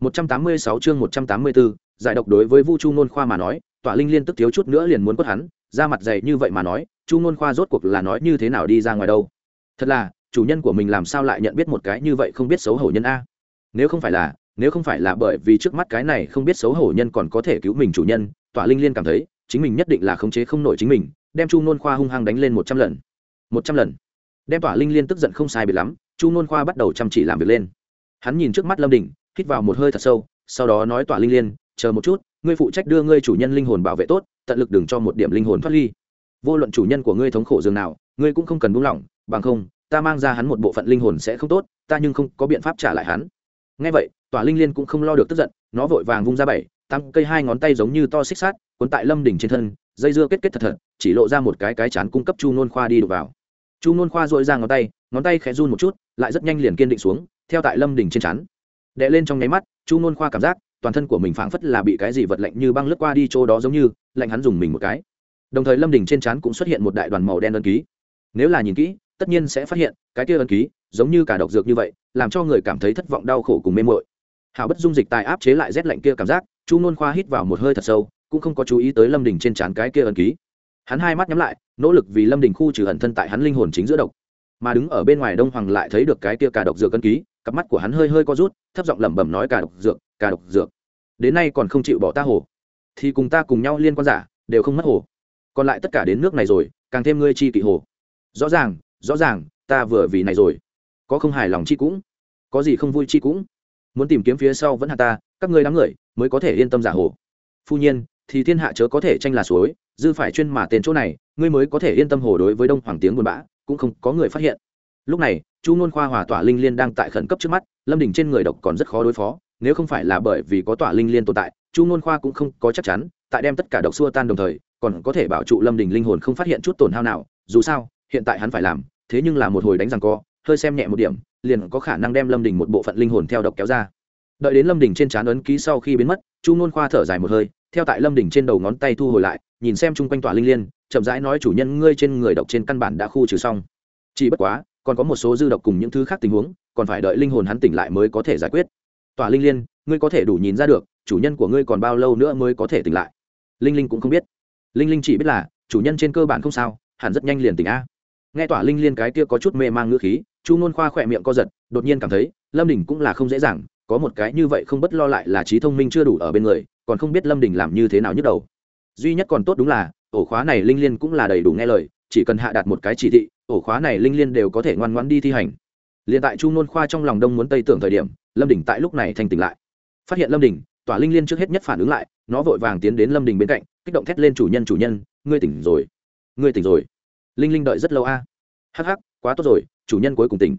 186 chương 184, giải độc đối với Vu Chu Nôn Khoa mà nói, Tỏa Linh Liên tức thiếu chút nữa liền muốn quất hắn, ra mặt dày như vậy mà nói, Chu Nôn Khoa rốt cuộc là nói như thế nào đi ra ngoài đâu? Thật là, chủ nhân của mình làm sao lại nhận biết một cái như vậy không biết xấu hổ nhân a? Nếu không phải là, nếu không phải là bởi vì trước mắt cái này không biết xấu hổ nhân còn có thể cứu mình chủ nhân, Tỏa Linh Liên cảm thấy, chính mình nhất định là khống chế không nổi chính mình, đem Chu Nôn Khoa hung hăng đánh lên 100 lần. 100 lần. Đem Tỏa Linh Liên tức giận không sai biệt lắm, Chu Nôn Khoa bắt đầu chăm chỉ làm việc lên. Hắn nhìn trước mắt Lâm Đình, hít vào một hơi thật sâu, sau đó nói tỏa linh liên chờ một chút ngươi phụ trách đưa ngươi chủ nhân linh hồn bảo vệ tốt tận lực đừng cho một điểm linh hồn thoát ly. Vô luận chủ nhân của ngươi thống khổ dường nào ngươi cũng không cần buông lỏng bằng không ta mang ra hắn một bộ phận linh hồn sẽ không tốt ta nhưng không có biện pháp trả lại hắn. Ngay vậy tỏa linh liên cũng không lo được tức giận nó vội vàng vung ra bảy tăng cây hai ngón tay giống như to xích sát cuốn tại lâm đỉnh trên thân dây dưa kết kết thật thật chỉ lộ ra một cái cái chán cung cấp chu nôn khoa đi đục vào. Chu nôn khoa dội ra ngón tay ngón tay khẽ run một chút lại rất nhanh liền kiên định xuống theo tại lâm đỉnh trên chán đệ lên trong nháy mắt, chu nôn khoa cảm giác, toàn thân của mình phảng phất là bị cái gì vật lạnh như băng lướt qua đi chỗ đó giống như, lạnh hắn dùng mình một cái. Đồng thời lâm đình trên trán cũng xuất hiện một đại đoàn màu đen ân ký. Nếu là nhìn kỹ, tất nhiên sẽ phát hiện, cái kia ân ký, giống như cả độc dược như vậy, làm cho người cảm thấy thất vọng, đau khổ cùng mê mội hảo bất dung dịch tài áp chế lại rét lạnh kia cảm giác, chu nôn khoa hít vào một hơi thật sâu, cũng không có chú ý tới lâm đình trên trán cái kia ân ký. Hắn hai mắt nhắm lại, nỗ lực vì lâm đình khu trừ ẩn thân tại hắn linh hồn chính giữa độc. Mà đứng ở bên ngoài đông hoàng lại thấy được cái kia cả độc dược ân ký cặp mắt của hắn hơi hơi co rút, thấp giọng lẩm bẩm nói cả độc dược cả độc dược. Đến nay còn không chịu bỏ ta hồ. Thì cùng ta cùng nhau liên quan giả, đều không mất hồ. Còn lại tất cả đến nước này rồi, càng thêm ngươi chi kỵ hồ. Rõ ràng rõ ràng, ta vừa vì này rồi. Có không hài lòng chi cũng, có gì không vui chi cũng. Muốn tìm kiếm phía sau vẫn hạ ta, các ngươi đám người mới có thể yên tâm giả hồ. Phu nhiên, thì thiên hạ chớ có thể tranh là suối, dư phải chuyên mà tên chỗ này, ngươi mới có thể yên tâm hồ đối với đông hoàng tiếng buồn bã, cũng không có người phát hiện lúc này, chu nôn khoa hòa tỏa linh liên đang tại khẩn cấp trước mắt, lâm đình trên người độc còn rất khó đối phó, nếu không phải là bởi vì có tỏa linh liên tồn tại, chu nôn khoa cũng không có chắc chắn, tại đem tất cả độc xua tan đồng thời, còn có thể bảo trụ lâm đình linh hồn không phát hiện chút tổn hao nào, dù sao, hiện tại hắn phải làm, thế nhưng là một hồi đánh rằng co, hơi xem nhẹ một điểm, liền có khả năng đem lâm đình một bộ phận linh hồn theo độc kéo ra. Đợi đến lâm đình trên trán ấn ký sau khi biến mất, chu nôn khoa thở dài một hơi, theo tại lâm đình trên đầu ngón tay thu hồi lại, nhìn xem chung quanh tỏa linh liên, chậm rãi nói, chủ nhân, ngươi trên người độc trên căn bản đã khu trừ xong. Chỉ bất quá còn có một số dư độc cùng những thứ khác tình huống, còn phải đợi linh hồn hắn tỉnh lại mới có thể giải quyết. Tòa linh liên, ngươi có thể đủ nhìn ra được, chủ nhân của ngươi còn bao lâu nữa mới có thể tỉnh lại. Linh linh cũng không biết. Linh linh chỉ biết là, chủ nhân trên cơ bản không sao, hẳn rất nhanh liền tỉnh a. Nghe tỏa linh liên cái kia có chút mê mang ngữ khí, chu nôn khoa khỏe miệng co giật, đột nhiên cảm thấy, lâm đình cũng là không dễ dàng, có một cái như vậy không bất lo lại là trí thông minh chưa đủ ở bên người, còn không biết lâm đình làm như thế nào nhức đầu. Duy nhất còn tốt đúng là, ổ khóa này linh liên cũng là đầy đủ nghe lời, chỉ cần hạ đặt một cái chỉ thị ổ khóa này linh liên đều có thể ngoan ngoãn đi thi hành. Liền tại chu nôn khoa trong lòng đông muốn tây tưởng thời điểm, lâm đình tại lúc này thành tỉnh lại. Phát hiện lâm đình, tỏa linh liên trước hết nhất phản ứng lại, nó vội vàng tiến đến lâm đình bên cạnh, kích động thét lên, chủ nhân chủ nhân, ngươi tỉnh rồi. Ngươi tỉnh rồi. Linh linh đợi rất lâu a. À? hắc hắc, quá tốt rồi, chủ nhân cuối cùng tỉnh.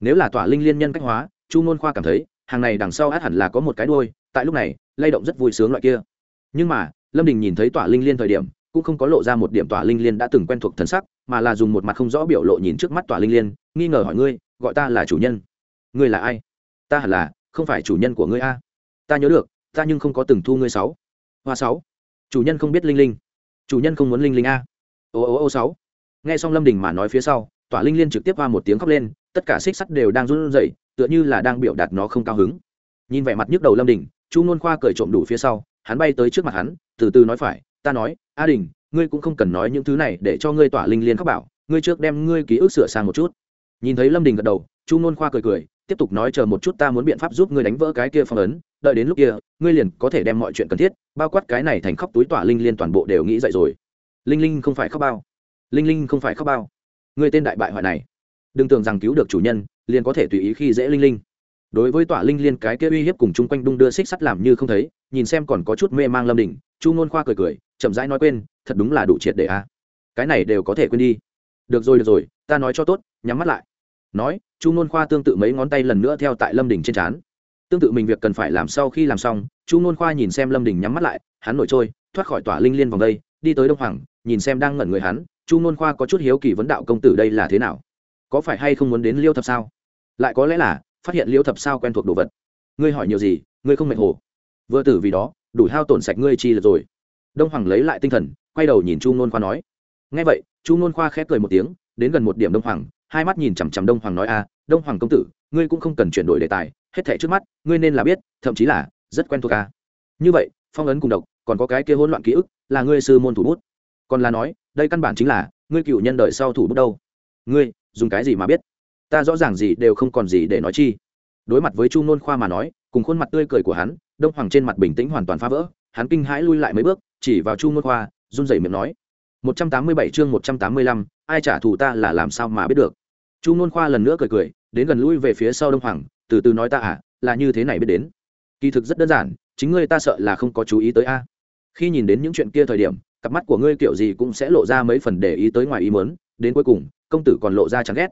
Nếu là tỏa linh liên nhân cách hóa chu nôn khoa cảm thấy, hàng này đằng sau át hẳn là có một cái đuôi, tại lúc này, lay động rất vui sướng loại kia. Nhưng mà, lâm đình nhìn thấy tỏa linh liên thời điểm, cũng không có lộ ra một điểm tỏa linh liên đã từng quen thuộc thần sắc mà là dùng một mặt không rõ biểu lộ nhìn trước mắt tỏa linh liên, nghi ngờ hỏi ngươi, gọi ta là chủ nhân. Ngươi là ai? Ta hẳn là, không phải chủ nhân của ngươi a. Ta nhớ được, ta nhưng không có từng thu ngươi sáu. Hoa sáu. Chủ nhân không biết linh linh. Chủ nhân không muốn linh linh a. Ô ô ô sáu. Nghe xong lâm đình mà nói phía sau tỏa linh liên trực tiếp hoa một tiếng khóc lên, tất cả xích sắt đều đang run rẩy, tựa như là đang biểu đạt nó không cao hứng. Nhìn vẻ mặt nhức đầu lâm đình, chu nôn khoa cởi trộm đủ phía sau, hắn bay tới trước mặt hắn, từ từ nói phải, ta nói, a đình ngươi cũng không cần nói những thứ này để cho ngươi tỏa linh liên khắc bảo, ngươi trước đem ngươi ký ức sửa sang một chút. Nhìn thấy lâm đình gật đầu, chu nôn khoa cười cười, tiếp tục nói chờ một chút ta muốn biện pháp giúp ngươi đánh vỡ cái kia phong ấn, đợi đến lúc kia, ngươi liền có thể đem mọi chuyện cần thiết, bao quát cái này thành khóc túi tỏa linh liên toàn bộ đều nghĩ dậy rồi. Linh linh không phải khóc bao. Linh linh không phải khóc bao. Ngươi tên đại bại hoại này. Đừng tưởng rằng cứu được chủ nhân, liền có thể tùy ý khi dễ linh linh. Đối với tỏa linh liên cái kia uy hiếp cùng chung quanh đung đưa xích sắt làm như không thấy, nhìn xem còn có chút mê mang lâm đỉnh chu ngôn khoa cười cười, chậm rãi nói quên thật đúng là đủ triệt để a cái này đều có thể quên đi. Được rồi được rồi, ta nói cho tốt, nhắm mắt lại. Nói, chu ngôn khoa tương tự mấy ngón tay lần nữa theo tại lâm đỉnh trên trán. Tương tự mình việc cần phải làm sau khi làm xong, chu ngôn khoa nhìn xem lâm đỉnh nhắm mắt lại, hắn nổi trôi, thoát khỏi tỏa linh liên vòng đây, đi tới đông hoàng, nhìn xem đang ngẩn người hắn, chu ngôn khoa có chút hiếu kỳ vấn đạo công tử đây là thế nào? Có phải hay không muốn đến liêu thập sao? Lại có lẽ là, phát hiện liêu thập sao quen thuộc đồ vật. Ngươi hỏi nhiều gì, ngươi không mệt hồ. Vừa tử vì đó, đủ hao tổn sạch ngươi chi lượt rồi đông hoàng lấy lại tinh thần, quay đầu nhìn chu nôn khoa nói. Ngay vậy, chu nôn khoa khép cười một tiếng, đến gần một điểm đông hoàng, hai mắt nhìn chằm chằm đông hoàng nói a đông hoàng công tử, ngươi cũng không cần chuyển đổi đề tài, hết thẻ trước mắt, ngươi nên là biết, thậm chí là rất quen thuộc ca như vậy, phong ấn cùng độc, còn có cái kia hỗn loạn ký ức, là ngươi sư môn thủ bút. Còn là nói, đây căn bản chính là ngươi cựu nhân đời sau thủ bút đâu. Ngươi, dùng cái gì mà biết? Ta rõ ràng gì đều không còn gì để nói chi. Đối mặt với chu nôn khoa mà nói, cùng khuôn mặt tươi cười của hắn, đông hoàng trên mặt bình tĩnh hoàn toàn phá vỡ, hắn kinh hãi lui lại mấy bước chỉ vào chu ngôn khoa, run rẩy miệng nói, một trăm tám mươi bảy chương một trăm tám mươi lăm, ai trả thù ta là làm sao mà biết được? Chu ngôn khoa lần nữa cười cười, đến gần lui về phía sau đông hoàng, từ từ nói ta à là như thế này biết đến. Kỳ thực rất đơn giản, chính ngươi ta sợ là không có chú ý tới a. Khi nhìn đến những chuyện kia thời điểm, cặp mắt của ngươi kiểu gì cũng sẽ lộ ra mấy phần để ý tới ngoài ý mớn đến cuối cùng, công tử còn lộ ra chán ghét.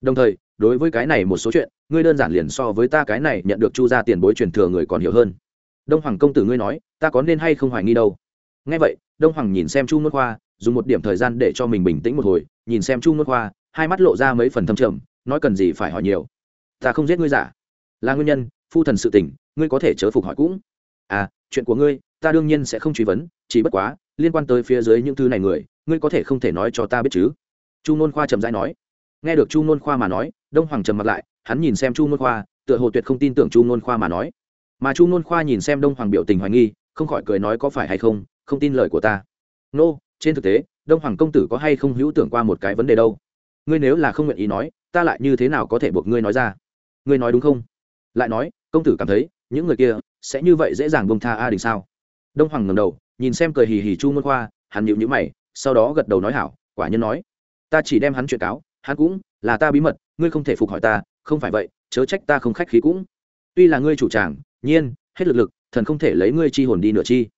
Đồng thời, đối với cái này một số chuyện, ngươi đơn giản liền so với ta cái này nhận được chu ra tiền bối truyền thừa người còn hiểu hơn. Đông hoàng công tử ngươi nói, ta có nên hay không hoài nghi đâu? Ngay vậy, đông hoàng nhìn xem chu Nôn khoa, dùng một điểm thời gian để cho mình bình tĩnh một hồi, nhìn xem chu Nôn khoa, hai mắt lộ ra mấy phần thâm trầm, nói cần gì phải hỏi nhiều. Ta không giết ngươi giả. Là nguyên nhân, phu thần sự tình, ngươi có thể chớ phục hỏi cũng. À chuyện của ngươi, ta đương nhiên sẽ không truy vấn, chỉ bất quá, liên quan tới phía dưới những thứ này người, ngươi có thể không thể nói cho ta biết chứ? Chu nôn khoa trầm rãi nói. Nghe được chu nôn khoa mà nói, đông hoàng trầm mặt lại, hắn nhìn xem chu nôn khoa, tựa hồ tuyệt không tin tưởng chu nôn khoa mà nói. Mà chu nôn khoa nhìn xem đông hoàng biểu tình hoài nghi không khỏi cười nói có phải hay không không tin lời của ta. Nô、no, trên thực tế đông hoàng công tử có hay không hữu tưởng qua một cái vấn đề đâu? Ngươi nếu là không nguyện ý nói ta lại như thế nào có thể buộc ngươi nói ra? Ngươi nói đúng không? Lại nói công tử cảm thấy những người kia sẽ như vậy dễ dàng bông tha a đình sao? Đông hoàng ngầm đầu nhìn xem cười hì hì chu môn khoa hắn nhịu nhữ mày sau đó gật đầu nói hảo quả nhân nói ta chỉ đem hắn chuyện cáo hắn cũng là ta bí mật ngươi không thể phục hỏi ta không phải vậy chớ trách ta không khách khí cũng. Tuy là ngươi chủ tràng nhiên hết lực lực thần không thể lấy ngươi chi hồn đi nửa chi.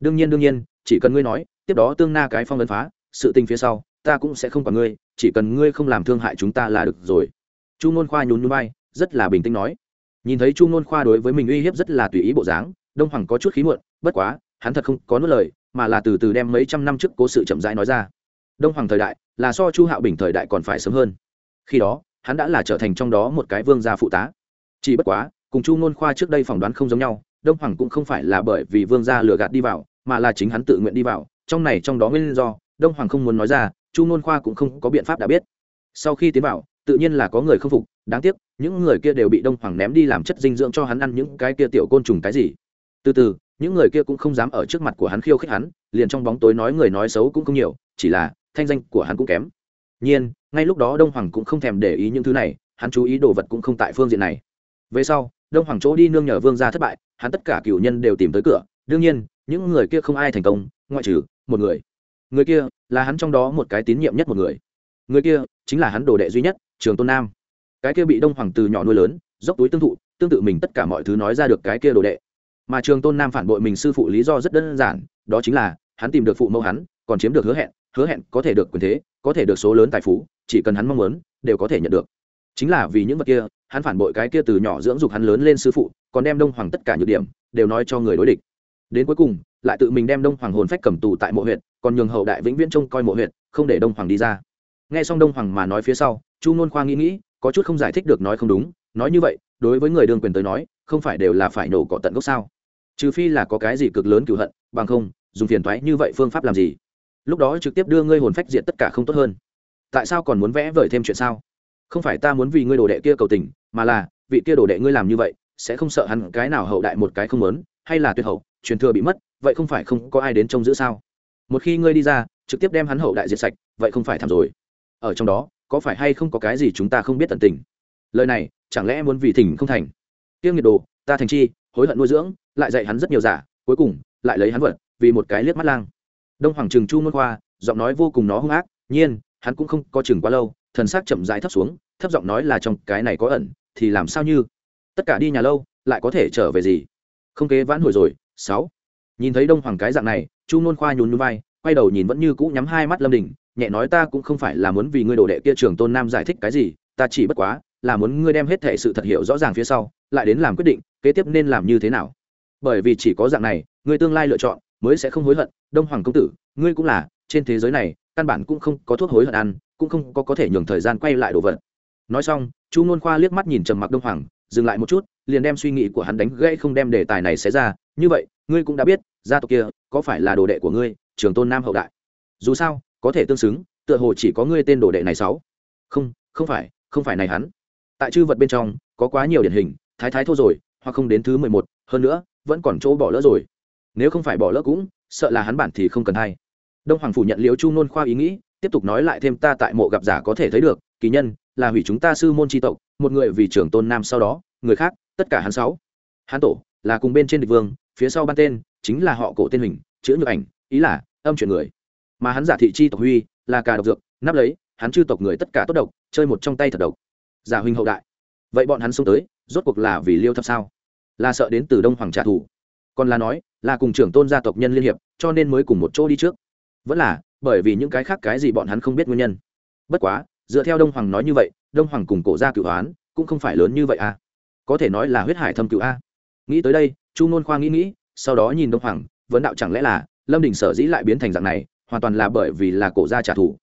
Đương nhiên đương nhiên, chỉ cần ngươi nói, tiếp đó tương na cái phong ấn phá, sự tình phía sau, ta cũng sẽ không còn ngươi, chỉ cần ngươi không làm thương hại chúng ta là được rồi. Chu ngôn khoa nhún nhún vai, rất là bình tĩnh nói. Nhìn thấy chu ngôn khoa đối với mình uy hiếp rất là tùy ý bộ dáng, đông hoàng có chút khí muộn, bất quá, hắn thật không có nuốt lời, mà là từ từ đem mấy trăm năm trước cố sự chậm rãi nói ra. Đông hoàng thời đại, là so chu hạo bình thời đại còn phải sớm hơn. Khi đó, hắn đã là trở thành trong đó một cái vương gia phụ tá. Chỉ bất quá, cùng chu ngôn khoa trước đây phỏng đoán không giống nhau đông hoàng cũng không phải là bởi vì vương gia lừa gạt đi vào, mà là chính hắn tự nguyện đi vào. Trong này trong đó nguyên do, đông hoàng không muốn nói ra, chu nôn khoa cũng không có biện pháp đã biết. Sau khi tiến vào, tự nhiên là có người không phục. Đáng tiếc, những người kia đều bị đông hoàng ném đi làm chất dinh dưỡng cho hắn ăn những cái kia tiểu côn trùng cái gì. Từ từ, những người kia cũng không dám ở trước mặt của hắn khiêu khích hắn, liền trong bóng tối nói người nói xấu cũng không nhiều, chỉ là thanh danh của hắn cũng kém. Nhiên, ngay lúc đó đông hoàng cũng không thèm để ý những thứ này, hắn chú ý đồ vật cũng không tại phương diện này. Về sau, đông hoàng chỗ đi nương nhờ vương gia thất bại hắn tất cả cựu nhân đều tìm tới cửa. Đương nhiên, những người kia không ai thành công, ngoại trừ một người. Người kia là hắn trong đó một cái tín nhiệm nhất một người. Người kia chính là hắn đồ đệ duy nhất, trường tôn nam. Cái kia bị đông hoàng từ nhỏ nuôi lớn, dốc túi tương thụ, tương tự mình tất cả mọi thứ nói ra được cái kia đồ đệ. Mà trường tôn nam phản bội mình sư phụ lý do rất đơn giản, đó chính là hắn tìm được phụ mẫu hắn, còn chiếm được hứa hẹn hứa hẹn có thể được quyền thế, có thể được số lớn tài phú, chỉ cần hắn mong muốn, đều có thể nhận được chính là vì những vật kia, hắn phản bội cái kia từ nhỏ dưỡng dục hắn lớn lên sư phụ, còn đem đông hoàng tất cả nhược điểm, đều nói cho người đối địch. Đến cuối cùng, lại tự mình đem đông hoàng hồn phách cầm tù tại mộ huyện còn nhường hậu đại vĩnh viễn trông coi mộ huyện không để đông hoàng đi ra. Nghe xong đông hoàng mà nói phía sau, chu nôn khoa nghĩ nghĩ, có chút không giải thích được nói không đúng, nói như vậy, đối với người đương quyền tới nói, không phải đều là phải nổ cỏ tận gốc sao? Trừ phi là có cái gì cực lớn cựu hận, bằng không, dùng phiền thoái như vậy phương pháp làm gì? Lúc đó trực tiếp đưa ngươi hồn phách diện tất cả không tốt hơn. Tại sao còn muốn vẽ vời thêm chuyện sao? Không phải ta muốn vì ngươi đồ đệ kia cầu tình, mà là, vị kia đồ đệ ngươi làm như vậy, sẽ không sợ hắn cái nào hậu đại một cái không lớn hay là tuyệt hậu, truyền thừa bị mất, vậy không phải không có ai đến trông giữ sao? Một khi ngươi đi ra, trực tiếp đem hắn hậu đại diệt sạch, vậy không phải thảm rồi. Ở trong đó, có phải hay không có cái gì chúng ta không biết tận tình? Lời này, chẳng lẽ muốn vì thỉnh không thành? Tiêu nhiệt đồ, ta thành chi, hối hận nuôi dưỡng, lại dạy hắn rất nhiều giả, cuối cùng, lại lấy hắn vật, vì một cái liếc mắt lang. Đông hoàng trừng chu môn khoa, giọng nói vô cùng nó hung ác, nhiên hắn cũng không có chừng quá lâu, thần sắc chậm rãi thấp xuống, thấp giọng nói là trong cái này có ẩn, thì làm sao như? Tất cả đi nhà lâu, lại có thể trở về gì? Không kế vãn hồi rồi, sáu. Nhìn thấy đông hoàng cái dạng này, chu nôn khoa nhún núi vai, quay đầu nhìn vẫn như cũ nhắm hai mắt lâm đình, nhẹ nói ta cũng không phải là muốn vì ngươi đồ đệ kia trường tôn nam giải thích cái gì, ta chỉ bất quá là muốn ngươi đem hết thể sự thật hiểu rõ ràng phía sau, lại đến làm quyết định, kế tiếp nên làm như thế nào. Bởi vì chỉ có dạng này, ngươi tương lai lựa chọn mới sẽ không hối hận, đông hoàng công tử, ngươi cũng là, trên thế giới này căn bản cũng không có thuốc hối hận ăn, cũng không có có thể nhường thời gian quay lại đồ vật. Nói xong, chu nôn khoa liếc mắt nhìn trầm mặc đông hoàng, dừng lại một chút, liền đem suy nghĩ của hắn đánh gãy không đem đề tài này xé ra. Như vậy, ngươi cũng đã biết, gia tộc kia có phải là đồ đệ của ngươi, trường tôn nam hậu đại? Dù sao, có thể tương xứng, tựa hồ chỉ có ngươi tên đồ đệ này sáu. Không không phải không phải này hắn. Tại chư vật bên trong, có quá nhiều điển hình, thái thái thô rồi, hoặc không đến thứ mười một, hơn nữa, vẫn còn chỗ bỏ lỡ rồi. Nếu không phải bỏ lỡ cũng, sợ là hắn bản thì không cần hay đông hoàng phủ nhận liễu chu nôn khoa ý nghĩ, tiếp tục nói lại thêm ta tại mộ gặp giả có thể thấy được, kỳ nhân, là hủy chúng ta sư môn tri tộc, một người vì trưởng tôn nam sau đó, người khác, tất cả hắn sáu. Hắn tổ, là cùng bên trên địch vương, phía sau ban tên, chính là họ cổ tên hình chữ nhược ảnh, ý là, âm chuyển người. Mà hắn giả thị chi tộc huy, là cả độc dược, nắp lấy, hắn chư tộc người tất cả tốt độc, chơi một trong tay thật độc. Giả huynh hậu đại. Vậy bọn hắn xông tới, rốt cuộc là vì liêu thập sao? Là sợ đến từ đông hoàng trả thù. Còn là nói, là cùng trưởng tôn gia tộc nhân liên hiệp, cho nên mới cùng một chỗ đi trước vẫn là bởi vì những cái khác cái gì bọn hắn không biết nguyên nhân. Bất quá dựa theo đông hoàng nói như vậy đông hoàng cùng cổ gia cựu hoán cũng không phải lớn như vậy à. Có thể nói là huyết hải thâm cựu a. Nghĩ tới đây chu nôn khoa nghĩ nghĩ sau đó nhìn đông hoàng vấn đạo chẳng lẽ là lâm đình sở dĩ lại biến thành dạng này hoàn toàn là bởi vì là cổ gia trả thù.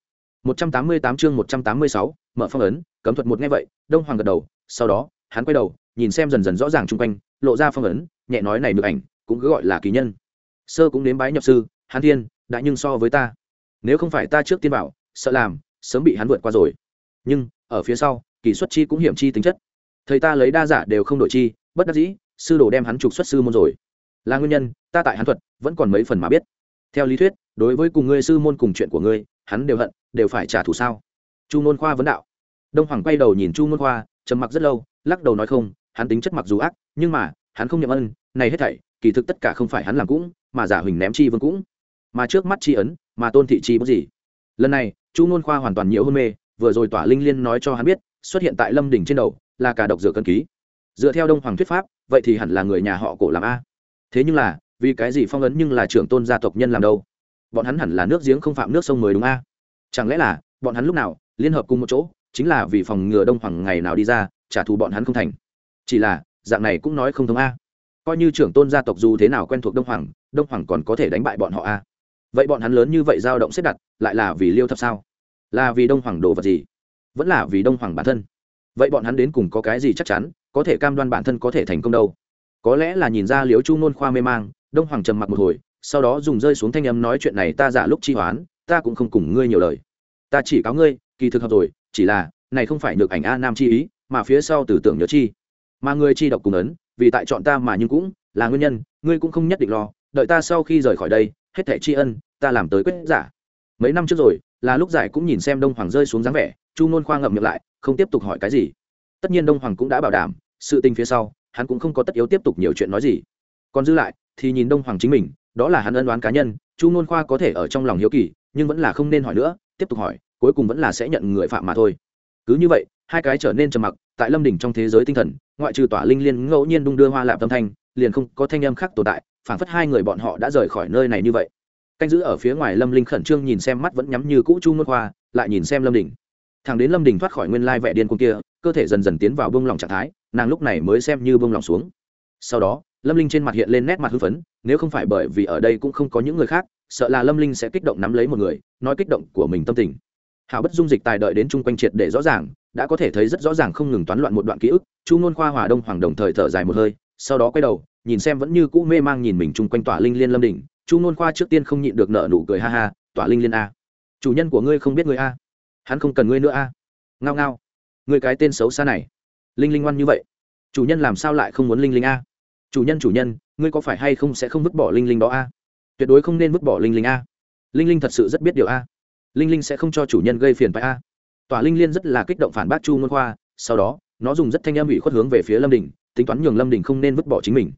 188 chương 186, mở phong ấn cấm thuật một nghe vậy đông hoàng gật đầu sau đó hắn quay đầu nhìn xem dần dần rõ ràng chung quanh lộ ra phong ấn nhẹ nói này được ảnh cũng cứ gọi là kỳ nhân. Sơ cũng đến bái nhập sư hán thiên đại nhưng so với ta. Nếu không phải ta trước tiên bảo, sợ làm, sớm bị hắn vượt qua rồi. Nhưng, ở phía sau, kỳ xuất chi cũng hiểm chi tính chất. Thầy ta lấy đa giả đều không đổi chi, bất đắc dĩ, sư đồ đem hắn trục xuất sư môn rồi. Là nguyên nhân, ta tại hắn thuật, vẫn còn mấy phần mà biết. Theo lý thuyết, đối với cùng ngươi sư môn cùng chuyện của ngươi, hắn đều hận, đều phải trả thù sao? Chu nôn khoa vấn đạo. Đông hoàng quay đầu nhìn chu nôn khoa, trầm mặc rất lâu, lắc đầu nói không, hắn tính chất mặc dù ác, nhưng mà, hắn không nhận ân, này hết thảy, kỳ thực tất cả không phải hắn làm cũng, mà giả huỳnh ném chi vương cũng mà trước mắt chi ấn, mà tôn thị chi bút gì. Lần này, chu nôn khoa hoàn toàn nhiễu hôn mê, vừa rồi tỏa linh liên nói cho hắn biết, xuất hiện tại lâm đỉnh trên đầu, là cả độc dược cân ký. Dựa theo đông hoàng thuyết pháp, vậy thì hẳn là người nhà họ cổ làm a. Thế nhưng là, vì cái gì phong ấn nhưng là trưởng tôn gia tộc nhân làm đâu? Bọn hắn hẳn là nước giếng không phạm nước sông mới đúng a. Chẳng lẽ là, bọn hắn lúc nào, liên hợp cùng một chỗ, chính là vì phòng ngừa đông hoàng ngày nào đi ra, trả thù bọn hắn không thành. Chỉ là, dạng này cũng nói không thông a. Coi như trưởng tôn gia tộc dù thế nào quen thuộc đông hoàng đông hoàng còn có thể đánh bại bọn họ a vậy bọn hắn lớn như vậy dao động xếp đặt, lại là vì liêu thập sao? Là vì đông hoàng đồ vật gì? Vẫn là vì đông hoàng bản thân? Vậy bọn hắn đến cùng có cái gì chắc chắn, có thể cam đoan bản thân có thể thành công đâu? Có lẽ là nhìn ra liếu chu nôn khoa mê mang, đông hoàng trầm mặc một hồi, sau đó dùng rơi xuống thanh âm nói chuyện này ta giả lúc chi hoán, ta cũng không cùng ngươi nhiều lời. Ta chỉ cáo ngươi, kỳ thực hợp rồi, chỉ là, này không phải được ảnh a nam chi ý, mà phía sau từ tưởng nhớ chi. Mà ngươi chi độc cùng ấn, vì tại chọn ta mà nhưng cũng là nguyên nhân, ngươi cũng không nhất định lo, đợi ta sau khi rời khỏi đây hết thẻ tri ân, ta làm tới quyết giả. Mấy năm trước rồi, là lúc giải cũng nhìn xem đông hoàng rơi xuống dáng vẻ, chu nôn khoa ngậm miệng lại, không tiếp tục hỏi cái gì. Tất nhiên đông hoàng cũng đã bảo đảm, sự tình phía sau, hắn cũng không có tất yếu tiếp tục nhiều chuyện nói gì. Còn dư lại, thì nhìn đông hoàng chính mình, đó là hắn ân đoán cá nhân, chu nôn khoa có thể ở trong lòng hiếu kỳ, nhưng vẫn là không nên hỏi nữa, tiếp tục hỏi, cuối cùng vẫn là sẽ nhận người phạm mà thôi. Cứ như vậy, hai cái trở nên trầm mặc, tại lâm đỉnh trong thế giới tinh thần, ngoại trừ tỏa linh liên ngẫu nhiên đung đưa hoa lạp tâm thanh, liền không có thanh âm khác tồn tại phảng phất hai người bọn họ đã rời khỏi nơi này như vậy. Canh giữ ở phía ngoài lâm linh khẩn trương nhìn xem mắt vẫn nhắm như cũ chu nôn khoa, lại nhìn xem lâm Đình. thằng đến lâm đình thoát khỏi nguyên lai vẻ điên cuồng kia, cơ thể dần dần tiến vào bông lòng trạng thái, nàng lúc này mới xem như bông lòng xuống. Sau đó, lâm linh trên mặt hiện lên nét mặt hưng phấn, nếu không phải bởi vì ở đây cũng không có những người khác, sợ là lâm linh sẽ kích động nắm lấy một người, nói kích động của mình tâm tình. Hảo bất dung dịch tài đợi đến chung quanh triệt để rõ ràng, đã có thể thấy rất rõ ràng không ngừng toán loạn một đoạn ký ức, chu nôn khoa hòa đông hoàng đồng thời thở dài một hơi, sau đó quay đầu nhìn xem vẫn như cũ mê mang nhìn mình chung quanh tỏa linh liên lâm đỉnh, chu nôn khoa trước tiên không nhịn được nợ nụ cười ha ha, tỏa linh liên a, chủ nhân của ngươi không biết ngươi a, hắn không cần ngươi nữa a. Ngao ngao, ngươi cái tên xấu xa này, linh linh ngoan như vậy, chủ nhân làm sao lại không muốn linh linh a? Chủ nhân chủ nhân, ngươi có phải hay không sẽ không vứt bỏ linh linh đó a? Tuyệt đối không nên vứt bỏ linh linh a. Linh linh thật sự rất biết điều a. Linh linh sẽ không cho chủ nhân gây phiền phải a. Tòa linh liên rất là kích động phản bác chu ngôn khoa, sau đó, nó dùng rất thanh âm ủy khuất hướng về phía lâm đình tính toán nhường lâm đình không nên vứt bỏ chính mình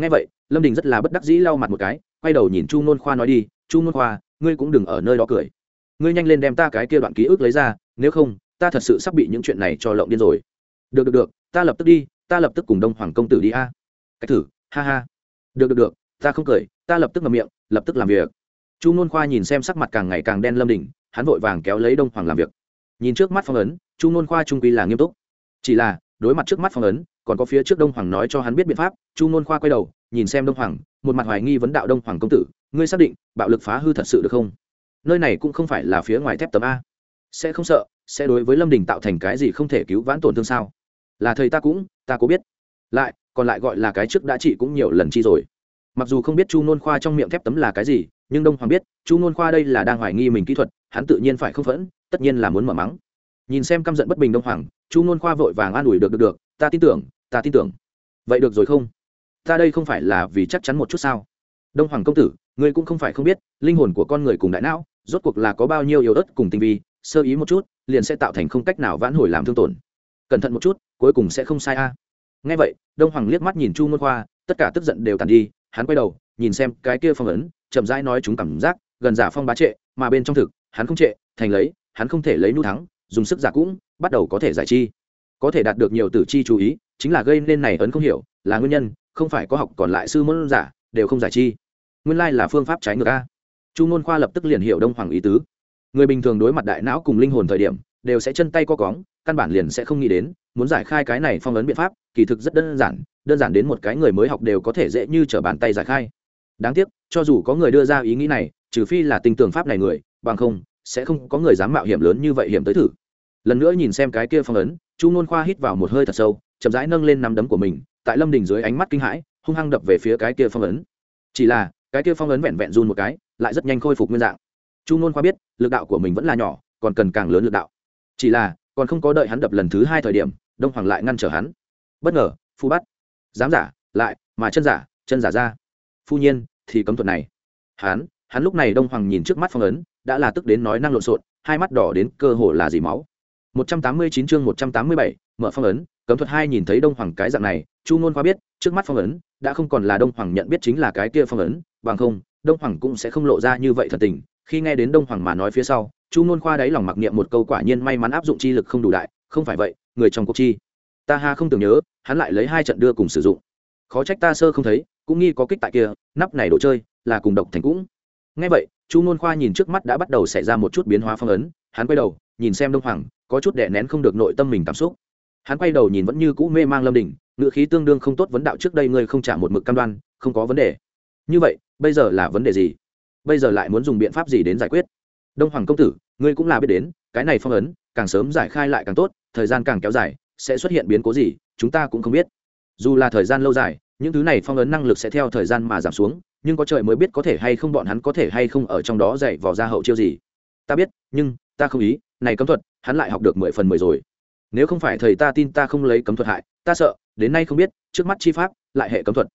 nghe vậy lâm đình rất là bất đắc dĩ lau mặt một cái quay đầu nhìn chu nôn khoa nói đi chu nôn khoa ngươi cũng đừng ở nơi đó cười. Ngươi nhanh lên đem ta cái kia đoạn ký ức lấy ra nếu không ta thật sự sắp bị những chuyện này cho lộng điên rồi. Được được được ta lập tức đi ta lập tức cùng đông hoàng công tử đi a. À. cách thử ha ha. Được được được ta không cười ta lập tức ngậm miệng lập tức làm việc. Chu nôn khoa nhìn xem sắc mặt càng ngày càng đen lâm đình, hắn vội vàng kéo lấy đông hoàng làm việc. Nhìn trước mắt phong ấn chu nôn khoa trung quy là nghiêm túc. Chỉ là đối mặt trước mắt phong ấn còn có phía trước đông hoàng nói cho hắn biết biện pháp, chu nôn khoa quay đầu, nhìn xem đông hoàng, một mặt hoài nghi vấn đạo đông hoàng công tử, ngươi xác định, bạo lực phá hư thật sự được không? Nơi này cũng không phải là phía ngoài thép tấm a. Sẽ không sợ, sẽ đối với lâm đình tạo thành cái gì không thể cứu vãn tổn thương sao? Là thầy ta cũng, ta có biết. Lại, còn lại gọi là cái trước đã trị cũng nhiều lần chi rồi. Mặc dù không biết chu nôn khoa trong miệng thép tấm là cái gì, nhưng đông hoàng biết, chu nôn khoa đây là đang hoài nghi mình kỹ thuật, hắn tự nhiên phải không phẫn, tất nhiên là muốn mở mắng. Nhìn xem căm giận bất bình đông hoàng, chu nôn khoa vội vàng an ủi, được được được, ta tin tưởng ta tin tưởng. Vậy được rồi không? Ta đây không phải là vì chắc chắn một chút sao? Đông hoàng công tử, ngươi cũng không phải không biết, linh hồn của con người cùng đại não, rốt cuộc là có bao nhiêu yếu ớt cùng tinh vi, sơ ý một chút, liền sẽ tạo thành không cách nào vãn hồi làm thương tổn. Cẩn thận một chút, cuối cùng sẽ không sai a. Ngay vậy, đông hoàng liếc mắt nhìn chu môn khoa, tất cả tức giận đều tàn đi, hắn quay đầu, nhìn xem cái kia phong ấn, chậm rãi nói chúng cảm giác, gần giả phong bá trệ, mà bên trong thực, hắn không trệ, thành lấy, hắn không thể lấy nu thắng, dùng sức giả cũng, bắt đầu có thể giải chi. Có thể đạt được nhiều tử chi chú ý chính là gây nên này ấn không hiểu, là nguyên nhân, không phải có học còn lại sư môn giả, đều không giải chi. Nguyên lai là phương pháp trái ngược a. Chu ngôn khoa lập tức liền hiểu đông hoàng ý tứ. Người bình thường đối mặt đại não cùng linh hồn thời điểm, đều sẽ chân tay co cóng, căn bản liền sẽ không nghĩ đến, muốn giải khai cái này phong ấn biện pháp, kỳ thực rất đơn giản đơn giản đến một cái người mới học đều có thể dễ như t r ở bàn tay giải khai. Đáng tiếc, cho dù có người đưa ra ý nghĩ này, trừ phi là tình tưởng pháp này người, bằng không, sẽ không có người dám mạo hiểm lớn như vậy hiểm tới thử. Lần nữa nhìn xem cái kia phong ấn, chu nôn khoa hít vào một hơi thật sâu chậm rãi nâng lên nắm đấm của mình tại lâm đình dưới ánh mắt kinh hãi hung hăng đập về phía cái kia phong ấn. Chỉ là cái kia phong ấn vẹn vẹn run một cái lại rất nhanh khôi phục nguyên dạng. Chu nôn khoa biết lực đạo của mình vẫn là nhỏ còn cần càng lớn lực đạo. Chỉ là còn không có đợi hắn đập lần thứ hai thời điểm đông hoàng lại ngăn trở hắn. Bất ngờ phu bắt dám giả lại mà chân giả chân giả ra. Phu nhiên thì cấm thuật này. Hắn hắn lúc này đông hoàng nhìn trước mắt phong ấn đã là tức đến nói năng lộn xộn hai mắt đỏ đến cơ hồ là dì máu. 189 chương 187, mở phong ấn, cấm thuật hai nhìn thấy đông hoàng cái dạng này, chu ngôn khoa biết, trước mắt phong ấn, đã không còn là đông hoàng nhận biết chính là cái kia phong ấn, bằng không, đông hoàng cũng sẽ không lộ ra như vậy thật tình. Khi nghe đến đông hoàng mà nói phía sau, chu ngôn khoa đáy lòng mặc niệm một câu quả nhiên may mắn áp dụng chi lực không đủ đại, không phải vậy, người trong cuộc chi. Ta ha không tưởng nhớ, hắn lại lấy hai trận đưa cùng sử dụng. Khó trách ta sơ không thấy, cũng nghi có kích tại kia, nắp này đồ chơi, là cùng độc thành cũng. Ngay vậy, chu ngôn khoa nhìn trước mắt đã bắt đầu xảy ra một chút biến hóa phong ấn, hắn quay đầu, nhìn xem đông hoàng, có chút đè nén không được nội tâm mình cảm xúc hắn quay đầu nhìn vẫn như cũ mê mang lâm đình, ngự khí tương đương không tốt vấn đạo trước đây ngươi không trả một mực cam đoan không có vấn đề. Như vậy bây giờ là vấn đề gì? Bây giờ lại muốn dùng biện pháp gì đến giải quyết? Đông hoàng công tử ngươi cũng là biết đến cái này phong ấn càng sớm giải khai lại càng tốt thời gian càng kéo dài sẽ xuất hiện biến cố gì chúng ta cũng không biết. Dù là thời gian lâu dài những thứ này phong ấn năng lực sẽ theo thời gian mà giảm xuống nhưng có trời mới biết có thể hay không bọn hắn có thể hay không ở trong đó dạy vò ra hậu chiêu gì. Ta biết nhưng ta không ý này cấm thuật hắn lại học được mười phần mười rồi nếu không phải thầy ta tin ta không lấy cấm thuật hại, ta sợ, đến nay không biết, trước mắt chi pháp, lại hệ cấm thuật.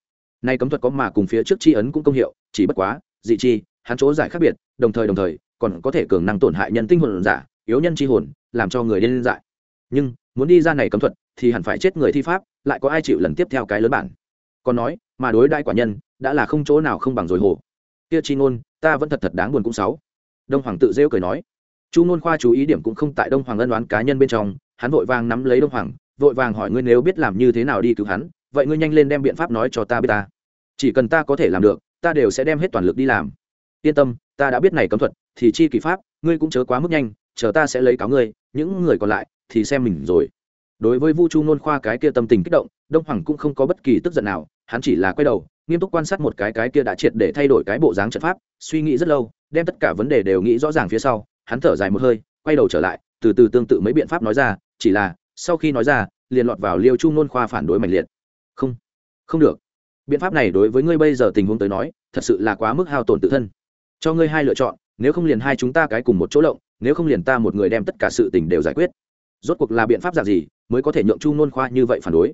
Nay cấm thuật có mà cùng phía trước chi ấn cũng công hiệu, chỉ bất quá, dị chi, hắn chỗ giải khác biệt, đồng thời đồng thời, còn có thể cường năng tổn hại nhân tinh hồn giả, yếu nhân chi hồn, làm cho người điên dại. Nhưng, muốn đi ra này cấm thuật, thì hẳn phải chết người thi pháp, lại có ai chịu lần tiếp theo cái lớn bản. Còn nói, mà đối đại quả nhân, đã là không chỗ nào không bằng rồi hồ. Kia chi ngôn, ta vẫn thật thật đáng buồn cũng sáu đông hoàng tự rêu cười nói. Chu ngôn khoa chú ý điểm cũng không tại đông hoàng ân đoán cá nhân bên trong hắn vội vàng nắm lấy đông hoàng, vội vàng hỏi ngươi nếu biết làm như thế nào đi cứu hắn, vậy ngươi nhanh lên đem biện pháp nói cho ta biết ta. Chỉ cần ta có thể làm được, ta đều sẽ đem hết toàn lực đi làm. Yên tâm, ta đã biết này cấm thuật, thì chi kỳ pháp, ngươi cũng chớ quá mức nhanh, chờ ta sẽ lấy cáo ngươi, những người còn lại thì xem mình rồi. Đối với vu chu nôn khoa cái kia tâm tình kích động, đông hoàng cũng không có bất kỳ tức giận nào, hắn chỉ là quay đầu, nghiêm túc quan sát một cái cái kia đã triệt để thay đổi cái bộ dáng trận pháp, suy nghĩ rất lâu, đem tất cả vấn đề đều nghĩ rõ ràng phía sau, hắn thở dài một hơi, quay đầu trở lại, từ từ tương tự mấy biện pháp nói ra chỉ là, sau khi nói ra, liền lọt vào liêu chu nôn khoa phản đối mạnh liệt. Không không được. Biện pháp này đối với ngươi bây giờ tình huống tới nói, thật sự là quá mức hao tổn tự thân. Cho ngươi hai lựa chọn, nếu không liền hai chúng ta cái cùng một chỗ lộng, nếu không liền ta một người đem tất cả sự tình đều giải quyết. Rốt cuộc là biện pháp dạng gì, mới có thể nhượng chu nôn khoa như vậy phản đối?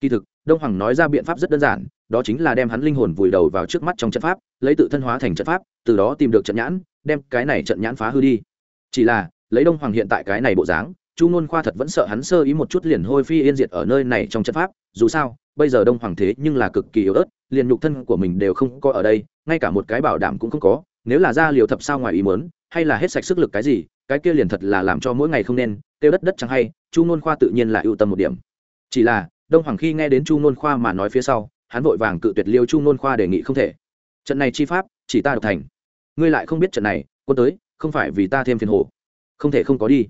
Kỳ thực, đông hoàng nói ra biện pháp rất đơn giản, đó chính là đem hắn linh hồn vùi đầu vào trước mắt trong trận pháp, lấy tự thân hóa thành trận pháp, từ đó tìm được trận nhãn, đem cái này trận nhãn phá hư đi. Chỉ là, lấy đông hoàng hiện tại cái này bộ dáng chu ngôn khoa thật vẫn sợ hắn sơ ý một chút liền hôi phi yên diệt ở nơi này trong trận pháp, dù sao, bây giờ đông hoàng thế nhưng là cực kỳ yếu ớt, liền nhục thân của mình đều không có ở đây, ngay cả một cái bảo đảm cũng không có, nếu là ra liều thập sao ngoài ý muốn, hay là hết sạch sức lực cái gì, cái kia liền thật là làm cho mỗi ngày không nên, tiêu đất đất chẳng hay, chu ngôn khoa tự nhiên là ưu tâm một điểm. Chỉ là, đông hoàng khi nghe đến chu ngôn khoa mà nói phía sau, hắn vội vàng cự tuyệt liêu chu ngôn khoa đề nghị không thể. Trận này chi pháp, chỉ ta độc thành. Ngươi lại không biết trận này, quân tới, không phải vì ta thêm phiền hồ. Không thể không có đi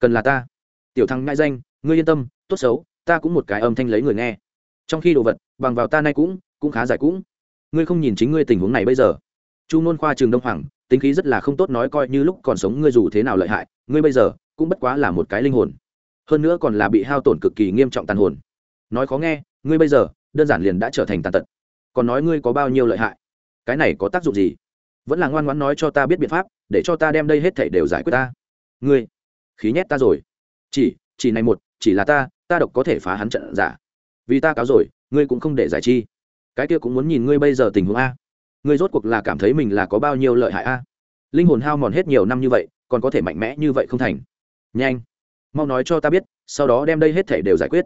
cần là ta. Tiểu thăng ngại danh, ngươi yên tâm, tốt xấu, ta cũng một cái âm thanh lấy người nghe. Trong khi đồ vật, bằng vào ta nay cũng cũng khá giải cũng. Ngươi không nhìn chính ngươi tình huống này bây giờ. Chu nôn khoa trường đông hoàng, tính khí rất là không tốt nói coi như lúc còn sống ngươi dù thế nào lợi hại, ngươi bây giờ cũng bất quá là một cái linh hồn. Hơn nữa còn là bị hao tổn cực kỳ nghiêm trọng tàn hồn. Nói khó nghe, ngươi bây giờ, đơn giản liền đã trở thành tàn tật. Còn nói ngươi có bao nhiêu lợi hại? Cái này có tác dụng gì? Vẫn là ngoan ngoãn nói cho ta biết biện pháp, để cho ta đem đây hết thảy đều giải quyết ta. Ngươi khí nhét ta rồi. Chỉ chỉ này một, chỉ là ta ta độc có thể phá hắn trận giả. Vì ta cáo rồi, ngươi cũng không để giải chi. Cái kia cũng muốn nhìn ngươi bây giờ tình huống a. Ngươi rốt cuộc là cảm thấy mình là có bao nhiêu lợi hại a? Linh hồn hao mòn hết nhiều năm như vậy, còn có thể mạnh mẽ như vậy không thành? Nhanh. Mau nói cho ta biết, sau đó đem đây hết thể đều giải quyết.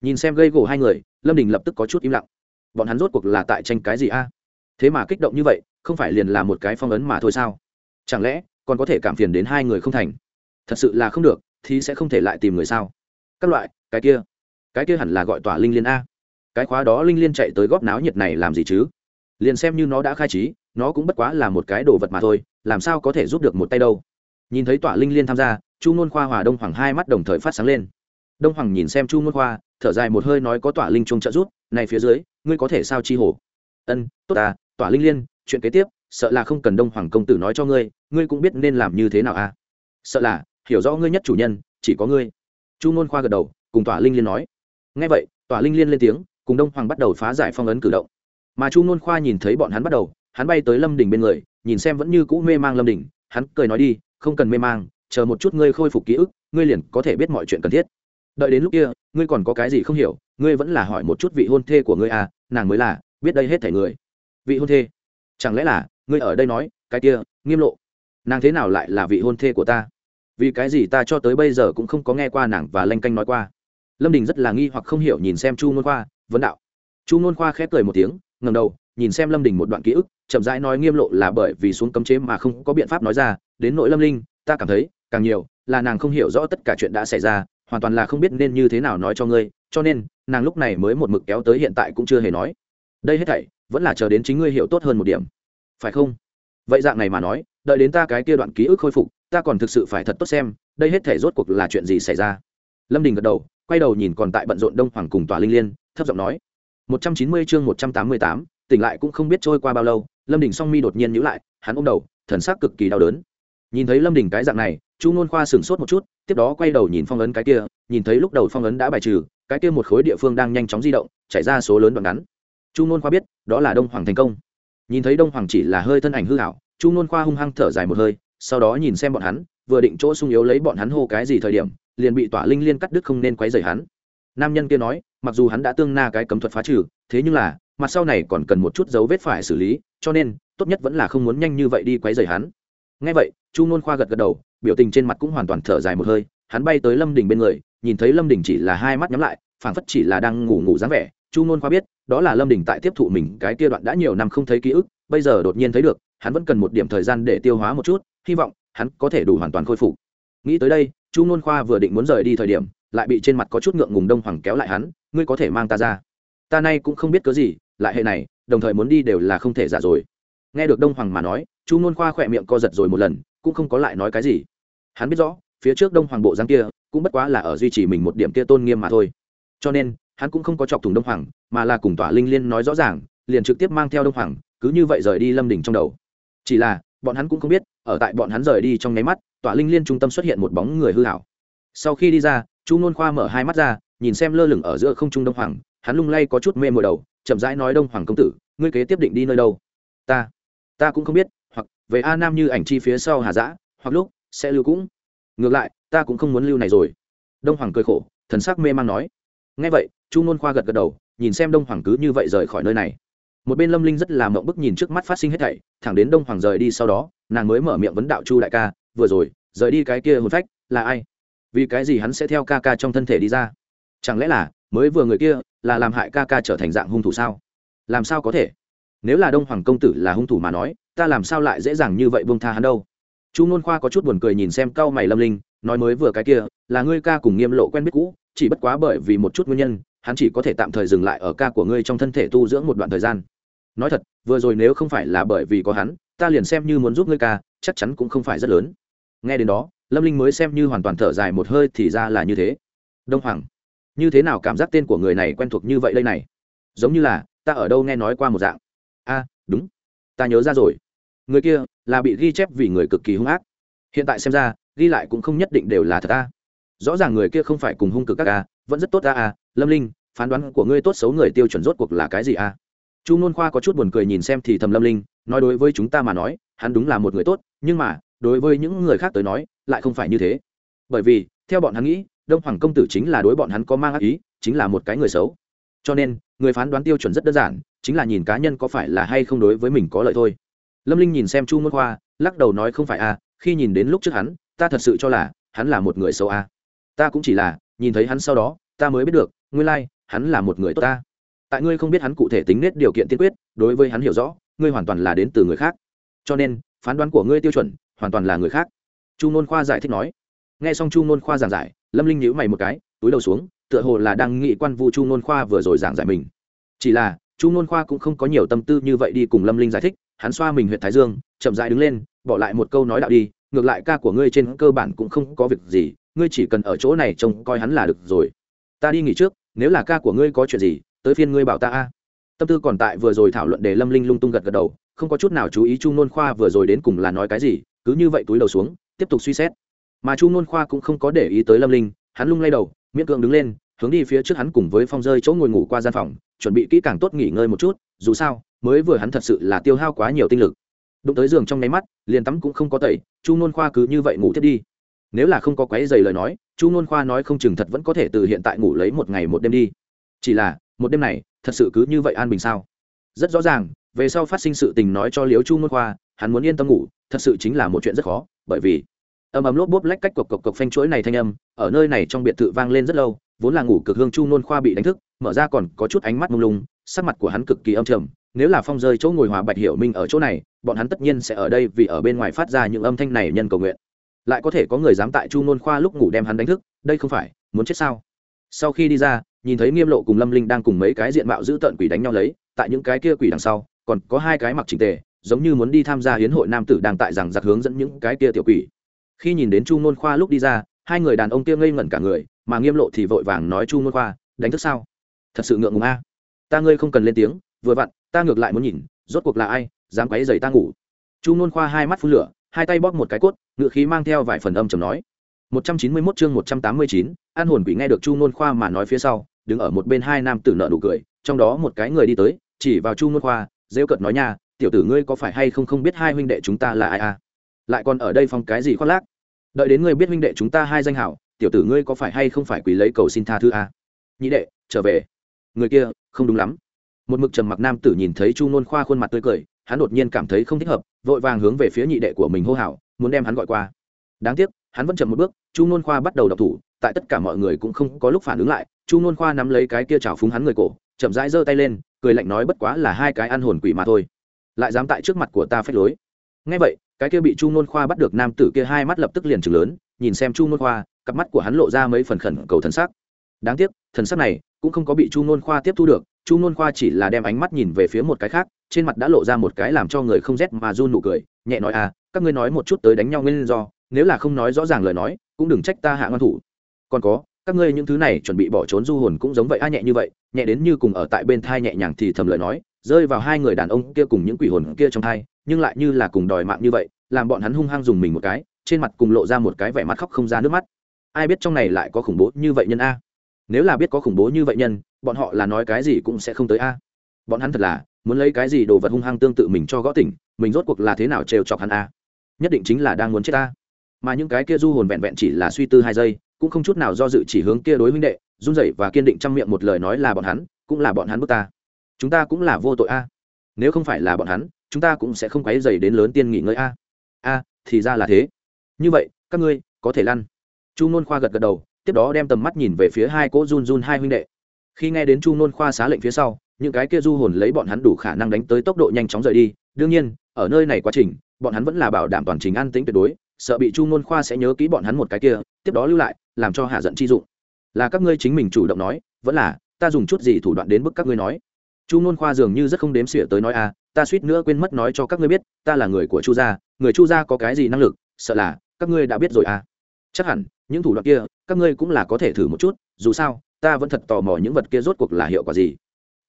Nhìn xem gây gỗ hai người, lâm đình lập tức có chút im lặng. Bọn hắn rốt cuộc là tại tranh cái gì a? Thế mà kích động như vậy, không phải liền là một cái phong ấn mà thôi sao? Chẳng lẽ, còn có thể cảm phiền đến hai người không thành? Thật sự là không được, thì sẽ không thể lại tìm người sao? Các loại, cái kia. Cái kia hẳn là gọi tỏa linh liên a. Cái khóa đó linh liên chạy tới góp náo nhiệt này làm gì chứ? Liền xem như nó đã khai trí, nó cũng bất quá là một cái đồ vật mà thôi, làm sao có thể giúp được một tay đâu? Nhìn thấy tỏa linh liên tham gia, chu ngôn khoa hòa đông hoàng hai mắt đồng thời phát sáng lên. Đông hoàng nhìn xem chu ngôn khoa, thở dài một hơi nói có tỏa linh trung trợ rút này phía dưới, ngươi có thể sao chi hổ ân, tốt à tỏa linh liên, chuyện kế tiếp, sợ là không cần đông hoàng công tử nói cho ngươi ngươi cũng biết nên làm như thế nào à sợ là hiểu rõ ngươi nhất chủ nhân, chỉ có ngươi. Chu ngôn khoa gật đầu, cùng tỏa linh liên nói. Ngay vậy tỏa linh liên lên tiếng, cùng đông hoàng bắt đầu phá giải phong ấn cử động. Mà chu ngôn khoa nhìn thấy bọn hắn bắt đầu, hắn bay tới lâm đình bên người, nhìn xem vẫn như cũ mê mang lâm đình hắn cười nói đi, không cần mê mang, chờ một chút ngươi khôi phục ký ức, ngươi liền có thể biết mọi chuyện cần thiết. Đợi đến lúc kia, ngươi còn có cái gì không hiểu, ngươi vẫn là hỏi một chút vị hôn thê của ngươi à nàng mới là, biết đây hết thể người. Vị hôn thê? Chẳng lẽ là, ngươi ở đây nói, cái kia, nghiêm lộ. Nàng thế nào lại là vị hôn thê của ta? Vì cái gì ta cho tới bây giờ cũng không có nghe qua nàng và lanh canh nói qua. Lâm đình rất là nghi hoặc không hiểu nhìn xem chu nôn khoa, vấn đạo. Chu nôn khoa khép cười một tiếng ngầm đầu, nhìn xem lâm đình một đoạn ký ức, chậm rãi nói nghiêm lộ là bởi vì xuống cấm chế mà không có biện pháp nói ra, đến nỗi lâm linh, ta cảm thấy, càng nhiều, là nàng không hiểu rõ tất cả chuyện đã xảy ra, hoàn toàn là không biết nên như thế nào nói cho ngươi, cho nên, nàng lúc này mới một mực kéo tới hiện tại cũng chưa hề nói. Đây hết thảy, vẫn là chờ đến chính ngươi hiểu tốt hơn một điểm. Phải không? Vậy dạng này mà nói, đợi đến ta cái kia đoạn ký ức khôi phục ta còn thực sự phải thật tốt xem, đây hết thể rốt cuộc là chuyện gì xảy ra. Lâm đình gật đầu, quay đầu nhìn còn tại bận rộn đông hoàng cùng tòa linh liên, thấp giọng nói, một trăm chín mươi chương một trăm tám mươi tám, tỉnh lại cũng không biết trôi qua bao lâu. Lâm đình song mi đột nhiên nhữ lại, hắn ôm đầu, thần sắc cực kỳ đau đớn. Nhìn thấy lâm đình cái dạng này, chu ngôn khoa sửng sốt một chút, tiếp đó quay đầu nhìn phong ấn cái kia, nhìn thấy lúc đầu phong ấn đã bài trừ, cái kia một khối địa phương đang nhanh chóng di động chạy ra số lớn đoạn ngắn. Chu ngôn khoa biết, đó là đông hoàng thành công. Nhìn thấy đông hoàng chỉ là hơi thân ảnh hư hảo chu ngôn khoa hung hăng thở dài một hơi sau đó nhìn xem bọn hắn, vừa định chỗ sung yếu lấy bọn hắn hô cái gì thời điểm, liền bị tỏa linh liên cắt đứt không nên quấy rầy hắn. Nam nhân kia nói, mặc dù hắn đã tương na cái cấm thuật phá trừ, thế nhưng là, mặt sau này còn cần một chút dấu vết phải xử lý, cho nên, tốt nhất vẫn là không muốn nhanh như vậy đi quấy rầy hắn. Ngay vậy, chu nôn khoa gật gật đầu, biểu tình trên mặt cũng hoàn toàn thở dài một hơi, hắn bay tới lâm đình bên người, nhìn thấy lâm đình chỉ là hai mắt nhắm lại, phảng phất chỉ là đang ngủ ngủ dáng vẻ, chu nôn khoa biết, đó là lâm đình tại tiếp thụ mình cái kia đoạn đã nhiều năm không thấy ký ức, bây giờ đột nhiên thấy được, hắn vẫn cần một điểm thời gian để tiêu hóa một chút hy vọng hắn có thể đủ hoàn toàn khôi phục. Nghĩ tới đây, chu nôn khoa vừa định muốn rời đi thời điểm, lại bị trên mặt có chút ngượng ngùng đông hoàng kéo lại hắn, ngươi có thể mang ta ra. Ta nay cũng không biết cớ gì, lại hệ này, đồng thời muốn đi đều là không thể giả rồi. Nghe được đông hoàng mà nói, chu nôn khoa khỏe miệng co giật rồi một lần, cũng không có lại nói cái gì. Hắn biết rõ, phía trước đông hoàng bộ giang kia, cũng bất quá là ở duy trì mình một điểm kia tôn nghiêm mà thôi. Cho nên, hắn cũng không có chọc thủng đông hoàng, mà là cùng tỏa linh liên nói rõ ràng, liền trực tiếp mang theo đông hoàng, cứ như vậy rời đi lâm đỉnh trong đầu. Chỉ là bọn hắn cũng không biết, ở tại bọn hắn rời đi trong nháy mắt, tỏa linh liên trung tâm xuất hiện một bóng người hư hảo. Sau khi đi ra, chu nôn khoa mở hai mắt ra, nhìn xem lơ lửng ở giữa không trung đông hoàng, hắn lung lay có chút mê mồi đầu, chậm rãi nói đông hoàng công tử, ngươi kế tiếp định đi nơi đâu? Ta ta cũng không biết, hoặc về a nam như ảnh chi phía sau hà giã, hoặc lúc sẽ lưu cũng. Ngược lại, ta cũng không muốn lưu này rồi. Đông hoàng cười khổ, thần sắc mê man nói. Ngay vậy, chu nôn khoa gật gật đầu, nhìn xem đông hoàng cứ như vậy rời khỏi nơi này một bên lâm linh rất là mộng bức nhìn trước mắt phát sinh hết thảy, thẳng đến đông hoàng rời đi sau đó, nàng mới mở miệng vấn đạo chu đại ca, vừa rồi, rời đi cái kia hồn phách, là ai? Vì cái gì hắn sẽ theo ca ca trong thân thể đi ra? Chẳng lẽ là, mới vừa người kia, là làm hại ca ca trở thành dạng hung thủ sao? Làm sao có thể? Nếu là đông hoàng công tử là hung thủ mà nói, ta làm sao lại dễ dàng như vậy buông tha hắn đâu? Chu nôn khoa có chút buồn cười nhìn xem cau mày lâm linh, nói mới vừa cái kia, là ngươi ca cùng nghiêm lộ quen biết cũ, chỉ bất quá bởi vì một chút nguyên nhân hắn chỉ có thể tạm thời dừng lại ở ca của ngươi trong thân thể tu dưỡng một đoạn thời gian. Nói thật, vừa rồi nếu không phải là bởi vì có hắn, ta liền xem như muốn giúp ngươi ca, chắc chắn cũng không phải rất lớn. Nghe đến đó, lâm linh mới xem như hoàn toàn thở dài một hơi thì ra là như thế. Đông hoàng, như thế nào cảm giác tên của người này quen thuộc như vậy đây này? Giống như là, ta ở đâu nghe nói qua một dạng. A, đúng. Ta nhớ ra rồi. Người kia là bị ghi chép vì người cực kỳ hung ác. Hiện tại xem ra, ghi lại cũng không nhất định đều là thật ta rõ ràng người kia không phải cùng hung cực các a, vẫn rất tốt ta a lâm linh, phán đoán của ngươi tốt xấu người tiêu chuẩn rốt cuộc là cái gì a chu n khoa có chút buồn cười nhìn xem thì thầm lâm linh, nói đối với chúng ta mà nói, hắn đúng là một người tốt, nhưng mà, đối với những người khác tới nói, lại không phải như thế. Bởi vì, theo bọn hắn nghĩ, đông hoàng công tử chính là đối bọn hắn có mang ác ý, chính là một cái người xấu. Cho nên, người phán đoán tiêu chuẩn rất đơn giản, chính là nhìn cá nhân có phải là hay không đối với mình có lợi thôi. Lâm linh nhìn xem chu n khoa, lắc đầu nói không phải a khi nhìn đến lúc trước hắn, ta thật sự cho là, hắn là một người xấu a ta cũng chỉ là, nhìn thấy hắn sau đó ta mới biết được nguyên lai、like, hắn là một người tốt ta. Tại ngươi không biết hắn cụ thể tính nết điều kiện tiên quyết đối với hắn hiểu rõ ngươi hoàn toàn là đến từ người khác. Cho nên phán đoán của ngươi tiêu chuẩn hoàn toàn là người khác. Chu nôn khoa giải thích nói. N g h e xong chu nôn khoa giảng giải lâm linh nhíu mày một cái túi đầu xuống tựa hồ là đang nghị quan vụ chu nôn khoa vừa rồi giảng giải mình. Chỉ là chu nôn khoa cũng không có nhiều tâm tư như vậy đi cùng lâm linh giải thích hắn xoa mình huyện thái dương chậm dại đứng lên bỏ lại một câu nói đạo đi ngược lại ca của ngươi trên cơ bản cũng không có việc gì ngươi chỉ cần ở chỗ này trông coi hắn là được rồi ta đi nghỉ trước, nếu là ca của ngươi có chuyện gì, tới phiên ngươi bảo ta a. Tâm tư còn tại vừa rồi thảo luận để lâm linh lung tung gật gật đầu, không có chút nào chú ý chu nôn khoa vừa rồi đến cùng là nói cái gì, cứ như vậy túi đầu xuống, tiếp tục suy xét. Mà chu nôn khoa cũng không có để ý tới lâm linh, hắn lung lay đầu, miễn cưỡng đứng lên, hướng đi phía trước hắn cùng với phong rơi chỗ ngồi ngủ qua gian phòng, chuẩn bị kỹ càng tốt nghỉ ngơi một chút, dù sao, mới vừa hắn thật sự là tiêu hao quá nhiều tinh lực. Đụng tới giường trong nháy mắt, liền tắm cũng không có tẩy, chu nôn khoa cứ như vậy ngủ thiết đi. Nếu là không có quáy dày lời nói chu nôn khoa nói không chừng thật vẫn có thể từ hiện tại ngủ lấy một ngày một đêm đi. Chỉ là, một đêm này, thật sự cứ như vậy an bình sao? Rất rõ ràng, về sau phát sinh sự tình nói cho liếu chu nôn khoa, hắn muốn yên tâm ngủ, thật sự chính là một chuyện rất khó, bởi vì ầm ầm lốp bốp lách cách cộc cộc cộc phanh chuỗi này thanh âm, ở nơi này trong biệt thự vang lên rất lâu, vốn là ngủ cực hương chu nôn khoa bị đánh thức, mở ra còn có chút ánh mắt mông lung, sắc mặt của hắn cực kỳ âm trầm, nếu là phong rơi chỗ ngồi hòa bạch hiểu minh ở chỗ này, bọn hắn tất nhiên sẽ ở đây vì ở bên ngoài phát ra những âm thanh này nhân cầu nguyện lại có thể có người dám tại chu nôn khoa lúc ngủ đem hắn đánh thức, đây không phải, muốn chết sao? Sau khi đi ra, nhìn thấy nghiêm lộ cùng lâm linh đang cùng mấy cái diện mạo giữ tợn quỷ đánh nhau lấy, tại những cái kia quỷ đằng sau, còn có hai cái mặc trình tề, giống như muốn đi tham gia hiến hội nam tử đang tại rằng giặc hướng dẫn những cái kia tiểu quỷ. Khi nhìn đến chu nôn khoa lúc đi ra, hai người đàn ông kia ngây ngẩn cả người, mà nghiêm lộ thì vội vàng nói, chu nôn khoa, đánh thức sao? Thật sự ngượng ngùng a. Ta ngươi không cần lên tiếng, vừa vặn, ta ngược lại muốn nhìn, rốt cuộc là ai, dám quấy giày ta ngủ. Chu nôn khoa hai mắt phun lửa hai tay bóp một cái cốt ngựa khí mang theo vài phần âm chầm nói. 191 chương 189, an hồn quỷ nghe được chu nôn khoa mà nói phía sau đứng ở một bên hai nam tử nợ nụ cười trong đó một cái người đi tới chỉ vào chu nôn khoa rêu cợt nói nha tiểu tử ngươi có phải hay không không biết hai huynh đệ chúng ta là ai à? Lại còn ở đây phong cái gì khoác lác? Đợi đến ngươi biết huynh đệ chúng ta hai danh hảo tiểu tử ngươi có phải hay không phải quỳ lấy cầu xin tha thứ à? nhị đệ trở về. Người kia không đúng lắm. Một mực trầm mặc nam tử nhìn thấy chu nôn khoa khuôn mặt tươi cười hắn đột nhiên cảm thấy không thích hợp vội vàng hướng về phía nhị đệ của mình hô hào, muốn đem hắn gọi qua. Đáng tiếc, hắn vẫn chậm một bước, chu nôn khoa bắt đầu đọc thủ, tại tất cả mọi người cũng không có lúc phản ứng lại, chu nôn khoa nắm lấy cái kia trào phúng hắn người cổ, chậm rãi giơ tay lên, cười lạnh nói bất quá là hai cái ăn hồn quỷ mà thôi. Lại dám tại trước mặt của ta phách lối. Ngay vậy, cái kia bị chu nôn khoa bắt được nam tử kia hai mắt lập tức liền chừng lớn, nhìn xem chu nôn khoa, cặp mắt của hắn lộ ra mấy phần khẩn cầu thần sắc. Đáng tiếc, thần sắc này cũng không có bị chu nôn khoa tiếp thu được chu nôn khoa chỉ là đem ánh mắt nhìn về phía một cái khác, trên mặt đã lộ ra một cái làm cho người không rét mà run nụ cười, nhẹ nói à các ngươi nói một chút tới đánh nhau nguyên do, nếu là không nói rõ ràng lời nói, cũng đừng trách ta hạ ngăn thủ. Còn có, các ngươi những thứ này chuẩn bị bỏ trốn du hồn cũng giống vậy, a, nhẹ như vậy, nhẹ đến như cùng ở tại bên thai nhẹ nhàng thì thầm lời nói, rơi vào hai người đàn ông kia cùng những quỷ hồn kia trong thai, nhưng lại như là cùng đòi mạng như vậy, làm bọn hắn hung hăng dùng mình một cái, trên mặt cùng lộ ra một cái vẻ mặt khóc không ra nước mắt. Ai biết trong này lại có khủng bố như vậy nhân a? Nếu là biết có khủng bố như vậy nhân bọn họ là nói cái gì cũng sẽ không tới a. Bọn hắn thật là, muốn lấy cái gì đồ vật hung hăng tương tự mình cho gõ tỉnh, mình rốt cuộc là thế nào trêu chọc hắn a? Nhất định chính là đang muốn chết ta. Mà những cái kia du hồn vẹn vẹn chỉ là suy tư hai giây, cũng không chút nào do dự chỉ hướng kia đối huynh đệ, run rẩy và kiên định trong miệng một lời nói là bọn hắn, cũng là bọn hắn bước ta. Chúng ta cũng là vô tội a. Nếu không phải là bọn hắn, chúng ta cũng sẽ không quấy dày đến lớn tiên nghỉ ngơi a. A, thì ra là thế. Như vậy, các ngươi có thể lăn. Chu nôn khoa gật gật đầu, tiếp đó đem tầm mắt nhìn về phía hai cỗ run run hai huynh đệ khi nghe đến chu nôn khoa xá lệnh phía sau, những cái kia du hồn lấy bọn hắn đủ khả năng đánh tới tốc độ nhanh chóng rời đi. Đương nhiên, ở nơi này quá trình, bọn hắn vẫn là bảo đảm toàn trình an tĩnh tuyệt đối, sợ bị chu nôn khoa sẽ nhớ kỹ bọn hắn một cái kia, tiếp đó lưu lại, làm cho hạ giận chi dụng. Là các ngươi chính mình chủ động nói, vẫn là, ta dùng chút gì thủ đoạn đến bức các ngươi nói. Chu nôn khoa dường như rất không đếm xỉa tới nói a ta suýt nữa quên mất nói cho các ngươi biết, ta là người của chu gia, người chu gia có cái gì năng lực, sợ là, các ngươi đã biết rồi à. Chắc hẳn, những thủ đoạn kia, các ngươi cũng là có thể thử một chút, dù sao ta vẫn thật tò mò những vật kia rốt cuộc là hiệu quả gì.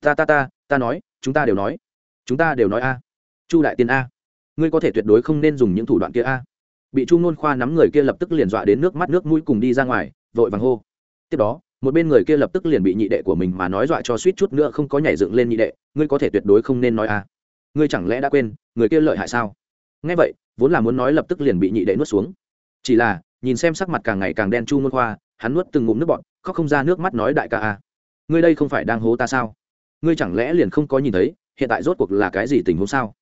Ta ta ta ta nói, chúng ta đều nói. Chúng ta đều nói a. Chu đại tiên a. Ngươi có thể tuyệt đối không nên dùng những thủ đoạn kia a. Bị chu nôn khoa nắm người kia lập tức liền dọa đến nước mắt nước mũi cùng đi ra ngoài, vội vàng hô. Tiếp đó, một bên người kia lập tức liền bị nhị đệ của mình mà nói dọa cho suýt chút nữa không có nhảy dựng lên nhị đệ, ngươi có thể tuyệt đối không nên nói a. Ngươi chẳng lẽ đã quên, người kia lợi hại sao? Nghe vậy, vốn là muốn nói lập tức liền bị nhị đệ nuốt xuống. Chỉ là nhìn xem sắc mặt càng ngày càng đen chu nôn khoa, hắn nuốt từng ngụm nước bọt, khóc không ra nước mắt nói đại ca a, ngươi đây không phải đang hố ta sao? Ngươi chẳng lẽ liền không có nhìn thấy, hiện tại rốt cuộc là cái gì tình huống sao?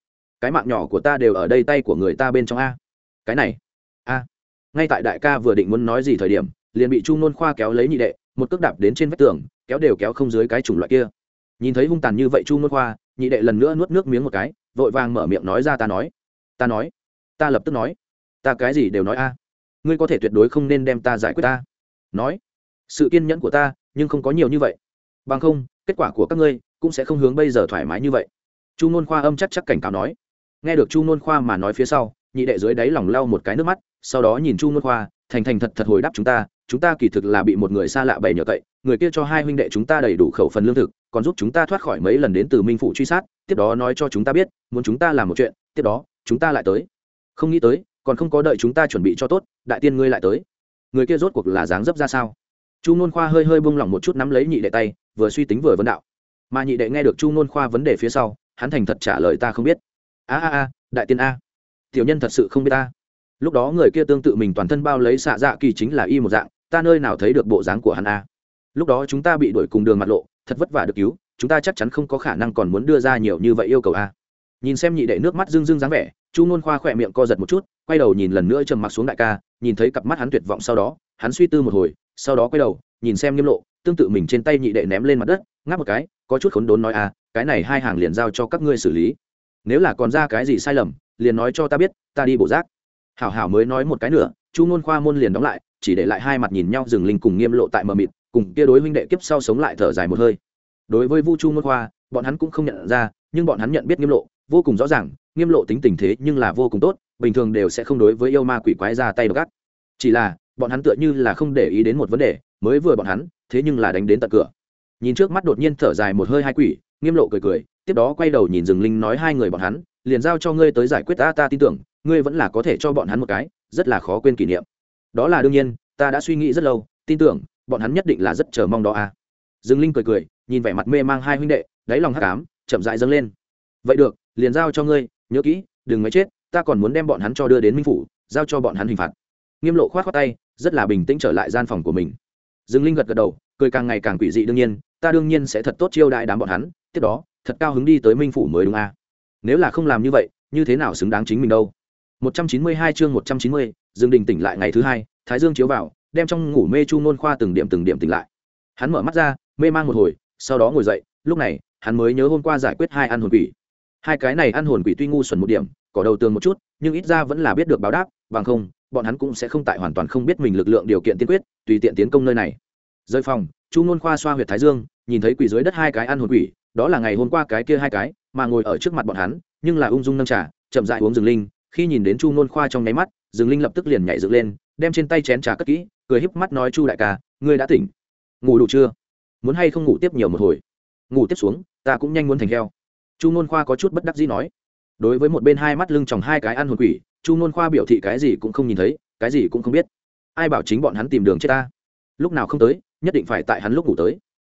Cái mạng nhỏ của ta đều ở đây tay của người ta bên trong a. Cái này, a, ngay tại đại ca vừa định muốn nói gì thời điểm, liền bị chu nôn khoa kéo lấy nhị đệ, một cước đạp đến trên vách tường, kéo đều kéo không dưới cái chủng loại kia. Nhìn thấy hung tàn như vậy chu nôn khoa, nhị đệ lần nữa nuốt nước miếng một cái, vội vàng mở miệng nói ra ta nói. Ta nói, ta lập tức nói. Ta cái gì đều nói a ngươi có thể tuyệt đối không nên đem ta giải quyết ta. Nói, sự kiên nhẫn của ta, nhưng không có nhiều như vậy. Bằng không, kết quả của các ngươi cũng sẽ không hướng bây giờ thoải mái như vậy. Chu nôn khoa âm chắc chắc cảnh cáo nói. Nghe được chu nôn khoa mà nói phía sau, nhị đệ dưới đáy lòng lau một cái nước mắt, sau đó nhìn chu nôn khoa, thành thành thật thật hồi đáp chúng ta chúng ta kỳ thực là bị một người xa lạ bày nhờ cậy, người kia cho hai huynh đệ chúng ta đầy đủ khẩu phần lương thực, còn giúp chúng ta thoát khỏi mấy lần đến từ minh phụ truy sát, tiếp đó nói cho chúng ta biết, muốn chúng ta làm một chuyện, tiếp đó, chúng ta lại tới. Không nghĩ tới còn không có đợi chúng ta chuẩn bị cho tốt, đại tiên ngươi lại tới. Người kia rốt cuộc là dáng dấp ra sao? Chu nôn khoa hơi hơi buông lỏng một chút nắm lấy nhị đệ tay, vừa suy tính vừa vấn đạo. Mà nhị đệ nghe được chu nôn khoa vấn đề phía sau, hắn thành thật trả lời ta không biết. A a a, đại tiên a. Tiểu nhân thật sự không biết ta. Lúc đó người kia tương tự mình toàn thân bao lấy xạ dạ kỳ chính là y một dạng, ta nơi nào thấy được bộ dáng của hắn a? Lúc đó chúng ta bị đuổi cùng đường mặt lộ, thật vất vả được cứu, chúng ta chắc chắn không có khả năng còn muốn đưa ra nhiều như vậy yêu cầu a. Nhìn xem nhị đệ nước mắt rưng rưng dáng vẻ chu nôn khoa khỏe miệng co giật một chút, quay đầu nhìn lần nữa trầm mặc xuống đại ca, nhìn thấy cặp mắt hắn tuyệt vọng sau đó, hắn suy tư một hồi, sau đó quay đầu, nhìn xem nghiêm lộ, tương tự mình trên tay nhị đệ ném lên mặt đất, ngáp một cái, có chút khốn đốn nói a cái này hai hàng liền giao cho các ngươi xử lý. Nếu là còn ra cái gì sai lầm, liền nói cho ta biết, ta đi bổ rác. Hảo hảo mới nói một cái nữa, chu nôn khoa môn liền đóng lại, chỉ để lại hai mặt nhìn nhau dừng linh cùng nghiêm lộ tại mờ mịt, cùng kia đối huynh đệ kiếp sau sống lại thở dài một hơi. Đối với vu chu nôn khoa, bọn hắn cũng không nhận ra, nhưng bọn hắn nhận biết nghiêm lộ, vô cùng rõ ràng nghiêm lộ tính tình thế nhưng là vô cùng tốt, bình thường đều sẽ không đối với yêu ma quỷ quái ra tay gắt chỉ là, bọn hắn tựa như là không để ý đến một vấn đề, mới vừa bọn hắn, thế nhưng là đánh đến tận cửa. Nhìn trước mắt đột nhiên thở dài một hơi hai quỷ, nghiêm lộ cười cười, tiếp đó quay đầu nhìn rừng linh nói hai người bọn hắn, liền giao cho ngươi tới giải quyết ta ta tin tưởng, ngươi vẫn là có thể cho bọn hắn một cái, rất là khó quên kỷ niệm. Đó là đương nhiên, ta đã suy nghĩ rất lâu, tin tưởng, bọn hắn nhất định là rất chờ mong đó à. Dương linh cười cười, nhìn vẻ mặt mê mang hai huynh đệ, đáy lòng hắc ám, chậm rãi dâng lên. Vậy được, liền giao cho ngươi nhớ kỹ đừng mấy chết ta còn muốn đem bọn hắn cho đưa đến minh phủ giao cho bọn hắn hình phạt nghiêm lộ khoát khoát tay rất là bình tĩnh trở lại gian phòng của mình dương linh gật gật đầu cười càng ngày càng quỷ dị đương nhiên ta đương nhiên sẽ thật tốt chiêu đại đám bọn hắn tiếp đó thật cao hứng đi tới minh phủ mới đúng à nếu là không làm như vậy như thế nào xứng đáng chính mình đâu 192 chương 190, Dương Đình tỉnh lại ngày thứ hai, Thái Dương chiếu vào, đem trong ngủ mê Chu Nôn Khoa từng điểm từng điểm tỉnh lại. Hắn mở mắt ra, mê mang một hồi, sau đó ngồi dậy, lúc này, hắn mới nhớ hôm qua giải quyết hai ăn hồn quỷ. Hai cái này ăn hồn quỷ tuy ngu xuẩn một điểm, cỏ đầu tường một chút, nhưng ít ra vẫn là biết được báo đáp, bằng không, bọn hắn cũng sẽ không tại hoàn toàn không biết mình lực lượng điều kiện tiên quyết, tùy tiện tiến công nơi này. Rơi phòng, Chu Nôn Khoa xoa huyệt Thái Dương, nhìn thấy quỷ dưới đất hai cái ăn hồn quỷ, đó là ngày hôm qua cái kia hai cái, mà ngồi ở trước mặt bọn hắn, nhưng là ung dung nâng trà, chậm rãi uống rừng linh, khi nhìn đến chu nôn khoa trong nháy mắt rừng linh lập tức liền nhảy dựng lên đem trên tay chén trà cất kỹ cười híp mắt nói chu đại ca ngươi đã tỉnh. Ngủ đủ chưa? Muốn hay không ngủ tiếp nhiều một hồi? Ngủ tiếp xuống ta cũng nhanh muốn thành heo chu nôn khoa có chút bất đắc dĩ nói, đối với một bên hai mắt lưng tròng hai cái ăn hồn quỷ, chu nôn khoa biểu thị cái gì cũng không nhìn thấy, cái gì cũng không biết. Ai bảo chính bọn hắn tìm đường chết ta? Lúc nào không tới, nhất định phải tại hắn lúc ngủ tới.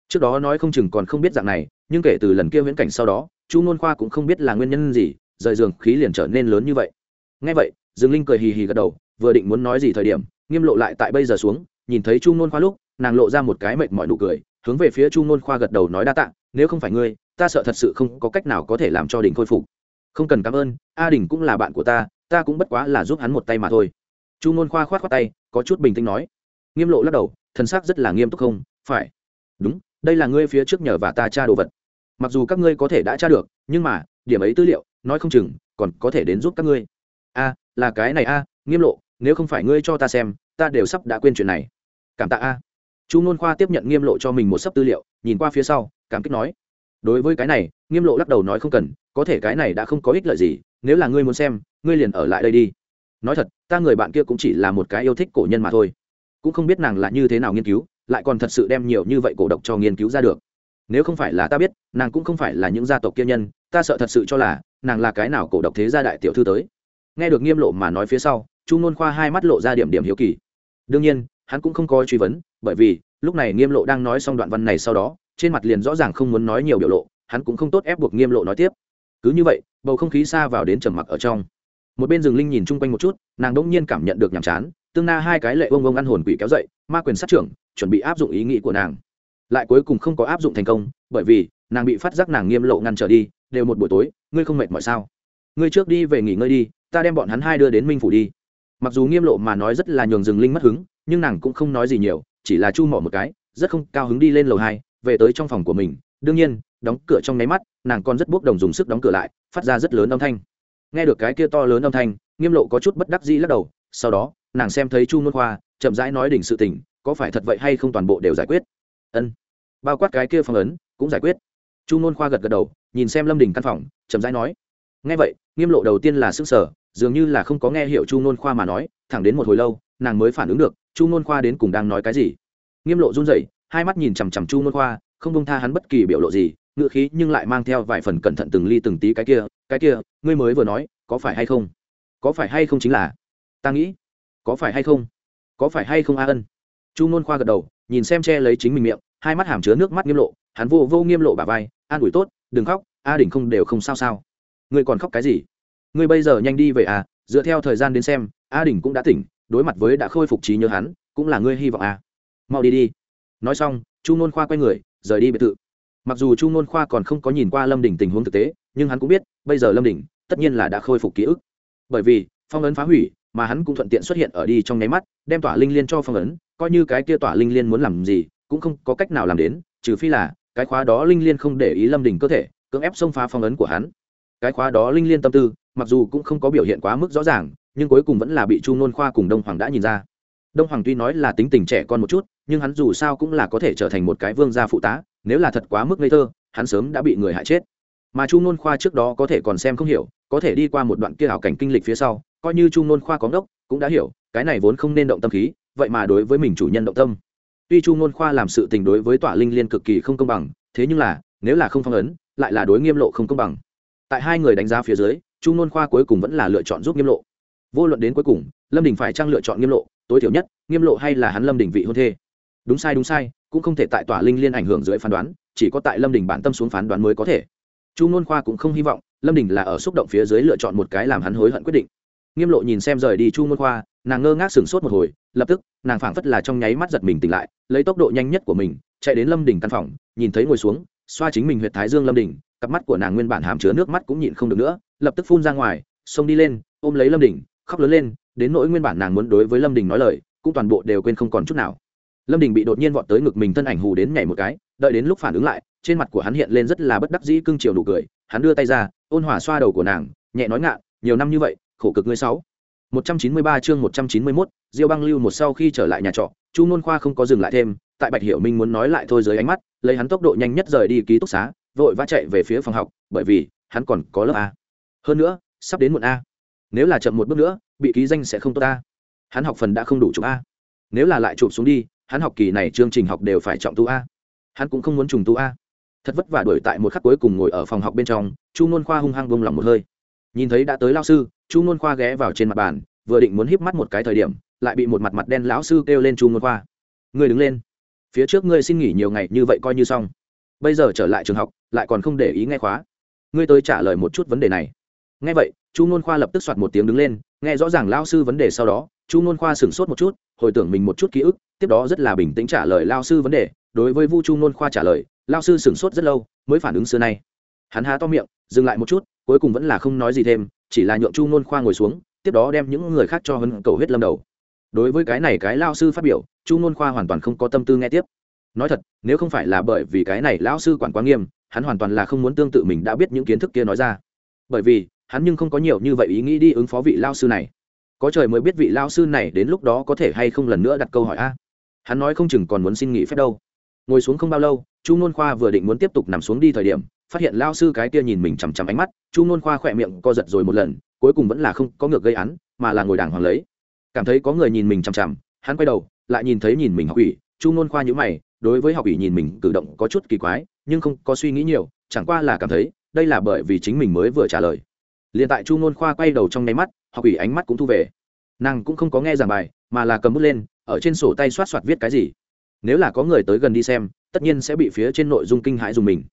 Trước đó nói không chừng còn không biết dạng này, nhưng kể từ lần kia viễn cảnh sau đó, chu nôn khoa cũng không biết là nguyên nhân gì, rời giường khí liền trở nên lớn như vậy. Ngay vậy, dương linh cười hì hì gật đầu, vừa định muốn nói gì thời điểm, nghiêm lộ lại tại bây giờ xuống, nhìn thấy chu nôn khoa lúc, nàng lộ ra một cái mệt mỏi nụ cười, hướng về phía chu nôn khoa gật đầu nói đa tạ nếu không phải ngươi, ta sợ thật sự không có cách nào có thể làm cho đình khôi phục. Không cần cảm ơn, a đình cũng là bạn của ta ta cũng bất quá là giúp hắn một tay mà thôi. Chu ngôn khoa khoát khoát tay, có chút bình tĩnh nói. Nghiêm lộ lắc đầu, thần sắc rất là nghiêm túc không? Phải. Đúng, đây là ngươi phía trước nhờ và ta tra đồ vật. Mặc dù các ngươi có thể đã tra được, nhưng mà, điểm ấy tư liệu, nói không chừng, còn có thể đến giúp các ngươi. A, là cái này a, nghiêm lộ, nếu không phải ngươi cho ta xem, ta đều sắp đã quên chuyện này. Cảm tạ a. Chu ngôn khoa tiếp nhận nghiêm lộ cho mình một sấp tư liệu, nhìn qua phía sau cảm kích nói. Đối với cái này, nghiêm lộ lắc đầu nói không cần, có thể cái này đã không có ích lợi gì, nếu là ngươi muốn xem, ngươi liền ở lại đây đi. Nói thật, ta người bạn kia cũng chỉ là một cái yêu thích cổ nhân mà thôi. Cũng không biết nàng là như thế nào nghiên cứu, lại còn thật sự đem nhiều như vậy cổ độc cho nghiên cứu ra được. Nếu không phải là ta biết, nàng cũng không phải là những gia tộc kia nhân, ta sợ thật sự cho là, nàng là cái nào cổ độc thế gia đại tiểu thư tới. Nghe được nghiêm lộ mà nói phía sau, chu nôn khoa hai mắt lộ ra điểm điểm hiếu kỳ. Đương nhiên, hắn cũng không có truy vấn, bởi vì, lúc này nghiêm lộ đang nói xong đoạn văn này sau đó trên mặt liền rõ ràng không muốn nói nhiều biểu lộ, hắn cũng không tốt ép buộc nghiêm lộ nói tiếp. Cứ như vậy, bầu không khí xa vào đến trầm mặc ở trong. Một bên rừng linh nhìn chung quanh một chút, nàng đỗng nhiên cảm nhận được nhàm chán, tương na hai cái lệ ông ông ăn hồn quỷ kéo dậy, ma quyền sát trưởng, chuẩn bị áp dụng ý nghĩ của nàng. Lại cuối cùng không có áp dụng thành công, bởi vì, nàng bị phát giác nàng nghiêm lộ ngăn trở đi, đều một buổi tối, ngươi không mệt mỏi sao? Ngươi trước đi về nghỉ ngơi đi, ta đem bọn hắn hai đưa đến minh phủ đi. Mặc dù nghiêm lộ mà nói rất là nhường rừng linh mất hứng, nhưng nàng cũng không nói gì nhiều, chỉ là chu mỏ một cái, rất không cao hứng đi lên lầu hai về tới trong phòng của mình, đương nhiên, đóng cửa trong nháy mắt, nàng còn rất bốc đồng dùng sức đóng cửa lại, phát ra rất lớn âm thanh. Nghe được cái kia to lớn âm thanh, nghiêm lộ có chút bất đắc dĩ lắc đầu, sau đó, nàng xem thấy chu môn khoa, chậm rãi nói đỉnh sự tình, có phải thật vậy hay không toàn bộ đều giải quyết? Ân. Bao quát cái kia phong ấn, cũng giải quyết. Chu môn khoa gật gật đầu, nhìn xem lâm đình căn phòng, chậm rãi nói. Nghe vậy, nghiêm lộ đầu tiên là sức sở dường như là không có nghe hiểu chu nôn khoa mà nói, thẳng đến một hồi lâu, nàng mới phản ứng được, chu nôn khoa đến cùng đang nói cái gì? Nghiêm lộ run rẩy hai mắt nhìn chằm chằm chu môn khoa, không bông tha hắn bất kỳ biểu lộ gì ngựa khí nhưng lại mang theo vài phần cẩn thận từng ly từng tí cái kia cái kia, ngươi mới vừa nói, có phải hay không? Có phải hay không chính là, ta nghĩ, có phải hay không? Có phải hay không a ân? Chu môn khoa gật đầu, nhìn xem che lấy chính mình miệng, hai mắt hàm chứa nước mắt nghiêm lộ, hắn vô vô nghiêm lộ bà vai, an ủi tốt, đừng khóc, a đỉnh không đều không sao sao. Ngươi còn khóc cái gì? Ngươi bây giờ nhanh đi về à dựa theo thời gian đến xem, a đình cũng đã tỉnh, đối mặt với đã khôi phục trí nhớ hắn, cũng là ngươi hy vọng à. Mau đi đi nói xong, chu nôn khoa quay người, rời đi biệt thự. Mặc dù chu nôn khoa còn không có nhìn qua lâm đình tình huống thực tế, nhưng hắn cũng biết, bây giờ lâm đình tất nhiên là đã khôi phục ký ức. Bởi vì, phong ấn phá hủy mà hắn cũng thuận tiện xuất hiện ở đi trong nháy mắt, đem tỏa linh liên cho phong ấn, coi như cái kia tỏa linh liên muốn làm gì, cũng không có cách nào làm đến, trừ phi là, cái khóa đó linh liên không để ý lâm đình cơ thể, cưỡng ép xông phá phong ấn của hắn. Cái khóa đó linh liên tâm tư, mặc dù cũng không có biểu hiện quá mức rõ ràng, nhưng cuối cùng vẫn là bị chu nôn khoa cùng đông hoàng đã nhìn ra đông hoàng tuy nói là tính tình trẻ con một chút, nhưng hắn dù sao cũng là có thể trở thành một cái vương gia phụ tá, nếu là thật quá mức ngây thơ, hắn sớm đã bị người hại chết. Mà chu nôn khoa trước đó có thể còn xem không hiểu, có thể đi qua một đoạn kia hảo cảnh kinh lịch phía sau, coi như chu nôn khoa có ngốc, cũng đã hiểu, cái này vốn không nên động tâm khí, vậy mà đối với mình chủ nhân động tâm. Tuy chu nôn khoa làm sự tình đối với tọa linh liên cực kỳ không công bằng, thế nhưng là, nếu là không phong ấn, lại là đối nghiêm lộ không công bằng. Tại hai người đánh giá phía dưới, chu nôn khoa cuối cùng vẫn là lựa chọn giúp nghiêm lộ vô luận đến cuối cùng, lâm đình phải trang lựa chọn nghiêm lộ, tối thiểu nhất, nghiêm lộ hay là hắn lâm đình vị hôn thê? Đúng sai đúng sai, cũng không thể tại tòa linh liên ảnh hưởng dưới phán đoán, chỉ có tại lâm đình bản tâm xuống phán đoán mới có thể. Chu n khoa cũng không hy vọng, lâm đình là ở xúc động phía dưới lựa chọn một cái làm hắn hối hận quyết định. Nghiêm lộ nhìn xem rời đi chu n khoa, nàng ngơ ngác sửng sốt một hồi, lập tức, nàng phảng phất là trong nháy mắt giật mình tỉnh lại, lấy tốc độ nhanh nhất của mình, chạy đến lâm đình căn phòng, nhìn thấy ngồi xuống, xoa chính mình huyệt thái dương lâm đình, cặp mắt của nàng nguyên bản hàm chứa nước mắt cũng nhịn không được nữa, lập tức phun ra ngoài, xông đi lên, ôm lấy lâm đình khóc lớn lên đến nỗi nguyên bản nàng muốn đối với lâm đình nói lời cũng toàn bộ đều quên không còn chút nào. Lâm đình bị đột nhiên vọt tới ngực mình thân ảnh hù đến nhảy một cái đợi đến lúc phản ứng lại trên mặt của hắn hiện lên rất là bất đắc dĩ cưng chiều đủ cười hắn đưa tay ra ôn hỏa xoa đầu của nàng nhẹ nói ngạ nhiều năm như vậy khổ cực ngươi sáu. Một trăm chín mươi ba chương 191, Diêu Băng Lưu một sau khi trở lại nhà trọ, Chu Nôn Khoa không có dừng lại thêm, tại Bạch Hiểu Minh muốn nói lại thôi dưới ánh mắt, lấy hắn tốc độ nhanh nhất rời đi ký túc xá, vội vã chạy về phía phòng học bởi vì hắn còn có lớp a. Hơn nữa sắp đến muộn a nếu là chậm một bước nữa, bị ký danh sẽ không tốt ta. hắn học phần đã không đủ chụp a. Nếu là lại chụp xuống đi, hắn học kỳ này chương trình học đều phải trọng tu a. Hắn cũng không muốn trùng tu a. Thật vất vả đuổi tại một khắc cuối cùng ngồi ở phòng học bên trong, chu nôn khoa hung hăng bông lòng một hơi. Nhìn thấy đã tới lao sư, chu nôn khoa ghé vào trên mặt bàn, vừa định muốn híp mắt một cái thời điểm, lại bị một mặt mặt đen lão sư kêu lên chu nôn khoa. Người đứng lên. Phía trước ngươi xin nghỉ nhiều ngày như vậy coi như xong. Bây giờ trở lại trường học, lại còn không để ý nghe khóa. Ngươi tới trả lời một chút vấn đề này. Nghe vậy chu n khoa lập tức soạt một tiếng đứng lên, nghe rõ ràng lao sư vấn đề sau đó, chu n khoa sửng sốt một chút, hồi tưởng mình một chút ký ức, tiếp đó rất là bình tĩnh trả lời lao sư vấn đề. Đối với vu chu n khoa trả lời lao sư sửng sốt rất lâu, mới phản ứng xưa nay. Hắn há to miệng, dừng lại một chút, cuối cùng vẫn là không nói gì thêm, chỉ là nhượng chu n khoa ngồi xuống, tiếp đó đem những người khác cho hân cầu huyết lâm đầu. Đối với cái này cái lao sư phát biểu, chu n khoa hoàn toàn không có tâm tư nghe tiếp. Nói thật, nếu không phải là bởi vì cái này lão sư quản quá nghiêm, hắn hoàn toàn là không muốn tương tự mình đã biết những kiến thức kia nói ra. Bởi vì hắn nhưng không có nhiều như vậy ý nghĩ đi ứng phó vị lao sư này. Có trời mới biết vị lao sư này đến lúc đó có thể hay không lần nữa đặt câu hỏi a. Hắn nói không chừng còn muốn xin nghỉ phép đâu. Ngồi xuống không bao lâu, chu nôn khoa vừa định muốn tiếp tục nằm xuống đi thời điểm, phát hiện lao sư cái kia nhìn mình chằm chằm ánh mắt, chu nôn khoa khỏe miệng co giật rồi một lần, cuối cùng vẫn là không có ngược gây án, mà là ngồi đàng hoàng lấy. Cảm thấy có người nhìn mình chằm chằm, hắn quay đầu, lại nhìn thấy nhìn mình học ủy, chu nôn khoa nhữ mày, đối với học ủy nhìn mình cử động có chút kỳ quái, nhưng không có suy nghĩ nhiều, chẳng qua là cảm thấy, đây là bởi vì chính mình mới vừa trả lời liền tại chu ngôn khoa quay đầu trong nháy mắt, học ủy ánh mắt cũng thu về. Nàng cũng không có nghe giảng bài, mà là cầm bút lên, ở trên sổ tay xoát xoát viết cái gì. Nếu là có người tới gần đi xem, tất nhiên sẽ bị phía trên nội dung kinh hãi dùng mình.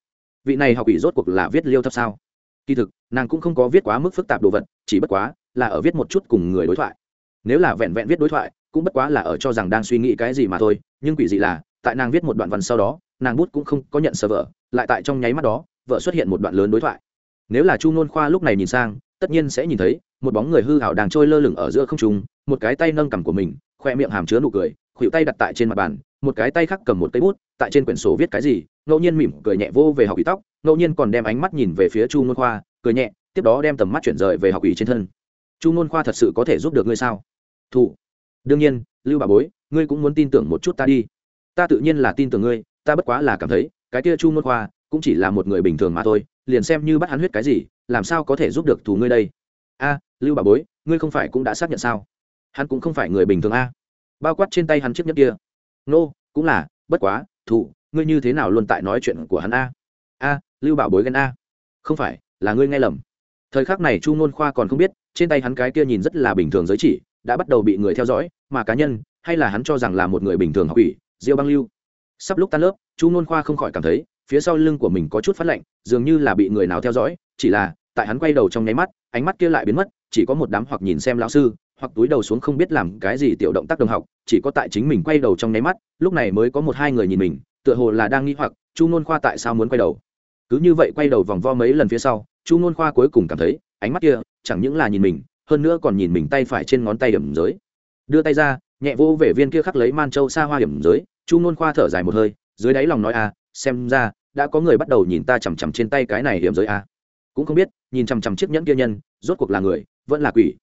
Vị này học ủy rốt cuộc là viết liêu thấp sao? Kỳ thực, nàng cũng không có viết quá mức phức tạp đồ vật, chỉ bất quá là ở viết một chút cùng người đối thoại. Nếu là vẹn vẹn viết đối thoại, cũng bất quá là ở cho rằng đang suy nghĩ cái gì mà thôi, nhưng quỷ dị là, tại nàng viết một đoạn văn sau đó, nàng bút cũng không có nhận sờ vợ lại tại trong nháy mắt đó, vợ xuất hiện một đoạn lớn đối thoại nếu là chu nôn khoa lúc này nhìn sang, tất nhiên sẽ nhìn thấy, một bóng người hư hảo đang trôi lơ lửng ở giữa không trung, một cái tay nâng cằm của mình, khoe miệng hàm chứa nụ cười, khuỷu tay đặt tại trên mặt bàn, một cái tay khác cầm một cây bút, tại trên quyển sổ viết cái gì, ngẫu nhiên mỉm cười nhẹ vô về học ủy tóc, ngẫu nhiên còn đem ánh mắt nhìn về phía chu nôn khoa, cười nhẹ, tiếp đó đem tầm mắt chuyển rời về học ủy trên thân. Chu nôn khoa thật sự có thể giúp được ngươi sao? Thụ. Đương nhiên, lưu bà bối, ngươi cũng muốn tin tưởng một chút ta đi. Ta tự nhiên là tin tưởng ngươi, ta bất quá là cảm thấy, cái kia chu nôn khoa cũng chỉ là một người bình thường mà thôi liền xem như bắt hắn huyết cái gì làm sao có thể giúp được thù ngươi đây? A lưu bà bối ngươi không phải cũng đã xác nhận sao? Hắn cũng không phải người bình thường a. Bao quát trên tay hắn chiếc nhất kia. Nô、no, cũng là bất quá thù ngươi như thế nào luôn tại nói chuyện của hắn a? A lưu bảo bối ghen a. Không phải là ngươi nghe lầm. Thời khắc này chu ngôn khoa còn không biết trên tay hắn cái kia nhìn rất là bình thường giới chỉ đã bắt đầu bị người theo dõi mà cá nhân hay là hắn cho rằng là một người bình thường học ủy diêu băng lưu. Sắp lúc tan lớp chu ngôn khoa không khỏi cảm thấy phía sau lưng của mình có chút phát lạnh dường như là bị người nào theo dõi chỉ là tại hắn quay đầu trong nháy mắt ánh mắt kia lại biến mất chỉ có một đám hoặc nhìn xem lão sư hoặc túi đầu xuống không biết làm cái gì tiểu động tác đồng học chỉ có tại chính mình quay đầu trong nháy mắt lúc này mới có một hai người nhìn mình tựa hồ là đang nghĩ hoặc chu ngôn khoa tại sao muốn quay đầu. Cứ như vậy quay đầu vòng vo mấy lần phía sau chu ngôn khoa cuối cùng cảm thấy ánh mắt kia chẳng những là nhìn mình hơn nữa còn nhìn mình tay phải trên ngón tay điểm giới. Đưa tay ra nhẹ vô về viên kia khắc lấy man châu xa hoa điểm giới chu ngôn khoa thở dài một hơi dưới đáy lòng nói a à, xem ra, đã có người bắt đầu nhìn ta chằm chằm trên tay cái này điểm giới a. À. cũng không biết, nhìn chằm chằm chiếc nhẫn kia nhân, rốt cuộc là người, vẫn là quỷ.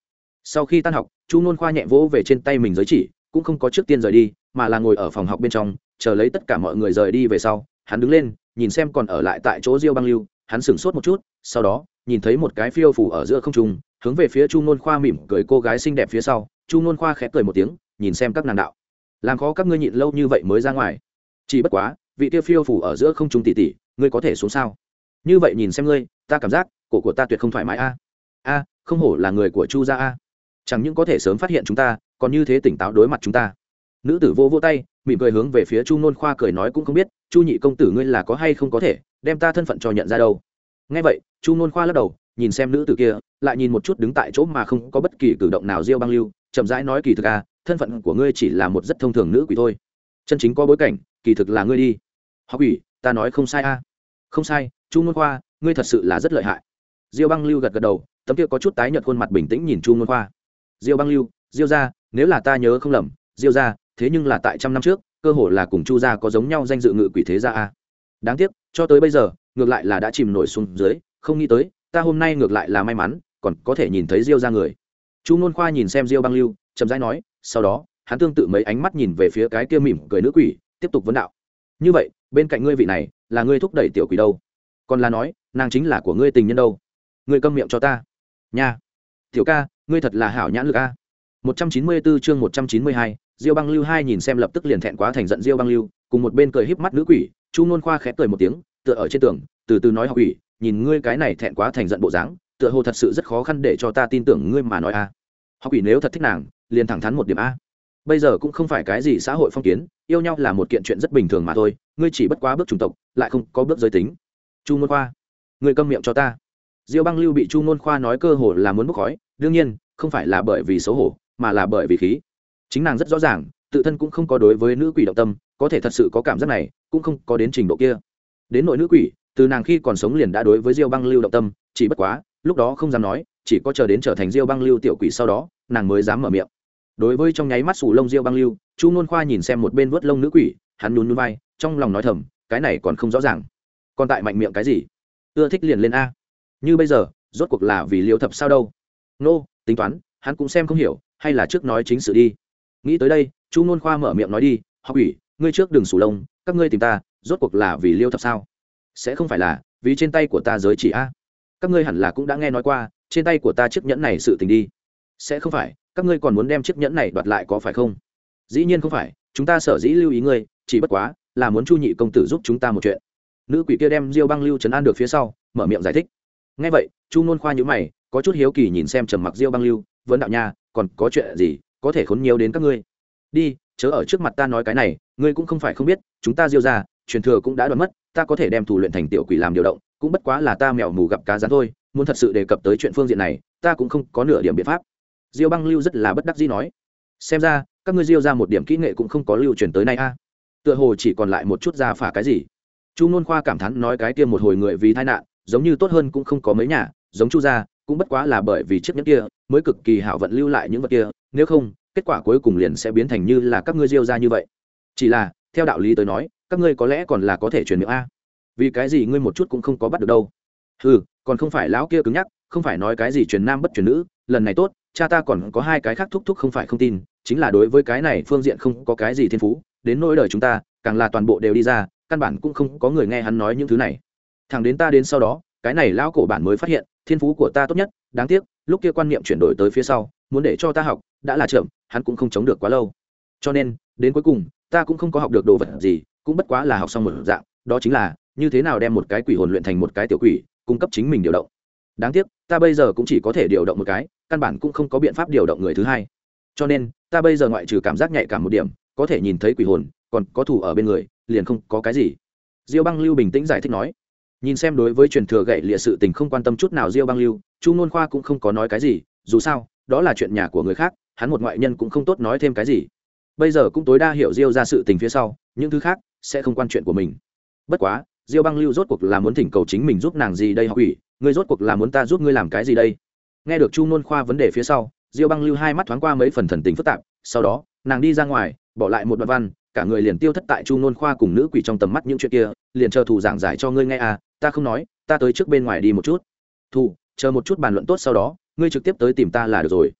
Sau khi tan học, chu Nôn khoa nhẹ vỗ về trên tay mình giới chỉ, cũng không có trước tiên rời đi, mà là ngồi ở phòng học bên trong, chờ lấy tất cả mọi người rời đi về sau, hắn đứng lên, nhìn xem còn ở lại tại chỗ diêu băng lưu, hắn sửng sốt một chút, sau đó, nhìn thấy một cái phiêu phủ ở giữa không trung, hướng về phía chu Nôn khoa mỉm cười cô gái xinh đẹp phía sau, chu Nôn khoa khẽ cười một tiếng, nhìn xem các nàng đạo. Làm khó các ngươi nhịn lâu như vậy mới ra ngoài. Chỉ bất quá vị tiêu phiêu phủ ở giữa không trung tỷ tỷ, ngươi có thể xuống sao? Như vậy nhìn xem ngươi, ta cảm giác, cổ của ta tuyệt không thoải mái a. A, không hổ là người của chu gia a. Chẳng những có thể sớm phát hiện chúng ta, còn như thế tỉnh táo đối mặt chúng ta. Nữ tử vô vô tay, mỉm cười hướng về phía chu nôn khoa cười nói cũng không biết, chu nhị công tử ngươi là có hay không có thể đem ta thân phận cho nhận ra đâu? Nghe vậy, chu nôn khoa lắc đầu, nhìn xem nữ tử kia, lại nhìn một chút đứng tại chỗ mà không có bất kỳ cử động nào diêu băng lưu, chậm rãi nói kỳ thực à thân phận của ngươi chỉ là một rất thông thường nữ quỷ thôi. Chân chính có bối cảnh kỳ thực là ngươi đi. Học quỷ ta nói không sai a. À. không sai, chu nôn khoa, ngươi thật sự là rất lợi hại. Diêu băng lưu gật gật đầu, tấm kia có chút tái nhợt khuôn mặt bình tĩnh nhìn chu nôn khoa. Diêu băng lưu, diêu ra nếu là ta nhớ không lầm, diêu ra thế nhưng là tại trăm năm trước, cơ hội là cùng chu gia có giống nhau danh dự ngự quỷ thế gia a. Đáng tiếc, cho tới bây giờ, ngược lại là đã chìm nổi xuống dưới, không nghĩ tới, ta hôm nay ngược lại là may mắn, còn có thể nhìn thấy diêu ra người. Chu ngôn khoa nhìn xem diêu băng lưu, chậm rãi nói, sau đó, hắn tương tự mấy ánh mắt nhìn về phía cái kia mỉm cười nữ quỷ tiếp tục vấn đạo. Như vậy bên cạnh ngươi vị này là ngươi thúc đẩy tiểu quỷ đâu? Còn là nói nàng chính là của ngươi tình nhân đâu? Ngươi câm miệng cho ta. Nha. Tiểu ca ngươi thật là hảo nhãn lực a. 194 chương 192, Diêu Băng Lưu hai nhìn xem lập tức liền thẹn quá thành giận Diêu Băng Lưu, cùng một bên cười híp mắt nữ quỷ, Chu Nôn Khoa khẽ cười một tiếng, tựa ở trên tường, từ từ nói học quỷ, nhìn ngươi cái này thẹn quá thành giận bộ dáng, tựa hồ thật sự rất khó khăn để cho ta tin tưởng ngươi mà nói a. Học quỷ nếu thật thích nàng, liền thẳng thắn một điểm a. Bây giờ cũng không phải cái gì xã hội phong kiến, yêu nhau là một kiện chuyện rất bình thường mà thôi, ngươi chỉ bất quá bước chủng tộc, lại không có bước giới tính. Chu Nôn Khoa, ngươi câm miệng cho ta. Diêu Băng Lưu bị Chu Nôn Khoa nói cơ hồ là muốn bốc khói, đương nhiên, không phải là bởi vì xấu hổ, mà là bởi vì khí chính nàng rất rõ ràng tự thân cũng không có đối với nữ quỷ động tâm có thể thật sự có cảm giác này cũng không có đến trình độ kia đến nội nữ quỷ từ nàng khi còn sống liền đã đối với diêu băng lưu động tâm chỉ bất quá lúc đó không dám nói chỉ có chờ đến trở thành diêu băng lưu tiểu quỷ sau đó nàng mới dám mở miệng đối với trong nháy mắt sủ lông diêu băng lưu, chu nôn khoa nhìn xem một bên vớt lông nữ quỷ, hắn nhún nhún vai, trong lòng nói thầm, cái này còn không rõ ràng. Còn tại mạnh miệng cái gì? Ưa thích liền lên a. Như bây giờ, rốt cuộc là vì liêu thập sao đâu? Nô, tính toán, hắn cũng xem không hiểu, hay là trước nói chính sự đi. Nghĩ tới đây, chu nôn khoa mở miệng nói đi, học ủy ngươi trước đừng sủ lông, các ngươi tìm ta, rốt cuộc là vì liêu thập sao? Sẽ không phải là vì trên tay của ta giới chỉ a. Các ngươi hẳn là cũng đã nghe nói qua, trên tay của ta chiếc nhẫn này sự tình đi. Sẽ không phải các ngươi còn muốn đem chiếc nhẫn này đoạt lại có phải không? Dĩ nhiên không phải, chúng ta sở dĩ lưu ý ngươi, chỉ bất quá là muốn chu nhị công tử giúp chúng ta một chuyện. Nữ quỷ kia đem diêu băng lưu trấn an được phía sau, mở miệng giải thích. Ngay vậy, chu nôn khoa nhữ mày, có chút hiếu kỳ nhìn xem trầm mặc diêu băng lưu, vấn đạo nha, còn có chuyện gì, có thể khốn nhiều đến các ngươi? Đi, chớ ở trước mặt ta nói cái này, ngươi cũng không phải không biết, chúng ta diêu ra truyền thừa cũng đã đoán mất, ta có thể đem thủ luyện thành tiểu quỷ làm điều động, cũng bất quá là ta mèo mù gặp cá rắn thôi, muốn thật sự đề cập tới chuyện phương diện này, ta cũng không có nửa điểm biện pháp diêu băng lưu rất là bất đắc dĩ nói, xem ra, các ngươi diêu ra một điểm kỹ nghệ cũng không có lưu truyền tới nay a. Tựa hồ chỉ còn lại một chút ra phả cái gì. Chu nôn khoa cảm thán nói cái kia một hồi người vì tai nạn, giống như tốt hơn cũng không có mấy nhà, giống chu gia, cũng bất quá là bởi vì chiếc nhẫn kia mới cực kỳ hảo vận lưu lại những vật kia, nếu không, kết quả cuối cùng liền sẽ biến thành như là các ngươi diêu ra như vậy. Chỉ là, theo đạo lý tới nói, các ngươi có lẽ còn là có thể truyền miệng a. Vì cái gì ngươi một chút cũng không có bắt được đâu? Ừ còn không phải lão kia cứng nhắc, không phải nói cái gì truyền nam bất truyền nữ, lần này tốt cha ta còn có hai cái khác thúc thúc không phải không tin, chính là đối với cái này phương diện không có cái gì thiên phú, đến nỗi đời chúng ta, càng là toàn bộ đều đi ra, căn bản cũng không có người nghe hắn nói những thứ này. Thằng đến ta đến sau đó, cái này lão cổ bản mới phát hiện, thiên phú của ta tốt nhất, đáng tiếc, lúc kia quan niệm chuyển đổi tới phía sau, muốn để cho ta học, đã là chậm, hắn cũng không chống được quá lâu. Cho nên, đến cuối cùng, ta cũng không có học được đồ vật gì, cũng bất quá là học xong một dạng, đó chính là, như thế nào đem một cái quỷ hồn luyện thành một cái tiểu quỷ, cung cấp chính mình điều động đáng tiếc, ta bây giờ cũng chỉ có thể điều động một cái, căn bản cũng không có biện pháp điều động người thứ hai. Cho nên, ta bây giờ ngoại trừ cảm giác nhạy cảm một điểm, có thể nhìn thấy quỷ hồn, còn có thủ ở bên người, liền không có cái gì. Diêu băng lưu bình tĩnh giải thích nói. Nhìn xem đối với truyền thừa gậy lịa sự tình không quan tâm chút nào diêu băng lưu, chu nôn khoa cũng không có nói cái gì, dù sao, đó là chuyện nhà của người khác, hắn một ngoại nhân cũng không tốt nói thêm cái gì. Bây giờ cũng tối đa hiểu diêu ra sự tình phía sau, những thứ khác sẽ không quan chuyện của mình. Bất quá, diêu băng lưu rốt cuộc là muốn thỉnh cầu chính mình giúp nàng gì đây học ủy ngươi rốt cuộc là muốn ta giúp ngươi làm cái gì đây? Nghe được chu nôn khoa vấn đề phía sau, diêu băng lưu hai mắt thoáng qua mấy phần thần tình phức tạp, sau đó, nàng đi ra ngoài, bỏ lại một đoạn văn, cả người liền tiêu thất tại chu nôn khoa cùng nữ quỷ trong tầm mắt những chuyện kia, liền chờ thủ giảng giải cho ngươi nghe à ta không nói, ta tới trước bên ngoài đi một chút. Thủ, chờ một chút bàn luận tốt sau đó, ngươi trực tiếp tới tìm ta là được rồi.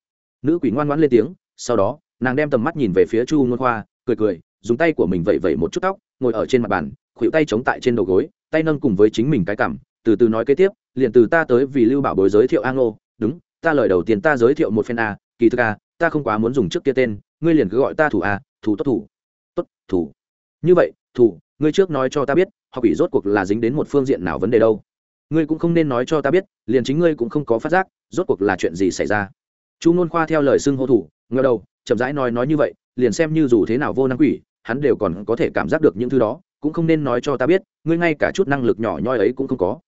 Nữ quỷ ngoan ngoãn lên tiếng, sau đó, nàng đem tầm mắt nhìn về phía chu nôn khoa, cười cười, dùng tay của mình vẩy vẩy một chút tóc, ngồi ở trên mặt bàn, khuỷu tay chống tại trên đầu gối, tay nâng cùng với chính mình cái cảm từ từ nói kế tiếp liền từ ta tới vì lưu bảo bối giới thiệu a ngô đúng, ta lời đầu tiên ta giới thiệu một phen a, kỳ thực a, ta không quá muốn dùng trước kia tên, ngươi liền cứ gọi ta thủ a, thủ tốt thủ. Tốt, thủ. Như vậy, thủ, ngươi trước nói cho ta biết, học ủy rốt cuộc là dính đến một phương diện nào vấn đề đâu. Ngươi cũng không nên nói cho ta biết, liền chính ngươi cũng không có phát giác, rốt cuộc là chuyện gì xảy ra. Chu n khoa theo lời xưng hô thủ, ngờ đầu, chậm rãi nói nói như vậy, liền xem như dù thế nào vô năng quỷ, hắn đều còn có thể cảm giác được những thứ đó, cũng không nên nói cho ta biết, ngươi ngay cả chút năng lực nhỏ nhoi ấy cũng không có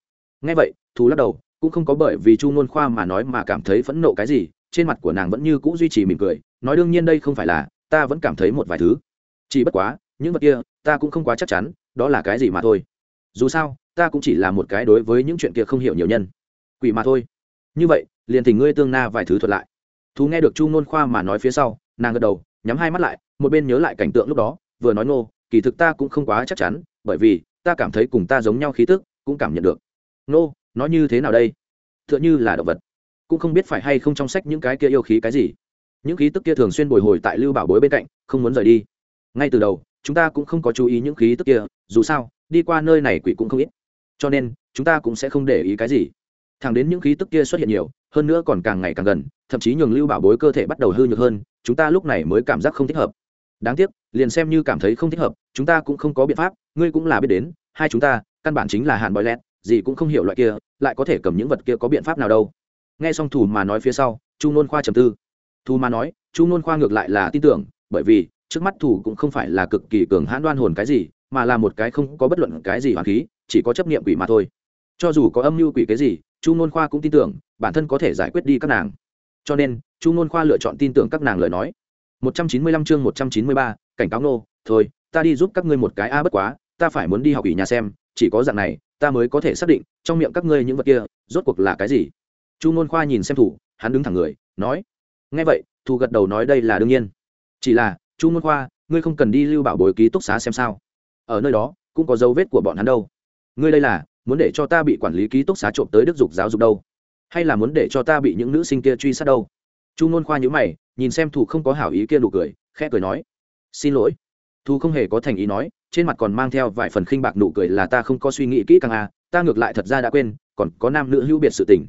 ngay vậy thú lắc đầu, cũng không có bởi vì chu nôn khoa mà nói mà cảm thấy phẫn nộ cái gì, trên mặt của nàng vẫn như c ũ duy trì mỉm cười, nói đương nhiên đây không phải là, ta vẫn cảm thấy một vài thứ. Chỉ bất quá, những vật kia, ta cũng không quá chắc chắn, đó là cái gì mà thôi. Dù sao, ta cũng chỉ là một cái đối với những chuyện kia không hiểu nhiều nhân. Quỷ mà thôi. Như vậy, liền tình ngươi tương na vài thứ thuật lại. Thú nghe được chu nôn khoa mà nói phía sau, nàng gật đầu, nhắm hai mắt lại, một bên nhớ lại cảnh tượng lúc đó, vừa nói ngô, kỳ thực ta cũng không quá chắc chắn, bởi vì, ta cảm thấy cùng ta giống nhau khí tức, cũng cảm nhận được nô, nó như thế nào đây? T h ư ợ n h ư là động vật. Cũng không biết phải hay không trong sách những cái kia yêu khí cái gì. Những khí tức kia thường xuyên bồi hồi tại lưu bảo bối bên cạnh, không muốn rời đi. Ngay từ đầu, chúng ta cũng không có chú ý những khí tức kia, dù sao, đi qua nơi này quỷ cũng không ít. Cho nên, chúng ta cũng sẽ không để ý cái gì. Thẳng đến những khí tức kia xuất hiện nhiều, hơn nữa còn càng ngày càng gần, thậm chí nhường lưu bảo bối cơ thể bắt đầu hư nhược hơn, chúng ta lúc này mới cảm giác không thích hợp. Đáng tiếc, liền xem như cảm thấy không thích hợp, chúng ta cũng không có biện pháp, ngươi cũng là biết đến, hai chúng ta, căn bản chính là hạn bói lẹt gì cũng không hiểu loại kia lại có thể cầm những vật kia có biện pháp nào đâu. Nghe xong thù mà nói phía sau chu nôn khoa trầm tư. Thù mà nói chu nôn khoa ngược lại là tin tưởng bởi vì trước mắt thù cũng không phải là cực kỳ cường hãn đoan hồn cái gì mà là một cái không có bất luận cái gì hoàn khí chỉ có chấp niệm quỷ mà thôi. Cho dù có âm mưu quỷ cái gì chu nôn khoa cũng tin tưởng bản thân có thể giải quyết đi các nàng. Cho nên chu nôn khoa lựa chọn tin tưởng các nàng lời nói. 195 chương 193, cảnh cáo nô, thôi, ta đi giúp các ngươi một cái a à bất quá, ta phải muốn đi học ủy nhà xem, chỉ có dạng này, ta mới có thể xác định, trong miệng các ngươi những vật kia, rốt cuộc là cái gì. Chu Nôn Khoa nhìn xem thủ, hắn đứng thẳng người, nói. Nghe vậy, thủ gật đầu nói đây là đương nhiên. Chỉ là, Chu Nôn Khoa, ngươi không cần đi lưu bảo bồi ký túc xá xem sao? Ở nơi đó, cũng có dấu vết của bọn hắn đâu. Ngươi đây là, muốn để cho ta bị quản lý ký túc xá trộm tới đức dục giáo dục đâu? Hay là muốn để cho ta bị những nữ sinh kia truy sát đâu? Chu Nôn Khoa nhíu mày, nhìn xem thủ không có hảo ý kia nụ cười khẽ cười nói xin lỗi thu không hề có thành ý nói, trên mặt còn mang theo vài phần khinh bạc nụ cười là ta không có suy nghĩ kỹ càng à ta ngược lại thật ra đã quên, còn có nam nữ hữu biệt sự tình.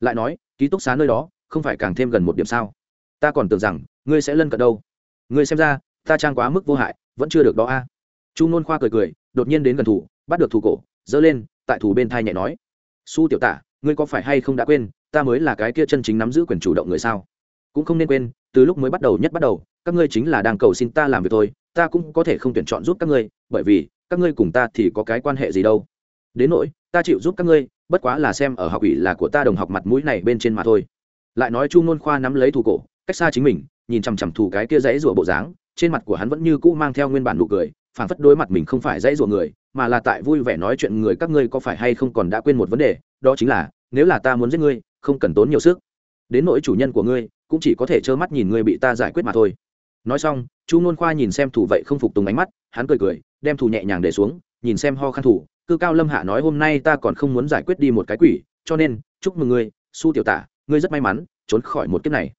Lại nói, ký túc xá nơi đó, không phải càng thêm gần một điểm sao? Ta còn tưởng rằng, ngươi sẽ lân cận đâu. Ngươi xem ra, ta trang quá mức vô hại, vẫn chưa được đó a à. chu nôn khoa cười cười, đột nhiên đến gần thủ, bắt được thủ cổ dỡ lên, tại thủ bên thai nhẹ nói. Su tiểu tả, ngươi có phải hay không đã quên, ta mới là cái kia chân chính nắm giữ quyền chủ động người sao? Cũng không nên quên, từ lúc mới bắt đầu nhất bắt đầu, các ngươi chính là đang cầu xin ta làm việc thôi ta cũng có thể không tuyển chọn giúp các ngươi, bởi vì các ngươi cùng ta thì có cái quan hệ gì đâu. Đến nỗi, ta chịu giúp các ngươi, bất quá là xem ở học ủy là của ta đồng học mặt mũi này bên trên mà thôi. Lại nói chu ngôn khoa nắm lấy thủ cổ, cách xa chính mình, nhìn chằm chằm thủ cái kia dãy rủa bộ dáng, trên mặt của hắn vẫn như cũ mang theo nguyên bản nụ cười phản phất đối mặt mình không phải dãy rủa người, mà là tại vui vẻ nói chuyện người các ngươi có phải hay không còn đã quên một vấn đề, đó chính là, nếu là ta muốn giết ngươi, không cần tốn nhiều sức. Đến nỗi chủ nhân của ngươi, cũng chỉ có thể trơ mắt nhìn ngươi bị ta giải quyết mà thôi nói xong, chu nôn khoa nhìn xem thủ vậy không phục tùng ánh mắt, hắn cười cười, đem thủ nhẹ nhàng để xuống, nhìn xem ho khăn thủ, cư cao lâm hạ nói hôm nay ta còn không muốn giải quyết đi một cái quỷ, cho nên, chúc mừng ngươi, su tiểu tả, ngươi rất may mắn, trốn khỏi một kiếp này.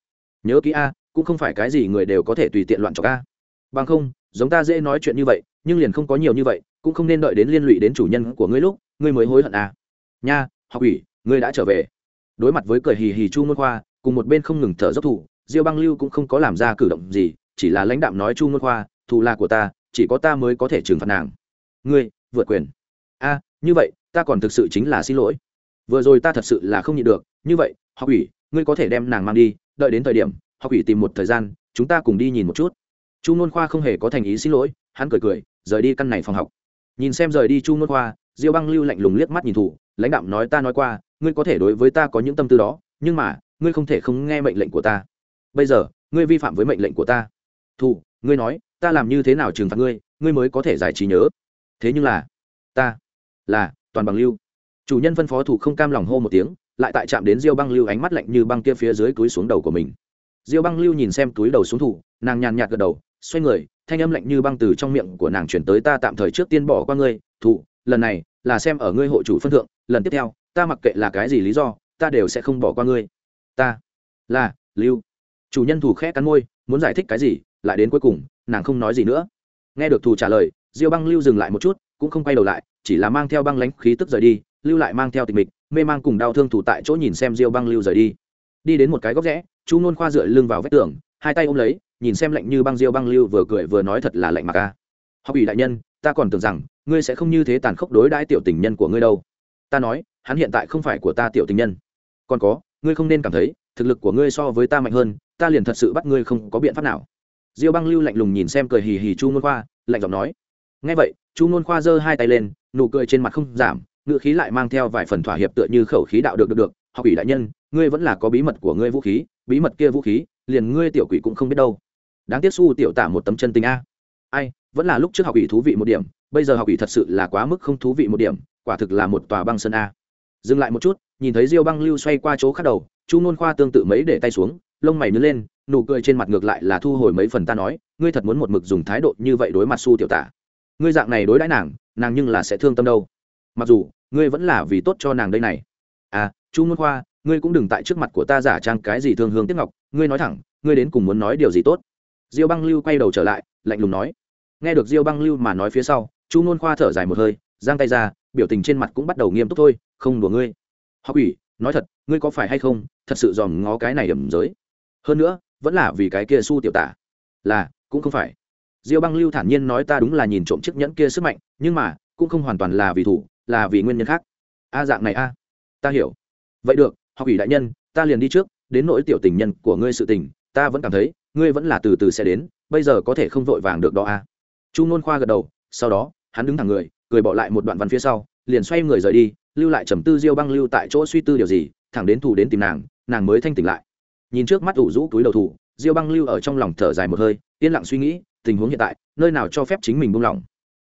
Nhớ kỹ a, cũng không phải cái gì người đều có thể tùy tiện loạn trọc a. Bằng không, giống ta dễ nói chuyện như vậy, nhưng liền không có nhiều như vậy, cũng không nên đợi đến liên lụy đến chủ nhân của ngươi lúc, ngươi mới hối hận a. Nha, học ủy ngươi đã trở về. Đối mặt với cười hì hì chu ngôn khoa, cùng một bên không ngừng thở dốc thủ, diêu băng lưu cũng không có làm ra cử động gì chỉ là lãnh đạm nói chu ngôn khoa, thù là của ta, chỉ có ta mới có thể trừng phạt nàng. Ngươi, vượt quyền. A, như vậy, ta còn thực sự chính là xin lỗi. Vừa rồi ta thật sự là không nhịn được, như vậy, học ủy, ngươi có thể đem nàng mang đi, đợi đến thời điểm, học ủy tìm một thời gian, chúng ta cùng đi nhìn một chút. Chu nôn khoa không hề có thành ý xin lỗi, hắn cười cười, rời đi căn này phòng học. Nhìn xem rời đi chu nôn khoa, diêu băng lưu lạnh lùng liếc mắt nhìn thủ, lãnh đạo nói ta nói qua, ngươi có thể đối với ta có những tâm tư đó, nhưng mà, ngươi không thể không nghe mệnh lệnh của ta. Bây giờ, ngươi vi phạm với mệnh lệnh của ta thủ ngươi nói, ta làm như thế nào trừng phạt ngươi ngươi mới có thể giải trí nhớ? Thế nhưng là, ta là toàn bằng lưu. Chủ nhân phân phó thủ không cam lòng hô một tiếng, lại tại chạm đến diêu băng lưu ánh mắt lạnh như băng kia phía dưới túi xuống đầu của mình. Diêu băng lưu nhìn xem túi đầu xuống thủ nàng nhàn nhạt gật đầu, xoay người, thanh âm lạnh như băng từ trong miệng của nàng chuyển tới, ta tạm thời trước tiên bỏ qua ngươi thủ lần này là xem ở ngươi hộ chủ phân thượng, lần tiếp theo, ta mặc kệ là cái gì lý do, ta đều sẽ không bỏ qua ngươi. Ta là lưu. Chủ nhân thủ khẽ cắn môi, muốn giải thích cái gì? Lại đến cuối cùng, nàng không nói gì nữa. Nghe được thủ trả lời, diêu băng lưu dừng lại một chút, cũng không quay đầu lại, chỉ là mang theo băng lãnh khí tức rời đi, lưu lại mang theo tình mịch, mê mang cùng đau thương thủ tại chỗ nhìn xem diêu băng lưu rời đi. Đi đến một cái góc rẽ, chu nôn khoa dựa lưng vào vách tường, hai tay ôm lấy, nhìn xem lạnh như băng diêu băng lưu vừa cười vừa nói thật là lạnh mà ca học ủy đại nhân, ta còn tưởng rằng, ngươi sẽ không như thế tàn khốc đối đãi tiểu tình nhân của ngươi đâu. Ta nói, hắn hiện tại không phải của ta tiểu tình nhân. Còn có, ngươi không nên cảm thấy, thực lực của ngươi so với ta mạnh hơn, ta liền thật sự bắt ngươi không có biện pháp nào diêu băng lưu lạnh lùng nhìn xem cười hì hì chu nôn khoa, lạnh giọng nói. Ngay vậy, chu nôn khoa giơ hai tay lên, nụ cười trên mặt không giảm, ngữ khí lại mang theo vài phần thỏa hiệp tựa như khẩu khí đạo được được được. Học ủy đại nhân, ngươi vẫn là có bí mật của ngươi vũ khí, bí mật kia vũ khí, liền ngươi tiểu quỷ cũng không biết đâu. Đáng tiếc su tiểu tả một tấm chân tình a. Ai, vẫn là lúc trước học ủy thú vị một điểm, bây giờ học ủy thật sự là quá mức không thú vị một điểm, quả thực là một tòa băng sơn a. Dừng lại một chút, nhìn thấy diêu băng lưu xoay qua chỗ khác đầu, chu nôn khoa tương tự mấy để tay xuống lông mày nứt lên, nụ cười trên mặt ngược lại là thu hồi mấy phần ta nói, ngươi thật muốn một mực dùng thái độ như vậy đối mặt su tiểu tả. Ngươi dạng này đối đãi nàng nàng nhưng là sẽ thương tâm đâu. Mặc dù, ngươi vẫn là vì tốt cho nàng đây này. À chu ngôn khoa, ngươi cũng đừng tại trước mặt của ta giả trang cái gì thương hương tiếc ngọc, ngươi nói thẳng, ngươi đến cùng muốn nói điều gì tốt? Diêu băng lưu quay đầu trở lại, lạnh lùng nói. Nghe được diêu băng lưu mà nói phía sau, chu ngôn khoa thở dài một hơi, giang tay ra, biểu tình trên mặt cũng bắt đầu nghiêm túc thôi, không đùa ngươi. Học ủy nói thật, ngươi có phải hay không, thật sự dòm ngó cái này ẩm giới? Hơn nữa, vẫn là vì cái kia su tiểu tả. Là, cũng không phải. Diêu băng lưu thản nhiên nói ta đúng là nhìn trộm chiếc nhẫn kia sức mạnh, nhưng mà, cũng không hoàn toàn là vì thủ, là vì nguyên nhân khác. A dạng này a. Ta hiểu. Vậy được, học ủy đại nhân, ta liền đi trước, đến nỗi tiểu tình nhân của ngươi sự tình, ta vẫn cảm thấy, ngươi vẫn là từ từ sẽ đến, bây giờ có thể không vội vàng được đó a. Chu nôn khoa gật đầu, sau đó, hắn đứng thẳng người, cười bỏ lại một đoạn văn phía sau, liền xoay người rời đi, lưu lại trầm tư diêu băng lưu tại chỗ suy tư điều gì, thẳng đến thủ đến tìm nàng nàng mới thanh tỉnh lại nhìn trước mắt ủ rũ túi đầu thủ, diêu băng lưu ở trong lòng thở dài một hơi, yên lặng suy nghĩ, tình huống hiện tại, nơi nào cho phép chính mình buông lỏng.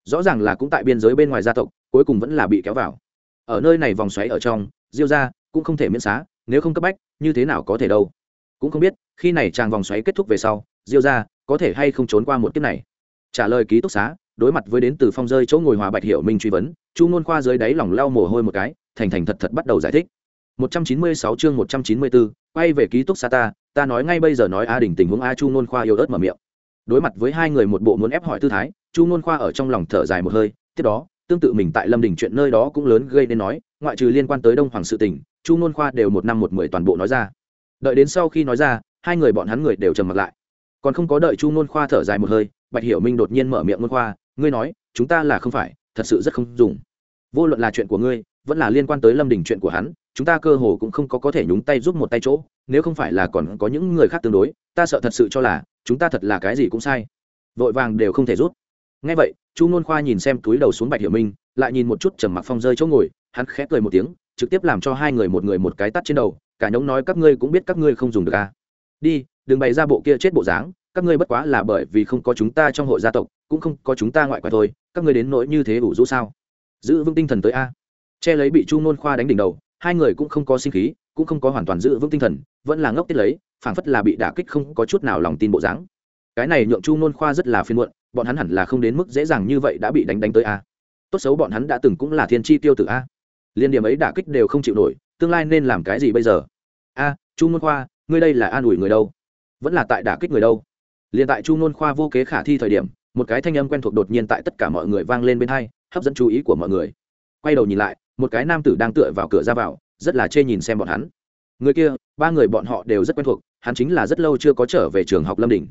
Rõ ràng là cũng tại biên giới bên ngoài gia tộc, cuối cùng vẫn là bị kéo vào. Ở nơi này vòng xoáy ở trong, diêu ra cũng không thể miễn xá, nếu không cấp bách, như thế nào có thể đâu? Cũng không biết, khi này chàng vòng xoáy kết thúc về sau, diêu ra có thể hay không trốn qua một kiếp này? Trả lời ký túc xá, đối mặt với đến từ phong rơi chỗ ngồi hòa bạch hiểu minh truy vấn, chu ngôn khoa dưới đáy lòng lau mồ hôi một cái, thành thành thật thật bắt đầu giải thích. 196 chương 194, quay về ký túc xá ta ta nói ngay bây giờ nói a đình tình huống a chu Nôn khoa yêu ớt mở miệng. Đối mặt với hai người một bộ muốn ép hỏi tư thái chu Nôn khoa ở trong lòng thở dài một hơi tiếp đó tương tự mình tại lâm đình chuyện nơi đó cũng lớn gây nên nói ngoại trừ liên quan tới đông hoàng sự tình chu Nôn khoa đều một năm một mười toàn bộ nói ra. Đợi đến sau khi nói ra hai người bọn hắn người đều trầm mặt lại. Còn không có đợi chu Nôn khoa thở dài một hơi bạch hiểu minh đột nhiên mở miệng Nôn khoa ngươi nói chúng ta là không phải thật sự rất không dùng. Vô luận là chuyện của ngươi vẫn là liên quan tới lâm đình chuyện của hắn, chúng ta cơ hồ cũng không có có thể nhúng tay giúp một tay chỗ, nếu không phải là còn có những người khác tương đối, ta sợ thật sự cho là, chúng ta thật là cái gì cũng sai. Vội vàng đều không thể rút. Ngay vậy, chu nôn khoa nhìn xem túi đầu xuống bạch hiểu minh, lại nhìn một chút trầm mặc phong rơi chỗ ngồi, hắn khẽ cười một tiếng, trực tiếp làm cho hai người một người một cái tắt trên đầu, cả nhóm nói các ngươi cũng biết các ngươi không dùng được à. đi, đừng bày ra bộ kia chết bộ dáng, các ngươi bất quá là bởi vì không có chúng ta trong hội gia tộc, cũng không có chúng ta ngoại quả thôi, các ngươi đến nỗi như thế đủ rũ sao? Giữ vững tinh thần tới a che lấy bị chu nôn khoa đánh đỉnh đầu, hai người cũng không có sinh khí, cũng không có hoàn toàn giữ vững tinh thần, vẫn là ngốc tiết lấy, phảng phất là bị đả kích không có chút nào lòng tin bộ dáng. Cái này nhượng chu nôn khoa rất là phiên muộn, bọn hắn hẳn là không đến mức dễ dàng như vậy đã bị đánh đánh tới a. Tốt xấu bọn hắn đã từng cũng là thiên chi tiêu tử a. Liên điểm ấy đả kích đều không chịu nổi, tương lai nên làm cái gì bây giờ? A, chu nôn khoa, ngươi đây là an ủi người đâu? Vẫn là tại đả kích người đâu? Liền tại chu nôn khoa vô kế khả thi thời điểm, một cái thanh âm quen thuộc đột nhiên tại tất cả mọi người vang lên bên hai, hấp dẫn chú ý của mọi người. Quay đầu nhìn lại một cái nam tử đang tựa vào cửa ra vào, rất là chê nhìn xem bọn hắn. Người kia, ba người bọn họ đều rất quen thuộc, hắn chính là rất lâu chưa có trở về trường học lâm đình.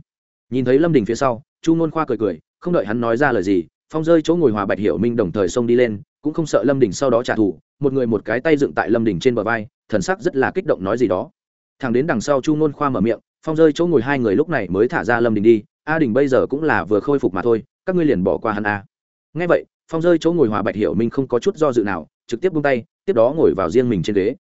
Nhìn thấy lâm đình phía sau, chu nôn khoa cười cười, không đợi hắn nói ra lời gì, phong rơi chỗ ngồi hòa bạch hiểu minh đồng thời xông đi lên, cũng không sợ lâm đình sau đó trả thù, một người một cái tay dựng tại lâm đình trên bờ vai, thần sắc rất là kích động nói gì đó. Thằng đến đằng sau chu nôn khoa mở miệng, phong rơi chỗ ngồi hai người lúc này mới thả ra lâm đình đi, a đình bây giờ cũng là vừa khôi phục mà thôi, các ngươi liền bỏ qua hắn a. Ngay vậy, phong rơi chỗ ngồi hòa bạch hiểu minh không có chút do dự nào trực tiếp buông tay, tiếp đó ngồi vào riêng mình trên ghế.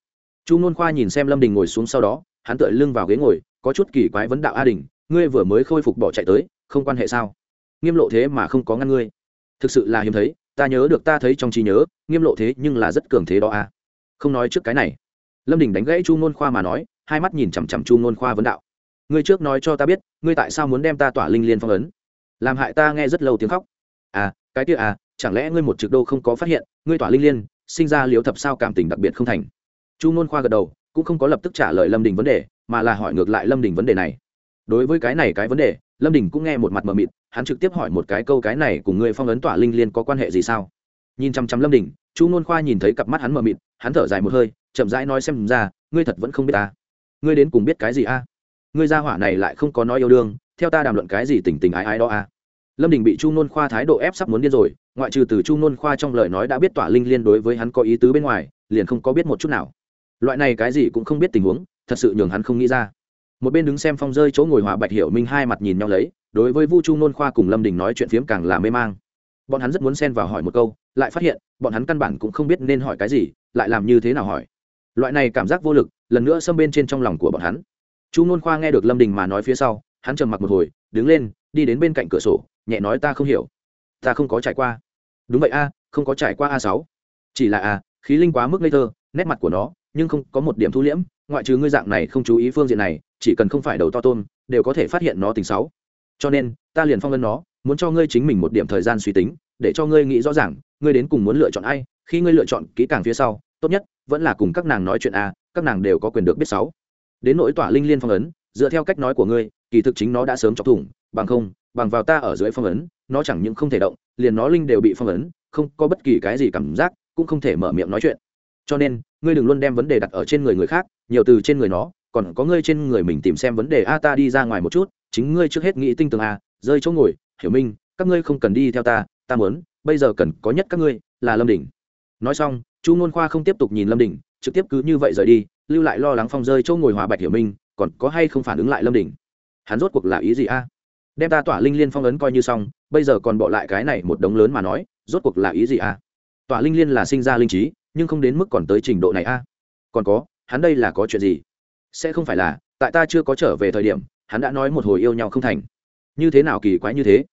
Chu nôn khoa nhìn xem lâm đình ngồi xuống sau đó, hắn tựa lưng vào ghế ngồi, có chút kỳ quái vấn đạo a đình, ngươi vừa mới khôi phục bỏ chạy tới, không quan hệ sao? Nghiêm lộ thế mà không có ngăn ngươi. Thực sự là hiếm thấy, ta nhớ được ta thấy trong trí nhớ, nghiêm lộ thế nhưng là rất cường thế đó a. Không nói trước cái này. Lâm đình đánh gãy chu nôn khoa mà nói, hai mắt nhìn chằm chằm chu nôn khoa vấn đạo. Ngươi trước nói cho ta biết, ngươi tại sao muốn đem ta tỏa linh liên phong ấn? Làm hại ta nghe rất lâu tiếng khóc. À cái kia à chẳng lẽ ngươi một trực đô không có phát hiện, ngươi tỏa linh liên sinh ra liếu thập sao cảm tình đặc biệt không thành. Chu nôn khoa gật đầu, cũng không có lập tức trả lời lâm đình vấn đề, mà là hỏi ngược lại lâm đình vấn đề này. Đối với cái này cái vấn đề, lâm đình cũng nghe một mặt mờ mịt, hắn trực tiếp hỏi một cái câu cái này cùng người phong ấn tỏa linh liên có quan hệ gì sao? Nhìn chăm chăm lâm đình, chu nôn khoa nhìn thấy cặp mắt hắn mờ mịt, hắn thở dài một hơi, chậm rãi nói xem ra, ngươi thật vẫn không biết ta. Ngươi đến cùng biết cái gì a? Ngươi gia hỏa này lại không có nói yêu đương, theo ta đàm luận cái gì tình tình ái ái đó a? Lâm đình bị chu nôn khoa thái độ ép sắp muốn điên rồi ngoại trừ từ chu nôn khoa trong lời nói đã biết tỏa linh liên đối với hắn có ý tứ bên ngoài, liền không có biết một chút nào. Loại này cái gì cũng không biết tình huống, thật sự nhường hắn không nghĩ ra. Một bên đứng xem phong rơi chỗ ngồi hòa bạch hiểu minh hai mặt nhìn nhau lấy, đối với vu chu nôn khoa cùng lâm đình nói chuyện phiếm càng là mê mang. Bọn hắn rất muốn xen vào hỏi một câu, lại phát hiện, bọn hắn căn bản cũng không biết nên hỏi cái gì, lại làm như thế nào hỏi. Loại này cảm giác vô lực, lần nữa xâm bên trên trong lòng của bọn hắn. Chu nôn khoa nghe được lâm đình mà nói phía sau, hắn trầm mặc một hồi, đứng lên, đi đến bên cạnh cửa sổ, nhẹ nói, ta không hiểu. Ta không có trải qua đúng vậy a, không có trải qua a sáu. Chỉ là a, khí linh quá mức ngây thơ, nét mặt của nó, nhưng không có một điểm thu liễm, ngoại trừ ngươi dạng này không chú ý phương diện này, chỉ cần không phải đầu to tôm, đều có thể phát hiện nó tình xấu cho nên, ta liền phong ấn nó, muốn cho ngươi chính mình một điểm thời gian suy tính, để cho ngươi nghĩ rõ ràng, ngươi đến cùng muốn lựa chọn ai, khi ngươi lựa chọn kỹ càng phía sau, tốt nhất, vẫn là cùng các nàng nói chuyện a, các nàng đều có quyền được biết sáu. Đến nỗi tỏa linh liên phong ấn, dựa theo cách nói của ngươi, kỳ thực chính nó đã sớm chọc thủng, bằng không, bằng vào ta ở dưới phong ấn, nó chẳng những không thể động liền nó linh đều bị phong ấn, không có bất kỳ cái gì cảm giác, cũng không thể mở miệng nói chuyện. Cho nên, ngươi đừng luôn đem vấn đề đặt ở trên người người khác, nhiều từ trên người nó, còn có ngươi trên người mình tìm xem vấn đề, a, ta đi ra ngoài một chút, chính ngươi trước hết nghĩ tinh tường a, rơi chỗ ngồi, hiểu minh, các ngươi không cần đi theo ta ta muốn, bây giờ cần có nhất các ngươi, là lâm đình nói xong, chu ngôn khoa không tiếp tục nhìn lâm đình trực tiếp cứ như vậy rời đi, lưu lại lo lắng phong rơi chỗ ngồi hòa bạch hiểu minh, còn có hay không phản ứng lại lâm đình hắn rốt cuộc là ý gì a? Đem ta tỏa linh liên phong ấn coi như xong, bây giờ còn bỏ lại cái này một đống lớn mà nói, rốt cuộc là ý gì à? tỏa linh liên là sinh ra linh trí, nhưng không đến mức còn tới trình độ này à? còn có, hắn đây là có chuyện gì? Sẽ không phải là, tại ta chưa có trở về thời điểm, hắn đã nói một hồi yêu nhau không thành. Như thế nào kỳ quái như thế?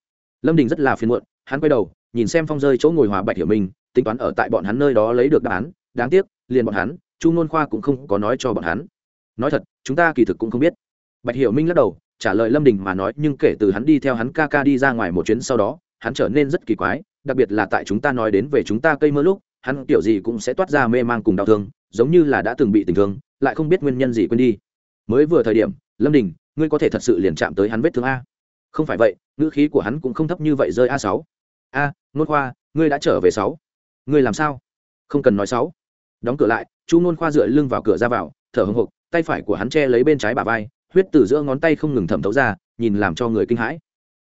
Lâm đình rất là phiền muộn, hắn quay đầu, nhìn xem phong rơi chỗ ngồi hòa bạch hiểu minh, tính toán ở tại bọn hắn nơi đó lấy được đáp án, đáng tiếc, liền bọn hắn, chu ngôn khoa cũng không có nói cho bọn hắn. Nói thật, chúng ta kỳ thực cũng không biết. Bạch hiểu minh lắc đầu trả lời lâm đình mà nói, nhưng kể từ hắn đi theo hắn ca ca đi ra ngoài một chuyến sau đó, hắn trở nên rất kỳ quái, đặc biệt là tại chúng ta nói đến về chúng ta cây mơ lúc, hắn kiểu gì cũng sẽ toát ra mê man cùng đau thương, giống như là đã từng bị tình thương, lại không biết nguyên nhân gì quên đi. Mới vừa thời điểm, lâm đình, ngươi có thể thật sự liền chạm tới hắn vết thương a. Không phải vậy, ngữ khí của hắn cũng không thấp như vậy rơi a sáu. A, nôn khoa, ngươi đã trở về sáu. Ngươi làm sao? Không cần nói sáu. Đóng cửa lại, chu nôn khoa dựa lưng vào cửa ra vào, thở hồng hộc, tay phải của hắn che lấy bên trái bà vai huyết từ giữa ngón tay không ngừng thẩm thấu ra nhìn làm cho người kinh hãi.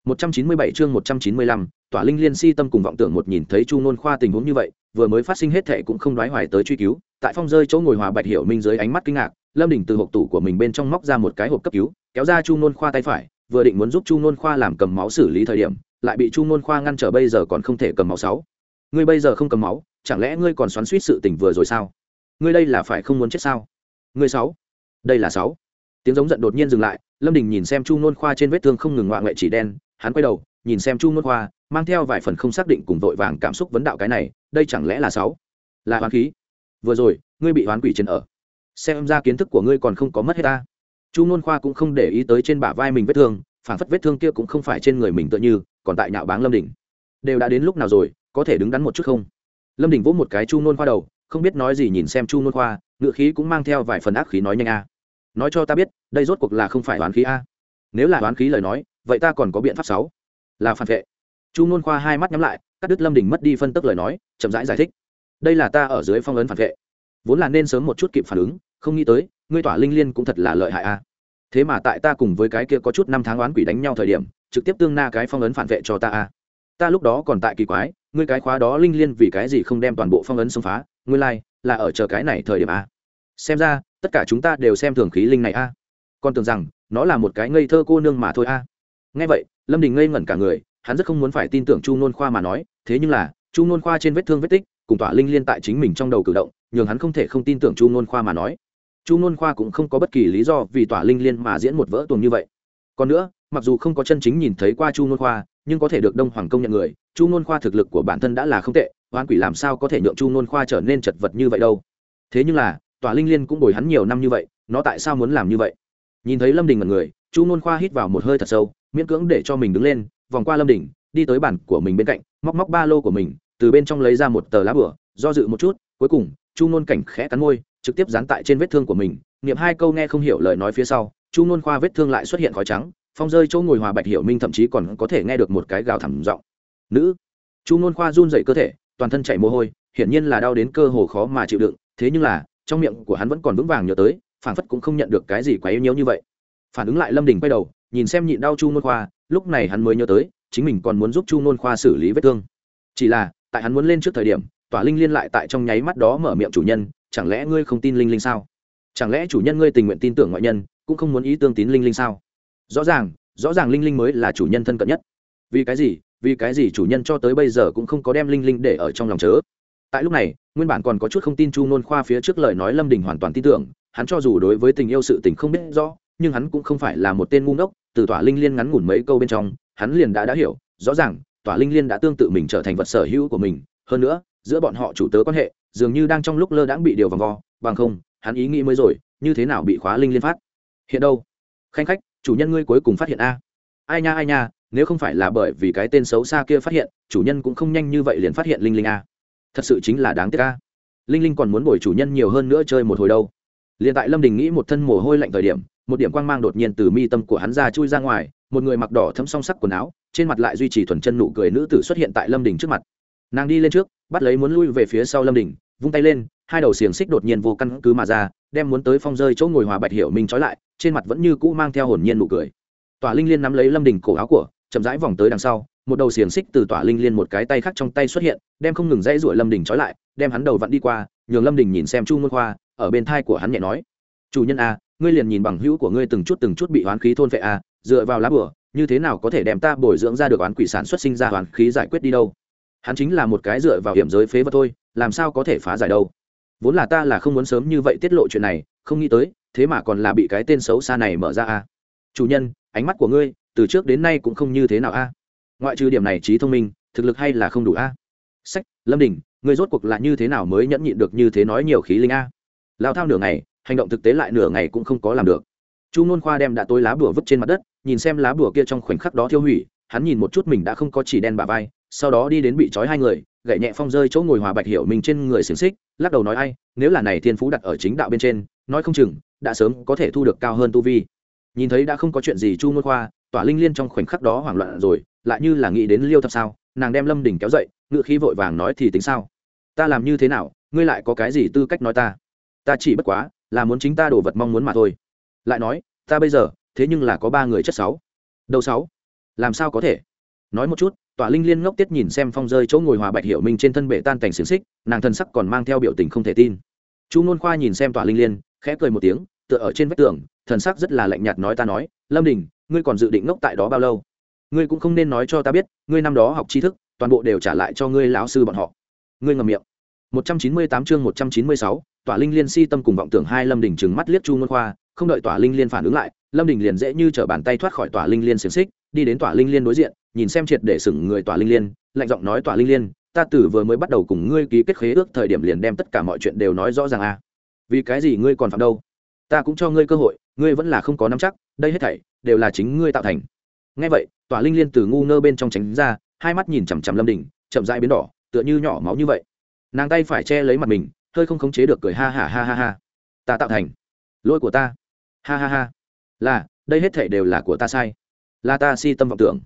197 chương 195, tỏa linh liên si tâm cùng vọng tưởng một nhìn thấy chu nôn khoa tình huống như vậy vừa mới phát sinh hết thệ cũng không đoái hoài tới truy cứu tại phong rơi chỗ ngồi hòa bạch hiểu minh dưới ánh mắt kinh ngạc lâm đỉnh từ hộp tủ của mình bên trong móc ra một cái hộp cấp cứu kéo ra chu nôn khoa tay phải vừa định muốn giúp chu nôn khoa làm cầm máu xử lý thời điểm lại bị chu nôn khoa ngăn trở bây giờ còn không thể cầm máu sáu. Ngươi bây giờ không cầm máu chẳng lẽ ngươi còn xoắn suýt sự tình vừa rồi sao? Ngươi đây là phải không muốn chết sao? Ngươi sáu. Đây là sáu tiếng giống giận đột nhiên dừng lại, lâm đình nhìn xem chu nôn khoa trên vết thương không ngừng ngoạ ngoại chỉ đen, hắn quay đầu, nhìn xem chu nôn khoa, mang theo vài phần không xác định cùng vội vàng cảm xúc vấn đạo cái này, đây chẳng lẽ là sáu? Là hoán khí. Vừa rồi, ngươi bị hoán quỷ trên ở. Xem ra kiến thức của ngươi còn không có mất hết ta. Chu nôn khoa cũng không để ý tới trên bả vai mình vết thương, phản phất vết thương kia cũng không phải trên người mình tựa như, còn tại nhạo báng lâm đình. Đều đã đến lúc nào rồi, có thể đứng đắn một chút không? Lâm đình vỗ một cái chu nôn khoa đầu, không biết nói gì nhìn xem chu nôn khoa ngựa khí cũng mang theo vài phần ác khí nói nhanh a nói cho ta biết đây rốt cuộc là không phải đoán khí a. Nếu là đoán khí lời nói vậy ta còn có biện pháp sáu? Là phản vệ. Chu nôn khoa hai mắt nhắm lại cắt đứt lâm đình mất đi phân tức lời nói chậm rãi giải, giải thích. Đây là ta ở dưới phong ấn phản vệ. Vốn là nên sớm một chút kịp phản ứng không nghĩ tới ngươi tỏa linh liên cũng thật là lợi hại a. Thế mà tại ta cùng với cái kia có chút năm tháng oán quỷ đánh nhau thời điểm trực tiếp tương na cái phong ấn phản vệ cho ta a. Ta lúc đó còn tại kỳ quái ngươi cái khóa đó linh liên vì cái gì không đem toàn bộ phong ấn xông phá ngươi lai、like, là ở chờ cái này thời điểm a. Xem ra tất cả chúng ta đều xem thường khí linh này a. Còn tưởng rằng, nó là một cái ngây thơ cô nương mà thôi a. Nghe vậy, lâm đình ngây ngẩn cả người, hắn rất không muốn phải tin tưởng chu nôn khoa mà nói, thế nhưng là, chu nôn khoa trên vết thương vết tích, cùng tỏa linh liên tại chính mình trong đầu cử động, nhường hắn không thể không tin tưởng chu nôn khoa mà nói. Chu nôn khoa cũng không có bất kỳ lý do vì tỏa linh liên mà diễn một vỡ tuồng như vậy. Còn nữa, mặc dù không có chân chính nhìn thấy qua chu nôn khoa, nhưng có thể được đông hoàng công nhận người, chu nôn khoa thực lực của bản thân đã là không tệ, oan quỷ làm sao có thể nhượng chu nôn khoa trở nên chật vật như vậy đâu. Thế nhưng là tòa linh liên cũng bồi hắn nhiều năm như vậy, nó tại sao muốn làm như vậy? Nhìn thấy lâm đình mật người, chu nôn khoa hít vào một hơi thật sâu, miễn cưỡng để cho mình đứng lên, vòng qua lâm đình, đi tới bản của mình bên cạnh, móc móc ba lô của mình, từ bên trong lấy ra một tờ lá bửa, do dự một chút, cuối cùng, chu nôn cảnh khẽ cắn môi, trực tiếp dán tại trên vết thương của mình, niệm hai câu nghe không hiểu lời nói phía sau, chu nôn khoa vết thương lại xuất hiện khói trắng, phong rơi chỗ ngồi hòa bạch hiểu minh thậm chí còn có thể nghe được một cái gào thẳm giọng. Nữ! Chu nôn khoa run dậy cơ thể, toàn thân chảy mồ hôi, hiển nhiên là đau đến cơ hồ khó mà chịu đựng, thế nhưng là trong miệng của hắn vẫn còn vững vàng nhớ tới phản phất cũng không nhận được cái gì quá yếu nhiễu như vậy. Phản ứng lại lâm đình quay đầu, nhìn xem nhịn đau chu nôn khoa, lúc này hắn mới nhớ tới, chính mình còn muốn giúp chu nôn khoa xử lý vết thương. Chỉ là, tại hắn muốn lên trước thời điểm, tỏa linh liên lại tại trong nháy mắt đó mở miệng chủ nhân, chẳng lẽ ngươi không tin linh linh sao? Chẳng lẽ chủ nhân ngươi tình nguyện tin tưởng ngoại nhân, cũng không muốn ý tương tín linh linh sao? Rõ ràng rõ ràng linh linh mới là chủ nhân thân cận nhất. Vì cái gì, vì cái gì chủ nhân cho tới bây giờ cũng không có đem linh linh để ở trong lòng chớ? Tại lúc này, nguyên bản còn có chút không tin chu nôn khoa phía trước lời nói lâm đình hoàn toàn tin tưởng, hắn cho dù đối với tình yêu sự tình không biết rõ, nhưng hắn cũng không phải là một tên ngu ngốc, từ tỏa linh liên ngắn ngủn mấy câu bên trong, hắn liền đã đã hiểu, rõ ràng, tỏa linh liên đã tương tự mình trở thành vật sở hữu của mình, hơn nữa, giữa bọn họ chủ tớ quan hệ, dường như đang trong lúc lơ đãng bị điều vòng vo, bằng không, hắn ý nghĩ mới rồi, như thế nào bị khóa linh liên phát? Hiện đâu? Khanh khách, chủ nhân ngươi cuối cùng phát hiện a. Ai nha ai nha, nếu không phải là bởi vì cái tên xấu xa kia phát hiện, chủ nhân cũng không nhanh như vậy liền phát hiện linh linh a thật sự chính là đáng tiếc a. Linh linh còn muốn bồi chủ nhân nhiều hơn nữa chơi một hồi đâu. Liền tại lâm đình nghĩ một thân mồ hôi lạnh thời điểm, một điểm quang mang đột nhiên từ mi tâm của hắn ra chui ra ngoài, một người mặc đỏ thấm song sắc quần áo, trên mặt lại duy trì thuần chân nụ cười nữ tử xuất hiện tại lâm đình trước mặt. Nàng đi lên trước, bắt lấy muốn lui về phía sau lâm đình, vung tay lên, hai đầu xiềng xích đột nhiên vô căn cứ mà ra, đem muốn tới phong rơi chỗ ngồi hòa bạch hiểu minh trói lại, trên mặt vẫn như cũ mang theo hồn nhiên nụ cười. Tỏa linh liên nắm lấy lâm đình cổ áo của, chậm rãi vòng tới đằng sau một đầu xiềng xích từ tỏa linh liên một cái tay khác trong tay xuất hiện, đem không ngừng dãy ruổi lâm đình trói lại, đem hắn đầu vặn đi qua, nhường lâm đình nhìn xem chu Môn khoa, ở bên thai của hắn nhẹ nói, chủ nhân a ngươi liền nhìn bằng hữu của ngươi từng chút từng chút bị oán khí thôn vệ a dựa vào lá bửa như thế nào có thể đem ta bồi dưỡng ra được oán quỷ sản xuất sinh ra oán khí giải quyết đi đâu? Hắn chính là một cái dựa vào hiểm giới phế vật thôi, làm sao có thể phá giải đâu? Vốn là ta là không muốn sớm như vậy tiết lộ chuyện này, không nghĩ tới, thế mà còn là bị cái tên xấu xa này mở ra a chủ nhân, ánh mắt của ngươi, từ trước đến nay cũng không như thế nào a ngoại trừ điểm này trí thông minh, thực lực hay là không đủ a? Sách, lâm đình người rốt cuộc là như thế nào mới nhẫn nhịn được như thế nói nhiều khí linh a? Lao thao nửa ngày, hành động thực tế lại nửa ngày cũng không có làm được. Chu nôn khoa đem đã tối lá bùa vứt trên mặt đất, nhìn xem lá bùa kia trong khoảnh khắc đó thiêu hủy, hắn nhìn một chút mình đã không có chỉ đen bà vai, sau đó đi đến bị trói hai người gậy nhẹ phong rơi chỗ ngồi hòa bạch hiểu mình trên người xiềng xích, lắc đầu nói ai, nếu là này thiên phú đặt ở chính đạo bên trên, nói không chừng, đã sớm có thể thu được cao hơn tu vi. Nhìn thấy đã không có chuyện gì chu ngôn khoa, tỏa linh liên trong khoảnh khắc đó hoảng loạn rồi lại như là nghĩ đến liêu thập sao? Nàng đem lâm Đình kéo dậy, ngựa khí vội vàng nói thì tính sao? Ta làm như thế nào, ngươi lại có cái gì tư cách nói ta? Ta chỉ bất quá là muốn chính ta đổ vật mong muốn mà thôi. Lại nói, ta bây giờ, thế nhưng là có ba người chất sáu. Đâu sáu. Làm sao có thể? Nói một chút tỏa linh liên ngốc tiết nhìn xem phong rơi chỗ ngồi hòa bạch hiểu minh trên thân bể tan cảnh xiềng xích, nàng thân sắc còn mang theo biểu tình không thể tin. Chu ngôn khoa nhìn xem tỏa linh liên, khẽ cười một tiếng, tựa ở trên vách tường, thần sắc rất là lạnh nhạt nói ta nói, lâm đình, ngươi còn dự định ngốc tại đó bao lâu? Ngươi cũng không nên nói cho ta biết ngươi năm đó học tri thức toàn bộ đều trả lại cho ngươi lão sư bọn họ. Ngươi ngầm miệng. 198 chương 196, tỏa linh liên si tâm cùng vọng tưởng hai lâm đình trừng mắt liếc chu ngôn khoa không đợi tỏa linh liên phản ứng lại lâm đình liền dễ như t bàn tay thoát khỏi tỏa linh liên xiềng xích đi đến tỏa linh liên đối diện nhìn xem triệt để sửng người tỏa linh liên lạnh giọng nói tỏa linh liên ta tử vừa mới bắt đầu cùng ngươi ký kết khế ước thời điểm liền đem tất cả mọi chuyện đều nói rõ ràng à. Vì cái gì ngươi còn phạm đâu? Ta cũng cho ngươi cơ hội ngươi vẫn là không có nắm chắc đây hết thảy đều là chính ngươi tạo thành ngay vậy, tỏa linh liên từ ngu ngơ bên trong tránh ra, hai mắt nhìn chằm chằm lâm đình, chậm dãi biến đỏ, tựa như nhỏ máu như vậy. Nàng tay phải che lấy mặt mình, hơi không khống chế được cười ha ha ha ha ha. Ta tạo thành. Lỗi của ta. Ha ha ha. Là, đây hết thảy đều là của ta sai. Là ta si tâm vọng tưởng.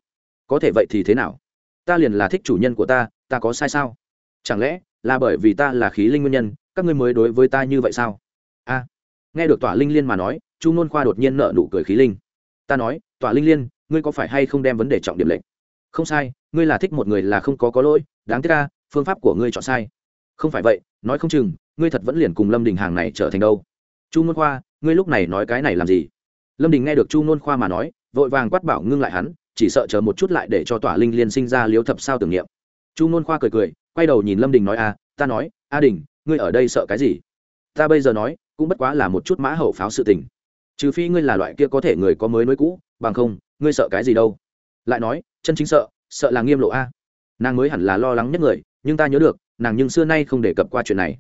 Có thể vậy thì thế nào? Ta liền là thích chủ nhân của ta ta có sai sao? Chẳng lẽ là bởi vì ta là khí linh nguyên nhân, các ngươi mới đối với ta như vậy sao? A. Nghe được tỏa linh liên mà nói, chu nôn khoa đột nhiên nợ nụ cười khí linh. Ta nói, tỏa linh liên ngươi có phải hay không đem vấn đề trọng điểm lệnh không sai, ngươi là thích một người là không có có lỗi, đáng tiếc ca phương pháp của ngươi chọn sai. Không phải vậy, nói không chừng, ngươi thật vẫn liền cùng lâm đình hàng này trở thành đâu. Chu nôn khoa, ngươi lúc này nói cái này làm gì? Lâm đình nghe được chu nôn khoa mà nói, vội vàng quát bảo ngưng lại hắn, chỉ sợ chờ một chút lại để cho tỏa linh liên sinh ra liếu thập sao tưởng niệm. Chu nôn khoa cười cười, quay đầu nhìn lâm đình nói a, ta nói, a đình, ngươi ở đây sợ cái gì? Ta bây giờ nói, cũng bất quá là một chút mã hậu pháo sự tình. Trừ phi ngươi là loại kia có thể người có mới nối cũ, bằng không ngươi sợ cái gì đâu? Lại nói, chân chính sợ sợ là nghiêm lộ a. Nàng mới hẳn là lo lắng nhất người, nhưng ta nhớ được, nàng nhưng xưa nay không đề cập qua chuyện này.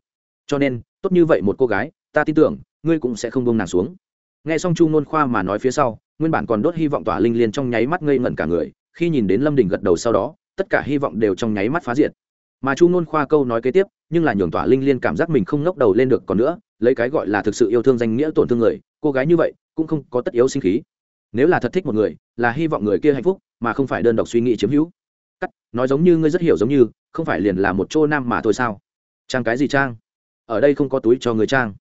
Cho nên, tốt như vậy một cô gái, ta tin tưởng, ngươi cũng sẽ không bông nàng xuống. Nghe xong chu nôn khoa mà nói phía sau, nguyên bản còn đốt hy vọng tỏa linh liên trong nháy mắt ngây ngẩn cả người, khi nhìn đến lâm đình gật đầu sau đó, tất cả hy vọng đều trong nháy mắt phá diệt. Mà chu nôn khoa câu nói kế tiếp, nhưng là nhường tỏa linh liên cảm giác mình không ngóc đầu lên được còn nữa, lấy cái gọi là thực sự yêu thương danh nghĩa tổn thương người, cô gái như vậy, cũng không có tất yếu sinh khí nếu là thật thích một người, là hy vọng người kia hạnh phúc, mà không phải đơn độc suy nghĩ chiếm hữu. Cắt, nói giống như ngươi rất hiểu giống như, không phải liền là một chỗ nam mà thôi sao? Trang cái gì trang? Ở đây không có túi cho người trang.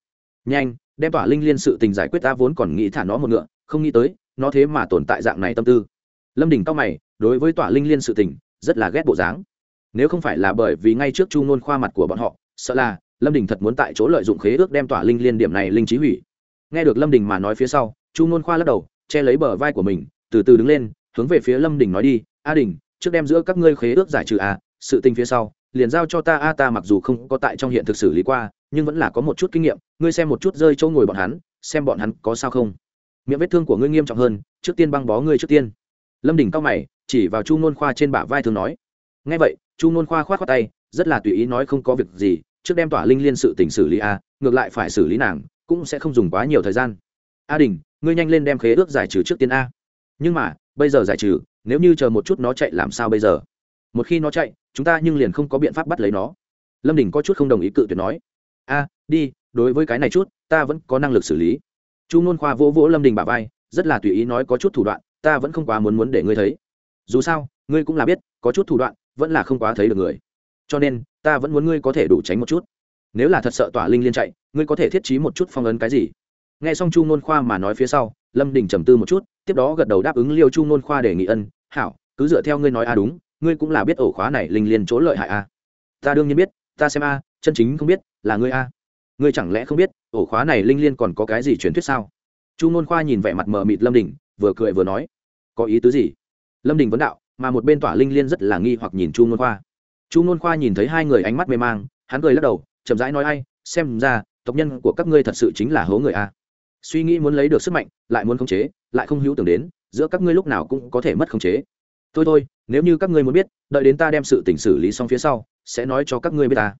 Nhanh, đem tỏa linh liên sự tình giải quyết, ta vốn còn nghĩ thả nó một ngựa, không nghĩ tới, nó thế mà tồn tại dạng này tâm tư. Lâm đình tóc mày, đối với tỏa linh liên sự tình, rất là ghét bộ dáng. Nếu không phải là bởi vì ngay trước chu ngôn khoa mặt của bọn họ, sợ là lâm đình thật muốn tại chỗ lợi dụng khế ước đem tỏa linh liên điểm này linh trí hủy. Nghe được lâm đình mà nói phía sau, chu ngôn khoa lắc đầu che lấy bờ vai của mình, từ từ đứng lên, hướng về phía lâm đình nói đi, a đình, trước đem giữa các ngươi khế ước giải trừ a sự tình phía sau, liền giao cho ta, a, ta mặc dù không có tại trong hiện thực xử lý qua, nhưng vẫn là có một chút kinh nghiệm, ngươi xem một chút rơi chỗ ngồi bọn hắn, xem bọn hắn có sao không. Miệng vết thương của ngươi nghiêm trọng hơn, trước tiên băng bó ngươi trước tiên. Lâm đình cao mày, chỉ vào chu nôn khoa trên bả vai thường nói. Ngay vậy, chu nôn khoa k h o á t khoác tay, rất là tùy ý nói không có việc gì, trước đem tỏa linh liên sự tình xử lý a ngược lại phải xử lý nàng, cũng sẽ không dùng quá nhiều thời gian. A đình ngươi nhanh lên đem khế ước giải trừ trước tiên a. Nhưng mà, bây giờ giải trừ, nếu như chờ một chút nó chạy làm sao bây giờ? Một khi nó chạy, chúng ta nhưng liền không có biện pháp bắt lấy nó. Lâm đình có chút không đồng ý cự tuyệt nói. A, đi, đối với cái này chút, ta vẫn có năng lực xử lý. Chu nôn khoa vỗ vỗ lâm đình bà vai, rất là tùy ý nói có chút thủ đoạn, ta vẫn không quá muốn muốn để ngươi thấy. Dù sao, ngươi cũng là biết, có chút thủ đoạn, vẫn là không quá thấy được người. Cho nên, ta vẫn muốn ngươi có thể đủ tránh một chút. Nếu là thật sợ tỏa linh liên chạy, ngươi có thể thiết trí một chút phong ấn cái gì? Nghe xong chu nôn khoa mà nói phía sau, lâm đình trầm tư một chút, tiếp đó gật đầu đáp ứng liêu chu nôn khoa đề nghị ân. Hảo, cứ dựa theo ngươi nói a đúng, ngươi cũng là biết ổ khóa này linh liên chỗ lợi hại a ta đương nhiên biết, ta xem a, chân chính không biết là ngươi a. Ngươi chẳng lẽ không biết, ổ khóa này linh liên còn có cái gì truyền thuyết sao? Chu nôn khoa nhìn vẻ mặt mờ mịt lâm đình, vừa cười vừa nói. Có ý tứ gì? Lâm đình vấn đạo, mà một bên tỏa linh liên rất là nghi hoặc nhìn chu nôn khoa. Chu nôn khoa nhìn thấy hai người ánh mắt mê mang, hắn cười lắc đầu, chậm rãi nói ai, xem ra tộc nhân của các ngươi thật sự chính là hố người a suy nghĩ muốn lấy được sức mạnh, lại muốn khống chế, lại không hữu tưởng đến, giữa các ngươi lúc nào cũng có thể mất khống chế. Thôi thôi, nếu như các ngươi muốn biết, đợi đến ta đem sự tỉnh xử lý xong phía sau, sẽ nói cho các ngươi biết ta.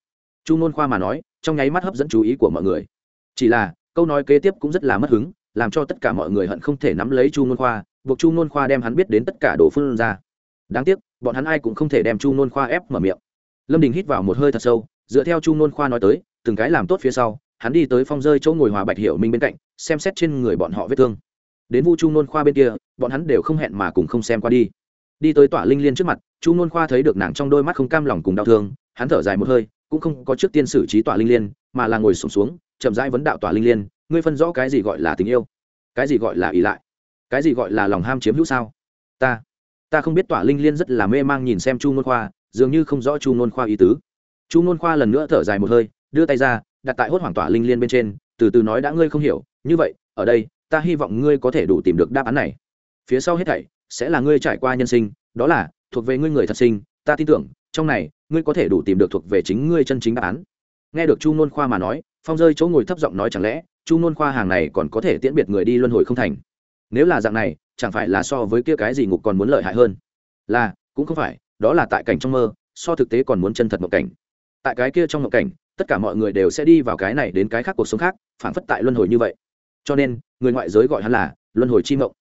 Chu nôn khoa mà nói, trong nháy mắt hấp dẫn chú ý của mọi người. Chỉ là, câu nói kế tiếp cũng rất là mất hứng, làm cho tất cả mọi người hận không thể nắm lấy chu nôn khoa, buộc chu nôn khoa đem hắn biết đến tất cả đồ phương ra. Đáng tiếc, bọn hắn ai cũng không thể đem chu nôn khoa ép mở miệng. Lâm đình hít vào một hơi thật sâu, dựa theo chu nôn khoa nói tới, từng cái làm tốt phía sau hắn đi tới phong rơi chỗ ngồi hòa bạch hiệu minh bên cạnh xem xét trên người bọn họ vết thương. Đến vu chu nôn khoa bên kia bọn hắn đều không hẹn mà cùng không xem qua đi. Đi tới tỏa linh liên trước mặt chu nôn khoa thấy được nàng trong đôi mắt không cam lòng cùng đau thương hắn thở dài một hơi cũng không có trước tiên xử trí tỏa linh liên mà là ngồi sụp xuống, xuống chậm rãi vấn đạo tỏa linh liên ngươi phân rõ cái gì gọi là tình yêu? Cái gì gọi là ỷ lại? Cái gì gọi là lòng ham chiếm hữu sao? Ta ta không biết tỏa linh liên rất là mê mang nhìn xem chu nôn khoa dường như không rõ chu nôn khoa ý tứ. Chu nôn khoa lần nữa thở dài một hơi đưa tay ra đặt tại hốt hoảng tỏa linh liên bên trên, từ từ nói đã ngươi không hiểu, như vậy, ở đây, ta hy vọng ngươi có thể đủ tìm được đáp án này. Phía sau hết thảy, sẽ là ngươi trải qua nhân sinh, đó là, thuộc về ngươi người thật sinh, ta tin tưởng, trong này, ngươi có thể đủ tìm được thuộc về chính ngươi chân chính đáp án. Nghe được chu nôn khoa mà nói, phong rơi chỗ ngồi thấp giọng nói chẳng lẽ, chu nôn khoa hàng này còn có thể tiễn biệt người đi luân hồi không thành? Nếu là dạng này, chẳng phải là so với kia cái gì ngục còn muốn lợi hại hơn? Là, cũng không phải, đó là tại cảnh trong mơ, so thực tế còn muốn chân thật mộng cảnh. Tại cái kia trong mộng cảnh tất cả mọi người đều sẽ đi vào cái này đến cái khác cuộc sống khác phản phất tại luân hồi như vậy. Cho nên người ngoại giới gọi hắn là luân hồi chi mộng.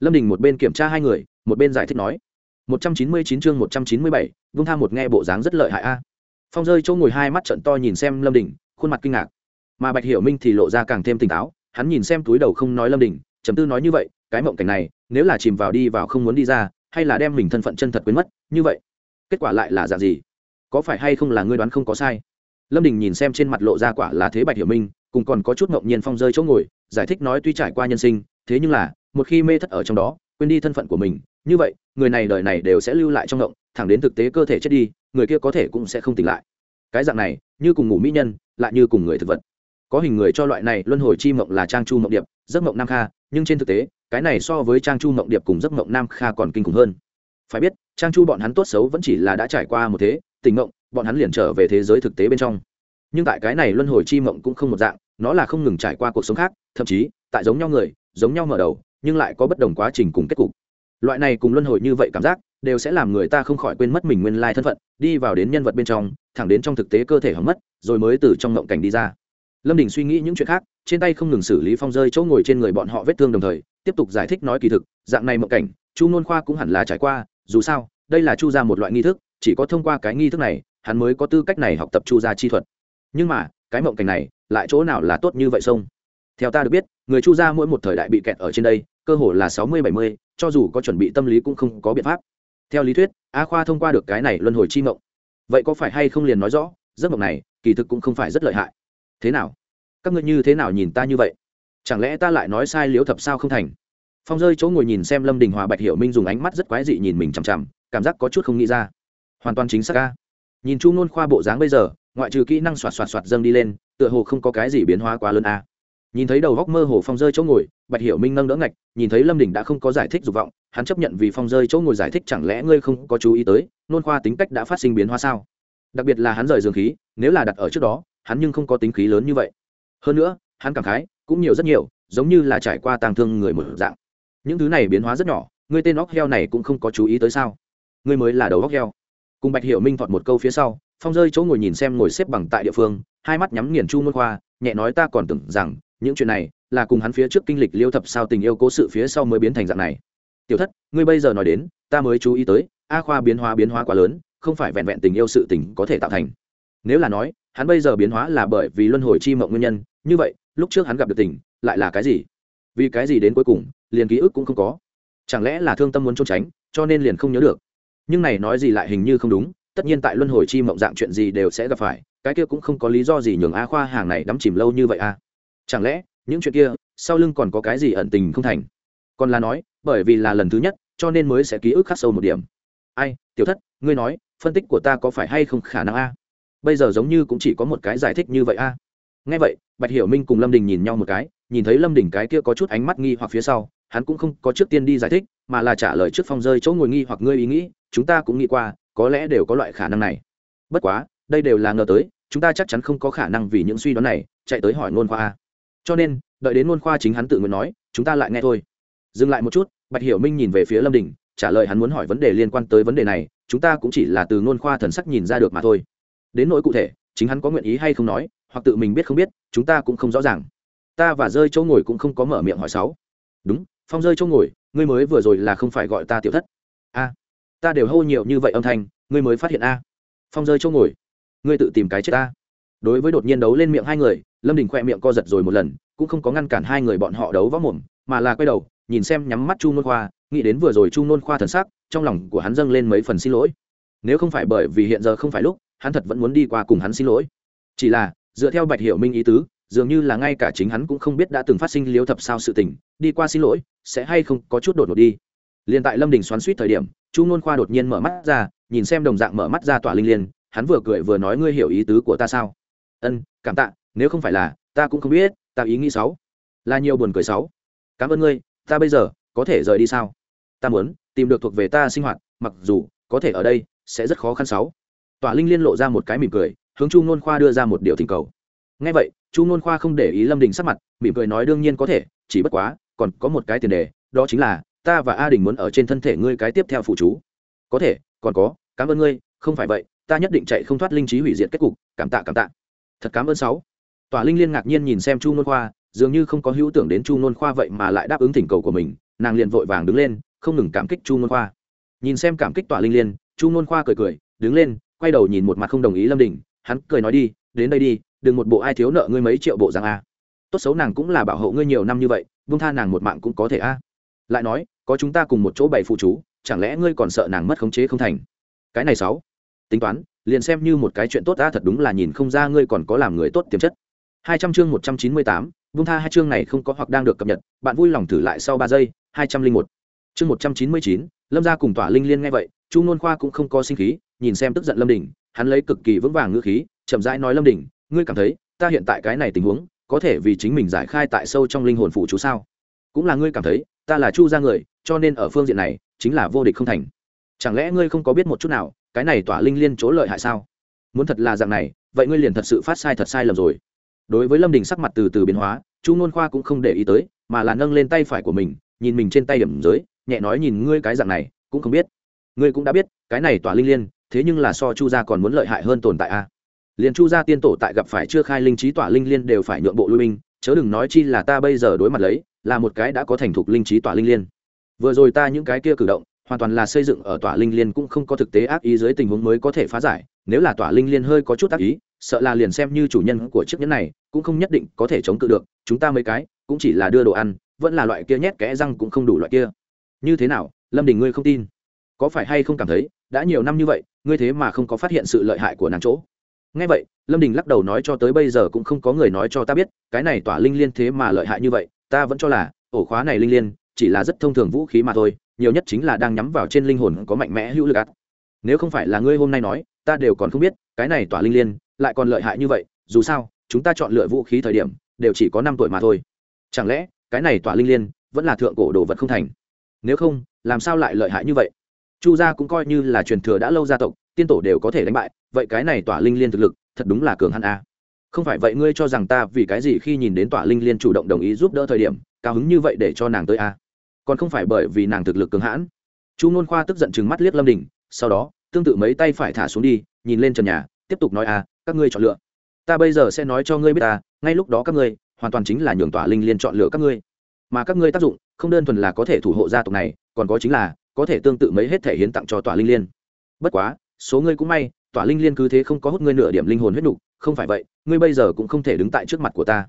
Lâm đình một bên kiểm tra hai người một bên giải thích nói 199 chương 197, vung tham một nghe bộ dáng rất lợi hại a. Phong rơi chỗ ngồi hai mắt trận to nhìn xem lâm đình khuôn mặt kinh ngạc. Mà bạch hiểu minh thì lộ ra càng thêm tỉnh táo hắn nhìn xem túi đầu không nói lâm đình chấm tư nói như vậy cái mộng cảnh này nếu là chìm vào đi vào không muốn đi ra hay là đem mình thân phận chân thật quên mất như vậy kết quả lại là dạng gì? Có phải hay không là ngươi đoán không có sai? Lâm đình nhìn xem trên mặt lộ ra quả là thế bạch hiểu minh, cùng còn có chút ngẫu nhiên phong rơi chỗ ngồi, giải thích nói tuy trải qua nhân sinh, thế nhưng là, một khi mê thất ở trong đó, quên đi thân phận của mình, như vậy, người này đời này đều sẽ lưu lại trong ngộng, thẳng đến thực tế cơ thể chết đi, người kia có thể cũng sẽ không tỉnh lại. Cái dạng này, như cùng ngủ mỹ nhân, lại như cùng người thực vật. Có hình người cho loại này, luân hồi chi mộng là trang chu mộng điệp, giấc mộng nam kha, nhưng trên thực tế, cái này so với trang chu mộng điệp cùng giấc mộng nam kha còn kinh khủng hơn. Phải biết, trang chu bọn hắn tốt xấu vẫn chỉ là đã trải qua một thế tình mộng bọn hắn liền trở về thế giới thực tế bên trong. Nhưng tại cái này luân hồi chi mộng cũng không một dạng, nó là không ngừng trải qua cuộc sống khác, thậm chí, tại giống nhau người, giống nhau mở đầu, nhưng lại có bất đồng quá trình cùng kết cục. Loại này cùng luân hồi như vậy cảm giác, đều sẽ làm người ta không khỏi quên mất mình nguyên lai thân phận, đi vào đến nhân vật bên trong, thẳng đến trong thực tế cơ thể hỏng mất, rồi mới từ trong ngộng cảnh đi ra. Lâm đình suy nghĩ những chuyện khác, trên tay không ngừng xử lý phong rơi chỗ ngồi trên người bọn họ vết thương đồng thời, tiếp tục giải thích nói kỳ thực, dạng này mộng cảnh, chu nôn khoa cũng hẳn là trải qua, dù sao, đây là chu ra một loại nghi thức chỉ có thông qua cái nghi thức này, hắn mới có tư cách này học tập chu gia chi thuật. Nhưng mà, cái mộng cảnh này, lại chỗ nào là tốt như vậy sông? Theo ta được biết, người chu gia mỗi một thời đại bị kẹt ở trên đây, cơ hồ là sáu mươi bảy mươi, cho dù có chuẩn bị tâm lý cũng không có biện pháp. Theo lý thuyết, a khoa thông qua được cái này luân hồi chi mộng. Vậy có phải hay không liền nói rõ, giấc mộng này, kỳ thực cũng không phải rất lợi hại. Thế nào? Các ngươi như thế nào nhìn ta như vậy? Chẳng lẽ ta lại nói sai liếu thập sao không thành? Phong rơi chỗ ngồi nhìn xem lâm đình hòa bạch hiểu minh dùng ánh mắt rất quái dị nhìn mình chằm chằm, cảm giác có chút không nghĩ ra hoàn toàn chính xác ca. Nhìn chu nôn khoa bộ dáng bây giờ, ngoại trừ kỹ năng xoạt xoạt xoạt dâng đi lên, tựa hồ không có cái gì biến hóa quá lớn a. Nhìn thấy đầu góc mơ hồ phong rơi chỗ ngồi, bạch hiểu minh nâng đỡ ngạch, nhìn thấy lâm đình đã không có giải thích dục vọng, hắn chấp nhận vì phong rơi chỗ ngồi giải thích chẳng lẽ ngươi không có chú ý tới, nôn khoa tính cách đã phát sinh biến hóa sao? Đặc biệt là hắn rời dường khí, nếu là đặt ở trước đó, hắn nhưng không có tính khí lớn như vậy. Hơn nữa, hắn cảm khái, cũng nhiều rất nhiều, giống như là trải qua tàng thương người một dạng. Những thứ này biến hóa rất nhỏ ngươi tên óc heo này cũng không có chú ý tới sao? Ngươi mới là đầu óc heo cùng bạch hiểu minh thọt một câu phía sau, phong rơi chỗ ngồi nhìn xem ngồi xếp bằng tại địa phương, hai mắt nhắm nghiền chu môn khoa, nhẹ nói ta còn tưởng rằng, những chuyện này là cùng hắn phía trước kinh lịch liêu thập sao tình yêu cố sự phía sau mới biến thành dạng này. Tiểu thất, ngươi bây giờ nói đến, ta mới chú ý tới, a khoa biến hóa biến hóa quá lớn, không phải vẹn vẹn tình yêu sự tình có thể tạo thành. Nếu là nói, hắn bây giờ biến hóa là bởi vì luân hồi chi mộng nguyên nhân, như vậy, lúc trước hắn gặp được tình, lại là cái gì? Vì cái gì đến cuối cùng, liền ký ức cũng không có. Chẳng lẽ là thương tâm muốn trốn tránh, cho nên liền không nhớ được? Nhưng này nói gì lại hình như không đúng, tất nhiên tại luân hồi chi mộng dạng chuyện gì đều sẽ gặp phải, cái kia cũng không có lý do gì nhường a khoa hàng này đắm chìm lâu như vậy a chẳng lẽ, những chuyện kia, sau lưng còn có cái gì ẩn tình không thành? Còn là nói, bởi vì là lần thứ nhất, cho nên mới sẽ ký ức khắc sâu một điểm. Ai, tiểu thất, ngươi nói, phân tích của ta có phải hay không khả năng a? Bây giờ giống như cũng chỉ có một cái giải thích như vậy a. Nghe vậy, bạch hiểu minh cùng lâm đình nhìn nhau một cái, nhìn thấy lâm đình cái kia có chút ánh mắt nghi hoặc phía sau hắn cũng không có trước tiên đi giải thích, mà là trả lời trước phong rơi chỗ ngồi nghi hoặc ngươi ý nghĩ, chúng ta cũng nghĩ qua, có lẽ đều có loại khả năng này. Bất quá, đây đều là ngờ tới, chúng ta chắc chắn không có khả năng vì những suy đoán này chạy tới hỏi ngôn khoa a. Cho nên, đợi đến ngôn khoa chính hắn tự nguyện nói, chúng ta lại nghe thôi. Dừng lại một chút, bạch hiểu minh nhìn về phía lâm đình, trả lời hắn muốn hỏi vấn đề liên quan tới vấn đề này, chúng ta cũng chỉ là từ ngôn khoa thần sắc nhìn ra được mà thôi. Đến nỗi cụ thể, chính hắn có nguyện ý hay không nói, hoặc tự mình biết không biết, chúng ta cũng không rõ ràng. Ta và rơi chỗ ngồi cũng không có mở miệng hỏi sáu. Đúng phong rơi chỗ ngồi, ngươi mới vừa rồi là không phải gọi ta tiểu thất. A, ta đều hô nhiều như vậy âm thanh, ngươi mới phát hiện a. Phong rơi chỗ ngồi, ngươi tự tìm cái chết ta. Đối với đột nhiên đấu lên miệng hai người, lâm đình khoe miệng co giật rồi một lần, cũng không có ngăn cản hai người bọn họ đấu võ mồm, mà là quay đầu, nhìn xem nhắm mắt chu nôn khoa, nghĩ đến vừa rồi chu nôn khoa thần sắc, trong lòng của hắn dâng lên mấy phần xin lỗi. Nếu không phải bởi vì hiện giờ không phải lúc, hắn thật vẫn muốn đi qua cùng hắn xin lỗi. Chỉ là, dựa theo bạch hiểu minh ý tứ dường như là ngay cả chính hắn cũng không biết đã từng phát sinh liếu thập sao sự tình, đi qua xin lỗi, sẽ hay không có chút đột ngột đi. Liền tại lâm đình xoắn suýt thời điểm, chu nôn khoa đột nhiên mở mắt ra, nhìn xem đồng dạng mở mắt ra tỏa linh liên, hắn vừa cười vừa nói ngươi hiểu ý tứ của ta sao? Ân, cảm tạ, nếu không phải là, ta cũng không biết, ta ý nghĩ sáu, là nhiều buồn cười sáu. Cảm ơn ngươi, ta bây giờ, có thể rời đi sao? Ta muốn, tìm được thuộc về ta sinh hoạt, mặc dù, có thể ở đây, sẽ rất khó khăn sáu. Tỏa linh liên lộ ra một cái mỉm cười, hướng chu nôn khoa đưa ra một điều thỉnh cầu ngay vậy, chu nôn khoa không để ý lâm đình sắc mặt, mỉm cười nói đương nhiên có thể, chỉ bất quá, còn có một cái tiền đề, đó chính là, ta và a đình muốn ở trên thân thể ngươi cái tiếp theo phụ chú. Có thể, còn có, cảm ơn ngươi, không phải vậy, ta nhất định chạy không thoát linh trí hủy diệt kết cục, cảm tạ cảm tạ. Thật cảm ơn sáu. Tòa linh liên ngạc nhiên nhìn xem chu nôn khoa, dường như không có hữu tưởng đến chu nôn khoa vậy mà lại đáp ứng thỉnh cầu của mình, nàng liền vội vàng đứng lên, không ngừng cảm kích chu nôn khoa. Nhìn xem cảm kích tòa linh liên, chu nôn khoa cười cười, đứng lên, quay đầu nhìn một mặt không đồng ý lâm đình, hắn cười nói đi, đến đây đi đừng một bộ ai thiếu nợ ngươi mấy triệu bộ rằng a. Tốt xấu nàng cũng là bảo hộ ngươi nhiều năm như vậy vung tha nàng một mạng cũng có thể a. Lại nói, có chúng ta cùng một chỗ bày phụ chú, chẳng lẽ ngươi còn sợ nàng mất khống chế không thành? Cái này sáu. Tính toán, liền xem như một cái chuyện tốt ta thật đúng là nhìn không ra ngươi còn có làm người tốt tiềm chất. Hai trăm chương một trăm chín mươi tám vung tha hai chương này không có hoặc đang được cập nhật, bạn vui lòng thử lại sau ba giây, hai trăm linh một. Chương một trăm chín mươi chín, lâm gia cùng tỏa linh liên nghe vậy, chu nôn khoa cũng không có sinh khí, nhìn xem tức giận lâm đình, hắn lấy cực kỳ vững vàng ngữ khí, chậm rãi nói lâm đình ngươi cảm thấy ta hiện tại cái này tình huống có thể vì chính mình giải khai tại sâu trong linh hồn phụ chú sao? Cũng là ngươi cảm thấy ta là chu gia người, cho nên ở phương diện này chính là vô địch không thành. Chẳng lẽ ngươi không có biết một chút nào, cái này tỏa linh liên chỗ lợi hại sao? Muốn thật là dạng này, vậy ngươi liền thật sự phát sai thật sai lầm rồi. Đối với lâm đình sắc mặt từ từ biến hóa, chu nôn khoa cũng không để ý tới, mà là nâng lên tay phải của mình, nhìn mình trên tay điểm giới, nhẹ nói nhìn ngươi cái dạng này, cũng không biết. Ngươi cũng đã biết, cái này tỏa linh liên, thế nhưng là so chu gia còn muốn lợi hại hơn tồn tại a liền chu gia tiên tổ tại gặp phải chưa khai linh trí tỏa linh liên đều phải nhượng bộ lui binh, chớ đừng nói chi là ta bây giờ đối mặt lấy, là một cái đã có thành thục linh trí tỏa linh liên. Vừa rồi ta những cái kia cử động, hoàn toàn là xây dựng ở tỏa linh liên cũng không có thực tế ác ý dưới tình huống mới có thể phá giải, nếu là tỏa linh liên hơi có chút ác ý, sợ là liền xem như chủ nhân của chiếc nhẫn này, cũng không nhất định có thể chống cự được, chúng ta mấy cái, cũng chỉ là đưa đồ ăn, vẫn là loại kia nhét kẽ răng cũng không đủ loại kia. Như thế nào, lâm đình ngươi không tin? Có phải hay không cảm thấy, đã nhiều năm như vậy, ngươi thế mà không có phát hiện sự lợi hại của nàng chỗ? Ngay vậy, lâm đình lắc đầu nói cho tới bây giờ cũng không có người nói cho ta biết, cái này tỏa linh liên thế mà lợi hại như vậy, ta vẫn cho là, ổ khóa này linh liên, chỉ là rất thông thường vũ khí mà thôi, nhiều nhất chính là đang nhắm vào trên linh hồn có mạnh mẽ hữu lực ắt nếu không phải là ngươi hôm nay nói, ta đều còn không biết, cái này tỏa linh liên lại còn lợi hại như vậy, dù sao, chúng ta chọn lựa vũ khí thời điểm, đều chỉ có năm tuổi mà thôi. Chẳng lẽ, cái này tỏa linh liên vẫn là thượng cổ đồ vật không thành? Nếu không, làm sao lại lợi hại như vậy? Chu gia cũng coi như là truyền thừa đã lâu gia tộc, tiên tổ đều có thể đánh bại vậy cái này tỏa linh liên thực lực, thật đúng là cường hắn a. Không phải vậy ngươi cho rằng ta vì cái gì khi nhìn đến tỏa linh liên chủ động đồng ý giúp đỡ thời điểm, cao hứng như vậy để cho nàng tới a? Còn không phải bởi vì nàng thực lực cường hãn. Chu nôn khoa tức giận chừng mắt liếc lâm đình, sau đó, tương tự mấy tay phải thả xuống đi, nhìn lên trần nhà, tiếp tục nói a, các ngươi chọn lựa. Ta bây giờ sẽ nói cho ngươi biết ta, ngay lúc đó các ngươi, hoàn toàn chính là nhường tỏa linh liên chọn lựa các ngươi. Mà các ngươi tác dụng, không đơn thuần là có thể thủ hộ gia tộc này, còn có chính là, có thể tương tự mấy hết thể hiến tặng cho tỏa linh liên. Bất quá, số ngươi cũng may tỏa linh liên cứ thế không có hút ngươi nửa điểm linh hồn huyết nục, không phải vậy, ngươi bây giờ cũng không thể đứng tại trước mặt của ta.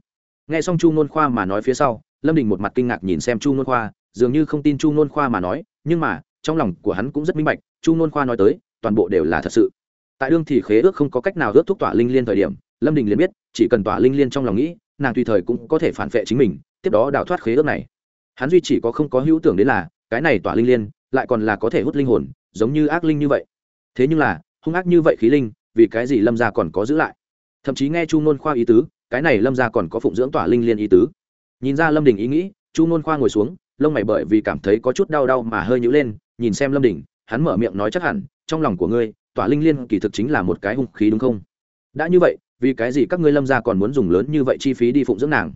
Nghe xong chu nôn khoa mà nói phía sau, lâm đình một mặt kinh ngạc nhìn xem chu nôn khoa, dường như không tin chu nôn khoa mà nói, nhưng mà, trong lòng của hắn cũng rất minh bạch, chu nôn khoa nói tới, toàn bộ đều là thật sự. Tại đương thì khế ước không có cách nào ước thúc tỏa linh liên thời điểm, lâm đình liền biết, chỉ cần tỏa linh liên trong lòng nghĩ, nàng tùy thời cũng có thể phản vệ chính mình, tiếp đó đào thoát khế ước này. Hắn duy chỉ có không có hữu tưởng đến là, cái này tỏa linh liên, lại còn là có thể hút linh hồn, giống như ác linh như vậy. Thế nhưng là hung ác như vậy khí linh, vì cái gì lâm gia còn có giữ lại? Thậm chí nghe chu nôn khoa ý tứ, cái này lâm gia còn có phụng dưỡng tỏa linh liên ý tứ. Nhìn ra lâm đình ý nghĩ, chu nôn khoa ngồi xuống, lông mày bởi vì cảm thấy có chút đau đau mà hơi nhữ lên, nhìn xem lâm đình, hắn mở miệng nói chắc hẳn, trong lòng của ngươi, tỏa linh liên kỳ thực chính là một cái hung khí đúng không? Đã như vậy, vì cái gì các ngươi lâm gia còn muốn dùng lớn như vậy chi phí đi phụng dưỡng nàng?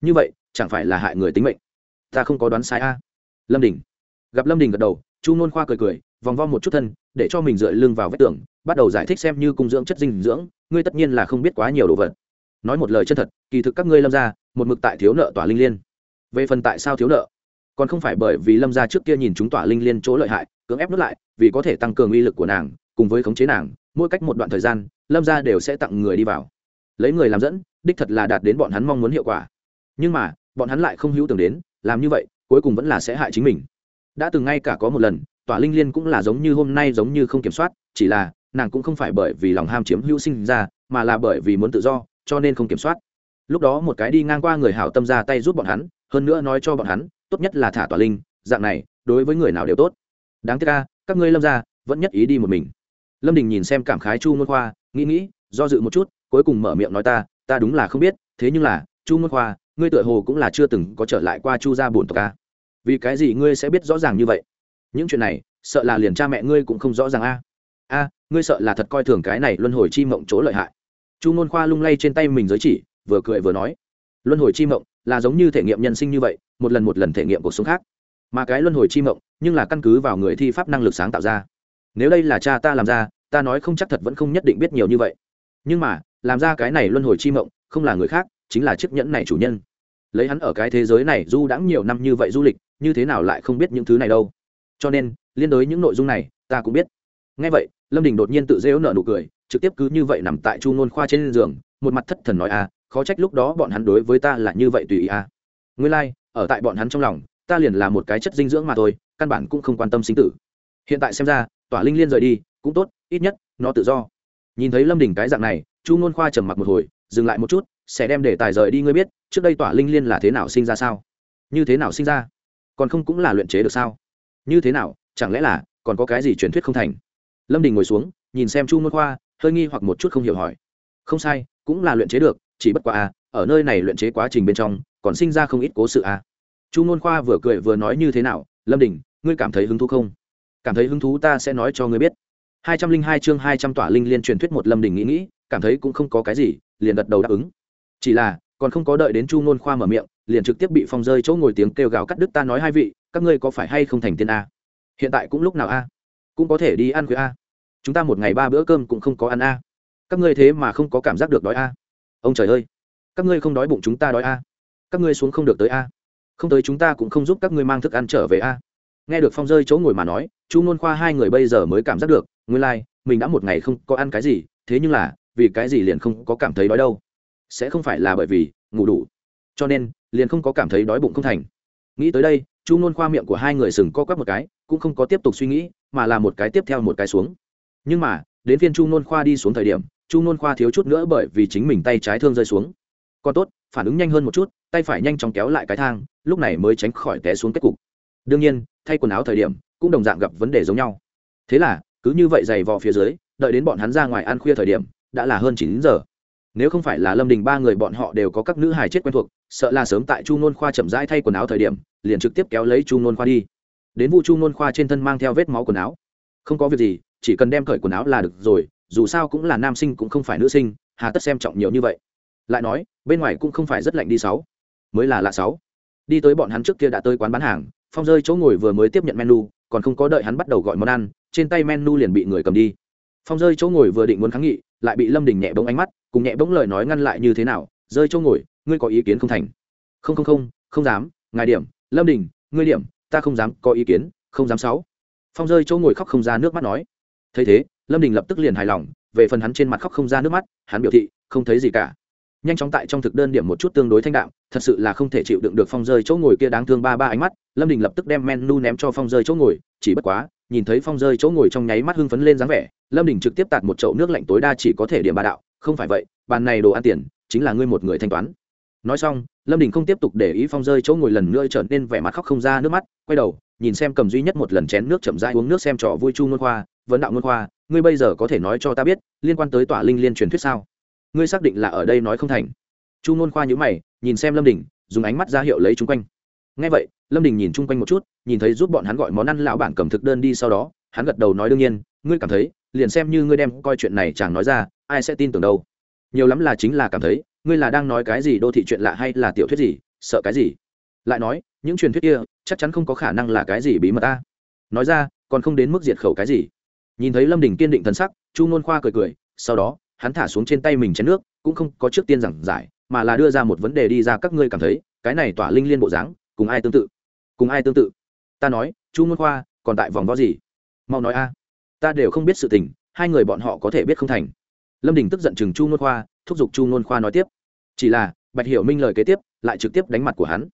Như vậy, chẳng phải là hại người tính mệnh? Ta không có đoán sai a. Lâm đình gặp lâm đình gật đầu, chu nôn khoa cười cười vòng vo một chút thân, để cho mình dựa lưng vào vách tường, bắt đầu giải thích xem như cung dưỡng chất dinh dưỡng, ngươi tất nhiên là không biết quá nhiều đồ vật. Nói một lời chân thật, kỳ thực các ngươi lâm ra một mực tại thiếu nợ tòa linh liên. Về phần tại sao thiếu nợ, còn không phải bởi vì lâm ra trước kia nhìn chúng tỏa linh liên chỗ lợi hại, cưỡng ép nuốt lại, vì có thể tăng cường uy lực của nàng, cùng với khống chế nàng, mỗi cách một đoạn thời gian, lâm ra đều sẽ tặng người đi vào. Lấy người làm dẫn, đích thật là đạt đến bọn hắn mong muốn hiệu quả. Nhưng mà, bọn hắn lại không hữu tưởng đến, làm như vậy, cuối cùng vẫn là sẽ hại chính mình. Đã từng ngay cả có một lần tỏa linh liên cũng là giống như hôm nay giống như không kiểm soát, chỉ là nàng cũng không phải bởi vì lòng ham chiếm hữu sinh ra, mà là bởi vì muốn tự do, cho nên không kiểm soát. Lúc đó một cái đi ngang qua người hảo tâm ra tay giúp bọn hắn, hơn nữa nói cho bọn hắn, tốt nhất là thả tỏa linh, dạng này, đối với người nào đều tốt. Đáng tiếc ca các ngươi lâm ra vẫn nhất ý đi một mình. Lâm đình nhìn xem cảm khái chu ngôn khoa, nghĩ nghĩ, do dự một chút, cuối cùng mở miệng nói ta ta đúng là không biết, thế nhưng là, chu ngôn khoa, ngươi tựa hồ cũng là chưa từng có trở lại qua chu gia bổn tộc ca vì cái gì ngươi sẽ biết rõ ràng như vậy? Những chuyện này, sợ là liền cha mẹ ngươi cũng không rõ ràng a. A, ngươi sợ là thật coi thường cái này luân hồi chi mộng chỗ lợi hại. Chu n khoa lung lay trên tay mình giới chỉ, vừa cười vừa nói. Luân hồi chi mộng là giống như thể nghiệm nhân sinh như vậy, một lần một lần thể nghiệm cuộc sống khác. Mà cái luân hồi chi mộng, nhưng là căn cứ vào người thi pháp năng lực sáng tạo ra. Nếu đây là cha ta làm ra, ta nói không chắc thật vẫn không nhất định biết nhiều như vậy. Nhưng mà, làm ra cái này luân hồi chi mộng, không là người khác, chính là chiếc nhẫn này chủ nhân. Lấy hắn ở cái thế giới này du đãng nhiều năm như vậy du lịch, như thế nào lại không biết những thứ này đâu? Cho nên liên đối những nội dung này ta cũng biết. Ngay vậy lâm đình đột nhiên tự dễu nợ nụ cười trực tiếp cứ như vậy nằm tại chu ngôn khoa trên giường một mặt thất thần nói a à, khó trách lúc đó bọn hắn đối với ta là như vậy tùy ý a à. nguyên lai、like, ở tại bọn hắn trong lòng ta liền là một cái chất dinh dưỡng mà thôi căn bản cũng không quan tâm sinh tử. Hiện tại xem ra tỏa linh liên rời đi cũng tốt ít nhất nó tự do. Nhìn thấy lâm đình cái dạng này chu ngôn khoa trầm mặc một hồi dừng lại một chút sẽ đem để tài rời đi ngươi biết trước đây tỏa linh liên là thế nào sinh ra sao? Như thế nào sinh ra? Còn không cũng là luyện chế được sao? Như thế nào, chẳng lẽ là còn có cái gì truyền thuyết không thành? Lâm đình ngồi xuống, nhìn xem chu môn khoa, hơi nghi hoặc một chút không hiểu hỏi. Không sai, cũng là luyện chế được, chỉ bất quá à ở nơi này luyện chế quá trình bên trong, còn sinh ra không ít cố sự à. Chu môn khoa vừa cười vừa nói như thế nào, lâm đình, ngươi cảm thấy hứng thú không? Cảm thấy hứng thú ta sẽ nói cho ngươi biết. hai trăm linh hai chương hai trăm tỏa linh liên truyền thuyết một lâm đình nghĩ nghĩ, cảm thấy cũng không có cái gì, liền gật đầu đáp ứng. Chỉ là, còn không có đợi đến chu ngôn khoa mở miệng, liền trực tiếp bị phong rơi chỗ ngồi tiếng kêu gào cắt đứt ta nói hai vị các ngươi có phải hay không thành tiên a? Hiện tại cũng lúc nào a? Cũng có thể đi ăn khuya a. Chúng ta một ngày ba bữa cơm cũng không có ăn a. Các ngươi thế mà không có cảm giác được đói a. Ông trời ơi! Các ngươi không đói bụng chúng ta đói a. Các ngươi xuống không được tới a. Không tới chúng ta cũng không giúp các ngươi mang thức ăn trở về a. Nghe được phong rơi chỗ ngồi mà nói chu nôn khoa hai người bây giờ mới cảm giác được nguyên lai、like, mình đã một ngày không có ăn cái gì thế nhưng là vì cái gì liền không có cảm thấy đói đâu? Sẽ không phải là bởi vì ngủ đủ. Cho nên liền không có cảm thấy đói bụng không thành. Nghĩ tới đây chu nôn khoa miệng của hai người sừng co quắp một cái, cũng không có tiếp tục suy nghĩ, mà là một cái tiếp theo một cái xuống. Nhưng mà, đến phiên chu nôn khoa đi xuống thời điểm, chu nôn khoa thiếu chút nữa bởi vì chính mình tay trái thương rơi xuống. Còn tốt, phản ứng nhanh hơn một chút, tay phải nhanh chóng kéo lại cái thang, lúc này mới tránh khỏi té xuống kết cục. Đương nhiên, thay quần áo thời điểm, cũng đồng dạng gặp vấn đề giống nhau. Thế là, cứ như vậy giày vò phía dưới, đợi đến bọn hắn ra ngoài ăn khuya thời điểm, đã là hơn chín giờ nếu không phải là lâm đình ba người bọn họ đều có các nữ hài chết quen thuộc, sợ là sớm tại chu nôn khoa chậm rãi thay quần áo thời điểm, liền trực tiếp kéo lấy chu nôn khoa đi. Đến vụ chu nôn khoa trên thân mang theo vết máu quần áo. Không có việc gì, chỉ cần đem cởi quần áo là được rồi, dù sao cũng là nam sinh cũng không phải nữ sinh, hà tất xem trọng nhiều như vậy. Lại nói, bên ngoài cũng không phải rất lạnh đi sáu. Mới là lạ sáu. Đi tới bọn hắn trước kia đã tới quán bán hàng, phong rơi chỗ ngồi vừa mới tiếp nhận menu, còn không có đợi hắn bắt đầu gọi món ăn, trên tay menu liền bị người cầm đi. Phong rơi chỗ ngồi vừa định muốn kháng nghị, lại bị lâm đình nhẹ bông ánh mắt cùng nhẹ bỗng lời nói ngăn lại như thế nào, rơi chỗ ngồi, ngươi có ý kiến không thành? Không không không không dám, ngài điểm, lâm đình, ngươi điểm, ta không dám, có ý kiến, không dám sáu. Phong rơi chỗ ngồi khóc không ra nước mắt nói. Thấy thế, lâm đình lập tức liền hài lòng, về phần hắn trên mặt khóc không ra nước mắt, hắn biểu thị, không thấy gì cả. Nhanh chóng tại trong thực đơn điểm một chút tương đối thanh đạm, thật sự là không thể chịu đựng được phong rơi chỗ ngồi kia đáng thương ba ba ánh mắt, lâm đình lập tức đem menu ném cho phong rơi chỗ ngồi, chỉ bất quá, nhìn thấy phong rơi chỗ ngồi trong nháy mắt hưng phấn lên dáng vẻ, lâm đình trực tiếp tạt một chậu nước lạnh tối đa chỉ có thể điểm ba đạo không phải vậy, bàn này đồ ăn tiền, chính là ngươi một người thanh toán. Nói xong, lâm đình không tiếp tục để ý phong rơi chỗ ngồi lần nữa trở nên vẻ mặt khóc không ra nước mắt, quay đầu, nhìn xem cầm duy nhất một lần chén nước chậm rãi uống nước xem trò vui chu ngôn khoa, vấn đạo ngôn khoa, ngươi bây giờ có thể nói cho ta biết, liên quan tới tỏa linh liên truyền thuyết sao? Ngươi xác định là ở đây nói không thành. Chu ngôn khoa nhữ mày, nhìn xem lâm đình, dùng ánh mắt ra hiệu lấy chung quanh. Ngay vậy, lâm đình nhìn chung quanh một chút, nhìn thấy giúp bọn hắn gọi món ăn lão bản cầm thực đơn đi sau đó, hắn gật đầu nói đương nhiên, ngươi cảm thấy, liền xem như ngươi đem coi chuyện này chẳng nói ra ai sẽ tin tưởng đâu? Nhiều lắm là chính là cảm thấy, ngươi là đang nói cái gì đô thị chuyện lạ hay là tiểu thuyết gì, sợ cái gì? Lại nói, những truyền thuyết kia, chắc chắn không có khả năng là cái gì bí mật ta. Nói ra, còn không đến mức diệt khẩu cái gì. Nhìn thấy lâm đình kiên định thần sắc, chu ngôn khoa cười cười, sau đó, hắn thả xuống trên tay mình chén nước, cũng không có trước tiên giảng giải, mà là đưa ra một vấn đề đi ra các ngươi cảm thấy, cái này tỏa linh liên bộ dáng, cùng ai tương tự? Cùng ai tương tự? Ta nói, chu ngôn khoa, còn tại vòng vo gì? Mau nói a. Ta đều không biết sự tình, hai người bọn họ có thể biết không thành lâm đình tức giận chừng chu ngôn khoa, thúc giục chu ngôn khoa nói tiếp. Chỉ là, bạch hiểu minh lời kế tiếp, lại trực tiếp đánh mặt của hắn.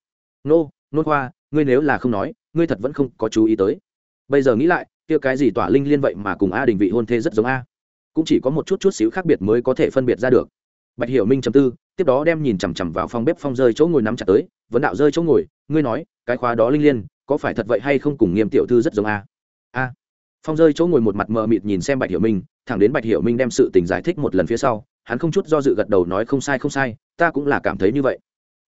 Nô, nôn khoa, ngươi nếu là không nói, ngươi thật vẫn không có chú ý tới. Bây giờ nghĩ lại, kia cái gì tỏa linh liên vậy mà cùng a đình vị hôn thê rất giống a. Cũng chỉ có một chút chút xíu khác biệt mới có thể phân biệt ra được. Bạch hiểu minh chầm tư, tiếp đó đem nhìn chằm chằm vào phòng bếp phong rơi chỗ ngồi nắm chặt tới, vấn đạo rơi chỗ ngồi, ngươi nói, cái khóa đó linh liên, có phải thật vậy hay không cùng nghiêm tiểu thư rất giống a? A. Phong rơi chỗ ngồi một mặt mờ mịt nhìn xem bạch hiểu minh thẳng đến bạch hiểu minh đem sự tình giải thích một lần phía sau, hắn không chút do dự gật đầu nói không sai không sai, ta cũng là cảm thấy như vậy.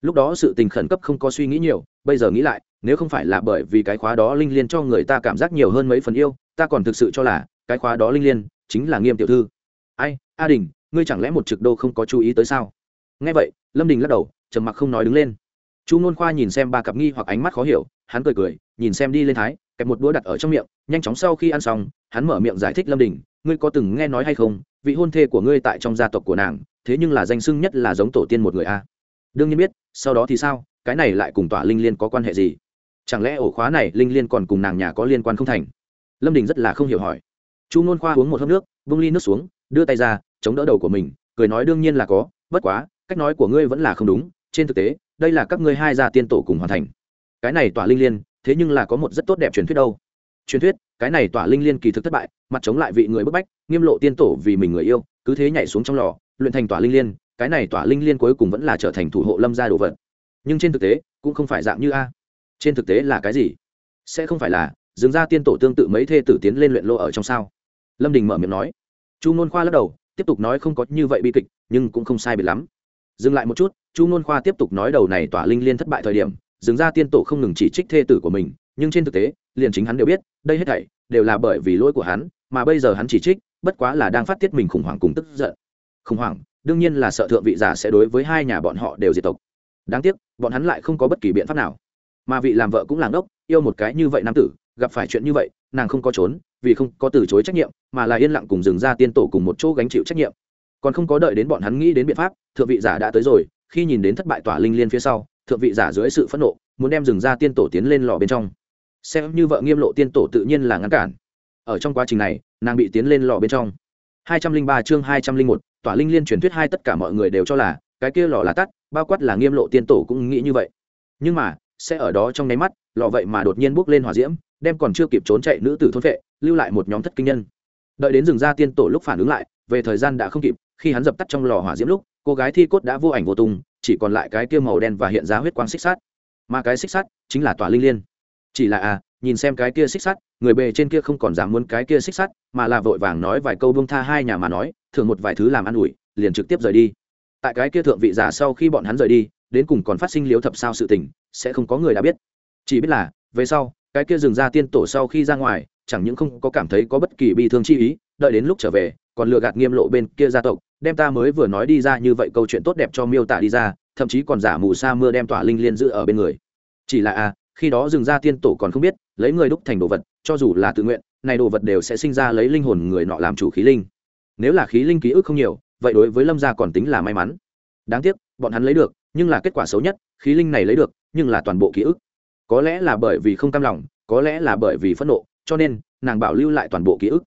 Lúc đó sự tình khẩn cấp không có suy nghĩ nhiều, bây giờ nghĩ lại, nếu không phải là bởi vì cái khóa đó linh liên cho người ta cảm giác nhiều hơn mấy phần yêu, ta còn thực sự cho là cái khóa đó linh liên chính là nghiêm tiểu thư. Ai, a đình, ngươi chẳng lẽ một trực đô không có chú ý tới sao? Nghe vậy, lâm đình lắc đầu, trầm mặc không nói đứng lên. Chu ngôn khoa nhìn xem ba cặp nghi hoặc ánh mắt khó hiểu, hắn cười cười, nhìn xem đi lên thái kẹp một đũa đặt ở trong miệng, nhanh chóng sau khi ăn xong, hắn mở miệng giải thích lâm đình, ngươi có từng nghe nói hay không, vị hôn thê của ngươi tại trong gia tộc của nàng, thế nhưng là danh sưng nhất là giống tổ tiên một người a? Đương nhiên biết, sau đó thì sao, cái này lại cùng tỏa linh liên có quan hệ gì? Chẳng lẽ ổ khóa này linh liên còn cùng nàng nhà có liên quan không thành? Lâm đình rất là không hiểu hỏi. Chu nôn khoa uống một hớp nước, vung ly nước xuống, đưa tay ra, chống đỡ đầu của mình, cười nói, đương nhiên là có, bất quá, cách nói của ngươi vẫn là không đúng, trên thực tế, đây là các ngươi hai gia tiên tổ cùng hoàn thành. Cái này tỏa linh liên thế nhưng là có một rất tốt đẹp truyền thuyết đâu. Truyền thuyết, cái này tỏa linh liên kỳ thực thất bại, mặt chống lại vị người bức bách, nghiêm lộ tiên tổ vì mình người yêu, cứ thế nhảy xuống trong lò, luyện thành tỏa linh liên, cái này tỏa linh liên cuối cùng vẫn là trở thành thủ hộ lâm gia đồ vật. Nhưng trên thực tế, cũng không phải dạng như a. Trên thực tế là cái gì? Sẽ không phải là dừng ra tiên tổ tương tự mấy thê tử tiến lên luyện lô ở trong sao? Lâm đình mở miệng nói. Chu n khoa lắc đầu, tiếp tục nói không có như vậy bi kịch, nhưng cũng không sai biệt lắm. Dừng lại một chút, chu n khoa tiếp tục nói đầu này tỏa linh liên thất bại thời điểm dừng ra tiên tổ không ngừng chỉ trích thê tử của mình, nhưng trên thực tế, liền chính hắn đều biết, đây hết thảy đều là bởi vì lỗi của hắn, mà bây giờ hắn chỉ trích, bất quá là đang phát tiết mình khủng hoảng cùng tức giận. Khủng hoảng, đương nhiên là sợ thượng vị giả sẽ đối với hai nhà bọn họ đều diệt tộc. Đáng tiếc, bọn hắn lại không có bất kỳ biện pháp nào. Mà vị làm vợ cũng làng đốc, yêu một cái như vậy nam tử, gặp phải chuyện như vậy, nàng không có trốn, vì không có từ chối trách nhiệm, mà là yên lặng cùng dừng ra tiên tổ cùng một chỗ gánh chịu trách nhiệm. Còn không có đợi đến bọn hắn nghĩ đến biện pháp, thượng vị giả đã tới rồi, khi nhìn đến thất bại tỏa linh liên phía sau thượng vị giả dưới sự phẫn nộ, muốn đem dừng ra tiên tổ tiến lên lò bên trong. Xem như vợ nghiêm lộ tiên tổ tự nhiên là ngăn cản. Ở trong quá trình này, nàng bị tiến lên lò bên trong. Hai trăm linh ba chương hai trăm linh một, tỏa linh liên truyền thuyết hai tất cả mọi người đều cho là, cái kia lò là tắt, bao quát là nghiêm lộ tiên tổ cũng nghĩ như vậy. Nhưng mà, sẽ ở đó trong nháy mắt, lò vậy mà đột nhiên bước lên hỏa diễm, đem còn chưa kịp trốn chạy nữ tử thôn vệ, lưu lại một nhóm thất kinh nhân. Đợi đến rừng ra tiên tổ lúc phản ứng lại, về thời gian đã không kịp, khi hắn dập tắt trong lò hỏa diễm lúc, cô gái thi cốt đã vô ảnh vô tung chỉ còn lại cái kia màu đen và hiện ra huyết quang xích sắt. Mà cái xích sắt chính là tòa linh liên. Chỉ là à nhìn xem cái kia xích sắt, người bề trên kia không còn dám muốn cái kia xích sắt, mà là vội vàng nói vài câu buông tha hai nhà mà nói thường một vài thứ làm ăn ủi, liền trực tiếp rời đi. Tại cái kia thượng vị giả sau khi bọn hắn rời đi, đến cùng còn phát sinh liếu thập sao sự tình, sẽ không có người đã biết. Chỉ biết là, về sau, cái kia dừng ra tiên tổ sau khi ra ngoài, chẳng những không có cảm thấy có bất kỳ bi thương chi ý, đợi đến lúc trở về, còn lừa gạt nghiêm lộ bên kia gia tộc đem ta mới vừa nói đi ra như vậy câu chuyện tốt đẹp cho miêu tả đi ra, thậm chí còn giả mù sa mưa đem tỏa linh liên giữ ở bên người. Chỉ là a khi đó dừng ra tiên tổ còn không biết, lấy người đúc thành đồ vật, cho dù là tự nguyện, này đồ vật đều sẽ sinh ra lấy linh hồn người nọ làm chủ khí linh. Nếu là khí linh ký ức không nhiều, vậy đối với lâm gia còn tính là may mắn. Đáng tiếc, bọn hắn lấy được, nhưng là kết quả xấu nhất, khí linh này lấy được, nhưng là toàn bộ ký ức. Có lẽ là bởi vì không cam lòng, có lẽ là bởi vì phẫn nộ, cho nên nàng bảo lưu lại toàn bộ ký ức.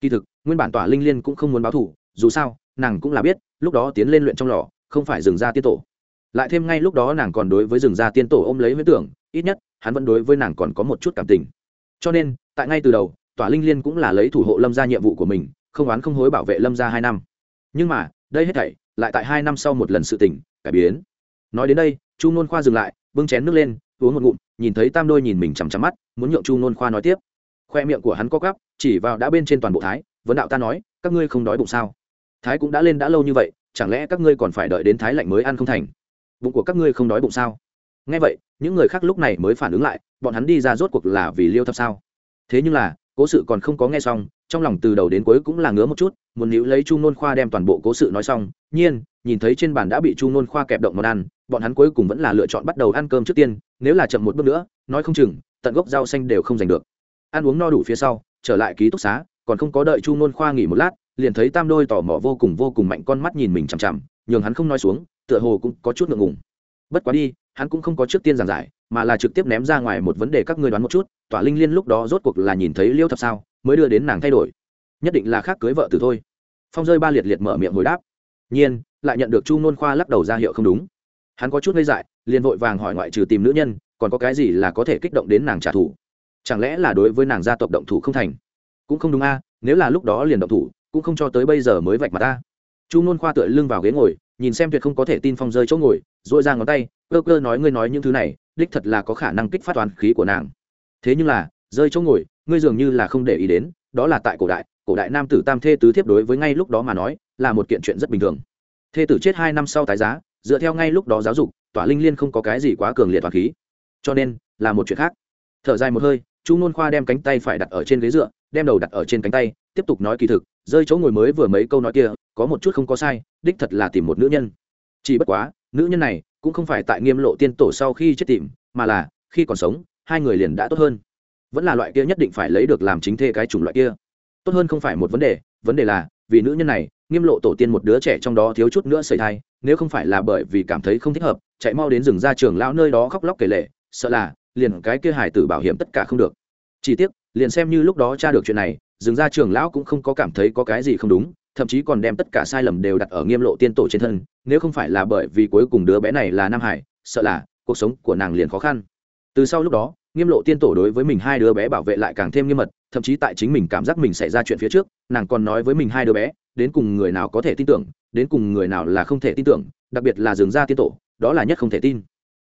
Kỳ thực, nguyên bản tỏa linh liên cũng không muốn báo thủ dù sao nàng cũng là biết, lúc đó tiến lên luyện trong lò, không phải dừng ra tiên tổ. Lại thêm ngay lúc đó nàng còn đối với rừng gia tiên tổ ôm lấy huyết tưởng, ít nhất, hắn vẫn đối với nàng còn có một chút cảm tình. Cho nên, tại ngay từ đầu, tỏa linh liên cũng là lấy thủ hộ lâm gia nhiệm vụ của mình, không oán không hối bảo vệ lâm gia hai năm. Nhưng mà, đây hết thảy, lại tại hai năm sau một lần sự tình, cải biến. Nói đến đây, chu nôn khoa dừng lại bưng chén nước lên, uống một ngụm, nhìn thấy tam đôi nhìn mình chằm chằm mắt, muốn nhượng chu nôn khoa nói tiếp. Khoe miệng của hắn có gắp chỉ vào đã bên trên toàn bộ thái, vấn đạo ta nói, các ngươi không đói bụng sao? Thái cũng đã lên đã lâu như vậy, chẳng lẽ các ngươi còn phải đợi đến thái lạnh mới ăn không thành? Bụng của các ngươi không đói bụng sao? Nghe vậy, những người khác lúc này mới phản ứng lại, bọn hắn đi ra rốt cuộc là vì liêu thập sao? Thế nhưng là, cố sự còn không có nghe xong, trong lòng từ đầu đến cuối cũng là ngứa một chút, muốn níu lấy chu nôn khoa đem toàn bộ cố sự nói xong. Nhiên, nhìn thấy trên bàn đã bị chu nôn khoa kẹp động món ăn, bọn hắn cuối cùng vẫn là lựa chọn bắt đầu ăn cơm trước tiên, nếu là chậm một bước nữa, nói không chừng, tận gốc rau xanh đều không giành được. Ăn uống no đủ phía sau, trở lại ký túc xá, còn không có đợi chu nôn khoa nghỉ một lát liền thấy tam đôi tò mò vô cùng vô cùng mạnh con mắt nhìn mình chằm chằm, nhường hắn không nói xuống, tựa hồ cũng có chút ngượng ngùng. Bất quá đi, hắn cũng không có trước tiên giảng giải, mà là trực tiếp ném ra ngoài một vấn đề các ngươi đoán một chút, tỏa linh liên lúc đó rốt cuộc là nhìn thấy liêu thập sao, mới đưa đến nàng thay đổi. Nhất định là khác cưới vợ từ thôi. Phong rơi ba liệt liệt mở miệng hồi đáp. Nhiên, lại nhận được chu nôn khoa lắc đầu ra hiệu không đúng. Hắn có chút ngây dại, liền vội vàng hỏi ngoại trừ tìm nữ nhân, còn có cái gì là có thể kích động đến nàng trả thù? Chẳng lẽ là đối với nàng gia tộc động thủ không thành? Cũng không đúng a, nếu là lúc đó liền động thủ cũng không cho tới bây giờ mới vạch mặt ta. Chu nôn khoa tựa lưng vào ghế ngồi, nhìn xem tuyệt không có thể tin phong rơi chỗ ngồi dội ra ngón tay, cơ cơ nói ngươi nói những thứ này, đích thật là có khả năng kích phát toàn khí của nàng. Thế nhưng là, rơi chỗ ngồi, ngươi dường như là không để ý đến, đó là tại cổ đại cổ đại nam tử tam thê tứ thiếp đối với ngay lúc đó mà nói, là một kiện chuyện rất bình thường. Thê tử chết hai năm sau tái giá, dựa theo ngay lúc đó giáo dục, tỏa linh liên không có cái gì quá cường liệt toàn khí. Cho nên, là một chuyện khác. Thở dài một hơi, chu nôn khoa đem cánh tay phải đặt ở trên ghế dựa đem đầu đặt ở trên cánh tay, tiếp tục nói kỳ thực, rơi chỗ ngồi mới vừa mấy câu nói kia, có một chút không có sai, đích thật là tìm một nữ nhân. Chỉ bất quá, nữ nhân này cũng không phải tại nghiêm lộ tiên tổ sau khi chết tìm mà là, khi còn sống, hai người liền đã tốt hơn. Vẫn là loại kia nhất định phải lấy được làm chính thê cái chủng loại kia. Tốt hơn không phải một vấn đề vấn đề là, vì nữ nhân này, nghiêm lộ tổ tiên một đứa trẻ trong đó thiếu chút nữa xảy thai, nếu không phải là bởi vì cảm thấy không thích hợp, chạy mau đến rừng ra trường lão nơi đó khóc lóc kể lệ sợ là, liền cái kia hải tử bảo hiểm tất cả không được. Chỉ tiếc liền xem như lúc đó tra được chuyện này dừng ra trường lão cũng không có cảm thấy có cái gì không đúng, thậm chí còn đem tất cả sai lầm đều đặt ở nghiêm lộ tiên tổ trên thân, nếu không phải là bởi vì cuối cùng đứa bé này là nam hải, sợ là cuộc sống của nàng liền khó khăn. Từ sau lúc đó, nghiêm lộ tiên tổ đối với mình hai đứa bé bảo vệ lại càng thêm nghiêm mật, thậm chí tại chính mình cảm giác mình xảy ra chuyện phía trước, nàng còn nói với mình hai đứa bé, đến cùng người nào có thể tin tưởng, đến cùng người nào là không thể tin tưởng, đặc biệt là dường ra tiên tổ, đó là nhất không thể tin.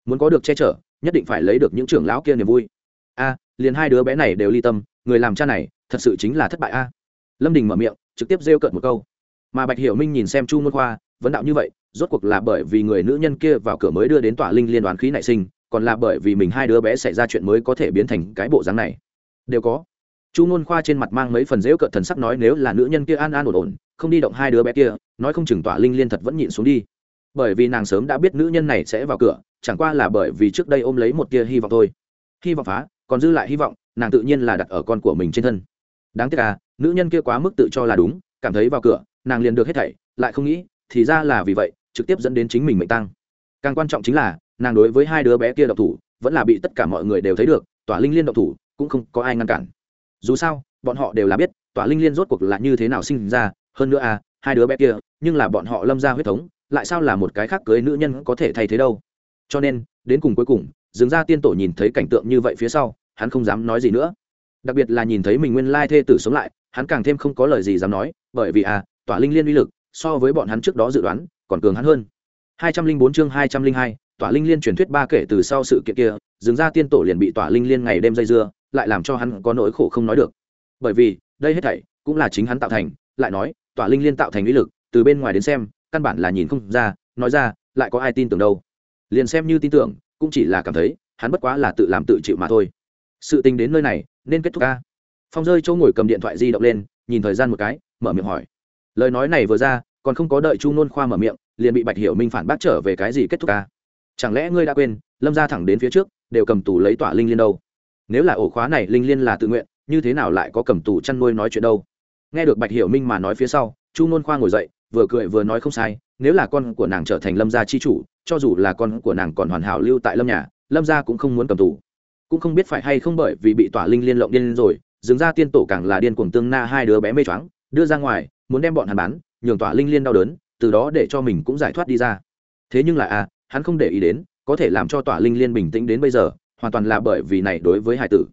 Muốn có được che chở, nhất định phải lấy được những trưởng lão kia niềm vui. A liền hai đứa bé này đều ly tâm, người làm cha này, thật sự chính là thất bại a. Lâm đình mở miệng, trực tiếp rêu cợt một câu. Mà bạch hiểu minh nhìn xem chu môn khoa, vấn đạo như vậy, rốt cuộc là bởi vì người nữ nhân kia vào cửa mới đưa đến tỏa linh liên đoán khí nảy sinh, còn là bởi vì mình hai đứa bé xảy ra chuyện mới có thể biến thành cái bộ dáng này. Đều có. Chu ngôn khoa trên mặt mang mấy phần dễu cợt thần sắc nói nếu là nữ nhân kia an an ổn ổn, không đi động hai đứa bé kia, nói không chừng tỏa linh liên thật vẫn nhịn xuống đi. Bởi vì nàng sớm đã biết nữ nhân này sẽ vào cửa, chẳng qua là bởi vì trước đây ôm lấy một tia hy vọng thôi. Hy vọng phá còn dư lại hy vọng, nàng tự nhiên là đặt ở con của mình trên thân. Đáng tiếc à nữ nhân kia quá mức tự cho là đúng, cảm thấy vào cửa, nàng liền được hết thảy, lại không nghĩ, thì ra là vì vậy, trực tiếp dẫn đến chính mình mệnh tăng càng quan trọng chính là, nàng đối với hai đứa bé kia độc thủ, vẫn là bị tất cả mọi người đều thấy được, tỏa linh liên độc thủ, cũng không có ai ngăn cản. Dù sao, bọn họ đều là biết, tỏa linh liên rốt cuộc là như thế nào sinh ra, hơn nữa à hai đứa bé kia, nhưng là bọn họ lâm ra huyết thống, lại sao là một cái khác cưới nữ nhân có thể thay thế đâu? Cho nên, đến cùng cuối cùng dừng ra tiên tổ nhìn thấy cảnh tượng như vậy phía sau hắn không dám nói gì nữa. Đặc biệt là nhìn thấy mình nguyên lai thê tử sống lại hắn càng thêm không có lời gì dám nói bởi vì à tỏa linh liên uy lực so với bọn hắn trước đó dự đoán còn cường hắn hơn. 204 chương 202, tỏa linh liên truyền thuyết ba kể từ sau sự kiện kia dừng ra tiên tổ liền bị tỏa linh liên ngày đêm dây dưa lại làm cho hắn có nỗi khổ không nói được. Bởi vì đây hết thảy cũng là chính hắn tạo thành lại nói tỏa linh liên tạo thành uy lực từ bên ngoài đến xem căn bản là nhìn không ra nói ra lại có ai tin tưởng đâu. Liền xem như tin tưởng cũng chỉ là cảm thấy hắn bất quá là tự làm tự chịu mà thôi sự tình đến nơi này, nên kết thúc ca. Phong rơi chỗ ngồi cầm điện thoại di động lên, nhìn thời gian một cái, mở miệng hỏi. Lời nói này vừa ra, còn không có đợi chu nôn khoa mở miệng, liền bị bạch hiểu minh phản bác trở về cái gì kết thúc ca. Chẳng lẽ ngươi đã quên, lâm ra thẳng đến phía trước, đều cầm tù lấy tỏa linh liên đâu? Nếu là ổ khóa này linh liên là tự nguyện, như thế nào lại có cầm tù chăn nuôi nói chuyện đâu? Nghe được bạch hiểu minh mà nói phía sau, chu nôn khoa ngồi dậy, vừa cười vừa nói không sai, nếu là con của nàng trở thành lâm gia chi chủ, cho dù là con của nàng còn hoàn hảo lưu tại lâm nhà, lâm gia cũng không muốn cầm tù cũng không biết phải hay không bởi vì bị tỏa linh liên lộng điên rồi dừng ra tiên tổ càng là điên cuồng tương na hai đứa bé mê choáng, đưa ra ngoài, muốn đem bọn hắn bán, nhường tỏa linh liên đau đớn, từ đó để cho mình cũng giải thoát đi ra. Thế nhưng là à hắn không để ý đến, có thể làm cho tỏa linh liên bình tĩnh đến bây giờ, hoàn toàn là bởi vì này đối với hải tử.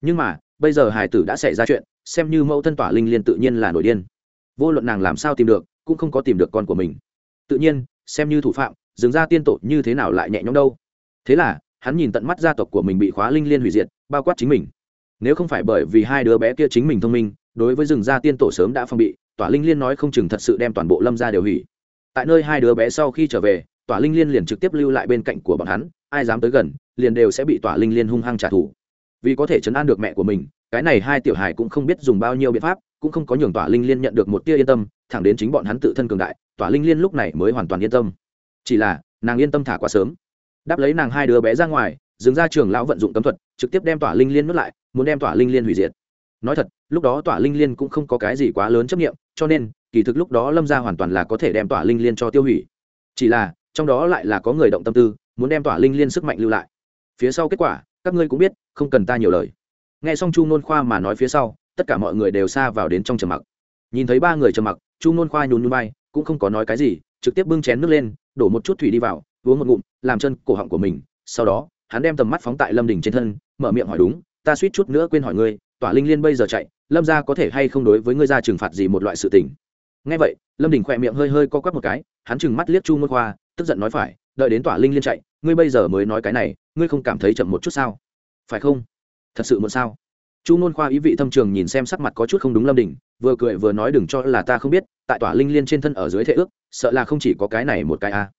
Nhưng mà, bây giờ hải tử đã xảy ra chuyện, xem như mẫu thân tỏa linh liên tự nhiên là nổi điên. Vô luận nàng làm sao tìm được, cũng không có tìm được con của mình. Tự nhiên, xem như thủ phạm dừng ra tiên tổ như thế nào lại nhẹ nhõm đâu. Thế là hắn nhìn tận mắt gia tộc của mình bị khóa linh liên hủy diệt, bao quát chính mình. Nếu không phải bởi vì hai đứa bé kia chính mình thông minh, đối với rừng gia tiên tổ sớm đã phong bị, tỏa linh liên nói không chừng thật sự đem toàn bộ lâm gia đều hủy. Tại nơi hai đứa bé sau khi trở về, tỏa linh liên liền trực tiếp lưu lại bên cạnh của bọn hắn, ai dám tới gần, liền đều sẽ bị tỏa linh liên hung hăng trả thù. Vì có thể chấn an được mẹ của mình, cái này hai tiểu hài cũng không biết dùng bao nhiêu biện pháp, cũng không có nhường tỏa linh liên nhận được một tia yên tâm, thẳng đến chính bọn hắn tự thân cường đại, tỏa linh liên lúc này mới hoàn toàn yên tâm. Chỉ là, nàng yên tâm thả quá sớm đáp lấy nàng hai đứa bé ra ngoài, dừng ra trường lão vận dụng cấm thuật, trực tiếp đem tỏa linh liên nuốt lại, muốn đem tỏa linh liên hủy diệt. Nói thật, lúc đó tỏa linh liên cũng không có cái gì quá lớn chấp nghiệm cho nên, kỳ thực lúc đó lâm ra hoàn toàn là có thể đem tỏa linh liên cho tiêu hủy. Chỉ là, trong đó lại là có người động tâm tư, muốn đem tỏa linh liên sức mạnh lưu lại. Phía sau kết quả, các ngươi cũng biết, không cần ta nhiều lời. N g h e xong chu nôn khoa mà nói phía sau, tất cả mọi người đều xa vào đến trong trầm mặc. Nhìn thấy ba người trầm mặc, chu nôn khoa nhún nhún bay cũng không có nói cái gì, trực tiếp bưng chén nước lên, đổ một chút thủy đi vào uống một ngụm, làm chân cổ họng của mình. Sau đó, hắn đem tầm mắt phóng tại lâm đình trên thân, mở miệng hỏi đúng, ta suýt chút nữa quên hỏi ngươi, tỏa linh liên bây giờ chạy, lâm ra có thể hay không đối với ngươi ra trừng phạt gì một loại sự tình? Ngay vậy, lâm đình khỏe miệng hơi hơi co quắp một cái, hắn chừng mắt liếc chu môn khoa, tức giận nói phải, đợi đến tỏa linh liên chạy, ngươi bây giờ mới nói cái này, ngươi không cảm thấy chậm một chút sao? Phải không? Thật sự một sao? Chu môn khoa ý vị thâm trường nhìn xem sắc mặt có chút không đúng lâm đình, vừa cười vừa nói, đừng cho là ta không biết, tại tỏa linh liên trên thân ở dưới thể ước, sợ là không chỉ có cái này một cái a. à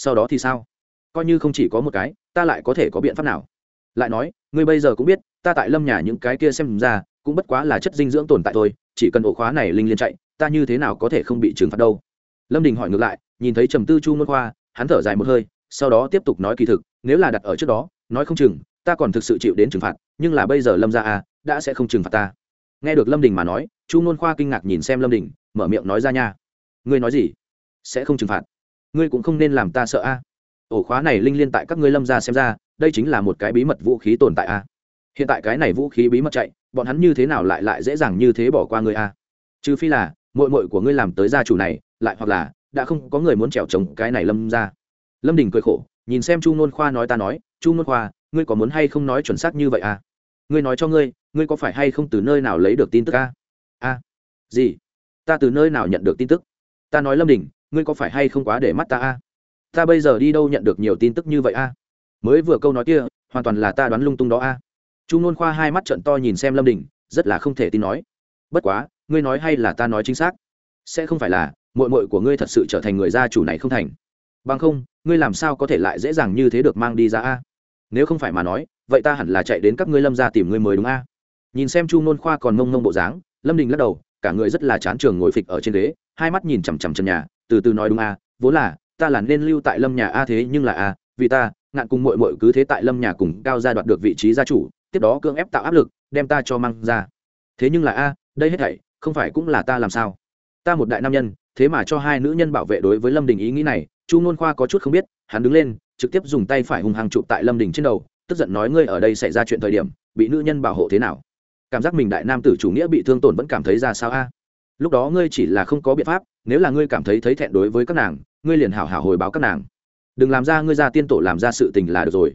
sau đó thì sao? Coi như không chỉ có một cái, ta lại có thể có biện pháp nào? Lại nói, ngươi bây giờ cũng biết, ta tại lâm nhà những cái kia xem ra, cũng bất quá là chất dinh dưỡng tồn tại thôi, chỉ cần ổ khóa này linh liên chạy, ta như thế nào có thể không bị trừng phạt đâu? Lâm đình hỏi ngược lại, nhìn thấy trầm tư chu môn khoa, hắn thở dài một hơi, sau đó tiếp tục nói kỳ thực, nếu là đặt ở trước đó, nói không chừng, ta còn thực sự chịu đến trừng phạt, nhưng là bây giờ lâm ra à đã sẽ không trừng phạt ta. Nghe được lâm đình mà nói, chu môn khoa kinh ngạc nhìn xem lâm đình, mở miệng nói ra nha. Ngươi nói gì? Sẽ không trừng phạt ngươi cũng không nên làm ta sợ a. Ổ khóa này linh liên tại các ngươi lâm ra xem ra, đây chính là một cái bí mật vũ khí tồn tại a. Hiện tại cái này vũ khí bí mật chạy, bọn hắn như thế nào lại lại dễ dàng như thế bỏ qua ngươi a? Trừ phi là mội mội của ngươi làm tới gia chủ này, lại hoặc là, đã không có người muốn trèo trống cái này lâm ra lâm đình cười khổ, nhìn xem chu nôn khoa nói ta nói, chu nôn khoa, ngươi có muốn hay không nói chuẩn xác như vậy à ngươi nói cho ngươi ngươi có phải hay không từ nơi nào lấy được tin tức a? A, gì? Ta từ nơi nào nhận được tin tức? Ta nói lâm đình ngươi có phải hay không quá để mắt ta a? Ta bây giờ đi đâu nhận được nhiều tin tức như vậy a? Mới vừa câu nói kia, hoàn toàn là ta đoán lung tung đó a. Chu nôn khoa hai mắt trận to nhìn xem lâm đình, rất là không thể tin nói. Bất quá, ngươi nói hay là ta nói chính xác? Sẽ không phải là mội mội của ngươi thật sự trở thành người gia chủ này không thành. Bằng không, ngươi làm sao có thể lại dễ dàng như thế được mang đi ra a? Nếu không phải mà nói, vậy ta hẳn là chạy đến các ngươi lâm ra tìm ngươi mới đúng a? Nhìn xem chu nôn khoa còn ngông ngông bộ dáng, lâm đình lắc đầu, cả người rất là chán trường ngồi phịch ở trên ghế, hai mắt nhìn chằm chằm chân nhà từ từ nói đúng a vốn là, ta là nên lưu tại lâm nhà a thế nhưng là a vì ta, ngạn cùng mội mội cứ thế tại lâm nhà cùng cao gia đoạt được vị trí gia chủ, tiếp đó cưỡng ép tạo áp lực, đem ta cho mang ra. Thế nhưng là a, đây hết thảy, không phải cũng là ta làm sao? Ta một đại nam nhân, thế mà cho hai nữ nhân bảo vệ đối với lâm đình ý nghĩ này, chu ngôn khoa có chút không biết, hắn đứng lên, trực tiếp dùng tay phải hùng hàng chụp tại lâm đình trên đầu, tức giận nói ngươi ở đây xảy ra chuyện thời điểm, bị nữ nhân bảo hộ thế nào? Cảm giác mình đại nam tử chủ nghĩa bị thương tổn vẫn cảm thấy ra sao a? Lúc đó ngươi chỉ là không có biện pháp, nếu là ngươi cảm thấy thấy thẹn đối với các nàng, ngươi liền hảo hảo hồi báo các nàng. Đừng làm ra ngươi ra tiên tổ làm ra sự tình là được rồi.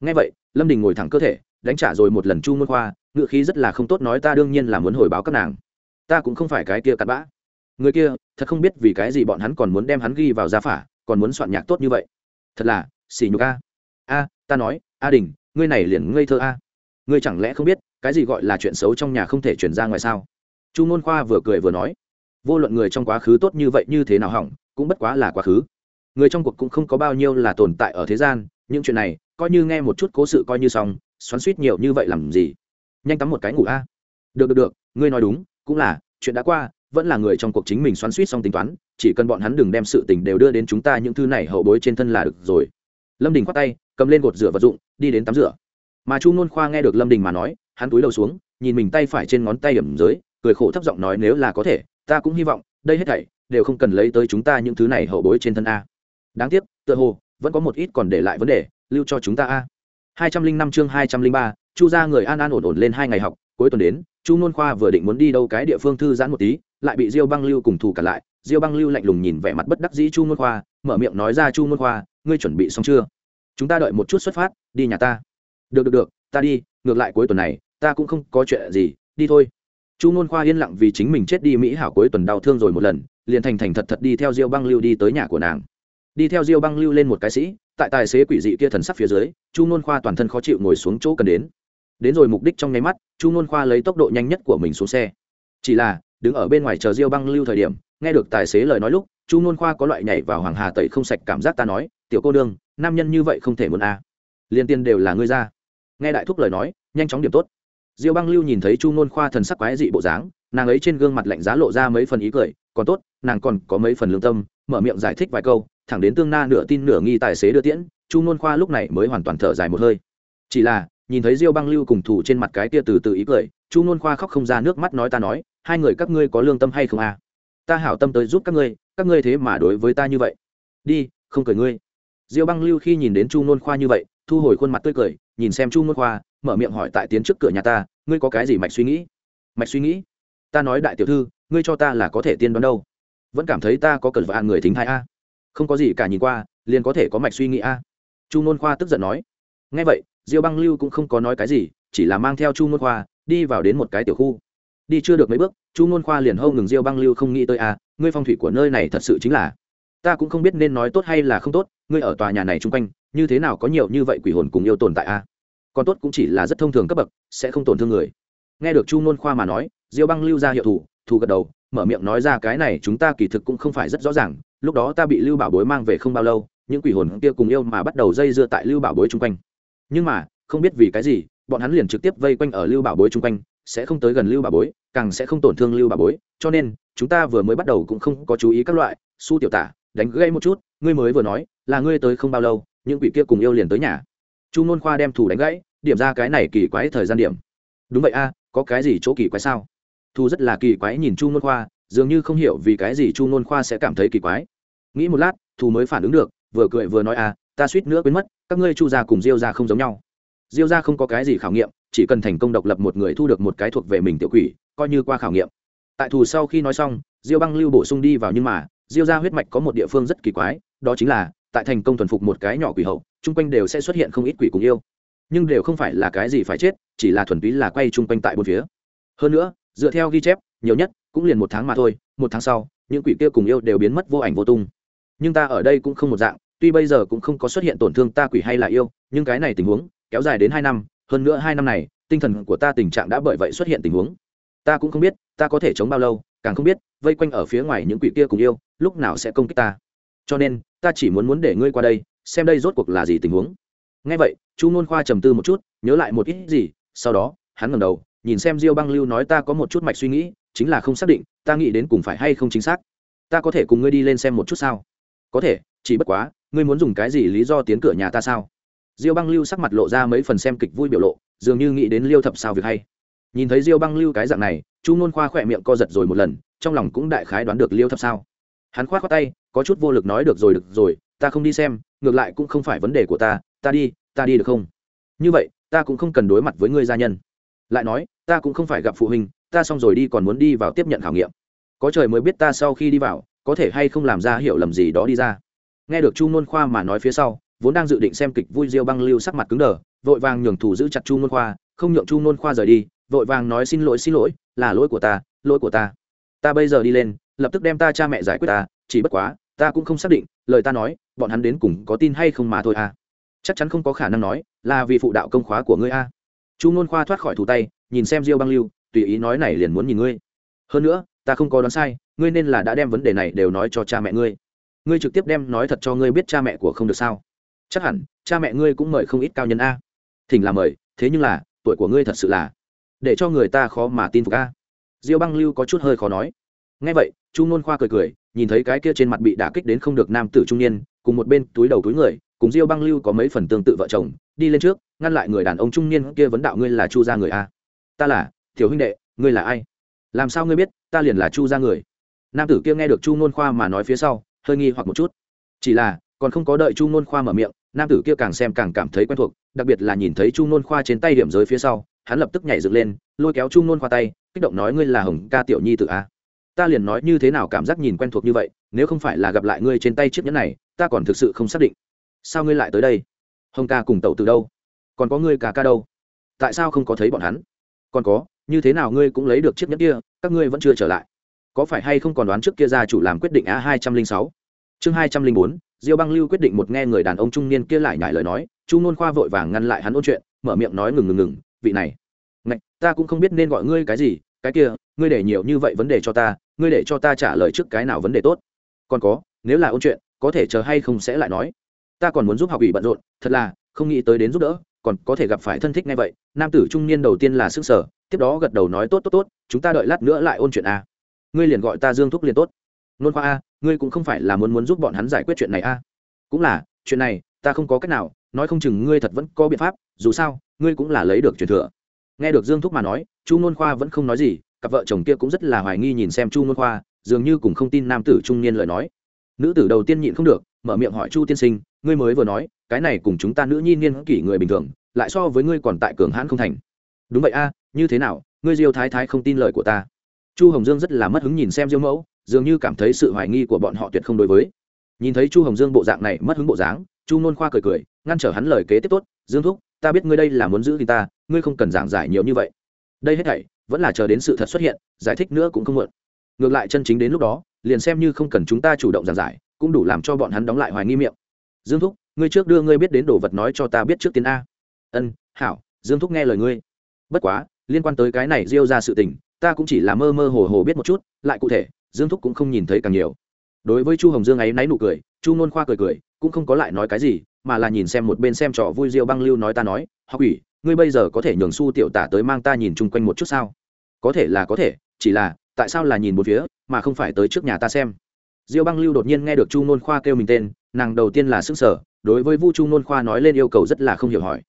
Ngay vậy, lâm đình ngồi thẳng cơ thể, đánh trả rồi một lần chu môn khoa ngự khí rất là không tốt nói ta đương nhiên là muốn hồi báo các nàng. Ta cũng không phải cái kia cặn bã. Người kia, thật không biết vì cái gì bọn hắn còn muốn đem hắn ghi vào gia phả, còn muốn soạn nhạc tốt như vậy. Thật là xỉ nhục a. A, ta nói, a đình, ngươi này liền ngây thơ a. Ngươi chẳng lẽ không biết, cái gì gọi là chuyện xấu trong nhà không thể chuyển ra ngoài sao? Chu ngôn khoa vừa cười vừa nói, vô luận người trong quá khứ tốt như vậy như thế nào hỏng, cũng bất quá là quá khứ. Người trong cuộc cũng không có bao nhiêu là tồn tại ở thế gian, những chuyện này, coi như nghe một chút cố sự coi như xong, xoắn suýt nhiều như vậy làm gì? Nhanh tắm một cái ngủ a. Được được được, ngươi nói đúng, cũng là, chuyện đã qua, vẫn là người trong cuộc chính mình xoắn suýt xong tính toán, chỉ cần bọn hắn đừng đem sự tình đều đưa đến chúng ta những thứ này hậu bối trên thân là được rồi. Lâm đình khoát tay, cầm lên gột rửa vật dụng, đi đến tắm rửa. Mà chu nôn khoa nghe được lâm đình mà nói, hắn túi đầu xuống, nhìn mình tay phải trên ngón tay điểm dưới cười khổ thấp giọng nói nếu là có thể, ta cũng hy vọng, đây hết thảy đều không cần lấy tới chúng ta những thứ này hậu bối trên thân a. Đáng tiếc, tựa hồ, vẫn có một ít còn để lại vấn đề, lưu cho chúng ta a. Hai trăm linh năm chương hai trăm linh ba, chu ra người an an ổn ổn lên hai ngày học, cuối tuần đến, chu nôn khoa vừa định muốn đi đâu cái địa phương thư giãn một tí, lại bị diêu băng lưu cùng thù cả lại. Diêu băng lưu lạnh lùng nhìn vẻ mặt bất đắc dĩ chu nôn khoa, mở miệng nói ra, chu nôn khoa, ngươi chuẩn bị xong chưa? Chúng ta đợi một chút xuất phát, đi nhà ta. Được được được, ta đi, ngược lại cuối tuần này, ta cũng không có chuyện gì, đi thôi chu n khoa yên lặng vì chính mình chết đi mỹ hảo cuối tuần đau thương rồi một lần, liền thành thành thật thật đi theo diêu băng lưu đi tới nhà của nàng. Đi theo diêu băng lưu lên một cái sĩ, tại tài xế quỷ dị kia thần sắc phía dưới, chu n khoa toàn thân khó chịu ngồi xuống chỗ cần đến. Đến rồi mục đích trong nháy mắt, chu n khoa lấy tốc độ nhanh nhất của mình xuống xe. Chỉ là, đứng ở bên ngoài chờ diêu băng lưu thời điểm, nghe được tài xế lời nói lúc, chu n khoa có loại nhảy vào hoàng hà tẩy không sạch cảm giác ta nói, tiểu cô đương nam nhân như vậy không thể muốn a. À. liên tiên đều là ngươi ra. Nghe đại thúc lời nói, nhanh chóng điểm tốt diêu băng lưu nhìn thấy chu nôn khoa thần sắc quái dị bộ dáng, nàng ấy trên gương mặt lạnh giá lộ ra mấy phần ý cười, còn tốt, nàng còn có mấy phần lương tâm, mở miệng giải thích vài câu, thẳng đến tương na nửa tin nửa nghi tài xế đưa tiễn, chu nôn khoa lúc này mới hoàn toàn thở dài một hơi. Chỉ là, nhìn thấy diêu băng lưu cùng thủ trên mặt cái kia từ từ ý cười, chu nôn khoa khóc không ra nước mắt nói ta nói, hai người các ngươi có lương tâm hay không à? Ta hảo tâm tới giúp các ngươi các ngươi thế mà đối với ta như vậy. Đi, không cười ngươi. Diêu băng lưu khi nhìn đến chu nôn khoa như vậy thu hồi khuôn mặt tươi cười, nhìn xem chu nôn khoa, mở miệng hỏi tại tiến trước cửa nhà ta, ngươi có cái gì mạch suy nghĩ? Mạch suy nghĩ? Ta nói đại tiểu thư, ngươi cho ta là có thể tiên đoán đâu. Vẫn cảm thấy ta có cần vạn người thính hai a. Không có gì cả nhìn qua, liền có thể có mạch suy nghĩ a. Chu nôn khoa tức giận nói. Ngay vậy, diêu băng lưu cũng không có nói cái gì, chỉ là mang theo chu nôn khoa, đi vào đến một cái tiểu khu. Đi chưa được mấy bước, chu nôn khoa liền hâu ngừng diêu băng lưu không nghĩ tới a, ngươi phong thủy của nơi này thật sự chính là. Ta cũng không biết nên nói tốt hay là không tốt, ngươi ở tòa nhà này chung quanh như thế nào có nhiều như vậy quỷ hồn cùng yêu tồn tại a? Còn tốt cũng chỉ là rất thông thường cấp bậc, sẽ không tổn thương người. Nghe được chu nôn khoa mà nói, diêu băng lưu ra hiệu thủ thù gật đầu, mở miệng nói ra cái này chúng ta kỳ thực cũng không phải rất rõ ràng, lúc đó ta bị lưu bảo bối mang về không bao lâu, những quỷ hồn kia cùng yêu mà bắt đầu dây dưa tại lưu bảo bối chung quanh. Nhưng mà, không biết vì cái gì, bọn hắn liền trực tiếp vây quanh ở lưu bảo bối chung quanh, sẽ không tới gần lưu bảo bối, càng sẽ không tổn thương lưu bảo bối, cho nên, chúng ta vừa mới bắt đầu cũng không có chú ý các loại, su tiểu tả, đánh gây một chút, ngươi mới vừa nói, là ngươi tới không bao lâu những quỷ kia cùng yêu liền tới nhà. Chu nôn khoa đem thủ đánh gãy, điểm ra cái này kỳ quái thời gian điểm. Đúng vậy a, có cái gì chỗ kỳ quái sao? Thu rất là kỳ quái nhìn chu nôn khoa, dường như không hiểu vì cái gì chu nôn khoa sẽ cảm thấy kỳ quái. Nghĩ một lát thu mới phản ứng được, vừa cười vừa nói a, ta suýt nữa quên mất, các ngươi chu gia cùng diêu gia không giống nhau. Diêu gia không có cái gì khảo nghiệm, chỉ cần thành công độc lập một người thu được một cái thuộc về mình tiểu quỷ, coi như qua khảo nghiệm. Tại thù sau khi nói xong, diêu băng lưu bổ sung đi vào nhưng mà, diêu gia huyết mạch có một địa phương rất kỳ quái, đó chính là tại thành công thuần phục một cái nhỏ quỷ hậu, chung quanh đều sẽ xuất hiện không ít quỷ cùng yêu. Nhưng đều không phải là cái gì phải chết, chỉ là thuần túy là quay chung quanh tại bốn phía. Hơn nữa, dựa theo ghi chép, nhiều nhất cũng liền một tháng mà thôi, một tháng sau, những quỷ kia cùng yêu đều biến mất vô ảnh vô tung. Nhưng ta ở đây cũng không một dạng, tuy bây giờ cũng không có xuất hiện tổn thương ta quỷ hay là yêu, nhưng cái này tình huống kéo dài đến hai năm, hơn nữa hai năm này, tinh thần của ta tình trạng đã bởi vậy xuất hiện tình huống. Ta cũng không biết, ta có thể chống bao lâu, càng không biết, vây quanh ở phía ngoài những quỷ kia cùng yêu, lúc nào sẽ công kích ta cho nên, ta chỉ muốn muốn để ngươi qua đây, xem đây rốt cuộc là gì tình huống. Ngay vậy, chu nôn khoa trầm tư một chút, nhớ lại một ít gì, sau đó, hắn ngẩng đầu, nhìn xem diêu băng lưu nói ta có một chút mạch suy nghĩ, chính là không xác định, ta nghĩ đến cùng phải hay không chính xác. Ta có thể cùng ngươi đi lên xem một chút sao? Có thể, chỉ bất quá, ngươi muốn dùng cái gì lý do tiến cửa nhà ta sao? Diêu băng lưu sắc mặt lộ ra mấy phần xem kịch vui biểu lộ, dường như nghĩ đến liêu thập sao việc hay. Nhìn thấy diêu băng lưu cái dạng này, chu nôn khoa khỏe miệng co giật rồi một lần, trong lòng cũng đại khái đoán được liêu thập sao hắn khoát khoát tay, có chút vô lực nói, được rồi được rồi, ta không đi xem, ngược lại cũng không phải vấn đề của ta ta đi ta đi được không? Như vậy, ta cũng không cần đối mặt với ngươi gia nhân. Lại nói, ta cũng không phải gặp phụ huynh, ta xong rồi đi còn muốn đi vào tiếp nhận khảo nghiệm. Có trời mới biết ta sau khi đi vào, có thể hay không làm ra hiểu lầm gì đó đi ra. Nghe được chu nôn khoa mà nói phía sau, vốn đang dự định xem kịch vui diêu băng lưu sắc mặt cứng đờ, vội vàng nhường thủ giữ chặt chu nôn khoa, không nhượng chu nôn khoa rời đi, vội vàng nói, xin lỗi xin lỗi, là lỗi của ta, lỗi của ta. Ta bây giờ đi lên lập tức đem ta cha mẹ giải quyết ta, chỉ bất quá, ta cũng không xác định, lời ta nói, bọn hắn đến cùng có tin hay không mà thôi à. Chắc chắn không có khả năng nói, là vì phụ đạo công khóa của ngươi a chu Ngôn khoa thoát khỏi thủ tay, nhìn xem diêu băng lưu, tùy ý nói này liền muốn nhìn ngươi. Hơn nữa, ta không có đoán sai, ngươi nên là đã đem vấn đề này đều nói cho cha mẹ ngươi. Ngươi trực tiếp đem nói thật cho ngươi biết cha mẹ của không được sao. Chắc hẳn, cha mẹ ngươi cũng mời không ít cao nhân a. Thỉnh là mời, thế nhưng là, tuổi của ngươi thật sự là để cho người ta khó mà tin phục a. Diêu băng lưu có chút hơi khó nói. Ngay vậy chu nôn khoa cười cười, nhìn thấy cái kia trên mặt bị đả kích đến không được nam tử trung niên, cùng một bên túi đầu túi người, cùng diêu băng lưu có mấy phần tương tự vợ chồng, đi lên trước, ngăn lại người đàn ông trung niên kia vấn đạo ngươi là chu gia người a ta là, tiểu huynh đệ, ngươi là ai? Làm sao ngươi biết, ta liền là chu gia người? Nam tử kia nghe được chu nôn khoa mà nói phía sau, hơi nghi hoặc một chút. Chỉ là, còn không có đợi chu nôn khoa mở miệng, nam tử kia càng xem càng cảm thấy quen thuộc, đặc biệt là nhìn thấy chu nôn khoa trên tay điểm giới phía sau, hắn lập tức nhảy dựng lên, lôi kéo chu nôn khoa tay, kích động nói ngươi là hồng ca tiểu nhi tự a à? Ta liền nói như thế nào cảm giác nhìn quen thuộc như vậy nếu không phải là gặp lại ngươi trên tay chiếc nhẫn này ta còn thực sự không xác định. Sao ngươi lại tới đây? Hồng ca cùng tẩu từ đâu? Còn có ngươi cả ca đâu? Tại sao không có thấy bọn hắn? Còn có như thế nào ngươi cũng lấy được chiếc nhẫn kia các ngươi vẫn chưa trở lại. Có phải hay không còn đoán trước kia gia chủ làm quyết định a hai trăm linh sáu? Chương hai trăm linh bốn diêu băng lưu quyết định một nghe người đàn ông trung niên kia lại nhải lời nói chu nôn khoa vội vàng ngăn lại hắn ôn chuyện mở miệng nói ngừng ngừng ngừng vị này Ngạch, ta cũng không biết nên gọi ngươi cái gì cái kia ngươi để nhiều như vậy vấn đề cho ta ngươi để cho ta trả lời trước cái nào vấn đề tốt? Còn có, nếu là ôn chuyện, có thể chờ hay không sẽ lại nói. Ta còn muốn giúp học ủy bận rộn, thật là, không nghĩ tới đến giúp đỡ, còn có thể gặp phải thân thích ngay vậy. Nam tử trung niên đầu tiên là sức sở, tiếp đó gật đầu nói tốt tốt tốt, chúng ta đợi lát nữa lại ôn chuyện a. Ngươi liền gọi ta dương thúc liền tốt. Nôn khoa a, ngươi cũng không phải là muốn muốn giúp bọn hắn giải quyết chuyện này a. Cũng là, chuyện này, ta không có cách nào, nói không chừng ngươi thật vẫn có biện pháp, dù sao, ngươi cũng là lấy được truyền thừa. Nghe được dương thúc mà nói, chu nôn khoa vẫn không nói gì cặp vợ chồng kia cũng rất là hoài nghi nhìn xem chu nôn khoa, dường như cùng không tin nam tử trung niên lời nói. Nữ tử đầu tiên nhịn không được, mở miệng hỏi chu tiên sinh, ngươi mới vừa nói, cái này cùng chúng ta nữ nhi niên kỷ người bình thường, lại so với ngươi còn tại cường hãn không thành. Đúng vậy a, như thế nào, ngươi diêu thái thái không tin lời của ta. Chu hồng dương rất là mất hứng nhìn xem diêu mẫu, dường như cảm thấy sự hoài nghi của bọn họ tuyệt không đối với. Nhìn thấy chu hồng dương bộ dạng này mất hứng bộ dáng, chu nôn khoa cười cười, ngăn trở hắn lời kế tiếp tốt, dương thúc, ta biết ngươi đây là muốn giữ thì ta, ngươi không cần giảng giải nhiều như vậy. Đây hết thảy vẫn là chờ đến sự thật xuất hiện, giải thích nữa cũng không muộn. Ngược lại chân chính đến lúc đó, liền xem như không cần chúng ta chủ động giảng giải, cũng đủ làm cho bọn hắn đóng lại hoài nghi miệng. Dương thúc, ngươi trước đưa ngươi biết đến đồ vật nói cho ta biết trước tiên a. Ân, hảo, dương thúc nghe lời ngươi. Bất quá, liên quan tới cái này diêu ra sự tình, ta cũng chỉ là mơ mơ hồ hồ biết một chút, lại cụ thể, dương thúc cũng không nhìn thấy càng nhiều. Đối với chu hồng dương ấy náy nụ cười, chu nôn khoa cười cười, cũng không có lại nói cái gì, mà là nhìn xem một bên xem trò vui diêu băng lưu nói ta nói, học ủy ngươi bây giờ có thể nhường su tiểu tả tới mang ta nhìn chung quanh một chút sao? Có thể là có thể, chỉ là, tại sao là nhìn một phía, mà không phải tới trước nhà ta xem? Diêu băng lưu đột nhiên nghe được chu nôn khoa kêu mình tên, nàng đầu tiên là sức sở đối với vu chu nôn khoa nói lên yêu cầu rất là không hiểu hỏi.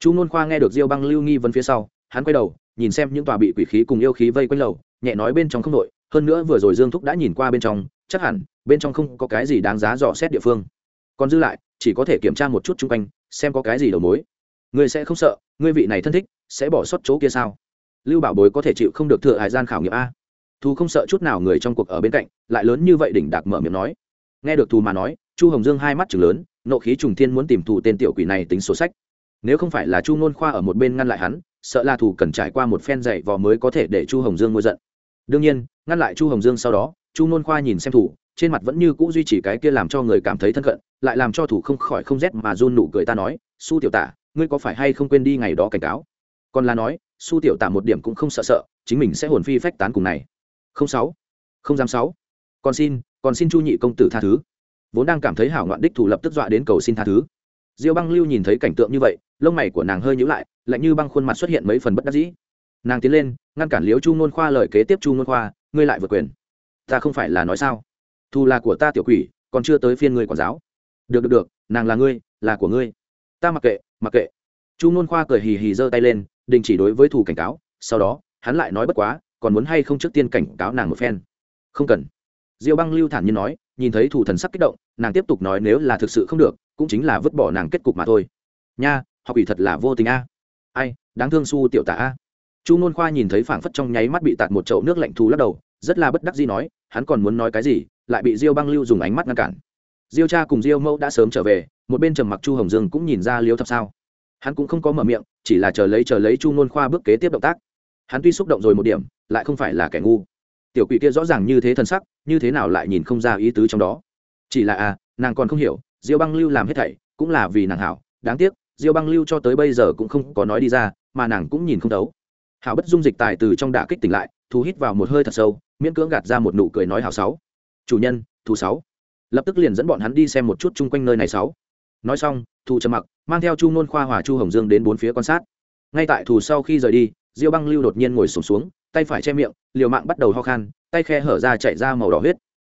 Chu nôn khoa nghe được diêu băng lưu nghi vấn phía sau, hắn quay đầu, nhìn xem những tòa bị quỷ khí cùng yêu khí vây quanh lầu, nhẹ nói bên trong không nội, hơn nữa vừa rồi dương thúc đã nhìn qua bên trong, chắc hẳn, bên trong không có cái gì đáng giá dò xét địa phương. Còn dư lại, chỉ có thể kiểm tra một chút chung quanh, xem có cái gì đầu mối ngươi sẽ không sợ, ngươi vị này thân thích, sẽ bỏ sót chỗ kia sao? Lưu bảo bối có thể chịu không được thừa hải gian khảo nghiệm a. Thù không sợ chút nào người trong cuộc ở bên cạnh, lại lớn như vậy đỉnh đạc mở miệng nói. Nghe được thù mà nói, chu hồng dương hai mắt chừng lớn, nộ khí trùng thiên muốn tìm thù tên tiểu quỷ này tính sổ sách. Nếu không phải là chu nôn khoa ở một bên ngăn lại hắn, sợ là thù cần trải qua một phen dạy vò mới có thể để chu hồng dương ngôi giận. Đương nhiên, ngăn lại chu hồng dương sau đó, chu nôn khoa nhìn xem thủ trên mặt vẫn như cũ duy trì cái kia làm cho người cảm thấy thân cận, lại làm cho thủ không khỏi không rét mà run nụ cười ta nói, su tiểu tả ngươi có phải hay không quên đi ngày đó cảnh cáo? Còn là nói, su tiểu tả một điểm cũng không sợ sợ, chính mình sẽ hồn phi phách tán cùng này. Không sáu, không dám sáu. Còn xin còn xin chu nhị công tử tha thứ. Vốn đang cảm thấy hảo ngoạn đích thủ lập tức dọa đến cầu xin tha thứ. Diêu băng lưu nhìn thấy cảnh tượng như vậy, lông mày của nàng hơi nhíu lại, lạnh như băng khuôn mặt xuất hiện mấy phần bất đắc dĩ. Nàng tiến lên, ngăn cản liếu chu nôn khoa lời kế tiếp chu nôn khoa, ngươi lại vượt quyền. Ta không phải là nói sao? Thù là của ta tiểu quỷ, còn chưa tới phiên ngươi quản giáo. Được được được, nàng là ngươi, là của ngươi. Ta mặc kệ mặc kệ. Chu nôn khoa cười hì hì giơ tay lên, đình chỉ đối với thù cảnh cáo, sau đó, hắn lại nói bất quá, còn muốn hay không trước tiên cảnh cáo nàng một phen? Không cần. Diêu băng lưu thản nhiên nói, nhìn thấy thủ thần sắc kích động, nàng tiếp tục nói nếu là thực sự không được, cũng chính là vứt bỏ nàng kết cục mà thôi. Nha, học ủy thật là vô tình a. Ai, đáng thương su tiểu tả a. Chu nôn khoa nhìn thấy phảng phất trong nháy mắt bị tạt một chậu nước lạnh thù lắc đầu, rất là bất đắc gì nói, hắn còn muốn nói cái gì, lại bị diêu băng lưu dùng ánh mắt ngăn cản diêu cha cùng diêu mẫu đã sớm trở về, một bên trầm mặc chu hồng dương cũng nhìn ra liêu thập sao. Hắn cũng không có mở miệng, chỉ là chờ lấy chờ lấy chu nôn khoa bước kế tiếp động tác. Hắn tuy xúc động rồi một điểm, lại không phải là kẻ ngu. Tiểu quỷ kia rõ ràng như thế thân sắc, như thế nào lại nhìn không ra ý tứ trong đó. Chỉ là à nàng còn không hiểu, diêu băng lưu làm hết thảy, cũng là vì nàng hảo. Đáng tiếc, diêu băng lưu cho tới bây giờ cũng không có nói đi ra, mà nàng cũng nhìn không thấu. Hảo bất dung dịch tài từ trong đả kích tỉnh lại, thu hít vào một hơi thật sâu, miễn cưỡng gạt ra một nụ cười nói hảo sáu. Chủ nhân, thu sáu lập tức liền dẫn bọn hắn đi xem một chút chung quanh nơi này sáu. Nói xong thù trầm mặc mang theo chu nôn khoa hòa chu hồng dương đến bốn phía quan sát. Ngay tại thù sau khi rời đi diêu băng lưu đột nhiên ngồi sụp xuống, xuống tay phải che miệng liều mạng bắt đầu ho khan tay khe hở ra chạy ra màu đỏ huyết.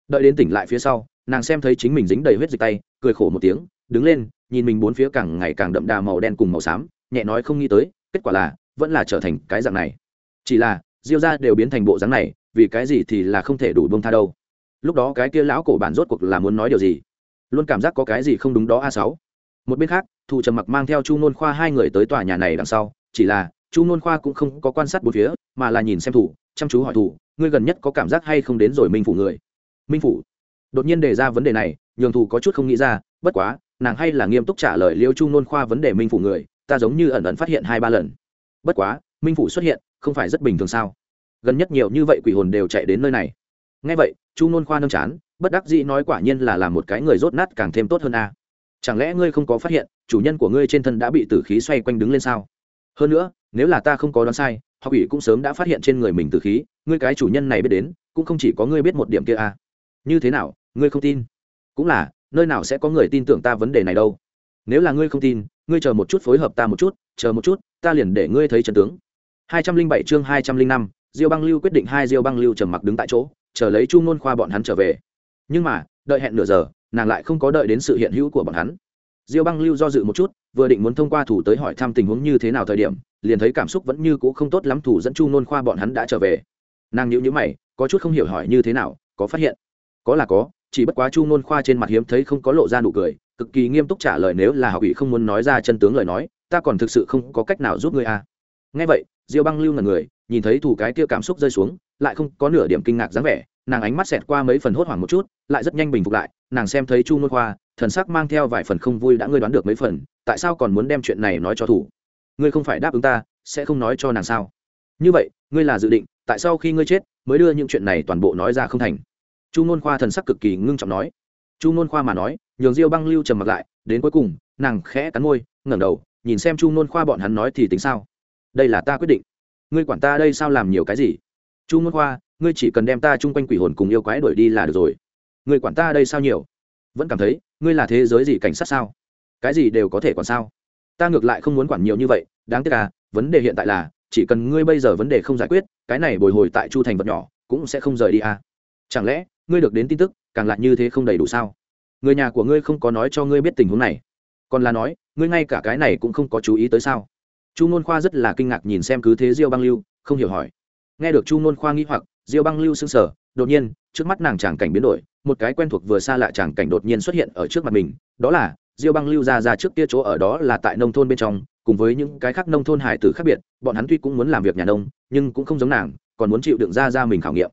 Đợi đến tỉnh lại phía sau nàng xem thấy chính mình dính đầy huyết dịch tay cười khổ một tiếng đứng lên nhìn mình bốn phía càng ngày càng đậm đà màu đen cùng màu xám nhẹ nói không nghĩ tới kết quả là vẫn là trở thành cái dạng này. Chỉ là diêu ra đều biến thành bộ dáng này vì cái gì thì là không thể đủ bông tha đâu lúc đó cái kia lão cổ bản rốt cuộc là muốn nói điều gì? Luôn cảm giác có cái gì không đúng đó a sáu. Một bên khác thủ trầm mặc mang theo chu nôn khoa hai người tới tòa nhà này đằng sau, chỉ là, chu nôn khoa cũng không có quan sát bốn phía, mà là nhìn xem thủ, chăm chú hỏi thủ, ngươi gần nhất có cảm giác hay không đến rồi minh phủ người? Minh phủ? Đột nhiên đề ra vấn đề này, nhường thủ có chút không nghĩ ra, bất quá, nàng hay là nghiêm túc trả lời liêu chu nôn khoa vấn đề minh phủ người, ta giống như ẩn ẩn phát hiện hai ba lần. Bất quá, minh phủ xuất hiện, không phải rất bình thường sao? Gần nhất nhiều như vậy quỷ hồn đều chạy đến nơi này. Ngay vậy chu nôn khoa nâm chán, bất đắc dĩ nói quả nhiên là làm một cái người rốt nát càng thêm tốt hơn a. Chẳng lẽ ngươi không có phát hiện, chủ nhân của ngươi trên thân đã bị tử khí xoay quanh đứng lên sao? Hơn nữa, nếu là ta không có đoán sai họ ủy cũng sớm đã phát hiện trên người mình tử khí, ngươi cái chủ nhân này biết đến, cũng không chỉ có ngươi biết một điểm kia a. Như thế nào, ngươi không tin? Cũng là, nơi nào sẽ có người tin tưởng ta vấn đề này đâu. Nếu là ngươi không tin, ngươi chờ một chút phối hợp ta một chút, chờ một chút, ta liền để ngươi thấy trận tướng. Hai trăm linh bảy chương hai trăm linh năm, diêu băng lưu quyết định hai diêu băng lưu trầm mặc đứng tại chỗ chờ lấy chu ngôn khoa bọn hắn trở về. Nhưng mà, đợi hẹn nửa giờ, nàng lại không có đợi đến sự hiện hữu của bọn hắn. Diêu băng lưu do dự một chút, vừa định muốn thông qua thủ tới hỏi thăm tình huống như thế nào thời điểm, liền thấy cảm xúc vẫn như cũ không tốt lắm thủ dẫn chu nôn khoa bọn hắn đã trở về. Nàng nhữ nhữ mày, có chút không hiểu hỏi như thế nào, có phát hiện? Có là có, chỉ bất quá chu nôn khoa trên mặt hiếm thấy không có lộ ra nụ cười, cực kỳ nghiêm túc trả lời nếu là học ủy không muốn nói ra chân tướng lời nói, ta còn thực sự không có cách nào giúp ngươi à. ngay vậy, diêu băng lưu là người, nhìn thấy thủ cái kia cảm xúc rơi xuống lại không có nửa điểm kinh ngạc dáng vẻ, nàng ánh mắt xẹt qua mấy phần hốt hoảng một chút, lại rất nhanh bình phục lại, nàng xem thấy chu ngôn khoa, thần sắc mang theo vài phần không vui đã ngươi đoán được mấy phần, tại sao còn muốn đem chuyện này nói cho thủ? Ngươi không phải đáp ứng ta, sẽ không nói cho nàng sao? Như vậy, ngươi là dự định, tại sao khi ngươi chết, mới đưa những chuyện này toàn bộ nói ra không thành. Chu ngôn khoa thần sắc cực kỳ ngưng trọng nói. Chu ngôn khoa mà nói, nhường diêu băng lưu trầm mặc lại, đến cuối cùng, nàng khẽ cắn môi, ngẩng đầu, nhìn xem chu ngôn khoa bọn hắn nói thì tính sao? Đây là ta quyết định. Ngươi quản ta đây sao làm nhiều cái gì? Chu ngôn khoa, ngươi chỉ cần đem ta chung quanh quỷ hồn cùng yêu quái đuổi đi là được rồi. Ngươi quản ta đây sao nhiều? Vẫn cảm thấy, ngươi là thế giới gì cảnh sát sao? Cái gì đều có thể còn sao? Ta ngược lại không muốn quản nhiều như vậy, đáng tiếc à vấn đề hiện tại là, chỉ cần ngươi bây giờ vấn đề không giải quyết, cái này bồi hồi tại chu thành vật nhỏ, cũng sẽ không rời đi à. Chẳng lẽ, ngươi được đến tin tức, càng lại như thế không đầy đủ sao? Người nhà của ngươi không có nói cho ngươi biết tình huống này. Còn là nói, ngươi ngay cả cái này cũng không có chú ý tới sao? Chu nôn khoa rất là kinh ngạc nhìn xem cứ thế diêu băng lưu, không hiểu hỏi nghe được chu nôn khoa nghĩ hoặc, diêu băng lưu sững sờ, đột nhiên, trước mắt nàng tràng cảnh biến đổi, một cái quen thuộc vừa xa lạ tràng cảnh đột nhiên xuất hiện ở trước mặt mình, đó là, diêu băng lưu ra ra trước kia chỗ ở đó là tại nông thôn bên trong, cùng với những cái khác nông thôn hải tử khác biệt, bọn hắn tuy cũng muốn làm việc nhà nông, nhưng cũng không giống nàng, còn muốn chịu đựng ra ra mình khảo nghiệm.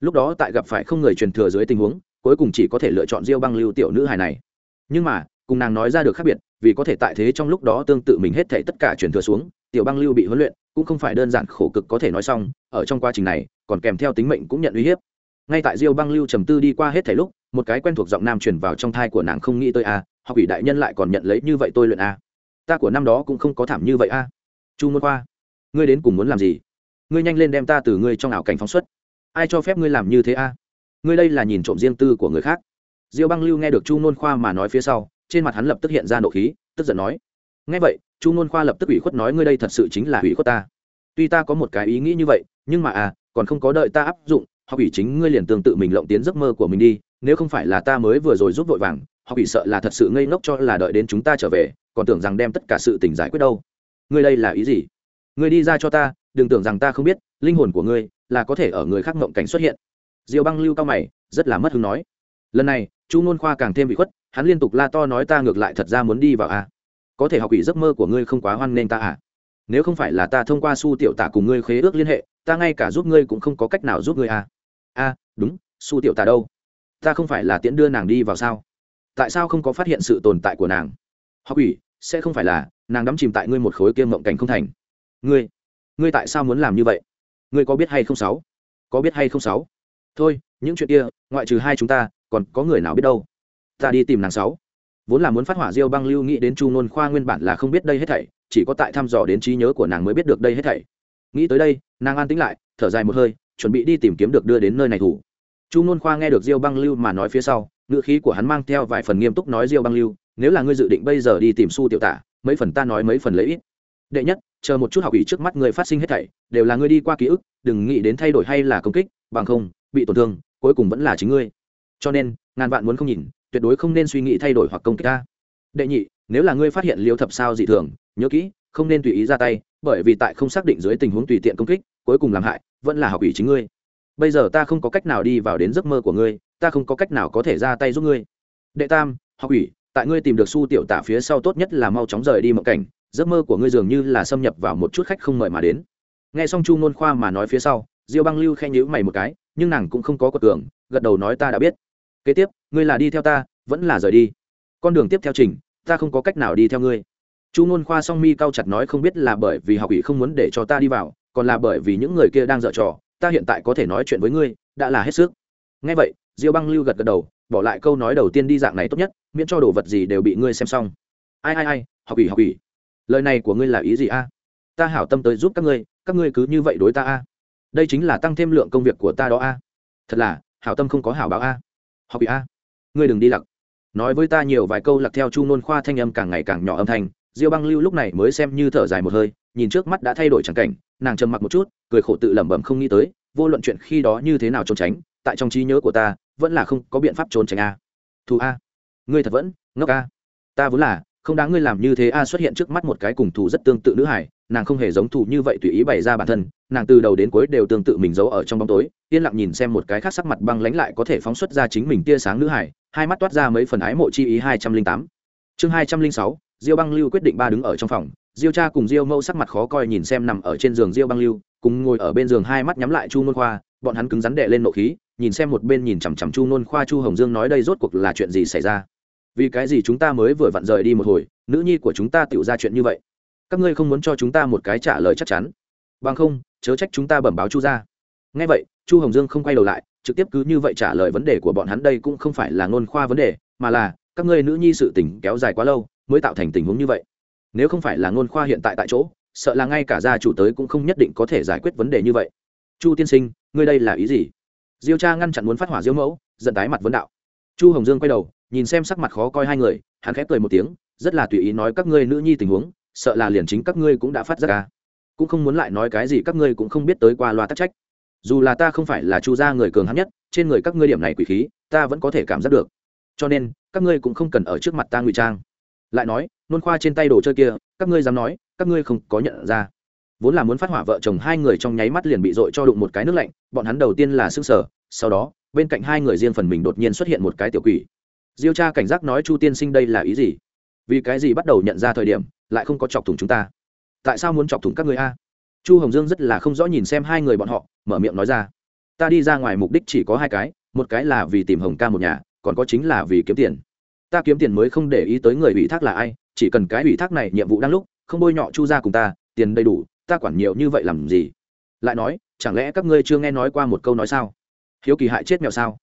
Lúc đó tại gặp phải không người truyền thừa dưới tình huống, cuối cùng chỉ có thể lựa chọn diêu băng lưu tiểu nữ hài này. Nhưng mà, cùng nàng nói ra được khác biệt, vì có thể tại thế trong lúc đó tương tự mình hết thể tất cả truyền thừa xuống, tiểu băng lưu bị huấn luyện cũng không phải đơn giản khổ cực có thể nói xong, ở trong quá trình này, còn kèm theo tính mệnh cũng nhận uy hiếp. Ngay tại diêu băng lưu trầm tư đi qua hết thảy lúc, một cái quen thuộc giọng nam truyền vào trong thai của nàng không nghĩ tới a à, học ủy đại nhân lại còn nhận lấy như vậy tôi luyện a. À. Ta của năm đó cũng không có thảm như vậy a. À. Chu môn khoa, ngươi đến cùng muốn làm gì? Ngươi nhanh lên đem ta từ ngươi trong ảo cảnh phóng xuất. Ai cho phép ngươi làm như thế a? Ngươi đây là nhìn trộm riêng tư của người khác. Diêu băng lưu nghe được chu nôn khoa mà nói phía sau, trên mặt hắn lập tức hiện ra nộ khí, tức giận nói. Nghe vậy chu ngôn khoa lập tức ủy khuất nói, ngươi đây thật sự chính là ủy khuất ta. Tuy ta có một cái ý nghĩ như vậy, nhưng mà à còn không có đợi ta áp dụng, học ủy chính ngươi liền tương tự mình lộng tiến giấc mơ của mình đi, nếu không phải là ta mới vừa rồi giúp vội vàng, học ủy sợ là thật sự ngây ngốc cho là đợi đến chúng ta trở về, còn tưởng rằng đem tất cả sự tình giải quyết đâu. Ngươi đây là ý gì? Ngươi đi ra cho ta, đừng tưởng rằng ta không biết, linh hồn của ngươi là có thể ở người khác mộng cảnh xuất hiện. Diêu băng lưu cao mày, rất là mất hứng nói. Lần này, chu ngôn khoa càng thêm bị khuất, hắn liên tục la to nói, ta ngược lại thật ra muốn đi vào a à? Có thể học ủy giấc mơ của ngươi không quá hoan nghênh ta à? Nếu không phải là ta thông qua su tiểu tả cùng ngươi khế ước liên hệ ta ngay cả giúp ngươi cũng không có cách nào giúp ngươi à? A à, đúng su tiểu tả đâu? Ta không phải là tiễn đưa nàng đi vào sao? Tại sao không có phát hiện sự tồn tại của nàng? Học ủy sẽ không phải là nàng đắm chìm tại ngươi một khối kiêm mộng cảnh không thành. Ngươi ngươi tại sao muốn làm như vậy? Ngươi có biết hay không sáu? Có biết hay không sáu? Thôi những chuyện kia ngoại trừ hai chúng ta còn có người nào biết đâu? Ta đi tìm nàng sáu vốn là muốn phát hỏa diêu băng lưu nghĩ đến chu nôn khoa nguyên bản là không biết đây hết thảy, chỉ có tại thăm dò đến trí nhớ của nàng mới biết được đây hết thảy. Nghĩ tới đây, nàng an tĩnh lại, thở dài một hơi, chuẩn bị đi tìm kiếm được đưa đến nơi này thủ. Chu nôn khoa nghe được diêu băng lưu mà nói phía sau, ngữ khí của hắn mang theo vài phần nghiêm túc nói diêu băng lưu, nếu là ngươi dự định bây giờ đi tìm su tiểu tả, mấy phần ta nói mấy phần lấy ít. Đệ nhất, chờ một chút học ý trước mắt ngươi phát sinh hết thảy, đều là ngươi đi qua ký ức, đừng nghĩ đến thay đổi hay là công kích, bằng không, bị tổn thương, cuối cùng vẫn là chính ngươi. Cho nên, ngàn vạn muốn không nhìn tuyệt đối không nên suy nghĩ thay đổi hoặc công kích ta. Đệ nhị, nếu là ngươi phát hiện liêu thập sao dị thường, nhớ kỹ, không nên tùy ý ra tay, bởi vì tại không xác định dưới tình huống tùy tiện công kích, cuối cùng làm hại, vẫn là học ủy chính ngươi. Bây giờ ta không có cách nào đi vào đến giấc mơ của ngươi, ta không có cách nào có thể ra tay giúp ngươi. Đệ tam, học ủy, tại ngươi tìm được su tiểu tả phía sau tốt nhất là mau chóng rời đi mộng cảnh, giấc mơ của ngươi dường như là xâm nhập vào một chút khách không mời mà đến. Nghe xong chu ngôn khoa mà nói phía sau, diêu băng lưu khen nhữ mày một cái, nhưng nàng cũng không có quật cường, gật đầu nói ta đã biết kế tiếp, ngươi là đi theo ta, vẫn là rời đi. Con đường tiếp theo trình, ta không có cách nào đi theo ngươi. Chu ngôn khoa song mi cao chặt nói không biết là bởi vì học ủy không muốn để cho ta đi vào, còn là bởi vì những người kia đang dở trò, ta hiện tại có thể nói chuyện với ngươi, đã là hết sức. Ngay vậy, diêu băng lưu gật gật đầu, bỏ lại câu nói đầu tiên đi dạng này tốt nhất, miễn cho đồ vật gì đều bị ngươi xem xong. Ai ai ai, học ủy học ủy. Lời này của ngươi là ý gì a? Ta hảo tâm tới giúp các ngươi các ngươi cứ như vậy đối ta a? Đây chính là tăng thêm lượng công việc của ta đó a. Thật là, hảo tâm không có hảo báo a học bị a. Ngươi đừng đi lặc. Nói với ta nhiều vài câu lặc theo chu nôn khoa thanh âm càng ngày càng nhỏ âm thanh, diêu băng lưu lúc này mới xem như thở dài một hơi, nhìn trước mắt đã thay đổi trắng cảnh, nàng trầm mặc một chút, cười khổ tự lẩm bẩm không nghĩ tới, vô luận chuyện khi đó như thế nào trốn tránh, tại trong trí nhớ của ta, vẫn là không có biện pháp trốn tránh a. Thù a. Ngươi thật vẫn, ngốc a. Ta vốn là, không đáng ngươi làm như thế a xuất hiện trước mắt một cái cùng thù rất tương tự nữ hải nàng không hề giống thủ như vậy tùy ý bày ra bản thân, nàng từ đầu đến cuối đều tương tự mình giấu ở trong bóng tối, yên lặng nhìn xem một cái khác sắc mặt băng lánh lại có thể phóng xuất ra chính mình tia sáng nữ hải, hai mắt toát ra mấy phần ái mộ chi ý hai trăm linh tám. Chương hai trăm linh sáu, diêu băng lưu quyết định ba đứng ở trong phòng, diêu cha cùng diêu mẫu sắc mặt khó coi nhìn xem nằm ở trên giường diêu băng lưu, cùng ngồi ở bên giường hai mắt nhắm lại chu nôn khoa, bọn hắn cứng rắn đệ lên nộ khí, nhìn xem một bên nhìn chằm chằm chu nôn khoa chu hồng dương nói đây rốt cuộc là chuyện gì xảy ra? Vì cái gì chúng ta mới vừa vặn rời đi một hồi, nữ nhi của chúng ta tiểu ra chuyện như vậy? Các ngươi không muốn cho chúng ta một cái trả lời chắc chắn. Bằng không, chớ trách chúng ta bẩm báo chu ra ngay vậy, chu hồng dương không quay đầu lại, trực tiếp cứ như vậy trả lời vấn đề của bọn hắn đây cũng không phải là ngôn khoa vấn đề, mà là, các ngươi nữ nhi sự tình kéo dài quá lâu, mới tạo thành tình huống như vậy. Nếu không phải là ngôn khoa hiện tại tại chỗ, sợ là ngay cả gia chủ tới cũng không nhất định có thể giải quyết vấn đề như vậy. Chu tiên sinh, ngươi đây là ý gì? Diêu cha ngăn chặn muốn phát hỏa diêu mẫu dẫn tái mặt vấn đạo. Chu hồng dương quay đầu, nhìn xem sắc mặt khó coi hai người, hắn khép cười một tiếng, rất là tùy ý nói các ngươi nữ nhi tình huống sợ là liền chính các ngươi cũng đã phát ra ca. Cũng không muốn lại nói cái gì các ngươi cũng không biết tới qua loa tắc trách. Dù là ta không phải là chu gia người cường hắn nhất, trên người các ngươi điểm này quỷ khí, ta vẫn có thể cảm giác được. Cho nên, các ngươi cũng không cần ở trước mặt ta ngụy trang. Lại nói, nôn khoa trên tay đồ chơi kia, các ngươi dám nói, các ngươi không có nhận ra. Vốn là muốn phát hỏa vợ chồng hai người trong nháy mắt liền bị dội cho đụng một cái nước lạnh, bọn hắn đầu tiên là s ư n g sở sau đó, bên cạnh hai người riêng phần mình đột nhiên xuất hiện một cái tiểu quỷ. Diêu cha cảnh giác nói, chu tiên sinh đây là ý gì? Vì cái gì bắt đầu nhận ra thời điểm lại không có chọc thủng chúng ta? Tại sao muốn chọc thủng các người a? Chu hồng dương rất là không rõ nhìn xem hai người bọn họ, mở miệng nói ra. Ta đi ra ngoài mục đích chỉ có hai cái, một cái là vì tìm hồng ca một nhà, còn có chính là vì kiếm tiền. Ta kiếm tiền mới không để ý tới người ủy thác là ai, chỉ cần cái ủy thác này nhiệm vụ đang lúc, không bôi nhọ chu ra cùng ta, tiền đầy đủ, ta quản nhiều như vậy làm gì? Lại nói, chẳng lẽ các ngươi chưa nghe nói qua một câu nói sao? Hiếu kỳ hại chết mèo sao?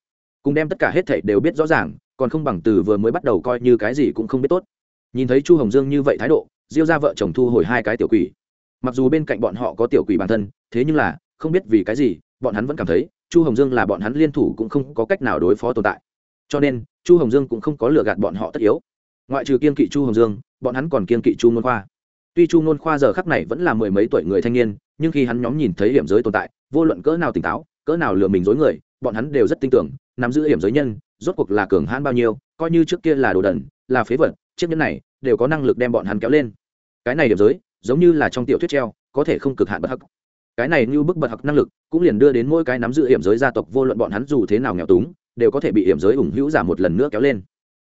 Cùng đem tất cả hết thảy đều biết rõ ràng, còn không bằng từ vừa mới bắt đầu coi như cái gì cũng không biết tốt nhìn thấy chu hồng dương như vậy thái độ, diêu ra vợ chồng thu hồi hai cái tiểu quỷ. Mặc dù bên cạnh bọn họ có tiểu quỷ bản thân, thế nhưng là, không biết vì cái gì, bọn hắn vẫn cảm thấy, chu hồng dương là bọn hắn liên thủ cũng không có cách nào đối phó tồn tại. Cho nên, chu hồng dương cũng không có lừa gạt bọn họ tất yếu. Ngoại trừ kiên kỵ chu hồng dương, bọn hắn còn kiên kỵ chu nôn khoa. Tuy chu nôn khoa giờ khắc này vẫn là mười mấy tuổi người thanh niên, nhưng khi hắn nhóm nhìn thấy hiểm giới tồn tại, vô luận cỡ nào tỉnh táo, cỡ nào lừa mình dối người, bọn hắn đều rất tin tưởng, nắm giữ hiểm giới nhân, rốt cuộc là cường hãn bao nhiêu, coi như trước kia là đồ đần, là phế vật chiếc nhẫn này đều có năng lực đem bọn hắn kéo lên. Cái này điểm giới, giống như là trong tiểu thuyết treo, có thể không cực hạn bất hắc. Cái này như bức bật hắc năng lực, cũng liền đưa đến mỗi cái nắm giữ hiểm giới gia tộc vô luận bọn hắn dù thế nào nghèo túng, đều có thể bị hiểm giới ủng hữu giả một lần nữa kéo lên.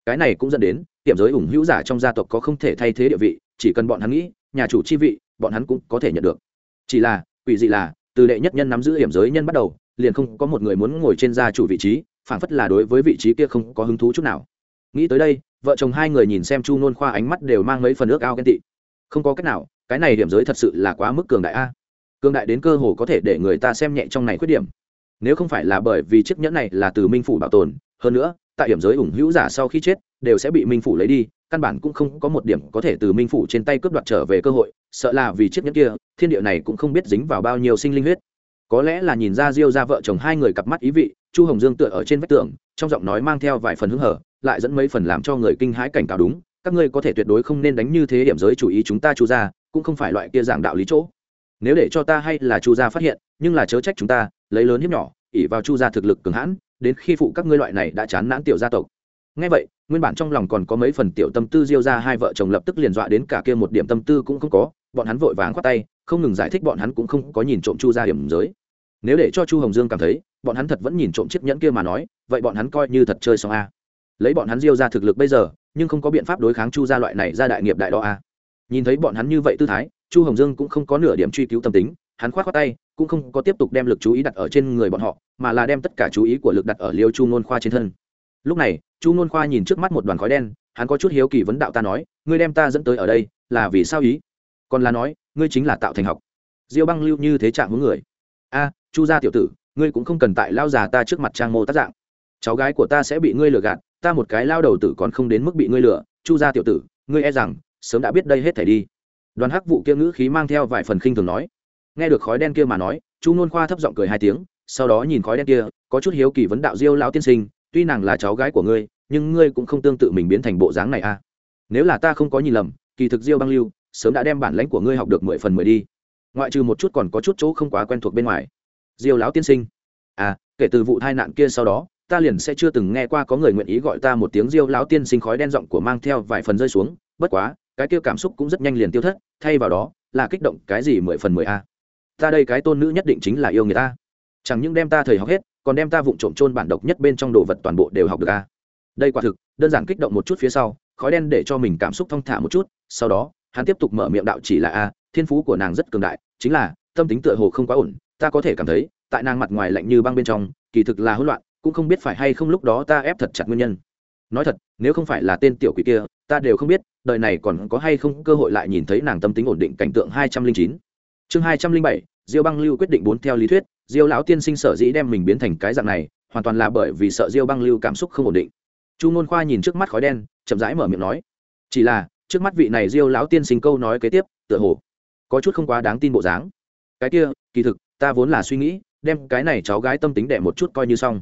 Cái này cũng dẫn đến, hiểm giới ủng hữu giả trong gia tộc có không thể thay thế địa vị, chỉ cần bọn hắn nghĩ, nhà chủ chi vị, bọn hắn cũng có thể nhận được. Chỉ là, quỷ dị là, từ đệ nhất nhân nắm giữ hiểm giới nhân bắt đầu, liền không có một người muốn ngồi trên gia chủ vị trí, phảng phất là đối với vị trí kia không có hứng thú chút nào. Nghĩ tới đây vợ chồng hai người nhìn xem chu nôn khoa ánh mắt đều mang mấy phần ước ao ghen tị. Không có cách nào, cái này điểm giới thật sự là quá mức cường đại a. Cường đại đến cơ hồ có thể để người ta xem nhẹ trong này khuyết điểm. Nếu không phải là bởi vì chiếc nhẫn này là từ minh phủ bảo tồn, hơn nữa, tại điểm giới ủng hữu giả sau khi chết, đều sẽ bị minh phủ lấy đi, căn bản cũng không có một điểm có thể từ minh phủ trên tay cướp đoạt trở về cơ hội, sợ là vì chiếc nhẫn kia, thiên địa này cũng không biết dính vào bao nhiêu sinh linh huyết. Có lẽ là nhìn ra diêu ra vợ chồng hai người cặp mắt ý vị, chu hồng dương tựa ở trên vách tường, trong giọng nói mang theo vài phần hứng hở lại dẫn mấy phần làm cho người kinh hãi cảnh cáo đúng, các ngươi có thể tuyệt đối không nên đánh như thế điểm giới chủ ý chúng ta chu ra cũng không phải loại kia dạng đạo lý chỗ. Nếu để cho ta hay là chu gia phát hiện, nhưng là chớ trách chúng ta, lấy lớn hiếp nhỏ ỉ vào chu gia thực lực cường hãn, đến khi phụ các ngươi loại này đã chán nản tiểu gia tộc. Ngay vậy, nguyên bản trong lòng còn có mấy phần tiểu tâm tư diêu ra hai vợ chồng lập tức liền dọa đến cả kia một điểm tâm tư cũng không có, bọn hắn vội vàng khoát tay, không ngừng giải thích bọn hắn cũng không có nhìn trộm chu gia hiểm giới. Nếu để cho chu hồng dương cảm thấy, bọn hắn thật vẫn nhìn trộm chiếc nhẫn kia mà nói, vậy bọn hắn coi như thật chơi xong a lấy bọn hắn diêu ra thực lực bây giờ, nhưng không có biện pháp đối kháng chu gia loại này ra đại nghiệp đại đo a à. nhìn thấy bọn hắn như vậy tư thái, chu hồng dương cũng không có nửa điểm truy cứu tâm tính, hắn k h o á t khoác tay, cũng không có tiếp tục đem lực chú ý đặt ở trên người bọn họ, mà là đem tất cả chú ý của lực đặt ở liêu chu nôn khoa trên thân. Lúc này, chu nôn khoa nhìn trước mắt một đoàn khói đen, hắn có chút hiếu kỳ vấn đạo ta nói, ngươi đem ta dẫn tới ở đây, là vì sao ý? Còn là nói, ngươi chính là tạo thành học. Diêu băng lưu như thế trạng hướng người. A, chu gia tiểu tử, ngươi cũng không cần tại lao già ta trước mặt trang mô tác dạng. Cháu gái của ta sẽ bị ngươi lừa gạt ta một cái lao đầu tử còn không đến mức bị ngươi lừa, chu gia tiểu tử, ngươi e rằng, sớm đã biết đây hết thảy đi. Đoàn hắc vụ kia ngữ khí mang theo vài phần khinh thường nói. Nghe được khói đen kia mà nói, chu nôn khoa thấp giọng cười hai tiếng, sau đó nhìn khói đen kia, có chút hiếu kỳ vấn đạo diêu lão tiên sinh, tuy nàng là cháu gái của ngươi, nhưng ngươi cũng không tương tự mình biến thành bộ dáng này a à. nếu là ta không có nhìn lầm, kỳ thực diêu băng lưu, sớm đã đem bản lãnh của ngươi học được mười phần mười đi. Ngoại trừ một chút còn có chút chỗ không quá quen thuộc bên ngoài. Diêu lão tiên sinh. À kể từ vụ tai nạn kia sau đó ta liền sẽ chưa từng nghe qua có người nguyện ý gọi ta một tiếng diêu lão tiên sinh khói đen giọng của mang theo vài phần rơi xuống, bất quá, cái kia cảm xúc cũng rất nhanh liền tiêu thất, thay vào đó, là kích động cái gì mười phần mười a. Ta đây cái tôn nữ nhất định chính là yêu người ta. Chẳng những đem ta thời học hết, còn đem ta vụng trộm trôn bản độc nhất bên trong đồ vật toàn bộ đều học được a. Đây quả thực, đơn giản kích động một chút phía sau, khói đen để cho mình cảm xúc thong thả một chút, sau đó, hắn tiếp tục mở miệng đạo chỉ là a, thiên phú của nàng rất cường đại, chính là, tâm tính tựa hồ không quá ổn, ta có thể cảm thấy, tại nàng mặt ngoài lạnh như băng bên trong, kỳ thực là hỗn loạn cũng không biết phải hay không lúc đó ta ép thật chặt nguyên nhân. Nói thật, nếu không phải là tên tiểu quỷ kia, ta đều không biết, đời này còn có hay không cơ hội lại nhìn thấy nàng tâm tính ổn định cảnh tượng hai trăm linh chín. Chương hai trăm linh bảy, diêu băng lưu quyết định bốn theo lý thuyết, diêu lão tiên sinh sở dĩ đem mình biến thành cái dạng này, hoàn toàn là bởi vì sợ diêu băng lưu cảm xúc không ổn định. Chu ngôn khoa nhìn trước mắt khói đen, chậm rãi mở miệng nói, chỉ là, trước mắt vị này diêu lão tiên sinh câu nói kế tiếp, tựa hồ có chút không quá đáng tin bộ dáng. Cái kia, kỳ thực, ta vốn là suy nghĩ, đem cái này cháu gái tâm tính đẻ một chút coi như xong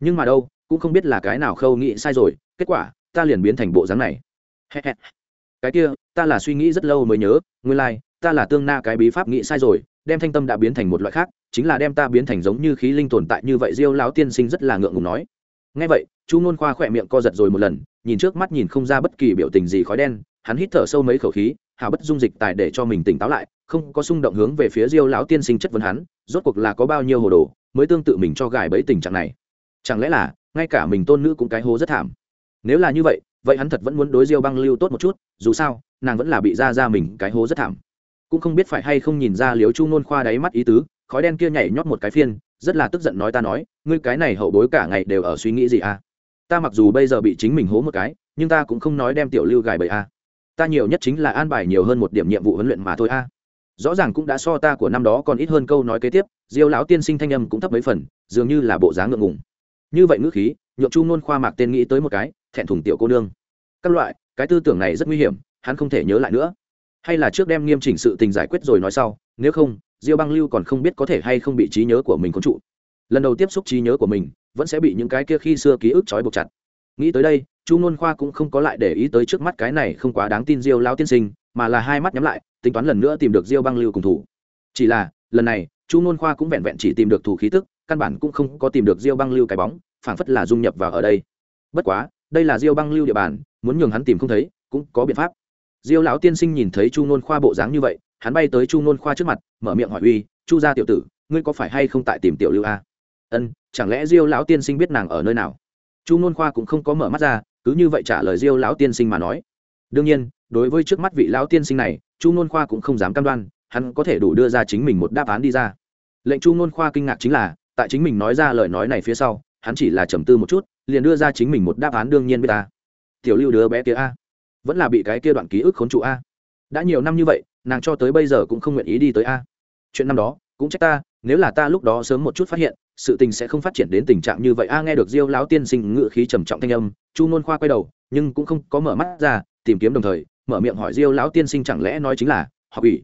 nhưng mà đâu cũng không biết là cái nào khâu nghĩ sai rồi kết quả ta liền biến thành bộ dáng này. Cái kia ta là suy nghĩ rất lâu mới nhớ nguyên lai、like, ta là tương na cái bí pháp nghĩ sai rồi đem thanh tâm đã biến thành một loại khác chính là đem ta biến thành giống như khí linh tồn tại như vậy diêu lão tiên sinh rất là ngượng ngùng nói. Ngay vậy chu ngôn khoa khỏe miệng co giật rồi một lần nhìn trước mắt nhìn không ra bất kỳ biểu tình gì khói đen hắn hít thở sâu mấy khẩu khí hào bất dung dịch tài để cho mình tỉnh táo lại không có xung động hướng về phía diêu lão tiên sinh chất vấn hắn rốt cuộc là có bao nhiêu hồ đồ mới tương tự mình cho gài bẫy tình trạng này chẳng lẽ là, ngay cả mình tôn nữ cũng cái hố rất thảm? Nếu là như vậy vậy hắn thật vẫn muốn đối diêu băng lưu tốt một chút, dù sao, nàng vẫn là bị ra ra mình cái hố rất thảm. Cũng không biết phải hay không nhìn ra liếu chu nôn khoa đáy mắt ý tứ, khói đen kia nhảy nhót một cái phiên, rất là tức giận nói ta nói, ngươi cái này hậu bối cả ngày đều ở suy nghĩ gì à? Ta mặc dù bây giờ bị chính mình hố một cái, nhưng ta cũng không nói đem tiểu lưu gài bậy à. Ta nhiều nhất chính là an bài nhiều hơn một điểm nhiệm vụ huấn luyện mà thôi à. Rõ ràng cũng đã so ta của năm đó còn ít hơn câu nói kế tiếp, diêu lão tiên sinh thanh âm cũng thấp mấy phần, dường như là bộ dáng ngượng ngùng như vậy ngữ khí nhượng chu nôn khoa mạc tên nghĩ tới một cái, thẹn thùng tiểu cô nương. Các loại, cái tư tưởng này rất nguy hiểm, hắn không thể nhớ lại nữa. Hay là trước đem nghiêm chỉnh sự tình giải quyết rồi nói sau, nếu không, diêu băng lưu còn không biết có thể hay không bị trí nhớ của mình có trụ. Lần đầu tiếp xúc trí nhớ của mình, vẫn sẽ bị những cái kia khi xưa ký ức trói buộc chặt. Nghĩ tới đây, chu nôn khoa cũng không có lại để ý tới trước mắt cái này không quá đáng tin diêu lao tiên sinh, mà là hai mắt nhắm lại, tính toán lần nữa tìm được diêu băng lưu cùng thủ. Chỉ là, lần này, chu nôn khoa cũng vẹn vẹn chỉ tìm được thủ khí tức căn bản cũng không có tìm được diêu băng lưu cái bóng, phảng phất là dung nhập vào ở đây. Bất quá, đây là diêu băng lưu địa bàn, muốn nhường hắn tìm không thấy, cũng có biện pháp. Diêu lão tiên sinh nhìn thấy chu nôn khoa bộ dáng như vậy, hắn bay tới chu nôn khoa trước mặt, mở miệng hỏi uy, chu gia tiểu tử, ngươi có phải hay không tại tìm tiểu lưu a? Ân, chẳng lẽ diêu lão tiên sinh biết nàng ở nơi nào? Chu nôn khoa cũng không có mở mắt ra, cứ như vậy trả lời diêu lão tiên sinh mà nói. Đương nhiên, đối với trước mắt vị lão tiên sinh này, chu nôn khoa cũng không dám cam đoan, hắn có thể đủ đưa ra chính mình một đáp án đi ra. Lệnh chu nôn khoa kinh ngạc chính là tại chính mình nói ra lời nói này phía sau, hắn chỉ là trầm tư một chút, liền đưa ra chính mình một đáp án đương nhiên với ta. Tiểu lưu đứa bé kia a, vẫn là bị cái kia đoạn ký ức khốn trụ a. Đã nhiều năm như vậy, nàng cho tới bây giờ cũng không nguyện ý đi tới a. Chuyện năm đó, cũng trách ta, nếu là ta lúc đó sớm một chút phát hiện, sự tình sẽ không phát triển đến tình trạng như vậy. A, nghe được diêu lão tiên sinh ngự khí trầm trọng thanh âm, chu nôn khoa quay đầu, nhưng cũng không có mở mắt ra, tìm kiếm đồng thời, mở miệng hỏi diêu lão tiên sinh chẳng lẽ nói chính là học ủy?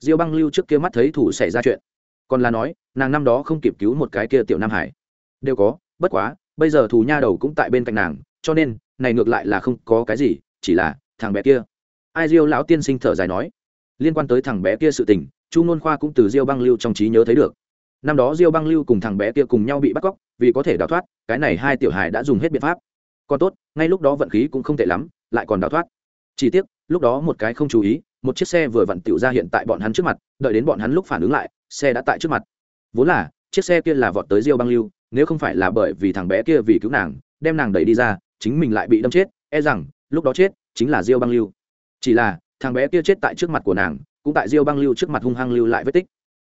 Diêu băng lưu trước kia mắt thấy thủ xảy ra chuyện còn là nói, nàng năm đó không kịp cứu một cái kia tiểu nam hải. Đều có, bất quá, bây giờ thù nha đầu cũng tại bên cạnh nàng, cho nên, này ngược lại là không có cái gì, chỉ là, thằng bé kia. Ai diêu lão tiên sinh thở dài nói, liên quan tới thằng bé kia sự tình, chu nôn khoa cũng từ diêu băng lưu trong trí nhớ thấy được. Năm đó diêu băng lưu cùng thằng bé kia cùng nhau bị bắt cóc, vì có thể đào thoát, cái này hai tiểu hài đã dùng hết biện pháp. Còn tốt, ngay lúc đó vận khí cũng không tệ lắm, lại còn đào thoát. Chỉ tiếc, lúc đó một cái không chú ý một chiếc xe vừa vặn tiểu ra hiện tại bọn hắn trước mặt, đợi đến bọn hắn lúc phản ứng lại, xe đã tại trước mặt. Vốn là, chiếc xe kia là vọt tới diêu băng lưu, nếu không phải là bởi vì thằng bé kia vì cứu nàng, đem nàng đẩy đi ra, chính mình lại bị đâm chết e rằng, lúc đó chết chính là diêu băng lưu. Chỉ là, thằng bé kia chết tại trước mặt của nàng, cũng tại diêu băng lưu trước mặt hung hăng lưu lại vết tích.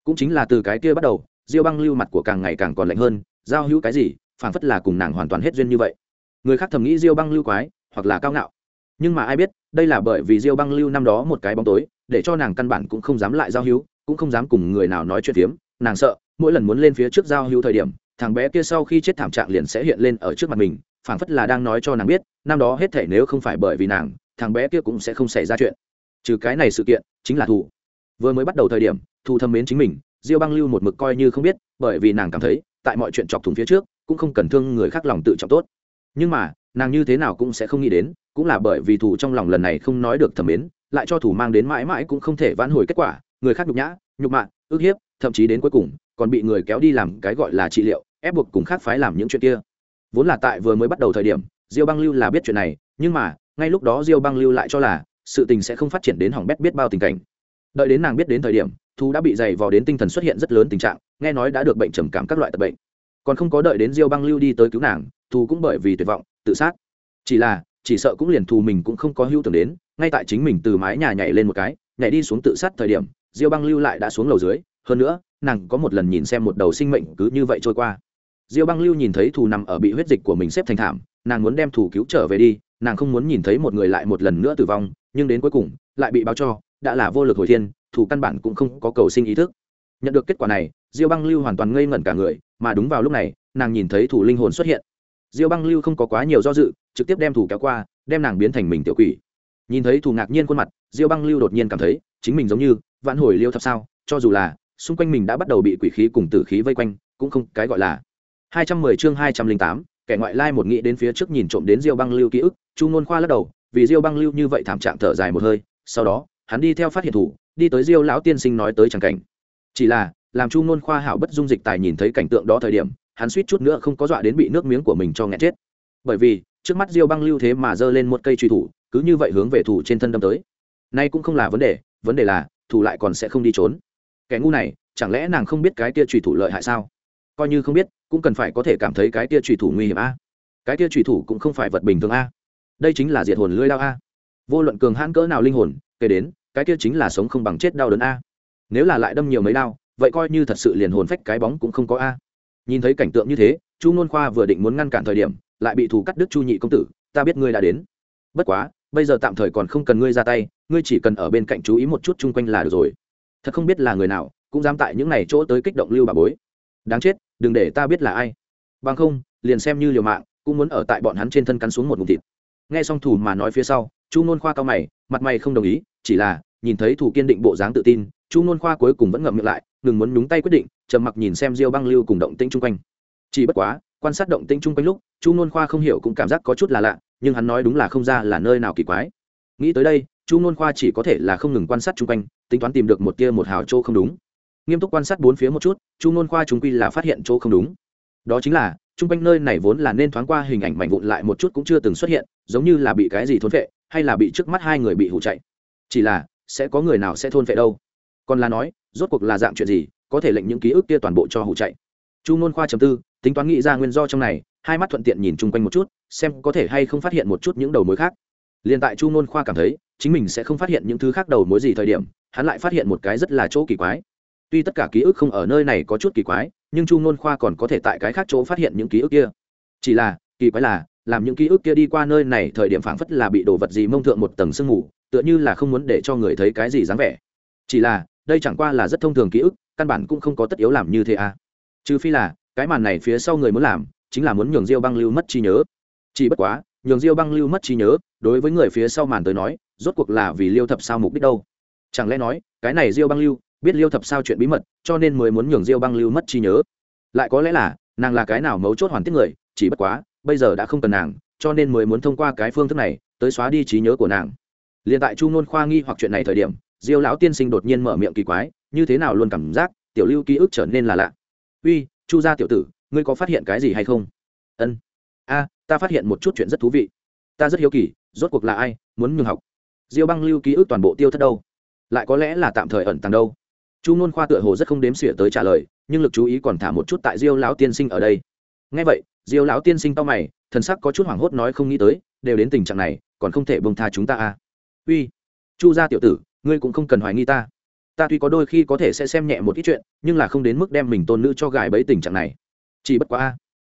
Cũng chính là từ cái kia bắt đầu, diêu băng lưu mặt của càng ngày càng còn lạnh hơn, giao hữu cái gì, phảng phất là cùng nàng hoàn toàn hết duyên như vậy. Người khác thầm nghĩ diêu băng lưu quái, hoặc là cao ngạo nhưng mà ai biết, đây là bởi vì diêu băng lưu năm đó một cái bóng tối, để cho nàng căn bản cũng không dám lại giao hữu, cũng không dám cùng người nào nói chuyện phiếm. Nàng sợ, mỗi lần muốn lên phía trước giao hữu thời điểm, thằng bé kia sau khi chết thảm trạng liền sẽ hiện lên ở trước mặt mình, phảng phất là đang nói cho nàng biết, năm đó hết thể nếu không phải bởi vì nàng, thằng bé kia cũng sẽ không xảy ra chuyện. Trừ cái này sự kiện, chính là thù. Vừa mới bắt đầu thời điểm, thù thâm mến chính mình, diêu băng lưu một mực coi như không biết, bởi vì nàng cảm thấy, tại mọi chuyện chọc thùng phía trước, cũng không cần thương người khác lòng tự trọng tốt. Nhưng mà, nàng như thế nào cũng sẽ không nghĩ đến cũng là bởi vì thủ trong lòng lần này không nói được thầm mến, lại cho thủ mang đến mãi mãi cũng không thể vãn hồi kết quả, người khác nhục nhã, nhục mạ, ức hiếp, thậm chí đến cuối cùng, còn bị người kéo đi làm cái gọi là trị liệu, ép buộc cùng khác phái làm những chuyện kia. Vốn là tại vừa mới bắt đầu thời điểm, diêu băng lưu là biết chuyện này, nhưng mà, ngay lúc đó diêu băng lưu lại cho là, sự tình sẽ không phát triển đến hỏng bét biết bao tình cảnh. Đợi đến nàng biết đến thời điểm thu đã bị dày vò đến tinh thần xuất hiện rất lớn tình trạng, nghe nói đã được bệnh trầm cảm các loại tật bệnh. Còn không có đợi đến diêu băng lưu đi tới cứu nàng thu cũng bởi vì tuyệt vọng, tự sát. Chỉ là chỉ sợ cũng liền thù mình cũng không có hữu tưởng đến, ngay tại chính mình từ mái nhà nhảy lên một cái, nhảy đi xuống tự sát thời điểm, diêu băng lưu lại đã xuống lầu dưới, hơn nữa, nàng có một lần nhìn xem một đầu sinh mệnh cứ như vậy trôi qua. Diêu băng lưu nhìn thấy thù nằm ở bị huyết dịch của mình xếp thành thảm, nàng muốn đem thù cứu trở về đi, nàng không muốn nhìn thấy một người lại một lần nữa tử vong, nhưng đến cuối cùng, lại bị báo cho, đã là vô lực hồi thiên, thù căn bản cũng không có cầu sinh ý thức. Nhận được kết quả này, diêu băng lưu hoàn toàn ngây ngẩn cả người, mà đúng vào lúc này, nàng nhìn thấy thủ linh hồn xuất hiện. Diêu băng lưu không có quá nhiều do dự trực tiếp đem thủ kéo qua đem nàng biến thành mình tiểu quỷ. Nhìn thấy thủ ngạc nhiên khuôn mặt diêu băng lưu đột nhiên cảm thấy chính mình giống như vạn hồi liêu thập sao cho dù là xung quanh mình đã bắt đầu bị quỷ khí cùng tử khí vây quanh cũng không cái gọi là. 210 chương 208, kẻ ngoại lai một nghĩ đến phía trước nhìn trộm đến diêu băng lưu ký ức chu nôn khoa lắc đầu vì diêu băng lưu như vậy thảm trạng thở dài một hơi sau đó hắn đi theo phát hiện thủ đi tới diêu lão tiên sinh nói tới chẳng cảnh. Chỉ là làm chu nôn khoa hảo bất dung dịch tài nhìn thấy cảnh tượng đó thời điểm hắn suýt chút nữa không có dọa đến bị nước miếng của mình cho nghẹn chết. Bởi vì trước mắt diêu băng lưu thế mà giơ lên một cây truy thủ, cứ như vậy hướng về thủ trên thân đâm tới. Nay cũng không là vấn đề vấn đề là, thủ lại còn sẽ không đi trốn. Kẻ ngu này, chẳng lẽ nàng không biết cái kia truy thủ lợi hại sao? Coi như không biết, cũng cần phải có thể cảm thấy cái kia truy thủ nguy hiểm a. Cái kia truy thủ cũng không phải vật bình thường a. Đây chính là diệt hồn lưỡi đao a. Vô luận cường hãn cỡ nào linh hồn, kể đến, cái kia chính là sống không bằng chết đau đớn a. Nếu là lại đâm nhiều mấy đao, vậy coi như thật sự liền hồn phách cái bóng cũng không có a. Nhìn thấy cảnh tượng như thế, chu nôn khoa vừa định muốn ngăn cản thời điểm lại bị thủ cắt đứt chu nhị công tử, ta biết ngươi đã đến. Bất quá, bây giờ tạm thời còn không cần ngươi ra tay, ngươi chỉ cần ở bên cạnh chú ý một chút chung quanh là được rồi. Thật không biết là người nào, cũng dám tại những này chỗ tới kích động lưu bà bối. Đáng chết, đừng để ta biết là ai. Bằng không, liền xem như liều mạng, cũng muốn ở tại bọn hắn trên thân cắn xuống một ngụm thịt. Nghe xong thủ mà nói phía sau, chu nôn khoa cao mày, mặt mày không đồng ý, chỉ là nhìn thấy thủ kiên định bộ dáng tự tin, chu nôn khoa cuối cùng vẫn ngậm miệng lại, ngừng muốn nhúng tay quyết định, trầm mặc nhìn xem diêu băng lưu cùng động tĩnh chung quanh. Chỉ bất quá quan sát động tĩnh chung quanh lúc, chu nôn khoa không hiểu cũng cảm giác có chút là lạ, nhưng hắn nói đúng là không ra là nơi nào kỳ quái. Nghĩ tới đây, chu nôn khoa chỉ có thể là không ngừng quan sát chung quanh, tính toán tìm được một tia một hào chỗ không đúng. Nghiêm túc quan sát bốn phía một chút, chu nôn khoa chúng quy là phát hiện chỗ không đúng. Đó chính là, chung quanh nơi này vốn là nên thoáng qua hình ảnh mảnh vụn lại một chút cũng chưa từng xuất hiện, giống như là bị cái gì thôn vệ hay là bị trước mắt hai người bị hủ chạy. Chỉ là, sẽ có người nào sẽ thôn vệ đâu? Còn là nói, rốt cuộc là dạng chuyện gì, có thể lệnh những ký ức kia toàn bộ cho hủ chạy? Chu nôn khoa chấm tư, tính toán nghĩ ra nguyên do trong này, hai mắt thuận tiện nhìn chung quanh một chút, xem có thể hay không phát hiện một chút những đầu mối khác. Liền tại chu nôn khoa cảm thấy, chính mình sẽ không phát hiện những thứ khác đầu mối gì thời điểm, hắn lại phát hiện một cái rất là chỗ kỳ quái. Tuy tất cả ký ức không ở nơi này có chút kỳ quái, nhưng chu nôn khoa còn có thể tại cái khác chỗ phát hiện những ký ức kia. Chỉ là, kỳ quái là, làm những ký ức kia đi qua nơi này thời điểm phảng phất là bị đổ vật gì mông thượng một tầng sương mù, tựa như là không muốn để cho người thấy cái gì dáng vẻ. Chỉ là, đây chẳng qua là rất thông thường ký ức, căn bản cũng không có tất yếu làm như thế à trừ phi là, cái màn này phía sau người muốn làm, chính là muốn nhường diêu băng lưu mất trí nhớ. Chỉ bất quá, nhường diêu băng lưu mất trí nhớ, đối với người phía sau màn tới nói, rốt cuộc là vì liêu thập sao mục đích đâu. Chẳng lẽ nói, cái này diêu băng lưu, biết liêu thập sao chuyện bí mật, cho nên mới muốn nhường diêu băng lưu mất trí nhớ. Lại có lẽ là, nàng là cái nào mấu chốt hoàn tiết người, chỉ bất quá, bây giờ đã không cần nàng, cho nên mới muốn thông qua cái phương thức này, tới xóa đi trí nhớ của nàng. Liền tại chu nôn khoa nghi hoặc chuyện này thời điểm, diêu lão tiên sinh đột nhiên mở miệng kỳ quái, như thế nào luôn cảm giác, tiểu lưu ký ức trở nên là lạ uy, chu gia tiểu tử, ngươi có phát hiện cái gì hay không? Ân. A, ta phát hiện một chút chuyện rất thú vị. Ta rất hiếu kỳ, rốt cuộc là ai, muốn ngừng học? Diêu băng lưu ký ức toàn bộ tiêu thất đâu? Lại có lẽ là tạm thời ẩn tàng đâu? Chu nôn khoa tựa hồ rất không đếm xỉa tới trả lời, nhưng lực chú ý còn thả một chút tại diêu lão tiên sinh ở đây. Ngay vậy, diêu lão tiên sinh to mày, thần sắc có chút hoảng hốt nói không nghĩ tới, đều đến tình trạng này, còn không thể bông tha chúng ta à. Uy, chu gia tiểu tử, ngươi cũng không cần hoài nghi ta ta tuy có đôi khi có thể sẽ xem nhẹ một ít chuyện, nhưng là không đến mức đem mình tôn nữ cho gài bẫy tình trạng này. Chỉ bất quá a,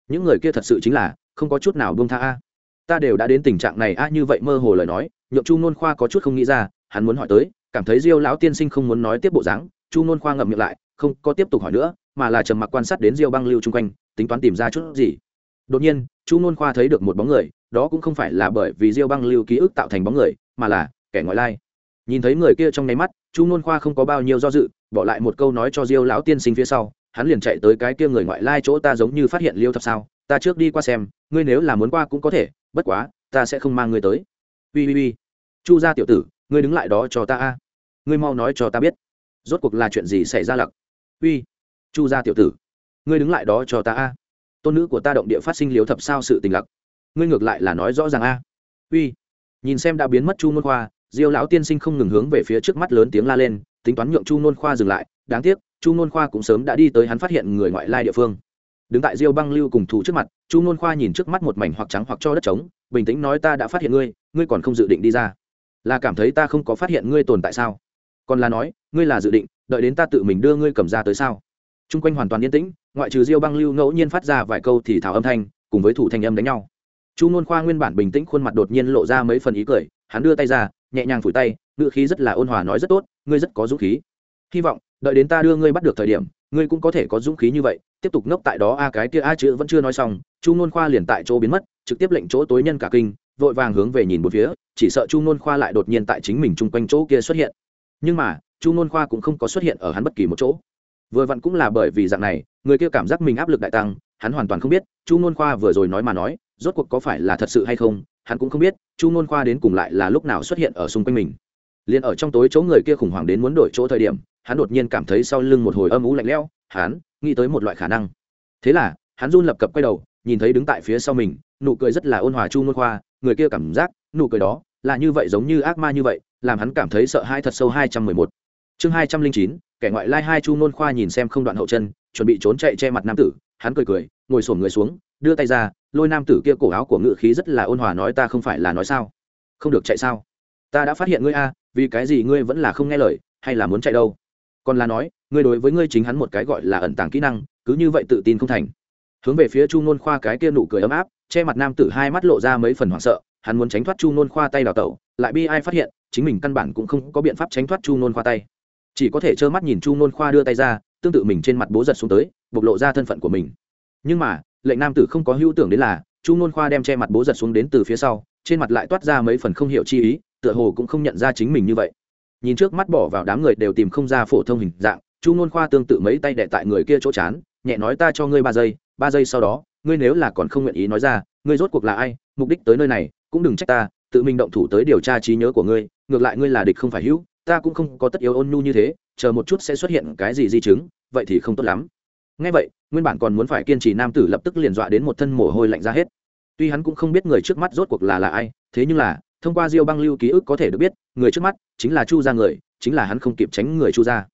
những người kia thật sự chính là, không có chút nào buông tha a. Ta đều đã đến tình trạng này a, như vậy mơ hồ lời nói, nhượng chu nôn khoa có chút không nghĩ ra, hắn muốn hỏi tới, cảm thấy diêu lão tiên sinh không muốn nói tiếp bộ dáng, chu nôn khoa ngậm miệng lại, không có tiếp tục hỏi nữa, mà là trầm mặc quan sát đến diêu băng lưu chung quanh, tính toán tìm ra chút gì. Đột nhiên, chu nôn khoa thấy được một bóng người, đó cũng không phải là bởi vì diêu băng lưu ký ức tạo thành bóng người, mà là kẻ ngoại lai nhìn thấy người kia trong nháy mắt, chu nôn khoa không có bao nhiêu do dự, bỏ lại một câu nói cho diêu lão tiên sinh phía sau, hắn liền chạy tới cái kia người ngoại lai chỗ ta giống như phát hiện liêu thập sao, ta trước đi qua xem, ngươi nếu là muốn qua cũng có thể, bất quá, ta sẽ không mang ngươi tới. Ui ui ui chu gia tiểu tử, ngươi đứng lại đó cho ta a. Ngươi mau nói cho ta biết, rốt cuộc là chuyện gì xảy ra lặc? Uy, chu gia tiểu tử, ngươi đứng lại đó cho ta a. Tôn nữ của ta động địa phát sinh liếu thập sao sự tình lặc. Ngươi ngược lại là nói rõ ràng a. Uy, nhìn xem đã biến mất chu môn khoa diêu lão tiên sinh không ngừng hướng về phía trước mắt lớn tiếng la lên, tính toán nhượng chu nôn khoa dừng lại. Đáng tiếc, chu nôn khoa cũng sớm đã đi tới hắn phát hiện người ngoại lai địa phương. Đứng tại diêu băng lưu cùng thủ trước mặt, chu nôn khoa nhìn trước mắt một mảnh hoặc trắng hoặc cho đất trống, bình tĩnh nói ta đã phát hiện ngươi ngươi còn không dự định đi ra. Là cảm thấy ta không có phát hiện ngươi tồn tại sao? Còn là nói, ngươi là dự định, đợi đến ta tự mình đưa ngươi cầm ra tới sao? T r u n g quanh hoàn toàn yên tĩnh, ngoại trừ diêu băng lưu ngẫu nhiên phát ra vài câu thì thảo âm thanh, cùng với thủ thanh âm đánh nhau. Chu nôn khoa nguyên bản bình tĩnh khuôn mặt đột nhiên lộ ra mấy phần ý cười, hắn đưa tay ra nhẹ nhàng phủi tay ngựa khí rất là ôn hòa nói rất tốt, ngươi rất có dũng khí. Hy vọng, đợi đến ta đưa ngươi bắt được thời điểm, ngươi cũng có thể có dũng khí như vậy. Tiếp tục ngốc tại đó, a, cái kia a chữ vẫn chưa nói xong, chu nôn khoa liền tại chỗ biến mất, trực tiếp lệnh chỗ tối nhân cả kinh, vội vàng hướng về nhìn một phía, chỉ sợ chu nôn khoa lại đột nhiên tại chính mình chung quanh chỗ kia xuất hiện. Nhưng mà, chu nôn khoa cũng không có xuất hiện ở hắn bất kỳ một chỗ. Vừa vặn cũng là bởi vì dạng này, người kia cảm giác mình áp lực đại tăng, hắn hoàn toàn không biết, chu nôn khoa vừa rồi nói mà nói, rốt cuộc có phải là thật sự hay không hắn cũng không biết, chu ngôn khoa đến cùng lại là lúc nào xuất hiện ở xung quanh mình. Liền ở trong tối chỗ người kia khủng hoảng đến muốn đổi chỗ thời điểm, hắn đột nhiên cảm thấy sau lưng một hồi âm ú lạnh lẽo, hắn nghĩ tới một loại khả năng. Thế là, hắn run lập cập quay đầu, nhìn thấy đứng tại phía sau mình, nụ cười rất là ôn hòa chu ngôn khoa, người kia cảm giác nụ cười đó là như vậy giống như ác ma như vậy, làm hắn cảm thấy sợ hãi thật sâu hai trăm mười một. Chương hai trăm linh chín, kẻ ngoại lai hai chu ngôn khoa nhìn xem không đoạn hậu chân, chuẩn bị trốn chạy che mặt nam tử, hắn cười cười, ngồi sổm người xuống, đưa tay ra lôi nam tử kia cổ áo của ngự khí rất là ôn hòa nói ta không phải là nói sao? Không được chạy sao? Ta đã phát hiện ngươi a, vì cái gì ngươi vẫn là không nghe lời, hay là muốn chạy đâu? Còn là nói, ngươi đối với ngươi chính hắn một cái gọi là ẩn tàng kỹ năng, cứ như vậy tự tin không thành. Hướng về phía chu nôn khoa cái kia nụ cười ấm áp, che mặt nam tử hai mắt lộ ra mấy phần hoảng sợ, hắn muốn tránh thoát chu nôn khoa tay đào tẩu, lại bi ai phát hiện, chính mình căn bản cũng không có biện pháp tránh thoát chu nôn khoa tay. Chỉ có thể trơ mắt nhìn chu nôn khoa đưa tay ra, tương tự mình trên mặt bố giật xuống tới, bộc lộ ra thân phận của mình. Nhưng mà lệnh nam tử không có hữu tưởng đến là chu nôn khoa đem che mặt bố giật xuống đến từ phía sau, trên mặt lại toát ra mấy phần không hiểu chi ý, tựa hồ cũng không nhận ra chính mình như vậy. Nhìn trước mắt bỏ vào đám người đều tìm không ra phổ thông hình dạng, chu nôn khoa tương tự mấy tay đệ tại người kia chỗ chán, nhẹ nói ta cho ngươi ba giây ba giây sau đó, ngươi nếu là còn không nguyện ý nói ra, ngươi rốt cuộc là ai, mục đích tới nơi này, cũng đừng trách ta, tự mình động thủ tới điều tra trí nhớ của ngươi, ngược lại ngươi là địch không phải hữu, ta cũng không có tất yếu ôn nhu như thế, chờ một chút sẽ xuất hiện cái gì di chứng, vậy thì không tốt lắm ngay vậy, nguyên bản còn muốn phải kiên trì nam tử lập tức liền dọa đến một thân mồ hôi lạnh ra hết. Tuy hắn cũng không biết người trước mắt rốt cuộc là là ai, thế nhưng là, thông qua diêu băng lưu ký ức có thể được biết, người trước mắt chính là chu gia người, chính là hắn không kịp tránh người chu gia.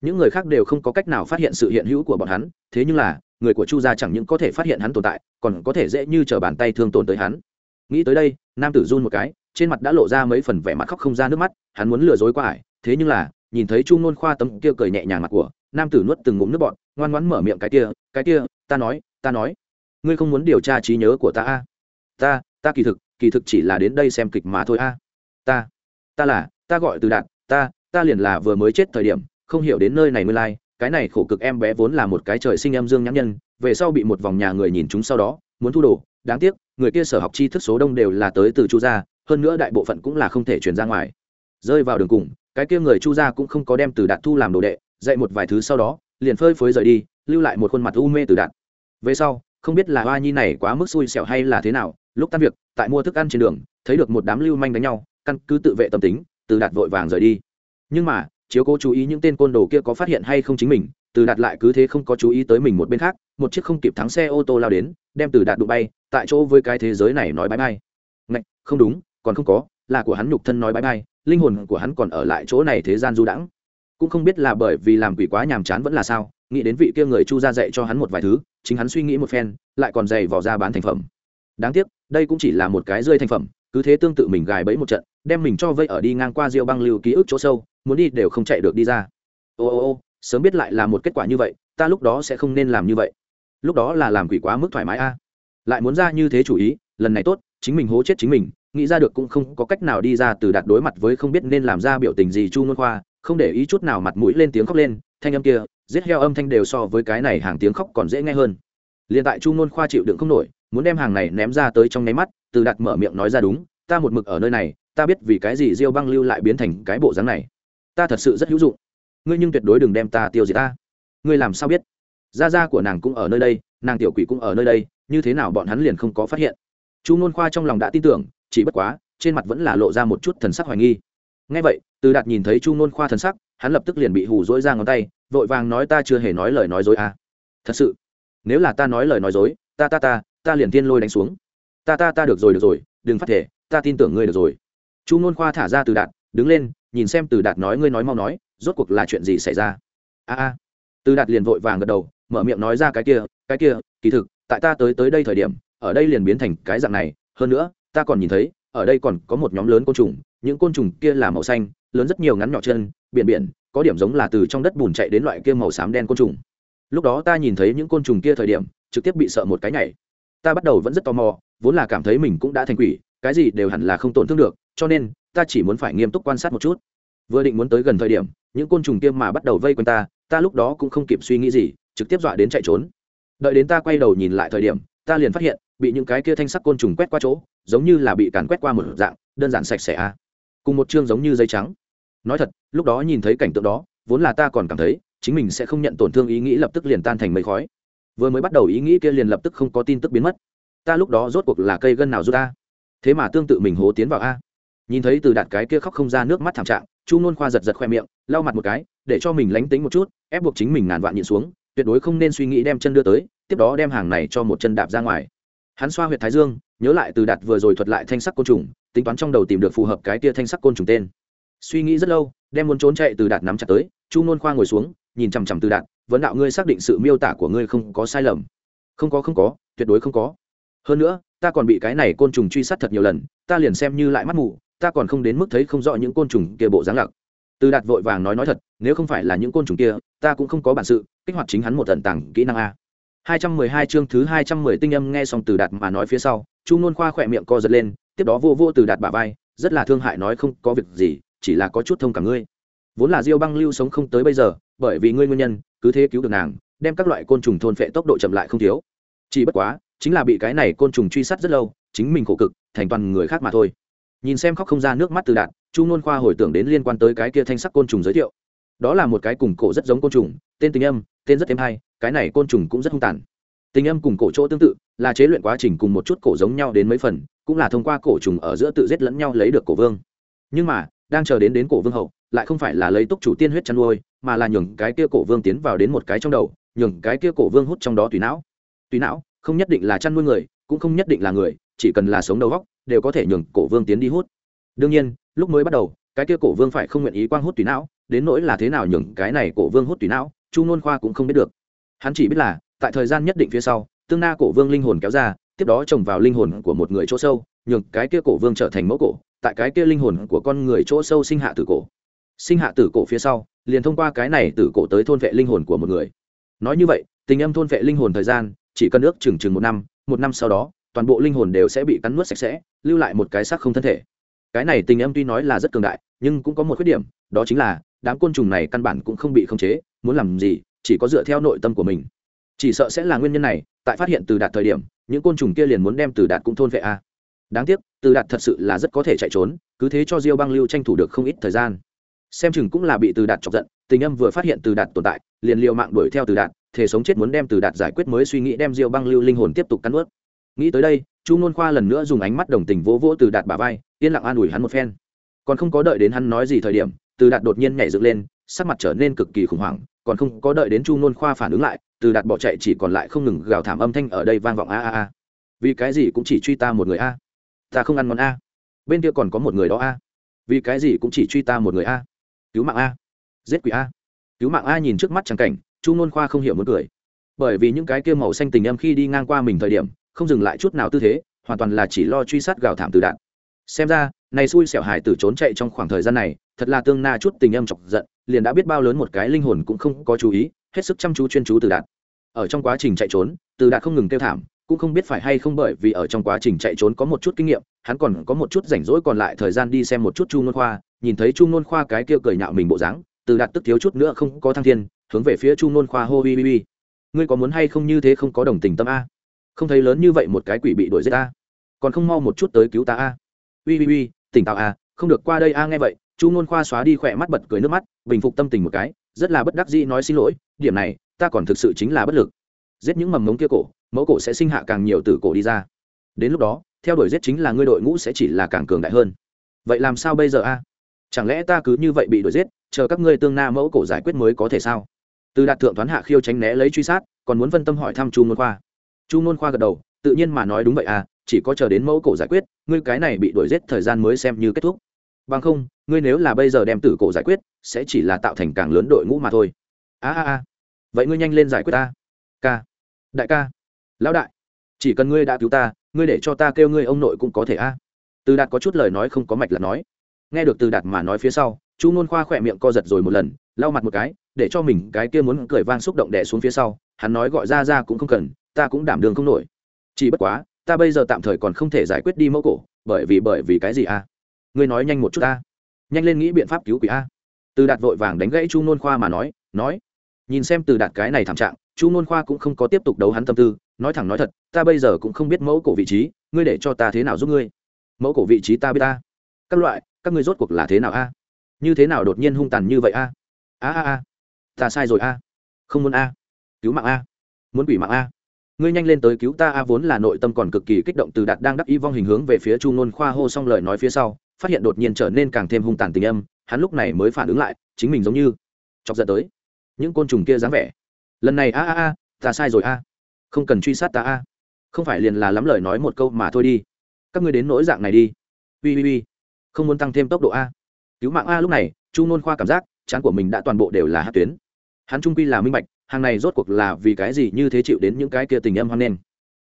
Những người khác đều không có cách nào phát hiện sự hiện hữu của bọn hắn, thế nhưng là, người của chu gia chẳng những có thể phát hiện hắn tồn tại, còn có thể dễ như t r ở bàn tay thương tồn tới hắn. Nghĩ tới đây, nam tử run một cái, trên mặt đã lộ ra mấy phần vẻ mặt khóc không ra nước mắt, hắn muốn lừa dối qua ải thế nhưng là, nhìn thấy chu nôn khoa tấm kia cười nhẹ nhàng mặt của nam tử nuốt từng ngụm nước bọn ngoan ngoãn mở miệng cái kia cái kia ta nói ta nói ngươi không muốn điều tra trí nhớ của ta a? Ta ta kỳ thực kỳ thực chỉ là đến đây xem kịch mà thôi a. Ta ta là ta gọi từ đạt ta ta liền là vừa mới chết thời điểm không hiểu đến nơi này mới lai, cái này khổ cực em bé vốn là một cái trời sinh em dương nhãn nhân về sau bị một vòng nhà người nhìn chúng sau đó muốn thu đồ đáng tiếc người kia sở học tri thức số đông đều là tới từ chu gia hơn nữa đại bộ phận cũng là không thể chuyển ra ngoài. Rơi vào đường cùng cái kia người chu gia cũng không có đem từ đạt thu làm đồ đệ dạy một vài thứ sau đó, liền phơi phới rời đi, lưu lại một khuôn mặt u mê từ đạt về sau, không biết là hoa nhi này quá mức xui xẻo hay là thế nào, lúc tan việc, tại mua thức ăn trên đường, thấy được một đám lưu manh đánh nhau, căn cứ tự vệ tâm tính, từ đạt vội vàng rời đi. Nhưng mà, chiếu cố chú ý những tên côn đồ kia có phát hiện hay không chính mình, từ đạt lại cứ thế không có chú ý tới mình một bên khác, một chiếc không kịp thắng xe ô tô lao đến, đem từ đạt đụng bay, tại chỗ với cái thế giới này nói bãi bay ngạch, không đúng, còn không có, là của hắn nhục thân nói bãi bay linh hồn của hắn còn ở lại chỗ này thế gian du đãng cũng không biết là bởi vì làm quỷ quá nhàm chán vẫn là sao, nghĩ đến vị kia người chu ra dạy cho hắn một vài thứ, chính hắn suy nghĩ một phen, lại còn dày vỏ ra bán thành phẩm. Đáng tiếc, đây cũng chỉ là một cái rơi thành phẩm, cứ thế tương tự mình gài bẫy một trận, đem mình cho vây ở đi ngang qua rượu băng lưu ký ức chỗ sâu, muốn đi đều không chạy được đi ra. Ô ô ô, sớm biết lại là một kết quả như vậy, ta lúc đó sẽ không nên làm như vậy. Lúc đó là làm quỷ quá mức thoải mái a. Lại muốn ra như thế chủ ý, lần này tốt, chính mình hố chết chính mình, nghĩ ra được cũng không có cách nào đi ra từ đạt đối mặt với không biết nên làm ra biểu tình gì chu nôn khoa không để ý chút nào mặt mũi lên tiếng khóc lên, thanh âm kia, giết heo âm thanh đều so với cái này hàng tiếng khóc còn dễ nghe hơn. Liền tại chu ngôn khoa chịu đựng không nổi, muốn đem hàng này ném ra tới trong nháy mắt, từ đặt mở miệng nói ra đúng, ta một mực ở nơi này, ta biết vì cái gì diêu băng lưu lại biến thành cái bộ dáng này. Ta thật sự rất hữu dụng. Ngươi nhưng tuyệt đối đừng đem ta tiêu diệt ta. Ngươi làm sao biết? Gia gia của nàng cũng ở nơi đây, nàng tiểu quỷ cũng ở nơi đây, như thế nào bọn hắn liền không có phát hiện? Chu ngôn khoa trong lòng đã tin tưởng, chỉ bất quá, trên mặt vẫn là lộ ra một chút thần sắc hoài nghi ngay vậy, từ đạt nhìn thấy chu nôn khoa thần sắc, hắn lập tức liền bị hù dỗi ra ngón tay, vội vàng nói ta chưa hề nói lời nói dối à. thật sự, nếu là ta nói lời nói dối, ta ta ta ta liền tiên lôi đánh xuống. Ta ta ta được rồi được rồi, đừng phát thể, ta tin tưởng ngươi được rồi. Chu nôn khoa thả ra từ đạt, đứng lên, nhìn xem từ đạt nói ngươi nói mau nói, rốt cuộc là chuyện gì xảy ra? A a. Từ đạt liền vội vàng gật đầu, mở miệng nói ra cái kia cái kia, kỳ thực, tại ta tới tới đây thời điểm, ở đây liền biến thành cái dạng này, hơn nữa, ta còn nhìn thấy, ở đây còn có một nhóm lớn côn trùng những côn trùng kia là màu xanh, lớn rất nhiều ngắn nhỏ chân, biển biển, có điểm giống là từ trong đất bùn chạy đến loại kia màu xám đen côn trùng. Lúc đó ta nhìn thấy những côn trùng kia thời điểm, trực tiếp bị sợ một cái nhảy. Ta bắt đầu vẫn rất tò mò, vốn là cảm thấy mình cũng đã thành quỷ, cái gì đều hẳn là không tổn thương được, cho nên, ta chỉ muốn phải nghiêm túc quan sát một chút. Vừa định muốn tới gần thời điểm, những côn trùng kia mà bắt đầu vây quanh ta ta lúc đó cũng không kịp suy nghĩ gì, trực tiếp dọa đến chạy trốn. Đợi đến ta quay đầu nhìn lại thời điểm, ta liền phát hiện, bị những cái kia thanh sắc côn trùng quét qua chỗ, giống như là bị càn quét qua một dạng, đơn giản sạch sẽ a cùng một chương giống như giấy trắng. Nói thật, lúc đó nhìn thấy cảnh tượng đó, vốn là ta còn cảm thấy, chính mình sẽ không nhận tổn thương ý nghĩ lập tức liền tan thành mây khói. Vừa mới bắt đầu ý nghĩ kia liền lập tức không có tin tức biến mất. Ta lúc đó rốt cuộc là cây gân nào rút ta? Thế mà tương tự mình hố tiến vào a. Nhìn thấy từ đạt cái kia khóc không ra nước mắt thảm trạng, chu nôn khoa giật giật khoe miệng, lau mặt một cái, để cho mình lánh tính một chút, ép buộc chính mình ngàn vạn nhịn xuống, tuyệt đối không nên suy nghĩ đem chân đưa tới, tiếp đó đem hàng này cho một chân đạp ra ngoài hắn xoa huyệt thái dương, nhớ lại từ đạt vừa rồi thuật lại thanh sắc côn trùng, tính toán trong đầu tìm được phù hợp cái tia thanh sắc côn trùng tên. Suy nghĩ rất lâu, đem muốn trốn chạy từ đạt nắm chặt tới, chu nôn khoa ngồi xuống, nhìn chằm chằm từ đạt, vấn đạo ngươi xác định sự miêu tả của ngươi không có sai lầm. Không có không có, tuyệt đối không có. Hơn nữa, ta còn bị cái này côn trùng truy sát thật nhiều lần, ta liền xem như lại mắt mù, ta còn không đến mức thấy không rõ những côn trùng kia bộ dáng lặc. Từ đạt vội vàng nói nói thật, nếu không phải là những côn trùng kia, ta cũng không có bản sự, kích hoạt chính hắn một tận tàng kỹ năng a. 212 chương thứ 210 tinh âm nghe xong từ đạt mà nói phía sau, chu nôn khoa khỏe miệng co giật lên, tiếp đó vô vô từ đạt bả vai, rất là thương hại nói không có việc gì, chỉ là có chút thông cảm ngươi. Vốn là diêu băng lưu sống không tới bây giờ, bởi vì ngươi nguyên nhân, cứ thế cứu được nàng, đem các loại côn trùng thôn phệ tốc độ chậm lại không thiếu. Chỉ bất quá, chính là bị cái này côn trùng truy sát rất lâu, chính mình khổ cực, thành toàn người khác mà thôi. Nhìn xem khóc không ra nước mắt từ đạt, chu nôn khoa hồi tưởng đến liên quan tới cái kia thanh sắc côn trùng giới thiệu. Đó là một cái cùng cổ rất giống côn trùng, tên tình âm, tên rất êm hay cái này côn trùng cũng rất hung tàn. Tình âm cùng cổ chỗ tương tự, là chế luyện quá trình cùng một chút cổ giống nhau đến mấy phần, cũng là thông qua cổ trùng ở giữa tự giết lẫn nhau lấy được cổ vương. Nhưng mà, đang chờ đến đến cổ vương hậu, lại không phải là lấy túc chủ tiên huyết chăn nuôi, mà là nhường cái kia cổ vương tiến vào đến một cái trong đầu, nhường cái kia cổ vương hút trong đó tùy não. Tùy não, không nhất định là chăn nuôi người, cũng không nhất định là người, chỉ cần là sống đầu góc, đều có thể nhường cổ vương tiến đi hút. Đương nhiên, lúc mới bắt đầu, cái kia cổ vương phải không nguyện ý quang hút tùy não, đến nỗi là thế nào nhường cái này cổ vương hút tùy não, chu nôn khoa cũng không biết được hắn chỉ biết là, tại thời gian nhất định phía sau, tương na cổ vương linh hồn kéo ra, tiếp đó trồng vào linh hồn của một người chỗ sâu, nhường cái kia cổ vương trở thành mẫu cổ, tại cái kia linh hồn của con người chỗ sâu sinh hạ tử cổ. Sinh hạ tử cổ phía sau, liền thông qua cái này tử cổ tới thôn vệ linh hồn của một người. Nói như vậy, tình âm thôn vệ linh hồn thời gian, chỉ cần ước chừng chừng một năm một năm sau đó, toàn bộ linh hồn đều sẽ bị cắn nuốt sạch sẽ, lưu lại một cái xác không thân thể. Cái này tình âm tuy nói là rất cường đại, nhưng cũng có một khuyết điểm, đó chính là, đám côn trùng này căn bản cũng không bị khống chế, muốn làm gì chỉ có dựa theo nội tâm của mình. Chỉ sợ sẽ là nguyên nhân này, tại phát hiện từ đạt thời điểm, những côn trùng kia liền muốn đem từ đạt cũng thôn vệ a. Đáng tiếc, từ đạt thật sự là rất có thể chạy trốn, cứ thế cho diêu băng lưu tranh thủ được không ít thời gian. Xem chừng cũng là bị từ đạt chọc giận, tình âm vừa phát hiện từ đạt tồn tại, liền liều mạng đuổi theo từ đạt thể sống chết muốn đem từ đạt giải quyết mới suy nghĩ đem diêu băng lưu linh hồn tiếp tục cắn ướt nghĩ tới đây, chu nôn khoa lần nữa dùng ánh mắt đồng tình vỗ vỗ từ đạt bà vai, yên lặng an ủi hắn một phen. Còn không có đợi đến hắn nói gì thời điểm, từ đạt đột nhiên nhảy dựng lên, sắc mặt trở nên cực kỳ khủng hoảng còn không có đợi đến chu nôn khoa phản ứng lại, từ đạt bỏ chạy chỉ còn lại không ngừng gào thảm âm thanh ở đây vang vọng a a a. Vì cái gì cũng chỉ truy ta một người a? Ta không ăn món a. Bên kia còn có một người đó a. Vì cái gì cũng chỉ truy ta một người a? Cứu mạng a. Giết quỷ a. Cứu mạng a nhìn trước mắt trắng cảnh, chu nôn khoa không hiểu muốn cười. Bởi vì những cái kia màu xanh tình âm khi đi ngang qua mình thời điểm, không dừng lại chút nào tư thế, hoàn toàn là chỉ lo truy sát gào thảm từ đạn xem ra, này xui xẻo hải tử trốn chạy trong khoảng thời gian này, thật là tương na chút tình âm chọc giận liền đã biết bao lớn một cái linh hồn cũng không có chú ý, hết sức chăm chú chuyên chú từ đạn ở trong quá trình chạy trốn, từ đạn không ngừng kêu thảm, cũng không biết phải hay không bởi vì ở trong quá trình chạy trốn có một chút kinh nghiệm, hắn còn có một chút rảnh rỗi còn lại thời gian đi xem một chút chu nôn khoa, nhìn thấy chu nôn khoa cái kia cười nhạo mình bộ dáng, từ đạt tức thiếu chút nữa không có thăng thiên, hướng về phía chu nôn khoa hô vi vi vi ngươi có muốn hay không như thế không có đồng tình tâm a? Không thấy lớn như vậy một cái quỷ bị đuổi giết a còn không mau một chút tới cứu ta a? Ui ui ui tỉnh táo a, không được qua đây a, nghe vậy chu nôn khoa xóa đi khỏe mắt bật cười nước mắt, bình phục tâm tình một cái, rất là bất đắc dĩ nói xin lỗi, điểm này, ta còn thực sự chính là bất lực. Giết những mầm mống kia cổ, mẫu cổ sẽ sinh hạ càng nhiều tử cổ đi ra. Đến lúc đó, theo đuổi giết chính là ngươi đội ngũ sẽ chỉ là càng cường đại hơn. Vậy làm sao bây giờ a? Chẳng lẽ ta cứ như vậy bị đuổi giết, chờ các ngươi tương na mẫu cổ giải quyết mới có thể sao? Từ đạt thượng thoán hạ khiêu tránh né lấy truy sát, còn muốn phân tâm hỏi thăm chu ngôn khoa. Chu ngôn khoa gật đầu, tự nhiên mà nói đúng vậy à chỉ có chờ đến mẫu cổ giải quyết, ngươi cái này bị đuổi giết thời gian mới xem như kết thúc bằng không, ngươi nếu là bây giờ đem tử cổ giải quyết, sẽ chỉ là tạo thành càng lớn đội ngũ mà thôi. A a a. Vậy ngươi nhanh lên giải quyết ta. Ca đại ca. Lão đại. Chỉ cần ngươi đã cứu ta, ngươi để cho ta kêu ngươi ông nội cũng có thể a. Từ đạt có chút lời nói không có mạch là nói. Nghe được từ đạt mà nói phía sau, chu ngôn khoa khỏe miệng co giật rồi một lần, lau mặt một cái, để cho mình cái kia muốn cười vang xúc động đẻ xuống phía sau, hắn nói gọi ra ra cũng không cần, ta cũng đảm đường không nổi. Chỉ bất quá, ta bây giờ tạm thời còn không thể giải quyết đi mẫu cổ, bởi vì bởi vì cái gì a? Ngươi nói nhanh một chút ta. nhanh lên nghĩ biện pháp cứu quỷ a. Từ đạt vội vàng đánh gãy chu nôn khoa mà nói nói, nhìn xem từ đạt cái này thảm trạng, chu nôn khoa cũng không có tiếp tục đấu hắn tâm tư, nói thẳng nói thật, ta bây giờ cũng không biết mẫu cổ vị trí, ngươi để cho ta thế nào giúp ngươi? Mẫu cổ vị trí ta biết ta. Các loại, các ngươi rốt cuộc là thế nào a? Như thế nào đột nhiên hung tàn như vậy a? A a a. Ta sai rồi a. Không muốn a. Cứu mạng a. Muốn quỷ mạng a. Ngươi nhanh lên tới cứu ta a vốn là nội tâm còn cực kỳ kích động, từ đạt đang đắc y vong hình hướng về phía chu nôn khoa hô xong lời nói phía sau phát hiện đột nhiên trở nên càng thêm hung tàn tình âm, hắn lúc này mới phản ứng lại, chính mình giống như chọc giận tới. Những côn trùng kia dáng vẻ. Lần này, a a a, ta sai rồi a. Không cần truy sát ta a. Không phải liền là lắm lời nói một câu mà thôi đi. Các ngươi đến nỗi dạng này đi. Ui ui ui không muốn tăng thêm tốc độ a. Cứu mạng a lúc này, chu nôn khoa cảm giác, chán của mình đã toàn bộ đều là hát tuyến. Hắn trung quy là minh bạch, hàng này rốt cuộc là vì cái gì như thế chịu đến những cái kia tình âm hoang nên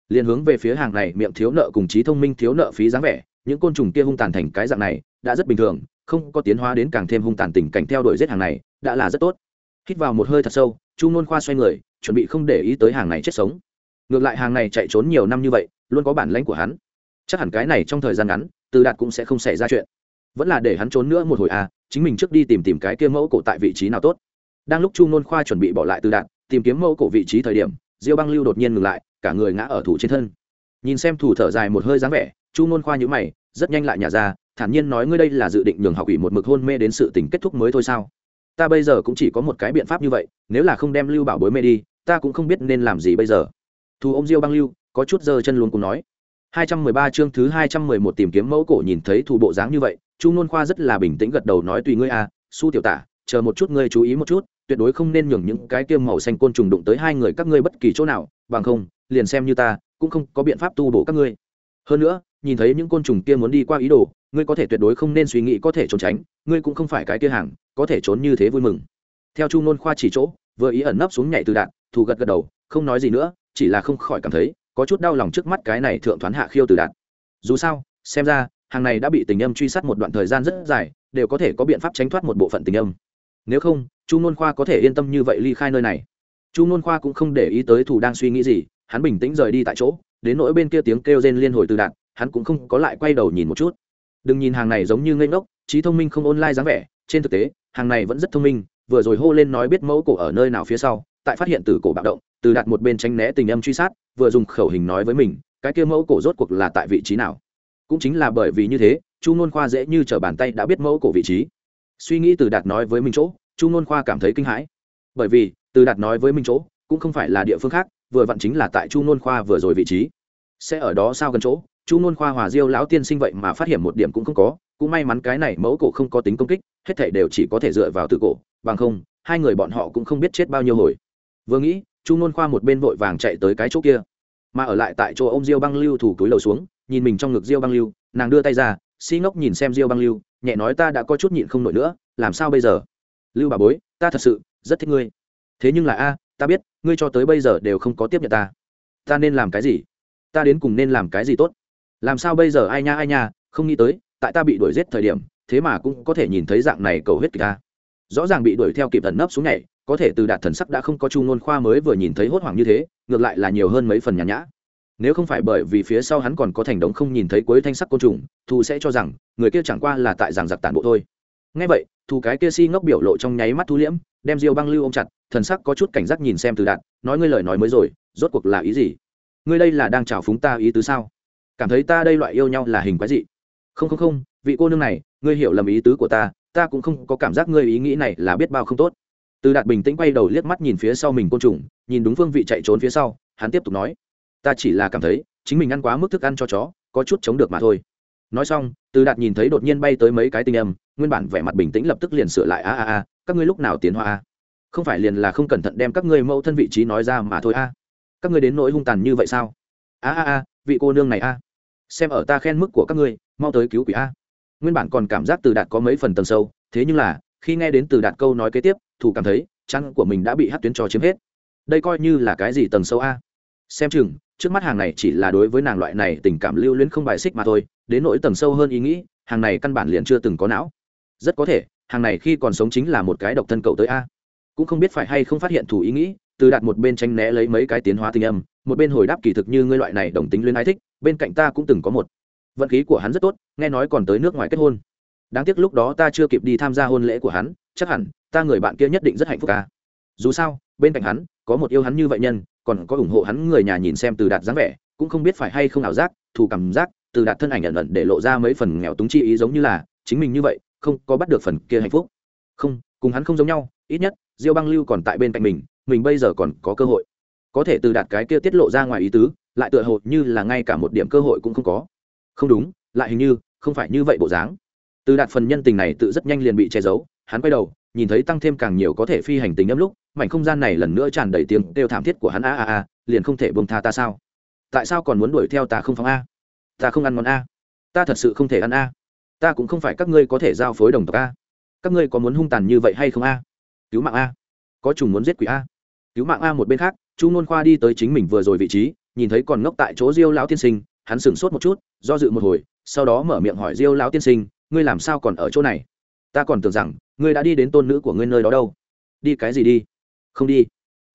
liền hướng về phía hàng này miệng thiếu nợ cùng trí thông minh thiếu nợ phí dáng vẻ những côn trùng kia hung tàn thành cái dạng này đã rất bình thường, không có tiến hóa đến càng thêm hung tàn tình cảnh theo đuổi giết hàng này, đã là rất tốt. Hít vào một hơi thật sâu, chu nôn khoa xoay người, chuẩn bị không để ý tới hàng này chết sống. Ngược lại hàng này chạy trốn nhiều năm như vậy, luôn có bản lãnh của hắn. Chắc hẳn cái này trong thời gian ngắn, từ đạt cũng sẽ không xảy ra chuyện. Vẫn là để hắn trốn nữa một hồi à chính mình trước đi tìm tìm cái kia mẫu cổ tại vị trí nào tốt. Đang lúc chu nôn khoa chuẩn bị bỏ lại từ đạt, tìm kiếm mẫu cổ vị trí thời điểm, diêu băng lưu đột nhiên ngừng lại, cả người ngã ở thủ trên thân. Nhìn xem thủ thở dài một hơi dáng vẻ, chu nôn khoa nhữ mày rất nhanh lại nhả ra, thản nhiên nói ngươi đây là dự định nhường học ủy một mực hôn mê đến sự tình kết thúc mới thôi sao? Ta bây giờ cũng chỉ có một cái biện pháp như vậy, nếu là không đem lưu bảo bối mê đi, ta cũng không biết nên làm gì bây giờ. Thu ô m diêu băng lưu, có chút giơ chân luôn cùng nói. 213 chương thứ 211 tìm kiếm mẫu cổ nhìn thấy thủ bộ dáng như vậy, chu nôn khoa rất là bình tĩnh gật đầu nói tùy ngươi a su tiểu tả, chờ một chút ngươi chú ý một chút, tuyệt đối không nên nhường những cái kiêm màu xanh côn trùng đụng tới hai người các ngươi bất kỳ chỗ nào, bằng không, liền xem như ta, cũng không có biện pháp tu bổ các ngươi. Hơn nữa nhìn thấy những côn trùng kia muốn đi qua ý đồ, ngươi có thể tuyệt đối không nên suy nghĩ có thể trốn tránh, ngươi cũng không phải cái kia hàng, có thể trốn như thế vui mừng. Theo chu nôn khoa chỉ chỗ, vừa ý ẩn nấp xuống nhảy từ đạn, thù gật gật đầu, không nói gì nữa, chỉ là không khỏi cảm thấy, có chút đau lòng trước mắt cái này thượng thoán hạ khiêu từ đạn. Dù sao, xem ra, hàng này đã bị tình âm truy sát một đoạn thời gian rất dài, đều có thể có biện pháp tránh thoát một bộ phận tình âm. Nếu không, chu nôn khoa có thể yên tâm như vậy ly khai nơi này. Chu nôn khoa cũng không để ý tới thủ đang suy nghĩ gì, hắn bình tĩnh rời đi tại chỗ, đến nỗi bên kia tiếng kêu rên liên hồi từ đạn hắn cũng không có lại quay đầu nhìn một chút. Đừng nhìn hàng này giống như ngây ngốc, trí thông minh không online dáng vẻ, trên thực tế, hàng này vẫn rất thông minh, vừa rồi hô lên nói biết mẫu cổ ở nơi nào phía sau, tại phát hiện từ cổ bạo động, từ đặt một bên tránh né tình âm truy sát, vừa dùng khẩu hình nói với mình, cái kia mẫu cổ rốt cuộc là tại vị trí nào? Cũng chính là bởi vì như thế, chu nôn khoa dễ như t r ở bàn tay đã biết mẫu cổ vị trí. Suy nghĩ từ đạt nói với mình chỗ, chu nôn khoa cảm thấy kinh hãi. Bởi vì, từ đạt nói với mình chỗ, cũng không phải là địa phương khác, vừa vặn chính là tại chu nôn khoa vừa rồi vị trí. Sẽ ở đó sao gần chỗ? Chu nôn khoa hòa diêu lão tiên sinh vậy mà phát hiện một điểm cũng không có, cũng may mắn cái này mẫu cổ không có tính công kích, hết thể đều chỉ có thể dựa vào từ cổ, bằng không, hai người bọn họ cũng không biết chết bao nhiêu hồi. Vừa nghĩ, chu nôn khoa một bên vội vàng chạy tới cái chỗ kia, mà ở lại tại chỗ ông diêu băng lưu thủ túi lầu xuống, nhìn mình trong ngực diêu băng lưu, nàng đưa tay ra, si ngốc nhìn xem diêu băng lưu, nhẹ nói ta đã có chút nhịn không nổi nữa, làm sao bây giờ? Lưu bà bối, ta thật sự rất thích ngươi. Thế nhưng là a, ta biết, ngươi cho tới bây giờ đều không có tiếp nhận ta. Ta nên làm cái gì? Ta đến cùng nên làm cái gì tốt? Làm sao bây giờ? Ai nha ai nha, không nghĩ tới, tại ta bị đuổi giết thời điểm, thế mà cũng có thể nhìn thấy dạng này cầu huyết kịch ta. Rõ ràng bị đuổi theo kịp tận nấp xuống nhảy, có thể từ đạt thần sắc đã không có chu ngôn khoa mới vừa nhìn thấy hốt hoảng như thế, ngược lại là nhiều hơn mấy phần nhàn nhã. Nếu không phải bởi vì phía sau hắn còn có thành đống không nhìn thấy cuối thanh sắc côn trùng, thu sẽ cho rằng, người kia chẳng qua là tại giảng giặc tản bộ thôi. Ngay vậy, thu cái kia si ngốc biểu lộ trong nháy mắt thu liễm, đem diêu băng lưu ô m chặt, thần sắc có chút cảnh giác nhìn xem từ đạt, nói ngươi lời nói mới rồi, rốt cuộc là ý gì? Ngươi đây là đang chào phúng ta ý tứ sao? Cảm thấy ta đây loại yêu nhau là hình quái dị. Không không không, vị cô nương này, ngươi hiểu lầm ý tứ của ta ta cũng không có cảm giác ngươi ý nghĩ này là biết bao không tốt. Từ đạt bình tĩnh quay đầu liếc mắt nhìn phía sau mình côn trùng, nhìn đúng phương vị chạy trốn phía sau, hắn tiếp tục nói, ta chỉ là cảm thấy, chính mình ăn quá mức thức ăn cho chó, có chút chống được mà thôi. Nói xong, từ đạt nhìn thấy đột nhiên bay tới mấy cái tinh âm, nguyên bản vẻ mặt bình tĩnh lập tức liền sửa lại, a a a, các ngươi lúc nào tiến hoa a? Không phải liền là không cẩn thận đem các ngươi mẫu thân vị trí nói ra mà thôi a? Các ngươi đến nỗi hung tàn như vậy sao? A a a, vị cô nương này a xem ở ta khen mức của các ngươi, mau tới cứu quỷ a. Nguyên bản còn cảm giác từ đạt có mấy phần tầng sâu, thế nhưng là, khi nghe đến từ đạt câu nói kế tiếp, thủ cảm thấy chăn của mình đã bị hát tuyến cho chiếm hết. Đây coi như là cái gì tầng sâu a. Xem chừng, trước mắt hàng này chỉ là đối với nàng loại này tình cảm lưu luyến không bài xích mà thôi, đến nỗi tầng sâu hơn ý nghĩ, hàng này căn bản liền chưa từng có não. Rất có thể, hàng này khi còn sống chính là một cái độc thân cậu tới a. Cũng không biết phải hay không phát hiện thủ ý nghĩ, từ đạt một bên tranh né lấy mấy cái tiến hóa tình âm một bên hồi đáp kỳ thực như ngươi loại này đồng tính luyến ái thích, bên cạnh ta cũng từng có một. Vận khí của hắn rất tốt, nghe nói còn tới nước ngoài kết hôn. Đáng tiếc lúc đó ta chưa kịp đi tham gia hôn lễ của hắn, chắc hẳn ta người bạn kia nhất định rất hạnh phúc ca dù sao, bên cạnh hắn, có một yêu hắn như vậy nhân, còn có ủng hộ hắn người nhà nhìn xem từ đạt dáng vẻ, cũng không biết phải hay không ảo giác, thù cảm giác, từ đạt thân ảnh ẩn ẩn để lộ ra mấy phần nghèo túng chi ý giống như là, chính mình như vậy, không có bắt được phần kia hạnh phúc. Không, cùng hắn không giống nhau, ít nhất, diêu băng lưu còn tại bên cạnh mình mình bây giờ còn có cơ hội có thể từ đạt cái kia tiết lộ ra ngoài ý tứ, lại tựa hồ như là ngay cả một điểm cơ hội cũng không có. Không đúng, lại hình như không phải như vậy bộ dáng. Từ đạt phần nhân tình này tự rất nhanh liền bị che giấu, hắn quay đầu, nhìn thấy tăng thêm càng nhiều có thể phi hành tình âm lúc, mảnh không gian này lần nữa tràn đầy tiếng kêu thảm thiết của hắn, a a a, liền không thể bông tha ta sao? Tại sao còn muốn đuổi theo ta không phóng a? Ta không ăn món a. Ta thật sự không thể ăn a. Ta cũng không phải các ngươi có thể giao phối đồng tộc a. Các ngươi có muốn hung tàn như vậy hay không a? Cứu mạng a. Có trùng muốn giết quỷ a cứu mạng a một bên khác, chu nôn khoa đi tới chính mình vừa rồi vị trí, nhìn thấy còn ngốc tại chỗ diêu lão tiên sinh, hắn sửng sốt một chút, do dự một hồi, sau đó mở miệng hỏi diêu lão tiên sinh, ngươi làm sao còn ở chỗ này? Ta còn tưởng rằng, ngươi đã đi đến tôn nữ của ngươi nơi đó đâu. Đi cái gì đi? Không đi.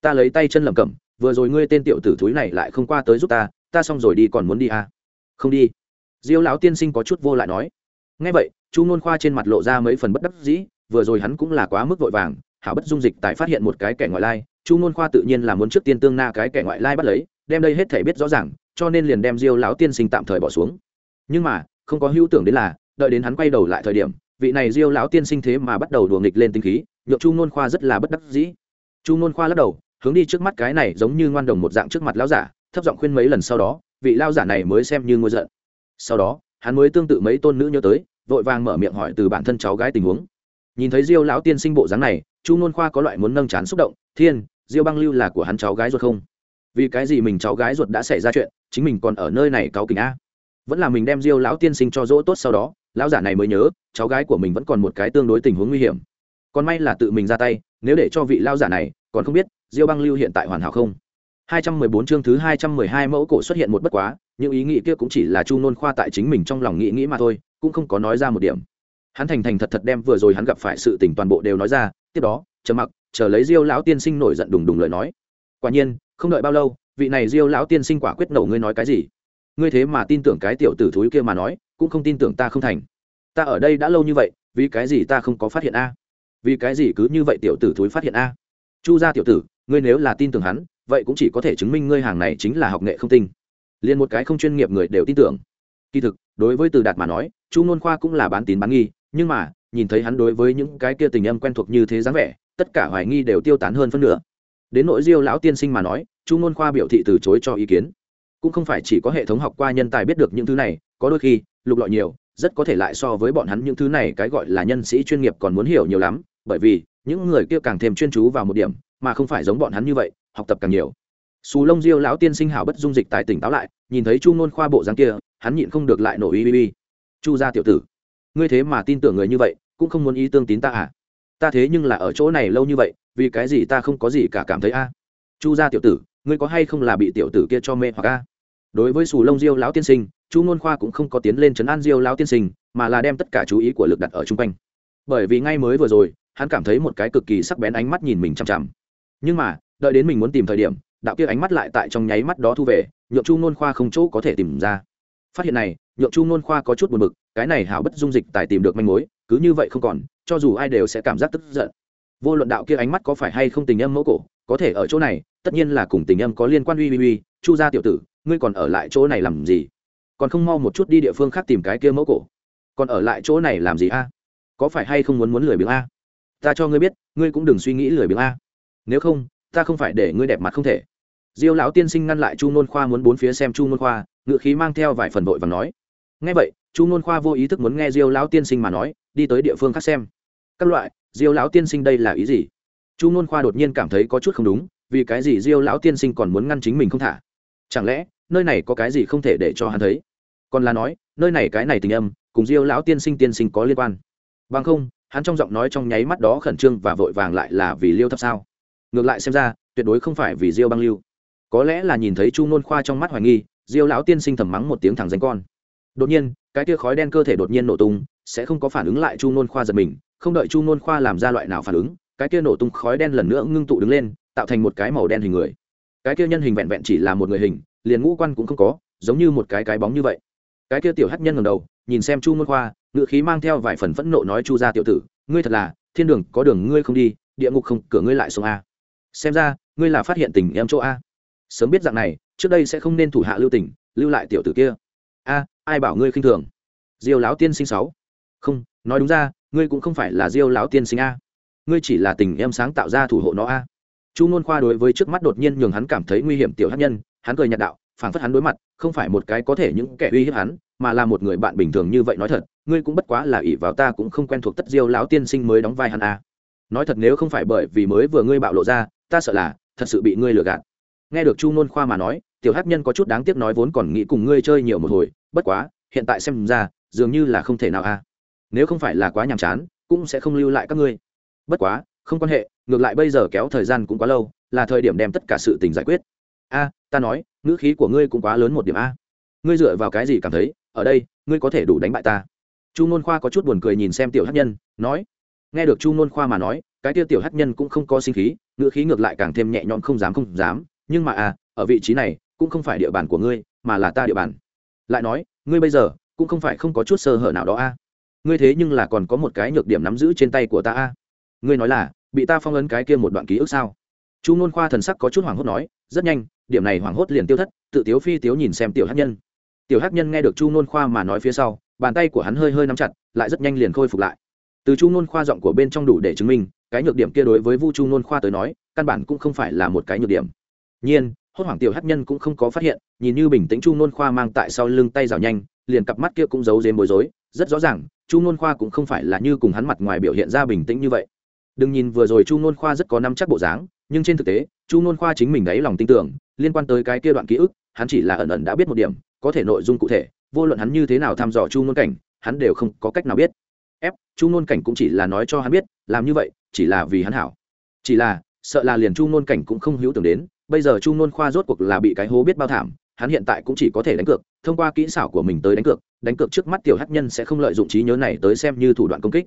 Ta lấy tay chân lẩm cẩm, vừa rồi ngươi tên tiểu tử thúi này lại không qua tới giúp ta ta xong rồi đi còn muốn đi à? không đi. Diêu lão tiên sinh có chút vô lại nói. Ngay vậy, chu ngôn khoa trên mặt lộ ra mấy phần bất đắc dĩ, vừa rồi hắn cũng là quá mức vội vàng hảo bất dung dịch tại phát hiện một cái kẻ ngoại lai chu ngôn khoa tự nhiên là muốn trước tiên tương na cái kẻ ngoại lai bắt lấy, đem đây hết thể biết rõ ràng, cho nên liền đem diêu lão tiên sinh tạm thời bỏ xuống. Nhưng mà, không có hữu tưởng đến là, đợi đến hắn quay đầu lại thời điểm, vị này diêu lão tiên sinh thế mà bắt đầu đùa nghịch lên tinh khí, nhượng chu ngôn khoa rất là bất đắc dĩ. Chu ngôn khoa lắc đầu, hướng đi trước mắt cái này giống như ngoan đồng một dạng trước mặt lão giả, thấp giọng khuyên mấy lần sau đó, vị lao giả này mới xem như ngôi giận. Sau đó, hắn mới tương tự mấy tôn nữ nhớ tới, vội vàng mở miệng hỏi từ bản thân cháu gái tình huống. Nhìn thấy diêu lão tiên sinh bộ dáng này, chu nôn khoa có loại muốn nâng chán xúc động, thiên diêu băng lưu là của hắn cháu gái ruột không? Vì cái gì mình cháu gái ruột đã xảy ra chuyện chính mình còn ở nơi này cáo kình a? Vẫn là mình đem diêu lão tiên sinh cho dỗ tốt sau đó lão giả này mới nhớ cháu gái của mình vẫn còn một cái tương đối tình huống nguy hiểm. Còn may là tự mình ra tay nếu để cho vị lão giả này còn không biết diêu băng lưu hiện tại hoàn hảo không? 214 chương thứ 212 mẫu cổ xuất hiện một bất quá, những ý nghĩ kia cũng chỉ là Chu Nôn Khoa tại chính mình trong lòng nghĩ nghĩ mà thôi, cũng không có nói ra một điểm. Hắn thành thành thật thật đem vừa rồi hắn gặp phải sự tình toàn bộ đều nói ra, tiếp đó, trầm mặc, chờ lấy Diêu lão tiên sinh nổi giận đùng đùng lời nói. Quả nhiên, không đợi bao lâu, vị này Diêu lão tiên sinh quả quyết nổ ngươi nói cái gì? Ngươi thế mà tin tưởng cái tiểu tử thúi kia mà nói, cũng không tin tưởng ta không thành. Ta ở đây đã lâu như vậy, vì cái gì ta không có phát hiện a? Vì cái gì cứ như vậy tiểu tử thúi phát hiện a? Chu gia tiểu tử, ngươi nếu là tin tưởng hắn, vậy cũng chỉ có thể chứng minh ngươi hàng này chính là học nghệ không tinh liền một cái không chuyên nghiệp người đều tin tưởng kỳ thực đối với từ đạt mà nói chu nôn khoa cũng là bán tín bán nghi nhưng mà nhìn thấy hắn đối với những cái kia tình âm quen thuộc như thế dáng vẻ tất cả hoài nghi đều tiêu tán hơn phân nửa. Đến nội diêu lão tiên sinh mà nói, chu nôn khoa biểu thị từ chối cho ý kiến. Cũng không phải chỉ có hệ thống học qua nhân tài biết được những thứ này, có đôi khi, lục lọi nhiều, rất có thể lại so với bọn hắn những thứ này cái gọi là nhân sĩ chuyên nghiệp còn muốn hiểu nhiều lắm, bởi vì, những người kia càng thêm chuyên chú vào một điểm, mà không phải giống bọn hắn như vậy, học tập càng nhiều. Xù lông diêu lão tiên sinh hảo bất dung dịch tài tỉnh táo lại, nhìn thấy chu ngôn khoa bộ dáng kia, hắn nhịn không được lại nổi uy uy. Chu gia tiểu tử, ngươi thế mà tin tưởng người như vậy, cũng không muốn ý tương tín ta à? Ta thế nhưng là ở chỗ này lâu như vậy, vì cái gì ta không có gì cả cảm thấy a? Chu gia tiểu tử, ngươi có hay không là bị tiểu tử kia cho mê hoặc a? Đối với sù lông diêu lão tiên sinh, chu ngôn khoa cũng không có tiến lên chấn an diêu lão tiên sinh, mà là đem tất cả chú ý của lực đặt ở chung quanh. Bởi vì ngay mới vừa rồi, hắn cảm thấy một cái cực kỳ sắc bén ánh mắt nhìn mình chằm chằm. Nhưng mà, đợi đến mình muốn tìm thời điểm, đạo kia ánh mắt lại tại trong nháy mắt đó thu về, nhượng chu nôn khoa không chỗ có thể tìm ra. Phát hiện này, nhượng chu nôn khoa có chút buồn bực, cái này hảo bất dung dịch tài tìm được manh mối, cứ như vậy không còn cho dù ai đều sẽ cảm giác tức giận. Vô luận đạo kia ánh mắt có phải hay không tình âm mẫu cổ, có thể ở chỗ này, tất nhiên là cùng tình âm có liên quan uy uy uy, chu gia tiểu tử, ngươi còn ở lại chỗ này làm gì? Còn không mau một chút đi địa phương khác tìm cái kia mẫu cổ. Còn ở lại chỗ này làm gì a? Có phải hay không muốn muốn lười biếng a? Ta cho ngươi biết, ngươi cũng đừng suy nghĩ lười biếng a. Nếu không, ta không phải để ngươi đẹp mặt không thể. Diêu lão tiên sinh ngăn lại chu nôn khoa muốn bốn phía xem chu nôn khoa, ngựa khí mang theo vài phần vội và nói. Ngay vậy chu nôn khoa vô ý thức muốn nghe diêu lão tiên sinh mà nói, đi tới địa phương khác xem. Các loại, diêu lão tiên sinh đây là ý gì? Chu nôn khoa đột nhiên cảm thấy có chút không đúng, vì cái gì diêu lão tiên sinh còn muốn ngăn chính mình không thả? Chẳng lẽ, nơi này có cái gì không thể để cho hắn thấy? Còn là nói, nơi này cái này tình âm, cùng diêu lão tiên sinh tiên sinh có liên quan. Bằng không, hắn trong giọng nói trong nháy mắt đó khẩn trương và vội vàng lại là vì liêu thấp sao? Ngược lại xem ra, tuyệt đối không phải vì diêu băng lưu. Có lẽ là nhìn thấy chu nôn khoa trong mắt hoài nghi, diêu lão tiên sinh thầm mắng một tiếng thẳng danh con đột nhiên, cái tia khói đen cơ thể đột nhiên nổ tung, sẽ không có phản ứng lại chu nôn khoa giật mình, không đợi chu nôn khoa làm ra loại nào phản ứng, cái tia nổ tung khói đen lần nữa ngưng tụ đứng lên, tạo thành một cái màu đen hình người. Cái tia nhân hình vẹn vẹn chỉ là một người hình, liền ngũ quan cũng không có, giống như một cái cái bóng như vậy. Cái tia tiểu hắc nhân ngầm đầu, nhìn xem chu nôn khoa ngự khí mang theo vài phần phẫn nộ nói chu ra tiểu tử, ngươi thật là, thiên đường, có đường ngươi không đi, địa ngục không, cửa ngươi lại xuống a. Xem ra, ngươi là phát hiện tình em chỗ a. Sớm biết dạng này, trước đây sẽ không nên thủ hạ lưu tình, lưu lại tiểu tử kia ai bảo ngươi khinh thường? Diêu lão tiên sinh sáu. Không, nói đúng ra, ngươi cũng không phải là diêu lão tiên sinh a. Ngươi chỉ là tình em sáng tạo ra thủ hộ nó a. Chu ngôn khoa đối với trước mắt đột nhiên nhường hắn cảm thấy nguy hiểm tiểu hát nhân, hắn cười nhạt đạo phản phất hắn đối mặt, không phải một cái có thể những kẻ uy hiếp hắn, mà là một người bạn bình thường như vậy nói thật, ngươi cũng bất quá là ỷ vào ta cũng không quen thuộc tất diêu lão tiên sinh mới đóng vai hắn a. Nói thật nếu không phải bởi vì mới vừa ngươi bạo lộ ra, ta sợ là thật sự bị ngươi lừa gạt nghe được chu nôn khoa mà nói, tiểu hát nhân có chút đáng tiếc nói vốn còn nghĩ cùng ngươi chơi nhiều một hồi, bất quá, hiện tại xem ra, dường như là không thể nào a. À. Nếu không phải là quá nhàm chán, cũng sẽ không lưu lại các ngươi. Bất quá, không quan hệ, ngược lại bây giờ kéo thời gian cũng quá lâu, là thời điểm đem tất cả sự tình giải quyết. A, ta nói, ngữ khí của ngươi cũng quá lớn một điểm a. Ngươi dựa vào cái gì cảm thấy, ở đây, ngươi có thể đủ đánh bại ta? Chu nôn khoa có chút buồn cười nhìn xem tiểu hát nhân, nói. Nghe được chu nôn khoa mà nói, cái tiêu tiểu hát nhân cũng không có sinh khí, ngữ khí ngược lại càng thêm nhẹ nhõm không dám không dám nhưng mà à ở vị trí này, cũng không phải địa bàn của ngươi, mà là ta địa bàn. Lại nói, ngươi bây giờ, cũng không phải không có chút sơ hở nào đó a ngươi thế nhưng là còn có một cái nhược điểm nắm giữ trên tay của ta a ngươi nói là, bị ta phong ấn cái kia một đoạn ký ức sao? Chu nôn khoa thần sắc có chút hoảng hốt nói, rất nhanh, điểm này hoảng hốt liền tiêu thất, tự tiếu phi tiếu nhìn xem tiểu hát nhân. Tiểu hát nhân nghe được chu nôn khoa mà nói phía sau, bàn tay của hắn hơi hơi nắm chặt, lại rất nhanh liền khôi phục lại. Từ chu nôn khoa giọng của bên trong đủ để chứng minh, cái nhược điểm kia đối với vu chu nôn khoa tới nói, căn bản cũng không phải là một cái nhược điểm nhiên, hốt hoảng tiểu hát nhân cũng không có phát hiện, nhìn như bình tĩnh chu nôn khoa mang tại sau lưng tay rào nhanh, liền cặp mắt kia cũng giấu dếm bối rối. Rất rõ ràng, chu nôn khoa cũng không phải là như cùng hắn mặt ngoài biểu hiện ra bình tĩnh như vậy. Đừng nhìn vừa rồi chu nôn khoa rất có năm chắc bộ dáng, nhưng trên thực tế, chu nôn khoa chính mình đáy lòng tin tưởng, liên quan tới cái kia đoạn ký ức, hắn chỉ là ẩn ẩn đã biết một điểm, có thể nội dung cụ thể, vô luận hắn như thế nào thăm dò chu nôn cảnh, hắn đều không có cách nào biết. Ép, chu nôn cảnh cũng chỉ là nói cho hắn biết, làm như vậy, chỉ là vì hắn hảo. Chỉ là, sợ là liền chu nôn cảnh cũng không hữu tưởng đến bây giờ chu nôn khoa rốt cuộc là bị cái hố biết bao thảm, hắn hiện tại cũng chỉ có thể đánh cược, thông qua kỹ xảo của mình tới đánh cược đánh cược trước mắt tiểu hắc nhân sẽ không lợi dụng trí nhớ này tới xem như thủ đoạn công kích.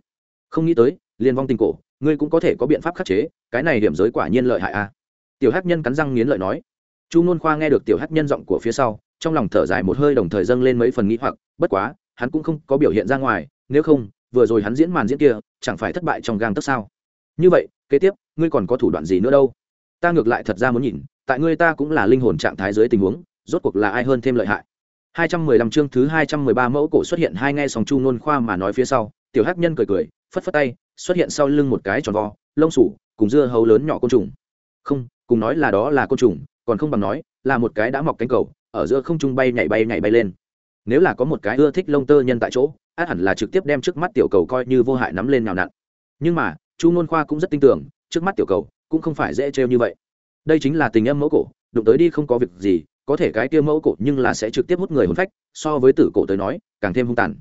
Không nghĩ tới, liên vong tình cổ, ngươi cũng có thể có biện pháp khắc chế, cái này điểm giới quả nhiên lợi hại a. Tiểu hắc nhân cắn răng nghiến lợi nói. Chu nôn khoa nghe được tiểu hắc nhân giọng của phía sau, trong lòng thở dài một hơi đồng thời dâng lên mấy phần nghĩ hoặc, bất quá, hắn cũng không có biểu hiện ra ngoài, nếu không, vừa rồi hắn diễn màn diễn kia, chẳng phải thất bại trong gang tấc sao? Như vậy, kế tiếp, ngươi còn có thủ đoạn gì nữa đâu? Ta ngược lại thật ra muốn nhìn tại ngươi ta cũng là linh hồn trạng thái dưới tình huống, rốt cuộc là ai hơn thêm lợi hại? 215 chương thứ 213 mẫu cổ xuất hiện hai nghe sòng chu nôn khoa mà nói phía sau, tiểu hắc nhân cười cười, phất phất tay, xuất hiện sau lưng một cái tròn vo, lông sủ, cùng dưa hấu lớn nhỏ côn trùng. Không, cùng nói là đó là côn trùng, còn không bằng nói là một cái đã mọc cánh cầu, ở giữa không trung bay nhảy bay nhảy bay lên. Nếu là có một cái ưa thích lông tơ nhân tại chỗ, át hẳn là trực tiếp đem trước mắt tiểu cầu coi như vô hại nắm lên nào nặn. Nhưng mà, chu nôn khoa cũng rất tin tưởng, trước mắt tiểu cầu cũng không phải dễ trêu như vậy đây chính là tình âm mẫu cổ, đụng tới đi không có việc gì, có thể cái kia mẫu cổ nhưng là sẽ trực tiếp hút người hồn phách, so với tử cổ tới nói, càng thêm hung tàn.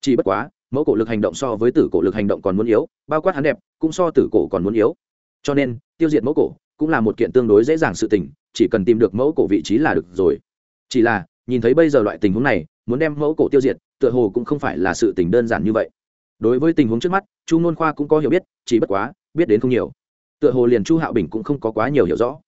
Chỉ bất quá, mẫu cổ lực hành động so với tử cổ lực hành động còn muốn yếu, bao quát hắn đẹp, cũng so tử cổ còn muốn yếu. Cho nên, tiêu diệt mẫu cổ cũng là một kiện tương đối dễ dàng sự tình, chỉ cần tìm được mẫu cổ vị trí là được rồi. Chỉ là, nhìn thấy bây giờ loại tình huống này, muốn đem mẫu cổ tiêu diệt, tựa hồ cũng không phải là sự tình đơn giản như vậy. Đối với tình huống trước mắt, chu nôn khoa cũng có hiểu biết, chỉ bất quá, biết đến không nhiều. Tựa hồ liền chu hạo bình cũng không có quá nhiều hiểu rõ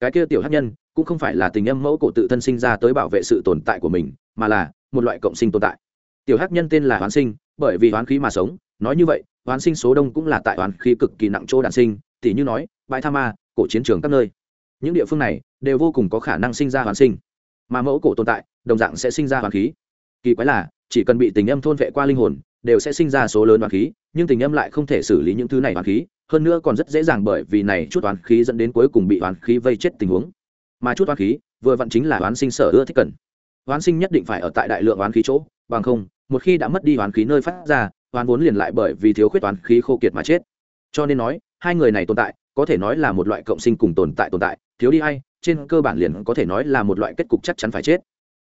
cái kia tiểu hát nhân cũng không phải là tình âm mẫu cổ tự thân sinh ra tới bảo vệ sự tồn tại của mình, mà là một loại cộng sinh tồn tại. Tiểu hát nhân tên là hoán sinh, bởi vì hoán khí mà sống, nói như vậy, hoán sinh số đông cũng là tại hoán khí cực kỳ nặng chỗ đản sinh, tỉ như nói, bãi tha ma, cổ chiến trường các nơi. Những địa phương này đều vô cùng có khả năng sinh ra hoán sinh, mà mẫu cổ tồn tại, đồng dạng sẽ sinh ra hoán khí. Kỳ quái là, chỉ cần bị tình âm thôn vệ qua linh hồn, đều sẽ sinh ra số lớn hoán khí, nhưng tình âm lại không thể xử lý những thứ này hoán khí hơn nữa còn rất dễ dàng bởi vì này chút toán khí dẫn đến cuối cùng bị toán khí vây chết tình huống. Mà chút toán khí, vừa vặn chính là toán sinh sở ưa thích cần. Toán sinh nhất định phải ở tại đại lượng toán khí chỗ, bằng không, một khi đã mất đi toán khí nơi phát ra toán vốn liền lại bởi vì thiếu khuyết toán khí khô kiệt mà chết. Cho nên nói, hai người này tồn tại, có thể nói là một loại cộng sinh cùng tồn tại tồn tại, thiếu đi hay trên cơ bản liền có thể nói là một loại kết cục chắc chắn phải chết.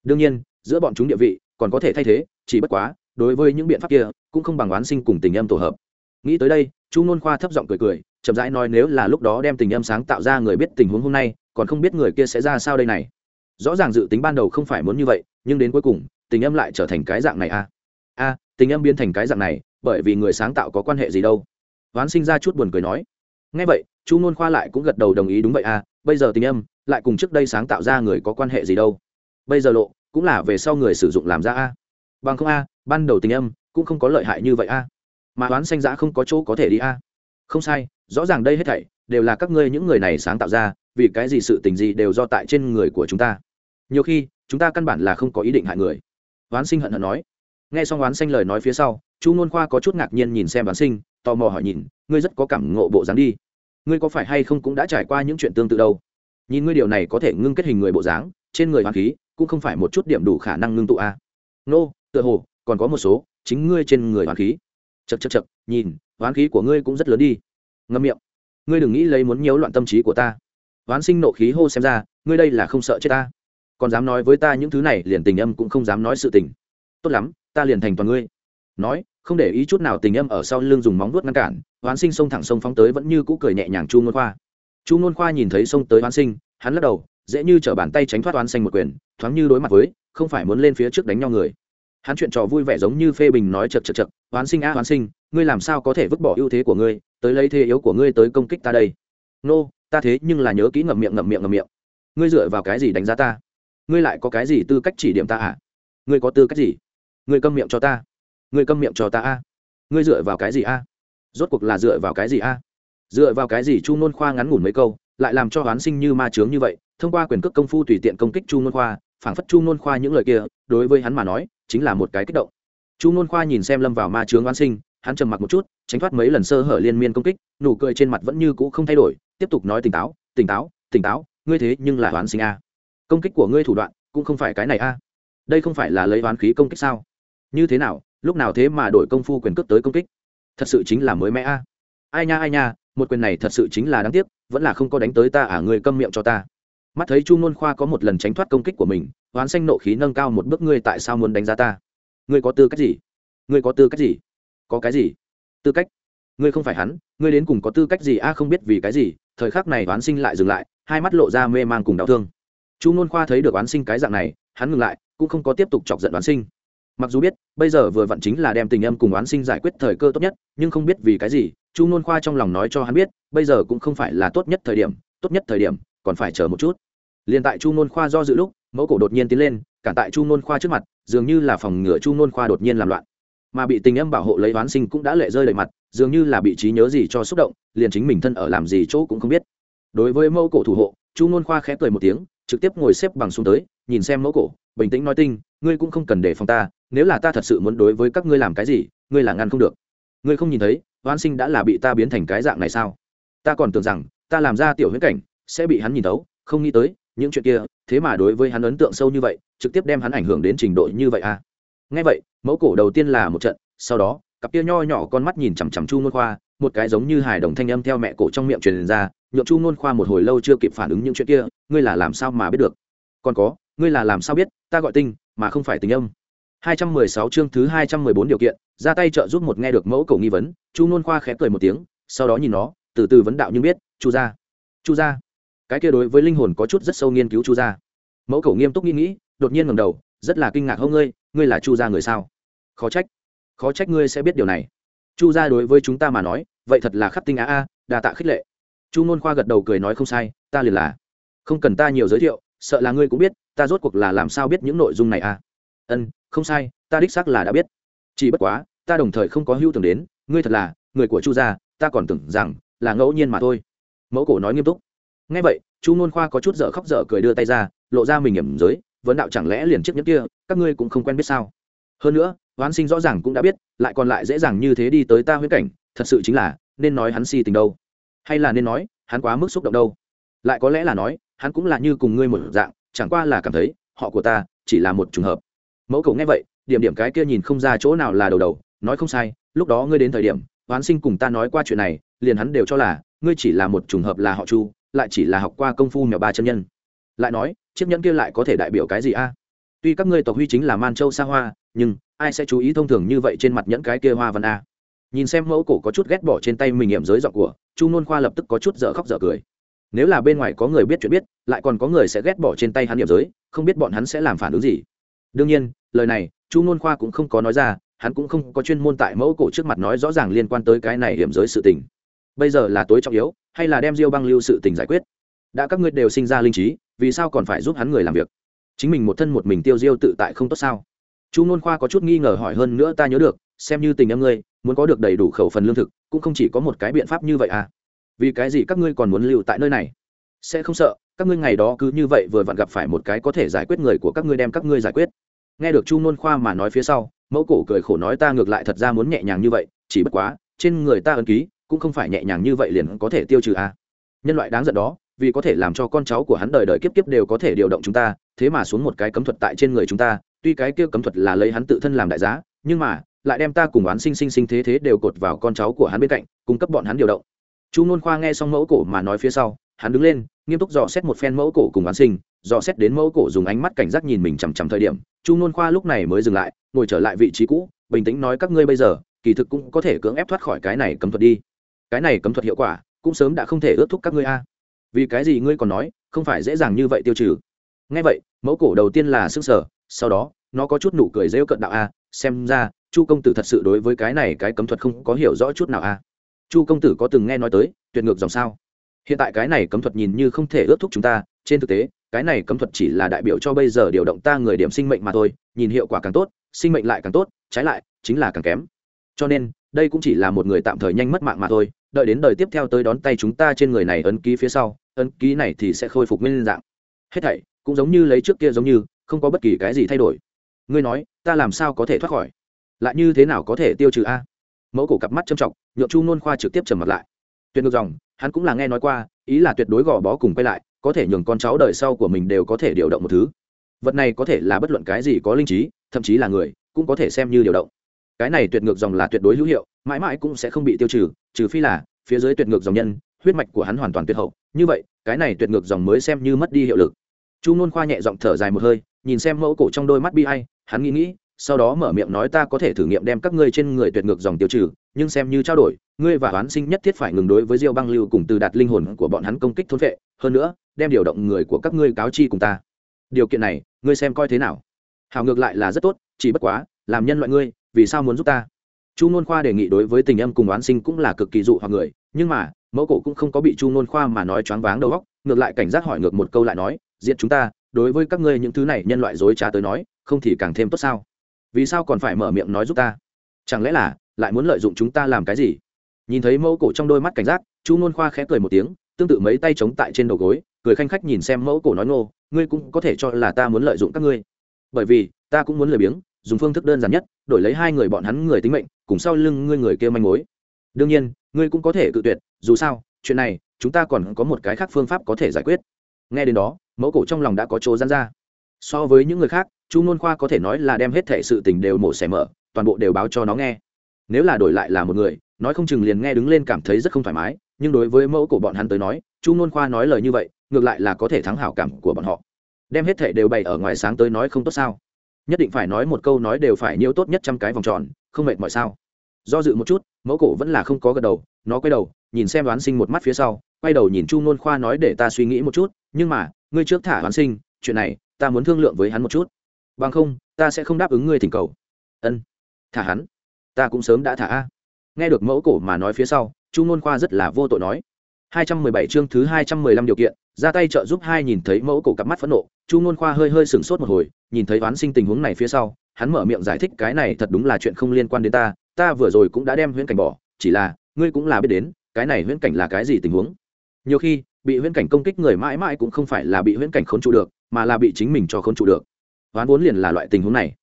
Đương nhiên, giữa bọn chúng địa vị còn có thể thay thế, chỉ bất quá, đối với những biện pháp kia, cũng không bằng oán sinh cùng tình âm tổ hợp nghĩ tới đây, chu nôn khoa thấp giọng cười cười, chậm rãi nói nếu là lúc đó đem tình âm sáng tạo ra người biết tình huống hôm nay, còn không biết người kia sẽ ra sao đây này. Rõ ràng dự tính ban đầu không phải muốn như vậy, nhưng đến cuối cùng, tình âm lại trở thành cái dạng này a a tình âm biến thành cái dạng này, bởi vì người sáng tạo có quan hệ gì đâu? Ván sinh ra chút buồn cười nói. Ngay vậy, chu nôn khoa lại cũng gật đầu đồng ý đúng vậy a bây giờ tình âm, lại cùng trước đây sáng tạo ra người có quan hệ gì đâu? Bây giờ lộ, cũng là về sau người sử dụng làm ra a bằng không a ban đầu tình âm cũng không có lợi hại như vậy a mà đoán xanh giã không có chỗ có thể đi a. Không sai, rõ ràng đây hết thảy đều là các ngươi những người này sáng tạo ra, vì cái gì sự tình gì đều do tại trên người của chúng ta. Nhiều khi, chúng ta căn bản là không có ý định hại người. Oán sinh hận hận nói. Nghe xong oán xanh lời nói phía sau, chu ngôn khoa có chút ngạc nhiên nhìn xem oán sinh, tò mò hỏi nhìn, ngươi rất có cảm ngộ bộ dáng đi. Ngươi có phải hay không cũng đã trải qua những chuyện tương tự đâu? Nhìn ngươi điều này có thể ngưng kết hình người bộ dáng, trên người hoàng khí cũng không phải một chút điểm đủ khả năng ngưng tụ a. Nô, tựa hồ, còn có một số chính ngươi trên người hoàng khí chật chật chật, nhìn, oán khí của ngươi cũng rất lớn đi. Ngâm miệng. Ngươi đừng nghĩ lấy muốn nhiễu loạn tâm trí của ta. Oán sinh nộ khí hô xem ra, ngươi đây là không sợ chết ta. Còn dám nói với ta những thứ này, liền tình âm cũng không dám nói sự tình. Tốt lắm, ta liền thành toàn ngươi. Nói, không để ý chút nào tình âm ở sau lưng dùng móng vuốt ngăn cản hoán sinh xông thẳng sông phóng tới vẫn như cũ cười nhẹ nhàng chu ngôn khoa. Chu ngôn khoa nhìn thấy xông tới hoán sinh, hắn lắc đầu, dễ như chở bàn tay tránh thoát hoán xanh một quyền, thoáng như đối mặt với, không phải muốn lên phía trước đánh nhau người hắn chuyện trò vui vẻ giống như phê bình nói chật chật chật hoán sinh a hoán sinh ngươi làm sao có thể vứt bỏ ưu thế của ngươi tới lấy thế yếu của ngươi tới công kích ta đây? Nô、no, ta thế nhưng là nhớ kỹ ngậm miệng ngậm miệng ngậm miệng. Ngươi dựa vào cái gì đánh giá ta? Ngươi lại có cái gì tư cách chỉ điểm ta à? Ngươi có tư cách gì? Ngươi câm miệng cho ta. Ngươi câm miệng cho ta a. Ngươi dựa vào cái gì a? Rốt cuộc là dựa vào cái gì a? Dựa vào cái gì chu nôn khoa ngắn ngủn mấy câu lại làm cho hoán sinh như ma chướng như vậy thông qua quyền cước công phu tùy tiện công kích chu nôn khoa phảng phất chu nôn khoa những lời kia đối với hắn mà nói chính là một cái kích động. Chu nôn khoa nhìn xem lâm vào ma trướng oan sinh, hắn trầm mặc một chút, tránh thoát mấy lần sơ hở liên miên công kích, nụ cười trên mặt vẫn như cũ không thay đổi, tiếp tục nói tỉnh táo tỉnh táo tỉnh táo, ngươi thế nhưng là hoán sinh a. Công kích của ngươi thủ đoạn, cũng không phải cái này a. Đây không phải là lấy hoán khí công kích sao? Như thế nào, lúc nào thế mà đổi công phu quyền cước tới công kích? Thật sự chính là mới mẽ a. Ai nha ai nha, một quyền này thật sự chính là đáng tiếc, vẫn là không có đánh tới ta à người câm miệng cho ta. Mắt thấy chu nôn khoa có một lần tránh thoát công kích của mình hoán xanh nộ khí nâng cao một bước ngươi tại sao muốn đánh giá ta? Ngươi có tư cách gì? Ngươi có tư cách gì? Có cái gì? Tư cách? Ngươi không phải hắn, ngươi đến cùng có tư cách gì? A, không biết vì cái gì, thời khắc này oán sinh lại dừng lại, hai mắt lộ ra mê man cùng đau thương. Chu nôn khoa thấy được oán sinh cái dạng này, hắn ngừng lại, cũng không có tiếp tục chọc giận oán sinh. Mặc dù biết, bây giờ vừa vặn chính là đem tình âm cùng oán sinh giải quyết thời cơ tốt nhất, nhưng không biết vì cái gì, chu nôn khoa trong lòng nói cho hắn biết, bây giờ cũng không phải là tốt nhất thời điểm, tốt nhất thời điểm, còn phải chờ một chút. Liền tại chu nôn khoa do dự lúc mẫu cổ đột nhiên tiến lên, cản tại chu nôn khoa trước mặt, dường như là phòng ngừa chu nôn khoa đột nhiên làm loạn. Mà bị tình âm bảo hộ lấy oán sinh cũng đã lệ rơi đầy mặt, dường như là bị trí nhớ gì cho xúc động, liền chính mình thân ở làm gì chỗ cũng không biết. Đối với mẫu cổ thủ hộ, chu nôn khoa khẽ cười một tiếng, trực tiếp ngồi xếp bằng xuống tới, nhìn xem mẫu cổ, bình tĩnh nói tinh, ngươi cũng không cần để phòng ta, nếu là ta thật sự muốn đối với các ngươi làm cái gì, ngươi là ngăn không được. Ngươi không nhìn thấy oan sinh đã là bị ta biến thành cái dạng này sao? Ta còn tưởng rằng, ta làm ra tiểu huyễn cảnh, sẽ bị hắn nhìn tấu, không nghĩ tới những chuyện kia thế mà đối với hắn ấn tượng sâu như vậy trực tiếp đem hắn ảnh hưởng đến trình độ như vậy à ngay vậy mẫu cổ đầu tiên là một trận sau đó cặp kia nho nhỏ con mắt nhìn chằm chằm chu ngôn khoa một cái giống như hài đồng thanh âm theo mẹ cổ trong miệng truyền ra nhộn chu ngôn khoa một hồi lâu chưa kịp phản ứng những chuyện kia ngươi là làm sao mà biết được còn có ngươi là làm sao biết ta gọi tinh mà không phải tình âm 216 chương thứ 214 điều kiện, ra tay trợ giúp một nghe được mẫu cổ nghi vấn, Chu ngôn Khoa khẽ cười một tiếng, sau đó nhìn nó, từ từ vấn đạo nhưng biết, Chu gia. Chu gia. Cái kia đối với linh hồn có chút rất sâu nghiên cứu Chu gia. Mẫu cầu nghiêm túc nghĩ nghĩ, đột nhiên ngẩng đầu, rất là kinh ngạc hông ngươi, ngươi là Chu gia người sao? Khó trách, khó trách ngươi sẽ biết điều này. Chu gia đối với chúng ta mà nói, vậy thật là khắc tinh á a, đa tạ khích lệ. Chu ngôn Khoa gật đầu cười nói không sai, ta liền là. Không cần ta nhiều giới thiệu, sợ là ngươi cũng biết, ta rốt cuộc là làm sao biết những nội dung này a? Ân, không sai ta đích xác là đã biết chỉ bất quá ta đồng thời không có hưu tưởng đến ngươi thật là người của chu gia ta còn tưởng rằng là ngẫu nhiên mà thôi mẫu cổ nói nghiêm túc ngay vậy, chu nôn khoa có chút dở khóc dở cười đưa tay ra, lộ ra mình hiểm giới, vấn đạo chẳng lẽ liền chiếc nhẫn kia, các ngươi cũng không quen biết sao? Hơn nữa, hoán sinh rõ ràng cũng đã biết, lại còn lại dễ dàng như thế đi tới ta huyết cảnh, thật sự chính là, nên nói hắn si tình đâu? Hay là nên nói, hắn quá mức xúc động đâu? Lại có lẽ là nói, hắn cũng là như cùng ngươi một dạng, chẳng qua là cảm thấy, họ của ta, chỉ là một trùng hợp. Mẫu cậu nghe vậy, điểm điểm cái kia nhìn không ra chỗ nào là đầu đầu, nói không sai, lúc đó ngươi đến thời điểm, hoán sinh cùng ta nói qua chuyện này, liền hắn đều cho là, ngươi chỉ là một trùng hợp là họ chu lại chỉ là học qua công phu mèo ba chân nhân. Lại nói, chiếc nhẫn kia lại có thể đại biểu cái gì a? Tuy các ngươi tộc huy chính là man châu xa hoa, nhưng ai sẽ chú ý thông thường như vậy trên mặt nhẫn cái kia hoa văn a? Nhìn xem mẫu cổ có chút ghét bỏ trên tay mình nghiệm giới giọng của, chu nôn khoa lập tức có chút dở khóc dở cười. Nếu là bên ngoài có người biết chuyện biết, lại còn có người sẽ ghét bỏ trên tay hắn nghiệm giới, không biết bọn hắn sẽ làm phản ứng gì. Đương nhiên, lời này, chu nôn khoa cũng không có nói ra, hắn cũng không có chuyên môn tại mẫu cổ trước mặt nói rõ ràng liên quan tới cái này hiểm giới sự tình bây giờ là tối trọng yếu, hay là đem diêu băng lưu sự tình giải quyết? Đã các ngươi đều sinh ra linh trí, vì sao còn phải giúp hắn người làm việc? Chính mình một thân một mình tiêu diêu tự tại không tốt sao? Chu nôn khoa có chút nghi ngờ hỏi hơn nữa ta nhớ được, xem như tình em ngươi, muốn có được đầy đủ khẩu phần lương thực, cũng không chỉ có một cái biện pháp như vậy à? Vì cái gì các ngươi còn muốn lưu tại nơi này? Sẽ không sợ, các ngươi ngày đó cứ như vậy vừa vặn gặp phải một cái có thể giải quyết người của các ngươi đem các ngươi giải quyết. Nghe được chu nôn khoa mà nói phía sau, mẫu cổ cười khổ nói ta ngược lại thật ra muốn nhẹ nhàng như vậy, chỉ bất quá, trên người ta ấn ký cũng không phải nhẹ nhàng như vậy liền có thể tiêu trừ a à. nhân loại đáng giận đó, vì có thể làm cho con cháu của hắn đời đời kiếp kiếp đều có thể điều động chúng ta, thế mà xuống một cái cấm thuật tại trên người chúng ta, tuy cái kia cấm thuật là lấy hắn tự thân làm đại giá, nhưng mà, lại đem ta cùng oán sinh sinh sinh thế thế đều cột vào con cháu của hắn bên cạnh, cung cấp bọn hắn điều động chu nôn khoa nghe xong mẫu cổ mà nói phía sau, hắn đứng lên, nghiêm túc dò xét một phen mẫu cổ cùng oán sinh, dò xét đến mẫu cổ dùng ánh mắt cảnh giác nhìn mình chằm chằm thời điểm, chu nôn khoa lúc này mới dừng lại, ngồi trở lại vị trí cũ, bình tĩnh nói các ngươi bây giờ, kỳ thực cũng có thể cưỡng ép thoát khỏi cái này cấm thuật đi cái này cấm thuật hiệu quả cũng sớm đã không thể ước thúc các ngươi a. Vì cái gì ngươi còn nói, không phải dễ dàng như vậy tiêu trừ? Ngay vậy, mẫu cổ đầu tiên là sức sở sau đó, nó có chút nụ cười rêu cận đạo a, xem ra, chu công tử thật sự đối với cái này cái cấm thuật không có hiểu rõ chút nào a. Chu công tử có từng nghe nói tới, tuyệt ngược dòng sao? Hiện tại cái này cấm thuật nhìn như không thể ước thúc chúng ta, trên thực tế, cái này cấm thuật chỉ là đại biểu cho bây giờ điều động ta người điểm sinh mệnh mà thôi, nhìn hiệu quả càng tốt, sinh mệnh lại càng tốt, trái lại, chính là càng kém. Cho nên, đây cũng chỉ là một người tạm thời nhanh mất mạng mà thôi đợi đến đời tiếp theo tới đón tay chúng ta trên người này ấn ký phía sau, ấn ký này thì sẽ khôi phục nguyên dạng. Hết thảy cũng giống như lấy trước kia giống như, không có bất kỳ cái gì thay đổi. Ngươi nói, ta làm sao có thể thoát khỏi? Lại như thế nào có thể tiêu trừ a? Mẫu cổ cặp mắt châm trọng, nhượng chu nôn khoa trực tiếp trầm mặt lại. Tuyệt ngược dòng, hắn cũng là nghe nói qua, ý là tuyệt đối gò bó cùng quay lại, có thể nhường con cháu đời sau của mình đều có thể điều động một thứ. Vật này có thể là bất luận cái gì có linh trí, thậm chí là người, cũng có thể xem như điều động cái này tuyệt ngược dòng là tuyệt đối hữu hiệu, mãi mãi cũng sẽ không bị tiêu trừ trừ phi là phía dưới tuyệt ngược dòng nhân, huyết mạch của hắn hoàn toàn tuyệt hậu. Như vậy, cái này tuyệt ngược dòng mới xem như mất đi hiệu lực. Chu nôn khoa nhẹ giọng thở dài một hơi, nhìn xem mẫu cổ trong đôi mắt bi hay hắn nghĩ nghĩ, sau đó mở miệng nói ta có thể thử nghiệm đem các ngươi trên người tuyệt ngược dòng tiêu trừ, nhưng xem như trao đổi, ngươi và oán sinh nhất thiết phải ngừng đối với diêu băng lưu cùng từ đạt linh hồn của bọn hắn công kích thôn vệ, hơn nữa, đem điều động người của các ngươi cáo chi cùng ta. Điều kiện này, ngươi xem coi thế nào? Hào ngược lại là rất tốt, chỉ bất quá, làm nhân loại ngươi vì sao muốn giúp ta? Chu nôn khoa đề nghị đối với tình âm cùng oán sinh cũng là cực kỳ dụ hoặc người, nhưng mà, mẫu cổ cũng không có bị chu nôn khoa mà nói choáng váng đầu óc, ngược lại cảnh giác hỏi ngược một câu lại nói diện chúng ta, đối với các ngươi những thứ này nhân loại dối trá tới nói, không thì càng thêm tốt sao? Vì sao còn phải mở miệng nói giúp ta? Chẳng lẽ là, lại muốn lợi dụng chúng ta làm cái gì? Nhìn thấy mẫu cổ trong đôi mắt cảnh giác, chu nôn khoa khẽ cười một tiếng, tương tự mấy tay chống tại trên đầu gối, cười khanh khách nhìn xem mẫu cổ nói ngô, ngươi cũng có thể cho là ta muốn lợi dụng các ngươi. Bởi vì, ta cũng muốn lười biếng, dùng phương thức đơn giản nhất đổi lấy hai người bọn hắn người tính mệnh, cùng sau lưng ngươi người kia manh mối. Đương nhiên, ngươi cũng có thể cự tuyệt, dù sao, chuyện này, chúng ta còn có một cái khác phương pháp có thể giải quyết. Nghe đến đó, mẫu cổ trong lòng đã có chỗ gian ra. So với những người khác, chu nôn khoa có thể nói là đem hết thể sự tình đều mổ xẻ mở, toàn bộ đều báo cho nó nghe. Nếu là đổi lại là một người, nói không chừng liền nghe đứng lên cảm thấy rất không thoải mái, nhưng đối với mẫu của bọn hắn tới nói, chu nôn khoa nói lời như vậy, ngược lại là có thể thắng hảo cảm của bọn họ. Đem hết thể đều bày ở ngoài sáng tới nói không tốt sao? Nhất định phải nói một câu nói đều phải nhiễu tốt nhất trăm cái vòng tròn, không mệt mọi sao? Do dự một chút, mẫu cổ vẫn là không có gật đầu, nó quay đầu, nhìn xem đoán sinh một mắt phía sau, quay đầu nhìn chu ngôn khoa nói để ta suy nghĩ một chút, nhưng mà, ngươi trước thả đoán sinh, chuyện này, ta muốn thương lượng với hắn một chút. Bằng không, ta sẽ không đáp ứng ngươi thỉnh cầu. Ân, thả hắn. Ta cũng sớm đã thả a. Nghe được mẫu cổ mà nói phía sau, chu ngôn khoa rất là vô tội nói. 217 chương thứ 215 điều kiện, ra tay trợ giúp hai nhìn thấy mẫu cổ cặp mắt phẫn nộ, chu nôn khoa hơi hơi sửng sốt một hồi, nhìn thấy oán sinh tình huống này phía sau, hắn mở miệng giải thích cái này thật đúng là chuyện không liên quan đến ta ta vừa rồi cũng đã đem huyễn cảnh bỏ, chỉ là, ngươi cũng là biết đến, cái này huyễn cảnh là cái gì tình huống. Nhiều khi, bị huyễn cảnh công kích người mãi mãi cũng không phải là bị huyễn cảnh khốn trụ được, mà là bị chính mình cho khốn trụ được. Oán vốn liền là loại tình huống này.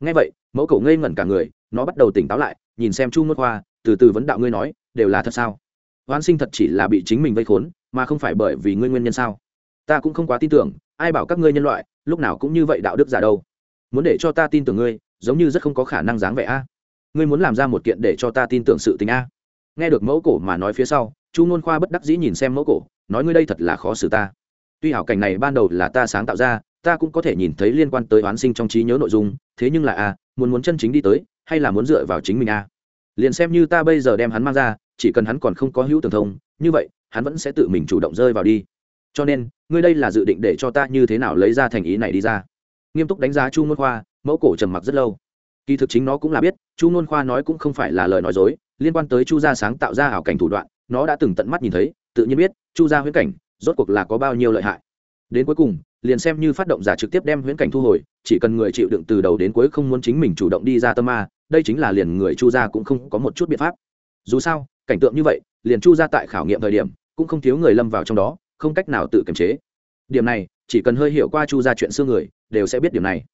Nghe vậy, mẫu cổ ngây ngẩn cả người, nó bắt đầu tỉnh táo lại, nhìn xem chu Nôn khoa, từ từ vấn đạo ngươi nói, đều là thật sao? Oán sinh thật chỉ là bị chính mình vây khốn, mà không phải bởi vì ngươi nguyên nhân sao? Ta cũng không quá tin tưởng, ai bảo các ngươi nhân loại, lúc nào cũng như vậy đạo đức giả đâu. Muốn để cho ta tin tưởng ngươi, giống như rất không có khả năng dáng vẻ a. Ngươi muốn làm ra một kiện để cho ta tin tưởng sự tình a. Nghe được mẫu cổ mà nói phía sau, chu nôn khoa bất đắc dĩ nhìn xem mẫu cổ, nói ngươi đây thật là khó xử ta. Tuy hảo cảnh này ban đầu là ta sáng tạo ra, ta cũng có thể nhìn thấy liên quan tới oán sinh trong trí nhớ nội dung, thế nhưng là a, muốn muốn chân chính đi tới, hay là muốn dựa vào chính mình a? Liền xem như ta bây giờ đem hắn mang ra, chỉ cần hắn còn không có hữu tường thông, như vậy, hắn vẫn sẽ tự mình chủ động rơi vào đi. Cho nên, ngươi đây là dự định để cho ta như thế nào lấy ra thành ý này đi ra? Nghiêm túc đánh giá chu môn khoa, mẫu cổ trầm mặc rất lâu. Kỳ thực chính nó cũng là biết, chu môn khoa nói cũng không phải là lời nói dối, liên quan tới chu gia sáng tạo ra ảo cảnh thủ đoạn, nó đã từng tận mắt nhìn thấy, tự nhiên biết, chu gia huyễn cảnh, rốt cuộc là có bao nhiêu lợi hại. Đến cuối cùng, liền xem như phát động giả trực tiếp đem huyễn cảnh thu hồi, chỉ cần người chịu đựng từ đầu đến cuối không muốn chính mình chủ động đi ra tâm ma đây chính là liền người chu gia cũng không có một chút biện pháp. Dù sao, cảnh tượng như vậy, liền chu gia tại khảo nghiệm thời điểm, cũng không thiếu người lâm vào trong đó, không cách nào tự kiềm chế. Điểm này, chỉ cần hơi hiểu qua chu gia chuyện xương người, đều sẽ biết điểm này.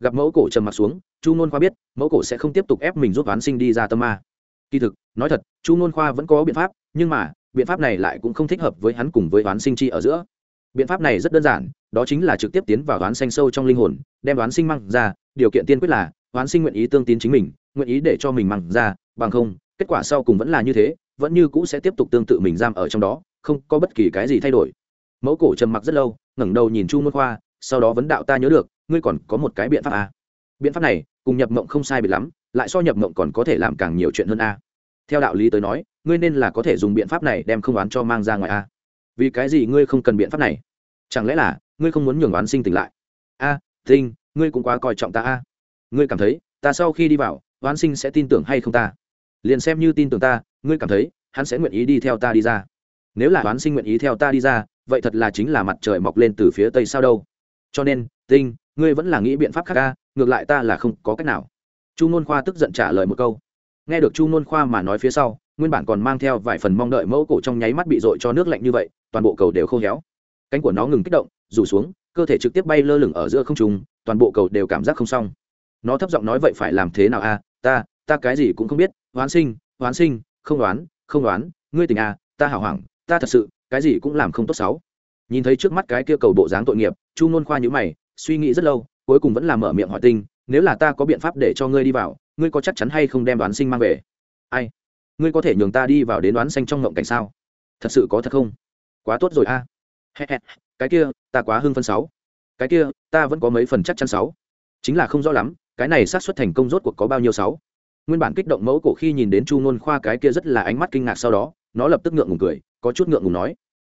Gặp mẫu cổ trầm mặt xuống, chu nôn khoa biết, mẫu cổ sẽ không tiếp tục ép mình giúp oán sinh đi ra tâm ma. Kỳ thực, nói thật, chu nôn khoa vẫn có biện pháp, nhưng mà, biện pháp này lại cũng không thích hợp với hắn cùng với oán sinh chi ở giữa. Biện pháp này rất đơn giản, đó chính là trực tiếp tiến vào oán sinh sâu trong linh hồn, đem oán sinh măng ra, điều kiện tiên quyết là hoán sinh nguyện ý tương tín chính mình nguyện ý để cho mình mang ra bằng không kết quả sau cùng vẫn là như thế vẫn như cũ sẽ tiếp tục tương tự mình giam ở trong đó không có bất kỳ cái gì thay đổi mẫu cổ trầm mặc rất lâu ngẩng đầu nhìn chu môn khoa sau đó vấn đạo ta nhớ được ngươi còn có một cái biện pháp à? biện pháp này cùng nhập mộng không sai biệt lắm lại so nhập mộng còn có thể làm càng nhiều chuyện hơn a à? theo đạo lý tới nói ngươi nên là có thể dùng biện pháp này đem không oán cho mang ra ngoài a à? vì cái gì ngươi không cần biện pháp này chẳng lẽ là ngươi không muốn nhường oán sinh tỉnh lại a à, tinh ngươi cũng quá coi trọng ta a ngươi cảm thấy, ta sau khi đi vào oán sinh sẽ tin tưởng hay không ta? Liền xem như tin tưởng ta, ngươi cảm thấy, hắn sẽ nguyện ý đi theo ta đi ra. Nếu là oán sinh nguyện ý theo ta đi ra, vậy thật là chính là mặt trời mọc lên từ phía tây sao đâu. Cho nên, tinh, ngươi vẫn là nghĩ biện pháp khác ca ngược lại ta là không có cách nào. Chu n khoa tức giận trả lời một câu. Nghe được chu n khoa mà nói phía sau, nguyên bản còn mang theo vài phần mong đợi mẫu cổ trong nháy mắt bị dội cho nước lạnh như vậy, toàn bộ cầu đều khô héo. Cánh của nó ngừng kích động, rủ xuống, cơ thể trực tiếp bay lơ lửng ở giữa không trung, toàn bộ cầu đều cảm giác không xong nó thấp giọng nói, vậy phải làm thế nào a ta ta cái gì cũng không biết. Hoán sinh hoán sinh, không đoán không đoán. Ngươi tình a à? ta hảo hoảng. Ta thật sự, cái gì cũng làm không tốt xấu. Nhìn thấy trước mắt cái kia cầu bộ dáng tội nghiệp, chu nôn khoa nhữ mày, suy nghĩ rất lâu, cuối cùng vẫn là mở miệng hỏi tinh, nếu là ta có biện pháp để cho ngươi đi vào, ngươi có chắc chắn hay không đem đoán sinh mang về? Ai? Ngươi có thể nhường ta đi vào đến đoán xanh trong ngộng cảnh sao? Thật sự có thật không? Quá tốt rồi a. Cái kia, ta quá hưng phân sáu cái kia, ta vẫn có mấy phần chắc chắn sáu chính là không rõ lắm cái này xác suất thành công rốt cuộc có bao nhiêu sáu? Nguyên bản kích động mẫu cổ khi nhìn đến chu ngôn khoa cái kia rất là ánh mắt kinh ngạc sau đó, nó lập tức ngượng ngùng cười, có chút ngượng ngùng nói.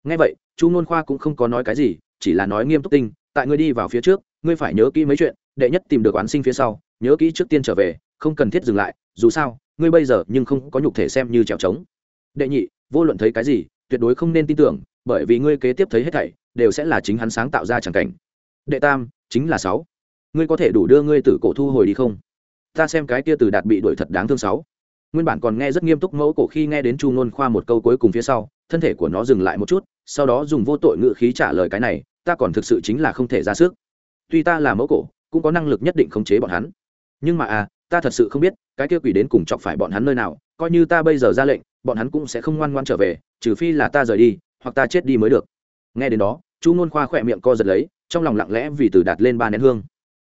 Ngay vậy, chu ngôn khoa cũng không có nói cái gì, chỉ là nói nghiêm túc tinh, tại ngươi đi vào phía trước, ngươi phải nhớ kỹ mấy chuyện, đệ nhất tìm được oán sinh phía sau, nhớ kỹ trước tiên trở về, không cần thiết dừng lại, dù sao, ngươi bây giờ nhưng không có nhục thể xem như trèo trống. Đệ nhị, vô luận thấy cái gì, tuyệt đối không nên tin tưởng, bởi vì ngươi kế tiếp thấy hết thảy, đều sẽ là chính hắn sáng tạo ra chẳng cảnh. Đệ tam, chính là sáu ngươi có thể đủ đưa ngươi từ cổ thu hồi đi không? Ta xem cái kia từ đạt bị đuổi thật đáng thương sáu. Nguyên bản còn nghe rất nghiêm túc mẫu cổ khi nghe đến chu nôn khoa một câu cuối cùng phía sau, thân thể của nó dừng lại một chút, sau đó dùng vô tội ngự khí trả lời cái này, ta còn thực sự chính là không thể ra sức. Tuy ta là mẫu cổ, cũng có năng lực nhất định khống chế bọn hắn. Nhưng mà à ta thật sự không biết, cái kia quỷ đến cùng chọc phải bọn hắn nơi nào, coi như ta bây giờ ra lệnh, bọn hắn cũng sẽ không ngoan ngoan trở về, trừ phi là ta rời đi, hoặc ta chết đi mới được. Nghe đến đó, chu ngôn khoa khỏe miệng co giật lấy, trong lòng lặng lẽ vì từ đạt lên ba nén hương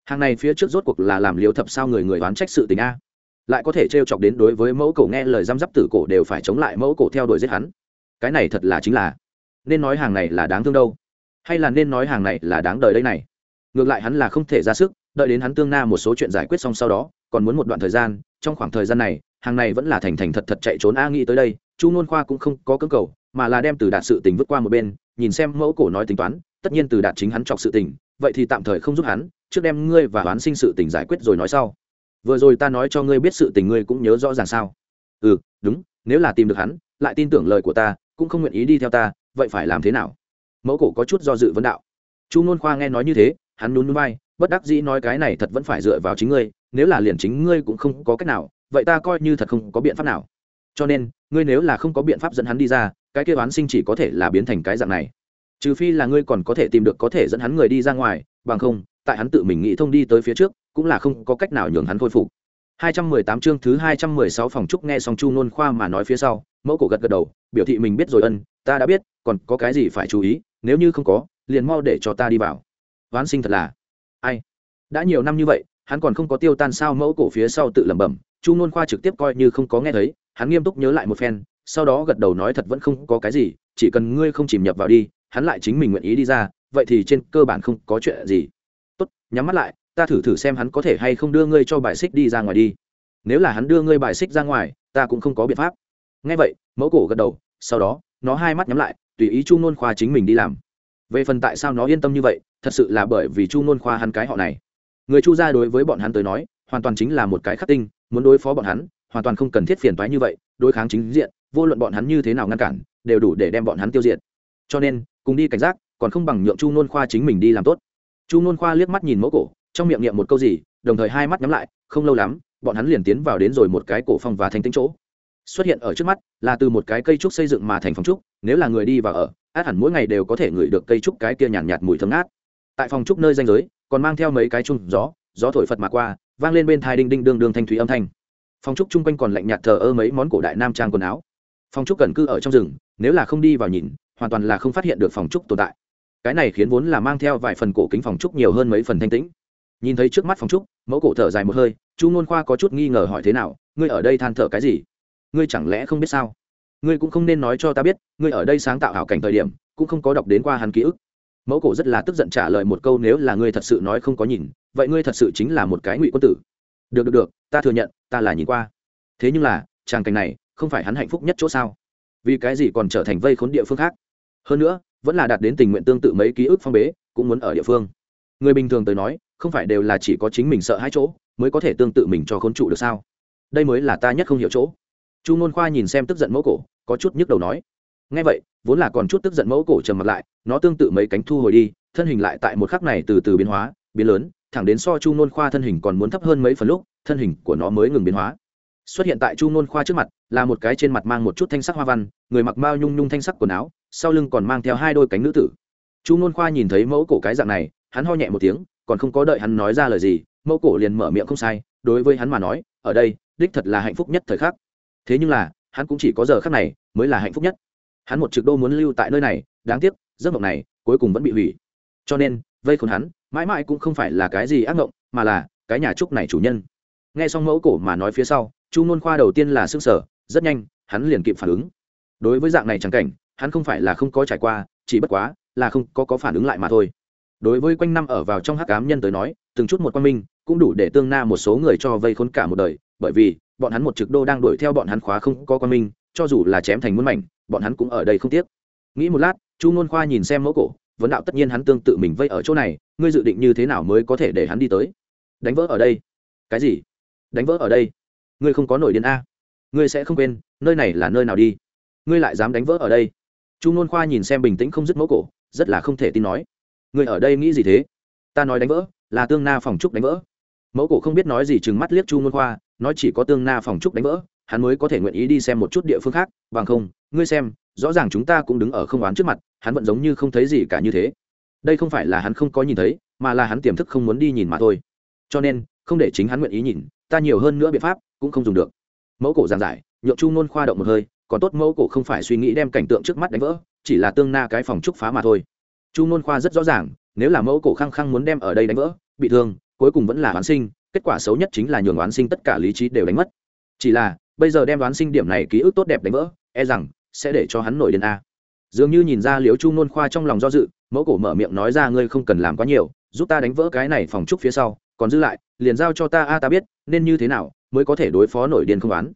hàng này phía trước rốt cuộc là làm liếu thập sao người người oán trách sự tình a. Lại có thể t chọc đến đối với mẫu cổ nghe lời răm rắp tử cổ đều phải chống lại mẫu cổ theo đuổi giết hắn. Cái này thật là chính là nên nói hàng này là đáng thương đâu. Hay là nên nói hàng này là đáng đời đây này. Ngược lại hắn là không thể ra sức, đợi đến hắn tương na một số chuyện giải quyết xong sau đó, còn muốn một đoạn thời gian, trong khoảng thời gian này, hàng này vẫn là thành thành thật thật chạy trốn a nghĩ tới đây, chu nôn khoa cũng không có cơ cầu, mà là đem từ đạt sự tình vứt qua một bên, nhìn xem mẫu cổ nói tính toán, tất nhiên từ đạt chính hắn chọc sự tình vậy thì tạm thời không giúp hắn, trước đem ngươi và đoán sinh sự tình giải quyết rồi nói sau. Vừa rồi ta nói cho ngươi biết sự tình ngươi cũng nhớ rõ ràng sao? Ừ đúng, nếu là tìm được hắn, lại tin tưởng lời của ta, cũng không nguyện ý đi theo ta, vậy phải làm thế nào? Mẫu cổ có chút do dự vấn đạo. Chu nôn khoa nghe nói như thế, hắn nhún núi bay bất đắc dĩ nói cái này thật vẫn phải dựa vào chính ngươi, nếu là liền chính ngươi cũng không có cách nào, vậy ta coi như thật không có biện pháp nào. Cho nên, ngươi nếu là không có biện pháp dẫn hắn đi ra, cái kia oán sinh chỉ có thể là biến thành cái dạng này trừ phi là ngươi còn có thể tìm được có thể dẫn hắn người đi ra ngoài bằng không tại hắn tự mình nghĩ thông đi tới phía trước cũng là không có cách nào nhường hắn khôi phục 218 chương thứ 216 phòng trúc nghe xong Chu Nôn Khoa mà nói phía sau, mẫu cổ gật gật đầu, biểu thị mình biết rồi ân, ta đã biết, còn có cái gì phải chú ý, nếu như không có, liền mau để cho ta đi vào. Ván sinh thật là, ai? Đã nhiều năm như vậy, hắn còn không có tiêu tan sao mẫu cổ phía sau tự lẩm bẩm, Chu Nôn Khoa trực tiếp coi như không có nghe thấy, hắn nghiêm túc nhớ lại một phen, sau đó gật đầu nói thật vẫn không có cái gì, chỉ cần ngươi không chìm nhập vào đi, hắn lại chính mình nguyện ý đi ra, vậy thì trên cơ bản không có chuyện gì. Tốt, nhắm mắt lại, ta thử thử xem hắn có thể hay không đưa ngươi cho bài xích đi ra ngoài đi. Nếu là hắn đưa ngươi bài xích ra ngoài ta cũng không có biện pháp. Ngay vậy mẫu cổ gật đầu sau đó nó hai mắt nhắm lại tùy ý chu nôn khoa chính mình đi làm. Về phần tại sao nó yên tâm như vậy thật sự là bởi vì chu nôn khoa hắn cái họ này. Người chu gia đối với bọn hắn tới nói hoàn toàn chính là một cái khắc tinh muốn đối phó bọn hắn hoàn toàn không cần thiết phiền toái như vậy đối kháng chính diện vô luận bọn hắn như thế nào ngăn cản đều đủ để đem bọn hắn tiêu diệt. Cho nên cùng đi cảnh giác còn không bằng nhượng chu nôn khoa chính mình đi làm tốt. Chu nôn khoa liếc mắt nhìn mẫu cổ trong miệng niệm một câu gì đồng thời hai mắt nhắm lại không lâu lắm bọn hắn liền tiến vào đến rồi một cái cổ phong và thanh tĩnh chỗ. Xuất hiện ở trước mắt là từ một cái cây trúc xây dựng mà thành phòng trúc nếu là người đi vào ở át hẳn mỗi ngày đều có thể ngửi được cây trúc cái kia nhàn nhạt, nhạt mùi thơm ngát. Tại phòng trúc nơi danh giới còn mang theo mấy cái chung gió gió thổi phật mà qua vang lên bên thai đinh đinh đương đương thanh thúy âm thanh. Phòng trúc chung quanh còn lạnh nhạt thờ ơ mấy món cổ đại nam trang quần áo. Phòng trúc cần cư ở trong rừng nếu là không đi vào nhìn hoàn toàn là không phát hiện được phòng trúc tồn tại. Cái này khiến vốn là mang theo vài phần cổ kính phòng trúc nhiều hơn mấy phần thanh tĩnh. Nhìn thấy trước mắt phòng trúc, mẫu cổ thở dài một hơi, chu ngôn khoa có chút nghi ngờ hỏi thế nào, ngươi ở đây than thở cái gì? Ngươi chẳng lẽ không biết sao? Ngươi cũng không nên nói cho ta biết, ngươi ở đây sáng tạo hảo cảnh thời điểm, cũng không có đọc đến qua hắn ký ức. Mẫu cổ rất là tức giận trả lời một câu, nếu là ngươi thật sự nói không có nhìn, vậy ngươi thật sự chính là một cái ngụy quân tử. Được được được, ta thừa nhận, ta là nhìn qua. Thế nhưng là tràng cảnh này, không phải hắn hạnh phúc nhất chỗ sao? Vì cái gì còn trở thành vây khốn địa phương khác? Hơn nữa, vẫn là đạt đến tình nguyện tương tự mấy ký ức phong bế, cũng muốn ở địa phương. Người bình thường tới nói, không phải đều là chỉ có chính mình sợ hai chỗ, mới có thể tương tự mình cho khốn trụ được sao? Đây mới là ta nhất không hiểu chỗ. Chu ngôn khoa nhìn xem tức giận mẫu cổ, có chút nhức đầu nói. Ngay vậy, vốn là còn chút tức giận mẫu cổ trầm mặt lại, nó tương tự mấy cánh thu hồi đi, thân hình lại tại một khắc này từ từ biến hóa, biến lớn, thẳng đến so chu ngôn khoa thân hình còn muốn thấp hơn mấy phần lúc, thân hình của nó mới ngừng biến hóa xuất hiện tại chu Nôn khoa trước mặt, là một cái trên mặt mang một chút thanh sắc hoa văn, người mặc mao nhung nhung thanh sắc quần áo, sau lưng còn mang theo hai đôi cánh nữ tử. Chu Nôn khoa nhìn thấy mẫu cổ cái dạng này, hắn ho nhẹ một tiếng, còn không có đợi hắn nói ra lời gì, mẫu cổ liền mở miệng không sai, đối với hắn mà nói, ở đây, đích thật là hạnh phúc nhất thời khắc. Thế nhưng là, hắn cũng chỉ có giờ khắc này mới là hạnh phúc nhất. Hắn một trực đô muốn lưu tại nơi này, đáng tiếc, giấc mộng này cuối cùng vẫn bị hủy. Cho nên, vây khốn hắn, mãi mãi cũng không phải là cái gì ác mộng, mà là cái nhà trúc này chủ nhân. Nghe xong mẫu cổ mà nói phía sau chu ngôn khoa đầu tiên là s ư n g sở rất nhanh hắn liền kịp phản ứng. Đối với dạng này trắng cảnh hắn không phải là không có trải qua chỉ bất quá là không có, có phản ứng lại mà thôi. Đối với quanh năm ở vào trong hắc cám nhân tới nói từng chút một quan minh cũng đủ để tương na một số người cho vây khốn cả một đời bởi vì bọn hắn một trực đô đang đuổi theo bọn hắn khóa không có quan minh cho dù là chém thành muôn mảnh bọn hắn cũng ở đây không tiếc. Nghĩ một lát chu ngôn khoa nhìn xem mẫu cổ vấn đạo tất nhiên hắn tương tự mình vây ở chỗ này ngươi dự định như thế nào mới có thể để hắn đi tới? Đánh vỡ ở đây. Cái gì? Đánh vỡ ở đây ngươi không có nổi điên a. Ngươi sẽ không quên, nơi này là nơi nào đi. Ngươi lại dám đánh vỡ ở đây. Chu nôn khoa nhìn xem bình tĩnh không dứt mẫu cổ, rất là không thể tin nói. Ngươi ở đây nghĩ gì thế? Ta nói đánh vỡ, là tương na phòng trúc đánh vỡ. Mẫu cổ không biết nói gì chừng mắt liếc chu nôn khoa, nói chỉ có tương na phòng trúc đánh vỡ, hắn mới có thể nguyện ý đi xem một chút địa phương khác, bằng không, ngươi xem, rõ ràng chúng ta cũng đứng ở không oán trước mặt, hắn vẫn giống như không thấy gì cả như thế. Đây không phải là hắn không có nhìn thấy, mà là hắn tiềm thức không muốn đi nhìn mà thôi. Cho nên, không để chính hắn nguyện ý nhìn ta nhiều hơn nữa biện pháp, cũng không dùng được. Mẫu cổ giảng giải, nhượng chu nôn khoa động một hơi, còn tốt mẫu cổ không phải suy nghĩ đem cảnh tượng trước mắt đánh vỡ, chỉ là tương na cái phòng trúc phá mà thôi. Chu nôn khoa rất rõ ràng, nếu là mẫu cổ khăng khăng muốn đem ở đây đánh vỡ, bị thương, cuối cùng vẫn là oán sinh, kết quả xấu nhất chính là nhường oán sinh tất cả lý trí đều đánh mất. Chỉ là, bây giờ đem đoán sinh điểm này ký ức tốt đẹp đánh vỡ e rằng sẽ để cho hắn nổi điên a. Dường như nhìn ra liếu chu nôn khoa trong lòng do dự, mẫu cổ mở miệng nói ra, ngươi không cần làm quá nhiều, giúp ta đánh vỡ cái này phòng trúc phía sau còn giữ lại, liền giao cho ta, a ta biết, nên như thế nào mới có thể đối phó nổi điên không đoán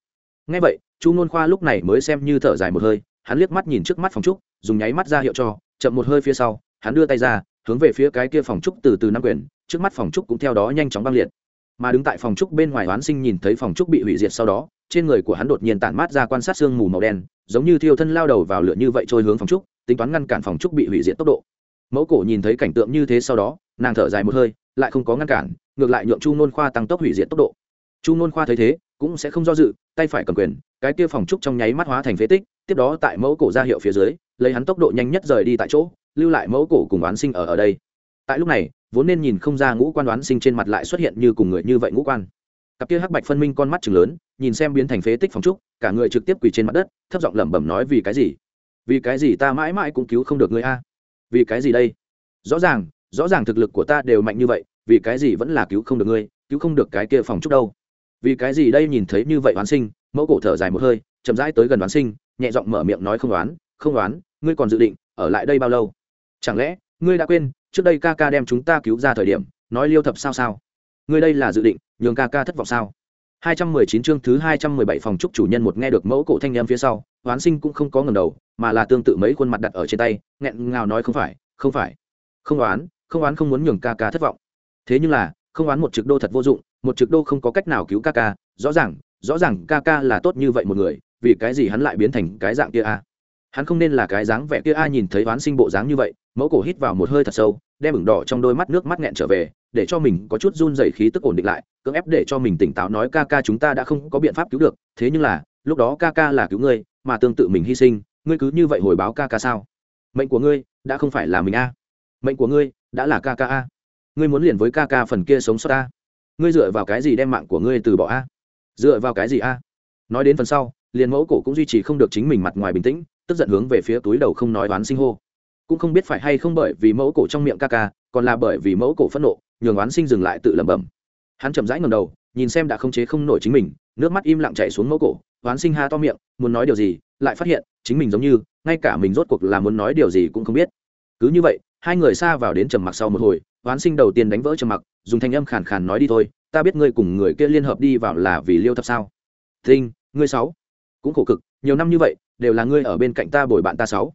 ngay vậy, chu n khoa lúc này mới xem như thở dài một hơi, hắn liếc mắt nhìn trước mắt phòng trúc, dùng nháy mắt ra hiệu cho, chậm một hơi phía sau, hắn đưa tay ra, hướng về phía cái kia phòng trúc từ từ năm quyển trước mắt phòng trúc cũng theo đó nhanh chóng băng liệt. Mà đứng tại phòng trúc bên ngoài oán sinh nhìn thấy phòng trúc bị hủy diệt sau đó, trên người của hắn đột nhiên tản mát ra quan sát sương mù màu đen, giống như thiêu thân lao đầu vào lửa như vậy trôi hướng phòng trúc, tính toán ngăn cản phòng trúc bị hủy diệt tốc độ. Mẫu cổ nhìn thấy cảnh tượng như thế sau đó nàng thở dài một hơi, lại không có ngăn cản, ngược lại nhượng chu nôn khoa tăng tốc hủy diệt tốc độ. Chu nôn khoa thấy thế, cũng sẽ không do dự, tay phải cầm quyền, cái kia phòng trúc trong nháy mắt hóa thành phế tích, tiếp đó tại mẫu cổ ra hiệu phía dưới, lấy hắn tốc độ nhanh nhất rời đi tại chỗ, lưu lại mẫu cổ cùng oán sinh ở ở đây. Tại lúc này, vốn nên nhìn không ra ngũ quan oán sinh trên mặt lại xuất hiện như cùng người như vậy ngũ quan. Cặp kia hắc bạch phân minh con mắt chừng lớn, nhìn xem biến thành phế tích phòng trúc, cả người trực tiếp quỳ trên mặt đất, thấp giọng lẩm bẩm nói, vì cái gì? Vì cái gì ta mãi mãi cũng cứu không được ngươi a? Vì cái gì đây? Rõ ràng rõ ràng thực lực của ta đều mạnh như vậy vì cái gì vẫn là cứu không được ngươi cứu không được cái kia phòng trúc đâu? Vì cái gì đây nhìn thấy như vậy oán sinh mẫu cổ thở dài một hơi chậm rãi tới gần oán sinh nhẹ giọng mở miệng nói không oán, không oán, ngươi còn dự định ở lại đây bao lâu? Chẳng lẽ ngươi đã quên trước đây ca ca đem chúng ta cứu ra thời điểm nói liêu thập sao sao? Ngươi đây là dự định nhường ca ca thất vọng sao? 219 chương thứ 217 phòng trúc chủ nhân một nghe được mẫu cổ thanh em phía sau, Hoán Sinh cũng không có ngẩng đầu, mà là tương tự mấy khuôn mặt đặt ở trên tay, nghẹn ngào nói không phải, không phải. Không oán, không oán không muốn nhường ca ca thất vọng. Thế nhưng là, không oán một trực đô thật vô dụng, một trực đô không có cách nào cứu ca ca, rõ ràng, rõ ràng ca ca là tốt như vậy một người, vì cái gì hắn lại biến thành cái dạng kia a? Hắn không nên là cái dáng vẻ kia a nhìn thấy oán Sinh bộ dáng như vậy, mẫu cổ hít vào một hơi thật sâu, đem ửng đỏ trong đôi mắt nước mắt nghẹn trở về, để cho mình có chút run rẩy khí tức ổn định lại cưỡng ép để cho mình tỉnh táo nói ca ca chúng ta đã không có biện pháp cứu được thế nhưng là lúc đó ca ca là cứu ngươi mà tương tự mình hy sinh ngươi cứ như vậy hồi báo ca ca sao mệnh của ngươi đã không phải là mình a mệnh của ngươi đã là ca ca a. Ngươi muốn liền với ca ca phần kia sống sót a. Ngươi dựa vào cái gì đem mạng của ngươi từ bỏ a? Dựa vào cái gì a? Nói đến phần sau, liền mẫu cổ cũng duy trì không được chính mình mặt ngoài bình tĩnh, tức giận hướng về phía túi đầu không nói đoán sinh hô. Cũng không biết phải hay không bởi vì mẫu cổ trong miệng ca ca, còn là bởi vì mẫu cổ phẫn nộ, nhường oán sinh dừng lại tự lẩm bẩm. Hắn chậm rãi ngầm đầu, nhìn xem đã không chế không nổi chính mình, nước mắt im lặng chảy xuống mẫu cổ, oán sinh ha to miệng, muốn nói điều gì, lại phát hiện, chính mình giống như, ngay cả mình rốt cuộc là muốn nói điều gì cũng không biết. Cứ như vậy hai người xa vào đến trầm mặc sau một hồi hoán sinh đầu tiên đánh vỡ trầm mặc, dùng thanh âm khàn khàn nói đi thôi, ta biết ngươi cùng người kia liên hợp đi vào là vì liêu thập sao? Thinh, ngươi sáu. Cũng khổ cực, nhiều năm như vậy, đều là ngươi ở bên cạnh ta bồi bạn ta sáu.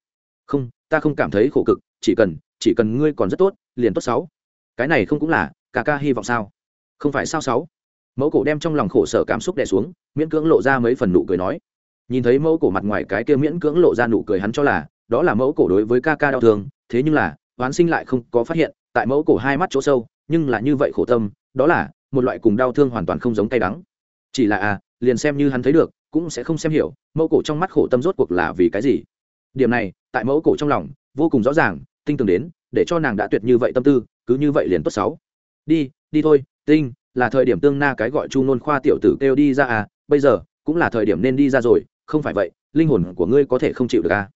Không, ta không cảm thấy khổ cực, chỉ cần chỉ cần ngươi còn rất tốt, liền tốt sáu. Cái này không cũng là, ca ca hy vọng sao? Không phải sao sáu? Mẫu cổ đem trong lòng khổ sở cảm xúc đè xuống, miễn cưỡng lộ ra mấy phần nụ cười nói. Nhìn thấy mẫu cổ mặt ngoài cái kia miễn cưỡng lộ ra nụ cười hắn cho là, đó là mẫu cổ đối với ca ca đau thương, thế nhưng là hoán sinh lại không có phát hiện, tại mẫu cổ hai mắt chỗ sâu, nhưng là như vậy khổ tâm, đó là, một loại cùng đau thương hoàn toàn không giống cay đắng. Chỉ là à liền xem như hắn thấy được, cũng sẽ không xem hiểu, mẫu cổ trong mắt khổ tâm rốt cuộc là vì cái gì. Điểm này, tại mẫu cổ trong lòng, vô cùng rõ ràng, tinh tường đến, để cho nàng đã tuyệt như vậy tâm tư, cứ như vậy liền tốt sáu đi đi thôi, tinh, là thời điểm tương na cái gọi chu nôn khoa tiểu tử kêu đi ra à bây giờ, cũng là thời điểm nên đi ra rồi, không phải vậy, linh hồn của ngươi có thể không chịu được à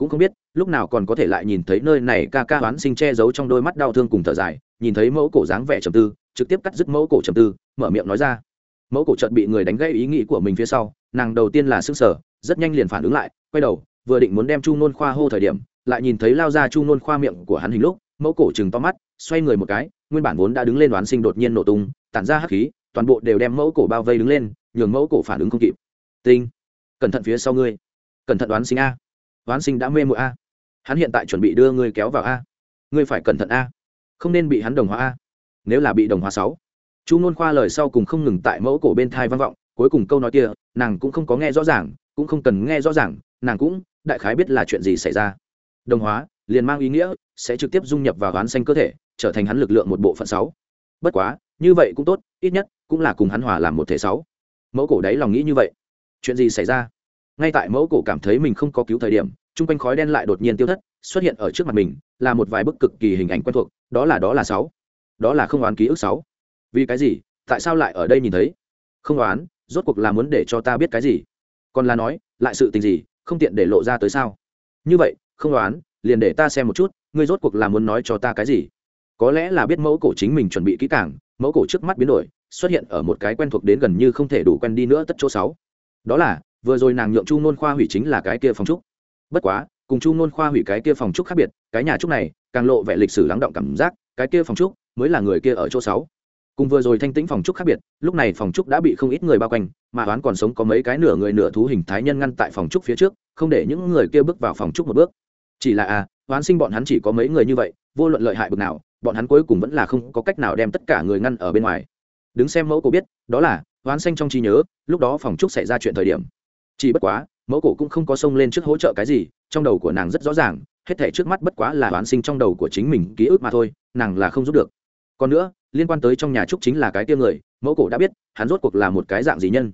cũng không biết, lúc nào còn có thể lại nhìn thấy nơi này ca ca hoán sinh che giấu trong đôi mắt đau thương cùng thở dài, nhìn thấy mẫu cổ dáng vẻ trầm tư, trực tiếp cắt dứt mẫu cổ trầm tư, mở miệng nói ra. Mẫu cổ chợt bị người đánh gãy ý nghĩ của mình phía sau, nàng đầu tiên là sức sở rất nhanh liền phản ứng lại, quay đầu, vừa định muốn đem chu nôn khoa hô thời điểm, lại nhìn thấy lao ra chu nôn khoa miệng của hắn hình lúc, mẫu cổ chừng to mắt, xoay người một cái, nguyên bản vốn đã đứng lên đoán sinh đột nhiên nổ tung, tản ra hắc khí, toàn bộ đều đem mẫu cổ bao vây đứng lên, nhường mẫu cổ phản ứng không kịp. Tinh, cẩn thận phía sau ngươi, cẩn thận đoán sinh a hoán sinh đã mê mụi a. Hắn hiện tại chuẩn bị đưa ngươi kéo vào a. Ngươi phải cẩn thận a. Không nên bị hắn đồng hóa a. Nếu là bị đồng hóa sáu. Chu nôn khoa lời sau cùng không ngừng tại mẫu cổ bên thai vang vọng, cuối cùng câu nói kia, nàng cũng không có nghe rõ ràng, cũng không cần nghe rõ ràng, nàng cũng, đại khái biết là chuyện gì xảy ra. Đồng hóa, liền mang ý nghĩa, sẽ trực tiếp dung nhập vào ván xanh cơ thể, trở thành hắn lực lượng một bộ phận sáu. Bất quá, như vậy cũng tốt, ít nhất, cũng là cùng hắn hòa làm một thể sáu. Mẫu cổ đấy lòng nghĩ như vậy. Chuyện gì xảy ra? Ngay tại mẫu cổ cảm thấy mình không có cứu thời điểm, chung quanh khói đen lại đột nhiên tiêu thất, xuất hiện ở trước mặt mình, là một vài bức cực kỳ hình ảnh quen thuộc, đó là đó là sáu. Đó là không oán ký ức sáu. Vì cái gì? Tại sao lại ở đây nhìn thấy? Không oán, rốt cuộc là muốn để cho ta biết cái gì? Còn là nói, lại sự tình gì, không tiện để lộ ra tới sao? Như vậy, không oán, liền để ta xem một chút, ngươi rốt cuộc là muốn nói cho ta cái gì? Có lẽ là biết mẫu cổ chính mình chuẩn bị kỹ càng, mẫu cổ trước mắt biến đổi, xuất hiện ở một cái quen thuộc đến gần như không thể đủ quen đi nữa tất chỗ sáu. Đó là vừa rồi nàng nhượng chu nôn khoa hủy chính là cái kia phòng trúc. Bất quá, cùng chu nôn khoa hủy cái kia phòng trúc khác biệt, cái nhà trúc này càng lộ vẻ lịch sử lắng động cảm giác, cái kia phòng trúc mới là người kia ở chỗ sáu. Cùng vừa rồi thanh tĩnh phòng trúc khác biệt, lúc này phòng trúc đã bị không ít người bao quanh, mà oán còn sống có mấy cái nửa người nửa thú hình thái nhân ngăn tại phòng trúc phía trước, không để những người kia bước vào phòng trúc một bước. Chỉ là à oán sinh bọn hắn chỉ có mấy người như vậy, vô luận lợi hại bực nào, bọn hắn cuối cùng vẫn là không có cách nào đem tất cả người ngăn ở bên ngoài. Đứng xem mẫu cô biết, đó là oán xanh trong trí nhớ, lúc đó phòng trúc xảy ra chuyện thời điểm chỉ bất quá, mẫu cổ cũng không có xông lên trước hỗ trợ cái gì, trong đầu của nàng rất rõ ràng, hết thể trước mắt bất quá là oán sinh trong đầu của chính mình ký ức mà thôi, nàng là không giúp được. Còn nữa, liên quan tới trong nhà trúc chính là cái tiêu người, mẫu cổ đã biết, hắn rốt cuộc là một cái dạng gì nhân.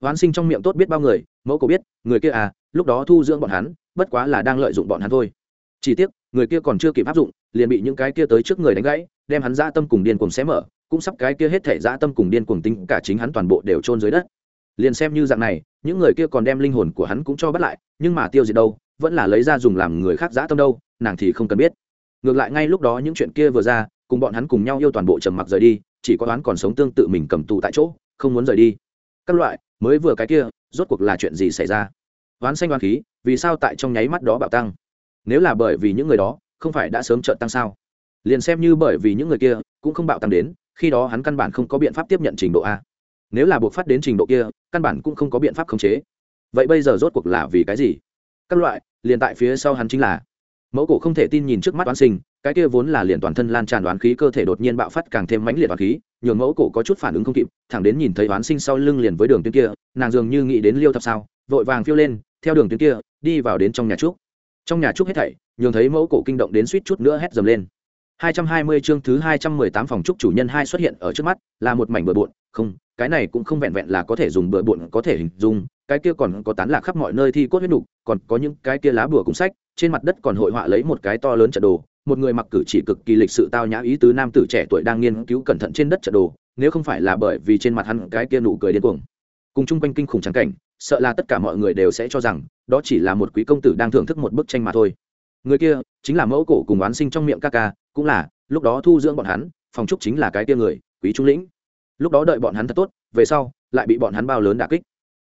Oán sinh trong miệng tốt biết bao người, mẫu cổ biết, người kia à lúc đó thu dưỡng bọn hắn, bất quá là đang lợi dụng bọn hắn thôi. Chỉ tiếc, người kia còn chưa kịp áp dụng, liền bị những cái kia tới trước người đánh gãy, đem hắn dã tâm cùng điên cùng xé mở, cũng sắp cái kia hết thể dã tâm cùng điên cùng tính cả chính hắn toàn bộ đều chôn dưới đất liền xem như dạng này, những người kia còn đem linh hồn của hắn cũng cho bắt lại, nhưng mà tiêu diệt đâu, vẫn là lấy ra dùng làm người khác giã tâm đâu, nàng thì không cần biết. Ngược lại ngay lúc đó những chuyện kia vừa ra, cùng bọn hắn cùng nhau yêu toàn bộ trầm mặc rời đi, chỉ có đoán còn sống tương tự mình cầm tù tại chỗ, không muốn rời đi. Các loại, mới vừa cái kia, rốt cuộc là chuyện gì xảy ra? Oán xanh oán khí, vì sao tại trong nháy mắt đó bạo tăng? Nếu là bởi vì những người đó, không phải đã sớm trợn tăng sao? Liền xem như bởi vì những người kia, cũng không bạo tăng đến, khi đó hắn căn bản không có biện pháp tiếp nhận trình độ a nếu là buộc phát đến trình độ kia căn bản cũng không có biện pháp khống chế. Vậy bây giờ rốt cuộc là vì cái gì? Các loại liền tại phía sau hắn chính là. Mẫu cổ không thể tin nhìn trước mắt đoán sinh cái kia vốn là liền toàn thân lan tràn đoán khí cơ thể đột nhiên bạo phát càng thêm mãnh liệt đoán khí nhường mẫu cổ có chút phản ứng không kịp thẳng đến nhìn thấy đoán sinh sau lưng liền với đường tuyến kia nàng dường như nghĩ đến liêu thập sao vội vàng phiêu lên theo đường tuyến kia đi vào đến trong nhà trúc. Trong nhà trúc hết thảy nhường thấy mẫu cổ kinh động đến suýt chút nữa hét dầm lên. 220 chương thứ 218 phòng trúc chủ nhân hai xuất hiện ở trước mắt, là một mảnh bừa bộn, không, cái này cũng không vẹn vẹn là có thể dùng bừa bộn có thể hình dung, cái kia còn có tán lạc khắp mọi nơi thi cốt huyết nục, còn có những cái kia lá bùa cùng sách, trên mặt đất còn hội họa lấy một cái to lớn trận đồ, một người mặc cử chỉ cực kỳ lịch sự tao nhã ý tứ nam tử trẻ tuổi đang nghiên cứu cẩn thận trên đất trận đồ, nếu không phải là bởi vì trên mặt hắn cái kia nụ cười điên cuồng, cùng chung quanh kinh khủng trắng cảnh, sợ là tất cả mọi người đều sẽ cho rằng đó chỉ là một quý công tử đang thưởng thức một bức tranh mà thôi. Người kia chính là mẫu cổ cùng oán sinh trong miệng ca ca cũng là lúc đó thu dưỡng bọn hắn phòng trúc chính là cái kia người quý trung lĩnh lúc đó đợi bọn hắn thật tốt, về sau, lại bị bọn hắn bao lớn đả kích.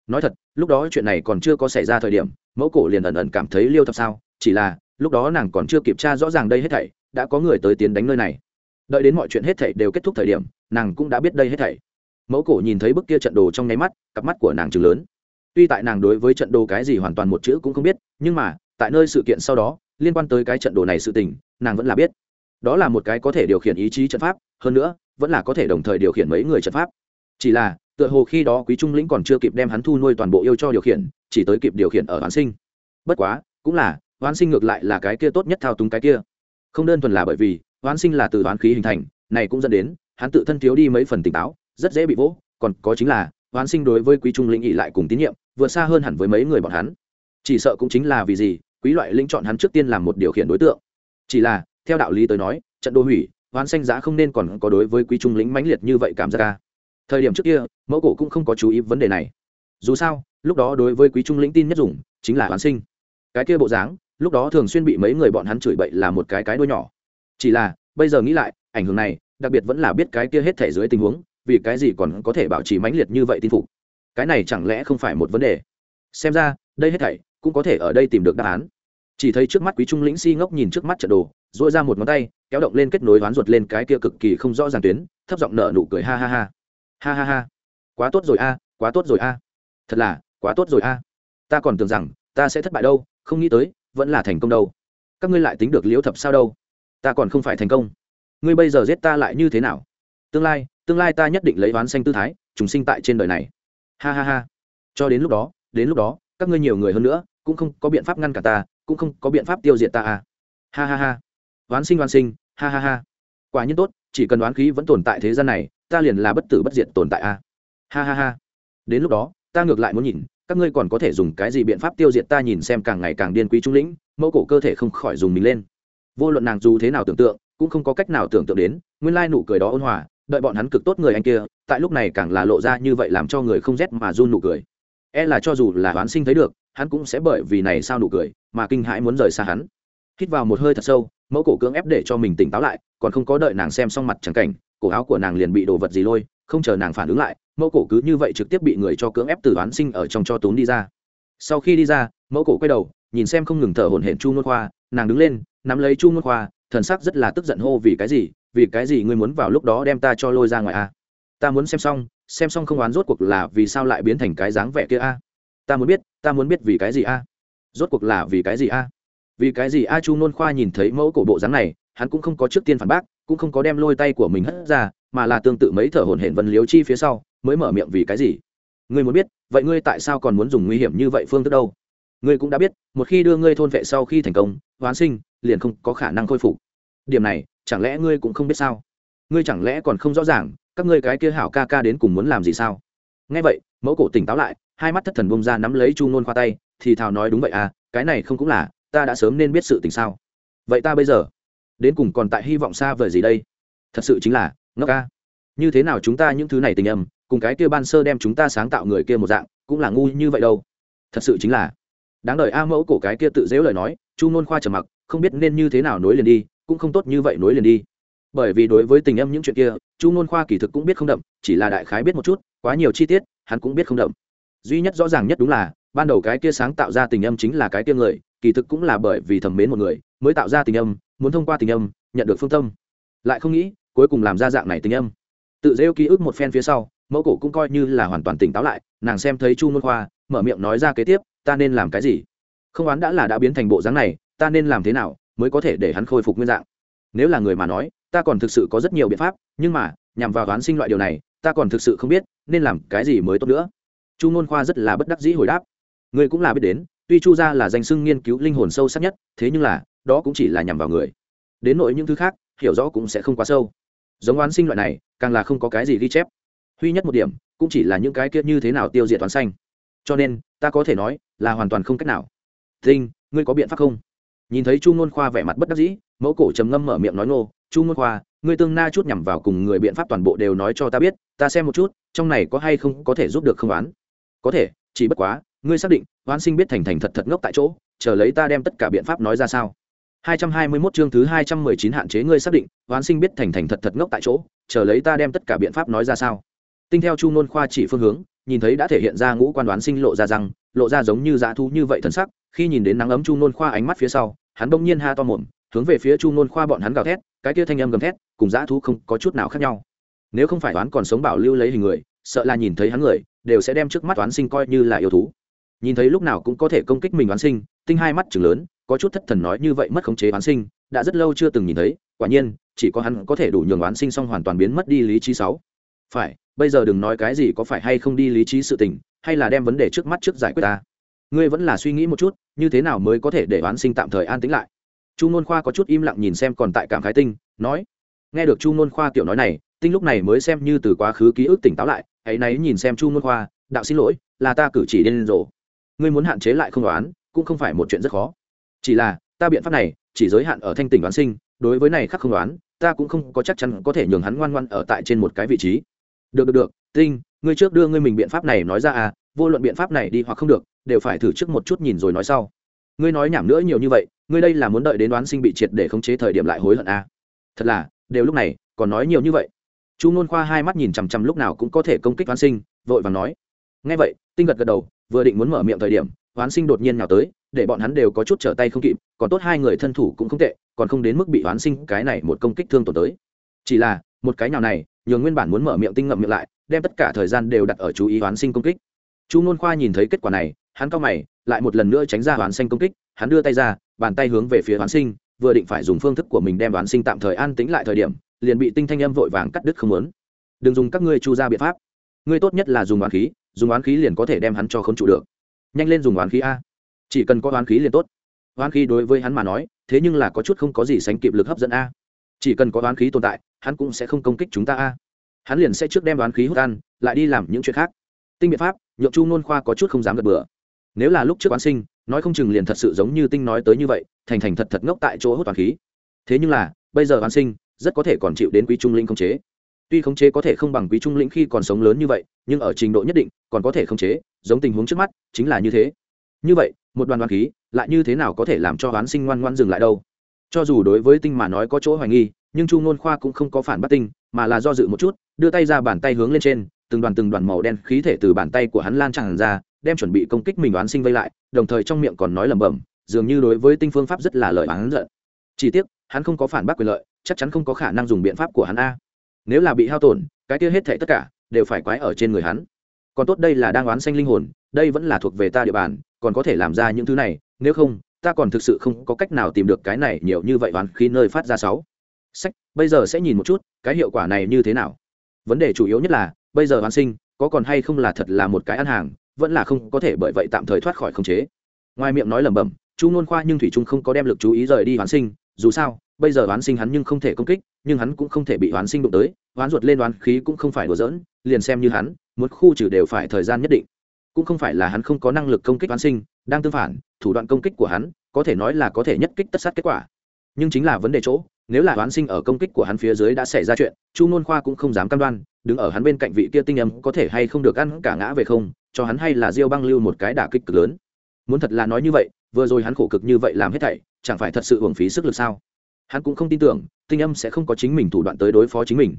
Nói thật, lúc đó chuyện này còn chưa có xảy ra thời điểm, mẫu cổ liền ẩn ẩn cảm thấy liêu thập sao, chỉ là, lúc đó nàng còn chưa kịp tra rõ ràng đây hết thảy, đã có người tới tiến đánh nơi này. Đợi đến mọi chuyện hết thảy đều kết thúc thời điểm, nàng cũng đã biết đây hết thảy. Mẫu cổ nhìn thấy bức kia trận đồ trong nháy mắt, cặp mắt của nàng chừng lớn. Tuy tại nàng đối với trận đồ cái gì hoàn toàn một chữ cũng không biết, nhưng mà, tại nơi sự kiện sau đó, liên quan tới cái trận đồ này sự tình, nàng vẫn là biết đó là một cái có thể điều khiển ý chí trận pháp, hơn nữa, vẫn là có thể đồng thời điều khiển mấy người trận pháp. Chỉ là, tựa hồ khi đó quý trung lĩnh còn chưa kịp đem hắn thu nuôi toàn bộ yêu cho điều khiển, chỉ tới kịp điều khiển ở hoán sinh. Bất quá, cũng là, hoán sinh ngược lại là cái kia tốt nhất thao túng cái kia. Không đơn thuần là bởi vì, hoán sinh là từ hoán khí hình thành, này cũng dẫn đến, hắn tự thân thiếu đi mấy phần tỉnh táo, rất dễ bị vỗ, còn có chính là, hoán sinh đối với quý trung lĩnh ỉ lại cùng tín nhiệm, vượt xa hơn hẳn với mấy người bọn hắn. Chỉ sợ cũng chính là vì gì, quý loại lĩnh chọn hắn trước tiên làm một điều khiển đối tượng. Chỉ là theo đạo lý tới nói, trận đô hủy, hoán xanh giá không nên còn có đối với quý trung lĩnh mãnh liệt như vậy cảm giác ca thời điểm trước kia, mẫu cổ cũng không có chú ý vấn đề này. Dù sao, lúc đó đối với quý trung lĩnh tin nhất dùng, chính là hoán sinh. Cái kia bộ dáng, lúc đó thường xuyên bị mấy người bọn hắn chửi bậy là một cái cái đuôi nhỏ. Chỉ là, bây giờ nghĩ lại, ảnh hưởng này, đặc biệt vẫn là biết cái kia hết thể dưới tình huống, vì cái gì còn có thể bảo trì mãnh liệt như vậy tin phục? Cái này chẳng lẽ không phải một vấn đề? Xem ra, đây hết thảy cũng có thể ở đây tìm được đáp án chỉ thấy trước mắt quý trung lĩnh si ngốc nhìn trước mắt trận đồ dội ra một ngón tay, kéo động lên kết nối hoán ruột lên cái kia cực kỳ không rõ ràng tuyến, thấp giọng nợ nụ cười ha ha ha. Ha ha ha. Quá tốt rồi a, quá tốt rồi a. Thật là, quá tốt rồi a. Ta còn tưởng rằng, ta sẽ thất bại đâu, không nghĩ tới, vẫn là thành công đâu. Các ngươi lại tính được liễu thập sao đâu. Ta còn không phải thành công. Ngươi bây giờ giết ta lại như thế nào? Tương lai tương lai ta nhất định lấy oán xanh tư thái chúng sinh tại trên đời này. Ha ha ha. Cho đến lúc đó, đến lúc đó, các ngươi nhiều người hơn nữa, cũng không có biện pháp ngăn cả ta cũng không có biện pháp tiêu diệt ta à. Ha ha ha. Oán sinh oán sinh. Ha ha ha. Quả nhiên tốt, chỉ cần oán khí vẫn tồn tại thế gian này, ta liền là bất tử bất diệt tồn tại à. Ha ha ha. Đến lúc đó, ta ngược lại muốn nhìn, các ngươi còn có thể dùng cái gì biện pháp tiêu diệt ta nhìn xem càng ngày càng điên quý trung lĩnh, mẫu cổ cơ thể không khỏi dùng mình lên. Vô luận nàng dù thế nào tưởng tượng, cũng không có cách nào tưởng tượng đến, nguyên lai nụ cười đó ôn hòa, đợi bọn hắn cực tốt người anh kia, tại lúc này càng là lộ ra như vậy làm cho người không rét mà run nụ cười. E là cho dù là oán sinh thấy được, hắn cũng sẽ bởi vì này sao nụ cười mà kinh hãi muốn rời xa hắn. Hít vào một hơi thật sâu, mẫu cổ cưỡng ép để cho mình tỉnh táo lại, còn không có đợi nàng xem xong mặt chẳng cảnh, cổ áo của nàng liền bị đồ vật gì lôi, không chờ nàng phản ứng lại, mẫu cổ cứ như vậy trực tiếp bị người cho cưỡng ép từ oán sinh ở trong cho tốn đi ra. Sau khi đi ra, mẫu cổ quay đầu, nhìn xem không ngừng thở hổn hển chu ngôn khoa, nàng đứng lên, nắm lấy chu ngôn khoa, thần sắc rất là tức giận hô, vì cái gì? Vì cái gì ngươi muốn vào lúc đó đem ta cho lôi ra ngoài a? Ta muốn xem xong xem xong không oán rốt cuộc là vì sao lại biến thành cái dáng vẻ kia a? Ta muốn biết, ta muốn biết vì cái gì a? Rốt cuộc là vì cái gì a? Vì cái gì a chu nôn khoa nhìn thấy mẫu cổ bộ dáng này, hắn cũng không có trước tiên phản bác, cũng không có đem lôi tay của mình hất ra, mà là tương tự mấy thở hổn hển vân liếu chi phía sau, mới mở miệng vì cái gì? Ngươi muốn biết, vậy ngươi tại sao còn muốn dùng nguy hiểm như vậy phương thức đâu? Ngươi cũng đã biết, một khi đưa ngươi thôn vệ sau khi thành công, hoán sinh, liền không có khả năng khôi phục. Điểm này, chẳng lẽ ngươi cũng không biết sao? Ngươi chẳng lẽ còn không rõ ràng, các ngươi cái kia hảo ca ca đến cùng muốn làm gì sao? Nghe vậy, mẫu cổ tỉnh táo lại, hai mắt thất thần bông ra nắm lấy chu nôn khoa tay thì thào nói đúng vậy à cái này không cũng là, ta đã sớm nên biết sự tình sao. Vậy ta bây giờ, đến cùng còn tại hy vọng xa vời gì đây? Thật sự chính là, ngốc ca. Như thế nào chúng ta những thứ này tình âm, cùng cái kia ban sơ đem chúng ta sáng tạo người kia một dạng, cũng là ngu như vậy đâu. Thật sự chính là. Đáng đợi a mẫu cổ cái kia tự dễu lời nói, chu nôn khoa trầm mặc, không biết nên như thế nào nối liền đi, cũng không tốt như vậy nối liền đi. Bởi vì đối với tình âm những chuyện kia, chu nôn khoa kỳ thực cũng biết không đậm, chỉ là đại khái biết một chút, quá nhiều chi tiết, hắn cũng biết không đậm. Duy nhất rõ ràng nhất đúng là ban đầu cái kia sáng tạo ra tình âm chính là cái kia người, kỳ thực cũng là bởi vì thầm mến một người, mới tạo ra tình âm, muốn thông qua tình âm, nhận được phương tâm. Lại không nghĩ, cuối cùng làm ra dạng này tình âm. Tự rêu ký ức một phen phía sau, mẫu cổ cũng coi như là hoàn toàn tỉnh táo lại, nàng xem thấy chu ngôn khoa, mở miệng nói ra kế tiếp, ta nên làm cái gì? Không oán đã là đã biến thành bộ dáng này, ta nên làm thế nào mới có thể để hắn khôi phục nguyên dạng? Nếu là người mà nói, ta còn thực sự có rất nhiều biện pháp, nhưng mà, nhằm vào đoán sinh loại điều này, ta còn thực sự không biết nên làm cái gì mới tốt nữa. Chu ngôn khoa rất là bất đắc dĩ hồi đáp người cũng là biết đến, tuy chu gia là danh sưng nghiên cứu linh hồn sâu sắc nhất, thế nhưng là, đó cũng chỉ là nhằm vào người. Đến nội những thứ khác, hiểu rõ cũng sẽ không quá sâu. Giống oán sinh loại này, càng là không có cái gì ghi chép. Huy nhất một điểm, cũng chỉ là những cái kia như thế nào tiêu diệt toán xanh cho nên, ta có thể nói, là hoàn toàn không cách nào. Tinh, ngươi có biện pháp không? Nhìn thấy chu ngôn khoa vẻ mặt bất đắc dĩ, mẫu cổ trầm ngâm mở miệng nói nô chu ngôn khoa, ngươi tương na chút nhằm vào cùng người biện pháp toàn bộ đều nói cho ta biết, ta xem một chút, trong này có hay không có thể giúp được không oán? Có thể, chỉ bất quá ngươi xác định hoán sinh biết thành thành thật thật ngốc tại chỗ, chờ lấy ta đem tất cả biện pháp nói ra sao? 221 chương thứ 219 hạn chế ngươi xác định hoán sinh biết thành thành thật thật ngốc tại chỗ, chờ lấy ta đem tất cả biện pháp nói ra sao? Tinh theo chu nôn khoa chỉ phương hướng, nhìn thấy đã thể hiện ra ngũ quan đoán sinh lộ ra răng, lộ ra giống như dã thú như vậy thần sắc, khi nhìn đến nắng ấm chu nôn khoa ánh mắt phía sau, hắn bỗng nhiên ha to mồm, hướng về phía chu nôn khoa bọn hắn gào thét, cái kia thanh âm gầm thét, cùng dã thú không có chút nào khác nhau. Nếu không phải đoán còn sống bảo lưu lấy hình người, sợ là nhìn thấy hắn người, đều sẽ đem trước mắt đoán sinh coi như là yêu thú nhìn thấy lúc nào cũng có thể công kích mình đoán sinh, tinh hai mắt chừng lớn, có chút thất thần nói như vậy mất khống chế đoán sinh, đã rất lâu chưa từng nhìn thấy, quả nhiên, chỉ có hắn có thể đủ nhường đoán sinh xong hoàn toàn biến mất đi lý trí sáu. Phải, bây giờ đừng nói cái gì có phải hay không đi lý trí sự tình, hay là đem vấn đề trước mắt trước giải quyết ta. Ngươi vẫn là suy nghĩ một chút, như thế nào mới có thể để đoán sinh tạm thời an tĩnh lại? Chu nôn khoa có chút im lặng nhìn xem còn tại cảm khái tinh, nói, nghe được chu nôn khoa kiểu nói này, tinh lúc này mới xem như từ quá khứ ký ức tỉnh táo lại, hãy náy nhìn xem chu nôn khoa, đạo xin lỗi, là ta cử chỉ điên rồ ngươi muốn hạn chế lại không đoán, cũng không phải một chuyện rất khó. Chỉ là, ta biện pháp này, chỉ giới hạn ở thanh tỉnh đoán sinh, đối với này khác không đoán, ta cũng không có chắc chắn có thể nhường hắn ngoan ngoan ở tại trên một cái vị trí. Được được được, tinh, ngươi trước đưa ngươi mình biện pháp này nói ra à vô luận biện pháp này đi hoặc không được, đều phải thử trước một chút nhìn rồi nói sau. Ngươi nói nhảm nữa nhiều như vậy, ngươi đây là muốn đợi đến đoán sinh bị triệt để khống chế thời điểm lại hối hận à. thật là, đều lúc này, còn nói nhiều như vậy. Chu ngôn khoa hai mắt nhìn chằm chằm lúc nào cũng có thể công kích đoán sinh, vội vàng nói. Ngay vậy, tinh gật gật đầu vừa định muốn mở miệng thời điểm, hoán sinh đột nhiên nào tới, để bọn hắn đều có chút trở tay không kịp, còn tốt hai người thân thủ cũng không tệ, còn không đến mức bị hoán sinh cái này một công kích thương tổn tới. Chỉ là, một cái nào này, nhường nguyên bản muốn mở miệng tinh ngậm miệng lại, đem tất cả thời gian đều đặt ở chú ý hoán sinh công kích. Chu ngôn khoa nhìn thấy kết quả này, hắn cao mày, lại một lần nữa tránh ra hoán sinh công kích, hắn đưa tay ra, bàn tay hướng về phía hoán sinh, vừa định phải dùng phương thức của mình đem hoán sinh tạm thời an tĩnh lại thời điểm, liền bị tinh thanh âm vội vàng cắt đứt không muốn. Đừng dùng các ngươi chu ra biện pháp ngươi tốt nhất là dùng oán khí, dùng oán khí liền có thể đem hắn cho không trụ được. Nhanh lên dùng oán khí a. Chỉ cần có oán khí liền tốt. Oán khí đối với hắn mà nói, thế nhưng là có chút không có gì sánh kịp lực hấp dẫn a. Chỉ cần có oán khí tồn tại, hắn cũng sẽ không công kích chúng ta a. Hắn liền sẽ trước đem oán khí hút ăn, lại đi làm những chuyện khác. Tinh biện pháp, nhượng chu nôn khoa có chút không dám gật bừa. Nếu là lúc trước oán sinh, nói không chừng liền thật sự giống như tinh nói tới như vậy, thành thành thật thật ngốc tại chỗ hút toàn khí. Thế nhưng là, bây giờ oán sinh, rất có thể còn chịu đến quý trung linh không chế tuy khống chế có thể không bằng quý trung lĩnh khi còn sống lớn như vậy, nhưng ở trình độ nhất định, còn có thể khống chế, giống tình huống trước mắt, chính là như thế. Như vậy, một đoàn đoàn khí, lại như thế nào có thể làm cho hoán sinh ngoan ngoan dừng lại đâu? Cho dù đối với tinh mà nói có chỗ hoài nghi, nhưng chu ngôn khoa cũng không có phản bắt tinh, mà là do dự một chút, đưa tay ra bàn tay hướng lên trên, từng đoàn từng đoàn màu đen khí thể từ bàn tay của hắn lan tràn ra, đem chuẩn bị công kích mình đoán sinh vây lại, đồng thời trong miệng còn nói lẩm bẩm, dường như đối với tinh phương pháp rất là lợi hắn giận. Chỉ tiếc, hắn không có phản bác quyền lợi, chắc chắn không có khả năng dùng biện pháp của hắn a nếu là bị hao tổn, cái kia hết thệ tất cả đều phải quái ở trên người hắn. Còn tốt đây là đang oán xanh linh hồn, đây vẫn là thuộc về ta địa bàn, còn có thể làm ra những thứ này, nếu không, ta còn thực sự không có cách nào tìm được cái này nhiều như vậy oán khi nơi phát ra sáu. Sách, bây giờ sẽ nhìn một chút, cái hiệu quả này như thế nào? Vấn đề chủ yếu nhất là, bây giờ oán sinh, có còn hay không là thật là một cái ăn hàng, vẫn là không có thể bởi vậy tạm thời thoát khỏi khống chế. Ngoài miệng nói lẩm bẩm, chu nôn khoa nhưng thủy trung không có đem lực chú ý rời đi oán sinh, dù sao bây giờ oán sinh hắn nhưng không thể công kích, nhưng hắn cũng không thể bị oán sinh đụng tới, oán ruột lên oán khí cũng không phải đùa giỡn, liền xem như hắn, muốn khu trừ đều phải thời gian nhất định. Cũng không phải là hắn không có năng lực công kích oán sinh, đang tương phản, thủ đoạn công kích của hắn, có thể nói là có thể nhất kích tất sát kết quả. Nhưng chính là vấn đề chỗ, nếu là oán sinh ở công kích của hắn phía dưới đã xảy ra chuyện, chu nôn khoa cũng không dám cam đoan, đứng ở hắn bên cạnh vị kia tinh âm có thể hay không được ăn cả ngã về không, cho hắn hay là diêu băng lưu một cái đả kích cực lớn. Muốn thật là nói như vậy, vừa rồi hắn khổ cực như vậy làm hết thảy, chẳng phải thật sự hưởng phí sức lực sao? Hắn cũng không tin tưởng, tinh âm sẽ không có chính mình thủ đoạn tới đối phó chính mình.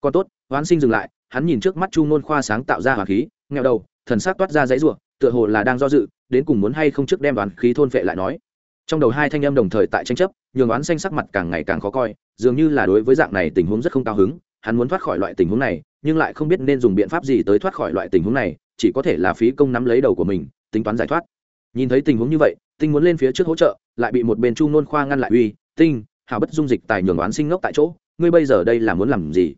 Còn tốt, hoán sinh dừng lại, hắn nhìn trước mắt chu ngôn khoa sáng tạo ra hỏa khí nghèo đầu, thần sắc toát ra dãy ruộng tựa hồ là đang do dự, đến cùng muốn hay không trước đem đoàn khí thôn vệ lại nói. Trong đầu hai thanh âm đồng thời tại tranh chấp, nhường oán xanh sắc mặt càng ngày càng khó coi, dường như là đối với dạng này tình huống rất không cao hứng, hắn muốn thoát khỏi loại tình huống này, nhưng lại không biết nên dùng biện pháp gì tới thoát khỏi loại tình huống này, chỉ có thể là phí công nắm lấy đầu của mình, tính toán giải thoát. Nhìn thấy tình huống như vậy, tinh muốn lên phía trước hỗ trợ, lại bị một bên chu nôn khoa ngăn lại uy, tinh hảo bất dung dịch tài nhường oán sinh ngốc tại chỗ, ngươi bây giờ đây là muốn làm gì?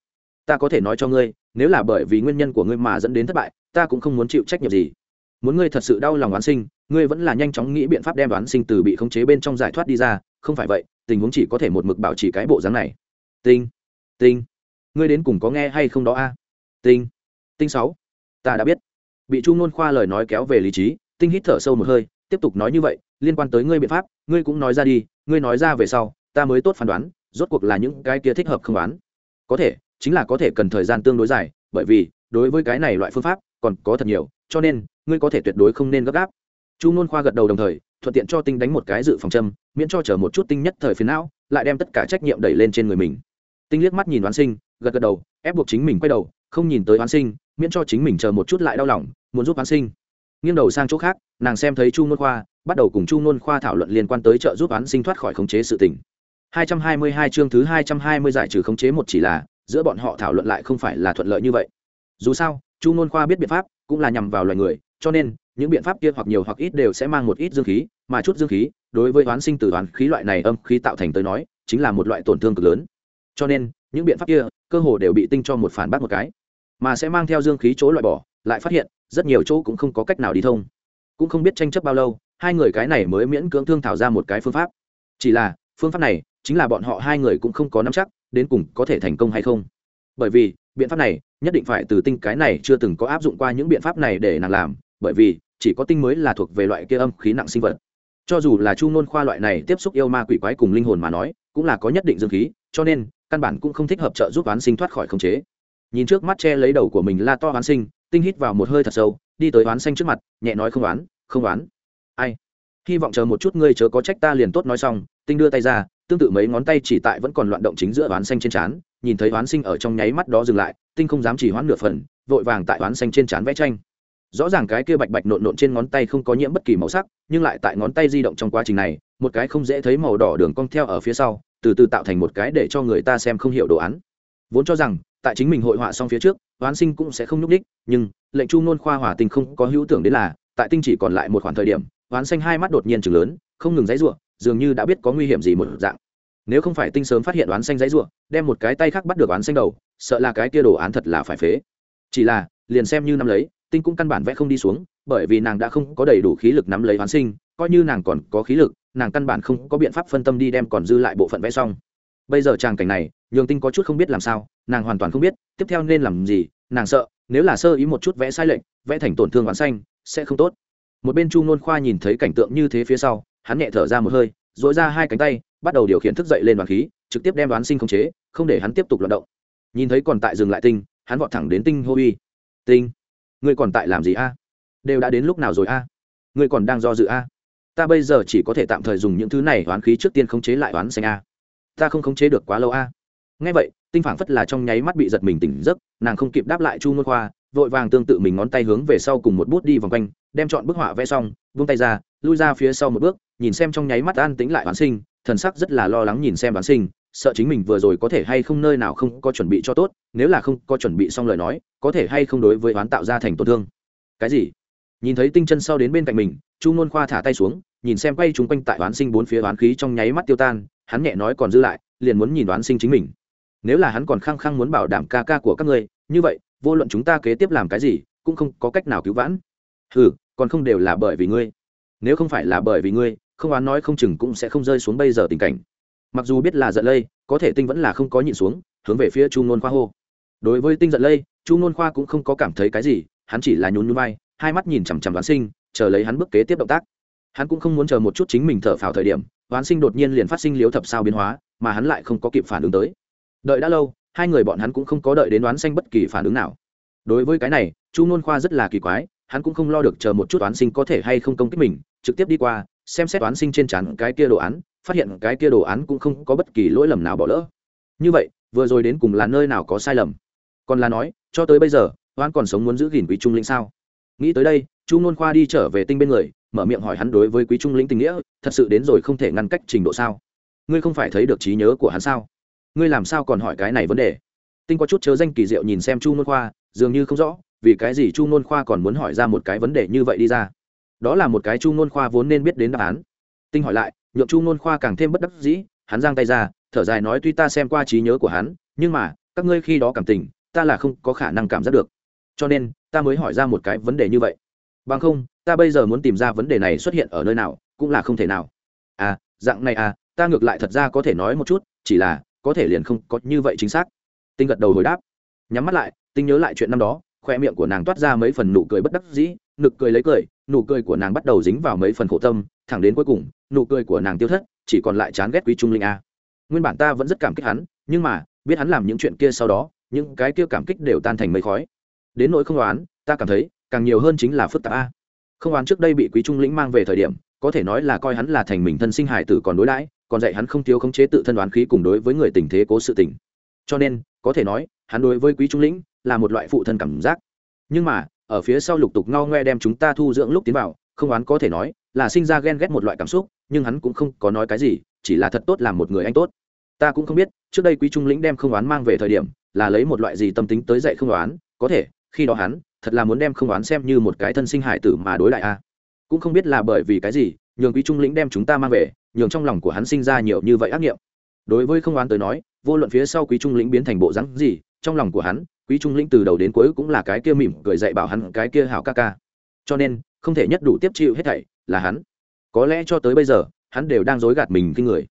Ta có thể nói cho ngươi, nếu là bởi vì nguyên nhân của ngươi mà dẫn đến thất bại, ta cũng không muốn chịu trách nhiệm gì. Muốn ngươi thật sự đau lòng oán sinh, ngươi vẫn là nhanh chóng nghĩ biện pháp đem oán sinh từ bị khống chế bên trong giải thoát đi ra, không phải vậy, tình huống chỉ có thể một mực bảo trì cái bộ dáng này. Tinh tinh, ngươi đến cùng có nghe hay không đó a? Tinh tinh sáu, ta đã biết. Bị chu ngôn khoa lời nói kéo về lý trí, tinh hít thở sâu một hơi, tiếp tục nói như vậy, liên quan tới ngươi biện pháp, ngươi cũng nói ra đi, ngươi nói ra về sau ta mới tốt phán đoán, rốt cuộc là những cái kia thích hợp không đoán. Có thể, chính là có thể cần thời gian tương đối dài, bởi vì, đối với cái này loại phương pháp, còn có thật nhiều, cho nên, ngươi có thể tuyệt đối không nên gấp gáp. Chu n khoa gật đầu đồng thời, thuận tiện cho tinh đánh một cái dự phòng châm, miễn cho chờ một chút tinh nhất thời phiền não, lại đem tất cả trách nhiệm đẩy lên trên người mình. Tinh liếc mắt nhìn đoán sinh, gật gật đầu, ép buộc chính mình quay đầu, không nhìn tới đoán sinh, miễn cho chính mình chờ một chút lại đau lòng, muốn giúp đoán sinh. Nghiêng đầu sang chỗ khác, nàng xem thấy chu n khoa, bắt đầu cùng chu n khoa thảo luận liên quan tới trợ giúp đoán sinh thoát khỏi khống chế sự tình. 222 chương thứ 220 giải trừ khống chế một chỉ là, giữa bọn họ thảo luận lại không phải là thuận lợi như vậy. Dù sao, chu nôn khoa biết biện pháp, cũng là nhằm vào loài người, cho nên, những biện pháp kia hoặc nhiều hoặc ít đều sẽ mang một ít dương khí, mà chút dương khí, đối với hoán sinh tử toán khí loại này âm khí tạo thành tới nói, chính là một loại tổn thương cực lớn. Cho nên, những biện pháp kia, cơ hồ đều bị tinh cho một phản bác một cái, mà sẽ mang theo dương khí chỗ loại bỏ, lại phát hiện, rất nhiều chỗ cũng không có cách nào đi thông. Cũng không biết tranh chấp bao lâu, hai người cái này mới miễn cưỡng thương thảo ra một cái phương pháp. Chỉ là phương pháp này chính là bọn họ hai người cũng không có nắm chắc, đến cùng có thể thành công hay không. Bởi vì, biện pháp này nhất định phải từ tinh cái này chưa từng có áp dụng qua những biện pháp này để nàng làm, bởi vì chỉ có tinh mới là thuộc về loại kia âm khí nặng sinh vật. Cho dù là chu nôn khoa loại này tiếp xúc yêu ma quỷ quái cùng linh hồn mà nói, cũng là có nhất định dương khí, cho nên căn bản cũng không thích hợp trợ giúp oán sinh thoát khỏi khống chế. Nhìn trước mắt che lấy đầu của mình la to oán sinh, tinh hít vào một hơi thật sâu, đi tới oán xanh trước mặt, nhẹ nói không oán không oán. Ai? Hy vọng chờ một chút ngươi chớ có trách ta liền tốt nói xong, tinh đưa tay ra, tương tự mấy ngón tay chỉ tại vẫn còn loạn động chính giữa oán xanh trên trán, nhìn thấy oán sinh ở trong nháy mắt đó dừng lại, tinh không dám chỉ hoãn nửa phần, vội vàng tại oán xanh trên trán vẽ tranh. Rõ ràng cái kia bạch bạch nộn nộn trên ngón tay không có nhiễm bất kỳ màu sắc, nhưng lại tại ngón tay di động trong quá trình này, một cái không dễ thấy màu đỏ đường cong theo ở phía sau, từ từ tạo thành một cái để cho người ta xem không hiểu đồ án. Vốn cho rằng, tại chính mình hội họa xong phía trước, oán sinh cũng sẽ không nhúc đích nhưng lệnh chu nôn khoa hỏa tinh không có hữu tưởng đến là, tại tinh chỉ còn lại một khoảng thời điểm hoán xanh hai mắt đột nhiên chừng lớn, không ngừng dãy ruộng dường như đã biết có nguy hiểm gì một dạng. Nếu không phải tinh sớm phát hiện oán xanh dãy ruộng đem một cái tay khác bắt được oán xanh đầu, sợ là cái kia đồ án thật là phải phế. Chỉ là, liền xem như năm lấy, tinh cũng căn bản vẽ không đi xuống, bởi vì nàng đã không có đầy đủ khí lực nắm lấy oán sinh coi như nàng còn có khí lực, nàng căn bản không có biện pháp phân tâm đi đem còn dư lại bộ phận vẽ xong. Bây giờ tràng cảnh này, nhường tinh có chút không biết làm sao, nàng hoàn toàn không biết, tiếp theo nên làm gì, nàng sợ, nếu là sơ ý một chút vẽ sai lệch, vẽ thành tổn thương oán xanh, sẽ không tốt một bên chu nôn khoa nhìn thấy cảnh tượng như thế phía sau, hắn nhẹ thở ra một hơi dội ra hai cánh tay, bắt đầu điều khiển thức dậy lên đoàn khí, trực tiếp đem đoán sinh khống chế, không để hắn tiếp tục loạt động. Nhìn thấy còn tại dừng lại tinh, hắn vọt thẳng đến tinh hô uy. Tinh, ngươi còn tại làm gì a? Đều đã đến lúc nào rồi a? Ngươi còn đang do dự a? Ta bây giờ chỉ có thể tạm thời dùng những thứ này đoán khí trước tiên khống chế lại đoán xanh a. Ta không khống chế được quá lâu a. Ngay vậy, tinh phảng phất là trong nháy mắt bị giật mình tỉnh giấc, nàng không kịp đáp lại chu ngôn khoa vội vàng tương tự mình ngón tay hướng về sau cùng một bút đi vòng quanh, đem chọn bức họa vẽ xong, vung tay ra, lui ra phía sau một bước, nhìn xem trong nháy mắt an tĩnh lại bán sinh, thần sắc rất là lo lắng nhìn xem bán sinh, sợ chính mình vừa rồi có thể hay không nơi nào không có chuẩn bị cho tốt, nếu là không có chuẩn bị xong lời nói, có thể hay không đối với oán tạo ra thành tổn thương. Cái gì? Nhìn thấy tinh chân sau đến bên cạnh mình, chu nôn khoa thả tay xuống, nhìn xem quay chúng quanh tại oán sinh bốn phía oán khí trong nháy mắt tiêu tan, hắn nhẹ nói còn dư lại, liền muốn nhìn oán sinh chính mình. Nếu là hắn còn khăng khăng muốn bảo đảm ca ca của các ngươi, như vậy vô luận chúng ta kế tiếp làm cái gì, cũng không có cách nào cứu vãn. Ừ còn không đều là bởi vì ngươi. Nếu không phải là bởi vì ngươi, không oán nói không chừng cũng sẽ không rơi xuống bây giờ tình cảnh. Mặc dù biết là giận lây, có thể tinh vẫn là không có nhịn xuống, hướng về phía chu nôn khoa hô. Đối với tinh giận lây, chu nôn khoa cũng không có cảm thấy cái gì, hắn chỉ là nhún nhún vai, hai mắt nhìn chằm chằm đoán sinh, chờ lấy hắn bước kế tiếp động tác. Hắn cũng không muốn chờ một chút chính mình thở phào thời điểm đoán sinh đột nhiên liền phát sinh liếu thập sao biến hóa, mà hắn lại không có kịp phản ứng tới. Đợi đã lâu hai người bọn hắn cũng không có đợi đến đoán xanh bất kỳ phản ứng nào. Đối với cái này, chu nôn khoa rất là kỳ quái, hắn cũng không lo được chờ một chút đoán sinh có thể hay không công kích mình, trực tiếp đi qua, xem xét đoán sinh trên chắn cái kia đồ án, phát hiện cái kia đồ án cũng không có bất kỳ lỗi lầm nào bỏ lỡ. Như vậy, vừa rồi đến cùng là nơi nào có sai lầm? Còn là nói, cho tới bây giờ oan còn sống muốn giữ gìn quý trung lĩnh sao? Nghĩ tới đây, chu nôn khoa đi trở về tinh bên người, mở miệng hỏi hắn đối với quý trung lĩnh tình nghĩa, thật sự đến rồi không thể ngăn cách trình độ sao? Ngươi không phải thấy được trí nhớ của hắn sao? Ngươi làm sao còn hỏi cái này vấn đề? Tinh có chút chớ danh kỳ diệu nhìn xem chu nôn khoa, dường như không rõ, vì cái gì chu nôn khoa còn muốn hỏi ra một cái vấn đề như vậy đi ra? Đó là một cái chu nôn khoa vốn nên biết đến đáp án. Tinh hỏi lại, nhượng chu nôn khoa càng thêm bất đắc dĩ, hắn giang tay ra, thở dài nói tuy ta xem qua trí nhớ của hắn, nhưng mà, các ngươi khi đó cảm tình, ta là không có khả năng cảm giác được. Cho nên, ta mới hỏi ra một cái vấn đề như vậy. Bằng không, ta bây giờ muốn tìm ra vấn đề này xuất hiện ở nơi nào, cũng là không thể nào. À dạng này à ta ngược lại thật ra có thể nói một chút, chỉ là có thể liền không có như vậy chính xác. Tinh gật đầu hồi đáp. Nhắm mắt lại, tinh nhớ lại chuyện năm đó, khoe miệng của nàng toát ra mấy phần nụ cười bất đắc dĩ, nực cười lấy cười, nụ cười của nàng bắt đầu dính vào mấy phần khổ tâm, thẳng đến cuối cùng, nụ cười của nàng tiêu thất, chỉ còn lại chán ghét quý trung linh a. Nguyên bản ta vẫn rất cảm kích hắn, nhưng mà, biết hắn làm những chuyện kia sau đó, những cái kia cảm kích đều tan thành mây khói. Đến nỗi không oán, ta cảm thấy, càng nhiều hơn chính là phức tạp a. Không oán trước đây bị quý trung lĩnh mang về thời điểm, có thể nói là coi hắn là thành mình thân sinh hải tử còn đối đãi còn dạy hắn không thiếu khống chế tự thân đoán khí cùng đối với người tình thế cố sự tình. Cho nên, có thể nói, hắn đối với quý trung lĩnh là một loại phụ thân cảm giác. Nhưng mà, ở phía sau lục tục ngao ngoe đem chúng ta thu dưỡng lúc tiến vào, không oán có thể nói là sinh ra ghen ghét một loại cảm xúc, nhưng hắn cũng không có nói cái gì, chỉ là thật tốt làm một người anh tốt. Ta cũng không biết, trước đây quý trung lĩnh đem không oán mang về thời điểm, là lấy một loại gì tâm tính tới dạy không oán, có thể, khi đó hắn, thật là muốn đem không oán xem như một cái thân sinh hải tử mà đối lại a. Cũng không biết là bởi vì cái gì, nhường quý trung lĩnh đem chúng ta mang về nhường trong lòng của hắn sinh ra nhiều như vậy ác nghiệm. Đối với không oán tới nói, vô luận phía sau quý trung lĩnh biến thành bộ rắn gì, trong lòng của hắn, quý trung lĩnh từ đầu đến cuối cũng là cái kia mỉm cười dạy bảo hắn cái kia hảo ca ca. Cho nên, không thể nhất đủ tiếp chịu hết thảy là hắn. Có lẽ cho tới bây giờ, hắn đều đang dối gạt mình kinh người.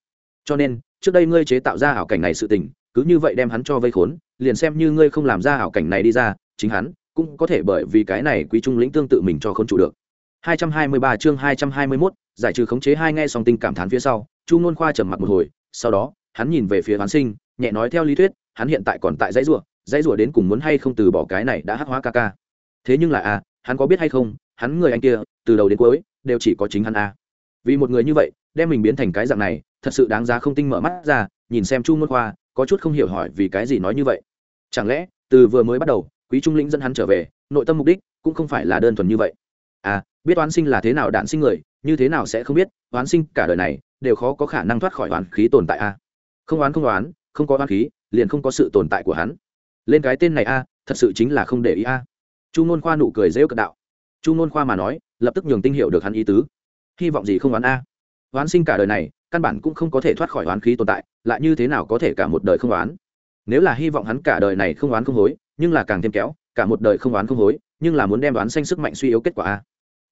Cho nên, trước đây ngươi chế tạo ra ảo cảnh này sự tình, cứ như vậy đem hắn cho vây khốn, liền xem như ngươi không làm ra ảo cảnh này đi ra, chính hắn cũng có thể bởi vì cái này quý trung lĩnh tương tự mình cho không chủ được. 223 chương 221, giải trừ khống chế hai nghe song tình cảm thán phía sau chu nôn khoa trầm mặc một hồi sau đó hắn nhìn về phía hoán sinh nhẹ nói theo lý thuyết hắn hiện tại còn tại dãy rủa dãy rủa đến cùng muốn hay không từ bỏ cái này đã hắc hóa ca ca. Thế nhưng là a hắn có biết hay không hắn người anh kia từ đầu đến cuối đều chỉ có chính hắn a. Vì một người như vậy đem mình biến thành cái dạng này thật sự đáng giá không tinh mở mắt ra nhìn xem chu nôn khoa có chút không hiểu hỏi vì cái gì nói như vậy. Chẳng lẽ từ vừa mới bắt đầu quý trung lĩnh dẫn hắn trở về nội tâm mục đích cũng không phải là đơn thuần như vậy à biết oán sinh là thế nào đạn sinh người, như thế nào sẽ không biết, oán sinh cả đời này đều khó có khả năng thoát khỏi oán khí tồn tại a. Không oán không oán, không có oán khí, liền không có sự tồn tại của hắn. Lên cái tên này a, thật sự chính là không để ý a. Chu ngôn khoa nụ cười rêu cận đạo. Chu ngôn khoa mà nói, lập tức nhường tinh hiệu được hắn ý tứ. Hy vọng gì không oán a. Oán sinh cả đời này, căn bản cũng không có thể thoát khỏi oán khí tồn tại, lại như thế nào có thể cả một đời không oán? Nếu là hy vọng hắn cả đời này không oán không hối, nhưng là càng thêm kéo, cả một đời không oán không hối, nhưng là muốn đem oán xanh sức mạnh suy yếu kết quả a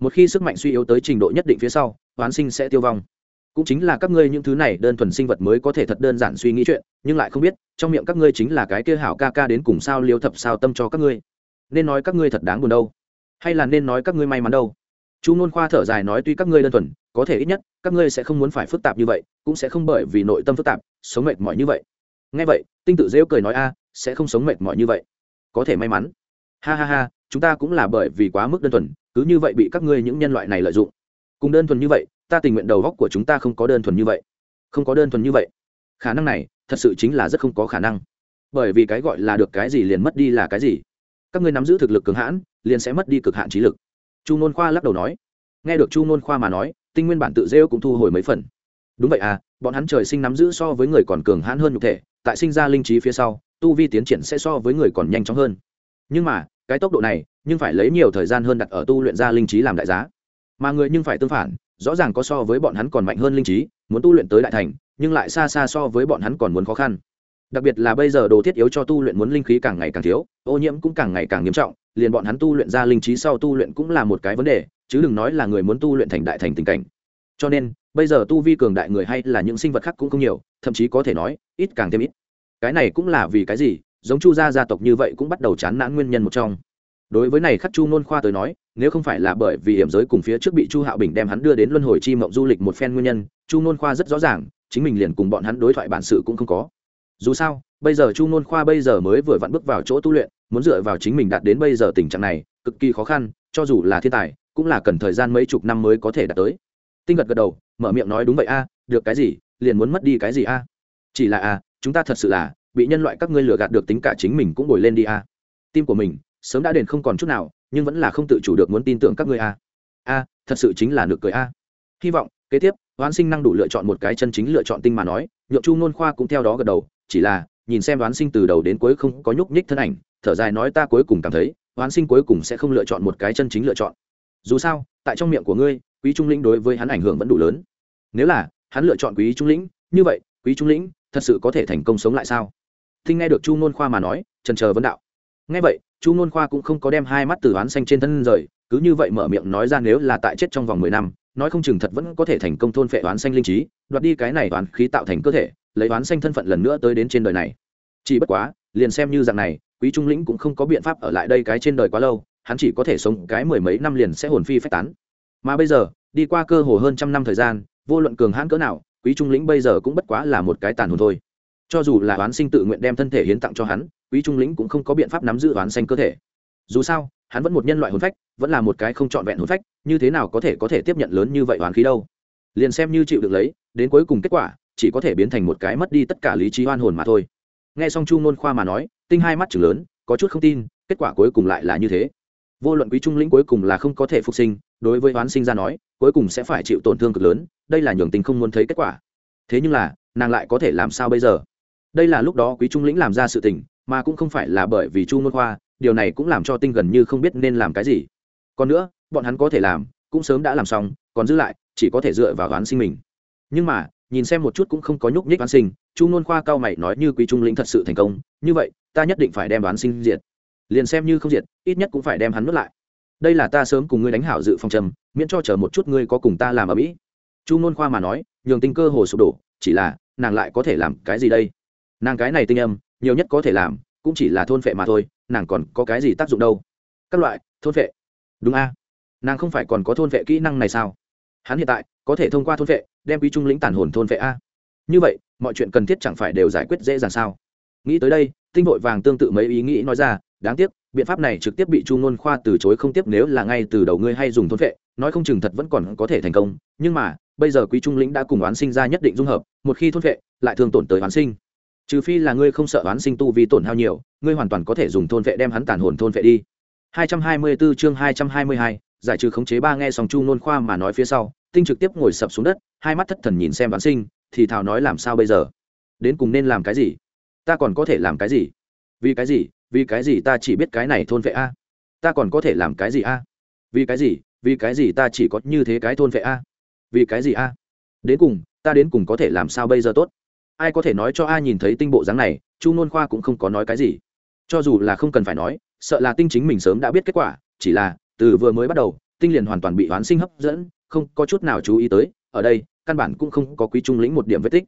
một khi sức mạnh suy yếu tới trình độ nhất định phía sau, oán sinh sẽ tiêu vong. Cũng chính là các ngươi những thứ này đơn thuần sinh vật mới có thể thật đơn giản suy nghĩ chuyện, nhưng lại không biết, trong miệng các ngươi chính là cái kia hảo ca ca đến cùng sao liêu thập sao tâm cho các ngươi. Nên nói các ngươi thật đáng buồn đâu. Hay là nên nói các ngươi may mắn đâu. Chú nôn khoa thở dài nói tuy các ngươi đơn thuần, có thể ít nhất, các ngươi sẽ không muốn phải phức tạp như vậy, cũng sẽ không bởi vì nội tâm phức tạp, sống mệt mỏi như vậy. Ngay vậy, tinh tự rêu cười nói, a, sẽ không sống mệt mỏi như vậy. Có thể may mắn. Ha ha ha, chúng ta cũng là bởi vì quá mức đơn thuần cứ như vậy bị các ngươi những nhân loại này lợi dụng. Cùng đơn thuần như vậy, ta tình nguyện đầu góc của chúng ta không có đơn thuần như vậy. Không có đơn thuần như vậy. Khả năng này, thật sự chính là rất không có khả năng. Bởi vì cái gọi là được cái gì liền mất đi là cái gì. Các ngươi nắm giữ thực lực cường hãn, liền sẽ mất đi cực hạn trí lực. Chu nôn khoa lắc đầu nói. Nghe được chu nôn khoa mà nói, tinh nguyên bản tự rêu cũng thu hồi mấy phần. Đúng vậy à bọn hắn trời sinh nắm giữ so với người còn cường hãn hơn nhục thể, tại sinh ra linh trí phía sau, tu vi tiến triển sẽ so với người còn nhanh chóng hơn. Nhưng mà cái tốc độ này, nhưng phải lấy nhiều thời gian hơn đặt ở tu luyện ra linh trí làm đại giá. Mà người nhưng phải tương phản, rõ ràng có so với bọn hắn còn mạnh hơn linh trí, muốn tu luyện tới đại thành, nhưng lại xa xa so với bọn hắn còn muốn khó khăn. Đặc biệt là bây giờ đồ thiết yếu cho tu luyện muốn linh khí càng ngày càng thiếu, ô nhiễm cũng càng ngày càng nghiêm trọng, liền bọn hắn tu luyện ra linh trí sau tu luyện cũng là một cái vấn đề, chứ đừng nói là người muốn tu luyện thành đại thành tình cảnh. Cho nên, bây giờ tu vi cường đại người hay là những sinh vật khác cũng không nhiều, thậm chí có thể nói, ít càng thêm ít. Cái này cũng là vì cái gì? Giống chu gia gia tộc như vậy cũng bắt đầu chán nản nguyên nhân một trong. Đối với này khắc chu nôn khoa tới nói, nếu không phải là bởi vì hiểm giới cùng phía trước bị chu hạo bình đem hắn đưa đến luân hồi chi mộng du lịch một phen nguyên nhân, chu nôn khoa rất rõ ràng, chính mình liền cùng bọn hắn đối thoại bản sự cũng không có. Dù sao, bây giờ chu nôn khoa bây giờ mới vừa vặn bước vào chỗ tu luyện, muốn dựa vào chính mình đạt đến bây giờ tình trạng này, cực kỳ khó khăn, cho dù là thiên tài, cũng là cần thời gian mấy chục năm mới có thể đạt tới. Tinh gật gật đầu, mở miệng nói đúng vậy a, được cái gì, liền muốn mất đi cái gì a? Chỉ là a, chúng ta thật sự là bị nhân loại các ngươi lừa gạt được tính cả chính mình cũng bồi lên đi a tim của mình, sớm đã đền không còn chút nào, nhưng vẫn là không tự chủ được muốn tin tưởng các ngươi a a thật sự chính là nực cười a hy vọng, kế tiếp đoán sinh năng đủ lựa chọn một cái chân chính lựa chọn tinh mà nói, nhượng chu nôn khoa cũng theo đó gật đầu, chỉ là, nhìn xem đoán sinh từ đầu đến cuối không có nhúc nhích thân ảnh, thở dài nói ta cuối cùng cảm thấy đoán sinh cuối cùng sẽ không lựa chọn một cái chân chính lựa chọn. Dù sao, tại trong miệng của ngươi, quý trung lĩnh đối với hắn ảnh hưởng vẫn đủ lớn. Nếu là, hắn lựa chọn quý trung lĩnh, như vậy, quý trung lĩnh thật sự có thể thành công sống lại sao? Thinh nghe được chu nôn khoa mà nói trần chờ vấn đạo. Nghe vậy, chu nôn khoa cũng không có đem hai mắt từ oán xanh trên thân rời, cứ như vậy mở miệng nói ra nếu là tại chết trong vòng mười năm, nói không chừng thật vẫn có thể thành công thôn phệ oán xanh linh trí, đoạt đi cái này oán khí tạo thành cơ thể, lấy oán xanh thân phận lần nữa tới đến trên đời này. Chỉ bất quá, liền xem như dạng này, quý trung lĩnh cũng không có biện pháp ở lại đây cái trên đời quá lâu, hắn chỉ có thể sống cái mười mấy năm liền sẽ hồn phi phách tán. Mà bây giờ, đi qua cơ hồ hơn trăm năm thời gian, vô luận cường hãn cỡ nào, quý trung lĩnh bây giờ cũng bất quá là một cái tàn hồn thôi cho dù là oán sinh tự nguyện đem thân thể hiến tặng cho hắn, quý trung lĩnh cũng không có biện pháp nắm giữ oán xanh cơ thể. Dù sao, hắn vẫn một nhân loại hồn phách, vẫn là một cái không trọn vẹn hồn phách, như thế nào có thể có thể tiếp nhận lớn như vậy oán khí đâu? Liền xem như chịu được lấy, đến cuối cùng kết quả, chỉ có thể biến thành một cái mất đi tất cả lý trí oan hồn mà thôi. Nghe xong chu ngôn khoa mà nói, tinh hai mắt chừng lớn, có chút không tin, kết quả cuối cùng lại là như thế. Vô luận quý trung lĩnh cuối cùng là không có thể phục sinh, đối với oán sinh ra nói, cuối cùng sẽ phải chịu tổn thương cực lớn, đây là nhường tình không muốn thấy kết quả. Thế nhưng là, nàng lại có thể làm sao bây giờ? Đây là lúc đó quý trung lĩnh làm ra sự tình, mà cũng không phải là bởi vì chu môn khoa, điều này cũng làm cho tinh gần như không biết nên làm cái gì. Còn nữa, bọn hắn có thể làm, cũng sớm đã làm xong, còn giữ lại, chỉ có thể dựa vào đoán sinh mình. Nhưng mà, nhìn xem một chút cũng không có nhúc nhích đoán sinh, chu nôn khoa cao mày nói như quý trung lĩnh thật sự thành công, như vậy, ta nhất định phải đem đoán sinh diệt. Liền xem như không diệt, ít nhất cũng phải đem hắn nuốt lại. Đây là ta sớm cùng ngươi đánh hảo dự phòng trầm, miễn cho chờ một chút ngươi có cùng ta làm ở mỹ. Chu nôn khoa mà nói, nhường tinh cơ hồ sụp đổ, chỉ là, nàng lại có thể làm cái gì đây? Nàng cái này tinh âm, nhiều nhất có thể làm, cũng chỉ là thôn phệ mà thôi, nàng còn có cái gì tác dụng đâu? Các loại, thôn phệ. Đúng a. Nàng không phải còn có thôn vệ kỹ năng này sao? Hắn hiện tại, có thể thông qua thôn vệ đem quý trung lĩnh tản hồn thôn vệ a. Như vậy, mọi chuyện cần thiết chẳng phải đều giải quyết dễ dàng sao? Nghĩ tới đây, tinh vội vàng tương tự mấy ý nghĩ nói ra, đáng tiếc, biện pháp này trực tiếp bị chu ngôn khoa từ chối không tiếp nếu là ngay từ đầu ngươi hay dùng thôn vệ nói không chừng thật vẫn còn có thể thành công, nhưng mà, bây giờ quý trung lĩnh đã cùng oán sinh ra nhất định dung hợp, một khi thôn vệ lại thường tổn tới oán sinh trừ phi là ngươi không sợ oán sinh tu vì tổn hao nhiều ngươi hoàn toàn có thể dùng thôn vệ đem hắn tàn hồn thôn vệ đi. 224 chương 222, giải trừ khống chế ba nghe xong chu nôn khoa mà nói phía sau tinh trực tiếp ngồi sập xuống đất hai mắt thất thần nhìn xem oán sinh thì thào nói làm sao bây giờ? Đến cùng nên làm cái gì? Ta còn có thể làm cái gì? Vì cái gì? Vì cái gì ta chỉ biết cái này thôn vệ a? Ta còn có thể làm cái gì a? Vì cái gì? Vì cái gì ta chỉ có như thế cái thôn vệ a? Vì cái gì a? Đến cùng ta đến cùng có thể làm sao bây giờ tốt? Ai có thể nói cho ai nhìn thấy tinh bộ dáng này, chu nôn khoa cũng không có nói cái gì. Cho dù là không cần phải nói, sợ là tinh chính mình sớm đã biết kết quả, chỉ là, từ vừa mới bắt đầu, tinh liền hoàn toàn bị hoán sinh hấp dẫn, không có chút nào chú ý tới, ở đây, căn bản cũng không có quý trung lĩnh một điểm vết tích.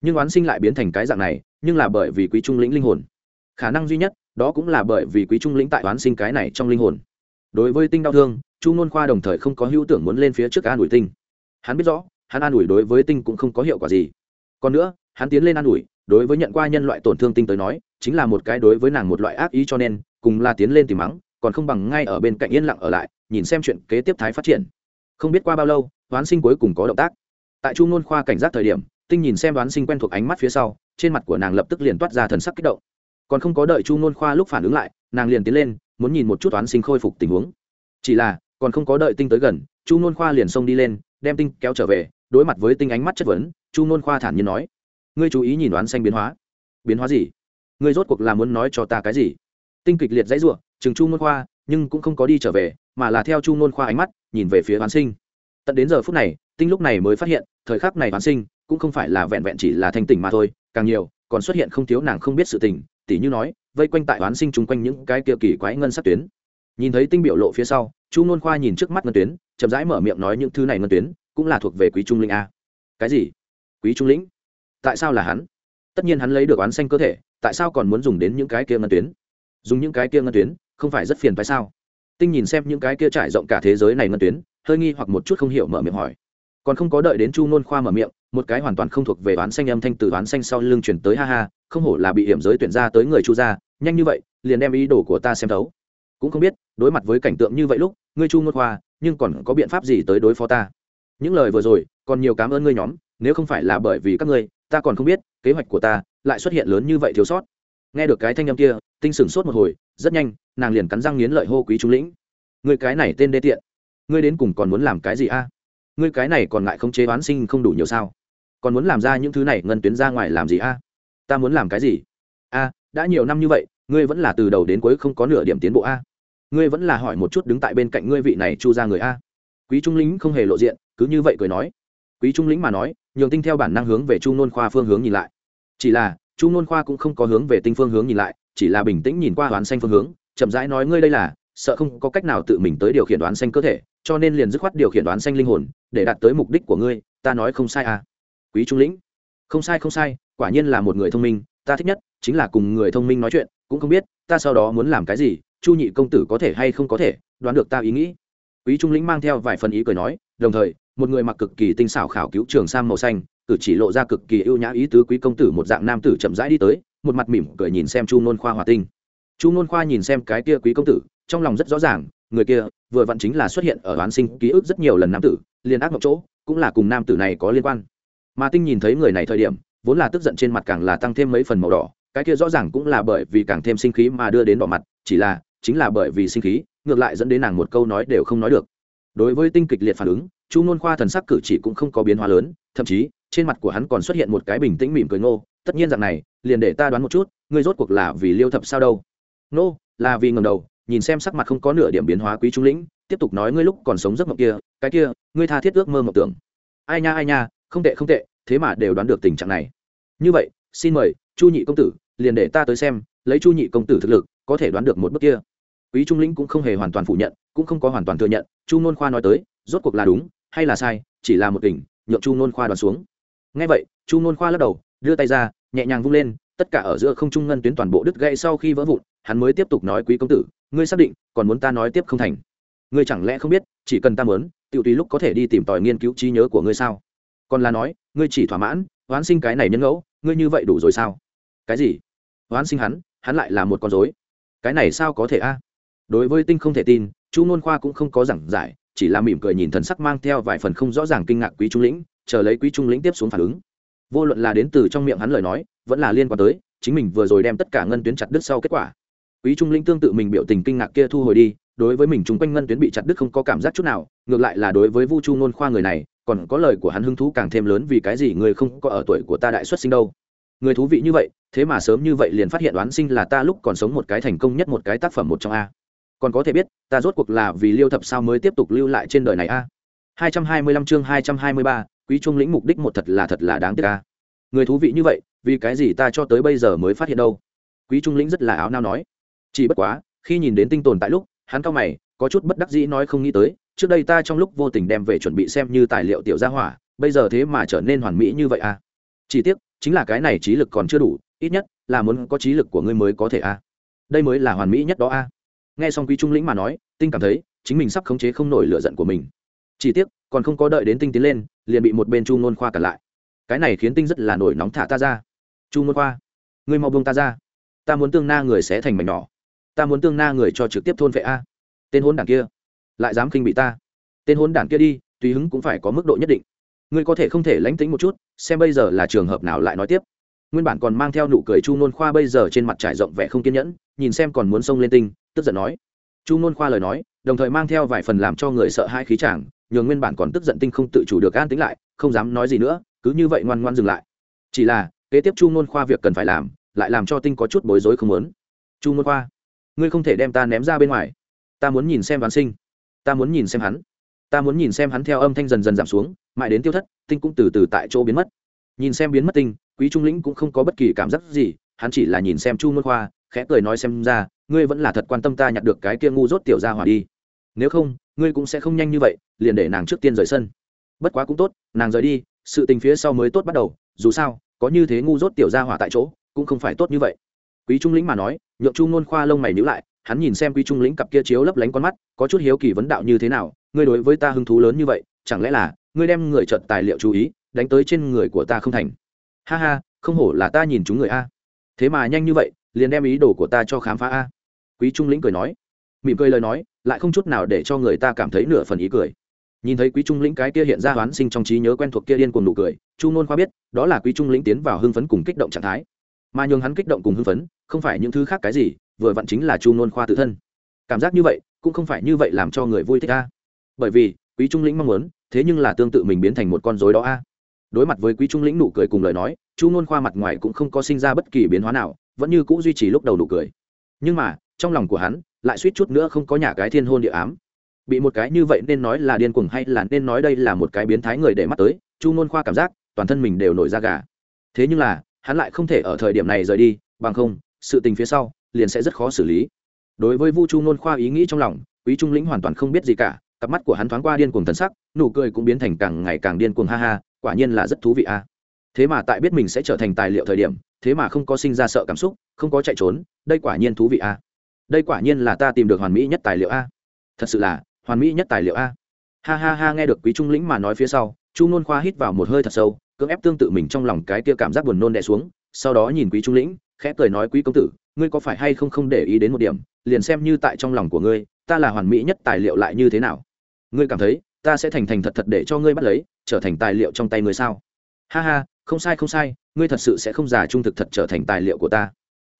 Nhưng oán sinh lại biến thành cái dạng này, nhưng là bởi vì quý trung lĩnh linh hồn. Khả năng duy nhất, đó cũng là bởi vì quý trung lĩnh tại oán sinh cái này trong linh hồn. Đối với tinh đau thương, chu nôn khoa đồng thời không có hữu tưởng muốn lên phía trước an ủi tinh. Hắn biết rõ, hắn an ủi đối với tinh cũng không có hiệu quả gì. Còn nữa hắn tiến lên an ủi, đối với nhận qua nhân loại tổn thương tinh tới nói, chính là một cái đối với nàng một loại ác ý cho nên, cùng là tiến lên tìm mắng, còn không bằng ngay ở bên cạnh yên lặng ở lại, nhìn xem chuyện kế tiếp thái phát triển. Không biết qua bao lâu đoán sinh cuối cùng có động tác. Tại chu ngôn khoa cảnh giác thời điểm, tinh nhìn xem đoán sinh quen thuộc ánh mắt phía sau, trên mặt của nàng lập tức liền toát ra thần sắc kích động. Còn không có đợi chu ngôn khoa lúc phản ứng lại, nàng liền tiến lên, muốn nhìn một chút đoán sinh khôi phục tình huống. Chỉ là, còn không có đợi tinh tới gần, chu ngôn khoa liền xông đi lên, đem tinh kéo trở về, đối mặt với tinh ánh mắt chất vấn, chu ngôn khoa thản nhiên nói ngươi chú ý nhìn đoán xanh biến hóa. Biến hóa gì? Ngươi rốt cuộc là muốn nói cho ta cái gì? Tinh kịch liệt dãy ruộng chừng chu ngôn khoa, nhưng cũng không có đi trở về, mà là theo chu ngôn khoa ánh mắt, nhìn về phía đoán sinh. Tận đến giờ phút này, tinh lúc này mới phát hiện, thời khắc này đoán sinh cũng không phải là vẹn vẹn chỉ là thanh tỉnh mà thôi, càng nhiều, còn xuất hiện không thiếu nàng không biết sự tình, tỉ như nói, vây quanh tại đoán sinh chung quanh những cái kia kỳ quái ngân sắc tuyến. Nhìn thấy tinh biểu lộ phía sau, chu ngôn khoa nhìn trước mắt ngân tuyến, chậm rãi mở miệng nói những thứ này ngân tuyến cũng là thuộc về quý trung linh a. Cái gì? Quý trung lĩnh tại sao là hắn? Tất nhiên hắn lấy được oán xanh cơ thể, tại sao còn muốn dùng đến những cái kia ngân tuyến? Dùng những cái kia ngân tuyến, không phải rất phiền phải sao? Tinh nhìn xem những cái kia trải rộng cả thế giới này ngân tuyến, hơi nghi hoặc một chút không hiểu mở miệng hỏi. Còn không có đợi đến chu nôn khoa mở miệng, một cái hoàn toàn không thuộc về oán xanh âm thanh từ oán xanh sau lưng chuyển tới ha ha, không hổ là bị hiểm giới tuyển ra tới người chu gia, nhanh như vậy, liền đem ý đồ của ta xem thấu. Cũng không biết, đối mặt với cảnh tượng như vậy lúc, ngươi chu nôn khoa, nhưng còn có biện pháp gì tới đối phó ta? Những lời vừa rồi, còn nhiều cảm ơn ngươi nhóm, nếu không phải là bởi vì các ngươi ta còn không biết, kế hoạch của ta lại xuất hiện lớn như vậy thiếu sót. Nghe được cái thanh âm kia, tinh sửng sốt một hồi, rất nhanh, nàng liền cắn răng nghiến lợi hô quý trung lĩnh. Người cái này tên đê tiện, ngươi đến cùng còn muốn làm cái gì a? À? ngươi cái này còn ngại không chế oán sinh không đủ nhiều sao? Còn muốn làm ra những thứ này ngân tuyến ra ngoài làm gì a? Ta muốn làm cái gì? A, đã nhiều năm như vậy, ngươi vẫn là từ đầu đến cuối không có nửa điểm tiến bộ a. Ngươi vẫn là hỏi một chút đứng tại bên cạnh ngươi vị này chu ra người a. Quý trung lĩnh không hề lộ diện, cứ như vậy cười nói. Quý trung lĩnh mà nói nhường tinh theo bản năng hướng về chu nôn khoa phương hướng nhìn lại. Chỉ là, chu nôn khoa cũng không có hướng về tinh phương hướng nhìn lại, chỉ là bình tĩnh nhìn qua đoán xanh phương hướng, chậm rãi nói ngươi đây là, sợ không có cách nào tự mình tới điều khiển đoán xanh cơ thể, cho nên liền dứt khoát điều khiển đoán xanh linh hồn, để đạt tới mục đích của ngươi, ta nói không sai à. Quý trung lĩnh, không sai không sai, quả nhiên là một người thông minh, ta thích nhất chính là cùng người thông minh nói chuyện, cũng không biết, ta sau đó muốn làm cái gì, chu nhị công tử có thể hay không có thể, đoán được ta ý nghĩ. Quý trung lĩnh mang theo vài phần ý cười nói, đồng thời một người mặc cực kỳ tinh xảo khảo cứu trường sam màu xanh, cử chỉ lộ ra cực kỳ ưu nhã ý tứ quý công tử một dạng nam tử chậm rãi đi tới, một mặt mỉm cười nhìn xem chu nôn khoa hòa tinh. Chu nôn khoa nhìn xem cái kia quý công tử, trong lòng rất rõ ràng, người kia vừa vặn chính là xuất hiện ở đoán sinh ký ức rất nhiều lần nam tử liên ác mộng chỗ, cũng là cùng nam tử này có liên quan. Mà tinh nhìn thấy người này thời điểm, vốn là tức giận trên mặt càng là tăng thêm mấy phần màu đỏ, cái kia rõ ràng cũng là bởi vì càng thêm sinh khí mà đưa đến đỏ mặt, chỉ là, chính là bởi vì sinh khí, ngược lại dẫn đến nàng một câu nói đều không nói được. Đối với tinh kịch liệt phản ứng chu nôn khoa thần sắc cử chỉ cũng không có biến hóa lớn, thậm chí, trên mặt của hắn còn xuất hiện một cái bình tĩnh mỉm cười ngô, tất nhiên dạng này, liền để ta đoán một chút, ngươi rốt cuộc là vì liêu thập sao đâu? Nô, là vì ngầm đầu, nhìn xem sắc mặt không có nửa điểm biến hóa quý trung lĩnh, tiếp tục nói ngươi lúc còn sống giấc mộng kia, cái kia, ngươi tha thiết ước mơ mộng tưởng. Ai nha ai nha, không tệ không tệ, thế mà đều đoán được tình trạng này. Như vậy, xin mời, chu nhị công tử, liền để ta tới xem, lấy chu nhị công tử thực lực, có thể đoán được một bước kia. Quý trung lĩnh cũng không hề hoàn toàn phủ nhận, cũng không có hoàn toàn thừa nhận, chu nôn khoa nói tới, rốt cuộc là đúng hay là sai, chỉ là một tỉnh nhượng chu nôn khoa đoán xuống. Ngay vậy, chu nôn khoa lắc đầu, đưa tay ra, nhẹ nhàng vung lên, tất cả ở giữa không trung ngân tuyến toàn bộ đứt gãy sau khi vỡ vụn, hắn mới tiếp tục nói quý công tử, ngươi xác định, còn muốn ta nói tiếp không thành? Ngươi chẳng lẽ không biết, chỉ cần ta muốn tự tùy lúc có thể đi tìm tòi nghiên cứu trí nhớ của ngươi sao? Còn là nói, ngươi chỉ thỏa mãn oán sinh cái này nhân ngẫu, ngươi như vậy đủ rồi sao? Cái gì? Oán sinh hắn hắn lại là một con dối cái này sao có thể a? Đối với tinh không thể tin, chu nôn khoa cũng không có giảng giải chỉ là mỉm cười nhìn thần sắc mang theo vài phần không rõ ràng kinh ngạc quý trung lĩnh, chờ lấy quý trung lĩnh tiếp xuống phản ứng. Vô luận là đến từ trong miệng hắn lời nói, vẫn là liên quan tới, chính mình vừa rồi đem tất cả ngân tuyến chặt đứt sau kết quả. Quý trung lĩnh tương tự mình biểu tình kinh ngạc kia thu hồi đi, đối với mình chung quanh ngân tuyến bị chặt đứt không có cảm giác chút nào, ngược lại là đối với vu chu nôn khoa người này, còn có lời của hắn hứng thú càng thêm lớn vì cái gì người không có ở tuổi của ta đại xuất sinh đâu. Người thú vị như vậy, thế mà sớm như vậy liền phát hiện đoán sinh là ta lúc còn sống một cái thành công nhất một cái tác phẩm một trong a còn có thể biết, ta rốt cuộc là vì liêu thập sao mới tiếp tục lưu lại trên đời này a. Hai trăm hai mươi lăm chương hai trăm hai mươi ba, quý trung lĩnh mục đích một thật là thật là đáng tiếc a. Người thú vị như vậy, vì cái gì ta cho tới bây giờ mới phát hiện đâu? Quý trung lĩnh rất là áo nao nói. Chỉ bất quá, khi nhìn đến tinh tồn tại lúc, hắn cao mày, có chút bất đắc dĩ nói không nghĩ tới, trước đây ta trong lúc vô tình đem về chuẩn bị xem như tài liệu tiểu gia hỏa, bây giờ thế mà trở nên hoàn mỹ như vậy à chỉ tiếc, chính là cái này trí lực còn chưa đủ, ít nhất là muốn có trí lực của ngươi mới có thể à đây mới là hoàn mỹ nhất đó à nghe xong quý trung lĩnh mà nói, tinh cảm thấy, chính mình sắp khống chế không nổi lựa giận của mình. Chỉ tiếc, còn không có đợi đến tinh tiến lên, liền bị một bên chu ngôn khoa cản lại. Cái này khiến tinh rất là nổi nóng thả ta ra. Chu ngôn khoa, ngươi mau buông ta ra. Ta muốn tương na người sẽ thành mảnh nhỏ. Ta muốn tương na người cho trực tiếp thôn vệ a. Tên hôn đảng kia, lại dám khinh bị ta. Tên hôn đảng kia đi, tùy hứng cũng phải có mức độ nhất định. Ngươi có thể không thể lánh tính một chút, xem bây giờ là trường hợp nào lại nói tiếp. Nguyên bản còn mang theo nụ cười chu nôn khoa bây giờ trên mặt trải rộng vẻ không kiên nhẫn, nhìn xem còn muốn xông lên tinh tức giận nói. Chu nôn khoa lời nói, đồng thời mang theo vài phần làm cho người sợ hai khí chàng, nhường nguyên bản còn tức giận tinh không tự chủ được an tính lại, không dám nói gì nữa, cứ như vậy ngoan ngoan dừng lại. Chỉ là, kế tiếp chu nôn khoa việc cần phải làm, lại làm cho tinh có chút bối rối không muốn. Chu nôn khoa, ngươi không thể đem ta ném ra bên ngoài. Ta muốn nhìn xem ván sinh. Ta muốn nhìn xem hắn. Ta muốn nhìn xem hắn theo âm thanh dần dần giảm xuống, mãi đến tiêu thất, tinh cũng từ từ tại chỗ biến mất. Nhìn xem biến mất tinh, quý trung lĩnh cũng không có bất kỳ cảm giác gì, hắn chỉ là nhìn xem chu môn khoa, khẽ cười nói xem ra ngươi vẫn là thật quan tâm ta nhặt được cái kia ngu dốt tiểu ra hỏa đi. Nếu không, ngươi cũng sẽ không nhanh như vậy, liền để nàng trước tiên rời sân. Bất quá cũng tốt, nàng rời đi, sự tình phía sau mới tốt bắt đầu, dù sao, có như thế ngu dốt tiểu ra hỏa tại chỗ, cũng không phải tốt như vậy. Quý trung lĩnh mà nói, nhượng chu ngôn khoa lông mày nhữ lại, hắn nhìn xem quý trung lĩnh cặp kia chiếu lấp lánh con mắt, có chút hiếu kỳ vấn đạo như thế nào, ngươi đối với ta hứng thú lớn như vậy, chẳng lẽ là, ngươi đem người trợt tài liệu chú ý, đánh tới trên người của ta không thành? Ha ha, không hổ là ta nhìn chúng người a. Thế mà nhanh như vậy, liền đem ý đồ của ta cho khám phá a quý trung lĩnh cười nói. Mỉm cười lời nói, lại không chút nào để cho người ta cảm thấy nửa phần ý cười. Nhìn thấy quý trung lĩnh cái kia hiện ra hoán sinh trong trí nhớ quen thuộc kia điên cuồng nụ cười, chu nôn khoa biết, đó là quý trung lĩnh tiến vào hưng phấn cùng kích động trạng thái. Mà nhường hắn kích động cùng hưng phấn, không phải những thứ khác cái gì, vừa vặn chính là chu nôn khoa tự thân. Cảm giác như vậy, cũng không phải như vậy làm cho người vui thích a. Bởi vì, quý trung lĩnh mong muốn, thế nhưng là tương tự mình biến thành một con rối đó a. Đối mặt với quý trung lĩnh nụ cười cùng lời nói, chu nôn khoa mặt ngoài cũng không có sinh ra bất kỳ biến hóa nào, vẫn như c ũ duy trì lúc đầu nụ cười. Nhưng mà trong lòng của hắn lại suýt chút nữa không có nhà cái thiên hôn địa ám. Bị một cái như vậy nên nói là điên cuồng hay là nên nói đây là một cái biến thái người để mắt tới, chu nôn khoa cảm giác toàn thân mình đều nổi da gà. Thế nhưng là, hắn lại không thể ở thời điểm này rời đi, bằng không, sự tình phía sau liền sẽ rất khó xử lý. Đối với vu chu nôn khoa ý nghĩ trong lòng, quý trung lĩnh hoàn toàn không biết gì cả, cặp mắt của hắn thoáng qua điên cuồng thần sắc, nụ cười cũng biến thành càng ngày càng điên cuồng ha ha, quả nhiên là rất thú vị a. Thế mà tại biết mình sẽ trở thành tài liệu thời điểm, thế mà không có sinh ra sợ cảm xúc, không có chạy trốn, đây quả nhiên thú vị a đây quả nhiên là ta tìm được hoàn mỹ nhất tài liệu a. Thật sự là, hoàn mỹ nhất tài liệu a. Ha ha ha, nghe được quý trung lĩnh mà nói phía sau, chu nôn khoa hít vào một hơi thật sâu, cưỡng ép tương tự mình trong lòng cái kia cảm giác buồn nôn đè xuống, sau đó nhìn quý trung lĩnh, khẽ cười nói, quý công tử, ngươi có phải hay không không để ý đến một điểm, liền xem như tại trong lòng của ngươi, ta là hoàn mỹ nhất tài liệu lại như thế nào? Ngươi cảm thấy, ta sẽ thành thành thật thật để cho ngươi bắt lấy, trở thành tài liệu trong tay ngươi sao? Ha ha, không sai không sai, ngươi thật sự sẽ không giả trung thực thật trở thành tài liệu của ta.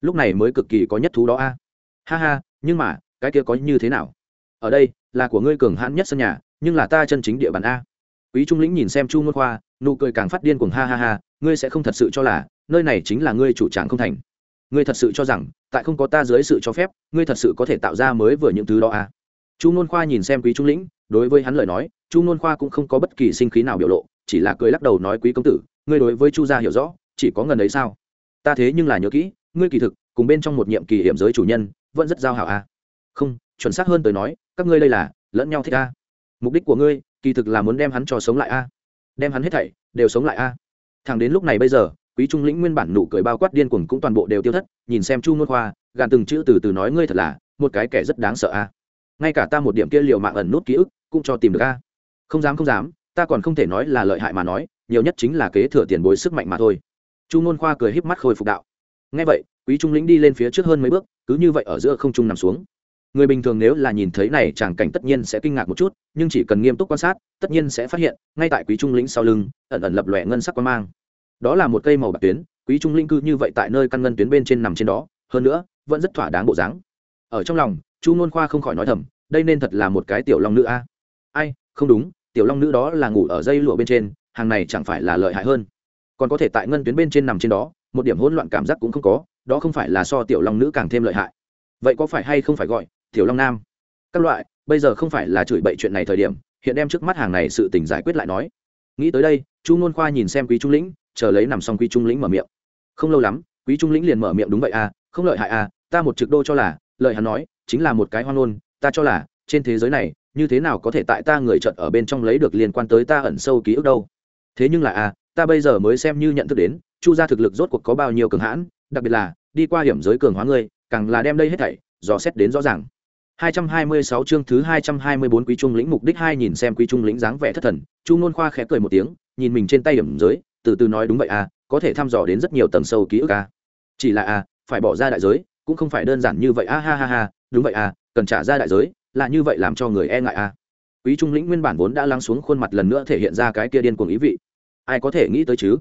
Lúc này mới cực kỳ có nhất thú đó a ha ha, nhưng mà, cái kia có như thế nào? Ở đây, là của ngươi cường hãn nhất sân nhà, nhưng là ta chân chính địa bàn a. Quý trung lĩnh nhìn xem chu ngôn khoa, nụ cười càng phát điên cuồng, ha ha ha, ngươi sẽ không thật sự cho là, nơi này chính là ngươi chủ tràng không thành. Ngươi thật sự cho rằng, tại không có ta dưới sự cho phép, ngươi thật sự có thể tạo ra mới vừa những thứ đó à chu nôn khoa nhìn xem quý trung lĩnh, đối với hắn lời nói, chu nôn khoa cũng không có bất kỳ sinh khí nào biểu lộ, chỉ là cười lắc đầu nói, quý công tử, ngươi đối với chu gia hiểu rõ, chỉ có ngần ấy sao? Ta thế nhưng là nhớ kỹ, ngươi kỳ thực, cùng bên trong một nhiệm kỳ hiểm giới chủ nhân vẫn rất giao hảo à? Không, chuẩn xác hơn tới nói, các ngươi đây là, lẫn nhau thích a mục đích của ngươi, kỳ thực là muốn đem hắn cho sống lại a đem hắn hết thảy, đều sống lại à? a thằng đến lúc này bây giờ, quý trung lĩnh nguyên bản nụ cười bao quát điên cuồng cũng toàn bộ đều tiêu thất, nhìn xem chu ngôn khoa, gàn từng chữ từ từ nói ngươi thật là, một cái kẻ rất đáng sợ a ngay cả ta một điểm kia liều mạng ẩn nút ký ức, cũng cho tìm được a không dám không dám, ta còn không thể nói là lợi hại mà nói, nhiều nhất chính là kế thừa tiền bối sức mạnh mà thôi. Chu ngôn khoa cười híp mắt khôi phục đạo. Ngay vậy, quý trung lĩnh đi lên phía trước hơn mấy bước cứ như vậy ở giữa không trung nằm xuống. Người bình thường nếu là nhìn thấy này tràng cảnh tất nhiên sẽ kinh ngạc một chút, nhưng chỉ cần nghiêm túc quan sát, tất nhiên sẽ phát hiện, ngay tại quý trung lĩnh sau lưng, ẩn ẩn lập lòe ngân sắc quan mang. Đó là một cây màu bạc tuyến, quý trung linh cư như vậy tại nơi căn ngân tuyến bên trên nằm trên đó, hơn nữa, vẫn rất thỏa đáng bộ dáng. Ở trong lòng, chu nôn khoa không khỏi nói thầm, đây nên thật là một cái tiểu long nữ a. Ai, không đúng, tiểu long nữ đó là ngủ ở dây lụa bên trên, hàng này chẳng phải là lợi hại hơn. Còn có thể tại ngân tuyến bên trên nằm trên đó, một điểm hỗn loạn cảm giác cũng không có đó không phải là so tiểu long nữ càng thêm lợi hại. Vậy có phải hay không phải gọi tiểu long nam? Các loại, bây giờ không phải là chửi bậy chuyện này thời điểm, hiện đem trước mắt hàng này sự tình giải quyết lại nói. Nghĩ tới đây, chu ngôn khoa nhìn xem quý trung lĩnh, chờ lấy nằm xong quý trung lĩnh mở miệng. Không lâu lắm, quý trung lĩnh liền mở miệng đúng vậy à không lợi hại à ta một trực đô cho là lợi hắn nói, chính là một cái hoang ngôn, ta cho là, trên thế giới này, như thế nào có thể tại ta người trận ở bên trong lấy được liên quan tới ta ẩn sâu ký ức đâu. Thế nhưng là à ta bây giờ mới xem như nhận thức đến, chu gia thực lực rốt cuộc có bao nhiêu cường hãn đặc biệt là đi qua hiểm giới cường hóa ngươi càng là đem đây hết thảy dò xét đến rõ ràng 226 chương thứ 224 quý trung lĩnh mục đích hai nhìn xem quý trung lĩnh dáng vẻ thất thần, Chu Nôn Khoa khẽ cười một tiếng, nhìn mình trên tay điểm giới, từ từ nói đúng vậy à, có thể thăm dò đến rất nhiều tầng sâu ký ức à. Chỉ là à, phải bỏ ra đại giới, cũng không phải đơn giản như vậy a à, ha ha ha, đúng vậy à, cần trả ra đại giới, là như vậy làm cho người e ngại à. Quý trung lĩnh nguyên bản vốn đã lắng xuống khuôn mặt lần nữa thể hiện ra cái kia điên cuồng ý vị. Ai có thể nghĩ tới chứ?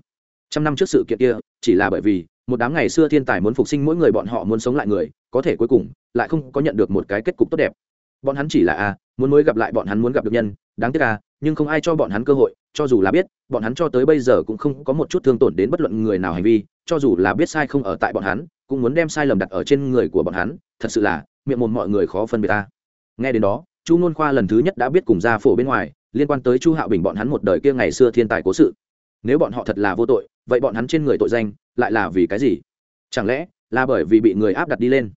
Trăm năm trước sự kiện kia, chỉ là bởi vì một đám ngày xưa thiên tài muốn phục sinh mỗi người bọn họ muốn sống lại người, có thể cuối cùng lại không có nhận được một cái kết cục tốt đẹp. Bọn hắn chỉ là a muốn mới gặp lại bọn hắn muốn gặp được nhân đáng tiếc a nhưng không ai cho bọn hắn cơ hội cho dù là biết bọn hắn cho tới bây giờ cũng không có một chút thương tổn đến bất luận người nào hành vi cho dù là biết sai không ở tại bọn hắn cũng muốn đem sai lầm đặt ở trên người của bọn hắn thật sự là miệng mồm mọi người khó phân biệt ta. Nghe đến đó chu ngôn khoa lần thứ nhất đã biết cùng gia phổ bên ngoài liên quan tới chu hạo bình bọn hắn một đời kia ngày xưa thiên tài cố sự. Nếu bọn họ thật là vô tội vậy bọn hắn trên người tội danh lại là vì cái gì? Chẳng lẽ là bởi vì bị người áp đặt đi lên?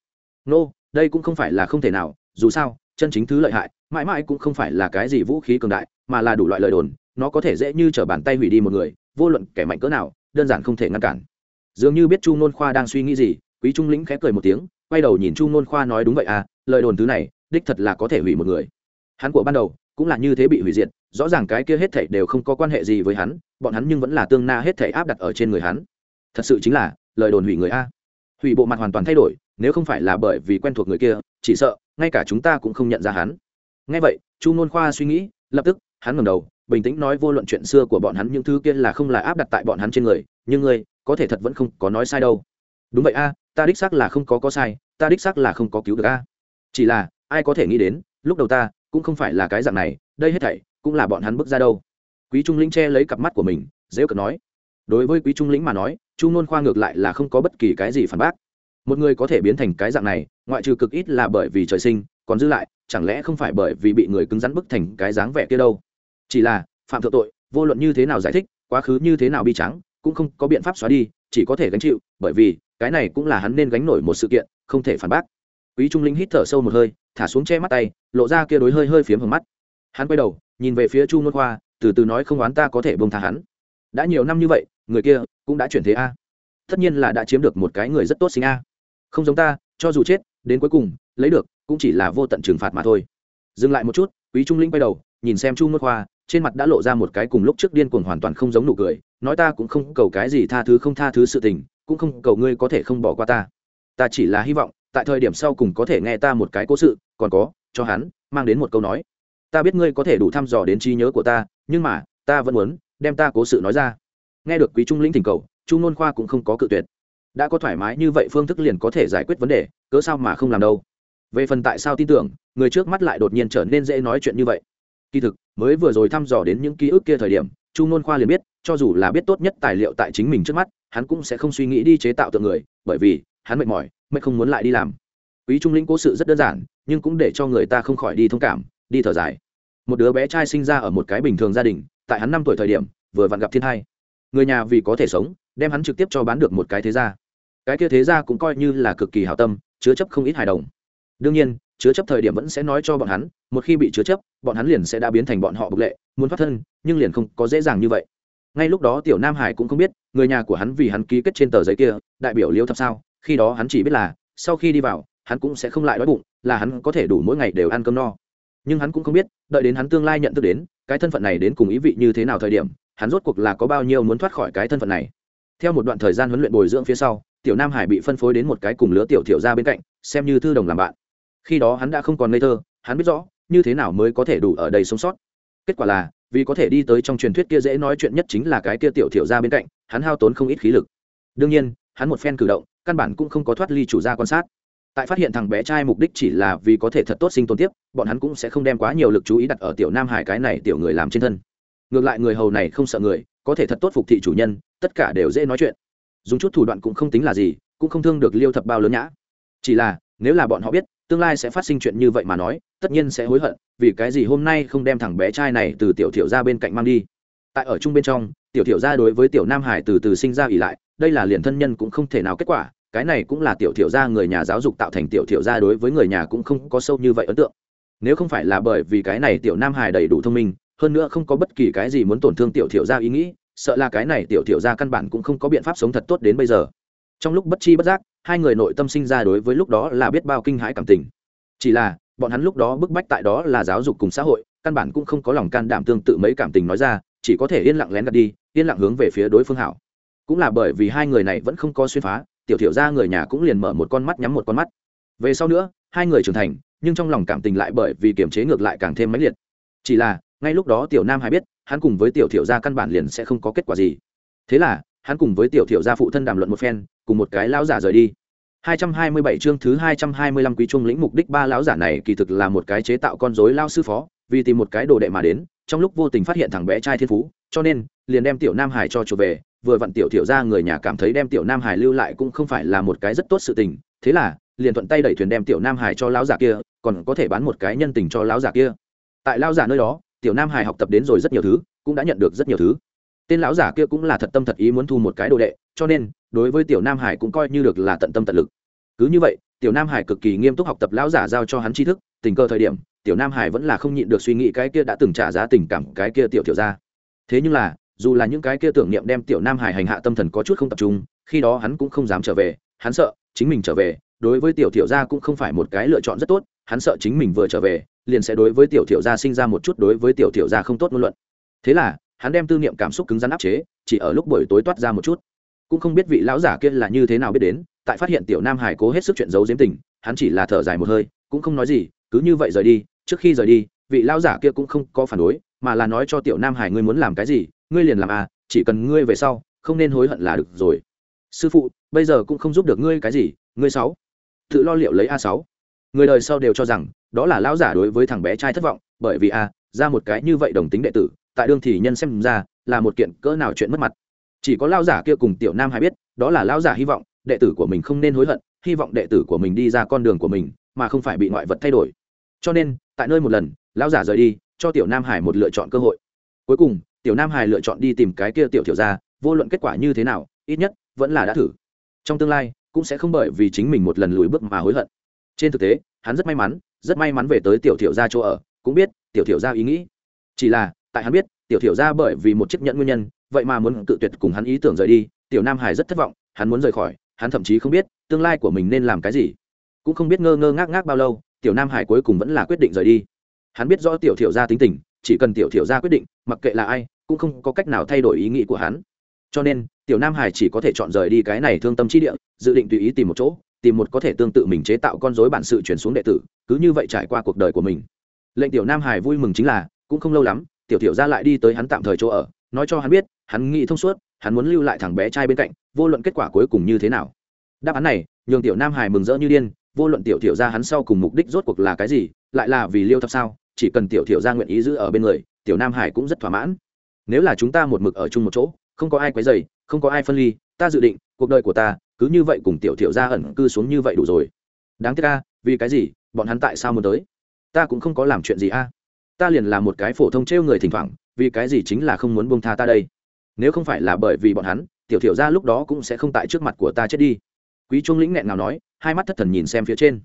Nô、no, đây cũng không phải là không thể nào dù sao chân chính thứ lợi hại mãi mãi cũng không phải là cái gì vũ khí cường đại mà là đủ loại lời đồn nó có thể dễ như t r ở bàn tay hủy đi một người vô luận kẻ mạnh cỡ nào đơn giản không thể ngăn cản. Dường như biết chu nôn khoa đang suy nghĩ gì quý trung lĩnh khẽ cười một tiếng quay đầu nhìn chu nôn khoa nói đúng vậy à lời đồn thứ này đích thật là có thể hủy một người. Hắn của ban đầu cũng là như thế bị hủy diệt rõ ràng cái kia hết thảy đều không có quan hệ gì với hắn bọn hắn nhưng vẫn là tương na hết thảy áp đặt ở trên người hắn thật sự chính là, lời đồn hủy người a. Hủy bộ mặt hoàn toàn thay đổi, nếu không phải là bởi vì quen thuộc người kia, chỉ sợ, ngay cả chúng ta cũng không nhận ra hắn. Ngay vậy, chu nôn khoa suy nghĩ, lập tức, hắn ngẩng đầu, bình tĩnh nói vô luận chuyện xưa của bọn hắn những thứ kia là không là áp đặt tại bọn hắn trên người, nhưng ngươi, có thể thật vẫn không có nói sai đâu. Đúng vậy a, ta đích xác là không có có sai, ta đích xác là không có cứu được a. Chỉ là, ai có thể nghĩ đến, lúc đầu ta, cũng không phải là cái dạng này, đây hết thảy, cũng là bọn hắn bước ra đâu. Quý trung Linh che lấy cặp mắt của mình, dễ cợt nói đối với quý trung lĩnh mà nói, chu nôn khoa ngược lại là không có bất kỳ cái gì phản bác. Một người có thể biến thành cái dạng này, ngoại trừ cực ít là bởi vì trời sinh, còn dư lại, chẳng lẽ không phải bởi vì bị người cứng rắn bức thành cái dáng vẻ kia đâu? Chỉ là, phạm thượng tội, vô luận như thế nào giải thích, quá khứ như thế nào bi trắng cũng không có biện pháp xóa đi, chỉ có thể gánh chịu, bởi vì, cái này cũng là hắn nên gánh nổi một sự kiện, không thể phản bác. Quý trung linh hít thở sâu một hơi, thả xuống che mắt tay, lộ ra kia đối hơi hơi phiếm hầm mắt. Hắn quay đầu, nhìn về phía chu nôn khoa, từ từ nói không oán ta có thể bông tha hắn. Đã nhiều năm như vậy người kia cũng đã chuyển thế a. Tất nhiên là đã chiếm được một cái người rất tốt sinh a. Không giống ta, cho dù chết, đến cuối cùng, lấy được, cũng chỉ là vô tận trừng phạt mà thôi. Dừng lại một chút, quý trung linh quay đầu, nhìn xem chu ngôn khoa, trên mặt đã lộ ra một cái cùng lúc trước điên cuồng hoàn toàn không giống nụ cười, nói ta cũng không cầu cái gì tha thứ không tha thứ sự tình, cũng không cầu ngươi có thể không bỏ qua ta. Ta chỉ là hy vọng, tại thời điểm sau cùng có thể nghe ta một cái cố sự, còn có, cho hắn, mang đến một câu nói. Ta biết ngươi có thể đủ thăm dò đến trí nhớ của ta, nhưng mà, ta vẫn muốn đem ta cố sự nói ra nghe được quý trung lĩnh thỉnh cầu, chu nôn khoa cũng không có cự tuyệt. Đã có thoải mái như vậy phương thức liền có thể giải quyết vấn đề, cớ sao mà không làm đâu? Về phần tại sao tin tưởng, người trước mắt lại đột nhiên trở nên dễ nói chuyện như vậy? Kỳ thực, mới vừa rồi thăm dò đến những ký ức kia thời điểm, chu nôn khoa liền biết, cho dù là biết tốt nhất tài liệu tại chính mình trước mắt, hắn cũng sẽ không suy nghĩ đi chế tạo tượng người, bởi vì, hắn mệt mỏi, mệt không muốn lại đi làm. Quý trung lĩnh cố sự rất đơn giản, nhưng cũng để cho người ta không khỏi đi thông cảm, đi thở dài. Một đứa bé trai sinh ra ở một cái bình thường gia đình, tại hắn năm tuổi thời điểm, vừa vặn gặp thiên hai người nhà vì có thể sống, đem hắn trực tiếp cho bán được một cái thế gia. Cái kia thế gia cũng coi như là cực kỳ hảo tâm, chứa chấp không ít hài đồng. Đương nhiên, chứa chấp thời điểm vẫn sẽ nói cho bọn hắn, một khi bị chứa chấp, bọn hắn liền sẽ đã biến thành bọn họ bục lệ, muốn thoát thân, nhưng liền không có dễ dàng như vậy. Ngay lúc đó tiểu nam hải cũng không biết, người nhà của hắn vì hắn ký kết trên tờ giấy kia, đại biểu liêu thập sao, khi đó hắn chỉ biết là, sau khi đi vào, hắn cũng sẽ không lại đói bụng, là hắn có thể đủ mỗi ngày đều ăn cơm no. Nhưng hắn cũng không biết, đợi đến hắn tương lai nhận thức đến, cái thân phận này đến cùng ý vị như thế nào thời điểm hắn rốt cuộc là có bao nhiêu muốn thoát khỏi cái thân phận này. Theo một đoạn thời gian huấn luyện bồi dưỡng phía sau, tiểu nam hải bị phân phối đến một cái cùng lứa tiểu thiểu ra bên cạnh, xem như thư đồng làm bạn. Khi đó hắn đã không còn ngây thơ, hắn biết rõ, như thế nào mới có thể đủ ở đây sống sót. Kết quả là, vì có thể đi tới trong truyền thuyết kia dễ nói chuyện nhất chính là cái kia tiểu thiểu ra bên cạnh, hắn hao tốn không ít khí lực. Đương nhiên, hắn một phen cử động, căn bản cũng không có thoát ly chủ gia quan sát. Tại phát hiện thằng bé trai mục đích chỉ là vì có thể thật tốt sinh tồn tiếp, bọn hắn cũng sẽ không đem quá nhiều lực chú ý đặt ở tiểu nam hải cái này tiểu người làm trên thân ngược lại người hầu này không sợ người, có thể thật tốt phục thị chủ nhân, tất cả đều dễ nói chuyện. Dùng chút thủ đoạn cũng không tính là gì, cũng không thương được liêu thập bao lớn nhã. Chỉ là, nếu là bọn họ biết, tương lai sẽ phát sinh chuyện như vậy mà nói, tất nhiên sẽ hối hận, vì cái gì hôm nay không đem thằng bé trai này từ tiểu thiểu ra bên cạnh mang đi. Tại ở chung bên trong, tiểu thiểu ra đối với tiểu nam hải từ từ sinh ra ỉ lại, đây là liền thân nhân cũng không thể nào kết quả, cái này cũng là tiểu thiểu gia người nhà giáo dục tạo thành tiểu thiểu gia đối với người nhà cũng không có sâu như vậy ấn tượng. Nếu không phải là bởi vì cái này tiểu nam hải đầy đủ thông minh hơn nữa không có bất kỳ cái gì muốn tổn thương tiểu thiểu gia ý nghĩ, sợ là cái này tiểu thiểu gia căn bản cũng không có biện pháp sống thật tốt đến bây giờ. Trong lúc bất chi bất giác, hai người nội tâm sinh ra đối với lúc đó là biết bao kinh hãi cảm tình. Chỉ là, bọn hắn lúc đó bức bách tại đó là giáo dục cùng xã hội, căn bản cũng không có lòng can đảm tương tự mấy cảm tình nói ra, chỉ có thể yên lặng lén gạt đi, yên lặng hướng về phía đối phương hảo. Cũng là bởi vì hai người này vẫn không có xuyên phá, tiểu thiểu ra người nhà cũng liền mở một con mắt nhắm một con mắt. Về sau nữa, hai người trưởng thành, nhưng trong lòng cảm tình lại bởi vì kiềm chế ngược lại càng thêm mãnh liệt. Chỉ là ngay lúc đó tiểu nam Hải biết, hắn cùng với tiểu thiểu gia căn bản liền sẽ không có kết quả gì. Thế là, hắn cùng với tiểu thiểu gia phụ thân đàm luận một phen, cùng một cái lão giả rời đi. 227 chương thứ 225 quý trung lĩnh mục đích ba lão giả này kỳ thực là một cái chế tạo con rối lao sư phó, vì tìm một cái đồ đệ mà đến, trong lúc vô tình phát hiện thằng bé trai thiên phú, cho nên, liền đem tiểu nam hải cho trở về, vừa vặn tiểu tiểu Gia người nhà cảm thấy đem tiểu nam hải lưu lại cũng không phải là một cái rất tốt sự tình, thế là, liền thuận tay đẩy thuyền đem tiểu nam hải cho lão giả kia, còn có thể bán một cái nhân tình cho lão giả kia. Tại lão giả nơi đó tiểu nam hải học tập đến rồi rất nhiều thứ, cũng đã nhận được rất nhiều thứ. Tên lão giả kia cũng là thật tâm thật ý muốn thu một cái đồ đệ, cho nên, đối với tiểu nam hải cũng coi như được là tận tâm tận lực. Cứ như vậy, tiểu nam hải cực kỳ nghiêm túc học tập lão giả giao cho hắn tri thức, tình cơ thời điểm, tiểu nam hải vẫn là không nhịn được suy nghĩ cái kia đã từng trả giá tình cảm cái kia tiểu tiểu ra. Thế nhưng là, dù là những cái kia tưởng niệm đem tiểu nam hải hành hạ tâm thần có chút không tập trung, khi đó hắn cũng không dám trở về, hắn sợ chính mình trở về, đối với tiểu tiểu gia cũng không phải một cái lựa chọn rất tốt, hắn sợ chính mình vừa trở về liền sẽ đối với tiểu tiểu gia sinh ra một chút đối với tiểu tiểu gia không tốt ngôn luận. Thế là, hắn đem tư niệm cảm xúc cứng rắn áp chế, chỉ ở lúc buổi tối toát ra một chút. Cũng không biết vị lão giả kia là như thế nào biết đến, tại phát hiện tiểu nam hải cố hết sức chuyện giấu giếm tình, hắn chỉ là thở dài một hơi, cũng không nói gì, cứ như vậy rời đi, trước khi rời đi, vị lão giả kia cũng không có phản đối, mà là nói cho tiểu nam hải ngươi muốn làm cái gì, ngươi liền làm à chỉ cần ngươi về sau, không nên hối hận là được rồi. Sư phụ, bây giờ cũng không giúp được ngươi cái gì, ngươi sáu. Tự lo liệu lấy a sáu người đời sau đều cho rằng, đó là lão giả đối với thằng bé trai thất vọng, bởi vì a, ra một cái như vậy đồng tính đệ tử, tại đương thì nhân xem ra, là một kiện cỡ nào chuyện mất mặt. Chỉ có lão giả kia cùng tiểu nam hay biết, đó là lão giả hy vọng, đệ tử của mình không nên hối hận, hy vọng đệ tử của mình đi ra con đường của mình, mà không phải bị ngoại vật thay đổi. Cho nên, tại nơi một lần, lão giả rời đi, cho tiểu nam hải một lựa chọn cơ hội. Cuối cùng, tiểu nam hải lựa chọn đi tìm cái kia tiểu tiểu ra vô luận kết quả như thế nào, ít nhất, vẫn là đã thử. Trong tương lai, cũng sẽ không bởi vì chính mình một lần lùi bước mà hối hận trên thực tế, hắn rất may mắn, rất may mắn về tới tiểu tiểu ra chỗ ở, cũng biết tiểu tiểu ra ý nghĩ. Chỉ là, tại hắn biết, tiểu tiểu ra bởi vì một chiếc nhẫn nguyên nhân, vậy mà muốn tự tuyệt cùng hắn ý tưởng rời đi, tiểu nam hải rất thất vọng, hắn muốn rời khỏi, hắn thậm chí không biết tương lai của mình nên làm cái gì. Cũng không biết ngơ ngơ ngác ngác bao lâu, tiểu nam hải cuối cùng vẫn là quyết định rời đi. Hắn biết rõ tiểu tiểu ra tính tình, chỉ cần tiểu tiểu ra quyết định, mặc kệ là ai, cũng không có cách nào thay đổi ý nghĩ của hắn. Cho nên, tiểu nam hải chỉ có thể chọn rời đi cái này thương tâm trí địa, dự định tùy ý tìm một chỗ tìm một có thể tương tự mình chế tạo con dối bản sự chuyển xuống đệ tử, cứ như vậy trải qua cuộc đời của mình. Lệnh tiểu nam hải vui mừng chính là, cũng không lâu lắm, tiểu tiểu ra lại đi tới hắn tạm thời chỗ ở, nói cho hắn biết, hắn nghĩ thông suốt, hắn muốn lưu lại thằng bé trai bên cạnh, vô luận kết quả cuối cùng như thế nào. Đáp án này, nhường tiểu nam hải mừng rỡ như điên, vô luận tiểu tiểu ra hắn sau cùng mục đích rốt cuộc là cái gì, lại là vì liêu thập sao, chỉ cần tiểu tiểu ra nguyện ý giữ ở bên người, tiểu nam hải cũng rất thỏa mãn. Nếu là chúng ta một mực ở chung một chỗ, không có ai quấy dày không có ai phân ly, ta dự định, cuộc đời của ta cứ như vậy cùng tiểu thiểu ra ẩn cư xuống như vậy đủ rồi. Đáng tiếc ca vì cái gì? Bọn hắn tại sao muốn tới? Ta cũng không có làm chuyện gì a. Ta liền là một cái phổ thông trêu người thỉnh thoảng, vì cái gì chính là không muốn buông tha ta đây? Nếu không phải là bởi vì bọn hắn, tiểu thiểu ra lúc đó cũng sẽ không tại trước mặt của ta chết đi. Quý trung lĩnh nghẹn nào nói, hai mắt thất thần nhìn xem phía trên.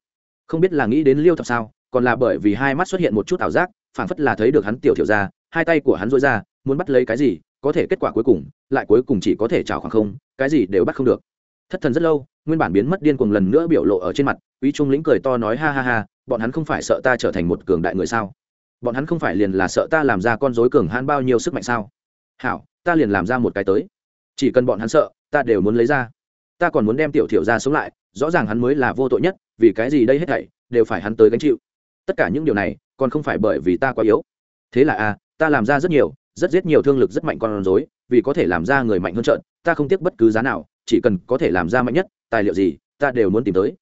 Không biết là nghĩ đến liêu thập sao, còn là bởi vì hai mắt xuất hiện một chút ảo giác, phảng phất là thấy được hắn tiểu thiểu ra hai tay của hắn dối ra, muốn bắt lấy cái gì, có thể kết quả cuối cùng, lại cuối cùng chỉ có thể trào khoảng không, cái gì đều bắt không được thất thần rất lâu nguyên bản biến mất điên cuồng lần nữa biểu lộ ở trên mặt quý trung lĩnh cười to nói ha ha ha bọn hắn không phải sợ ta trở thành một cường đại người sao? Bọn hắn không phải liền là sợ ta làm ra con dối cường hãn bao nhiêu sức mạnh sao? Hảo ta liền làm ra một cái tới. Chỉ cần bọn hắn sợ ta đều muốn lấy ra. Ta còn muốn đem tiểu thiểu ra sống lại rõ ràng hắn mới là vô tội nhất vì cái gì đây hết thảy đều phải hắn tới gánh chịu. Tất cả những điều này còn không phải bởi vì ta quá yếu. Thế là a ta làm ra rất nhiều rất giết nhiều thương lực rất mạnh con rối vì có thể làm ra người mạnh hơn trợn, ta không tiếc bất cứ giá nào chỉ cần có thể làm ra mạnh nhất, tài liệu gì, ta đều muốn tìm tới.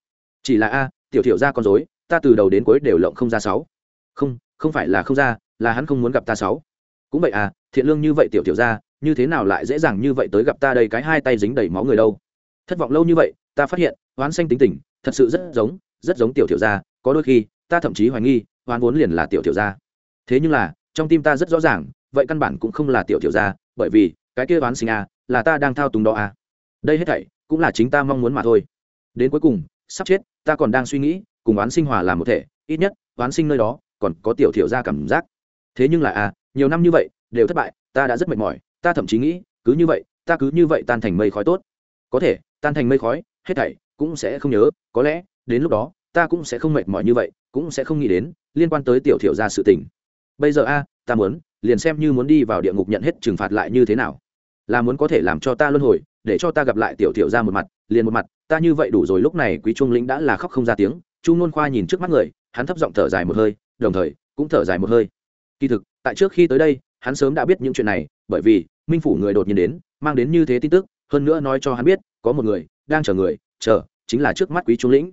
Chỉ là a, tiểu thiểu ra con dối ta từ đầu đến cuối đều lộng không ra sáu. Không không phải là không ra, là hắn không muốn gặp ta sáu. Cũng vậy à thiện lương như vậy tiểu tiểu ra, như thế nào lại dễ dàng như vậy tới gặp ta đây cái hai tay dính đầy máu người đâu? Thất vọng lâu như vậy, ta phát hiện oán xanh tính tình, thật sự rất giống rất giống tiểu tiểu gia có đôi khi, ta thậm chí hoài nghi oán vốn liền là tiểu tiểu gia thế nhưng là, trong tim ta rất rõ ràng, vậy căn bản cũng không là tiểu tiểu gia bởi vì, cái kia oán sinh a là ta đang thao túng đó a đây hết thảy cũng là chính ta mong muốn mà thôi. Đến cuối cùng, sắp chết, ta còn đang suy nghĩ, cùng oán sinh hòa làm một thể, ít nhất, oán sinh nơi đó, còn có tiểu tiểu gia cảm giác. Thế nhưng là a nhiều năm như vậy, đều thất bại, ta đã rất mệt mỏi, ta thậm chí nghĩ, cứ như vậy, ta cứ như vậy tan thành mây khói tốt. Có thể, tan thành mây khói, hết thảy cũng sẽ không nhớ, có lẽ, đến lúc đó, ta cũng sẽ không mệt mỏi như vậy, cũng sẽ không nghĩ đến, liên quan tới tiểu thiểu ra sự tình. Bây giờ a ta muốn, liền xem như muốn đi vào địa ngục nhận hết trừng phạt lại như thế nào. Là muốn có thể làm cho ta luân hồi để cho ta gặp lại tiểu tiểu ra một mặt, liền một mặt, ta như vậy đủ rồi, lúc này quý trung lĩnh đã là khóc không ra tiếng, chu nôn khoa nhìn trước mắt người, hắn thấp giọng thở dài một hơi, đồng thời, cũng thở dài một hơi. Kỳ thực, tại trước khi tới đây, hắn sớm đã biết những chuyện này, bởi vì, minh phủ người đột nhiên đến, mang đến như thế tin tức, hơn nữa nói cho hắn biết, có một người, đang chờ người, chờ, chính là trước mắt quý trung lĩnh.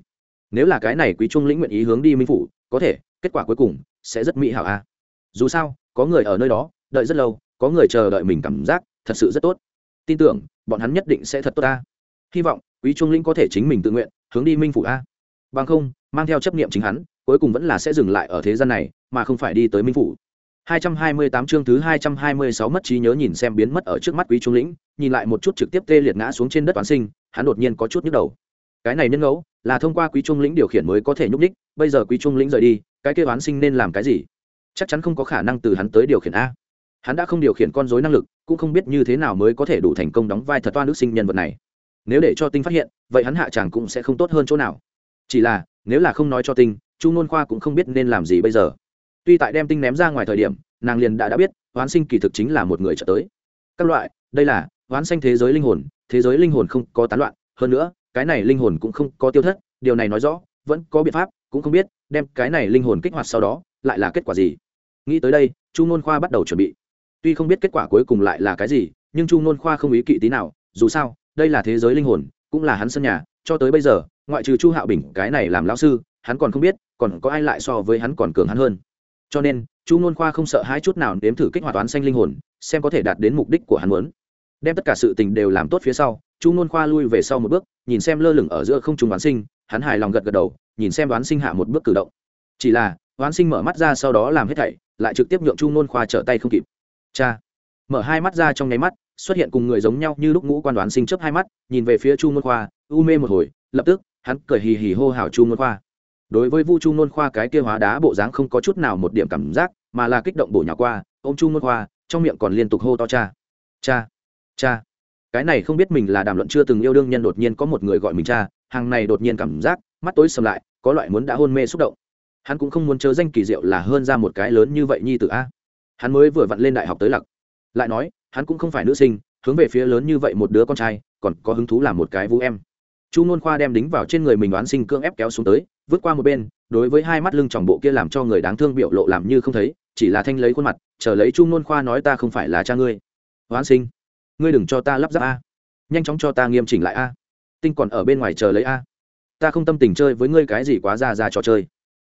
Nếu là cái này quý trung lĩnh nguyện ý hướng đi minh phủ, có thể, kết quả cuối cùng, sẽ rất mỹ hảo a dù sao, có người ở nơi đó, đợi rất lâu, có người chờ đợi mình cảm giác, thật sự rất tốt tin tưởng bọn hắn nhất định sẽ thật tốt ta. hy vọng quý trung lĩnh có thể chính mình tự nguyện hướng đi minh phủ a bằng không mang theo chấp niệm chính hắn cuối cùng vẫn là sẽ dừng lại ở thế gian này mà không phải đi tới minh phủ 228 chương thứ 226 mất trí nhớ nhìn xem biến mất ở trước mắt Quý Trung Lĩnh, nhìn lại một chút trực tiếp tê liệt ngã xuống trên đất toán sinh, hắn đột nhiên có chút nhức đầu. Cái này nhân ngẫu, là thông qua Quý Trung Lĩnh điều khiển mới có thể nhúc đích, bây giờ Quý Trung Lĩnh rời đi, cái kia toán sinh nên làm cái gì? Chắc chắn không có khả năng từ hắn tới điều khiển a. Hắn đã không điều khiển con rối năng lực, cũng không biết như thế nào mới có thể đủ thành công đóng vai thật toa nữ sinh nhân vật này. Nếu để cho Tinh phát hiện, vậy hắn hạ chàng cũng sẽ không tốt hơn chỗ nào. Chỉ là, nếu là không nói cho Tinh, Chu Nôn Khoa cũng không biết nên làm gì bây giờ. Tuy tại đem tinh ném ra ngoài thời điểm nàng liền đã đã biết hoán sinh kỳ thực chính là một người trở tới. Các loại đây là hoán sinh thế giới linh hồn thế giới linh hồn không có tán loạn. Hơn nữa cái này linh hồn cũng không có tiêu thất điều này nói rõ vẫn có biện pháp cũng không biết đem cái này linh hồn kích hoạt sau đó lại là kết quả gì. Nghĩ tới đây chu nôn khoa bắt đầu chuẩn bị tuy không biết kết quả cuối cùng lại là cái gì, nhưng chu nôn khoa không ý kỵ tí nào, dù sao, đây là thế giới linh hồn, cũng là hắn sân nhà, cho tới bây giờ, ngoại trừ chu hạo bình, cái này làm lão sư, hắn còn không biết, còn có ai lại so với hắn còn cường hắn hơn. Cho nên, chu Nôn khoa không sợ hai chút nào nếm thử kích hoạt toán xanh linh hồn, xem có thể đạt đến mục đích của hắn muốn. Đem tất cả sự tình đều làm tốt phía sau, chu Nôn khoa lui về sau một bước, nhìn xem lơ lửng ở giữa không trung đoán sinh, hắn hài lòng gật gật đầu, nhìn xem đoán sinh hạ một bước cử động. Chỉ là, đoán sinh mở mắt ra sau đó làm hết thảy, lại trực tiếp nhượng chu Nôn khoa trở tay không kịp cha. Mở hai mắt ra trong nháy mắt, xuất hiện cùng người giống nhau như lúc ngũ quan đoán sinh chớp hai mắt, nhìn về phía chu môn khoa, u mê một hồi, lập tức, hắn cười hì hì hô hào chu môn khoa. Đối với vu chu nôn khoa cái kia hóa đá bộ dáng không có chút nào một điểm cảm giác, mà là kích động bổ nhỏ qua ô m chu nôn khoa, trong miệng còn liên tục hô to cha. Cha cha. Cái này không biết mình là đàm luận chưa từng yêu đương nhân đột nhiên có một người gọi mình cha, hàng này đột nhiên cảm giác, mắt tối sầm lại, có loại muốn đã hôn mê xúc động. Hắn cũng không muốn chớ danh kỳ diệu là hơn ra một cái lớn như vậy nhi t a hắn mới vừa vặn lên đại học tới lặc. Lại nói, hắn cũng không phải nữ sinh, hướng về phía lớn như vậy một đứa con trai, còn có hứng thú làm một cái vũ em. Chu n khoa đem đính vào trên người mình đoán sinh cưỡng ép kéo xuống tới, vứt qua một bên, đối với hai mắt lưng tròng bộ kia làm cho người đáng thương biểu lộ làm như không thấy, chỉ là thanh lấy khuôn mặt, chờ lấy chu n khoa nói ta không phải là cha ngươi. Hoán sinh, ngươi đừng cho ta lắp ráp a. Nhanh chóng cho ta nghiêm chỉnh lại a. Tinh còn ở bên ngoài chờ lấy a. Ta không tâm tình chơi với ngươi cái gì quá ra ra trò chơi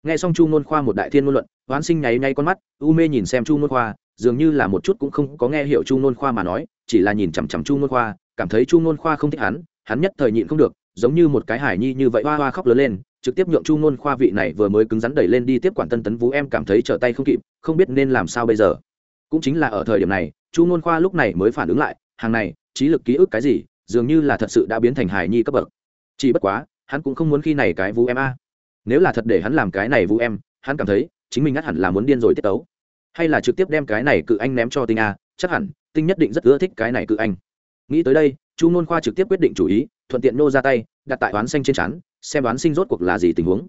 nghe xong chu ngôn khoa một đại thiên ngôn luận oán sinh nháy nháy con mắt, u mê nhìn xem chu ngôn khoa, dường như là một chút cũng không có nghe hiểu chu ngôn khoa mà nói, chỉ là nhìn chằm chằm chu ngôn khoa, cảm thấy chu ngôn khoa không thích hắn hắn nhất thời nhịn không được, giống như một cái hải nhi như vậy, hoa hoa khóc lớn lên, trực tiếp nhượng chu ngôn khoa vị này vừa mới cứng rắn đẩy lên đi tiếp quản tân tấn vũ em cảm thấy trở tay không kịp, không biết nên làm sao bây giờ. Cũng chính là ở thời điểm này, chu ngôn khoa lúc này mới phản ứng lại, hàng này, trí lực ký ức cái gì, dường như là thật sự đã biến thành hải nhi cấp bậc. Chỉ bất quá, hắn cũng không muốn khi này cái vũ em a nếu là thật để hắn làm cái này vũ em, hắn cảm thấy chính mình ngắt hẳn là muốn điên rồi tiết tấu. Hay là trực tiếp đem cái này cự anh ném cho tinh a, chắc hẳn tinh nhất định rất ưa thích cái này cự anh. Nghĩ tới đây, chu nôn khoa trực tiếp quyết định chủ ý, thuận tiện nô ra tay, đặt tại đoán xanh trên chắn xem đoán sinh rốt cuộc là gì tình huống.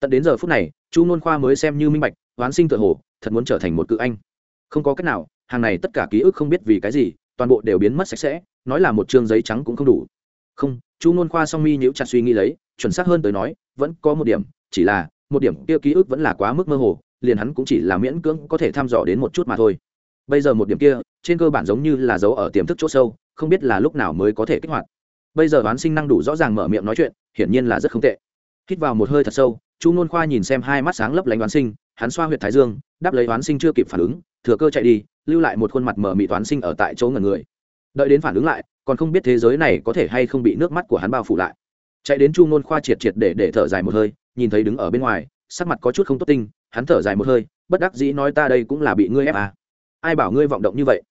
Tận đến giờ phút này, chu nôn khoa mới xem như minh bạch đoán sinh tự hồ thật muốn trở thành một cự anh. Không có cách nào, hàng này tất cả ký ức không biết vì cái gì, toàn bộ đều biến mất sạch sẽ, nói là một chương giấy trắng cũng không đủ. Không, chu nôn khoa song mi nhíu chặt suy nghĩ lấy, chuẩn xác hơn tới nói, vẫn có một điểm chỉ là, một điểm kia ký ức vẫn là quá mức mơ hồ, liền hắn cũng chỉ là miễn cưỡng có thể thăm dò đến một chút mà thôi. Bây giờ một điểm kia, trên cơ bản giống như là dấu ở tiềm thức chỗ sâu, không biết là lúc nào mới có thể kích hoạt. Bây giờ đoán sinh năng đủ rõ ràng mở miệng nói chuyện, hiển nhiên là rất không tệ. Hít vào một hơi thật sâu, chu nôn khoa nhìn xem hai mắt sáng lấp lánh đoán sinh, hắn xoa huyệt thái dương, đáp lấy đoán sinh chưa kịp phản ứng, thừa cơ chạy đi, lưu lại một khuôn mặt mở mị toán sinh ở tại chỗ ngần người. Đợi đến phản ứng lại, còn không biết thế giới này có thể hay không bị nước mắt của hắn bao phủ lại. Chạy đến chu nôn khoa triệt triệt để để thở dài một hơi nhìn thấy đứng ở bên ngoài, sắc mặt có chút không tốt tinh, hắn thở dài một hơi, bất đắc dĩ nói ta đây cũng là bị ngươi ép à. ai bảo ngươi vọng động như vậy?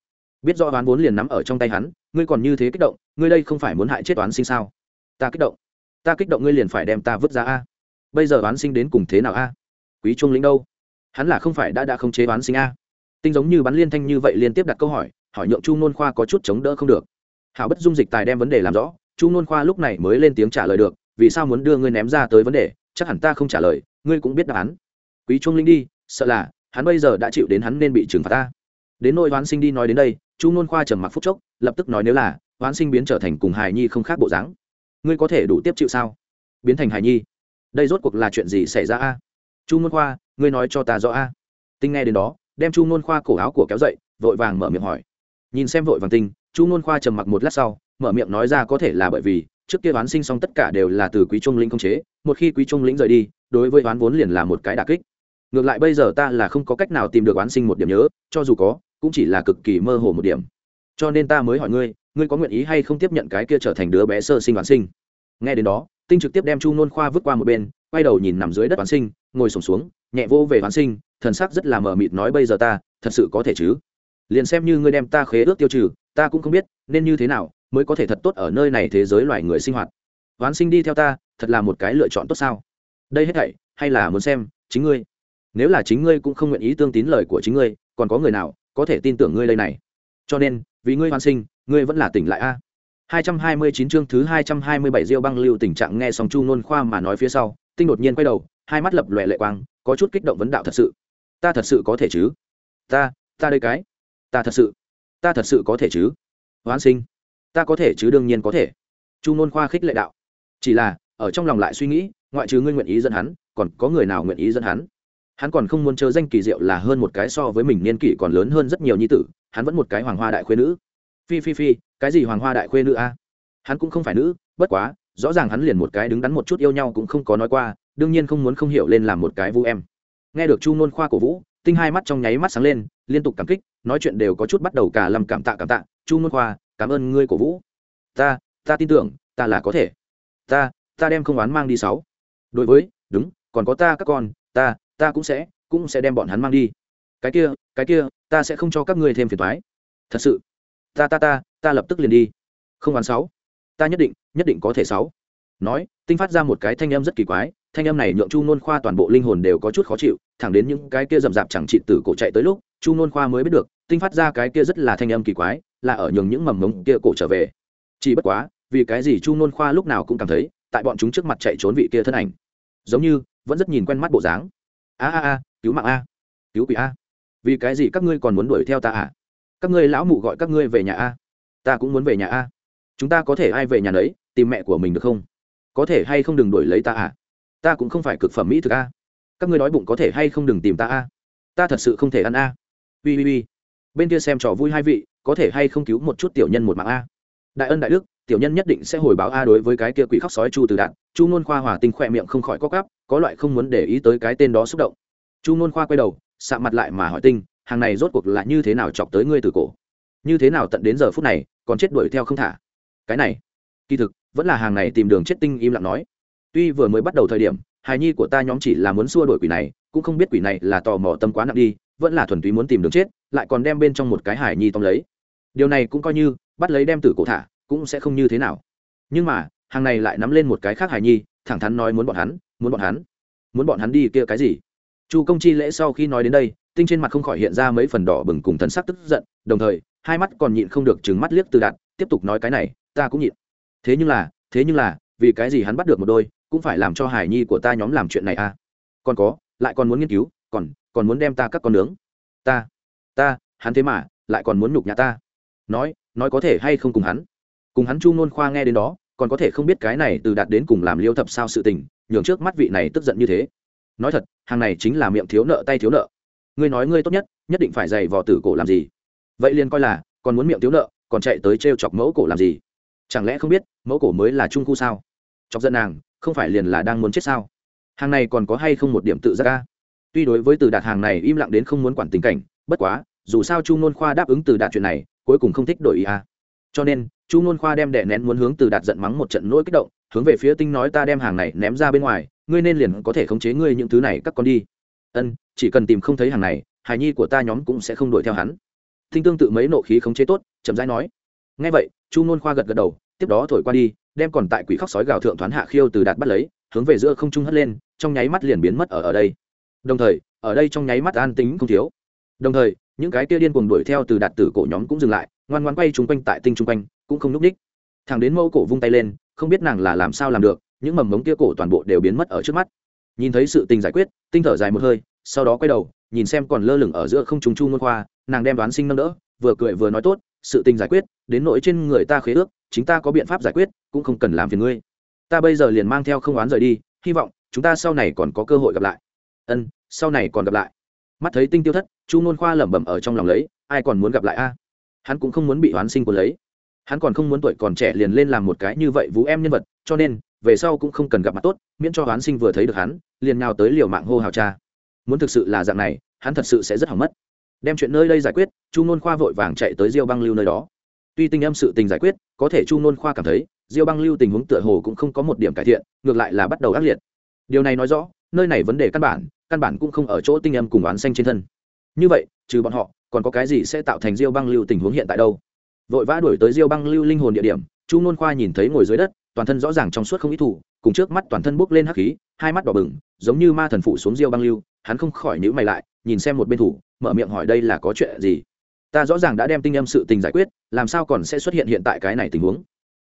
Biết rõ oán vốn liền nắm ở trong tay hắn, ngươi còn như thế kích động, ngươi đây không phải muốn hại chết oán sinh sao? Ta kích động. Ta kích động ngươi liền phải đem ta vứt ra a. Bây giờ oán sinh đến cùng thế nào a? Quý trung lĩnh đâu? Hắn là không phải đã đã không chế oán sinh a? Tinh giống như bắn liên thanh như vậy liên tiếp đặt câu hỏi hỏi nhượng chu nôn khoa có chút chống đỡ không được. Hảo bất dung dịch tài đem vấn đề làm rõ, chu nôn khoa lúc này mới lên tiếng trả lời được, vì sao muốn đưa ngươi ném ra tới vấn đề? Chắc hẳn ta không trả lời, ngươi cũng biết đáp án. Quý trung linh đi, sợ là, hắn bây giờ đã chịu đến hắn nên bị trừng phạt ta. Đến nỗi hoán sinh đi nói đến đây, chu nôn khoa trầm mặc phúc chốc, lập tức nói nếu là, hoán sinh biến trở thành cùng hài nhi không khác bộ dáng. Ngươi có thể đủ tiếp chịu sao? Biến thành hài nhi. Đây rốt cuộc là chuyện gì xảy ra a? Chu nôn khoa, ngươi nói cho ta rõ a. Tinh nghe đến đó, đem chu nôn khoa cổ áo của kéo dậy, vội vàng mở miệng hỏi. Nhìn xem vội vàng tinh, chu nôn khoa trầm mặc một lát sau mở miệng nói ra có thể là bởi vì, trước kia đoán sinh xong tất cả đều là từ quý trung linh công chế, một khi quý trung lĩnh rời đi, đối với đoán vốn liền là một cái đà kích. Ngược lại bây giờ ta là không có cách nào tìm được oán sinh một điểm nhớ, cho dù có, cũng chỉ là cực kỳ mơ hồ một điểm. Cho nên ta mới hỏi ngươi ngươi có nguyện ý hay không tiếp nhận cái kia trở thành đứa bé sơ sinh oán sinh? Nghe đến đó, tinh trực tiếp đem chu nôn khoa vứt qua một bên, quay đầu nhìn nằm dưới đất oán sinh, ngồi sổm xuống, nhẹ vô về oán sinh, thần sắc rất là mờ mịt nói bây giờ ta, thật sự có thể chứ? Liền xem như ngươi đem ta khế ước tiêu trừ, ta cũng không biết, nên như thế nào mới có thể thật tốt ở nơi này thế giới loài người sinh hoạt Ván sinh đi theo ta thật là một cái lựa chọn tốt sao đây hết thảy hay là muốn xem chính ngươi nếu là chính ngươi cũng không nguyện ý tương tín lời của chính ngươi còn có người nào có thể tin tưởng ngươi đây này cho nên vì ngươi hoàn sinh ngươi vẫn là tỉnh lại a 229 chương thứ 227 Diêu Băng Lưu tình trạng nghe xong Chu Nôn Khoa mà nói phía sau, Tinh đột nhiên quay đầu, hai mắt lập lòe lệ quang, có chút kích động vấn đạo thật sự. Ta thật sự có thể chứ? Ta, ta đây cái. Ta thật sự, ta thật sự có thể chứ? Hoán sinh, ta có thể chứ đương nhiên có thể. Chu Nôn Khoa khích lệ đạo. Chỉ là, ở trong lòng lại suy nghĩ, ngoại trừ ngươi nguyện ý dẫn hắn, còn có người nào nguyện ý dẫn hắn? hắn còn không muốn chờ danh kỳ diệu là hơn một cái so với mình niên kỷ còn lớn hơn rất nhiều nhi tử hắn vẫn một cái hoàng hoa đại khuê nữ phi phi phi cái gì hoàng hoa đại khuê nữ a hắn cũng không phải nữ bất quá rõ ràng hắn liền một cái đứng đắn một chút yêu nhau cũng không có nói qua đương nhiên không muốn không hiểu lên làm một cái vũ em nghe được chu nôn khoa cổ vũ tinh hai mắt trong nháy mắt sáng lên liên tục cảm kích nói chuyện đều có chút bắt đầu cả lầm cảm tạ cảm tạ chu nôn khoa cảm ơn ngươi cổ vũ. Ta ta tin tưởng, ta là có thể. Ta ta đem không oán mang đi sáu. Đối với, đúng, còn có ta các con, ta ta cũng sẽ cũng sẽ đem bọn hắn mang đi. Cái kia cái kia, ta sẽ không cho các ngươi thêm phiền thoái thật sự. Ta ta ta ta lập tức liền đi. Không oán sáu. Ta nhất định nhất định có thể sáu. Nói, tinh phát ra một cái thanh âm rất kỳ quái, thanh âm này nhượng chu nôn khoa toàn bộ linh hồn đều có chút khó chịu, thẳng đến những cái kia rầm rạp chẳng trị tử cổ chạy tới lúc, chu nôn khoa mới biết được, tinh phát ra cái kia rất là thanh âm kỳ quái là ở nhường những mầm mống kia cổ trở về. Chỉ bất quá, vì cái gì chu nôn khoa lúc nào cũng cảm thấy, tại bọn chúng trước mặt chạy trốn vị kia thân ảnh. Giống như, vẫn rất nhìn quen mắt bộ dáng. A a a, cứu mạng a. Cứu quỷ a. Vì cái gì các ngươi còn muốn đuổi theo ta à? Các ngươi lão mụ gọi các ngươi về nhà a. Ta cũng muốn về nhà a. Chúng ta có thể ai về nhà đấy tìm mẹ của mình được không? Có thể hay không đừng đuổi lấy ta à? Ta cũng không phải cực phẩm mỹ thực a. Các ngươi nói bụng có thể hay không đừng tìm ta a. Ta thật sự không thể ăn a. Ui ui ui bên kia xem trò vui hai vị có thể hay không cứu một chút tiểu nhân một mạng a? Đại ân đại đức, tiểu nhân nhất định sẽ hồi báo a đối với cái kia quỷ khóc sói chu từ đạn chu nôn khoa hòa tinh khỏe miệng không khỏi có cắp có loại không muốn để ý tới cái tên đó xúc động. Chu nôn khoa quay đầu, sạ mặt lại mà hỏi tinh, hàng này rốt cuộc là như thế nào chọc tới ngươi từ cổ? Như thế nào tận đến giờ phút này, còn chết đuổi theo không thả? Cái này, kỳ thực, vẫn là hàng này tìm đường chết tinh im lặng nói. Tuy vừa mới bắt đầu thời điểm, hài nhi của ta nhóm chỉ là muốn xua đuổi quỷ này, cũng không biết quỷ này là tò mò tâm quá nặng đi, vẫn là thuần túy muốn tìm đường chết, lại còn đem bên trong một cái hài nhi tông lấy điều này cũng coi như bắt lấy đem tử cổ thả, cũng sẽ không như thế nào. Nhưng mà, hàng này lại nắm lên một cái khác hài nhi, thẳng thắn nói muốn bọn hắn, muốn bọn hắn, muốn bọn hắn đi kia cái gì? Chu công chi lễ sau khi nói đến đây, tinh trên mặt không khỏi hiện ra mấy phần đỏ bừng cùng thần sắc tức giận, đồng thời, hai mắt còn nhịn không được chừng mắt liếc từ đạt, tiếp tục nói cái này, ta cũng nhịn. Thế nhưng là, thế nhưng là, vì cái gì hắn bắt được một đôi, cũng phải làm cho hải nhi của ta nhóm làm chuyện này à? Còn có, lại còn muốn nghiên cứu, còn còn muốn đem ta các con nướng. Ta ta, hắn thế mà, lại còn muốn nhục nhà ta nói nói có thể hay không cùng hắn. Cùng hắn chu nôn khoa nghe đến đó, còn có thể không biết cái này từ đạt đến cùng làm liêu thập sao sự tình, nhường trước mắt vị này tức giận như thế. Nói thật, hàng này chính là miệng thiếu nợ tay thiếu nợ. Ngươi nói ngươi tốt nhất nhất định phải dày vò tử cổ làm gì? Vậy liền coi là, còn muốn miệng thiếu nợ, còn chạy tới t chọc mẫu cổ làm gì? Chẳng lẽ không biết, mẫu cổ mới là trung khu sao? Chọc giận nàng, không phải liền là đang muốn chết sao? Hàng này còn có hay không một điểm tự giác ca tuy đối với từ đạt hàng này im lặng đến không muốn quản tình cảnh, bất quá, dù sao chu nôn khoa đáp ứng từ đạt chuyện này cuối cùng không thích đổi ý a cho nên, chu nôn khoa đem đè nén muốn hướng từ đạt giận mắng một trận nỗi kích động, hướng về phía tinh nói ta đem hàng này ném ra bên ngoài, ngươi nên liền có thể khống chế ngươi những thứ này, các con đi. Ân, chỉ cần tìm không thấy hàng này, hài nhi của ta nhóm cũng sẽ không đuổi theo hắn. Tinh tương tự mấy nộ khí khống chế tốt, chậm rãi nói. Ngay vậy, chu nôn khoa gật gật đầu, tiếp đó thổi qua đi, đem còn tại quỷ khóc sói gào thượng thoán hạ khiêu từ đạt bắt lấy, hướng về giữa không trung hất lên, trong nháy mắt liền biến mất ở ở đây. Đồng thời, ở đây trong nháy mắt an tính không thiếu. Đồng thời những cái kia điên cuồng đuổi theo từ đạt tử cổ nhóm cũng dừng lại, ngoan ngoan quay chung quanh tại tinh chung quanh, cũng không núp ních. Thằng đến mẫu cổ vung tay lên, không biết nàng là làm sao làm được, những mầm mống kia cổ toàn bộ đều biến mất ở trước mắt. Nhìn thấy sự tình giải quyết, tinh thở dài một hơi, sau đó quay đầu, nhìn xem còn lơ lửng ở giữa không trùng chu ngôn khoa, nàng đem đoán sinh nâng đỡ, vừa cười vừa nói tốt, sự tình giải quyết, đến nỗi trên người ta khế ước, chính ta có biện pháp giải quyết, cũng không cần làm phiền ngươi. Ta bây giờ liền mang theo không oán rời đi, hy vọng, chúng ta sau này còn có cơ hội gặp lại. Ân, sau này còn gặp lại. Mắt thấy tinh tiêu thất chu ngôn khoa lẩm bẩm ở trong lòng lấy, ai còn muốn gặp lại a? Hắn cũng không muốn bị oán sinh của lấy. Hắn còn không muốn tuổi còn trẻ liền lên làm một cái như vậy vũ em nhân vật, cho nên, về sau cũng không cần gặp mặt tốt, miễn cho oán sinh vừa thấy được hắn, liền nào tới liều mạng hô hào cha. Muốn thực sự là dạng này, hắn thật sự sẽ rất hỏng mất. Đem chuyện nơi đây giải quyết, chu nôn khoa vội vàng chạy tới diêu băng lưu nơi đó. Tuy tinh âm sự tình giải quyết, có thể chu nôn khoa cảm thấy, diêu băng lưu tình huống tựa hồ cũng không có một điểm cải thiện, ngược lại là bắt đầu ác liệt. Điều này nói rõ, nơi này vấn đề căn bản căn bản cũng không ở chỗ tinh âm cùng oán xanh trên thân như vậy, trừ bọn họ, còn có cái gì sẽ tạo thành diêu băng lưu tình huống hiện tại đâu? Vội vã đuổi tới diêu băng lưu linh hồn địa điểm, chu nôn khoa nhìn thấy ngồi dưới đất, toàn thân rõ ràng trong suốt không ít thủ, cùng trước mắt toàn thân bốc lên hắc khí, hai mắt đỏ bừng, giống như ma thần phụ xuống diêu băng lưu, hắn không khỏi nhữ mày lại, nhìn xem một bên thủ, mở miệng hỏi đây là có chuyện gì? Ta rõ ràng đã đem tinh âm sự tình giải quyết, làm sao còn sẽ xuất hiện hiện tại cái này tình huống?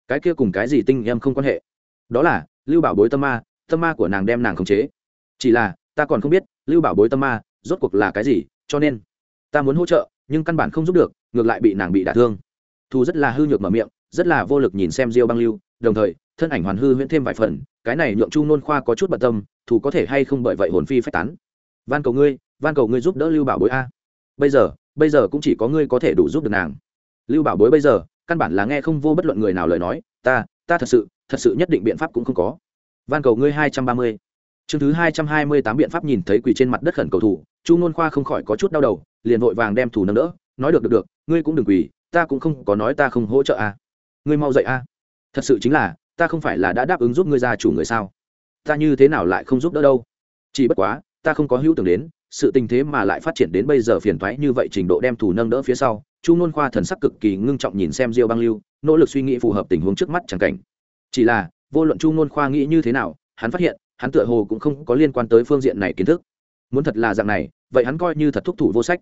Cái kia cùng cái gì tinh âm không quan hệ? Đó là, lưu bảo bối tâm ma tâm ma của nàng đem nàng khống chế. Chỉ là, ta còn không biết, lưu bảo bối tâm ma, rốt cuộc là cái gì cho nên, ta muốn hỗ trợ, nhưng căn bản không giúp được, ngược lại bị nàng bị đả thương. Thu rất là hư nhược mở miệng, rất là vô lực nhìn xem diêu băng lưu, đồng thời, thân ảnh hoàn hư huyễn thêm vài phần, cái này nhượng chu nôn khoa có chút bận tâm thù có thể hay không bởi vậy hồn phi phách tán. Van cầu ngươi, van cầu ngươi giúp đỡ lưu bảo bối a. Bây giờ bây giờ cũng chỉ có ngươi có thể đủ giúp được nàng. Lưu bảo bối bây giờ, căn bản là nghe không vô bất luận người nào lời nói, ta ta thật sự thật sự nhất định biện pháp cũng không có. Van cầu ngươi hai trăm ba mươi chương thứ hai trăm hai mươi tám biện pháp nhìn thấy quỳ trên mặt đất khẩn cầu thủ, chu nôn khoa không khỏi có chút đau đầu, liền vội vàng đem thủ nâng đỡ, nói được được được, ngươi cũng đừng quỳ ta cũng không có nói ta không hỗ trợ a ngươi mau dậy a thật sự chính là, ta không phải là đã đáp ứng giúp ngươi gia chủ người sao. Ta như thế nào lại không giúp đỡ đâu? Chỉ bất quá, ta không có hữu tưởng đến, sự tình thế mà lại phát triển đến bây giờ phiền thoái như vậy trình độ đem thủ nâng đỡ phía sau, chu nôn khoa thần sắc cực kỳ ngưng trọng nhìn xem diêu băng lưu, nỗ lực suy nghĩ phù hợp tình huống trước mắt chẳng cảnh. Chỉ là, vô luận chu nôn khoa nghĩ như thế nào, hắn phát hiện hắn tựa hồ cũng không có liên quan tới phương diện này kiến thức. Muốn thật là dạng này, vậy hắn coi như thật thúc thủ vô sách.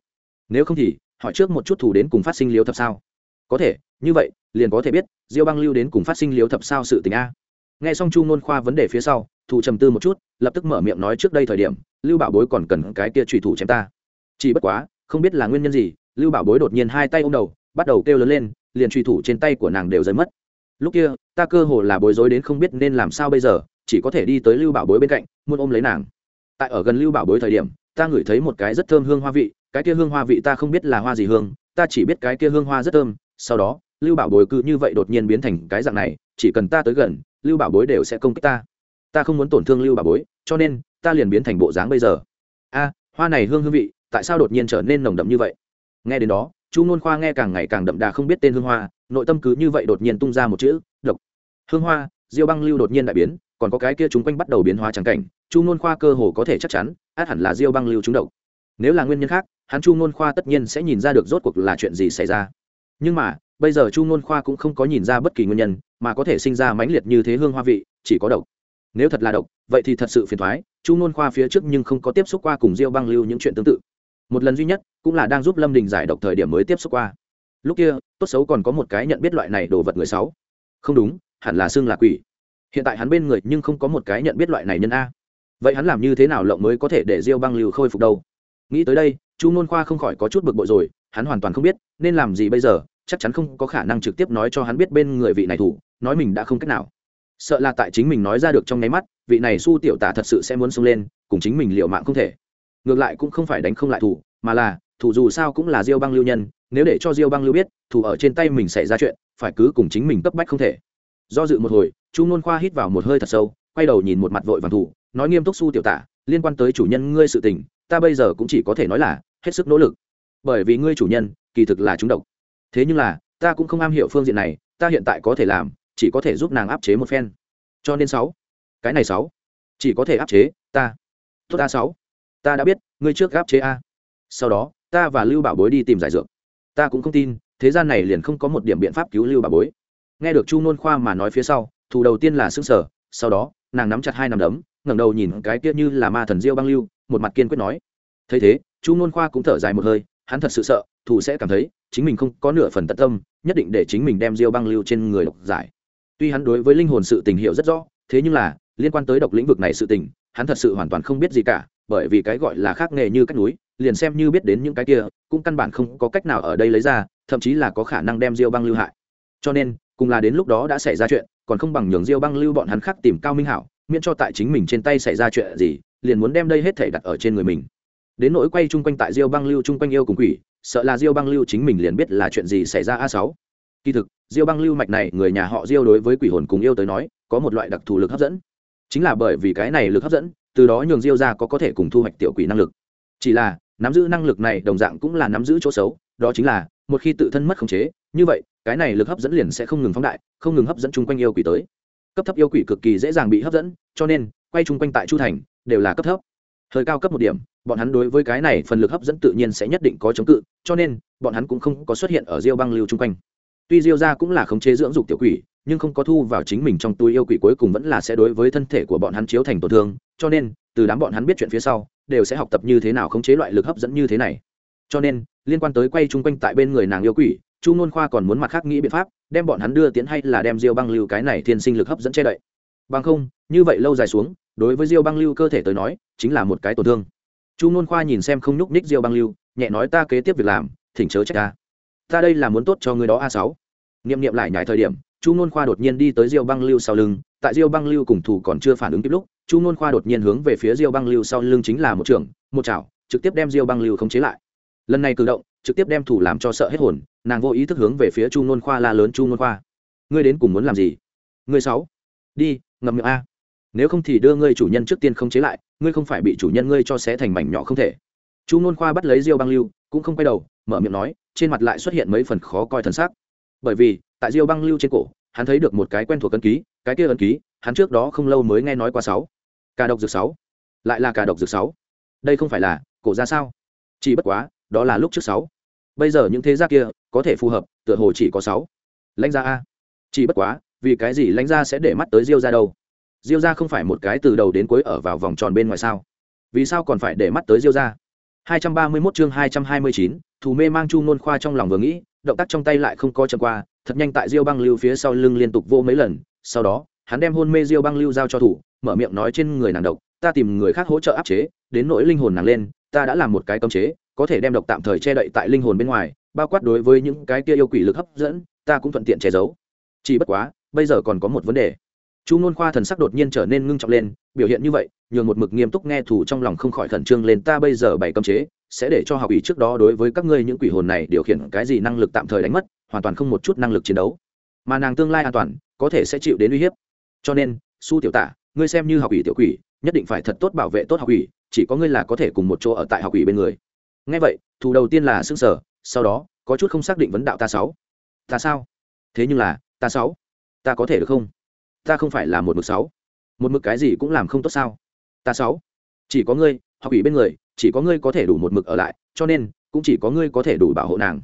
Nếu không thì, hỏi trước một chút thủ đến cùng phát sinh liếu thập sao? Có thể, như vậy, liền có thể biết, diêu băng lưu đến cùng phát sinh liếu thập sao sự tình a. Nghe xong chu nôn khoa vấn đề phía sau, thủ trầm tư một chút, lập tức mở miệng nói trước đây thời điểm, lưu bảo bối còn cần cái kia trùy thủ chém ta. Chỉ bất quá, không biết là nguyên nhân gì, lưu bảo bối đột nhiên hai tay ôm đầu, bắt đầu kêu lớn lên, liền trùy thủ trên tay của nàng đều rơi mất. Lúc kia, ta cơ hồ là bối rối đến không biết nên làm sao bây giờ chỉ có thể đi tới lưu bảo bối bên cạnh, muốn ôm lấy nàng. Tại ở gần lưu bảo bối thời điểm, ta ngửi thấy một cái rất thơm hương hoa vị, cái kia hương hoa vị ta không biết là hoa gì hương, ta chỉ biết cái kia hương hoa rất thơm, sau đó, lưu bảo bối cứ như vậy đột nhiên biến thành cái dạng này, chỉ cần ta tới gần, lưu bảo bối đều sẽ công kích ta. Ta không muốn tổn thương lưu bảo bối, cho nên, ta liền biến thành bộ dáng bây giờ. A, hoa này hương hương vị, tại sao đột nhiên trở nên nồng đậm như vậy? Nghe đến đó, chu nôn khoa nghe càng ngày càng đậm đà không biết tên hương hoa, nội tâm cứ như vậy đột nhiên tung ra một chữ, độc. Hương hoa, diêu băng lưu đột nhiên đại biến còn có cái kia chúng quanh bắt đầu biến hóa trắng cảnh, chu ngôn khoa cơ hồ có thể chắc chắn, át hẳn là diêu băng lưu trúng độc. Nếu là nguyên nhân khác, hắn chu ngôn khoa tất nhiên sẽ nhìn ra được rốt cuộc là chuyện gì xảy ra. Nhưng mà, bây giờ chu ngôn khoa cũng không có nhìn ra bất kỳ nguyên nhân, mà có thể sinh ra mãnh liệt như thế hương hoa vị, chỉ có độc. Nếu thật là độc, vậy thì thật sự phiền thoái chu ngôn khoa phía trước nhưng không có tiếp xúc qua cùng diêu băng lưu những chuyện tương tự. Một lần duy nhất, cũng là đang giúp lâm đình giải độc thời điểm mới tiếp xúc qua. Lúc kia, tốt xấu còn có một cái nhận biết loại này đồ vật người sáu không đúng, hẳn là xương là quỷ hiện tại hắn bên người nhưng không có một cái nhận biết loại này nhân a. Vậy hắn làm như thế nào lộng mới có thể để diêu băng lưu khôi phục đâu? Nghĩ tới đây, chu nôn khoa không khỏi có chút bực bội rồi, hắn hoàn toàn không biết, nên làm gì bây giờ, chắc chắn không có khả năng trực tiếp nói cho hắn biết bên người vị này thủ, nói mình đã không cách nào. Sợ là tại chính mình nói ra được trong nháy mắt, vị này su tiểu tả thật sự sẽ muốn xông lên, cùng chính mình liệu mạng không thể. Ngược lại cũng không phải đánh không lại thủ, mà là, thủ dù sao cũng là diêu băng lưu nhân, nếu để cho diêu băng lưu biết, thủ ở trên tay mình xảy ra chuyện, phải cứ cùng chính mình cấp bách không thể. Do dự một hồi chu nôn khoa hít vào một hơi thật sâu, quay đầu nhìn một mặt vội vàng thủ, nói nghiêm túc su tiểu tả, liên quan tới chủ nhân ngươi sự tình, ta bây giờ cũng chỉ có thể nói là hết sức nỗ lực. Bởi vì ngươi chủ nhân, kỳ thực là chúng độc. Thế nhưng là, ta cũng không am hiểu phương diện này, ta hiện tại có thể làm, chỉ có thể giúp nàng áp chế một phen. Cho nên sáu. Cái này sáu. Chỉ có thể áp chế, ta. Tốt ta sáu. Ta đã biết, ngươi trước áp chế a. Sau đó, ta và lưu bảo bối đi tìm giải dược. Ta cũng không tin, thế gian này liền không có một điểm biện pháp cứu lưu bảo bối. Nghe được chu nôn khoa mà nói phía sau thủ đầu tiên là xương sở, sau đó, nàng nắm chặt hai nằm đấm, ngẩng đầu nhìn cái kia như là ma thần diêu băng lưu, một mặt kiên quyết nói. Thấy thế, chu nôn khoa cũng thở dài một hơi, hắn thật sự sợ thủ sẽ cảm thấy, chính mình không có nửa phần tận tâm, nhất định để chính mình đem diêu băng lưu trên người độc giải. Tuy hắn đối với linh hồn sự tình hiểu rất rõ, thế nhưng là, liên quan tới độc lĩnh vực này sự tình, hắn thật sự hoàn toàn không biết gì cả, bởi vì cái gọi là khác nghề như cách núi, liền xem như biết đến những cái kia, cũng căn bản không có cách nào ở đây lấy ra, thậm chí là có khả năng đem diêu băng lưu hại. Cho nên, cùng là đến lúc đó đã xảy ra chuyện còn không bằng nhường diêu băng lưu bọn hắn khác tìm cao minh hảo, miễn cho tại chính mình trên tay xảy ra chuyện gì, liền muốn đem đây hết thể đặt ở trên người mình. Đến nỗi quay chung quanh tại diêu băng lưu chung quanh yêu cùng quỷ, sợ là diêu băng lưu chính mình liền biết là chuyện gì xảy ra a sáu. Kỳ thực, diêu băng lưu mạch này, người nhà họ diêu đối với quỷ hồn cùng yêu tới nói, có một loại đặc thù lực hấp dẫn. Chính là bởi vì cái này lực hấp dẫn, từ đó nhường diêu ra có có thể cùng thu hoạch tiểu quỷ năng lực. Chỉ là, nắm giữ năng lực này đồng dạng cũng là nắm giữ chỗ xấu, đó chính là, một khi tự thân mất khống chế, như vậy cái này lực hấp dẫn liền sẽ không ngừng phóng đại, không ngừng hấp dẫn chung quanh yêu quỷ tới. Cấp thấp yêu quỷ cực kỳ dễ dàng bị hấp dẫn, cho nên, quay chung quanh tại chu thành, đều là cấp thấp. Hơi cao cấp một điểm, bọn hắn đối với cái này phần lực hấp dẫn tự nhiên sẽ nhất định có chống cự, cho nên, bọn hắn cũng không có xuất hiện ở diêu băng lưu chung quanh. Tuy diêu ra cũng là khống chế dưỡng dục tiểu quỷ, nhưng không có thu vào chính mình trong túi yêu quỷ cuối cùng vẫn là sẽ đối với thân thể của bọn hắn chiếu thành tổn thương, cho nên, từ đám bọn hắn biết chuyện phía sau, đều sẽ học tập như thế nào khống chế loại lực hấp dẫn như thế này. Cho nên, liên quan tới quay chung quanh tại bên người nàng yêu quỷ chu nôn khoa còn muốn mặt khác nghĩ biện pháp, đem bọn hắn đưa tiến hay là đem diêu băng lưu cái này thiên sinh lực hấp dẫn che đậy. Bằng không, như vậy lâu dài xuống, đối với diêu băng lưu cơ thể tới nói, chính là một cái tổn thương. Chu nôn khoa nhìn xem không nhúc ních diêu băng lưu, nhẹ nói ta kế tiếp việc làm, thỉnh chớ trách ta. Ta đây là muốn tốt cho người đó a sáu. Niệm niệm lại nhải thời điểm, chu nôn khoa đột nhiên đi tới diêu băng lưu sau lưng, tại diêu băng lưu cùng thủ còn chưa phản ứng kịp lúc, chu nôn khoa đột nhiên hướng về phía diêu băng lưu sau lưng chính là một trưởng, một chảo, trực tiếp đem diêu băng lưu khống chế lại. Lần này cử động trực tiếp đem thủ làm cho sợ hết hồn, nàng vô ý thức hướng về phía chu nôn khoa la lớn, chu nôn khoa, ngươi đến cùng muốn làm gì? Ngươi sáu, đi, ngậm miệng a. Nếu không thì đưa ngươi chủ nhân trước tiên không chế lại, ngươi không phải bị chủ nhân ngươi cho xé thành mảnh nhỏ không thể. Chu nôn khoa bắt lấy diêu băng lưu, cũng không quay đầu, mở miệng nói, trên mặt lại xuất hiện mấy phần khó coi thần sắc. Bởi vì, tại diêu băng lưu trên cổ, hắn thấy được một cái quen thuộc ấn ký, cái kia ấn ký, hắn trước đó không lâu mới nghe nói qua sáu. Cà độc dược sáu. Lại là cà độc dược sáu. Đây không phải là cổ ra sao? Chỉ bất quá đó là lúc trước sáu. Bây giờ những thế gia kia có thể phù hợp tựa hồ chỉ có sáu. Lãnh gia a. Chỉ bất quá vì cái gì lãnh gia sẽ để mắt tới diêu ra đâu? Diêu ra không phải một cái từ đầu đến cuối ở vào vòng tròn bên ngoài sao? Vì sao còn phải để mắt tới diêu ra 231 chương 229, thủ mê mang chu nôn khoa trong lòng vừa nghĩ động tác trong tay lại không có chậm qua thật nhanh tại diêu băng lưu phía sau lưng liên tục vô mấy lần sau đó hắn đem hôn mê diêu băng lưu giao cho thủ mở miệng nói trên người nàng độc ta tìm người khác hỗ trợ áp chế đến nỗi linh hồn nàng lên ta đã làm một cái cấm chế có thể đem độc tạm thời che đậy tại linh hồn bên ngoài, bao quát đối với những cái kia yêu quỷ lực hấp dẫn, ta cũng thuận tiện che giấu. Chỉ bất quá, bây giờ còn có một vấn đề. Chu n khoa thần sắc đột nhiên trở nên ngưng trọng lên, biểu hiện như vậy, nhường một mực nghiêm túc nghe thủ trong lòng không khỏi khẩn trương lên, ta bây giờ bày cấm chế, sẽ để cho học ủy trước đó đối với các ngươi những quỷ hồn này điều khiển cái gì năng lực tạm thời đánh mất, hoàn toàn không một chút năng lực chiến đấu. Mà nàng tương lai an toàn, có thể sẽ chịu đến uy hiếp. Cho nên, su tiểu tả, ngươi xem như học ủy tiểu quỷ, nhất định phải thật tốt bảo vệ tốt học ủy, chỉ có ngươi là có thể cùng một chỗ ở tại học ủy bên người ngay vậy thủ đầu tiên là xương sở sau đó, có chút không xác định vấn đạo ta sáu. Ta sao? Thế nhưng là, ta sáu. Ta có thể được không? Ta không phải là một mực sáu. Một mực cái gì cũng làm không tốt sao? Ta sáu. Chỉ có ngươi học ủy bên người, chỉ có ngươi có thể đủ một mực ở lại, cho nên, cũng chỉ có ngươi có thể đủ bảo hộ nàng.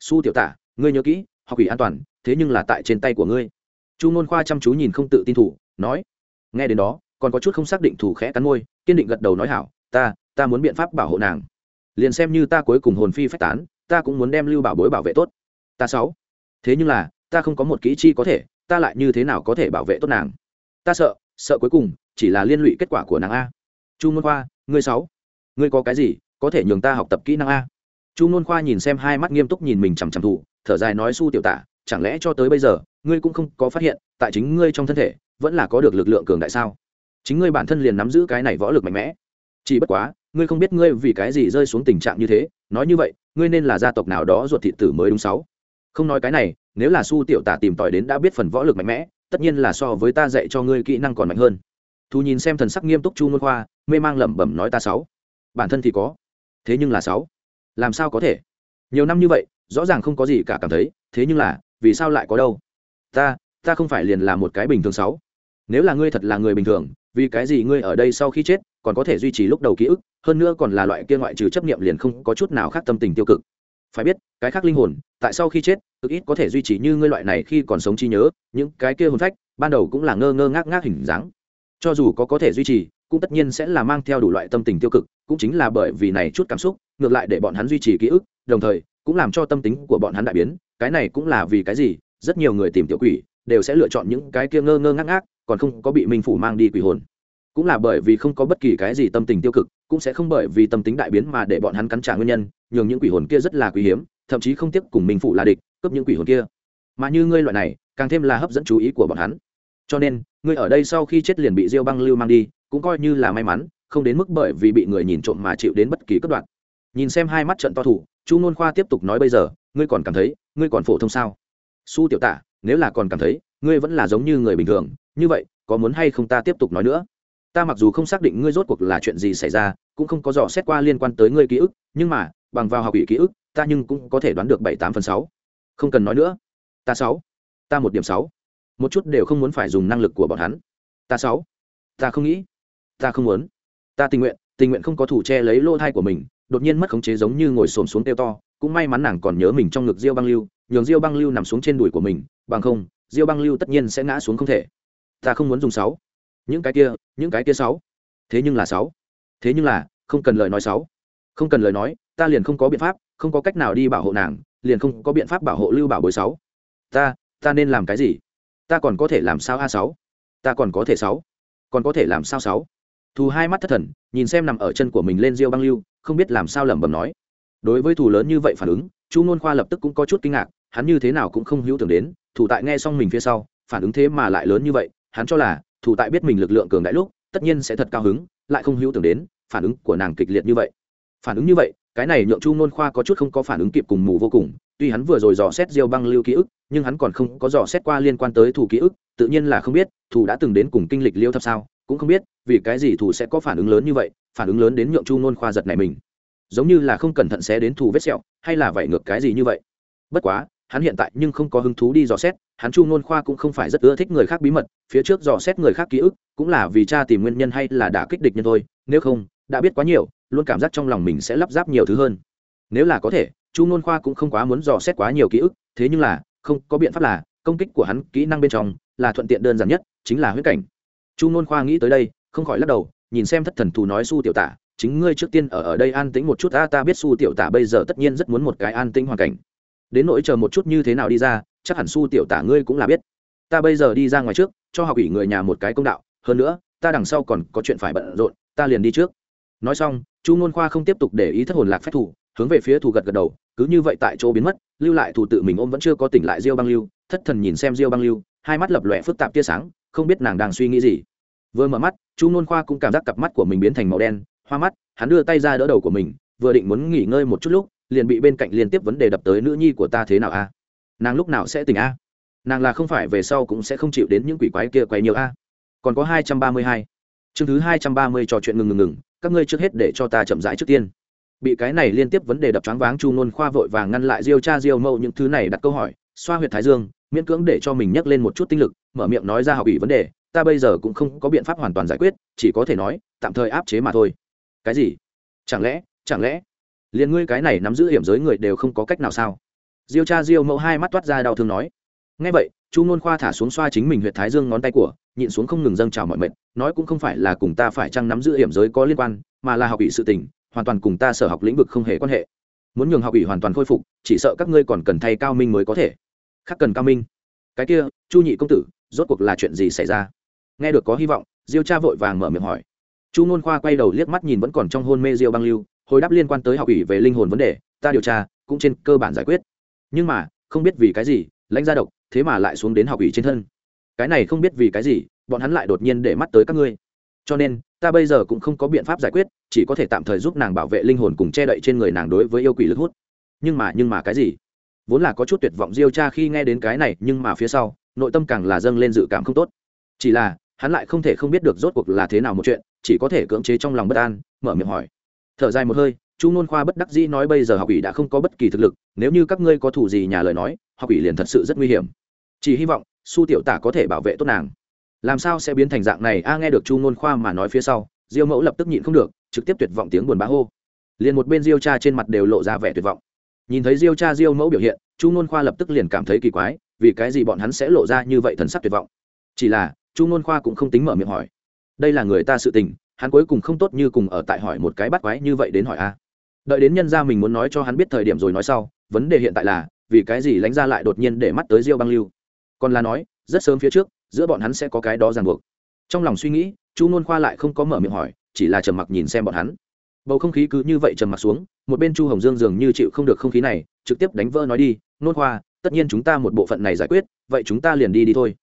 Su tiểu tả, ngươi nhớ kỹ học ủy an toàn, thế nhưng là tại trên tay của ngươi. Chu ngôn khoa chăm chú nhìn không tự tin thủ, nói. Nghe đến đó, còn có chút không xác định thủ khẽ cắn môi, kiên định gật đầu nói hảo, ta ta muốn biện pháp bảo hộ nàng liền xem như ta cuối cùng hồn phi phách tán, ta cũng muốn đem lưu bảo bối bảo vệ tốt. Ta sáu. Thế nhưng là, ta không có một kỹ chi có thể, ta lại như thế nào có thể bảo vệ tốt nàng? Ta sợ sợ cuối cùng, chỉ là liên lụy kết quả của nàng a. Chu môn khoa, ngươi sáu. Ngươi có cái gì, có thể nhường ta học tập kỹ năng a? Chu môn khoa nhìn xem hai mắt nghiêm túc nhìn mình chằm chằm thủ, thở dài nói su tiểu tả, chẳng lẽ cho tới bây giờ, ngươi cũng không có phát hiện, tại chính ngươi trong thân thể, vẫn là có được lực lượng cường đại sao? Chính ngươi bản thân liền nắm giữ cái này võ lực mạnh mẽ. Chỉ bất quá ngươi không biết ngươi vì cái gì rơi xuống tình trạng như thế, nói như vậy, ngươi nên là gia tộc nào đó ruột thị tử mới đúng sáu. Không nói cái này, nếu là su tiểu tả tìm tòi đến đã biết phần võ lực mạnh mẽ, tất nhiên là so với ta dạy cho ngươi kỹ năng còn mạnh hơn. Thu nhìn xem thần sắc nghiêm túc chu môn khoa, mê mang lẩm bẩm nói ta sáu. Bản thân thì có. Thế nhưng là sáu. Làm sao có thể? Nhiều năm như vậy, rõ ràng không có gì cả cảm thấy, thế nhưng là, vì sao lại có đâu? Ta ta không phải liền là một cái bình thường sáu. Nếu là ngươi thật là người bình thường, vì cái gì ngươi ở đây sau khi chết còn có thể duy trì lúc đầu ký ức, hơn nữa còn là loại kia ngoại trừ chấp nghiệm liền không có chút nào khác tâm tình tiêu cực. Phải biết, cái khác linh hồn, tại sau khi chết, cực ít có thể duy trì như ngươi loại này khi còn sống chi nhớ, những cái kia hồn phách, ban đầu cũng là ngơ ngơ ngác ngác hình dáng. Cho dù có có thể duy trì, cũng tất nhiên sẽ là mang theo đủ loại tâm tình tiêu cực, cũng chính là bởi vì này chút cảm xúc, ngược lại để bọn hắn duy trì ký ức, đồng thời, cũng làm cho tâm tính của bọn hắn đại biến, cái này cũng là vì cái gì, rất nhiều người tìm tiểu quỷ, đều sẽ lựa chọn những cái kia ngơ ngơ ngác ngác, còn không có bị minh phủ mang đi quỷ hồn cũng là bởi vì không có bất kỳ cái gì tâm tình tiêu cực, cũng sẽ không bởi vì tâm tính đại biến mà để bọn hắn cắn trả nguyên nhân, nhường những quỷ hồn kia rất là quý hiếm, thậm chí không tiếp cùng mình phụ là địch, cướp những quỷ hồn kia. Mà như ngươi loại này, càng thêm là hấp dẫn chú ý của bọn hắn. Cho nên, ngươi ở đây sau khi chết liền bị diêu băng lưu mang đi, cũng coi như là may mắn, không đến mức bởi vì bị người nhìn trộm mà chịu đến bất kỳ cấp đoạn nhìn xem hai mắt trận to thủ, chu nôn khoa tiếp tục nói bây giờ, ngươi còn cảm thấy, ngươi còn phổ thông sao? Su tiểu tả, nếu là còn cảm thấy, ngươi vẫn là giống như người bình thường, như vậy, có muốn hay không ta tiếp tục nói nữa? Ta mặc dù không xác định ngươi rốt cuộc là chuyện gì xảy ra, cũng không có dò xét qua liên quan tới ngươi ký ức, nhưng mà, bằng vào học ủy ký ức, ta nhưng cũng có thể đoán được bảy tám phần sáu. Không cần nói nữa. Ta sáu. Ta một điểm sáu. Một chút đều không muốn phải dùng năng lực của bọn hắn. Ta sáu. Ta không nghĩ. Ta không muốn. Ta tình nguyện tình nguyện không có thủ che lấy lô thai của mình, đột nhiên mất khống chế giống như ngồi xổm xuống tiêu to, cũng may mắn nàng còn nhớ mình trong ngực diêu băng lưu, nhường diêu băng lưu nằm xuống trên đùi của mình, bằng không, diêu băng lưu tất nhiên sẽ ngã xuống không thể. Ta không muốn dùng sáu những cái kia, những cái kia sáu. Thế nhưng là sáu. Thế nhưng là, không cần lời nói sáu. Không cần lời nói, ta liền không có biện pháp, không có cách nào đi bảo hộ nàng, liền không có biện pháp bảo hộ lưu bảo bối sáu. Ta ta nên làm cái gì? Ta còn có thể làm sao a sáu? Ta còn có thể sáu? Còn có thể làm sao sáu? Thù hai mắt thất thần, nhìn xem nằm ở chân của mình lên diêu băng lưu, không biết làm sao lẩm bẩm nói. Đối với thù lớn như vậy phản ứng, chu ngôn khoa lập tức cũng có chút kinh ngạc, hắn như thế nào cũng không hữu tưởng đến thủ tại nghe xong mình phía sau, phản ứng thế mà lại lớn như vậy, hắn cho là thủ tại biết mình lực lượng cường đại lúc, tất nhiên sẽ thật cao hứng, lại không hữu tưởng đến, phản ứng của nàng kịch liệt như vậy. Phản ứng như vậy, cái này nhượng chu nôn khoa có chút không có phản ứng kịp cùng mù vô cùng, tuy hắn vừa rồi dò xét diêu băng lưu ký ức, nhưng hắn còn không có dò xét qua liên quan tới thủ ký ức, tự nhiên là không biết, thủ đã từng đến cùng kinh lịch liêu thập sao, cũng không biết, vì cái gì thủ sẽ có phản ứng lớn như vậy, phản ứng lớn đến nhượng chu nôn khoa giật này mình. Giống như là không cẩn thận sẽ đến thủ vết sẹo, hay là vậy ngược cái gì như vậy. Bất quá hắn hiện tại nhưng không có hứng thú đi dò xét, hắn chu ngôn khoa cũng không phải rất ưa thích người khác bí mật, phía trước dò xét người khác ký ức, cũng là vì cha tìm nguyên nhân hay là đã kích địch nhân thôi, nếu không, đã biết quá nhiều, luôn cảm giác trong lòng mình sẽ lắp ráp nhiều thứ hơn. Nếu là có thể, chu ngôn khoa cũng không quá muốn dò xét quá nhiều ký ức, thế nhưng là, không, có biện pháp là, công kích của hắn kỹ năng bên trong, là thuận tiện đơn giản nhất, chính là huyết cảnh. Chu ngôn khoa nghĩ tới đây, không khỏi lắc đầu, nhìn xem thất thần thù nói su tiểu tả, chính ngươi trước tiên ở ở đây an tĩnh một chút, ta ta biết su tiểu tả bây giờ tất nhiên rất muốn một cái an tĩnh hoàn cảnh đến nỗi chờ một chút như thế nào đi ra, chắc hẳn su tiểu tả ngươi cũng là biết. Ta bây giờ đi ra ngoài trước, cho học ủy người nhà một cái công đạo, hơn nữa, ta đằng sau còn có chuyện phải bận rộn, ta liền đi trước. Nói xong, chu ngôn khoa không tiếp tục để ý thất hồn lạc phép thủ, hướng về phía thủ gật gật đầu, cứ như vậy tại chỗ biến mất, lưu lại thủ tự mình ôm vẫn chưa có tỉnh lại diêu băng lưu, thất thần nhìn xem diêu băng lưu, hai mắt lập lòe phức tạp tia sáng, không biết nàng đang suy nghĩ gì. Vừa mở mắt, chu nôn khoa cũng cảm giác cặp mắt của mình biến thành màu đen, hoa mắt, hắn đưa tay ra đỡ đầu của mình, vừa định muốn nghỉ ngơi một chút lúc liền bị bên cạnh liên tiếp vấn đề đập tới nữ nhi của ta thế nào a? Nàng lúc nào sẽ tỉnh a? Nàng là không phải về sau cũng sẽ không chịu đến những quỷ quái kia quấy nhiều a? Còn có hai trăm ba mươi hai. Chương thứ hai trăm ba mươi trò chuyện ngừng ngừng ngừng, các ngươi trước hết để cho ta chậm rãi trước tiên. Bị cái này liên tiếp vấn đề đập choáng váng chu nôn khoa vội vàng ngăn lại diêu cha diêu mâu những thứ này đặt câu hỏi, xoa huyệt thái dương, miễn cưỡng để cho mình nhắc lên một chút tinh lực, mở miệng nói ra học ủy vấn đề, ta bây giờ cũng không có biện pháp hoàn toàn giải quyết, chỉ có thể nói, tạm thời áp chế mà thôi. Cái gì? Chẳng lẽ chẳng lẽ liền ngươi cái này nắm giữ hiểm giới người đều không có cách nào sao? Diêu cha diêu mẫu hai mắt toát ra đau thương nói. Ngay vậy, chu nôn khoa thả xuống xoa chính mình huyệt thái dương ngón tay của, nhịn xuống không ngừng dâng trào mọi mệnh nói cũng không phải là cùng ta phải chăng nắm giữ hiểm giới có liên quan, mà là học ủy sự tình, hoàn toàn cùng ta sở học lĩnh vực không hề quan hệ. Muốn nhường học ủy hoàn toàn khôi phục, chỉ sợ các ngươi còn cần thay cao minh mới có thể. Khác cần cao minh. Cái kia, chu nhị công tử, rốt cuộc là chuyện gì xảy ra? Nghe được có hy vọng, diêu cha vội vàng mở miệng hỏi. Chu ngôn khoa quay đầu liếc mắt nhìn vẫn còn trong hôn mê diêu băng lưu hồi đáp liên quan tới học ủy về linh hồn vấn đề, ta điều tra, cũng trên cơ bản giải quyết. Nhưng mà, không biết vì cái gì, lãnh gia độc, thế mà lại xuống đến học ủy trên thân. Cái này không biết vì cái gì, bọn hắn lại đột nhiên để mắt tới các ngươi. Cho nên, ta bây giờ cũng không có biện pháp giải quyết, chỉ có thể tạm thời giúp nàng bảo vệ linh hồn cùng che đậy trên người nàng đối với yêu quỷ lực hút. Nhưng mà nhưng mà cái gì? Vốn là có chút tuyệt vọng diêu cha khi nghe đến cái này, nhưng mà phía sau, nội tâm càng là dâng lên dự cảm không tốt. Chỉ là, hắn lại không thể không biết được rốt cuộc là thế nào một chuyện, chỉ có thể cưỡng chế trong lòng bất an, mở miệng hỏi thở dài một hơi, chu nôn khoa bất đắc dĩ nói bây giờ học ủy đã không có bất kỳ thực lực, nếu như các ngươi có thủ gì nhà lời nói, học ủy liền thật sự rất nguy hiểm. Chỉ hy vọng, su tiểu tả có thể bảo vệ tốt nàng. Làm sao sẽ biến thành dạng này? A, nghe được chu nôn khoa mà nói phía sau, diêu mẫu lập tức nhịn không được, trực tiếp tuyệt vọng tiếng buồn bã hô. Liền một bên diêu cha trên mặt đều lộ ra vẻ tuyệt vọng. Nhìn thấy diêu cha diêu mẫu biểu hiện, chu nôn khoa lập tức liền cảm thấy kỳ quái, vì cái gì bọn hắn sẽ lộ ra như vậy thần sắc tuyệt vọng? Chỉ là, chu nôn khoa cũng không tính mở miệng hỏi. Đây là người ta sự tình hắn cuối cùng không tốt như cùng ở tại hỏi một cái bắt quái như vậy đến hỏi a. Đợi đến nhân ra mình muốn nói cho hắn biết thời điểm rồi nói sau, vấn đề hiện tại là, vì cái gì lánh ra lại đột nhiên để mắt tới diêu băng lưu? Còn là nói, rất sớm phía trước, giữa bọn hắn sẽ có cái đó ràng buộc. Trong lòng suy nghĩ, chu nôn khoa lại không có mở miệng hỏi, chỉ là trầm mặc nhìn xem bọn hắn. Bầu không khí cứ như vậy trầm mặc xuống, một bên chu hồng dương dường như chịu không được không khí này, trực tiếp đánh vỡ nói đi, nôn khoa, tất nhiên chúng ta một bộ phận này giải quyết, vậy chúng ta liền đi đi thôi.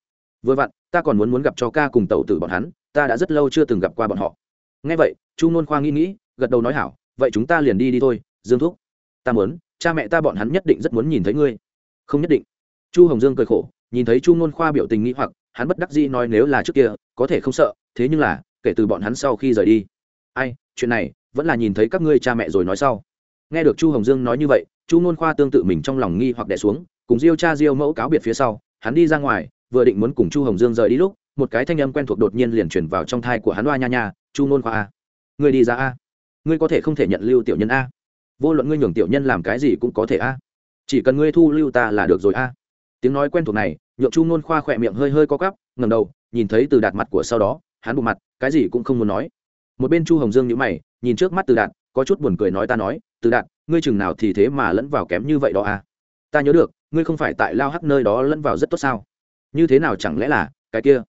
Vừa vặn, ta còn muốn muốn gặp cho ca cùng tẩu tử bọn hắn ta đã rất lâu chưa từng gặp qua bọn họ. Nghe vậy, chu nôn khoa nghĩ nghĩ, gật đầu nói hảo, vậy chúng ta liền đi đi thôi, dương thúc. Ta muốn, cha mẹ ta bọn hắn nhất định rất muốn nhìn thấy ngươi. Không nhất định. Chu hồng dương cười khổ, nhìn thấy chu nôn khoa biểu tình nghĩ hoặc, hắn bất đắc dĩ nói nếu là trước kia, có thể không sợ, thế nhưng là, kể từ bọn hắn sau khi rời đi. Ai, chuyện này, vẫn là nhìn thấy các ngươi cha mẹ rồi nói sau. Nghe được chu hồng dương nói như vậy, chu nôn khoa tương tự mình trong lòng nghi hoặc đẻ xuống, cùng diêu cha diêu mẫu cáo biệt phía sau, hắn đi ra ngoài, vừa định muốn cùng chu hồng dương rời đi lúc một cái thanh âm quen thuộc đột nhiên liền chuyển vào trong thai của hắn oa nha nha, chu nôn khoa a người đi ra a, ngươi có thể không thể nhận lưu tiểu nhân a. Vô luận ngươi nhường tiểu nhân làm cái gì cũng có thể a. Chỉ cần ngươi thu lưu ta là được rồi a. Tiếng nói quen thuộc này, nhượng chu nôn khoa khỏe miệng hơi hơi co cắp ngầm đầu, nhìn thấy từ đạt mặt của sau đó, hắn bộ mặt, cái gì cũng không muốn nói. Một bên chu hồng dương nhữ mày, nhìn trước mắt từ đạt, có chút buồn cười nói ta nói, từ đạt, ngươi chừng nào thì thế mà lẫn vào kém như vậy đó à ta nhớ được, ngươi không phải tại lao hắc nơi đó lẫn vào rất tốt sao? Như thế nào chẳng lẽ là cái kia?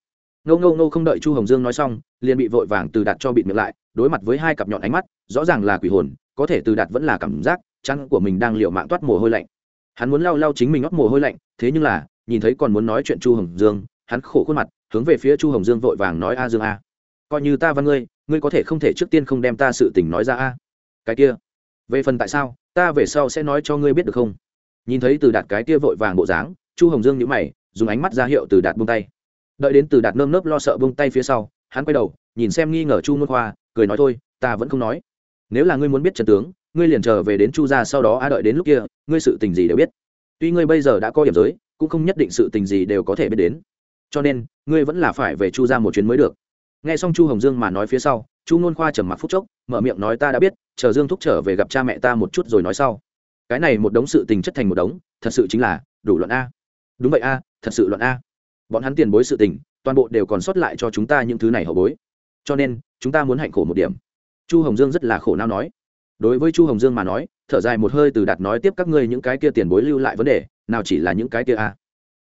Ngâu ngâu ngâu không đợi chu hồng dương nói xong, liền bị vội vàng từ đạt cho bịt miệng lại, đối mặt với hai cặp nhọn ánh mắt, rõ ràng là quỷ hồn, có thể từ đạt vẫn là cảm giác chăn của mình đang liệu mạng toát mồ hôi lạnh. Hắn muốn lau lau chính mình ngót mồ hôi lạnh, thế nhưng là, nhìn thấy còn muốn nói chuyện chu hồng dương, hắn khổ khuôn mặt, hướng về phía chu hồng dương vội vàng nói, a dương a, coi như ta văn ngươi ngươi có thể không thể trước tiên không đem ta sự tình nói ra a. Cái kia, về phần tại sao, ta về sau sẽ nói cho ngươi biết được không? Nhìn thấy từ đạt cái kia vội vàng bộ dáng, chu hồng dương nhữ mày, dùng ánh mắt ra hiệu từ đạt bông tay đợi đến từ đạt nơm nớp lo sợ bông tay phía sau, hắn quay đầu, nhìn xem nghi ngờ chu môn khoa, cười nói thôi, ta vẫn không nói. Nếu là ngươi muốn biết trần tướng, ngươi liền trở về đến chu gia sau đó, a, đợi đến lúc kia, ngươi sự tình gì đều biết. Tuy ngươi bây giờ đã có điểm giới, cũng không nhất định sự tình gì đều có thể biết đến. Cho nên, ngươi vẫn là phải về chu ra một chuyến mới được. Nghe xong chu hồng dương mà nói phía sau, chu nôn khoa trầm mặc phúc chốc, mở miệng nói ta đã biết, chờ dương thúc trở về gặp cha mẹ ta một chút rồi nói sau. Cái này một đống sự tình chất thành một đống, thật sự chính là đủ luận a. Đúng vậy a, thật sự luận a bọn hắn tiền bối sự tình, toàn bộ đều còn sót lại cho chúng ta những thứ này hậu bối. Cho nên, chúng ta muốn hạnh khổ một điểm. Chu hồng dương rất là khổ nao nói. Đối với chu hồng dương mà nói, thở dài một hơi từ đạt nói tiếp các ngươi những cái kia tiền bối lưu lại vấn đề, nào chỉ là những cái kia a.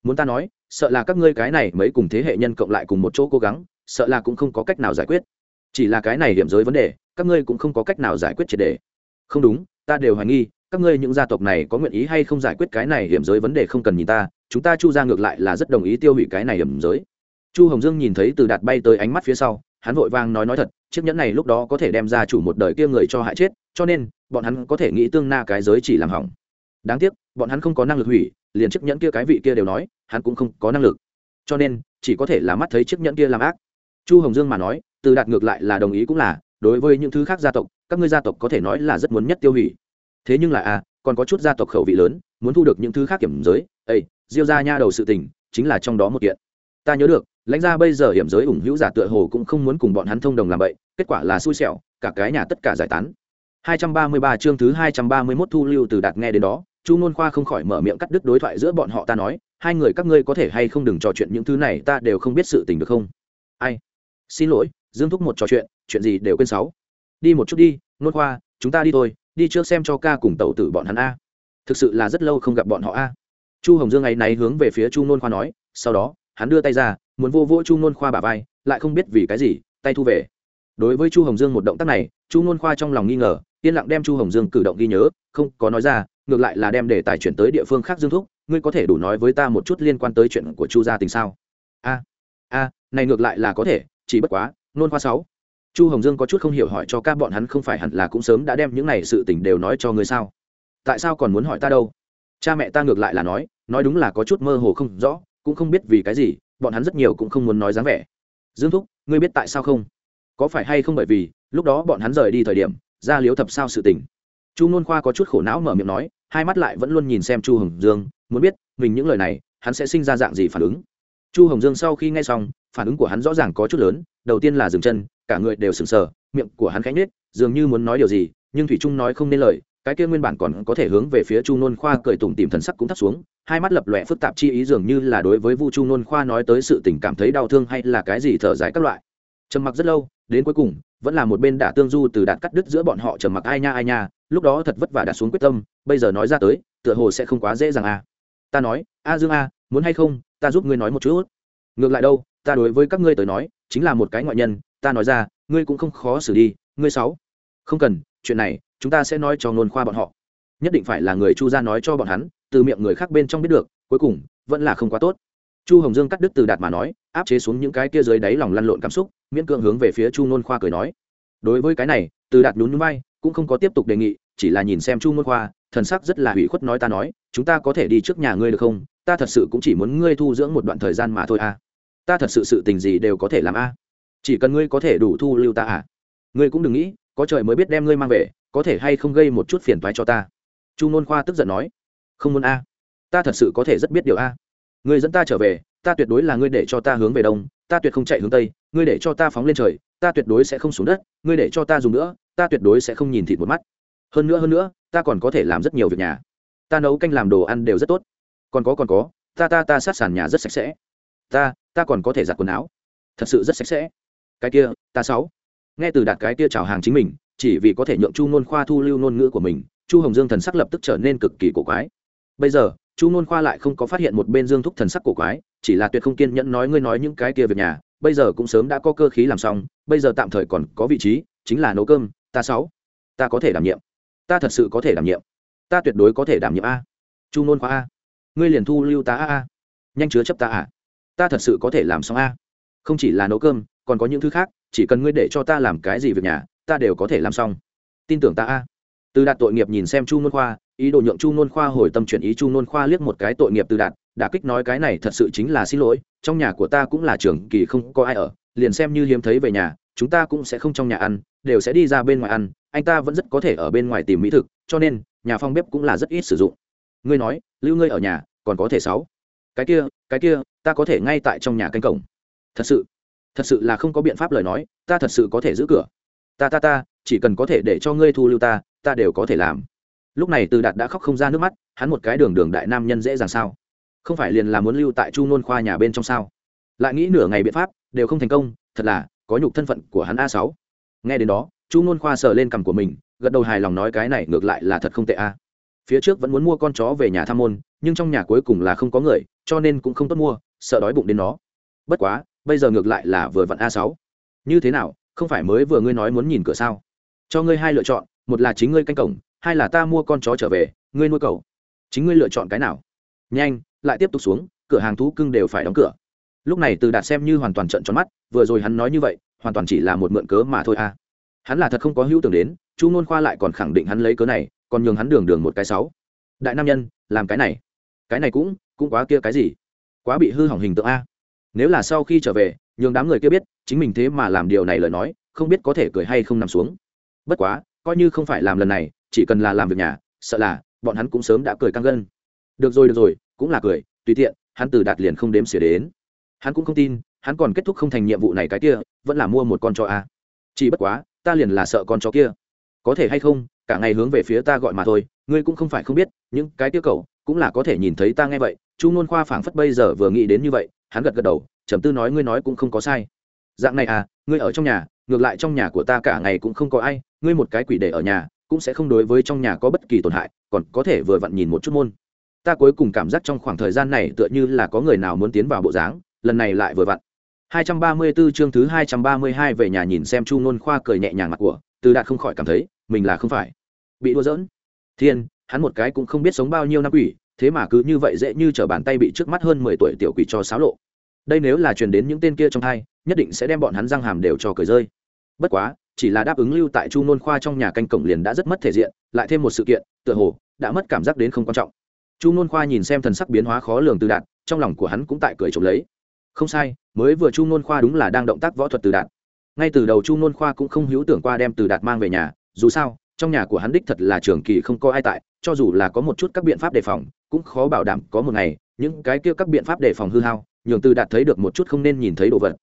Muốn ta nói, sợ là các ngươi cái này mấy cùng thế hệ nhân cộng lại cùng một chỗ cố gắng, sợ là cũng không có cách nào giải quyết. Chỉ là cái này điểm giới vấn đề, các ngươi cũng không có cách nào giải quyết triệt đề không đúng, ta đều hoài nghi các ngươi những gia tộc này có nguyện ý hay không giải quyết cái này hiểm giới vấn đề không cần nhìn ta, chúng ta chu ra ngược lại là rất đồng ý tiêu hủy cái này hiểm giới. Chu hồng dương nhìn thấy từ đạt bay tới ánh mắt phía sau, hắn vội vang nói nói thật, chiếc nhẫn này lúc đó có thể đem ra chủ một đời kia người cho hại chết, cho nên, bọn hắn có thể nghĩ tương na cái giới chỉ làm hỏng. Đáng tiếc, bọn hắn không có năng lực hủy, liền chiếc nhẫn kia cái vị kia đều nói, hắn cũng không có năng lực. Cho nên, chỉ có thể là mắt thấy chiếc nhẫn kia làm ác. Chu hồng dương mà nói, từ đạt ngược lại là đồng ý cũng là, đối với những thứ khác gia tộc, các ngươi gia tộc có thể nói là rất muốn nhất tiêu hủy thế nhưng là à còn có chút gia tộc khẩu vị lớn, muốn thu được những thứ khác kiểm giới. Ây diêu ra nha đầu sự tình, chính là trong đó một kiện. Ta nhớ được, lãnh gia bây giờ hiểm giới ủng hữu giả tựa hồ cũng không muốn cùng bọn hắn thông đồng làm vậy kết quả là xui xẻo, cả cái nhà tất cả giải tán. 233 chương thứ 231 thu lưu từ đạt nghe đến đó, chu nôn khoa không khỏi mở miệng cắt đứt đối thoại giữa bọn họ ta nói, hai người các ngươi có thể hay không đừng trò chuyện những thứ này, ta đều không biết sự tình được không? Ai? Xin lỗi, dương thúc một trò chuyện chuyện gì đều quên sáu. Đi một chút đi, nôn khoa, chúng ta đi thôi đi trước xem cho ca cùng tẩu tử bọn hắn a. Thực sự là rất lâu không gặp bọn họ a. Chu hồng dương ngày náy hướng về phía chu nôn khoa nói, sau đó, hắn đưa tay ra, muốn vô vỗ chu nôn khoa bả vai, lại không biết vì cái gì, tay thu về. Đối với chu hồng dương một động tác này, chu nôn khoa trong lòng nghi ngờ, yên lặng đem chu hồng dương cử động ghi nhớ, không có nói ra, ngược lại là đem đề tài chuyển tới địa phương khác dương thúc, ngươi có thể đủ nói với ta một chút liên quan tới chuyện của chu gia tình sao? A a, này ngược lại là có thể, chỉ bất quá, nôn khoa sáu chu hồng dương có chút không hiểu hỏi cho các bọn hắn không phải hẳn là cũng sớm đã đem những này sự tình đều nói cho ngươi sao? Tại sao còn muốn hỏi ta đâu? Cha mẹ ta ngược lại là nói nói đúng là có chút mơ hồ không rõ, cũng không biết vì cái gì, bọn hắn rất nhiều cũng không muốn nói dáng vẻ. Dương thúc, ngươi biết tại sao không? Có phải hay không bởi vì, lúc đó bọn hắn rời đi thời điểm, ra liếu thập sao sự tình. Chu nôn khoa có chút khổ não mở miệng nói, hai mắt lại vẫn luôn nhìn xem chu hồng dương, muốn biết, mình những lời này, hắn sẽ sinh ra dạng gì phản ứng? Chu hồng dương sau khi nghe xong phản ứng của hắn rõ ràng có chút lớn, đầu tiên là dừng chân, cả người đều sừng sờ, miệng của hắn khẽ nhếch, dường như muốn nói điều gì, nhưng thủy trung nói không nên lời, cái kia nguyên bản còn có thể hướng về phía chu nôn khoa cười tủm tìm thần sắc cũng thấp xuống, hai mắt lập lòe phức tạp chi ý dường như là đối với vu chu nôn khoa nói tới sự tình cảm thấy đau thương hay là cái gì thở dài các loại. Trầm mặc rất lâu, đến cuối cùng, vẫn là một bên đả tương du từ đạt cắt đứt giữa bọn họ trầm mặc ai nha ai nha, lúc đó thật vất vả đặt xuống quyết tâm, bây giờ nói ra tới, tựa hồ sẽ không quá dễ dàng à. Ta nói, a dương a muốn hay không, ta giúp ngươi nói một chút. Ngược lại đâu ta đối với các ngươi tới nói, chính là một cái ngoại nhân, ta nói ra, ngươi cũng không khó xử đi, ngươi sáu. Không cần, chuyện này, chúng ta sẽ nói cho Nôn khoa bọn họ. Nhất định phải là người chu gia nói cho bọn hắn, từ miệng người khác bên trong biết được, cuối cùng, vẫn là không quá tốt. Chu hồng dương cắt đứt từ đạt mà nói, áp chế xuống những cái kia dưới đáy lòng lăn lộn cảm xúc, miễn cưỡng hướng về phía chu nôn khoa cười nói. Đối với cái này, từ đạt nhún vai, cũng không có tiếp tục đề nghị, chỉ là nhìn xem chu nôn khoa, thần sắc rất là hủy khuất nói ta nói, chúng ta có thể đi trước nhà ngươi được không? Ta thật sự cũng chỉ muốn ngươi thu dưỡng một đoạn thời gian mà thôi à? Ta thật sự sự tình gì đều có thể làm a. Chỉ cần ngươi có thể đủ thu lưu ta à? Ngươi cũng đừng nghĩ, có trời mới biết đem ngươi mang về, có thể hay không gây một chút phiền toái cho ta. Chu nôn khoa tức giận nói. Không muốn a. Ta thật sự có thể rất biết điều a. Ngươi dẫn ta trở về, ta tuyệt đối là ngươi để cho ta hướng về đông, ta tuyệt không chạy hướng tây, ngươi để cho ta phóng lên trời, ta tuyệt đối sẽ không xuống đất, ngươi để cho ta dùng nữa, ta tuyệt đối sẽ không nhìn thịt một mắt. Hơn nữa hơn nữa, ta còn có thể làm rất nhiều việc nhà. Ta nấu canh làm đồ ăn đều rất tốt. Còn có còn có, ta ta ta sát sàn nhà rất sạch sẽ ta ta còn có thể giặt quần áo. Thật sự rất sạch sẽ. Cái kia, ta sáu. Nghe từ đạt cái kia chào hàng chính mình, chỉ vì có thể nhượng chu nôn khoa thu lưu ngôn ngữ của mình, chu hồng dương thần sắc lập tức trở nên cực kỳ cổ quái. Bây giờ, chu nôn khoa lại không có phát hiện một bên dương thúc thần sắc cổ quái, chỉ là tuyệt không kiên nhẫn nói ngươi nói những cái kia việc nhà, bây giờ cũng sớm đã có cơ khí làm xong, bây giờ tạm thời còn có vị trí, chính là nấu cơm, ta sáu. Ta có thể đảm nhiệm. Ta thật sự có thể đảm nhiệm. Ta tuyệt đối có thể đảm nhiệm a. Chu nôn khoa a. Ngươi liền thu lưu ta a a. Nhanh chứa chấp ta à ta thật sự có thể làm xong a. Không chỉ là nấu cơm, còn có những thứ khác, chỉ cần ngươi để cho ta làm cái gì việc nhà, ta đều có thể làm xong. Tin tưởng ta a. Từ đạt tội nghiệp nhìn xem chu nôn khoa, ý đồ nhượng chu nôn khoa hồi tâm chuyển ý chu nôn khoa liếc một cái tội nghiệp từ đạt đã kích nói cái này thật sự chính là xin lỗi, trong nhà của ta cũng là trường kỳ không có ai ở, liền xem như hiếm thấy về nhà, chúng ta cũng sẽ không trong nhà ăn, đều sẽ đi ra bên ngoài ăn, anh ta vẫn rất có thể ở bên ngoài tìm mỹ thực, cho nên, nhà phong bếp cũng là rất ít sử dụng. Ngươi nói, lưu ngươi ở nhà, còn có thể sáu. Cái kia cái kia ta có thể ngay tại trong nhà canh cổng. Thật sự thật sự là không có biện pháp lời nói, ta thật sự có thể giữ cửa. Ta ta ta, chỉ cần có thể để cho ngươi thu lưu ta ta đều có thể làm. Lúc này từ đạt đã khóc không ra nước mắt, hắn một cái đường đường đại nam nhân dễ dàng sao? Không phải liền là muốn lưu tại chu nôn khoa nhà bên trong sao? Lại nghĩ nửa ngày biện pháp, đều không thành công, thật là, có nhục thân phận của hắn a sáu. Nghe đến đó, chu nôn khoa sờ lên cằm của mình, gật đầu hài lòng nói cái này ngược lại là thật không tệ a. Phía trước vẫn muốn mua con chó về nhà tham môn, nhưng trong nhà cuối cùng là không có người, cho nên cũng không tốt mua sợ đói bụng đến nó. Bất quá, bây giờ ngược lại là vừa vặn a sáu. Như thế nào, không phải mới vừa ngươi nói muốn nhìn cửa sao? Cho ngươi hai lựa chọn, một là chính ngươi canh cổng, hai là ta mua con chó trở về, ngươi nuôi cầu chính ngươi lựa chọn cái nào? Nhanh, lại tiếp tục xuống, cửa hàng thú cưng đều phải đóng cửa. Lúc này từ đạt xem như hoàn toàn trận tròn mắt, vừa rồi hắn nói như vậy, hoàn toàn chỉ là một mượn cớ mà thôi à. Hắn là thật không có hữu tưởng đến, chu nôn khoa lại còn khẳng định hắn lấy cớ này, còn nhường hắn đường đường một cái sáu. Đại nam nhân, làm cái này. Cái này cũng cũng quá kia cái gì? Quá bị hư hỏng hình tượng a. Nếu là sau khi trở về, nhường đám người kia biết, chính mình thế mà làm điều này lời nói, không biết có thể cười hay không nằm xuống. Bất quá, coi như không phải làm lần này, chỉ cần là làm việc nhà, sợ là, bọn hắn cũng sớm đã cười căng gân. Được rồi được rồi, cũng là cười, tùy tiện, hắn từ đạt liền không đếm xỉa đến. Hắn cũng không tin, hắn còn kết thúc không thành nhiệm vụ này cái kia, vẫn là mua một con chó a. Chỉ bất quá, ta liền là sợ con chó kia. Có thể hay không, cả ngày hướng về phía ta gọi mà thôi, ngươi cũng không phải không biết, những cái tiêu cầu cũng là có thể nhìn thấy ta nghe vậy chu nôn khoa phảng phất bây giờ vừa nghĩ đến như vậy hắn gật gật đầu trầm tư nói ngươi nói cũng không có sai. Dạng này à ngươi ở trong nhà ngược lại trong nhà của ta cả ngày cũng không có ai ngươi một cái quỷ để ở nhà cũng sẽ không đối với trong nhà có bất kỳ tổn hại còn có thể vừa vặn nhìn một chút môn. Ta cuối cùng cảm giác trong khoảng thời gian này tựa như là có người nào muốn tiến vào bộ dáng lần này lại vừa vặn. 234 chương thứ 232 về nhà nhìn xem Chu Nôn Khoa cười nhẹ nhàng mặt của, Từ Đạt không khỏi cảm thấy, mình là không phải. Bị đua giỡn. Thiên, hắn một cái cũng không biết sống bao nhiêu năm quỷ, thế mà cứ như vậy dễ như trở bàn tay bị trước mắt hơn 10 tuổi tiểu quỷ cho xáo lộ. Đây nếu là truyền đến những tên kia trong hai, nhất định sẽ đem bọn hắn răng hàm đều cho cười rơi. Bất quá, chỉ là đáp ứng lưu tại Chu Nôn Khoa trong nhà canh cổng liền đã rất mất thể diện, lại thêm một sự kiện, tựa hồ đã mất cảm giác đến không quan trọng. Chu Nôn Khoa nhìn xem thần sắc biến hóa khó lường từ đạt, trong lòng của hắn cũng tại cười trộm lấy không sai mới vừa chu nôn khoa đúng là đang động tác võ thuật từ đạt ngay từ đầu chu nôn khoa cũng không hữu tưởng qua đem từ đạt mang về nhà dù sao trong nhà của hắn đích thật là trường kỳ không có ai tại cho dù là có một chút các biện pháp đề phòng cũng khó bảo đảm có một ngày, những cái kia các biện pháp đề phòng hư hao, nhường từ đạt thấy được một chút không nên nhìn thấy đồ vật.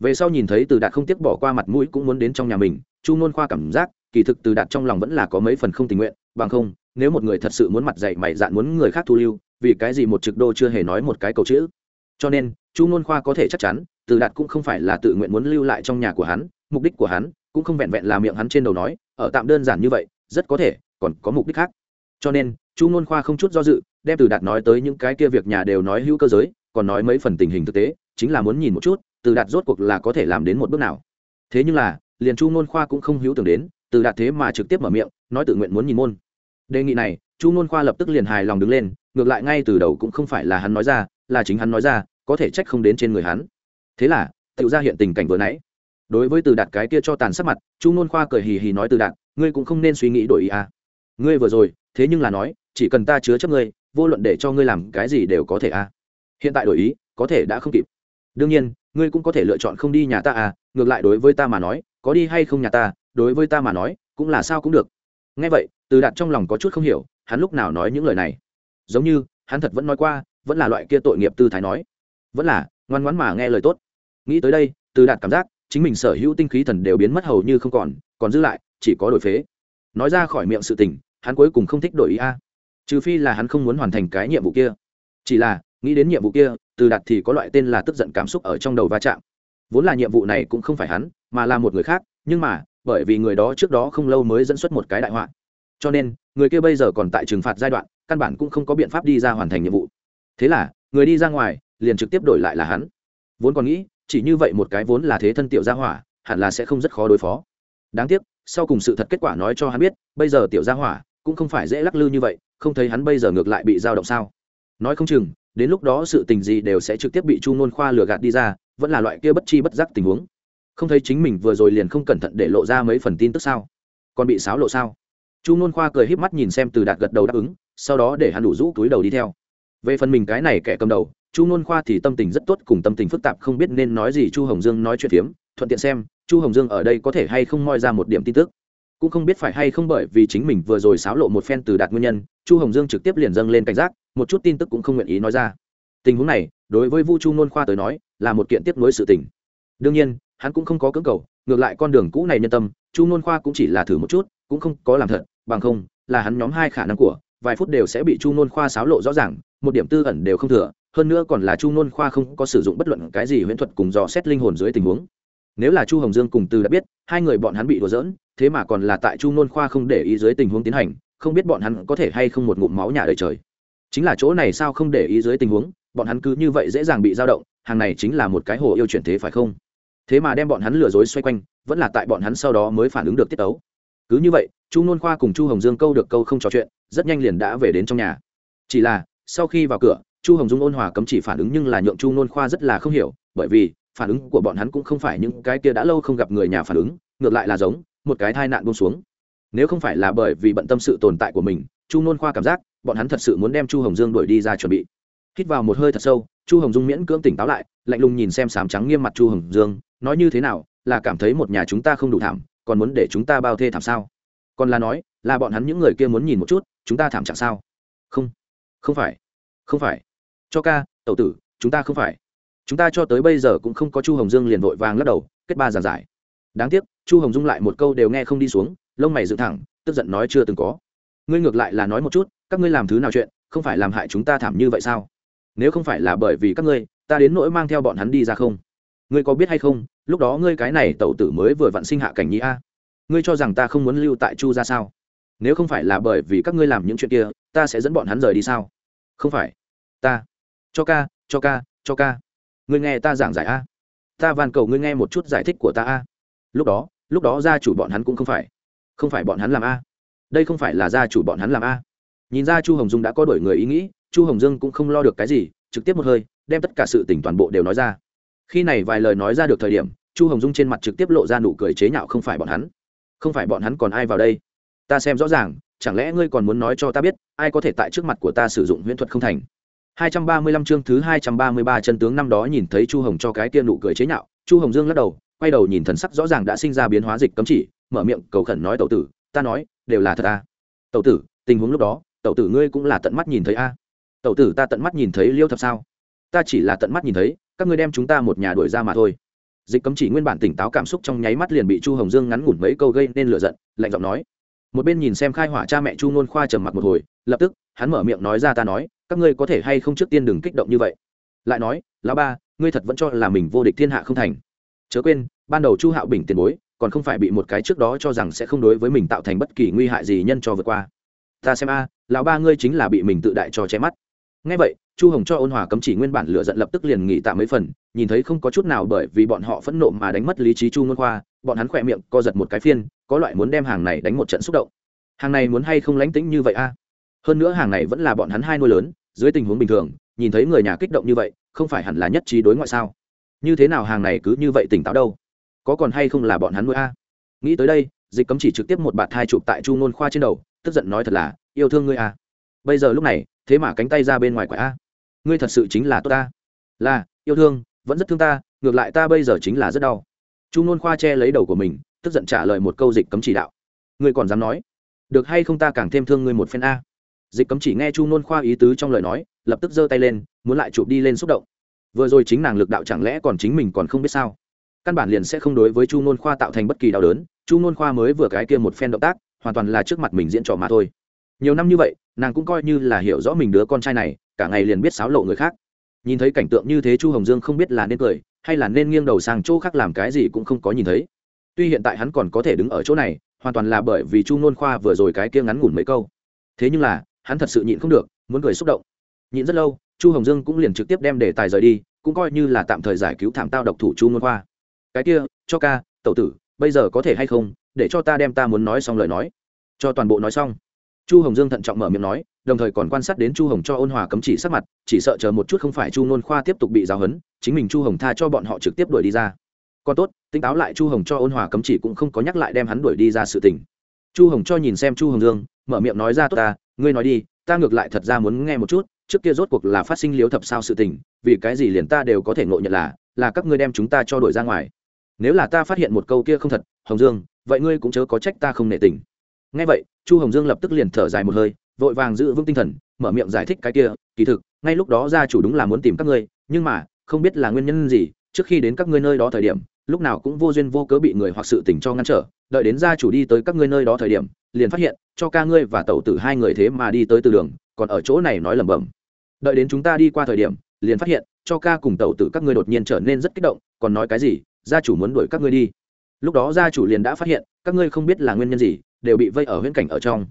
Về sau nhìn thấy từ đạt không tiếc bỏ qua mặt mũi cũng muốn đến trong nhà mình, chu ngôn khoa cảm giác, kỳ thực từ đạt trong lòng vẫn là có mấy phần không tình nguyện, bằng không, nếu một người thật sự muốn mặt dạy mày dạn muốn người khác thu lưu, vì cái gì một trực đô chưa hề nói một cái cầu chữ. Cho nên, chu ngôn khoa có thể chắc chắn, từ đạt cũng không phải là tự nguyện muốn lưu lại trong nhà của hắn, mục đích của hắn cũng không vẹn vẹn là miệng hắn trên đầu nói, ở tạm đơn giản như vậy, rất có thể còn có mục đích khác. Cho nên, chu ngôn khoa không chút do dự đem từ đạt nói tới những cái kia việc nhà đều nói hữu cơ giới, còn nói mấy phần tình hình thực tế, chính là muốn nhìn một chút, từ đạt rốt cuộc là có thể làm đến một bước nào. Thế nhưng là, liền chu ngôn khoa cũng không hữu tưởng đến, từ đạt thế mà trực tiếp mở miệng, nói tự nguyện muốn nhìn môn. Đề nghị này, chu ngôn khoa lập tức liền hài lòng đứng lên, ngược lại ngay từ đầu cũng không phải là hắn nói ra, là chính hắn nói ra, có thể trách không đến trên người hắn. Thế là, tự ra hiện tình cảnh vừa nãy. Đối với từ đạt cái kia cho tàn sắc mặt, chu nôn khoa cười hì hì nói từ đạt, ngươi cũng không nên suy nghĩ đổi ý à. Ngươi vừa rồi, thế nhưng là nói, chỉ cần ta chứa chấp ngươi vô luận để cho ngươi làm cái gì đều có thể à. Hiện tại đổi ý, có thể đã không kịp. Đương nhiên, ngươi cũng có thể lựa chọn không đi nhà ta à ngược lại đối với ta mà nói, có đi hay không nhà ta, đối với ta mà nói, cũng là sao cũng được. Nghe vậy, từ đạt trong lòng có chút không hiểu, hắn lúc nào nói những lời này. Giống như, hắn thật vẫn nói qua, vẫn là loại kia tội nghiệp tư thái nói. Vẫn là, ngoan ngoãn mà nghe lời tốt. Nghĩ tới đây, từ đạt cảm giác, chính mình sở hữu tinh khí thần đều biến mất hầu như không còn còn giữ lại, chỉ có đổi phế. Nói ra khỏi miệng sự tình, hắn cuối cùng không thích đổi ý a trừ phi là hắn không muốn hoàn thành cái nhiệm vụ kia. Chỉ là, nghĩ đến nhiệm vụ kia, từ đạt thì có loại tên là tức giận cảm xúc ở trong đầu va chạm. Vốn là nhiệm vụ này cũng không phải hắn, mà là một người khác, nhưng mà, bởi vì người đó trước đó không lâu mới dẫn xuất một cái đại họa. Cho nên, người kia bây giờ còn tại trừng phạt giai đoạn, căn bản cũng không có biện pháp đi ra hoàn thành nhiệm vụ. Thế là, người đi ra ngoài, liền trực tiếp đổi lại là hắn. Vốn còn nghĩ, chỉ như vậy một cái vốn là thế thân tiểu gia hỏa, hẳn là sẽ không rất khó đối phó. Đáng tiếc, sau cùng sự thật kết quả nói cho hắn biết, bây giờ tiểu gia hỏa cũng không phải dễ lắc lư như vậy không thấy hắn bây giờ ngược lại bị dao động sao? Nói không chừng, đến lúc đó sự tình gì đều sẽ trực tiếp bị chu nôn khoa lừa gạt đi ra, vẫn là loại kia bất chi bất giác tình huống. Không thấy chính mình vừa rồi liền không cẩn thận để lộ ra mấy phần tin tức sao? Còn bị xáo lộ sao? Chu nôn khoa cười híp mắt nhìn xem từ đạt gật đầu đáp ứng, sau đó để hắn đủ rũ túi đầu đi theo. Về phần mình cái này kẻ cầm đầu, chu ngôn khoa thì tâm tình rất tốt cùng tâm tình phức tạp không biết nên nói gì chu hồng dương nói chuyện phiếm, thuận tiện xem, chu hồng dương ở đây có thể hay không moi ra một điểm tin tức cũng không biết phải hay không bởi vì chính mình vừa rồi xáo lộ một phen từ đạt nguyên nhân, chu hồng dương trực tiếp liền dâng lên cảnh giác, một chút tin tức cũng không nguyện ý nói ra. Tình huống này, đối với vu chu Nôn khoa tới nói, là một kiện tiếp nối sự tình. Đương nhiên, hắn cũng không có cưỡng cầu, ngược lại con đường cũ này nhân tâm, chu Nôn khoa cũng chỉ là thử một chút, cũng không có làm thật, bằng không, là hắn nhóm hai khả năng của, vài phút đều sẽ bị chu Nôn khoa xáo lộ rõ ràng, một điểm tư ẩn đều không thừa, hơn nữa còn là chu nôn khoa không có sử dụng bất luận cái gì huyễn thuật cùng dò xét linh hồn dưới tình huống. Nếu là chu hồng dương cùng từ đã biết, hai người bọn hắn bị đùa dỡn thế mà còn là tại chu nôn khoa không để ý dưới tình huống tiến hành, không biết bọn hắn có thể hay không một ngụm máu nhà đời trời. Chính là chỗ này sao không để ý dưới tình huống, bọn hắn cứ như vậy dễ dàng bị dao động, hàng này chính là một cái hồ yêu chuyển thế phải không? Thế mà đem bọn hắn lừa dối xoay quanh, vẫn là tại bọn hắn sau đó mới phản ứng được tiết tấu. Cứ như vậy, chu nôn khoa cùng chu hồng dương câu được câu không trò chuyện, rất nhanh liền đã về đến trong nhà. Chỉ là, sau khi vào cửa, chu hồng dung ôn hòa cấm chỉ phản ứng nhưng là nhượng chu nôn khoa rất là không hiểu, bởi vì, phản ứng của bọn hắn cũng không phải những cái kia đã lâu không gặp người nhà phản ứng, ngược lại là giống một cái tai nạn buông xuống. Nếu không phải là bởi vì bận tâm sự tồn tại của mình, chu nôn khoa cảm giác, bọn hắn thật sự muốn đem chu hồng dương đuổi đi ra chuẩn bị. Hít vào một hơi thật sâu, chu hồng dung miễn cưỡng tỉnh táo lại, lạnh lùng nhìn xem sám trắng nghiêm mặt chu hồng dương, nói như thế nào, là cảm thấy một nhà chúng ta không đủ thảm, còn muốn để chúng ta bao thê thảm sao? Còn là nói, là bọn hắn những người kia muốn nhìn một chút, chúng ta thảm chẳng sao? Không không phải không phải. Cho ca, tẩu tử, chúng ta không phải. Chúng ta cho tới bây giờ cũng không có chu hồng dương liền vội vàng lắc đầu, kết ba giàn giải. Đáng tiếc chu hồng dung lại một câu đều nghe không đi xuống, lông mày dựng thẳng, tức giận nói chưa từng có. Ngươi ngược lại là nói một chút, các ngươi làm thứ nào chuyện, không phải làm hại chúng ta thảm như vậy sao? Nếu không phải là bởi vì các ngươi, ta đến nỗi mang theo bọn hắn đi ra không? Ngươi có biết hay không, lúc đó ngươi cái này tẩu tử mới vừa vặn sinh hạ cảnh nhĩ a. Ngươi cho rằng ta không muốn lưu tại chu ra sao? Nếu không phải là bởi vì các ngươi làm những chuyện kia, ta sẽ dẫn bọn hắn rời đi sao? Không phải. Ta. Cho ca cho ca cho ca. Ngươi nghe ta giảng giải a. Ta van cầu ngươi nghe một chút giải thích của ta a. Lúc đó lúc đó gia chủ bọn hắn cũng không phải. Không phải bọn hắn làm a. Đây không phải là gia chủ bọn hắn làm a. Nhìn ra chu hồng dung đã có đổi người ý nghĩ chu hồng dương cũng không lo được cái gì trực tiếp một hơi đem tất cả sự tỉnh toàn bộ đều nói ra. Khi này vài lời nói ra được thời điểm chu hồng dung trên mặt trực tiếp lộ ra nụ cười chế nhạo không phải bọn hắn. Không phải bọn hắn còn ai vào đây? Ta xem rõ ràng chẳng lẽ ngươi còn muốn nói cho ta biết ai có thể tại trước mặt của ta sử dụng huyễn thuật không thành? 235 chương thứ 233 chân tướng năm đó nhìn thấy Chu Hồng cho cái kia nụ cười chế nhạo, Chu Hồng Dương lắc đầu, quay đầu nhìn thần sắc rõ ràng đã sinh ra biến hóa dịch cấm chỉ, mở miệng cầu khẩn nói tẩu tử, ta nói, đều là thật a. À. Tẩu tử, tình huống lúc đó, tẩu tử ngươi cũng là tận mắt nhìn thấy a. À. Tẩu tử ta tận mắt nhìn thấy Liêu Thập sao? Ta chỉ là tận mắt nhìn thấy, các ngươi đem chúng ta một nhà đuổi ra mà thôi. Dịch cấm chỉ nguyên bản tỉnh táo cảm xúc trong nháy mắt liền bị Chu Hồng Dương ngắn ngủn mấy câu gây nên lửa giận, lạnh giọng nói. Một bên nhìn xem khai hỏa cha mẹ Chu Nôn Khoa trầm mặc một hồi, lập tức, hắn mở miệng nói ra ta nói, các ngươi có thể hay không trước tiên đừng kích động như vậy lại nói lão ba ngươi thật vẫn cho là mình vô địch thiên hạ không thành chớ quên, ban đầu chu hạo bình tiền bối, còn không phải bị một cái trước đó cho rằng sẽ không đối với mình tạo thành bất kỳ nguy hại gì nhân cho vượt qua. Ta xem a, lão ba ngươi chính là bị mình tự đại cho che mắt. Ngay vậy, chu hồng cho ôn hòa cấm chỉ nguyên bản lựa giận lập tức liền nghỉ tạm mấy phần, nhìn thấy không có chút nào bởi vì bọn họ phẫn nộ mà đánh mất lý trí chu ngôn khoa, bọn hắn khỏe miệng co giật một cái phiên, có loại muốn đem hàng này đánh một trận xúc động. Hàng này muốn hay không lánh tĩnh như vậy a? Hơn nữa hàng này vẫn là bọn hắn hai nuôi lớn, dưới tình huống bình thường, nhìn thấy người nhà kích động như vậy, không phải hẳn là nhất trí đối ngoại sao? Như thế nào hàng này cứ như vậy tỉnh táo đâu? Có còn hay không là bọn hắn nuôi a? Nghĩ tới đây, dịch cấm chỉ trực tiếp một bạt thai chụp tại chu nôn khoa trên đầu, tức giận nói thật là, yêu thương ngươi a. Bây giờ lúc này, thế mà cánh tay ra bên ngoài quả a. Ngươi thật sự chính là tốt ta. Là, yêu thương, vẫn rất thương ta, ngược lại ta bây giờ chính là rất đau. Chu nôn khoa che lấy đầu của mình, tức giận trả lời một câu dịch cấm chỉ đạo. Ngươi còn dám nói? Được hay không ta càng thêm thương ngươi một phen a. Dịch cấm chỉ nghe chu nôn khoa ý tứ trong lời nói, lập tức giơ tay lên, muốn lại chụp đi lên xúc động vừa rồi chính nàng lực đạo chẳng lẽ còn chính mình còn không biết sao? Căn bản liền sẽ không đối với chu nôn khoa tạo thành bất kỳ đau đớn, chu nôn khoa mới vừa cái kia một phen động tác, hoàn toàn là trước mặt mình diễn trò mà thôi. Nhiều năm như vậy, nàng cũng coi như là hiểu rõ mình đứa con trai này, cả ngày liền biết xáo lộ người khác. Nhìn thấy cảnh tượng như thế chu hồng dương không biết là nên cười, hay là nên nghiêng đầu sang chỗ khác làm cái gì cũng không có nhìn thấy. Tuy hiện tại hắn còn có thể đứng ở chỗ này, hoàn toàn là bởi vì chu nôn khoa vừa rồi cái kia ngắn ngủn mấy câu. Thế nhưng là, hắn thật sự nhịn không được, muốn cười xúc động. Nhịn rất lâu chu hồng dương cũng liền trực tiếp đem đề tài rời đi, cũng coi như là tạm thời giải cứu thảm tao độc thủ chu ngôn khoa. Cái kia, cho ca, tẩu tử, bây giờ có thể hay không, để cho ta đem ta muốn nói xong lời nói. Cho toàn bộ nói xong. Chu hồng dương thận trọng mở miệng nói, đồng thời còn quan sát đến chu hồng cho ôn hòa cấm chỉ sắc mặt, chỉ sợ chờ một chút không phải chu ngôn khoa tiếp tục bị giáo hấn chính mình chu hồng tha cho bọn họ trực tiếp đuổi đi ra. Còn tốt, tỉnh táo lại chu hồng cho ôn hòa cấm chỉ cũng không có nhắc lại đem hắn đuổi đi ra sự tình. Chu hồng cho nhìn xem chu hồng dương, mở miệng nói ra, tốt ta, ngươi nói đi, ta ngược lại thật ra muốn nghe một chút trước kia rốt cuộc là phát sinh liếu thập sao sự tình, vì cái gì liền ta đều có thể ngộ nhận là là các ngươi đem chúng ta cho đổi ra ngoài. Nếu là ta phát hiện một câu kia không thật, hồng dương, vậy ngươi cũng chớ có trách ta không nể tình. Ngay vậy, chu hồng dương lập tức liền thở dài một hơi, vội vàng giữ vững tinh thần, mở miệng giải thích cái kia, kỳ thực, ngay lúc đó gia chủ đúng là muốn tìm các ngươi, nhưng mà, không biết là nguyên nhân gì, trước khi đến các ngươi nơi đó thời điểm, lúc nào cũng vô duyên vô cớ bị người hoặc sự tình cho ngăn trở, đợi đến gia chủ đi tới các ngươi nơi đó thời điểm, liền phát hiện, cho ca ngươi và tẩu tử hai người thế mà đi tới từ đường còn ở chỗ này nói lẩm bẩm. Đợi đến chúng ta đi qua thời điểm, liền phát hiện, cho ca cùng tẩu tử các ngươi đột nhiên trở nên rất kích động, còn nói cái gì, gia chủ muốn đuổi các ngươi đi. Lúc đó gia chủ liền đã phát hiện, các ngươi không biết là nguyên nhân gì, đều bị vây ở huyễn cảnh ở trong.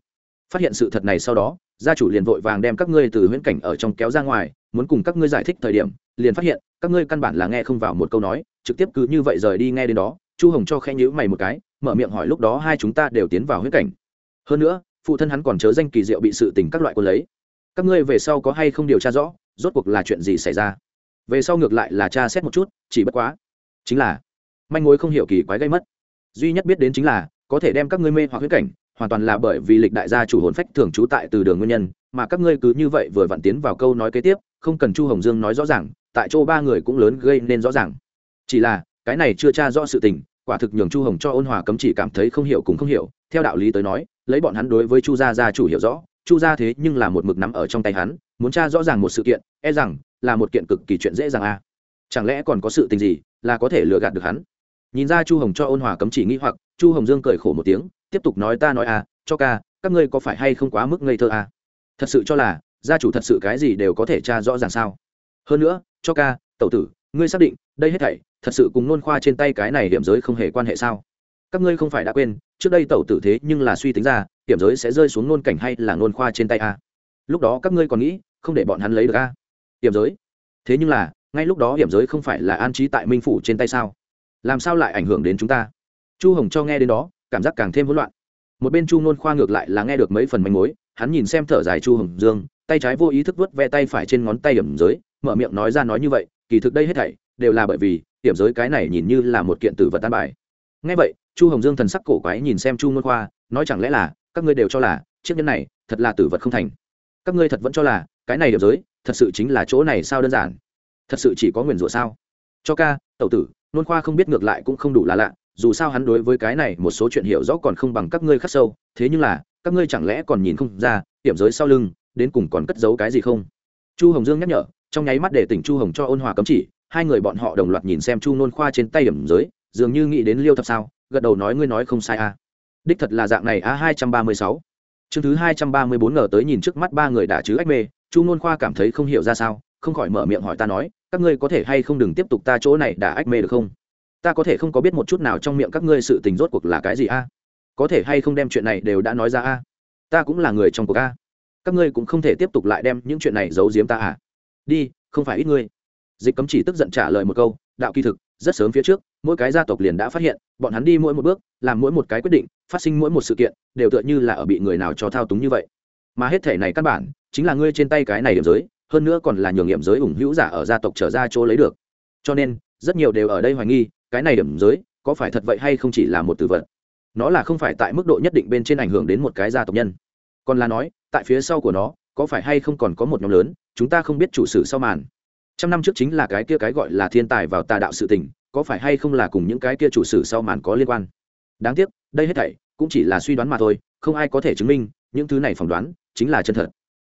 Phát hiện sự thật này sau đó, gia chủ liền vội vàng đem các ngươi từ huyễn cảnh ở trong kéo ra ngoài, muốn cùng các ngươi giải thích thời điểm, liền phát hiện, các ngươi căn bản là nghe không vào một câu nói, trực tiếp cứ như vậy rời đi nghe đến đó, chu hồng cho khẽ nhữ mày một cái, mở miệng hỏi lúc đó hai chúng ta đều tiến vào huyễn cảnh. Hơn nữa, phụ thân hắn còn chớ danh kỳ diệu bị sự tình các loại quân lấy các ngươi về sau có hay không điều tra rõ, rốt cuộc là chuyện gì xảy ra? Về sau ngược lại là cha xét một chút, chỉ bất quá. Chính là, manh mối không hiểu kỳ quái gây mất. Duy nhất biết đến chính là, có thể đem các ngươi mê hoặc huyết cảnh, hoàn toàn là bởi vì lịch đại gia chủ hồn phách thường trú tại từ đường nguyên nhân, mà các ngươi cứ như vậy vừa vặn tiến vào câu nói kế tiếp, không cần chu hồng dương nói rõ ràng, tại chỗ ba người cũng lớn gây nên rõ ràng. Chỉ là, cái này chưa tra rõ sự tình, quả thực nhường chu hồng cho ôn hòa cấm chỉ cảm thấy không hiểu cũng không hiểu, theo đạo lý tới nói, lấy bọn hắn đối với chu gia gia chủ hiểu rõ chu gia thế nhưng là một mực nắm ở trong tay hắn, muốn tra rõ ràng một sự kiện e rằng là một kiện cực kỳ chuyện dễ dàng a. Chẳng lẽ còn có sự tình gì là có thể lừa gạt được hắn? Nhìn ra chu hồng cho ôn hòa cấm chỉ nghĩ hoặc, chu hồng dương cười khổ một tiếng, tiếp tục nói ta nói a, cho ca, các ngươi có phải hay không quá mức ngây thơ a? Thật sự cho là, gia chủ thật sự cái gì đều có thể tra rõ ràng sao? Hơn nữa, cho ca, tẩu tử, ngươi xác định, đây hết thảy, thật sự cùng nôn khoa trên tay cái này điểm giới không hề quan hệ sao? Các ngươi không phải đã quên, trước đây tẩu tử thế nhưng là suy tính ra điểm giới sẽ rơi xuống nôn cảnh hay là nôn khoa trên tay a? Lúc đó các ngươi còn nghĩ, không để bọn hắn lấy được a? Hiểm giới? Thế nhưng là, ngay lúc đó hiểm giới không phải là an trí tại minh phủ trên tay sao? Làm sao lại ảnh hưởng đến chúng ta? Chu hồng cho nghe đến đó, cảm giác càng thêm hỗn loạn. Một bên chu nôn khoa ngược lại là nghe được mấy phần manh mối, hắn nhìn xem thở dài chu hồng dương, tay trái vô ý thức vớt ve tay phải trên ngón tay hiểm giới, mở miệng nói ra nói như vậy, kỳ thực đây hết thảy đều là bởi vì hiểm giới cái này nhìn như là một kiện tử vật tan bài. Ngay vậy chu hồng dương thần sắc cổ quái nhìn xem chu nôn khoa, nói chẳng lẽ là, các ngươi đều cho là, chiếc nhân này, thật là tử vật không thành. Các ngươi thật vẫn cho là, cái này điểm giới, thật sự chính là chỗ này sao đơn giản? Thật sự chỉ có nguyền rủa sao? Cho ca, tẩu tử nôn khoa không biết ngược lại cũng không đủ là lạ, dù sao hắn đối với cái này một số chuyện hiểu rõ còn không bằng các ngươi khắc sâu, thế nhưng là, các ngươi chẳng lẽ còn nhìn không ra hiểm giới sau lưng, đến cùng còn cất giấu cái gì không? Chu hồng dương nhắc nhở, trong nháy mắt để tỉnh chu hồng cho ôn hòa cấm chỉ, hai người bọn họ đồng loạt nhìn xem chu nôn khoa trên tay hiểm giới, dường như nghĩ đến liêu thập sao gật đầu nói ngươi nói không sai a à. đích thật là dạng này a hai trăm ba mươi sáu. Chương thứ hai trăm ba mươi bốn ngờ tới nhìn trước mắt ba người đã chứ ách mê, chu ngôn khoa cảm thấy không hiểu ra sao, không khỏi mở miệng hỏi ta nói, các ngươi có thể hay không đừng tiếp tục ta chỗ này đã ách mê được không? Ta có thể không có biết một chút nào trong miệng các ngươi sự tình rốt cuộc là cái gì a? Có thể hay không đem chuyện này đều đã nói ra a? Ta cũng là người trong cuộc a. Các ngươi cũng không thể tiếp tục lại đem những chuyện này giấu giếm ta à? Đi, không phải ít ngươi. Dịch cấm chỉ tức giận trả lời một câu, đạo kỳ thực, rất sớm phía trước mỗi cái gia tộc liền đã phát hiện, bọn hắn đi mỗi một bước, làm mỗi một cái quyết định, phát sinh mỗi một sự kiện, đều tựa như là ở bị người nào cho thao túng như vậy. Mà hết thể này căn bản, chính là ngươi trên tay cái này điểm giới, hơn nữa còn là nhường nghiệm giới ủng hữu giả ở gia tộc trở ra chỗ lấy được. Cho nên, rất nhiều đều ở đây hoài nghi, cái này điểm giới, có phải thật vậy hay không chỉ là một từ vật? Nó là không phải tại mức độ nhất định bên trên ảnh hưởng đến một cái gia tộc nhân. Còn là nói, tại phía sau của nó, có phải hay không còn có một nhóm lớn, chúng ta không biết chủ sử sau màn. Trăm năm trước chính là cái kia cái gọi là thiên tài vào tà đạo sự tình có phải hay không là cùng những cái kia chủ sử sau màn có liên quan đáng tiếc, đây hết thảy cũng chỉ là suy đoán mà thôi, không ai có thể chứng minh, những thứ này phỏng đoán chính là chân thật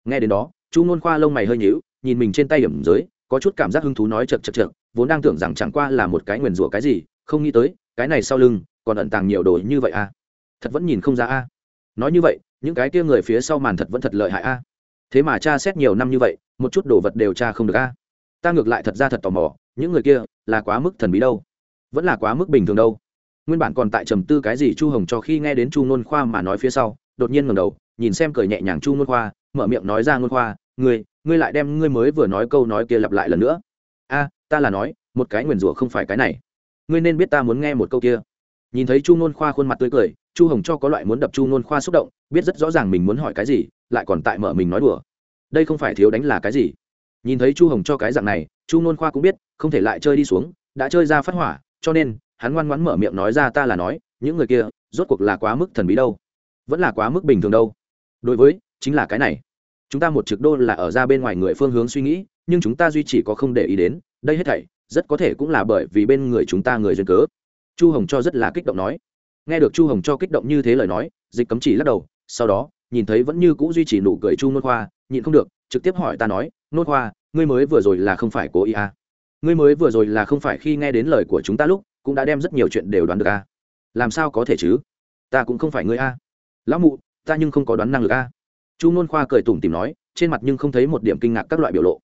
nghe đến đó, chu nôn khoa lông mày hơi nhíu, nhìn mình trên tay hiểm giới, có chút cảm giác hứng thú nói chật chật chật vốn đang tưởng rằng chẳng qua là một cái nguyền rủa cái gì, không nghĩ tới, cái này sau lưng còn ẩn tàng nhiều đồ như vậy à thật vẫn nhìn không ra a à. nói như vậy, những cái kia người phía sau màn thật vẫn thật lợi hại a à. thế mà cha xét nhiều năm như vậy, một chút đồ vật đều tra không được a à. ta ngược lại thật ra thật tò mò, những người kia là quá mức thần bí đâu. Vẫn là quá mức bình thường đâu. Nguyên bản còn tại trầm tư cái gì chu hồng cho khi nghe đến chu nôn khoa mà nói phía sau, đột nhiên ngầm đầu, nhìn xem cười nhẹ nhàng chu nôn khoa, mở miệng nói ra nôn khoa, ngươi ngươi lại đem ngươi mới vừa nói câu nói kia lặp lại lần nữa. A, ta là nói, một cái nguyền rủa không phải cái này. Ngươi nên biết ta muốn nghe một câu kia. Nhìn thấy chu nôn khoa khuôn mặt tươi cười, chu hồng cho có loại muốn đập chu nôn khoa xúc động, biết rất rõ ràng mình muốn hỏi cái gì, lại còn tại mở mình nói đùa. Đây không phải thiếu đánh là cái gì? Nhìn thấy chu hồng cho cái dạng này, chu nôn khoa cũng biết không thể lại chơi đi xuống, đã chơi ra phát hỏa, cho nên, hắn ngoan ngoãn mở miệng nói ra ta là nói, những người kia, rốt cuộc là quá mức thần bí đâu. Vẫn là quá mức bình thường đâu. Đối với, chính là cái này. Chúng ta một trực đô là ở ra bên ngoài người phương hướng suy nghĩ, nhưng chúng ta duy chỉ có không để ý đến, đây hết thảy, rất có thể cũng là bởi vì bên người chúng ta người duyên cớ. Chu hồng cho rất là kích động nói. Nghe được chu hồng cho kích động như thế lời nói, dịch cấm chỉ lắc đầu, sau đó, nhìn thấy vẫn như c ũ duy trì nụ cười chu nôn khoa, nhịn không được, trực tiếp hỏi ta nói, nôn khoa, ngươi mới vừa rồi là không phải cố ý à? Ngươi mới vừa rồi là không phải khi nghe đến lời của chúng ta lúc, cũng đã đem rất nhiều chuyện đều đoán được à? làm sao có thể chứ ta cũng không phải ngươi à? lão mụ, ta nhưng không có đoán năng lực à? chu nôn khoa cười tủm tìm nói, trên mặt nhưng không thấy một điểm kinh ngạc các loại biểu lộ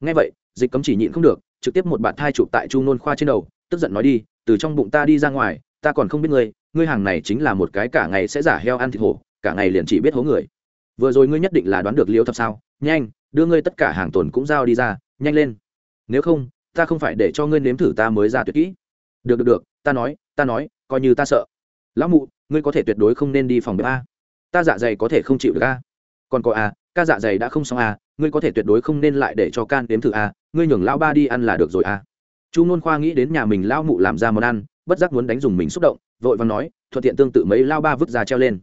ngay vậy, dịch cấm chỉ nhịn không được, trực tiếp một bạn thai chụp tại chu nôn khoa trên đầu, tức giận nói đi, từ trong bụng ta đi ra ngoài, ta còn không biết ngươi ngươi hàng này chính là một cái cả ngày sẽ giả heo ăn thịt hổ, cả ngày liền chỉ biết hố người vừa rồi ngươi nhất định là đoán được liêu thập sao nhanh, đưa ngươi tất cả hàng tồn cũng giao đi ra, nhanh lên nếu không ta không phải để cho ngươi nếm thử ta mới ra tuyệt kỹ. Được được được, ta nói ta nói, coi như ta sợ. Lão mụ, ngươi có thể tuyệt đối không nên đi phòng bếp a. Ta dạ dày có thể không chịu được a. Còn có a, ca dạ dày đã không xong a, ngươi có thể tuyệt đối không nên lại để cho can đếm thử a, ngươi nhường lão ba đi ăn là được rồi a. Chu nôn khoa nghĩ đến nhà mình lão mụ làm ra món ăn, bất giác muốn đánh dùng mình xúc động, vội vàng nói, thuận tiện tương tự mấy lao ba vứt ra treo lên.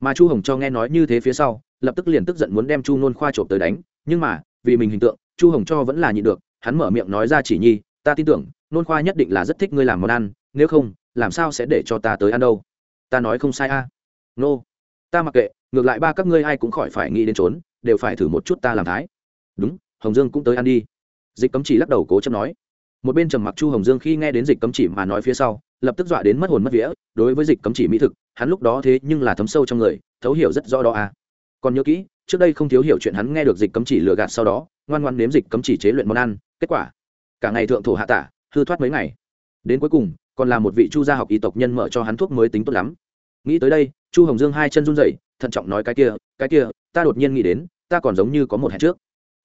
Mà chu hồng cho nghe nói như thế phía sau, lập tức liền tức giận muốn đem chu nôn khoa trộm tới đánh, nhưng mà, vì mình hình tượng, chu hồng cho vẫn là nhịn được hắn mở miệng nói ra chỉ nhi, ta tin tưởng, nôn khoa nhất định là rất thích ngươi làm món ăn, nếu không, làm sao sẽ để cho ta tới ăn đâu? Ta nói không sai a. À. nô, ta mặc kệ, ngược lại ba các ngươi ai cũng khỏi phải nghĩ đến trốn, đều phải thử một chút ta làm thái. Đúng, hồng dương cũng tới ăn đi. Dịch cấm chỉ lắc đầu cố chấp nói. Một bên trầm mặc chu hồng dương khi nghe đến dịch cấm chỉ mà nói phía sau, lập tức dọa đến mất hồn mất vía. Đối với dịch cấm chỉ mỹ thực, hắn lúc đó thế nhưng là thấm sâu trong người, thấu hiểu rất rõ đó à còn nhớ kỹ, trước đây không thiếu hiểu chuyện hắn nghe được dịch cấm chỉ lừa gạt sau đó, ngoan ngoan nếm dịch cấm chỉ chế luyện món ăn kết quả. Cả ngày thượng thổ hạ tả, hư thoát mấy ngày. Đến cuối cùng, còn là một vị chu gia học y tộc nhân mở cho hắn thuốc mới tính tốt lắm. Nghĩ tới đây, chu hồng dương hai chân run rẩy, thận trọng nói cái kia cái kia, ta đột nhiên nghĩ đến, ta còn giống như có một hẹn trước.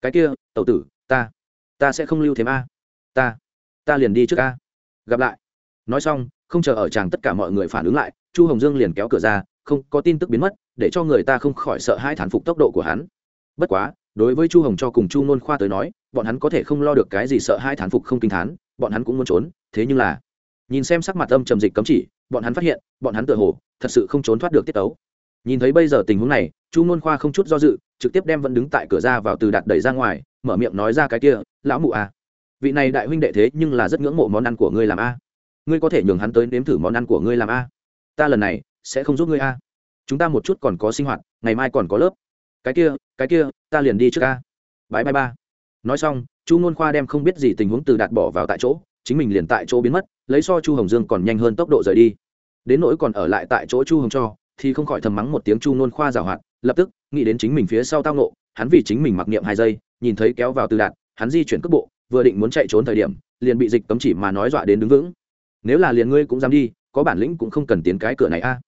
Cái kia, tẩu tử, ta ta sẽ không lưu thêm a. Ta ta liền đi trước a. Gặp lại. Nói xong, không chờ ở chàng tất cả mọi người phản ứng lại, chu hồng dương liền kéo cửa ra, không có tin tức biến mất, để cho người ta không khỏi sợ hai thán phục tốc độ của hắn. Bất quá, đối với chu hồng cho cùng chu nôn khoa tới nói bọn hắn có thể không lo được cái gì sợ hai thán phục không kinh thán, bọn hắn cũng muốn trốn, thế nhưng là, nhìn xem sắc mặt âm trầm dịch cấm chỉ, bọn hắn phát hiện, bọn hắn tự hồ, thật sự không trốn thoát được tiết tấu. Nhìn thấy bây giờ tình huống này, chu nôn khoa không chút do dự, trực tiếp đem vẫn đứng tại cửa ra vào từ đạt đẩy ra ngoài, mở miệng nói ra cái kia, lão mụ à vị này đại huynh đệ thế nhưng là rất ngưỡng mộ món ăn của ngươi làm a. Ngươi có thể nhường hắn tới nếm thử món ăn của ngươi làm a. Ta lần này, sẽ không giúp ngươi a. Chúng ta một chút còn có sinh hoạt, ngày mai còn có lớp. Cái kia cái kia, ta liền đi trước a. Bãi bãi ba nói xong, chu n khoa đem không biết gì tình huống từ đạt bỏ vào tại chỗ, chính mình liền tại chỗ biến mất, lấy so chu hồng dương còn nhanh hơn tốc độ rời đi. Đến nỗi còn ở lại tại chỗ chu hồng cho, thì không khỏi thầm mắng một tiếng chu n khoa rào hoạt, lập tức, nghĩ đến chính mình phía sau tao nộ hắn vì chính mình mặc niệm hai giây, nhìn thấy kéo vào từ đạt, hắn di chuyển cước bộ, vừa định muốn chạy trốn thời điểm, liền bị dịch cấm chỉ mà nói dọa đến đứng vững. Nếu là liền ngươi cũng dám đi, có bản lĩnh cũng không cần tiến cái cửa này a.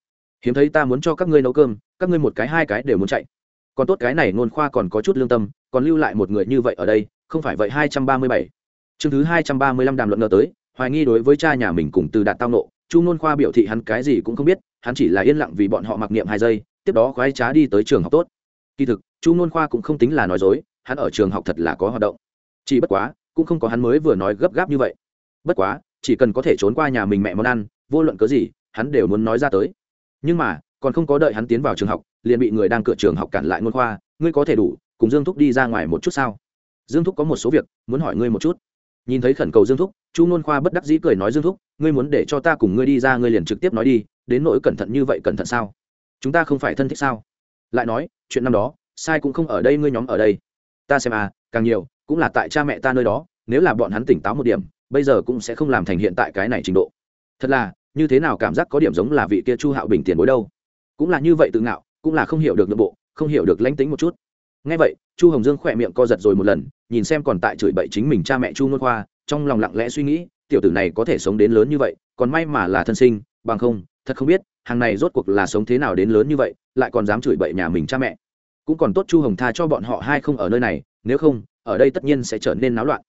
Hiếm thấy ta muốn cho các ngươi nấu cơm, các ngươi một cái hai cái đều muốn chạy còn tốt cái này ngôn khoa còn có chút lương tâm, còn lưu lại một người như vậy ở đây, không phải vậy hai trăm ba mươi bảy. Chương thứ hai trăm ba mươi lăm đàm luận ngờ tới, hoài nghi đối với cha nhà mình cùng từ đạt tao nộ, chu ngôn khoa biểu thị hắn cái gì cũng không biết, hắn chỉ là yên lặng vì bọn họ mặc niệm hai giây, tiếp đó khoái trá đi tới trường học tốt. Kỳ thực, chu ngôn khoa cũng không tính là nói dối, hắn ở trường học thật là có hoạt động. Chỉ bất quá, cũng không có hắn mới vừa nói gấp gáp như vậy. Bất quá, chỉ cần có thể trốn qua nhà mình mẹ món ăn, vô luận cớ gì, hắn đều muốn nói ra tới. Nhưng mà, còn không có đợi hắn tiến vào trường học liền bị người đang cửa trường học cản lại ngôn khoa, ngươi có thể đủ, cùng dương thúc đi ra ngoài một chút sao? Dương thúc có một số việc, muốn hỏi ngươi một chút. Nhìn thấy khẩn cầu dương thúc, chu ngôn khoa bất đắc dĩ cười nói, dương thúc, ngươi muốn để cho ta cùng ngươi đi ra, ngươi liền trực tiếp nói đi, đến nỗi cẩn thận như vậy cẩn thận sao? Chúng ta không phải thân thích sao? Lại nói, chuyện năm đó, sai cũng không ở đây, ngươi nhóm ở đây. Ta xem à càng nhiều, cũng là tại cha mẹ ta nơi đó, nếu là bọn hắn tỉnh táo một điểm, bây giờ cũng sẽ không làm thành hiện tại cái này trình độ. Thật là, như thế nào cảm giác có điểm giống là vị kia chu hạo bình tiền bối đâu? Cũng là như vậy tự ngạo cũng là không hiểu được nội bộ, không hiểu được lánh tính một chút. Ngay vậy, chu hồng dương khỏe miệng co giật rồi một lần, nhìn xem còn tại chửi bậy chính mình cha mẹ chu nôn khoa, trong lòng lặng lẽ suy nghĩ, tiểu tử này có thể sống đến lớn như vậy, còn may mà là thân sinh, bằng không, thật không biết, hàng này rốt cuộc là sống thế nào đến lớn như vậy, lại còn dám chửi bậy nhà mình cha mẹ. Cũng còn tốt chu hồng tha cho bọn họ hai không ở nơi này, nếu không, ở đây tất nhiên sẽ trở nên náo loạn.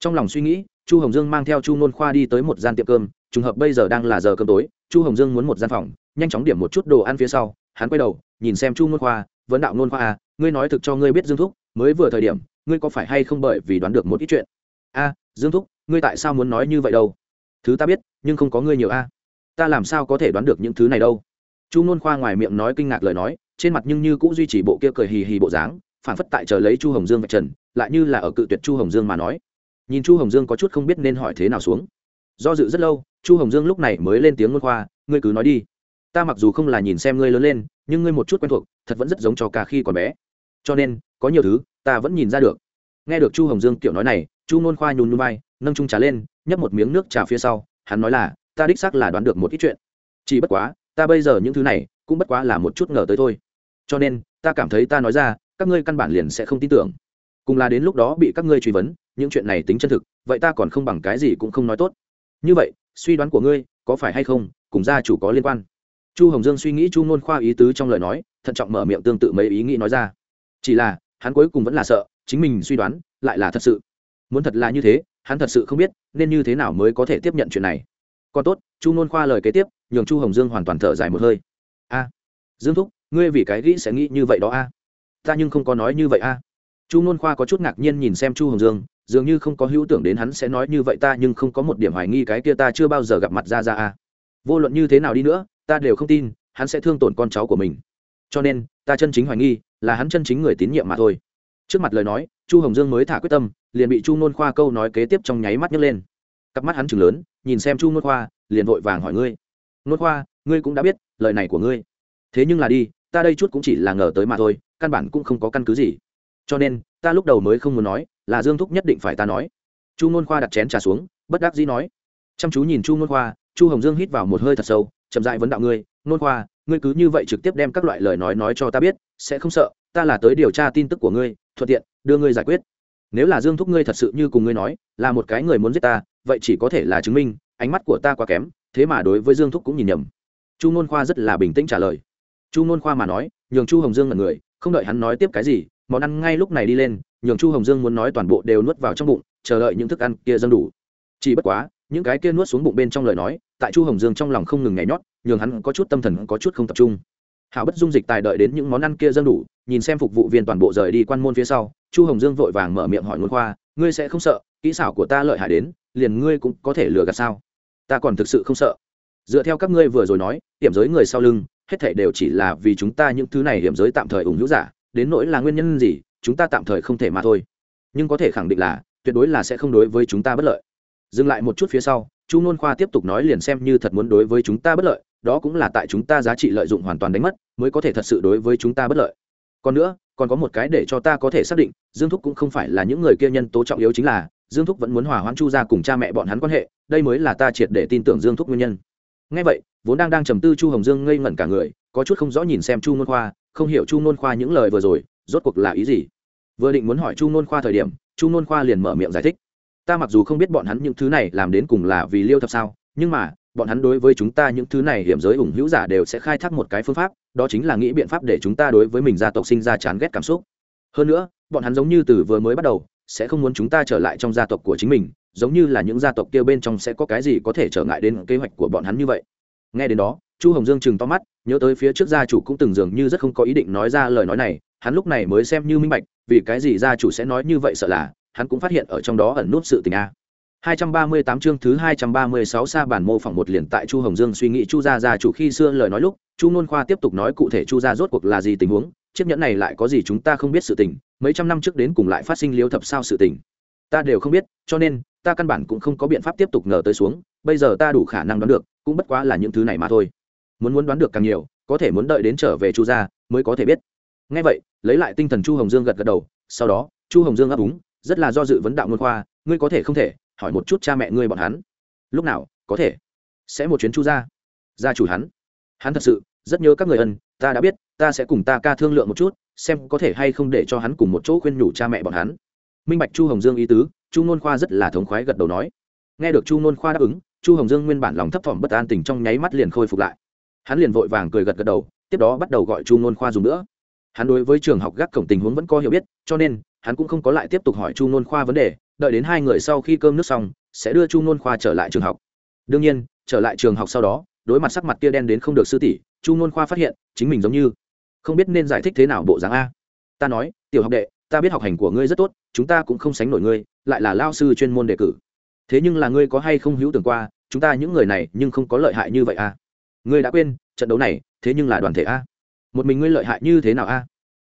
Trong lòng suy nghĩ, chu hồng dương mang theo chu nôn khoa đi tới một gian tiệm cơm, trùng hợp bây giờ đang là giờ cơm tối, chu hồng dương muốn một gian phòng, nhanh chóng điểm một chút đồ ăn phía sau hắn quay đầu, nhìn xem chu nôn khoa, vấn đạo nôn khoa à ngươi nói thực cho ngươi biết dương thúc, mới vừa thời điểm, ngươi có phải hay không bởi vì đoán được một ít chuyện? A, dương thúc, ngươi tại sao muốn nói như vậy đâu? Thứ ta biết, nhưng không có ngươi nhiều a. Ta làm sao có thể đoán được những thứ này đâu? Chu nôn khoa ngoài miệng nói kinh ngạc lời nói, trên mặt nhưng như cũng duy trì bộ kia cười hì hì bộ dáng, phản phất tại chờ lấy chu hồng dương vạch trần, lại như là ở cự tuyệt chu hồng dương mà nói. Nhìn chu hồng dương có chút không biết nên hỏi thế nào xuống. Do dự rất lâu, chu hồng dương lúc này mới lên tiếng ngôn khoa, ngươi cứ nói đi ta mặc dù không là nhìn xem ngươi lớn lên nhưng ngươi một chút quen thuộc thật vẫn rất giống cho cả khi còn bé. Cho nên có nhiều thứ ta vẫn nhìn ra được. Nghe được chu hồng dương kiểu nói này chu nôn khoa nhún nhún vai, nâng trung trà lên nhấp một miếng nước trà phía sau hắn nói là ta đích xác là đoán được một ít chuyện. Chỉ bất quá ta bây giờ những thứ này cũng bất quá là một chút ngờ tới thôi. Cho nên ta cảm thấy ta nói ra các ngươi căn bản liền sẽ không tin tưởng. Cùng là đến lúc đó bị các ngươi truy vấn những chuyện này tính chân thực vậy ta còn không bằng cái gì cũng không nói tốt. Như vậy suy đoán của ngươi có phải hay không cùng gia chủ có liên quan? Chu hồng dương suy nghĩ chu ngôn khoa ý tứ trong lời nói, thận trọng mở miệng tương tự mấy ý nghĩ nói ra. Chỉ là, hắn cuối cùng vẫn là sợ, chính mình suy đoán, lại là thật sự. Muốn thật là như thế, hắn thật sự không biết, nên như thế nào mới có thể tiếp nhận chuyện này. Còn tốt, chu ngôn khoa lời kế tiếp, nhường chu hồng dương hoàn toàn thở dài một hơi. A, dương thúc, ngươi vì cái nghĩ sẽ nghĩ như vậy đó a. Ta nhưng không có nói như vậy a. Chu nôn khoa có chút ngạc nhiên nhìn xem chu hồng dương, dường như không có hữu tưởng đến hắn sẽ nói như vậy ta nhưng không có một điểm hoài nghi cái kia ta chưa bao giờ gặp mặt ra ra a. Vô luận như thế nào đi nữa ta đều không tin, hắn sẽ thương tổn con cháu của mình. Cho nên, ta chân chính hoài nghi là hắn chân chính người tín nhiệm mà thôi. Trước mặt lời nói, chu hồng dương mới thả quyết tâm, liền bị chu nôn khoa câu nói kế tiếp trong nháy mắt nhấc lên. Cặp mắt hắn chừng lớn, nhìn xem chu nôn khoa, liền vội vàng hỏi ngươi. Nôn khoa, ngươi cũng đã biết lời này của ngươi. Thế nhưng là đi, ta đây chút cũng chỉ là ngờ tới mà thôi, căn bản cũng không có căn cứ gì. Cho nên, ta lúc đầu mới không muốn nói, là dương thúc nhất định phải ta nói. Chu nôn khoa đặt chén trà xuống, bất đắc dĩ nói. Chăm chú nhìn chu nôn khoa, chu hồng dương hít vào một hơi thật sâu chậm dại vấn đạo ngươi, nôn khoa, ngươi cứ như vậy trực tiếp đem các loại lời nói nói cho ta biết, sẽ không sợ, ta là tới điều tra tin tức của ngươi, thuận tiện, đưa ngươi giải quyết. Nếu là dương thúc ngươi thật sự như cùng ngươi nói, là một cái người muốn giết ta, vậy chỉ có thể là chứng minh, ánh mắt của ta quá kém, thế mà đối với dương thúc cũng nhìn nhầm. Chu nôn khoa rất là bình tĩnh trả lời. Chu nôn khoa mà nói, nhường chu hồng dương là người, không đợi hắn nói tiếp cái gì, món ăn ngay lúc này đi lên, nhường chu hồng dương muốn nói toàn bộ đều nuốt vào trong bụng, chờ đợi những thức ăn kia dâng đủ. Chỉ bất quá, những cái kia nuốt xuống bụng bên trong lời nói tại chu hồng dương trong lòng không ngừng nhảy nhót, nhường hắn có chút tâm thần có chút không tập trung. Hảo bất dung dịch tài đợi đến những món ăn kia dâng đủ, nhìn xem phục vụ viên toàn bộ rời đi quan môn phía sau, chu hồng dương vội vàng mở miệng hỏi ngôn khoa, ngươi sẽ không sợ, kỹ xảo của ta lợi hại đến, liền ngươi cũng có thể lừa gạt sao? Ta còn thực sự không sợ. Dựa theo các ngươi vừa rồi nói, hiểm giới người sau lưng, hết thảy đều chỉ là vì chúng ta những thứ này hiểm giới tạm thời ủng hữu giả, đến nỗi là nguyên nhân gì, chúng ta tạm thời không thể mà thôi. Nhưng có thể khẳng định là, tuyệt đối là sẽ không đối với chúng ta bất lợi dừng lại một chút phía sau, chu nôn khoa tiếp tục nói liền xem như thật muốn đối với chúng ta bất lợi, đó cũng là tại chúng ta giá trị lợi dụng hoàn toàn đánh mất, mới có thể thật sự đối với chúng ta bất lợi. Còn nữa, còn có một cái để cho ta có thể xác định, dương thúc cũng không phải là những người kia nhân tố trọng yếu chính là, dương thúc vẫn muốn hòa hoãn chu ra cùng cha mẹ bọn hắn quan hệ, đây mới là ta triệt để tin tưởng dương thúc nguyên nhân. Ngay vậy, vốn đang đang trầm tư chu hồng dương ngây ngẩn cả người, có chút không rõ nhìn xem chu nôn khoa, không hiểu chu nôn khoa những lời vừa rồi, rốt cuộc là ý gì. Vừa định muốn hỏi chu nôn khoa thời điểm, chu nôn khoa liền mở miệng giải thích ta mặc dù không biết bọn hắn những thứ này làm đến cùng là vì liêu thập sao, nhưng mà, bọn hắn đối với chúng ta những thứ này hiểm giới ủng hữu giả đều sẽ khai thác một cái phương pháp, đó chính là nghĩ biện pháp để chúng ta đối với mình gia tộc sinh ra chán ghét cảm xúc. Hơn nữa, bọn hắn giống như từ vừa mới bắt đầu, sẽ không muốn chúng ta trở lại trong gia tộc của chính mình, giống như là những gia tộc kia bên trong sẽ có cái gì có thể trở ngại đến kế hoạch của bọn hắn như vậy. Nghe đến đó, chu hồng dương chừng to mắt, nhớ tới phía trước gia chủ cũng từng dường như rất không có ý định nói ra lời nói này, hắn lúc này mới xem như minh bạch, vì cái gì gia chủ sẽ nói như vậy sợ là hắn cũng phát hiện ở trong đó ẩn nút sự tình a 238 chương thứ 236 xa bản mô phỏng một liền tại Chu Hồng Dương suy nghĩ Chu gia gia chủ khi xưa lời nói lúc, Chu Nôn Khoa tiếp tục nói cụ thể Chu gia rốt cuộc là gì tình huống, chiếc nhẫn này lại có gì chúng ta không biết sự tình, mấy trăm năm trước đến cùng lại phát sinh liếu thập sao sự tình. Ta đều không biết, cho nên ta căn bản cũng không có biện pháp tiếp tục ngờ tới xuống, bây giờ ta đủ khả năng đoán được, cũng bất quá là những thứ này mà thôi. Muốn muốn đoán được càng nhiều, có thể muốn đợi đến trở về Chu gia mới có thể biết. Nghe vậy, lấy lại tinh thần Chu Hồng Dương gật gật đầu, sau đó, Chu Hồng Dương ấp úng, rất là do dự vấn đạo ngôn Khoa, ngươi có thể không thể hỏi một chút cha mẹ ngươi bọn hắn. Lúc nào có thể sẽ một chuyến chu ra gia chủ hắn. Hắn thật sự rất nhớ các người ân ta đã biết ta sẽ cùng ta ca thương lượng một chút xem có thể hay không để cho hắn cùng một chỗ khuyên nhủ cha mẹ bọn hắn. Minh bạch chu hồng dương ý tứ chu nôn khoa rất là thống khoái gật đầu nói. Nghe được chu nôn khoa đáp ứng chu hồng dương nguyên bản lòng thấp thỏm bất an tình trong nháy mắt liền khôi phục lại. Hắn liền vội vàng cười gật gật đầu tiếp đó bắt đầu gọi chu nôn khoa dùng nữa. Hắn đối với trường học gác cổng tình huống vẫn có hiểu biết cho nên hắn cũng không có lại tiếp tục hỏi chu nôn khoa vấn đề, đợi đến hai người sau khi cơm nước xong, sẽ đưa chu nôn khoa trở lại trường học. Đương nhiên, trở lại trường học sau đó, đối mặt sắc mặt kia đen đến không được sư tỷ, chu nôn khoa phát hiện, chính mình giống như không biết nên giải thích thế nào bộ dáng a. Ta nói, tiểu học đệ, ta biết học hành của ngươi rất tốt, chúng ta cũng không sánh nổi ngươi, lại là lao sư chuyên môn đề cử. Thế nhưng là ngươi có hay không hữu tưởng qua, chúng ta những người này nhưng không có lợi hại như vậy a. Ngươi đã quên, trận đấu này, thế nhưng là đoàn thể a. Một mình ngươi lợi hại như thế nào a?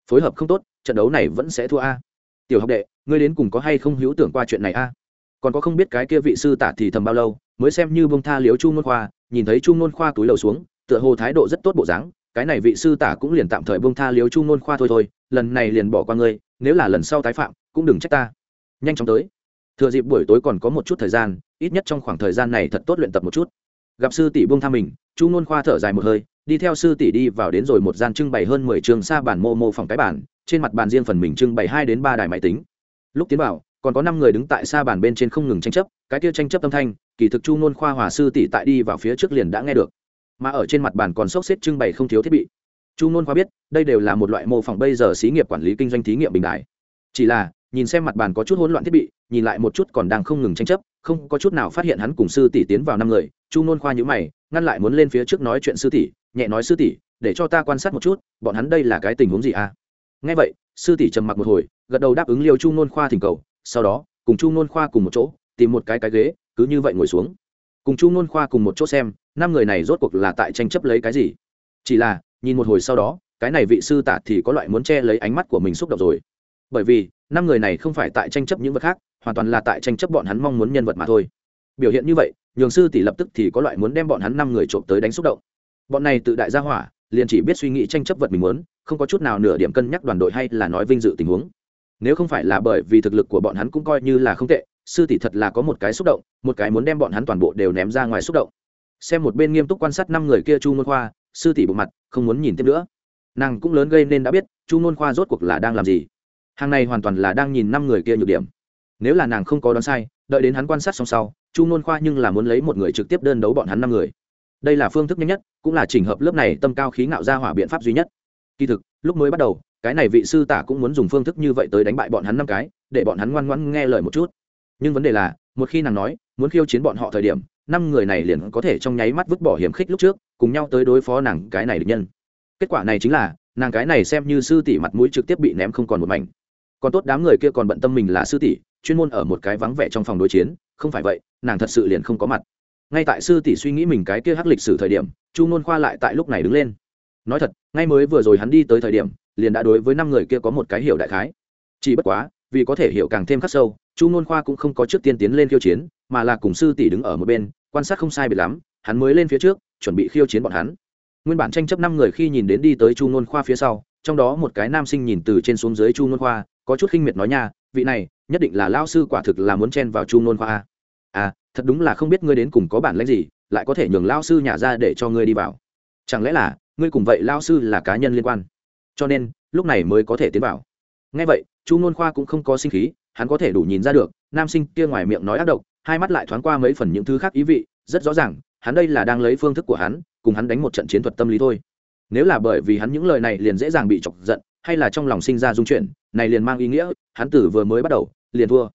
Phối hợp không tốt, trận đấu này vẫn sẽ thua a tiểu học đệ, ngươi đến cùng có hay không hữu tưởng qua chuyện này a? Còn có không biết cái kia vị sư tả thì thầm bao lâu, mới xem như bông tha liếu chu nôn khoa, nhìn thấy chu nôn khoa túi lầu xuống, tựa hồ thái độ rất tốt bộ dáng, cái này vị sư tả cũng liền tạm thời bông tha liếu chu nôn khoa thôi thôi, lần này liền bỏ qua ngươi, nếu là lần sau tái phạm, cũng đừng trách ta. Nhanh chóng tới. Thừa dịp buổi tối còn có một chút thời gian, ít nhất trong khoảng thời gian này thật tốt luyện tập một chút. Gặp sư tỷ bông tha mình, chu nôn khoa thở dài một hơi đi theo sư tỷ đi vào đến rồi một gian trưng bày hơn mười trường xa bản mô mô phòng cái bản, trên mặt bàn riêng phần mình trưng bày hai đến ba đài máy tính. Lúc tiến vào, còn có năm người đứng tại xa bàn bên trên không ngừng tranh chấp, cái kia tranh chấp âm thanh, kỳ thực chu ngôn khoa hòa sư tỷ tại đi vào phía trước liền đã nghe được. Mà ở trên mặt bàn còn sốc xếp trưng bày không thiếu thiết bị. Chu ngôn khoa biết, đây đều là một loại mô phỏng bây giờ xí nghiệp quản lý kinh doanh thí nghiệm bình đại. Chỉ là, nhìn xem mặt bàn có chút hỗn loạn thiết bị, nhìn lại một chút còn đang không ngừng tranh chấp, không có chút nào phát hiện hắn cùng sư tỷ tiến vào năm người. Chu ngôn khoa nhữ mày, ngăn lại muốn lên phía trước nói chuyện sư tỷ nhẹ nói sư tỷ, để cho ta quan sát một chút, bọn hắn đây là cái tình huống gì à? Ngay vậy, sư tỷ trầm mặc một hồi, gật đầu đáp ứng liêu chu nôn khoa thỉnh cầu, sau đó, cùng chu nôn khoa cùng một chỗ, tìm một cái cái ghế, cứ như vậy ngồi xuống. Cùng chu nôn khoa cùng một chỗ xem, năm người này rốt cuộc là tại tranh chấp lấy cái gì? Chỉ là, nhìn một hồi sau đó, cái này vị sư tạ thì có loại muốn che lấy ánh mắt của mình xúc động rồi. Bởi vì, năm người này không phải tại tranh chấp những vật khác, hoàn toàn là tại tranh chấp bọn hắn mong muốn nhân vật mà thôi. Biểu hiện như vậy, nhường sư tỷ lập tức thì có loại muốn đem bọn hắn năm người trộm tới đánh xúc động bọn này tự đại gia hỏa, liền chỉ biết suy nghĩ tranh chấp vật mình muốn, không có chút nào nửa điểm cân nhắc đoàn đội hay là nói vinh dự tình huống. Nếu không phải là bởi vì thực lực của bọn hắn cũng coi như là không tệ, sư tỷ thật là có một cái xúc động, một cái muốn đem bọn hắn toàn bộ đều ném ra ngoài xúc động. Xem một bên nghiêm túc quan sát năm người kia chu môn khoa, sư tỷ bộ mặt, không muốn nhìn tiếp nữa. Nàng cũng lớn gây nên đã biết, chu môn khoa rốt cuộc là đang làm gì. Hàng này hoàn toàn là đang nhìn năm người kia nhược điểm. Nếu là nàng không có đoán sai, đợi đến hắn quan sát xong sau, chu môn khoa nhưng là muốn lấy một người trực tiếp đơn đấu bọn hắn năm người đây là phương thức nhanh nhất, cũng là trình hợp lớp này tâm cao khí ngạo ra hỏa biện pháp duy nhất. Kỳ thực, lúc mới bắt đầu, cái này vị sư tả cũng muốn dùng phương thức như vậy tới đánh bại bọn hắn năm cái, để bọn hắn ngoan ngoãn nghe lời một chút. Nhưng vấn đề là, một khi nàng nói, muốn khiêu chiến bọn họ thời điểm, năm người này liền có thể trong nháy mắt vứt bỏ hiểm khích lúc trước, cùng nhau tới đối phó nàng cái này được nhân. Kết quả này chính là, nàng cái này xem như sư tỷ mặt mũi trực tiếp bị ném không còn một mảnh. Còn tốt đám người kia còn bận tâm mình là sư tỷ, chuyên môn ở một cái vắng vẻ trong phòng đối chiến, không phải vậy, nàng thật sự liền không có mặt ngay tại sư tỷ suy nghĩ mình cái kia hắc lịch sử thời điểm, chu ngôn khoa lại tại lúc này đứng lên. Nói thật, ngay mới vừa rồi hắn đi tới thời điểm, liền đã đối với năm người kia có một cái hiểu đại khái. Chỉ bất quá, vì có thể hiểu càng thêm khắc sâu, chu ngôn khoa cũng không có trước tiên tiến lên khiêu chiến, mà là cùng sư tỷ đứng ở một bên, quan sát không sai biệt lắm, hắn mới lên phía trước, chuẩn bị khiêu chiến bọn hắn. Nguyên bản tranh chấp năm người khi nhìn đến đi tới chu ngôn khoa phía sau, trong đó một cái nam sinh nhìn từ trên xuống dưới chu ngôn khoa, có chút khinh miệt nói nha, vị này, nhất định là lao sư quả thực là muốn chen vào chu ngôn khoa à thật đúng là không biết ngươi đến cùng có bản lãnh gì, lại có thể nhường lao sư nhả ra để cho ngươi đi vào. Chẳng lẽ là, ngươi cùng vậy lao sư là cá nhân liên quan? Cho nên, lúc này mới có thể tiến vào. Ngay vậy, chu nôn khoa cũng không có sinh khí, hắn có thể đủ nhìn ra được, nam sinh kia ngoài miệng nói ác độc, hai mắt lại thoáng qua mấy phần những thứ khác ý vị, rất rõ ràng, hắn đây là đang lấy phương thức của hắn, cùng hắn đánh một trận chiến thuật tâm lý thôi. Nếu là bởi vì hắn những lời này liền dễ dàng bị chọc giận, hay là trong lòng sinh ra dung chuyển, này liền mang ý nghĩa, hắn tử vừa mới bắt đầu, liền thua.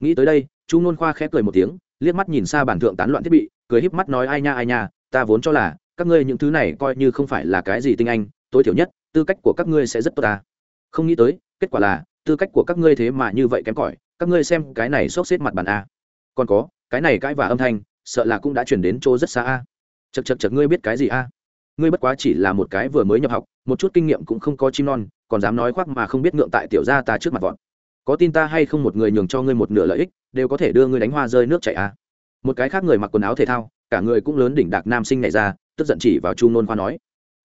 Nghĩ tới đây, chu nôn khoa khẽ cười một tiếng liếc mắt nhìn xa bản thượng tán loạn thiết bị, cười híp mắt nói, ai nha ai nha, ta vốn cho là các ngươi những thứ này coi như không phải là cái gì tinh anh, tối thiểu nhất, tư cách của các ngươi sẽ rất tốt ta. Không nghĩ tới, kết quả là, tư cách của các ngươi thế mà như vậy kém cỏi, các ngươi xem cái này xốc xếp mặt bàn a. Còn có, cái này cãi và âm thanh, sợ là cũng đã chuyển đến chỗ rất xa a. Chật chật chật ngươi biết cái gì a? Ngươi bất quá chỉ là một cái vừa mới nhập học, một chút kinh nghiệm cũng không có chim non, còn dám nói khoác mà không biết ngượng tại tiểu gia ta trước mặt vọn có tin ta hay không một người nhường cho ngươi một nửa lợi ích đều có thể đưa ngươi đánh hoa rơi nước chảy a một cái khác người mặc quần áo thể thao cả người cũng lớn đỉnh đạc nam sinh này ra tức giận chỉ vào chu nôn khoa nói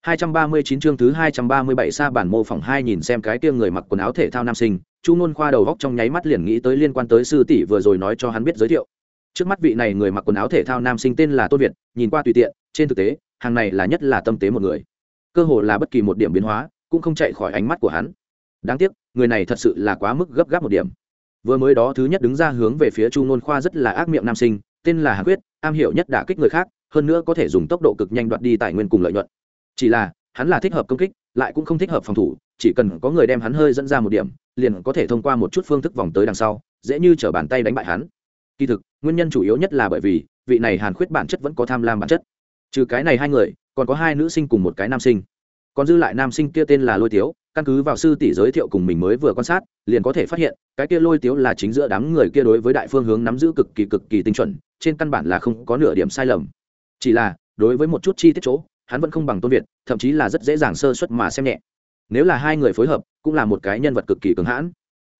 239 chương thứ 237 xa bản mô phỏng hai nhìn xem cái kia người mặc quần áo thể thao nam sinh, Chu Nôn khoa đầu góc trong nháy mắt liền nghĩ tới liên quan tới sư tỷ vừa rồi nói cho hắn biết giới thiệu. Trước mắt vị này người mặc quần áo thể thao nam sinh tên là Tôn Việt, nhìn qua tùy tiện, trên thực tế, hàng này là nhất là tâm tế một người. Cơ hồ là bất kỳ một điểm biến hóa, cũng không chạy khỏi ánh mắt của hắn. Đáng tiếc, người này thật sự là quá mức gấp gáp một điểm. Vừa mới đó thứ nhất đứng ra hướng về phía Chu ngôn khoa rất là ác miệng nam sinh, tên là Hàn Quyết, am hiểu nhất đả kích người khác, hơn nữa có thể dùng tốc độ cực nhanh đoạt đi tài nguyên cùng lợi nhuận. Chỉ là hắn là thích hợp công kích lại cũng không thích hợp phòng thủ chỉ cần có người đem hắn hơi dẫn ra một điểm liền có thể thông qua một chút phương thức vòng tới đằng sau dễ như t bàn tay đánh bại hắn. Kỳ thực nguyên nhân chủ yếu nhất là bởi vì vị này hàn khuyết bản chất vẫn có tham lam bản chất. Trừ cái này hai người còn có hai nữ sinh cùng một cái nam sinh. Còn dư lại nam sinh kia tên là lôi tiếu căn cứ vào sư tỷ giới thiệu cùng mình mới vừa quan sát, liền có thể phát hiện, cái kia lôi tiếu là chính giữa đám người kia đối với đại phương hướng nắm giữ cực kỳ cực kỳ tinh chuẩn, trên căn bản là không có nửa điểm sai lầm. Chỉ là, đối với một chút chi tiết chỗ, hắn vẫn không bằng tôn việt, thậm chí là rất dễ dàng sơ suất mà xem nhẹ. Nếu là hai người phối hợp, cũng là một cái nhân vật cực kỳ cứng hãn.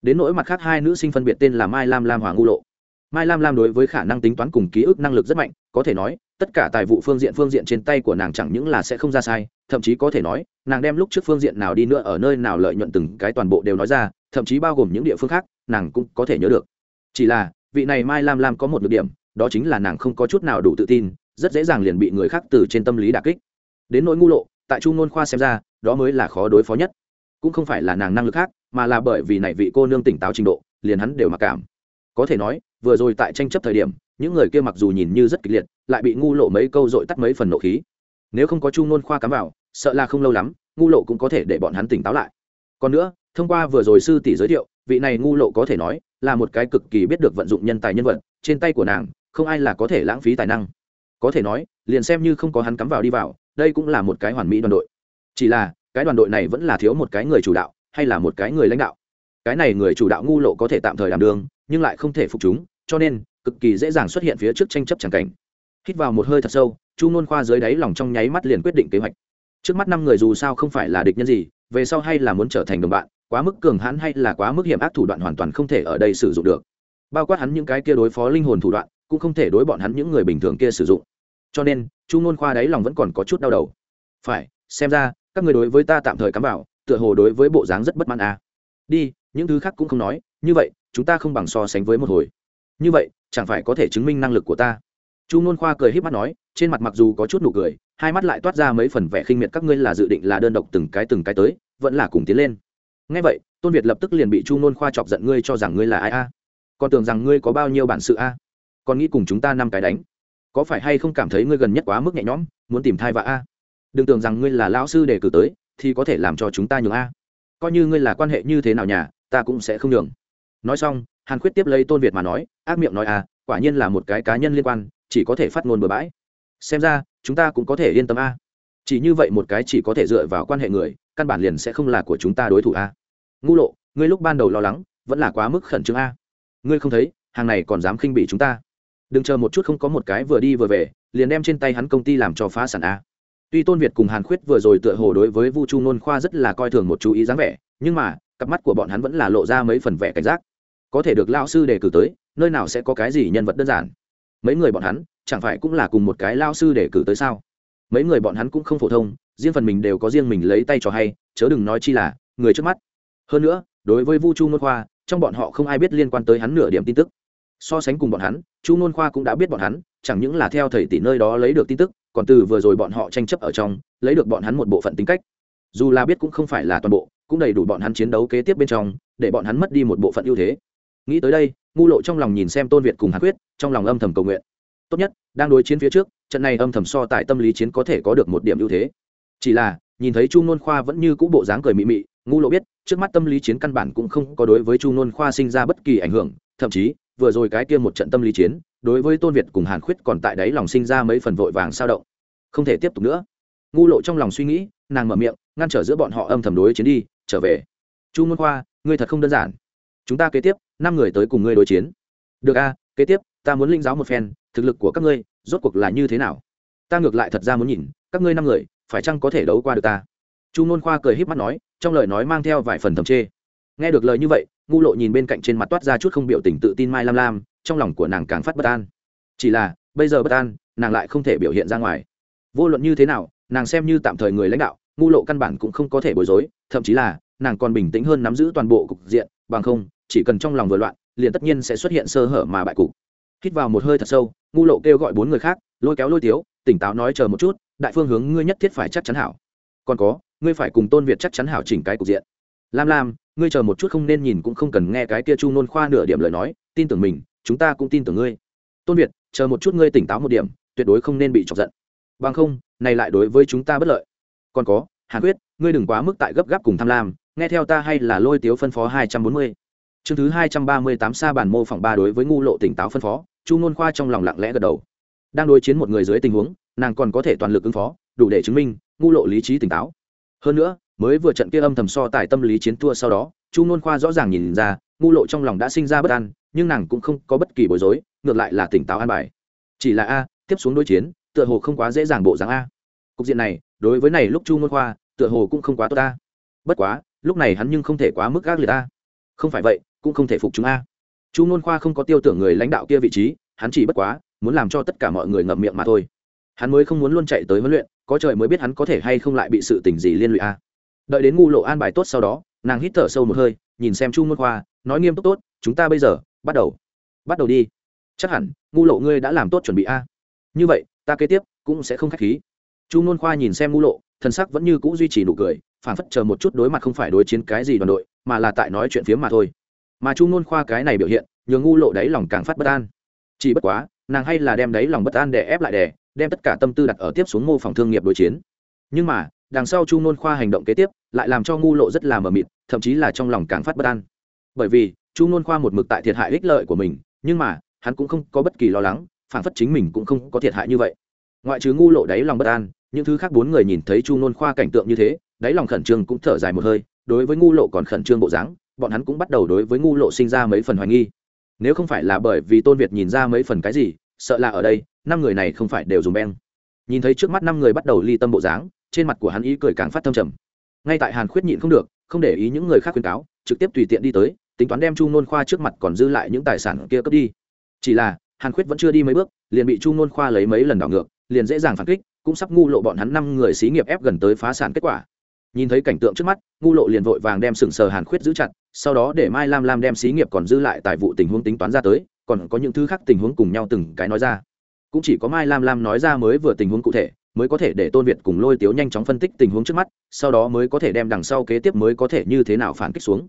Đến nỗi mặt khác hai nữ sinh phân biệt tên là mai lam lam hoàng ngu lộ mai lam lam đối với khả năng tính toán cùng ký ức năng lực rất mạnh, có thể nói, tất cả tài vụ phương diện phương diện trên tay của nàng chẳng những là sẽ không ra sai, thậm chí có thể nói, nàng đem lúc trước phương diện nào đi nữa ở nơi nào lợi nhuận từng cái toàn bộ đều nói ra, thậm chí bao gồm những địa phương khác, nàng cũng có thể nhớ được. Chỉ là, vị này mai lam lam có một nhược điểm, đó chính là nàng không có chút nào đủ tự tin, rất dễ dàng liền bị người khác từ trên tâm lý đà kích. Đến nỗi ngu lộ, tại chu ngôn khoa xem ra, đó mới là khó đối phó nhất. Cũng không phải là nàng năng lực khác, mà là bởi vì này vị cô nương tỉnh táo trình độ, liền hắn đều mặc cảm có thể nói, vừa rồi tại tranh chấp thời điểm, những người kia mặc dù nhìn như rất kịch liệt, lại bị ngu lộ mấy câu dội tắt mấy phần nộ khí. Nếu không có chu ngôn khoa cắm vào, sợ là không lâu lắm, ngu lộ cũng có thể để bọn hắn tỉnh táo lại. Còn nữa, thông qua vừa rồi sư tỷ giới thiệu, vị này ngu lộ có thể nói là một cái cực kỳ biết được vận dụng nhân tài nhân vật, trên tay của nàng, không ai là có thể lãng phí tài năng. Có thể nói, liền xem như không có hắn cắm vào đi vào, đây cũng là một cái hoàn mỹ đoàn đội. Chỉ là, cái đoàn đội này vẫn là thiếu một cái người chủ đạo, hay là một cái người lãnh đạo? Cái này người chủ đạo ngu lộ có thể tạm thời làm đường, nhưng lại không thể phục chúng, cho nên, cực kỳ dễ dàng xuất hiện phía trước tranh chấp tràng cảnh. Hít vào một hơi thật sâu, chu nôn khoa dưới đáy lòng trong nháy mắt liền quyết định kế hoạch. Trước mắt năm người dù sao không phải là địch nhân gì, về sau hay là muốn trở thành đồng bạn, quá mức cường hãn hay là quá mức hiểm ác thủ đoạn hoàn toàn không thể ở đây sử dụng được. Bao quát hắn những cái kia đối phó linh hồn thủ đoạn, cũng không thể đối bọn hắn những người bình thường kia sử dụng. Cho nên, chu nôn khoa đáy lòng vẫn còn có chút đau đầu. Phải, xem ra, các người đối với ta tạm thời cắm vào, tựa hồ đối với bộ dáng rất bất mãn à. đi những thứ khác cũng không nói, như vậy, chúng ta không bằng so sánh với một hồi. Như vậy, chẳng phải có thể chứng minh năng lực của ta? Chu nôn khoa cười h í p mắt nói, trên mặt mặc dù có chút nụ cười, hai mắt lại toát ra mấy phần vẻ khinh miệt các ngươi là dự định là đơn độc từng cái từng cái tới, vẫn là cùng tiến lên. Ngay vậy, tôn việt lập tức liền bị chu nôn khoa chọc giận ngươi cho rằng ngươi là ai a? Còn tưởng rằng ngươi có bao nhiêu bản sự a? Còn nghĩ cùng chúng ta năm cái đánh. Có phải hay không cảm thấy ngươi gần nhất quá mức nhẹ nhõm, muốn tìm thai vạ a? Đừng tưởng rằng ngươi là lão sư để cử tới, thì có thể làm cho chúng ta nhường a. Coi như ngươi là quan hệ như thế nào nhà ta cũng sẽ không nhường. Nói xong, hàn khuyết tiếp lấy tôn việt mà nói, ác miệng nói a quả nhiên là một cái cá nhân liên quan, chỉ có thể phát ngôn bừa bãi. Xem ra, chúng ta cũng có thể yên tâm a chỉ như vậy một cái chỉ có thể dựa vào quan hệ người, căn bản liền sẽ không là của chúng ta đối thủ a ngu lộ, ngươi lúc ban đầu lo lắng, vẫn là quá mức khẩn trương a ngươi không thấy, hàng này còn dám khinh bị chúng ta. Đừng chờ một chút không có một cái vừa đi vừa về, liền đem trên tay hắn công ty làm cho phá sản a tuy tôn việt cùng hàn khuyết vừa rồi tựa hồ đối với vu chu nôn khoa rất là coi thường một chú ý dáng vẻ, nhưng mà cặp mắt của bọn hắn vẫn là lộ ra mấy phần vẻ cảnh giác. Có thể được lao sư đề cử tới, nơi nào sẽ có cái gì nhân vật đơn giản? Mấy người bọn hắn, chẳng phải cũng là cùng một cái lao sư đề cử tới sao? Mấy người bọn hắn cũng không phổ thông, riêng phần mình đều có riêng mình lấy tay cho hay, chớ đừng nói chi là người trước mắt. Hơn nữa, đối với vu chu nôn khoa, trong bọn họ không ai biết liên quan tới hắn nửa điểm tin tức. So sánh cùng bọn hắn, chu nôn khoa cũng đã biết bọn hắn, chẳng những là theo thầy tỷ nơi đó lấy được tin tức, còn từ vừa rồi bọn họ tranh chấp ở trong, lấy được bọn hắn một bộ phận tính cách. Dù là biết cũng không phải là toàn bộ cũng đầy đủ bọn hắn chiến đấu kế tiếp bên trong, để bọn hắn mất đi một bộ phận ưu thế. Nghĩ tới đây, ngu lộ trong lòng nhìn xem tôn việt cùng hàn quyết, trong lòng âm thầm cầu nguyện. Tốt nhất, đang đối chiến phía trước, trận này âm thầm so tại tâm lý chiến có thể có được một điểm ưu thế. Chỉ là, nhìn thấy chu nôn khoa vẫn như cũ bộ dáng cười mị mị, ngu lộ biết, trước mắt tâm lý chiến căn bản cũng không có đối với chu nôn khoa sinh ra bất kỳ ảnh hưởng, thậm chí, vừa rồi cái kia một trận tâm lý chiến, đối với tôn việt cùng hàn khuyết còn tại đấy lòng sinh ra mấy phần vội vàng sao động. Không thể tiếp tục nữa. Ngu lộ trong lòng suy nghĩ, nàng mở miệng, ngăn trở giữa bọn họ âm thầm đối chiến đi trở về. Chu môn khoa, ngươi thật không đơn giản. Chúng ta kế tiếp, năm người tới cùng ngươi đối chiến. Được a, kế tiếp, ta muốn linh giáo một phen, thực lực của các ngươi, rốt cuộc là như thế nào? Ta ngược lại thật ra muốn nhìn, các ngươi năm người, phải chăng có thể đấu qua được ta? Chu môn khoa cười h í p mắt nói, trong lời nói mang theo vài phần thầm chê. Nghe được lời như vậy, ngu lộ nhìn bên cạnh trên mặt toát ra chút không biểu tình tự tin mai lam lam, trong lòng của nàng càng phát bất an. Chỉ là, bây giờ bất an, nàng lại không thể biểu hiện ra ngoài. Vô luận như thế nào, nàng xem như tạm thời người lãnh đạo ngu lộ căn bản cũng không có thể bối rối, thậm chí là, nàng còn bình tĩnh hơn nắm giữ toàn bộ cục diện, bằng không, chỉ cần trong lòng vừa loạn, liền tất nhiên sẽ xuất hiện sơ hở mà bại cục. Hít vào một hơi thật sâu, ngu lộ kêu gọi bốn người khác, lôi kéo lôi tiếu, tỉnh táo nói chờ một chút, đại phương hướng ngươi nhất thiết phải chắc chắn hảo. Còn có, ngươi phải cùng tôn việt chắc chắn hảo chỉnh cái cục diện. Lam lam, ngươi chờ một chút không nên nhìn cũng không cần nghe cái kia chu nôn khoa nửa điểm lời nói, tin tưởng mình, chúng ta cũng tin tưởng ngươi. Tôn việt, chờ một chút ngươi tỉnh táo một điểm, tuyệt đối không nên bị chọc giận. Bằng không, này lại đối với chúng ta bất lợi còn có, hàn quyết, ngươi đừng quá mức tại gấp gáp cùng tham lam, nghe theo ta hay là lôi tiếu phân phó hai trăm bốn mươi. Chương thứ hai trăm ba mươi tám xa bản mô phỏng ba đối với ngu lộ tỉnh táo phân phó, chu ngôn khoa trong lòng lặng lẽ gật đầu. Đang đối chiến một người dưới tình huống, nàng còn có thể toàn lực ứng phó, đủ để chứng minh, ngu lộ lý trí tỉnh táo. Hơn nữa, mới vừa trận kia âm thầm so tài tâm lý chiến thua sau đó, chu ngôn khoa rõ ràng nhìn ra, ngu lộ trong lòng đã sinh ra bất an, nhưng nàng cũng không có bất kỳ bối rối, ngược lại là tỉnh táo an bài. Chỉ là a, tiếp xuống đối chiến, tựa hồ không quá dễ dàng bộ dáng a. Cục diện này đối với này lúc chu ngôn khoa, tựa hồ cũng không quá tốt ta. Bất quá, lúc này hắn nhưng không thể quá mức gác liệt ta. Không phải vậy, cũng không thể phục chúng a. Chu ngôn khoa không có tiêu tưởng người lãnh đạo kia vị trí, hắn chỉ bất quá, muốn làm cho tất cả mọi người ngậm miệng mà thôi. Hắn mới không muốn luôn chạy tới huấn luyện, có trời mới biết hắn có thể hay không lại bị sự tình gì liên lụy a. Đợi đến ngu lộ an bài tốt sau đó, nàng hít thở sâu một hơi, nhìn xem chu ngôn khoa, nói nghiêm túc tốt, chúng ta bây giờ, bắt đầu. Bắt đầu đi. Chắc hẳn, ngu lộ ngươi đã làm tốt chuẩn bị a. Như vậy, ta kế tiếp cũng sẽ không k h á c h khí chu nôn khoa nhìn xem Ngũ lộ, thần sắc vẫn như c ũ duy trì nụ cười phản phất chờ một chút đối mặt không phải đối chiến cái gì đoàn đội, mà là tại nói chuyện phiếm mà thôi. Mà chu nôn khoa cái này biểu hiện, nhường ngu lộ đáy lòng càng phát bất an. Chỉ bất quá, nàng hay là đem đáy lòng bất an để ép lại đè, đem tất cả tâm tư đặt ở tiếp xuống mô phòng thương nghiệp đối chiến. Nhưng mà, đằng sau chu nôn khoa hành động kế tiếp, lại làm cho ngu lộ rất là mờ mịt, thậm chí là trong lòng càng phát bất an. Bởi vì, chu nôn khoa một mực tại thiệt hại ích lợi của mình, nhưng mà, hắn cũng không có bất kỳ lo lắng phản phất chính mình cũng không có thiệt hại như vậy. Ngoại trừ ngu lộ đáy lòng bất an những thứ khác bốn người nhìn thấy chu nôn khoa cảnh tượng như thế, đáy lòng khẩn trương cũng thở dài một hơi, đối với ngu lộ còn khẩn trương bộ dáng, bọn hắn cũng bắt đầu đối với ngu lộ sinh ra mấy phần hoài nghi. Nếu không phải là bởi vì tôn việt nhìn ra mấy phần cái gì, sợ là ở đây, năm người này không phải đều dùng beng. Nhìn thấy trước mắt năm người bắt đầu ly tâm bộ dáng, trên mặt của hắn ý cười càng phát thâm trầm. Ngay tại hàn khuyết nhịn không được, không để ý những người khác khuyên cáo, trực tiếp tùy tiện đi tới, tính toán đem chu nôn khoa trước mặt còn dư lại những tài sản kia cướp đi. Chỉ là, hàn khuyết vẫn chưa đi mấy bước, liền bị chu nôn khoa lấy mấy lần đảo ngược, liền dễ dàng phản kích cũng sắp ngu lộ bọn hắn năm người xí nghiệp ép gần tới phá sản kết quả. Nhìn thấy cảnh tượng trước mắt, ngu lộ liền vội vàng đem sừng sờ hàn khuyết giữ chặt, sau đó để mai lam lam đem xí nghiệp còn dư lại tại vụ tình huống tính toán ra tới, còn có những thứ khác tình huống cùng nhau từng cái nói ra. Cũng chỉ có mai lam lam nói ra mới vừa tình huống cụ thể, mới có thể để tôn việt cùng lôi tiếu nhanh chóng phân tích tình huống trước mắt, sau đó mới có thể đem đằng sau kế tiếp mới có thể như thế nào phản kích xuống.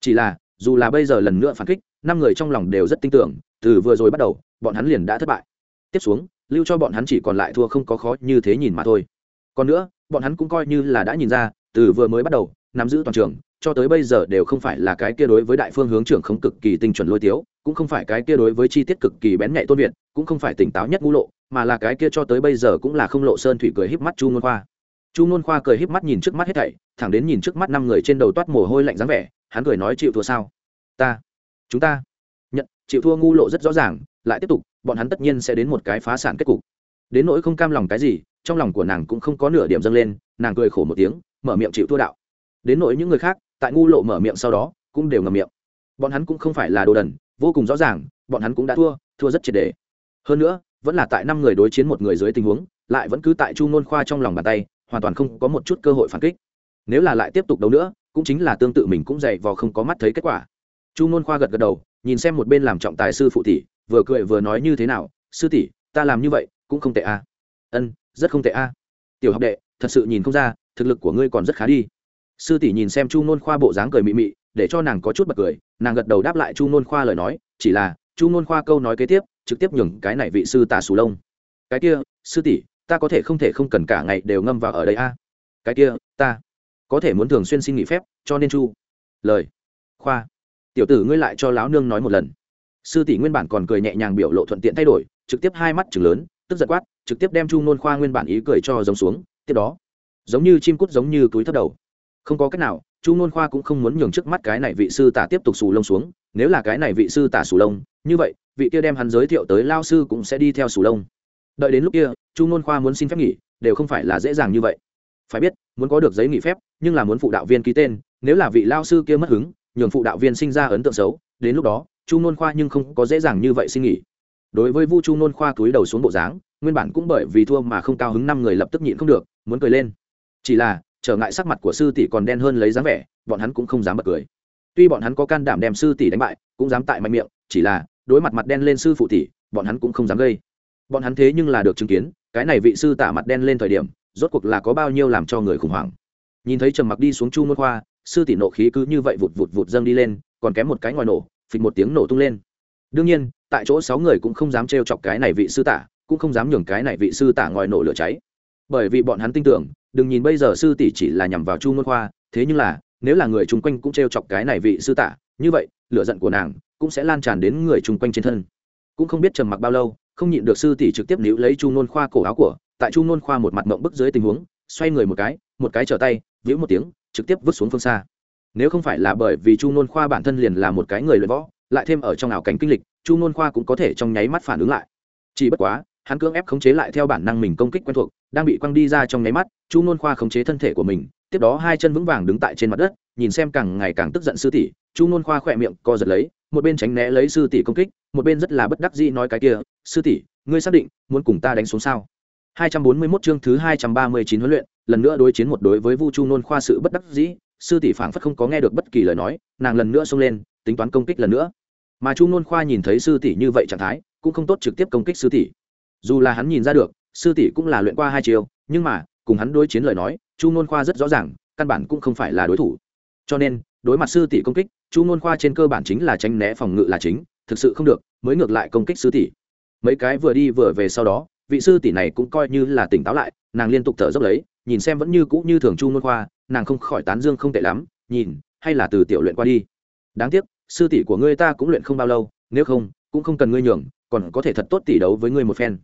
Chỉ là, dù là bây giờ lần nữa phản kích, năm người trong lòng đều rất tin tưởng, từ vừa rồi bắt đầu, bọn hắn liền đã thất bại. Tiếp xuống lưu cho bọn hắn chỉ còn lại thua không có khó như thế nhìn mà thôi. Còn nữa, bọn hắn cũng coi như là đã nhìn ra, từ vừa mới bắt đầu, nắm giữ toàn trường, cho tới bây giờ đều không phải là cái kia đối với đại phương hướng trưởng không cực kỳ tinh chuẩn lôi tiếu, cũng không phải cái kia đối với chi tiết cực kỳ bén nhạy tôn việt, cũng không phải tỉnh táo nhất ngũ lộ, mà là cái kia cho tới bây giờ cũng là không lộ sơn thủy cười híp mắt chu ngôn khoa. Chu ngôn khoa cười híp mắt nhìn trước mắt hết thảy, thẳng đến nhìn trước mắt năm người trên đầu toát mồ hôi lạnh dáng vẻ, hắn cười nói chịu thua sao? Ta, chúng ta nhận, chịu thua ngu lộ rất rõ ràng lại tiếp tục, bọn hắn tất nhiên sẽ đến một cái phá sản kết cục. Đến nỗi không cam lòng cái gì, trong lòng của nàng cũng không có nửa điểm dâng lên, nàng cười khổ một tiếng, mở miệng chịu thua đạo. Đến nỗi những người khác, tại ngu lộ mở miệng sau đó, cũng đều ngầm miệng. Bọn hắn cũng không phải là đồ đần, vô cùng rõ ràng, bọn hắn cũng đã thua thua rất triệt đề hơn nữa, vẫn là tại năm người đối chiến một người dưới tình huống, lại vẫn cứ tại chu nôn khoa trong lòng bàn tay, hoàn toàn không có một chút cơ hội phản kích. Nếu là lại tiếp tục đấu nữa, cũng chính là tương tự mình cũng dày vò không có mắt thấy kết quả. Chu nôn khoa gật gật đầu, nhìn xem một bên làm trọng tài sư phụ tỷ vừa cười vừa nói như thế nào, sư tỷ, ta làm như vậy cũng không tệ a ân, rất không tệ a tiểu học đệ, thật sự nhìn không ra, thực lực của ngươi còn rất khá đi. Sư tỷ nhìn xem chu nôn khoa bộ dáng cười mị mị, để cho nàng có chút bật cười, nàng gật đầu đáp lại chu nôn khoa lời nói, chỉ là, chu nôn khoa câu nói kế tiếp, trực tiếp nhường cái này vị sư tà sù lông. Cái kia, sư tỷ, ta có thể không thể không cần cả ngày đều ngâm vào ở đây a cái kia, ta có thể muốn thường xuyên xin nghỉ phép, cho nên chu. Lời, khoa, tiểu tử ngươi lại cho lão nương nói một lần sư tỷ nguyên bản còn cười nhẹ nhàng biểu lộ thuận tiện thay đổi, trực tiếp hai mắt chừng lớn, tức giật quát, trực tiếp đem chu nôn khoa nguyên bản ý cười cho giống xuống, tiếp đó, giống như chim cút giống như túi thấp đầu. Không có cách nào, chu nôn khoa cũng không muốn nhường trước mắt cái này vị sư tả tiếp tục xù lông xuống, nếu là cái này vị sư tả xù lông, như vậy, vị kia đem hắn giới thiệu tới lao sư cũng sẽ đi theo xù lông. Đợi đến lúc kia, chu nôn khoa muốn xin phép nghỉ, đều không phải là dễ dàng như vậy. Phải biết, muốn có được giấy nghỉ phép, nhưng là muốn phụ đạo viên ký tên, nếu là vị lao sư kia mất hứng, nhường phụ đạo viên sinh ra ấn tượng xấu, đến lúc đó chu nôn khoa nhưng không có dễ dàng như vậy xin nghỉ. Đối với vu chu nôn khoa túi đầu xuống bộ dáng, nguyên bản cũng bởi vì thua mà không cao hứng năm người lập tức nhịn không được, muốn cười lên. Chỉ là, trở ngại sắc mặt của sư tỷ còn đen hơn lấy dáng vẻ, bọn hắn cũng không dám bật cười. Tuy bọn hắn có can đảm đem sư tỷ đánh bại, cũng dám tại mạnh miệng, chỉ là, đối mặt mặt đen lên sư phụ tỷ, bọn hắn cũng không dám gây. Bọn hắn thế nhưng là được chứng kiến, cái này vị sư tả mặt đen lên thời điểm, rốt cuộc là có bao nhiêu làm cho người khủng hoảng. Nhìn thấy trầm mặc đi xuống chu môn khoa, sư tỷ nộ khí cứ như vậy vụt vụt vụt dâng đi lên, còn kém một cái ngoài nổ phịch một tiếng nổ tung lên. Đương nhiên, tại chỗ sáu người cũng không dám trêu chọc cái này vị sư tả, cũng không dám nhường cái này vị sư tả ngòi nổ lửa cháy. Bởi vì bọn hắn tin tưởng, đừng nhìn bây giờ sư tỷ chỉ là nhằm vào chu môn khoa, thế nhưng là, nếu là người chung quanh cũng trêu chọc cái này vị sư tả, như vậy, lửa giận của nàng cũng sẽ lan tràn đến người chung quanh trên thân. Cũng không biết trầm mặc bao lâu, không nhịn được sư tỷ trực tiếp níu lấy chu nôn khoa cổ áo của, tại chu nôn khoa một mặt mộng bức dưới tình huống, xoay người một cái một cái trở tay vĩu một tiếng, trực tiếp vứt xuống phương xa nếu không phải là bởi vì chu nôn khoa bản thân liền là một cái người luyện võ lại thêm ở trong ảo cảnh kinh lịch chu nôn khoa cũng có thể trong nháy mắt phản ứng lại. Chỉ bất quá hắn cưỡng ép khống chế lại theo bản năng mình công kích quen thuộc đang bị quăng đi ra trong nháy mắt chu nôn khoa khống chế thân thể của mình tiếp đó hai chân vững vàng đứng tại trên mặt đất nhìn xem càng ngày càng tức giận sư tỷ chu nôn khoa khỏe miệng co giật lấy một bên tránh né lấy sư tỷ công kích một bên rất là bất đắc dĩ nói cái kia sư tỷ ngươi xác định muốn cùng ta đánh xuống sao? 241 chương thứ 239 huấn luyện, lần nữa đối chiến một đối với Vu Chu Nôn khoa sự bất đắc dĩ, sư tỷ phảng phất không có nghe được bất kỳ lời nói, nàng lần nữa xông lên, tính toán công kích lần nữa. Mà Chu Nôn khoa nhìn thấy sư tỷ như vậy trạng thái, cũng không tốt trực tiếp công kích sư tỷ. Dù là hắn nhìn ra được, sư tỷ cũng là luyện qua hai chiều, nhưng mà, cùng hắn đối chiến lời nói, Chu Nôn khoa rất rõ ràng, căn bản cũng không phải là đối thủ. Cho nên, đối mặt sư tỷ công kích, Chu Nôn khoa trên cơ bản chính là tránh né phòng ngự là chính, thực sự không được, mới ngược lại công kích sư tỷ. Mấy cái vừa đi vừa về sau đó, vị sư tỷ này cũng coi như là tỉnh táo lại nàng liên tục thở dốc lấy nhìn xem vẫn như cũ như thường chu Nôn khoa nàng không khỏi tán dương không tệ lắm, nhìn, hay là từ tiểu luyện qua đi. Đáng tiếc, sư tỷ của ngươi ta cũng luyện không bao lâu, nếu không, cũng không cần ngươi nhường, còn có thể thật tốt tỷ đấu với ngươi một phen.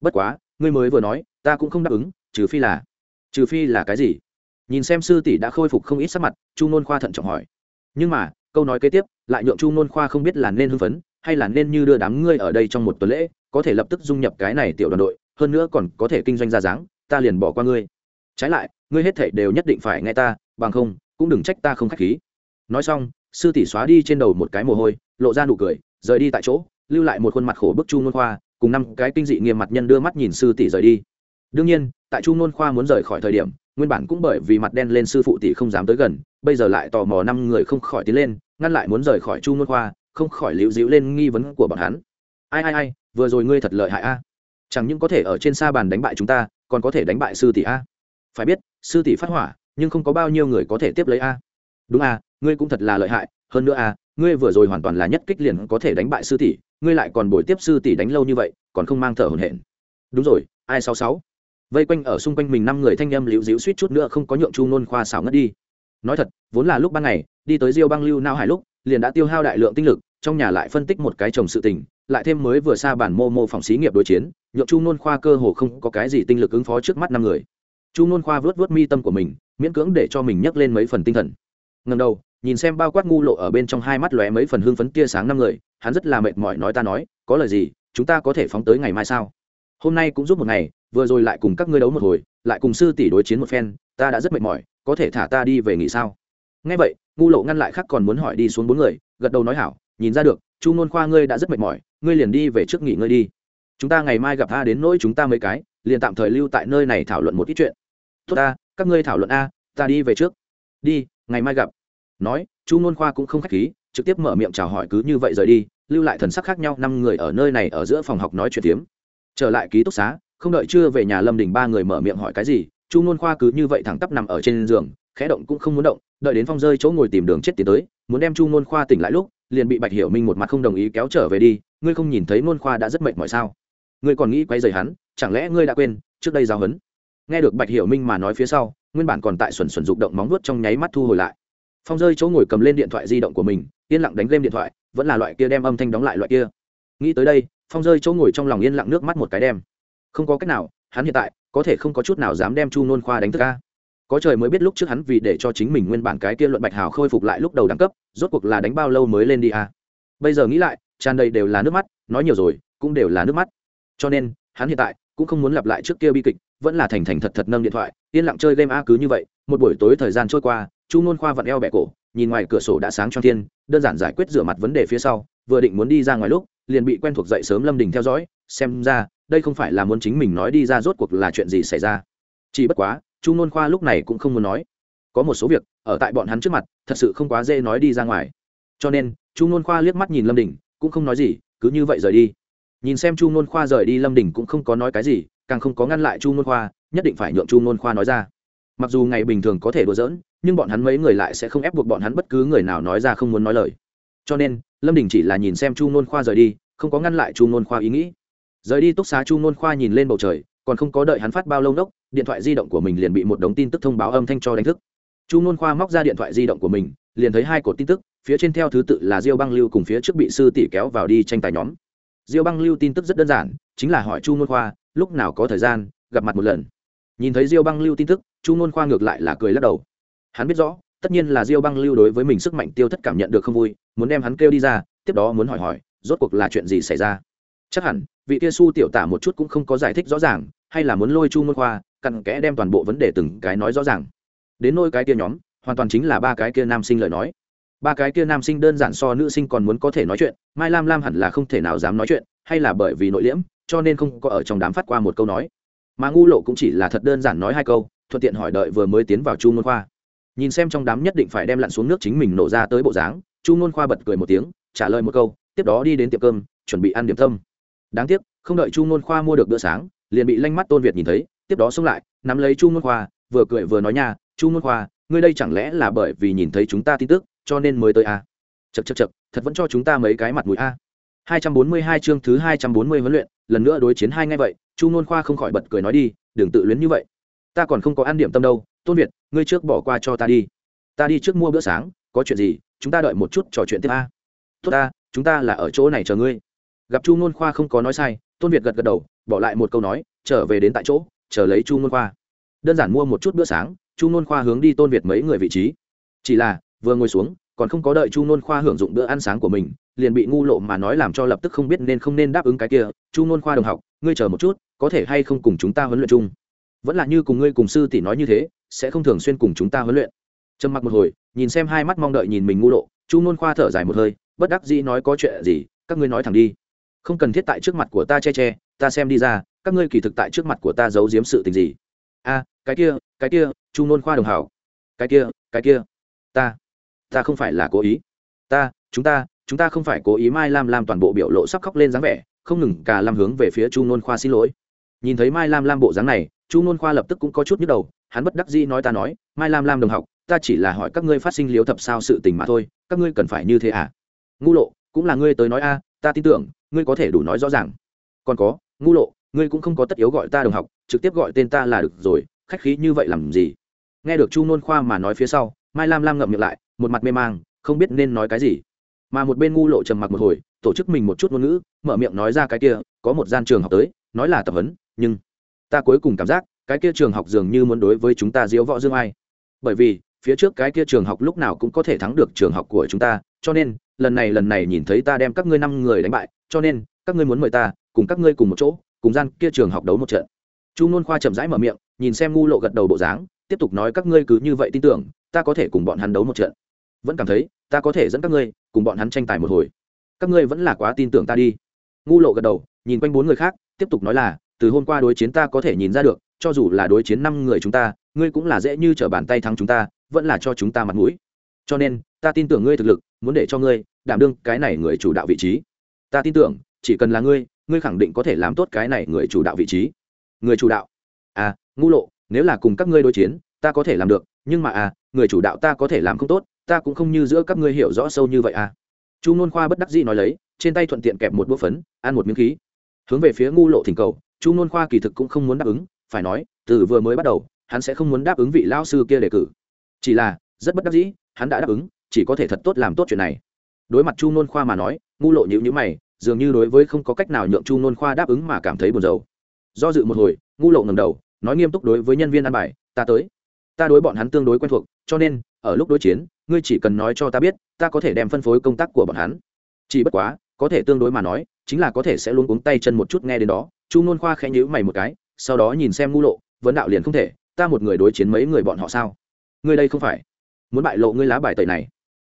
Bất quá, ngươi mới vừa nói, ta cũng không đáp ứng, trừ phi là, trừ phi là cái gì? Nhìn xem sư tỷ đã khôi phục không ít sắc mặt, chu nôn khoa thận trọng hỏi. Nhưng mà, câu nói kế tiếp, lại nhượng chu nôn khoa không biết là nên hưng phấn, hay là nên như đưa đám ngươi ở đây trong một tuần lễ, có thể lập tức dung nhập cái này tiểu đoàn đội, hơn nữa còn có thể kinh doanh ra dáng, ta liền bỏ qua ngươi trái lại, ngươi hết thảy đều nhất định phải nghe ta, bằng không, cũng đừng trách ta không khách khí. Nói xong, sư tỷ xóa đi trên đầu một cái mồ hôi, lộ ra nụ cười, rời đi tại chỗ, lưu lại một khuôn mặt khổ bức chu nôn khoa, cùng năm cái kinh dị nghiêm mặt nhân đưa mắt nhìn sư tỷ rời đi. Đương nhiên, tại chu nôn khoa muốn rời khỏi thời điểm, nguyên bản cũng bởi vì mặt đen lên sư phụ tỷ không dám tới gần, bây giờ lại tò mò năm người không khỏi tiến lên, ngăn lại muốn rời khỏi chu nôn khoa, không khỏi liễu dĩu lên nghi vấn của bọn hắn. Ai ai ai, vừa rồi ngươi thật lợi hại a. Chẳng những có thể ở trên sa bàn đánh bại chúng ta, còn có thể đánh bại sư tỷ a phải biết, sư tỷ phát hỏa, nhưng không có bao nhiêu người có thể tiếp lấy a. Đúng a, ngươi cũng thật là lợi hại, hơn nữa a, ngươi vừa rồi hoàn toàn là nhất kích liền có thể đánh bại sư tỷ, ngươi lại còn bồi tiếp sư tỷ đánh lâu như vậy, còn không mang thở hổn hển. Đúng rồi, ai sáu sáu? Vây quanh ở xung quanh mình năm người thanh em liễu diễu suýt chút nữa không có nhượng chu nôn khoa xảo ngất đi. Nói thật, vốn là lúc ban ngày, đi tới diêu băng lưu nao hải lúc, liền đã tiêu hao đại lượng tinh lực, trong nhà lại phân tích một cái chồng sự tình, lại thêm mới vừa xa bản mô mô phòng xí nghiệp đối chiến, nhượng chu nôn khoa cơ hồ không có cái gì tinh lực ứng phó trước mắt năm người chu nôn khoa vớt vớt mi tâm của mình, miễn cưỡng để cho mình nhấc lên mấy phần tinh thần. Ngầm đầu, nhìn xem bao quát ngu lộ ở bên trong hai mắt lóe mấy phần hương phấn tia sáng năm người, hắn rất là mệt mỏi nói ta nói, có lời gì, chúng ta có thể phóng tới ngày mai sao? Hôm nay cũng giúp một ngày, vừa rồi lại cùng các ngươi đấu một hồi, lại cùng sư tỷ đối chiến một phen, ta đã rất mệt mỏi, có thể thả ta đi về nghỉ sao? Ngay vậy, ngu lộ ngăn lại khác còn muốn hỏi đi xuống bốn người, gật đầu nói hảo, nhìn ra được, chu nôn khoa ngươi đã rất mệt mỏi, ngươi liền đi về trước nghỉ ngơi đi. Chúng ta ngày mai gặp ta đến nỗi chúng ta mấy cái, liền tạm thời lưu tại nơi này thảo luận một ít chuyện tốt ta, các ngươi thảo luận a, ta đi về trước. Đi, ngày mai gặp. Nói, chu nôn khoa cũng không k h á c h khí, trực tiếp mở miệng chào hỏi cứ như vậy rời đi, lưu lại thần sắc khác nhau, năm người ở nơi này ở giữa phòng học nói chuyện tiếm trở lại ký túc xá, không đợi chưa về nhà lâm đình ba người mở miệng hỏi cái gì, chu nôn khoa cứ như vậy thẳng tắp nằm ở trên giường, khẽ động cũng không muốn động, đợi đến phong rơi chỗ ngồi tìm đường chết tiến tới, muốn đem chu nôn khoa tỉnh lại lúc, liền bị bạch hiểu minh một mặt không đồng ý kéo trở về đi, ngươi không nhìn thấy nôn khoa đã rất mệt mỏi sao? Ngươi còn nghĩ quay rời hắn, chẳng lẽ ngươi đã quên, trước đây giao hấn nghe được bạch hiểu minh mà nói phía sau, nguyên bản còn tại xuẩn xuẩn rụng động móng nuốt trong nháy mắt thu hồi lại. Phong rơi chỗ ngồi cầm lên điện thoại di động của mình, yên lặng đánh game điện thoại, vẫn là loại kia đem âm thanh đóng lại loại kia. Nghĩ tới đây, phong rơi chỗ ngồi trong lòng yên lặng nước mắt một cái đem. Không có cách nào, hắn hiện tại, có thể không có chút nào dám đem chu nôn khoa đánh thức ca có trời mới biết lúc trước hắn vì để cho chính mình nguyên bản cái kia luận bạch hào khôi phục lại lúc đầu đẳng cấp, rốt cuộc là đánh bao lâu mới lên đi à. bây giờ nghĩ lại, tràn đầy đều là nước mắt, nói nhiều rồi, cũng đều là nước mắt. Cho nên, hắn hiện tại cũng không muốn lặp lại trước kia bi kịch vẫn là thành thành thật thật nâng điện thoại, yên lặng chơi game a cứ như vậy, một buổi tối thời gian trôi qua, chu nôn khoa vặn eo bẹ cổ, nhìn ngoài cửa sổ đã sáng cho thiên, đơn giản giải quyết rửa mặt vấn đề phía sau, vừa định muốn đi ra ngoài lúc, liền bị quen thuộc dậy sớm lâm đình theo dõi, xem ra, đây không phải là muốn chính mình nói đi ra rốt cuộc là chuyện gì xảy ra. Chỉ bất quá, chu nôn khoa lúc này cũng không muốn nói. Có một số việc, ở tại bọn hắn trước mặt, thật sự không quá dễ nói đi ra ngoài. Cho nên, chu nôn khoa liếc mắt nhìn lâm đình, cũng không nói gì, cứ như vậy rời đi. Nhìn xem chu nôn khoa rời đi, lâm đình cũng không có nói cái gì càng không có ngăn lại chu nôn khoa, nhất định phải nhượng chu nôn khoa nói ra. Mặc dù ngày bình thường có thể đùa giỡn, nhưng bọn hắn mấy người lại sẽ không ép buộc bọn hắn bất cứ người nào nói ra không muốn nói lời. Cho nên, lâm đình chỉ là nhìn xem chu nôn khoa rời đi, không có ngăn lại chu nôn khoa ý nghĩ. Rời đi túc xá chu nôn khoa nhìn lên bầu trời, còn không có đợi hắn phát bao lâu nốc, điện thoại di động của mình liền bị một đống tin tức thông báo âm thanh cho đánh thức. Chu nôn khoa móc ra điện thoại di động của mình, liền thấy hai cột tin tức, phía trên theo thứ tự là diêu băng lưu cùng phía trước bị sư tỷ kéo vào đi tranh tài nhóm. Diêu băng lưu tin tức rất đơn giản, chính là hỏi chu nôn khoa lúc nào có thời gian, gặp mặt một lần. Nhìn thấy diêu băng lưu tin tức, chu Ngôn khoa ngược lại là cười lắc đầu. Hắn biết rõ, tất nhiên là diêu băng lưu đối với mình sức mạnh tiêu thất cảm nhận được không vui, muốn đem hắn kêu đi ra, tiếp đó muốn hỏi hỏi, rốt cuộc là chuyện gì xảy ra? Chắc hẳn, vị kia su tiểu tả một chút cũng không có giải thích rõ ràng, hay là muốn lôi chu Ngôn khoa, cặn kẽ đem toàn bộ vấn đề từng cái nói rõ ràng. Đến nôi cái kia nhóm, hoàn toàn chính là ba cái kia nam sinh lời nói. Ba cái kia nam sinh đơn giản so nữ sinh còn muốn có thể nói chuyện, mai lam lam hẳn là không thể nào dám nói chuyện, hay là bởi vì nội liễm? Cho nên không có ở trong đám phát qua một câu nói mà ngu lộ cũng chỉ là thật đơn giản nói hai câu, thuận tiện hỏi đợi vừa mới tiến vào chu môn khoa nhìn xem trong đám nhất định phải đem lặn xuống nước chính mình nổ ra tới bộ dáng, chu môn khoa bật cười một tiếng, trả lời một câu, tiếp đó đi đến tiệm cơm, chuẩn bị ăn điểm tâm đáng tiếc, không đợi chu môn khoa mua được bữa sáng, liền bị lanh mắt tôn việt nhìn thấy, tiếp đó xông lại, nắm lấy chu môn khoa, vừa cười vừa nói nha, chu môn khoa, ngươi đây chẳng lẽ là bởi vì nhìn thấy chúng ta tin tức, cho nên mới tới a à? chật chật chật thật vẫn cho chúng ta mấy cái mặt mũi a à. 242 chương thứ 240 huấn luyện, lần nữa đối chiến hai ngay vậy, Chu Nôn Khoa không khỏi bật cười nói đi, đừng tự luyến như vậy. Ta còn không có ăn điểm tâm đâu, Tôn Việt, ngươi trước bỏ qua cho ta đi. Ta đi trước mua bữa sáng, có chuyện gì, chúng ta đợi một chút trò chuyện tiếp a. Tốt ta, chúng ta là ở chỗ này chờ ngươi. Gặp Chu Nôn Khoa không có nói sai, Tôn Việt gật gật đầu, bỏ lại một câu nói, trở về đến tại chỗ, chờ lấy Chu Nôn Khoa. Đơn giản mua một chút bữa sáng, chu nôn khoa hướng đi tôn việt mấy người vị trí chỉ là vừa ngồi xuống còn không có đợi chu nôn khoa hưởng dụng bữa ăn sáng của mình liền bị ngu lộ mà nói làm cho lập tức không biết nên không nên đáp ứng cái kia, chu nôn khoa đồng học, ngươi chờ một chút, có thể hay không cùng chúng ta huấn luyện chung? Vẫn là như cùng ngươi cùng sư tỷ nói như thế, sẽ không thường xuyên cùng chúng ta huấn luyện. Trầm mặc một hồi, nhìn xem hai mắt mong đợi nhìn mình ngu lộ, chu nôn khoa thở dài một hơi, bất đắc dĩ nói, có chuyện gì, các ngươi nói thẳng đi. Không cần thiết tại trước mặt của ta che che, ta xem đi ra, các ngươi kỳ thực tại trước mặt của ta giấu giếm sự tình gì. A, cái kia cái kia, chu nôn khoa đồng hảo cái kia cái kia, ta ta không phải là cố ý. Ta, chúng ta chúng ta không phải cố ý mai lam lam toàn bộ biểu lộ sắp khóc lên dáng vẻ, không ngừng cả làm hướng về phía chu nôn khoa xin lỗi. Nhìn thấy mai lam lam bộ dáng này, chu nôn khoa lập tức cũng có chút nhức đầu, hắn bất đắc dĩ nói ta nói, mai lam lam đồng học, ta chỉ là hỏi các ngươi phát sinh liếu thập sao sự tình mà thôi, các ngươi cần phải như thế à? Ngu lộ, cũng là ngươi tới nói a, ta tin tưởng, ngươi có thể đủ nói rõ ràng. Còn có, ngu lộ, ngươi cũng không có tất yếu gọi ta đồng học, trực tiếp gọi tên ta là được rồi, khách khí như vậy làm gì? Nghe được chu nôn khoa mà nói phía sau, mai lam lam ngậm miệng lại, một mặt mê mang, không biết nên nói cái gì mà một bên ngu lộ trầm mặc một hồi, tổ chức mình một chút ngôn ngữ, mở miệng nói ra cái kia, có một gian trường học tới, nói là tập huấn, nhưng ta cuối cùng cảm giác, cái kia trường học dường như muốn đối với chúng ta diễu võ dương ai. Bởi vì, phía trước cái kia trường học lúc nào cũng có thể thắng được trường học của chúng ta, cho nên, lần này lần này nhìn thấy ta đem các ngươi năm người đánh bại, cho nên, các ngươi muốn mời ta, cùng các ngươi cùng một chỗ, cùng gian kia trường học đấu một trận. Chu nôn khoa chậm rãi mở miệng, nhìn xem ngu lộ gật đầu bộ dáng, tiếp tục nói các ngươi cứ như vậy tin tưởng, ta có thể cùng bọn hắn đấu một trận vẫn cảm thấy, ta có thể dẫn các ngươi cùng bọn hắn tranh tài một hồi. Các ngươi vẫn là quá tin tưởng ta đi. Ngu lộ gật đầu, nhìn quanh bốn người khác, tiếp tục nói là, từ hôm qua đối chiến ta có thể nhìn ra được, cho dù là đối chiến năm người chúng ta, ngươi cũng là dễ như t r ở bàn tay thắng chúng ta, vẫn là cho chúng ta mặt mũi. Cho nên, ta tin tưởng ngươi thực lực, muốn để cho ngươi đảm đương cái này người chủ đạo vị trí. Ta tin tưởng, chỉ cần là ngươi ngươi khẳng định có thể làm tốt cái này người chủ đạo vị trí. Người chủ đạo. À ngu lộ, nếu là cùng các ngươi đối chiến, ta có thể làm được, nhưng mà à người chủ đạo ta có thể làm không tốt ta cũng không như giữa các ngươi hiểu rõ sâu như vậy à. Chu nôn khoa bất đắc dĩ nói lấy, trên tay thuận tiện kẹp một búa phấn, ăn một miếng khí. Hướng về phía ngu lộ thỉnh cầu, chu nôn khoa kỳ thực cũng không muốn đáp ứng, phải nói, từ vừa mới bắt đầu, hắn sẽ không muốn đáp ứng vị lao sư kia đề cử. Chỉ là, rất bất đắc dĩ, hắn đã đáp ứng, chỉ có thể thật tốt làm tốt chuyện này. Đối mặt chu nôn khoa mà nói, ngu lộ nhữ nhữ mày, dường như đối với không có cách nào nhượng chu nôn khoa đáp ứng mà cảm thấy buồn rầu. Do dự một hồi, ngu lộ ngầm đầu, nói nghiêm túc đối với nhân viên ăn bài, ta tới. Ta đối bọn hắn tương đối quen thuộc, cho nên ở lúc đối chiến, ngươi chỉ cần nói cho ta biết, ta có thể đem phân phối công tác của bọn hắn. Chỉ bất quá, có thể tương đối mà nói, chính là có thể sẽ luôn cuống tay chân một chút nghe đến đó. Chu nôn khoa khẽ nhữ mày một cái, sau đó nhìn xem ngu lộ, vấn đạo liền không thể, ta một người đối chiến mấy người bọn họ sao? Ngươi đây không phải muốn bại lộ ngươi lá bài tẩy này.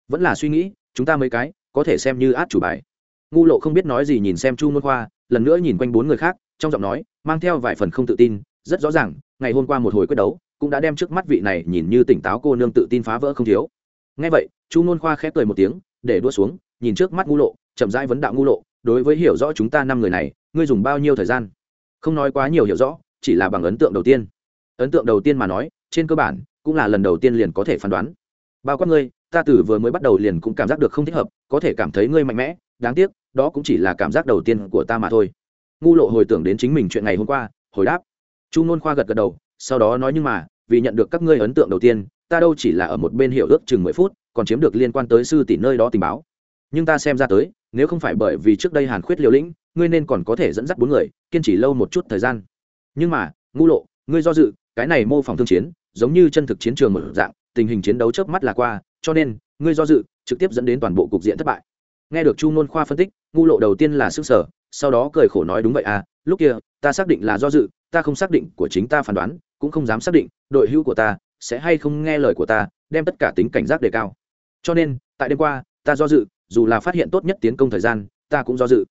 Vẫn là suy nghĩ, chúng ta mấy cái, có thể xem như át chủ bài. Ngu lộ không biết nói gì nhìn xem chu nôn khoa, lần nữa nhìn quanh bốn người khác, trong giọng nói, mang theo vài phần không tự tin, rất rõ ràng, ngày hôm qua một hồi quyết đấu cũng đã đem trước mắt vị này nhìn như tỉnh táo cô nương tự tin phá vỡ không thiếu. Ngay vậy, chu nôn khoa khép cười một tiếng, để đua xuống, nhìn trước mắt ngu lộ, chậm rãi vấn đạo ngu lộ, đối với hiểu rõ chúng ta năm người này, ngươi dùng bao nhiêu thời gian? Không nói quá nhiều hiểu rõ, chỉ là bằng ấn tượng đầu tiên. Ấn tượng đầu tiên mà nói, trên cơ bản, cũng là lần đầu tiên liền có thể phán đoán. Bao quát ngươi, ta từ vừa mới bắt đầu liền cũng cảm giác được không thích hợp, có thể cảm thấy ngươi mạnh mẽ, đáng tiếc, đó cũng chỉ là cảm giác đầu tiên của ta mà thôi. Ngu lộ hồi tưởng đến chính mình chuyện ngày hôm qua, hồi đáp. Chu nôn khoa gật gật đầu sau đó nói nhưng mà, vì nhận được các ngươi ấn tượng đầu tiên, ta đâu chỉ là ở một bên hiệu ước chừng mười phút, còn chiếm được liên quan tới sư tỷ nơi đó tình báo. Nhưng ta xem ra tới, nếu không phải bởi vì trước đây hàn khuyết liều lĩnh, ngươi nên còn có thể dẫn dắt bốn người, kiên trì lâu một chút thời gian. Nhưng mà, ngu lộ, ngươi do dự, cái này mô phỏng thương chiến, giống như chân thực chiến trường một dạng, tình hình chiến đấu chớp mắt là qua, cho nên, ngươi do dự, trực tiếp dẫn đến toàn bộ cục diện thất bại. Nghe được chu nôn khoa phân tích, ngu lộ đầu tiên là sức sở sau đó cười khổ nói đúng vậy à lúc kia, ta xác định là do dự ta không xác định của chính ta phán đoán, cũng không dám xác định đội hữu của ta sẽ hay không nghe lời của ta, đem tất cả tính cảnh giác đề cao. Cho nên, tại đêm qua, ta do dự, dù là phát hiện tốt nhất tiến công thời gian, ta cũng do dự.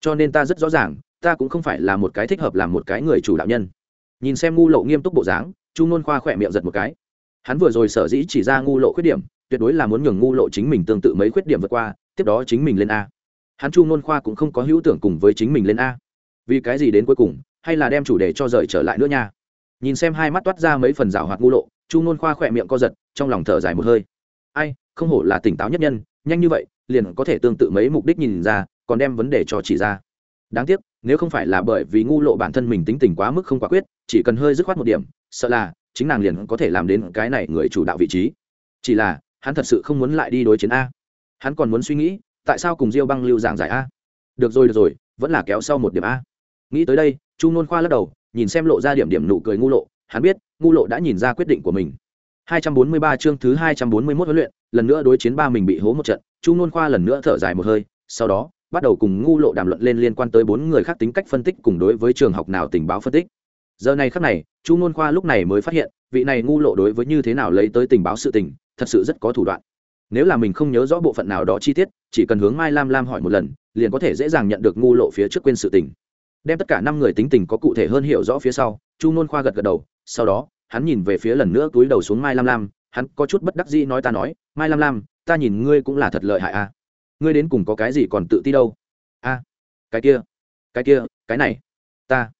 Cho nên ta rất rõ ràng, ta cũng không phải là một cái thích hợp làm một cái người chủ đạo nhân. Nhìn xem ngu lộ nghiêm túc bộ dáng, chu nôn khoa khỏe miệng giật một cái. Hắn vừa rồi sở dĩ chỉ ra ngu lộ khuyết điểm, tuyệt đối là muốn nhường ngu lộ chính mình tương tự mấy khuyết điểm vượt qua, tiếp đó chính mình lên a. Hắn chu nôn khoa cũng không có hữu tưởng cùng với chính mình lên a. Vì cái gì đến cuối cùng hay là đem chủ đề cho rời trở lại nữa nha. Nhìn xem hai mắt toát ra mấy phần rào hoạt ngu lộ, chu nôn khoa khỏe miệng co giật, trong lòng thở dài một hơi. Ai, không hổ là tỉnh táo nhất nhân, nhanh như vậy, liền có thể tương tự mấy mục đích nhìn ra, còn đem vấn đề cho chỉ ra. Đáng tiếc, nếu không phải là bởi vì ngu lộ bản thân mình tính tình quá mức không quả quyết, chỉ cần hơi dứt khoát một điểm, sợ là chính nàng liền có thể làm đến cái này người chủ đạo vị trí. Chỉ là, hắn thật sự không muốn lại đi đối chiến a. Hắn còn muốn suy nghĩ, tại sao cùng diêu băng lưu giảng giải a? Được rồi được rồi, vẫn là kéo sau một điểm a. Nghĩ tới đây chu nôn khoa lắc đầu nhìn xem lộ ra điểm điểm nụ cười ngu lộ hắn biết ngu lộ đã nhìn ra quyết định của mình 243 chương thứ 241 huấn luyện, lần nữa đối chiến ba mình bị hố một trận, Chu Nôn Khoa lần nữa thở dài một hơi, sau đó, bắt đầu cùng ngu lộ đàm luận lên liên quan tới bốn người khác tính cách phân tích cùng đối với trường học nào tình báo phân tích. Giờ này khắc này, Chu Nôn Khoa lúc này mới phát hiện, vị này ngu lộ đối với như thế nào lấy tới tình báo sự tình, thật sự rất có thủ đoạn. Nếu là mình không nhớ rõ bộ phận nào đó chi tiết, chỉ cần hướng Mai Lam Lam hỏi một lần, liền có thể dễ dàng nhận được ngu lộ phía trước quên sự tình. Đem tất cả năm người tính tình có cụ thể hơn hiểu rõ phía sau, Chu Nôn Khoa gật gật đầu, sau đó, hắn nhìn về phía lần nữa túi đầu xuống mai lam lam hắn có chút bất đắc dĩ nói ta nói mai lam lam ta nhìn ngươi cũng là thật lợi hại a à. ngươi đến cùng có cái gì còn tự ti đâu? A cái kia cái kia cái này ta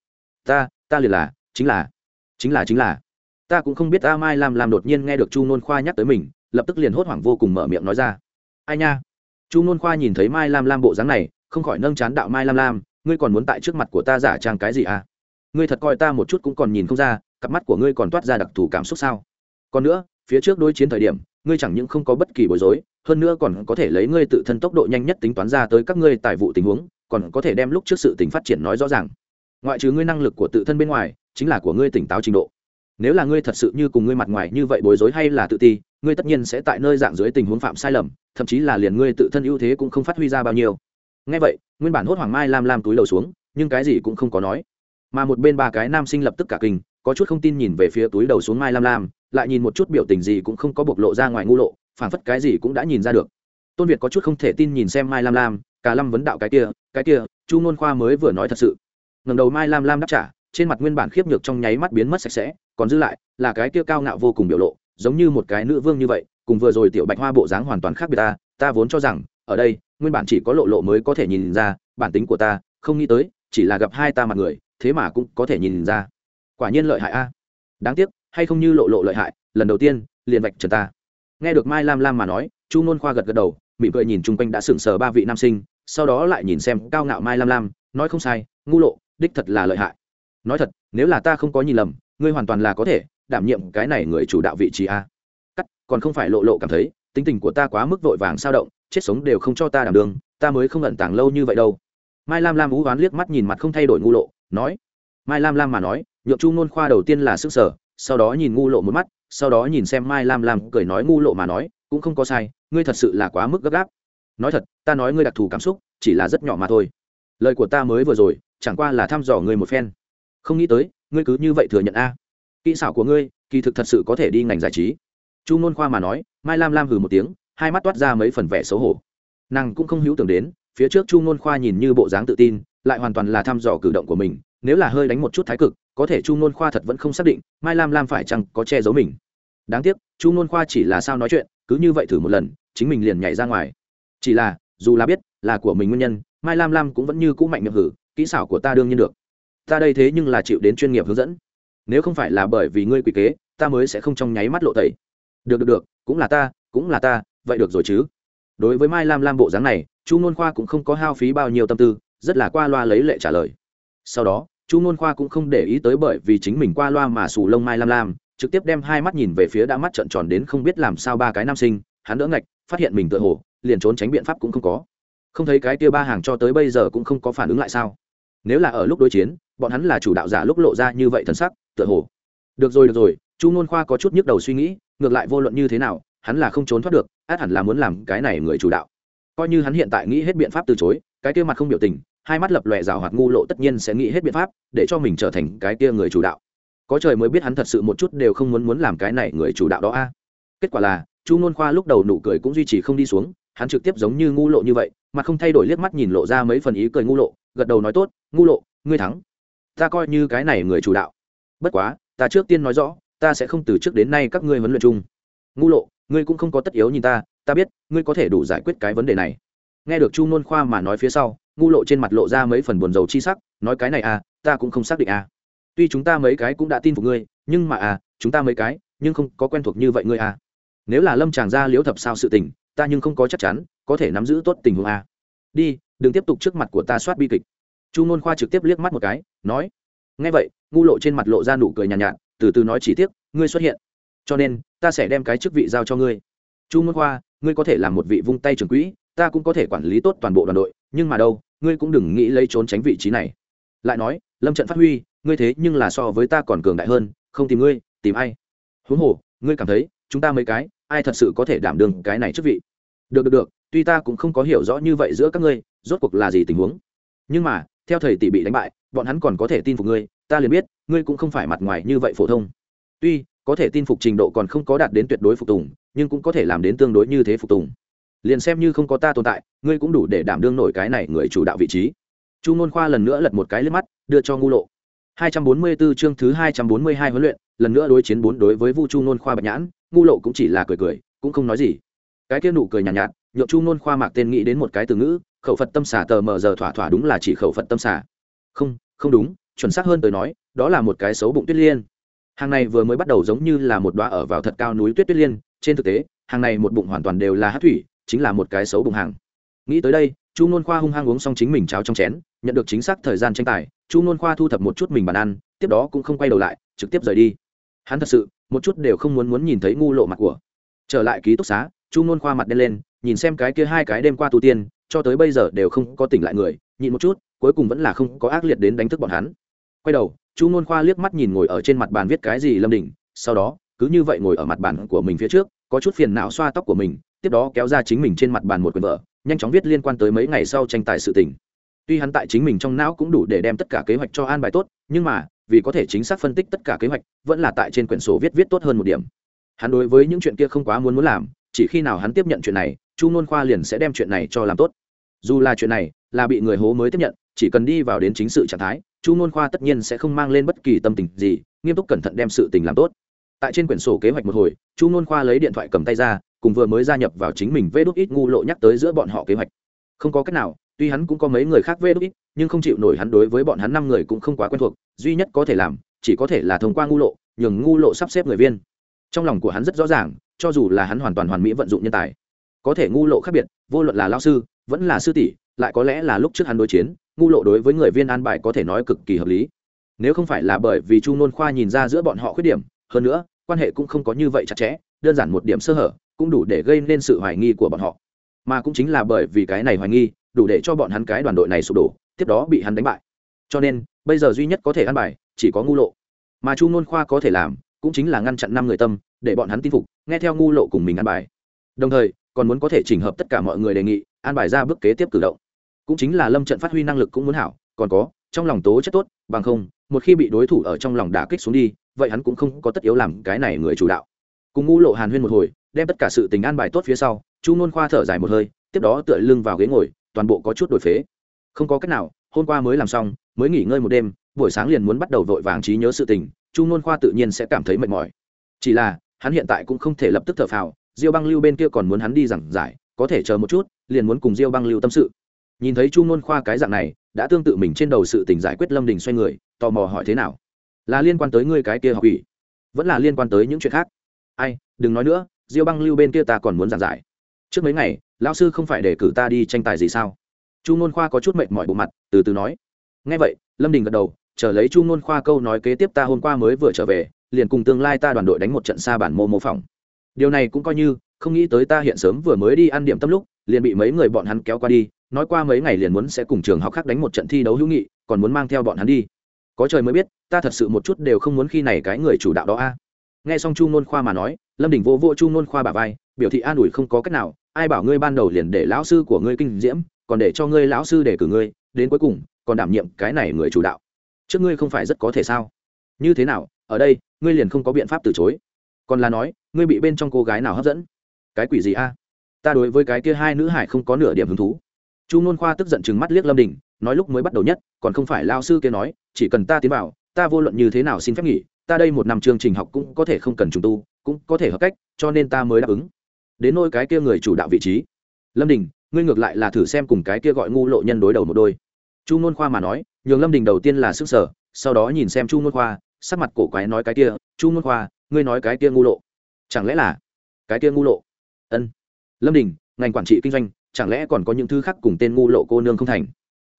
ta ta liền là chính là chính là chính là. Ta cũng không biết ta mai lam lam đột nhiên nghe được chu nôn khoa nhắc tới mình lập tức liền hốt hoảng vô cùng mở miệng nói ra. Ai nha. Chu nôn khoa nhìn thấy mai lam lam bộ dáng này không khỏi nâng chán đạo mai lam lam ngươi còn muốn tại trước mặt của ta giả trang cái gì à? Ngươi thật coi ta một chút cũng còn nhìn không ra, cặp mắt của ngươi còn toát ra đặc thù cảm xúc sao? Còn nữa, phía trước đối chiến thời điểm, ngươi chẳng những không có bất kỳ bối rối, hơn nữa còn có thể lấy ngươi tự thân tốc độ nhanh nhất tính toán ra tới các ngươi tài vụ tình huống, còn có thể đem lúc trước sự tình phát triển nói rõ ràng. Ngoại trừ ngươi năng lực của tự thân bên ngoài, chính là của ngươi tỉnh táo trình độ. Nếu là ngươi thật sự như cùng ngươi mặt ngoài như vậy bối rối hay là tự ti, ngươi tất nhiên sẽ tại nơi dạng dưới tình huống phạm sai lầm, thậm chí là liền ngươi tự thân ưu thế cũng không phát huy ra bao nhiêu ngay vậy, nguyên bản hốt hoàng mai lam lam túi lầu xuống, nhưng cái gì cũng không có nói. Mà một bên ba cái nam sinh lập tức cả kinh, có chút không tin nhìn về phía túi đầu xuống mai lam lam, lại nhìn một chút biểu tình gì cũng không có bộc lộ ra ngoài ngu lộ, phảng phất cái gì cũng đã nhìn ra được. Tôn việt có chút không thể tin nhìn xem mai lam lam, cả lâm vấn đạo cái kia cái kia, chu ngôn khoa mới vừa nói thật sự. Ngầm đầu mai lam lam đáp trả, trên mặt nguyên bản khiếp nhược trong nháy mắt biến mất sạch sẽ, còn dư lại là cái kia cao ngạo vô cùng biểu lộ, giống như một cái nữ vương như vậy, cùng vừa rồi tiểu bạch hoa bộ dáng hoàn toàn khác biệt ta ta vốn cho rằng, ở đây nguyên bản chỉ có lộ lộ mới có thể nhìn ra, bản tính của ta, không nghĩ tới, chỉ là gặp hai ta mặt người, thế mà cũng có thể nhìn ra. Quả nhiên lợi hại a. Đáng tiếc, hay không như lộ lộ lợi hại, lần đầu tiên, liền vạch trần ta. Nghe được mai lam lam mà nói, chu nôn khoa gật gật đầu, mỉm cười nhìn chung quanh đã sững sờ ba vị nam sinh, sau đó lại nhìn xem cao ngạo mai lam lam, nói không sai, ngu lộ, đích thật là lợi hại. Nói thật, nếu là ta không có nhìn lầm, ngươi hoàn toàn là có thể đảm nhiệm cái này người chủ đạo vị trí a. Cắt, còn không phải lộ lộ cảm thấy, tính tình của ta quá mức vội vàng sao động chết sống đều không cho ta đảm đường, ta mới không ẩn tàng lâu như vậy đâu. Mai lam lam ú oán liếc mắt nhìn mặt không thay đổi ngu lộ, nói. Mai lam lam mà nói, nhượng chu ngôn khoa đầu tiên là sức sở, sau đó nhìn ngu lộ một mắt, sau đó nhìn xem mai lam lam cười nói ngu lộ mà nói, cũng không có sai, ngươi thật sự là quá mức gấp gáp. Nói thật, ta nói ngươi đặc thù cảm xúc, chỉ là rất nhỏ mà thôi. Lời của ta mới vừa rồi, chẳng qua là thăm dò ngươi một phen. Không nghĩ tới, ngươi cứ như vậy thừa nhận a. Kỹ xảo của ngươi, kỳ thực thật sự có thể đi ngành giải trí. Chu ngôn khoa mà nói, mai lam lam hừ một tiếng hai mắt toát ra mấy phần vẻ xấu hổ. Nàng cũng không hữu tưởng đến, phía trước chu ngôn khoa nhìn như bộ dáng tự tin, lại hoàn toàn là thăm dò cử động của mình, nếu là hơi đánh một chút thái cực, có thể chu nôn khoa thật vẫn không xác định, mai lam lam phải chăng có che giấu mình. Đáng tiếc, chu nôn khoa chỉ là sao nói chuyện, cứ như vậy thử một lần, chính mình liền nhảy ra ngoài. Chỉ là, dù là biết là của mình nguyên nhân, mai lam lam cũng vẫn như cũ mạnh miệng hử, kỹ xảo của ta đương nhiên được. Ta đây thế nhưng là chịu đến chuyên nghiệp hướng dẫn. Nếu không phải là bởi vì ngươi quỷ kế, ta mới sẽ không trong nháy mắt lộ tẩy. Được được được, cũng là ta, cũng là ta vậy được rồi chứ? Đối với mai lam lam bộ dáng này, chu n khoa cũng không có hao phí bao nhiêu tâm tư, rất là qua loa lấy lệ trả lời. Sau đó, chu n khoa cũng không để ý tới bởi vì chính mình qua loa mà xù lông mai lam lam, trực tiếp đem hai mắt nhìn về phía đã mắt trợn tròn đến không biết làm sao ba cái nam sinh, hắn đỡ ngạch, phát hiện mình tựa hồ, liền trốn tránh biện pháp cũng không có. Không thấy cái kia ba hàng cho tới bây giờ cũng không có phản ứng lại sao? Nếu là ở lúc đối chiến, bọn hắn là chủ đạo giả lúc lộ ra như vậy thần sắc, tựa hồ. Được rồi được rồi, chu n khoa có chút nhức đầu suy nghĩ, ngược lại vô luận như thế nào hắn là không trốn thoát được, át hẳn là muốn làm cái này người chủ đạo. Coi như hắn hiện tại nghĩ hết biện pháp từ chối, cái kia mặt không biểu tình, hai mắt lập lòe rào hoạt ngu lộ tất nhiên sẽ nghĩ hết biện pháp để cho mình trở thành cái kia người chủ đạo. Có trời mới biết hắn thật sự một chút đều không muốn muốn làm cái này người chủ đạo đó a. Kết quả là, chu nôn khoa lúc đầu nụ cười cũng duy trì không đi xuống, hắn trực tiếp giống như ngu lộ như vậy mà không thay đổi liếc mắt nhìn lộ ra mấy phần ý cười ngu lộ, gật đầu nói tốt, ngu lộ, ngươi thắng. Ta coi như cái này người chủ đạo. Bất quá, ta trước tiên nói rõ, ta sẽ không từ trước đến nay các ngươi huấn luyện chung. Ngu lộ ngươi cũng không có tất yếu nhìn ta ta biết ngươi có thể đủ giải quyết cái vấn đề này. Nghe được chu nôn khoa mà nói phía sau ngu lộ trên mặt lộ ra mấy phần buồn dầu chi sắc nói cái này à ta cũng không xác định à. Tuy chúng ta mấy cái cũng đã tin phục ngươi nhưng mà à chúng ta mấy cái nhưng không có quen thuộc như vậy ngươi à. Nếu là lâm tràng gia liễu thập sao sự tình ta nhưng không có chắc chắn có thể nắm giữ tốt tình huống à. Đi đừng tiếp tục trước mặt của ta soát bi kịch. Chu nôn khoa trực tiếp liếc mắt một cái nói ngay vậy ngu lộ trên mặt lộ ra nụ cười nhàn nhạt, nhạt từ từ nói chỉ tiếc ngươi xuất hiện cho nên, ta sẽ đem cái chức vị giao cho ngươi. Chu môn khoa, ngươi có thể làm một vị vung tay trưởng quỹ, ta cũng có thể quản lý tốt toàn bộ đoàn đội, nhưng mà đâu, ngươi cũng đừng nghĩ lấy trốn tránh vị trí này. Lại nói, lâm trận phát huy, ngươi thế nhưng là so với ta còn cường đại hơn, không tìm ngươi, tìm ai? Huống hồ, ngươi cảm thấy, chúng ta mấy cái, ai thật sự có thể đảm đương cái này chức vị? Được được được, tuy ta cũng không có hiểu rõ như vậy giữa các ngươi, rốt cuộc là gì tình huống? Nhưng mà, theo thầy tỷ bị đánh bại, bọn hắn còn có thể tin phục ngươi, ta liền biết, ngươi cũng không phải mặt ngoài như vậy phổ thông. Tuy có thể tin phục trình độ còn không có đạt đến tuyệt đối phục tùng nhưng cũng có thể làm đến tương đối như thế phục tùng. Liền xem như không có ta tồn tại ngươi cũng đủ để đảm đương nổi cái này người chủ đạo vị trí. Chu ngôn khoa lần nữa lật một cái lên mắt đưa cho ngu lộ. 244 chương thứ 242 huấn luyện lần nữa đối chiến bốn đối với vu chu ngôn khoa bạch nhãn ngu lộ cũng chỉ là cười cười cũng không nói gì. Cái kia nụ cười nhàn nhạt, nhạt nhộn chu ngôn khoa mạc tên nghĩ đến một cái từ ngữ khẩu phật tâm xả tờ mờ giờ thỏa thỏa đúng là chỉ khẩu phật tâm xả. Không không đúng chuẩn xác hơn tới nói đó là một cái xấu bụng tuyết liên hàng này vừa mới bắt đầu giống như là một đoá ở vào thật cao núi tuyết tuyết liên, trên thực tế, hàng này một bụng hoàn toàn đều là hát thủy, chính là một cái xấu bụng hàng. Nghĩ tới đây, chu nôn khoa hung hăng uống xong chính mình cháo trong chén, nhận được chính xác thời gian tranh tài, chu nôn khoa thu thập một chút mình bàn ăn, tiếp đó cũng không quay đầu lại, trực tiếp rời đi. Hắn thật sự, một chút đều không muốn muốn nhìn thấy ngu lộ mặt của. Trở lại ký túc xá, chu nôn khoa mặt đen lên, nhìn xem cái kia hai cái đêm qua tu tiên, cho tới bây giờ đều không có tỉnh lại người, nhịn một chút, cuối cùng vẫn là không có ác liệt đến đánh thức bọn hắn quay đầu, chu nôn khoa liếc mắt nhìn ngồi ở trên mặt bàn viết cái gì lâm đình, sau đó, cứ như vậy ngồi ở mặt bàn của mình phía trước, có chút phiền não xoa tóc của mình, tiếp đó kéo ra chính mình trên mặt bàn một quyển vở, nhanh chóng viết liên quan tới mấy ngày sau tranh tài sự tình. Tuy hắn tại chính mình trong não cũng đủ để đem tất cả kế hoạch cho an bài tốt, nhưng mà, vì có thể chính xác phân tích tất cả kế hoạch, vẫn là tại trên quyển sổ viết viết tốt hơn một điểm. Hắn đối với những chuyện kia không quá muốn muốn làm, chỉ khi nào hắn tiếp nhận chuyện này, chu nôn khoa liền sẽ đem chuyện này cho làm tốt. Dù là chuyện này, là bị người hố mới tiếp nhận chỉ cần đi vào đến chính sự trạng thái, chu nôn khoa tất nhiên sẽ không mang lên bất kỳ tâm tình gì, nghiêm túc cẩn thận đem sự tình làm tốt. Tại trên quyển sổ kế hoạch một hồi, chu nôn khoa lấy điện thoại cầm tay ra, cùng vừa mới gia nhập vào chính mình vê đúc ít ngu lộ nhắc tới giữa bọn họ kế hoạch. Không có cách nào, tuy hắn cũng có mấy người khác vê đúc ít, nhưng không chịu nổi hắn đối với bọn hắn năm người cũng không quá quen thuộc, duy nhất có thể làm, chỉ có thể là thông qua ngu lộ, nhường ngu lộ sắp xếp người viên. Trong lòng của hắn rất rõ ràng, cho dù là hắn hoàn toàn hoàn mỹ vận dụng nhân tài, có thể ngu lộ khác biệt, vô luận là lao sư, vẫn là sư tỷ, lại có lẽ là lúc trước hắn đối chiến ngu lộ đối với người viên an bài có thể nói cực kỳ hợp lý. Nếu không phải là bởi vì chu nôn khoa nhìn ra giữa bọn họ khuyết điểm, hơn nữa, quan hệ cũng không có như vậy chặt chẽ, đơn giản một điểm sơ hở, cũng đủ để gây nên sự hoài nghi của bọn họ. Mà cũng chính là bởi vì cái này hoài nghi, đủ để cho bọn hắn cái đoàn đội này sụp đổ, tiếp đó bị hắn đánh bại. Cho nên, bây giờ duy nhất có thể ăn bài, chỉ có ngu lộ. Mà chu nôn khoa có thể làm, cũng chính là ngăn chặn năm người tâm, để bọn hắn tin phục, nghe theo ngu lộ cùng mình ăn bài. Đồng thời, còn muốn có thể chỉnh hợp tất cả mọi người đề nghị, an bài ra bước kế tiếp cử động cũng chính là lâm trận phát huy năng lực cũng muốn hảo, còn có, trong lòng tố chất tốt, bằng không, một khi bị đối thủ ở trong lòng đả kích xuống đi, vậy hắn cũng không có tất yếu làm cái này người chủ đạo. Cùng ngu lộ hàn huyên một hồi, đem tất cả sự tình an bài tốt phía sau, chu nôn khoa thở dài một hơi, tiếp đó tựa lưng vào ghế ngồi, toàn bộ có chút đổi phế. Không có cách nào, hôm qua mới làm xong, mới nghỉ ngơi một đêm, buổi sáng liền muốn bắt đầu vội vàng trí nhớ sự tình, chu nôn khoa tự nhiên sẽ cảm thấy mệt mỏi. Chỉ là, hắn hiện tại cũng không thể lập tức thở phào, diêu băng lưu bên kia còn muốn hắn đi giảng giải, có thể chờ một chút, liền muốn cùng diêu băng lưu tâm sự nhìn thấy chu nôn khoa cái dạng này, đã tương tự mình trên đầu sự tình giải quyết lâm đình xoay người, tò mò hỏi thế nào? Là liên quan tới ngươi cái kia học ủy vẫn là liên quan tới những chuyện khác? Ai, đừng nói nữa, diêu băng lưu bên kia ta còn muốn giảng giải. Trước mấy ngày, lão sư không phải để cử ta đi tranh tài gì sao? Chu nôn khoa có chút mệt mỏi bộ mặt, từ từ nói. Ngay vậy, lâm đình gật đầu, chờ lấy chu nôn khoa câu nói kế tiếp ta hôm qua mới vừa trở về, liền cùng tương lai ta đoàn đội đánh một trận xa bản mô mô phỏng. Điều này cũng coi như, không nghĩ tới ta hiện sớm vừa mới đi ăn điểm tâm lúc, liền bị mấy người bọn hắn kéo qua đi nói qua mấy ngày liền muốn sẽ cùng trường học khác đánh một trận thi đấu hữu nghị, còn muốn mang theo bọn hắn đi. Có trời mới biết, ta thật sự một chút đều không muốn khi này cái người chủ đạo đó a. Nghe xong chu nôn khoa mà nói, lâm đình vô vô chu nôn khoa bà vai, biểu thị an ủi không có cách nào, ai bảo ngươi ban đầu liền để lão sư của ngươi kinh diễm, còn để cho ngươi lão sư để cử ngươi, đến cuối cùng, còn đảm nhiệm cái này người chủ đạo. Trước ngươi không phải rất có thể sao? Như thế nào, ở đây, ngươi liền không có biện pháp từ chối. Còn là nói, ngươi bị bên trong cô gái nào hấp dẫn? Cái quỷ gì a? Ta đối với cái kia hai nữ hải không có nửa điểm hứng thú chu nôn khoa tức giận chừng mắt liếc lâm đình, nói lúc mới bắt đầu nhất, còn không phải lao sư kia nói, chỉ cần ta tiến vào, ta vô luận như thế nào xin phép nghỉ, ta đây một năm chương trình học cũng có thể không cần trùng tu, cũng có thể hợp cách, cho nên ta mới đáp ứng. Đến nôi cái kia người chủ đạo vị trí. Lâm đình, ngươi ngược lại là thử xem cùng cái kia gọi ngu lộ nhân đối đầu một đôi. Chu nôn khoa mà nói, nhường lâm đình đầu tiên là sức sở, sau đó nhìn xem chu nôn khoa, sắc mặt cổ quái nói cái kia, chu nôn khoa, ngươi nói cái kia ngu lộ. Chẳng lẽ là cái kia ngu lộ? Ân. Lâm đình, ngành quản trị kinh doanh chẳng lẽ còn có những thứ khác cùng tên ngu lộ cô nương không thành?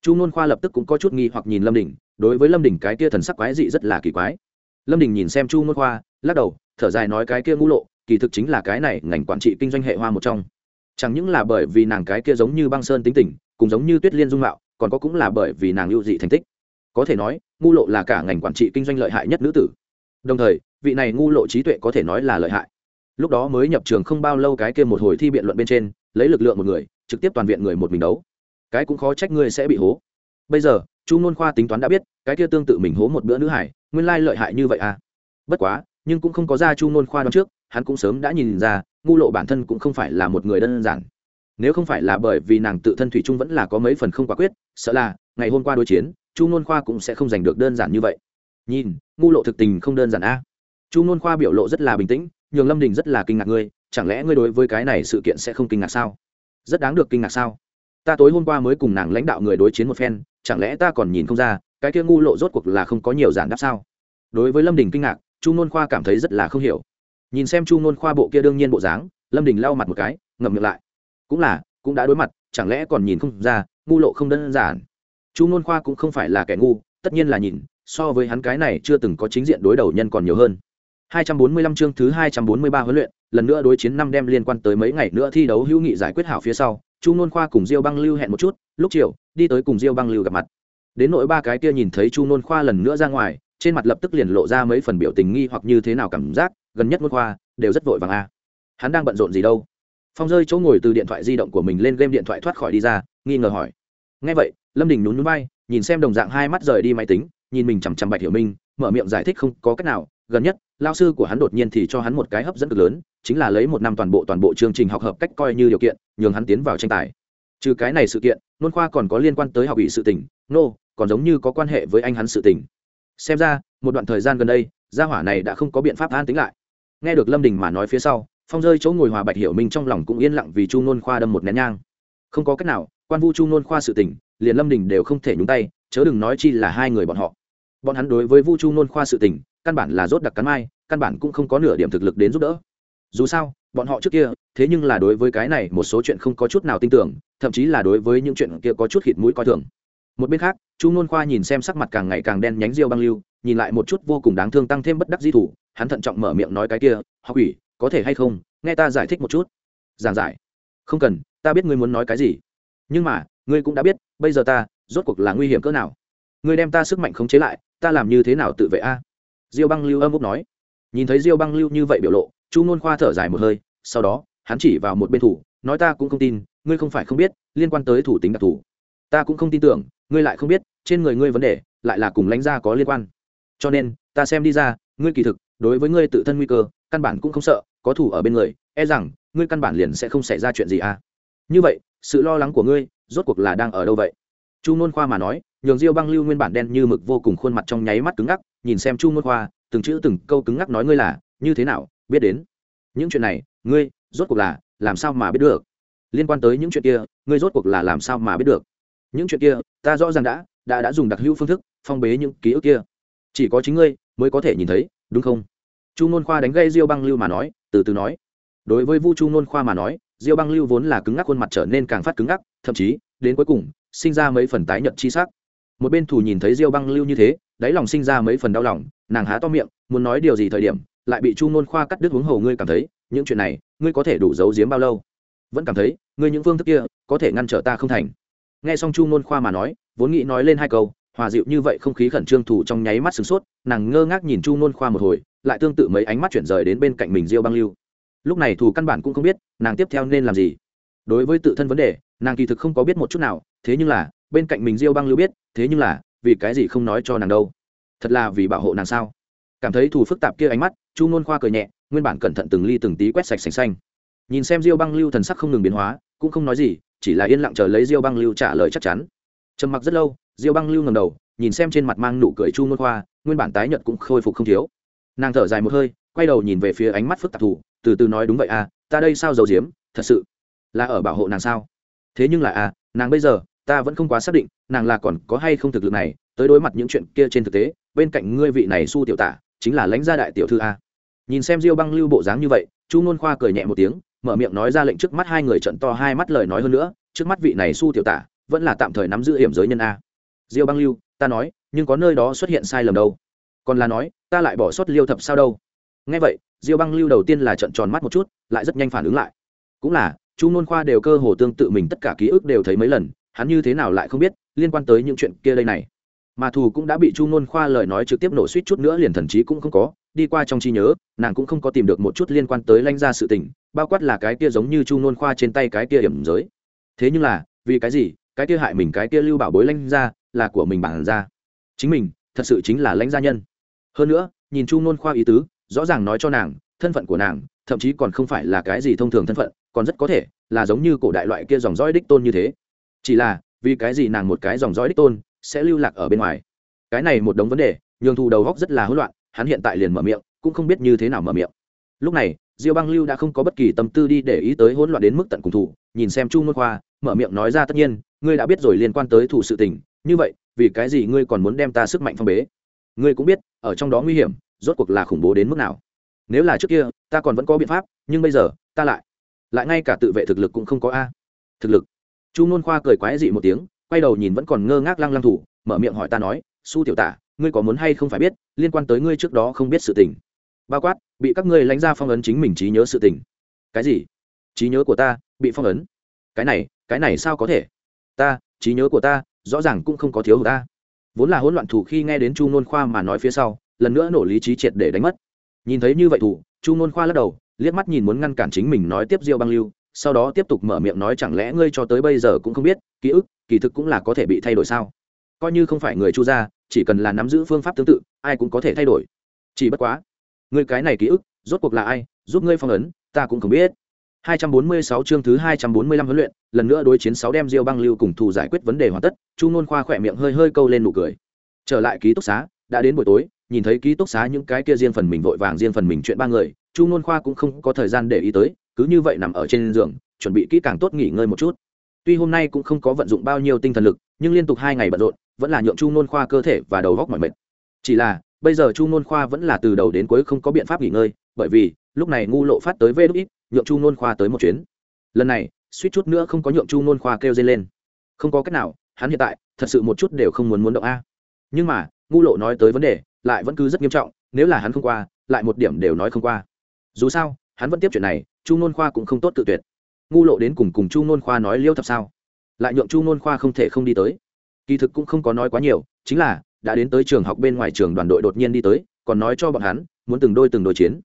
Chu ngôn khoa lập tức cũng có chút nghi hoặc nhìn lâm đình, đối với lâm đình cái kia thần sắc quái dị rất là kỳ quái. Lâm đình nhìn xem chu ngôn khoa, lắc đầu, thở dài nói cái kia ngu lộ, kỳ thực chính là cái này ngành quản trị kinh doanh hệ hoa một trong. Chẳng những là bởi vì nàng cái kia giống như băng sơn tính tình, cùng giống như tuyết liên dung mạo, còn có cũng là bởi vì nàng lưu dị thành tích. Có thể nói, ngu lộ là cả ngành quản trị kinh doanh lợi hại nhất nữ tử. Đồng thời, vị này ngu lộ trí tuệ có thể nói là lợi hại. Lúc đó mới nhập trường không bao lâu cái kia một hồi thi biện luận bên trên, lấy lực lượng một người trực tiếp toàn viện người một mình đấu. Cái cũng khó trách ngươi sẽ bị hố. Bây giờ, chu nôn khoa tính toán đã biết, cái kia tương tự mình hố một bữa nữ hải, nguyên lai lợi hại như vậy à? Bất quá, nhưng cũng không có ra chu nôn khoa đón trước, hắn cũng sớm đã nhìn ra, ngu lộ bản thân cũng không phải là một người đơn giản. Nếu không phải là bởi vì nàng tự thân thủy trung vẫn là có mấy phần không quả quyết, sợ là, ngày hôm qua đối chiến, chu nôn khoa cũng sẽ không giành được đơn giản như vậy. Nhìn, ngu lộ thực tình không đơn giản a chu nôn khoa biểu lộ rất là bình tĩnh, nhường lâm đình rất là kinh ngạc ngươi, chẳng lẽ ngươi đối với cái này sự kiện sẽ không kinh ngạc sao? Rất đáng được kinh ngạc sao? Ta tối hôm qua mới cùng nàng lãnh đạo người đối chiến một phen chẳng lẽ ta còn nhìn không ra cái kia ngu lộ rốt cuộc là không có nhiều giản đáp sao? Đối với lâm đình kinh ngạc chu nôn khoa cảm thấy rất là không hiểu. Nhìn xem chu nôn khoa bộ kia đương nhiên bộ dáng lâm đình lau mặt một cái ngậm miệng lại. Cũng là cũng đã đối mặt chẳng lẽ còn nhìn không ra ngu lộ không đơn giản? Chu nôn khoa cũng không phải là kẻ ngu tất nhiên là nhìn so với hắn cái này chưa từng có chính diện đối đầu nhân còn nhiều hơn. 245 chương thứ 243 huấn luyện, lần nữa đối chiến năm đem liên quan tới mấy ngày nữa thi đấu hữu nghị giải quyết hảo phía sau, Chu Nôn Khoa cùng Diêu Băng Lưu hẹn một chút, lúc chiều, đi tới cùng Diêu Băng Lưu gặp mặt. Đến nỗi ba cái kia nhìn thấy Chu Nôn Khoa lần nữa ra ngoài, trên mặt lập tức liền lộ ra mấy phần biểu tình nghi hoặc như thế nào cảm giác, gần nhất Nôn Khoa đều rất vội vàng a. Hắn đang bận rộn gì đâu? Phong rơi chỗ ngồi từ điện thoại di động của mình lên game điện thoại thoát khỏi đi ra, nghi ngờ hỏi. Nghe vậy, Lâm Đình nhún nhún bay nhìn xem đồng dạng hai mắt rời đi máy tính, nhìn mình chằm chằm Bạch Hiểu Minh, mở miệng giải thích không có cách nào, gần nhất lao sư của hắn đột nhiên thì cho hắn một cái hấp dẫn cực lớn chính là lấy một năm toàn bộ toàn bộ chương trình học hợp cách coi như điều kiện nhường hắn tiến vào tranh tài. Trừ cái này sự kiện nôn khoa còn có liên quan tới học ủy sự tỉnh nô、no, còn giống như có quan hệ với anh hắn sự tỉnh xem ra một đoạn thời gian gần đây gia hỏa này đã không có biện pháp an tính lại. Nghe được lâm đình mà nói phía sau phong rơi chỗ ngồi hòa bạch hiểu minh trong lòng cũng yên lặng vì chu nôn khoa đâm một nén nhang. Không có cách nào quan vu chu nôn khoa sự tỉnh liền lâm đình đều không thể nhúng tay chớ đừng nói chi là hai người bọn họ. Bọn hắn đối với vu chu nôn khoa sự tỉnh căn bản là rốt đặc cắn mai, căn bản cũng không có nửa điểm thực lực đến giúp đỡ. Dù sao, bọn họ trước kia, thế nhưng là đối với cái này một số chuyện không có chút nào tin tưởng, thậm chí là đối với những chuyện kia có chút khịt mũi coi thường. Một bên khác, chu nôn khoa nhìn xem sắc mặt càng ngày càng đen nhánh riêu băng lưu, nhìn lại một chút vô cùng đáng thương tăng thêm bất đắc di thủ, hắn thận trọng mở miệng nói cái kia, học ủy có thể hay không, nghe ta giải thích một chút. Giảng giải. Không cần, ta biết ngươi muốn nói cái gì. Nhưng mà, ngươi cũng đã biết, bây giờ ta, rốt cuộc là nguy hiểm cỡ nào. Ngươi đem ta sức mạnh khống chế lại, ta làm như thế nào tự vệ a? Diêu băng lưu âm úc nói. Nhìn thấy diêu băng lưu như vậy biểu lộ, chu nôn khoa thở dài một hơi, sau đó, hắn chỉ vào một bên thủ, nói ta cũng không tin, ngươi không phải không biết, liên quan tới thủ tính đặc thù. Ta cũng không tin tưởng, ngươi lại không biết, trên người ngươi vấn đề, lại là cùng lãnh gia có liên quan. Cho nên, ta xem đi ra, ngươi kỳ thực, đối với ngươi tự thân nguy cơ, căn bản cũng không sợ, có thủ ở bên người e rằng, ngươi căn bản liền sẽ không xảy ra chuyện gì à. Như vậy, sự lo lắng của ngươi, rốt cuộc là đang ở đâu vậy? Chu nôn khoa mà nói, nhường diêu băng lưu nguyên bản đen như mực vô cùng khuôn mặt trong nháy mắt cứng ngắc, nhìn xem chu môn khoa, từng chữ từng câu cứng ngắc nói ngươi là, như thế nào, biết đến? Những chuyện này, ngươi, rốt cuộc là, làm sao mà biết được? Liên quan tới những chuyện kia, ngươi rốt cuộc là làm sao mà biết được? Những chuyện kia, ta rõ ràng đã đã đã dùng đặc hữu phương thức, phong bế những ký ức kia. Chỉ có chính ngươi, mới có thể nhìn thấy, đúng không? Chu nôn khoa đánh gây diêu băng lưu mà nói, từ từ nói. Đối với vu chu nôn khoa mà nói, diêu băng lưu vốn là cứng ngắc khuôn mặt trở nên càng phát cứng ngắc, thậm chí, đến cuối cùng sinh ra mấy phần tái nhợt chi sắc. Một bên thủ nhìn thấy diêu băng lưu như thế, đáy lòng sinh ra mấy phần đau lòng, nàng há to miệng, muốn nói điều gì thời điểm, lại bị chu nôn khoa cắt đứt huống hồ ngươi cảm thấy, những chuyện này, ngươi có thể đủ giấu giếm bao lâu? Vẫn cảm thấy, ngươi những phương thức kia, có thể ngăn trở ta không thành. Nghe xong chu nôn khoa mà nói, vốn nghĩ nói lên hai câu, hòa dịu như vậy không khí khẩn trương thủ trong nháy mắt sửng sốt, nàng ngơ ngác nhìn chu nôn khoa một hồi, lại tương tự mấy ánh mắt chuyển rời đến bên cạnh mình diêu băng lưu. Lúc này thủ căn bản cũng không biết, nàng tiếp theo nên làm gì. Đối với tự thân vấn đề, nàng kỳ thực không có biết một chút nào thế nhưng là, bên cạnh mình diêu băng lưu biết, thế nhưng là, vì cái gì không nói cho nàng đâu? Thật là vì bảo hộ nàng sao? Cảm thấy thù phức tạp kia ánh mắt, chu nôn khoa cười nhẹ, nguyên bản cẩn thận từng ly từng tí quét sạch sành xanh. Nhìn xem diêu băng lưu thần sắc không ngừng biến hóa, cũng không nói gì, chỉ là yên lặng chờ lấy diêu băng lưu trả lời chắc chắn. Trầm mặc rất lâu, diêu băng lưu ngầm đầu, nhìn xem trên mặt mang nụ cười chu nôn khoa, nguyên bản tái nhợt cũng khôi phục không thiếu. Nàng thở dài một hơi, quay đầu nhìn về phía ánh mắt phức tạp thủ từ từ nói đúng vậy à ta đây sao giàu diếm thật sự là ở bảo hộ nàng sao? Thế nhưng là à nàng bây giờ ta vẫn không quá xác định, nàng là còn có hay không thực lực này, tới đối mặt những chuyện kia trên thực tế, bên cạnh ngươi vị này su tiểu tả, chính là lãnh gia đại tiểu thư a. Nhìn xem diêu băng lưu bộ dáng như vậy, chu nôn khoa cười nhẹ một tiếng, mở miệng nói ra lệnh trước mắt hai người trận to hai mắt lời nói hơn nữa, trước mắt vị này su tiểu tả, vẫn là tạm thời nắm giữ hiểm giới nhân a. Diêu băng lưu, ta nói, nhưng có nơi đó xuất hiện sai lầm đâu. Còn là nói, ta lại bỏ sót liêu thập sao đâu. Nghe vậy, diêu băng lưu đầu tiên là trận tròn mắt một chút, lại rất nhanh phản ứng lại. Cũng là, chu nôn khoa đều cơ hồ tương tự mình tất cả ký ức đều thấy mấy lần hắn như thế nào lại không biết liên quan tới những chuyện kia đây này. Mà thù cũng đã bị chu nôn khoa lời nói trực tiếp nổ suýt chút nữa liền thần trí cũng không có, đi qua trong trí nhớ, nàng cũng không có tìm được một chút liên quan tới lanh gia sự tình, bao quát là cái kia giống như chu nôn khoa trên tay cái kia hiểm giới. Thế nhưng là, vì cái gì, cái kia hại mình cái kia lưu bảo bối lanh gia là của mình bản ra chính mình, thật sự chính là lãnh gia nhân. Hơn nữa, nhìn chu nôn khoa ý tứ, rõ ràng nói cho nàng, thân phận của nàng, thậm chí còn không phải là cái gì thông thường thân phận, còn rất có thể là giống như cổ đại loại kia dòng dõi đích tôn như thế chỉ là, vì cái gì nàng một cái dòng dõi đích tôn sẽ lưu lạc ở bên ngoài? Cái này một đống vấn đề, nhường thù đầu góc rất là hỗn loạn, hắn hiện tại liền mở miệng, cũng không biết như thế nào mở miệng. Lúc này, diêu băng lưu đã không có bất kỳ tâm tư đi để ý tới hỗn loạn đến mức tận cùng thủ, nhìn xem chu môn khoa, mở miệng nói ra tất nhiên, ngươi đã biết rồi liên quan tới thủ sự tình, như vậy, vì cái gì ngươi còn muốn đem ta sức mạnh phong bế? Ngươi cũng biết, ở trong đó nguy hiểm, rốt cuộc là khủng bố đến mức nào. Nếu là trước kia, ta còn vẫn có biện pháp, nhưng bây giờ, ta lại lại ngay cả tự vệ thực lực cũng không có a. Thực lực chu nôn khoa cười quái dị một tiếng, quay đầu nhìn vẫn còn ngơ ngác lăng lăng thủ, mở miệng hỏi ta nói, su tiểu tả, ngươi có muốn hay không phải biết, liên quan tới ngươi trước đó không biết sự tình? Bao quát, bị các ngươi lãnh ra phong ấn chính mình trí nhớ sự tình. Cái gì? Trí nhớ của ta, bị phong ấn? Cái này cái này sao có thể? Ta, trí nhớ của ta, rõ ràng cũng không có thiếu hụt ta. Vốn là hỗn loạn thủ khi nghe đến chu nôn khoa mà nói phía sau, lần nữa nổ lý trí triệt để đánh mất. Nhìn thấy như vậy thủ, chu nôn khoa lắc đầu, liếc mắt nhìn muốn ngăn cản chính mình nói tiếp diêu băng lưu sau đó tiếp tục mở miệng nói chẳng lẽ ngươi cho tới bây giờ cũng không biết ký ức kỳ thực cũng là có thể bị thay đổi sao? Coi như không phải người chu gia chỉ cần là nắm giữ phương pháp tương tự ai cũng có thể thay đổi. Chỉ bất quá ngươi cái này ký ức rốt cuộc là ai giúp ngươi phong ấn ta cũng không biết. 246 chương thứ 245 huấn luyện, lần nữa đối chiến 6 đem Diêu Băng Lưu cùng thủ giải quyết vấn đề hoàn tất, Chu Nôn Khoa khỏe miệng hơi hơi câu lên nụ cười. Trở lại ký túc xá, đã đến buổi tối, nhìn thấy ký túc xá những cái kia riêng phần mình vội vàng riêng phần mình chuyện ba người, Chu Nôn Khoa cũng không có thời gian để ý tới, cứ như vậy nằm ở trên giường, chuẩn bị kỹ càng tốt nghỉ ngơi một chút. Tuy hôm nay cũng không có vận dụng bao nhiêu tinh thần lực, nhưng liên tục hai ngày bận rộn, vẫn là nhượng Chu Nôn Khoa cơ thể và đầu góc mỏi mệt. Chỉ là, bây giờ Chu Nôn Khoa vẫn là từ đầu đến cuối không có biện pháp nghỉ ngơi, bởi vì, lúc này ngu lộ phát tới vê đúc ít nhượng chu nôn khoa tới một chuyến lần này suýt chút nữa không có nhượng chu nôn khoa kêu dây lên không có cách nào hắn hiện tại thật sự một chút đều không muốn muốn động a nhưng mà ngu lộ nói tới vấn đề lại vẫn cứ rất nghiêm trọng nếu là hắn không qua lại một điểm đều nói không qua dù sao hắn vẫn tiếp chuyện này chu nôn khoa cũng không tốt tự tuyệt. Ngu lộ đến cùng cùng chu nôn khoa nói liêu thập sao? Lại nhượng chu nôn khoa không thể không đi tới. Kỳ thực cũng không có nói quá nhiều, chính là đã đến tới trường học bên ngoài trường đoàn đội đột nhiên đi tới, còn nói cho bọn hắn muốn từng đôi từng đôi chiến.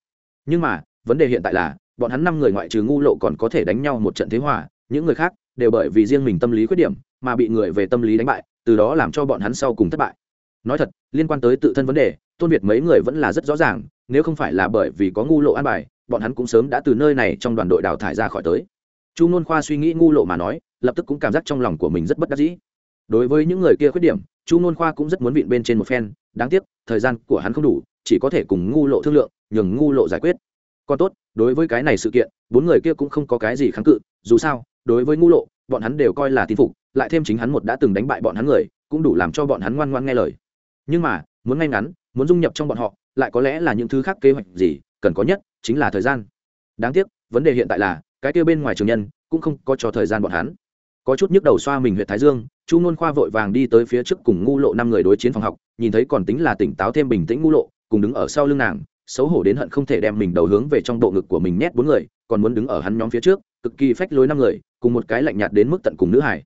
Nhưng mà, vấn đề hiện tại là, bọn hắn năm người ngoại trừ ngu lộ còn có thể đánh nhau một trận thế hòa, những người khác đều bởi vì riêng mình tâm lý khuyết điểm mà bị người về tâm lý đánh bại, từ đó làm cho bọn hắn sau cùng thất bại. Nói thật, liên quan tới tự thân vấn đề, tôn việt mấy người vẫn là rất rõ ràng, nếu không phải là bởi vì có ngu lộ an bài bọn hắn cũng sớm đã từ nơi này trong đoàn đội đào thải ra khỏi tới. Chu n khoa suy nghĩ ngu lộ mà nói, lập tức cũng cảm giác trong lòng của mình rất bất đắc dĩ. Đối với những người kia khuyết điểm, chu n khoa cũng rất muốn vịn bên trên một phen, đáng tiếc, thời gian của hắn không đủ, chỉ có thể cùng ngu lộ thương lượng, nhường ngu lộ giải quyết. Còn tốt, đối với cái này sự kiện, bốn người kia cũng không có cái gì kháng cự, dù sao, đối với ngu lộ, bọn hắn đều coi là tin phục, lại thêm chính hắn một đã từng đánh bại bọn hắn người, cũng đủ làm cho bọn hắn ngoan ngoan nghe lời. Nhưng mà, muốn ngay ngắn, muốn dung nhập trong bọn họ, lại có lẽ là những thứ khác kế hoạch gì cần có nhất chính là thời gian. Đáng tiếc, vấn đề hiện tại là, cái kia bên ngoài trường nhân cũng không có cho thời gian bọn hắn. Có chút nhức đầu xoa mình huyện thái dương, chu ngôn khoa vội vàng đi tới phía trước cùng ngu lộ năm người đối chiến phòng học, nhìn thấy còn tính là tỉnh táo thêm bình tĩnh ngu lộ, cùng đứng ở sau lưng nàng, xấu hổ đến hận không thể đem mình đầu hướng về trong bộ ngực của mình nhét bốn người, còn muốn đứng ở hắn nhóm phía trước, cực kỳ phách lối năm người, cùng một cái lạnh nhạt đến mức tận cùng nữ hải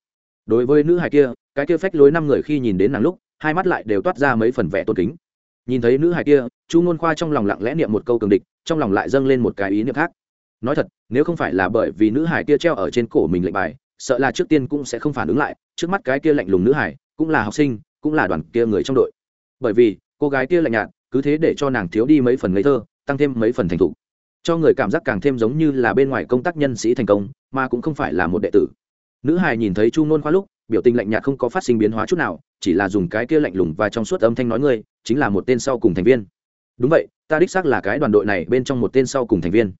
đối với nữ hải kia, cái kia phách lối năm người khi nhìn đến nàng lúc, hai mắt lại đều toát ra mấy phần vẻ tôn kính nhìn thấy nữ hải kia, chu ngôn khoa trong lòng lặng lẽ niệm một câu cường địch, trong lòng lại dâng lên một cái ý niệm khác. Nói thật, nếu không phải là bởi vì nữ hải kia treo ở trên cổ mình lệnh bài, sợ là trước tiên cũng sẽ không phản ứng lại, trước mắt cái kia lạnh lùng nữ hải cũng là học sinh, cũng là đoàn kia người trong đội. Bởi vì, cô gái kia lạnh nhạt, cứ thế để cho nàng thiếu đi mấy phần ngây thơ, tăng thêm mấy phần thành thục. Cho người cảm giác càng thêm giống như là bên ngoài công tác nhân sĩ thành công, mà cũng không phải là một đệ tử. Nữ hài nhìn thấy chu nôn khoa lúc biểu tình lạnh nhạt không có phát sinh biến hóa chút nào, chỉ là dùng cái kia lạnh lùng và trong suốt âm thanh nói ngươi, chính là một tên sau cùng thành viên. Đúng vậy, ta đích xác là cái đoàn đội này bên trong một tên sau cùng thành viên.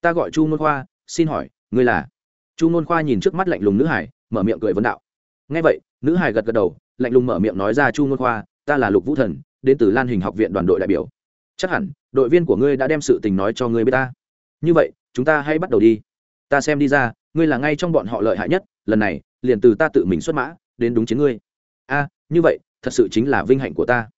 Ta gọi chu nôn khoa, xin hỏi, ngươi là? Chu nôn khoa nhìn trước mắt lạnh lùng nữ hải, mở miệng cười vấn đạo. Ngay vậy, nữ hải gật gật đầu, lạnh lùng mở miệng nói ra chu nôn khoa, ta là lục vũ thần, đến từ lan hình học viện đoàn đội đại biểu. Chắc hẳn, đội viên của ngươi đã đem sự tình nói cho ngươi biết ta. Như vậy, chúng ta hãy bắt đầu đi. Ta xem đi ra, ngươi là ngay trong bọn họ lợi hại nhất, lần này liền từ ta tự mình xuất mã, đến đúng chiến ngươi. A, như vậy, thật sự chính là vinh hạnh của ta.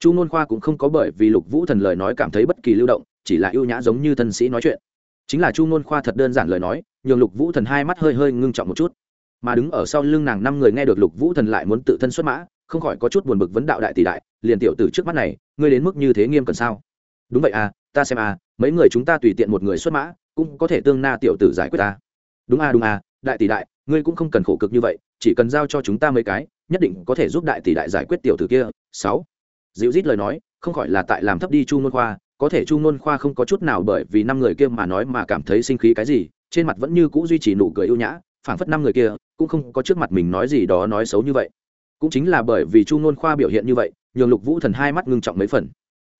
Chu n khoa cũng không có bởi vì lục vũ thần lời nói cảm thấy bất kỳ lưu động, chỉ là ưu nhã giống như thân sĩ nói chuyện. Chính là chu n khoa thật đơn giản lời nói, nhường lục vũ thần hai mắt hơi hơi ngưng trọng một chút. Mà đứng ở sau lưng nàng năm người nghe được lục vũ thần lại muốn tự thân xuất mã, không khỏi có chút buồn bực vấn đạo đại tỷ đại, liền tiểu tử trước mắt này, ngươi đến mức như thế nghiêm cần sao? Đúng vậy à ta xem à mấy người chúng ta tùy tiện một người xuất mã, cũng có thể tương na tiểu tử giải quyết ta. Đúng à đúng à đại tỷ đại ngươi cũng không cần khổ cực như vậy, chỉ cần giao cho chúng ta mấy cái, nhất định có thể giúp đại tỷ đại giải quyết tiểu tử kia. Sáu. Dịu rít lời nói, không khỏi là tại làm thấp đi chu nôn khoa, có thể chu nôn khoa không có chút nào bởi vì năm người kia mà nói mà cảm thấy sinh khí cái gì, trên mặt vẫn như cũ duy trì nụ cười ưu nhã, phảng phất năm người kia cũng không có trước mặt mình nói gì đó nói xấu như vậy. Cũng chính là bởi vì chu nôn khoa biểu hiện như vậy, nhường lục vũ thần hai mắt ngưng trọng mấy phần.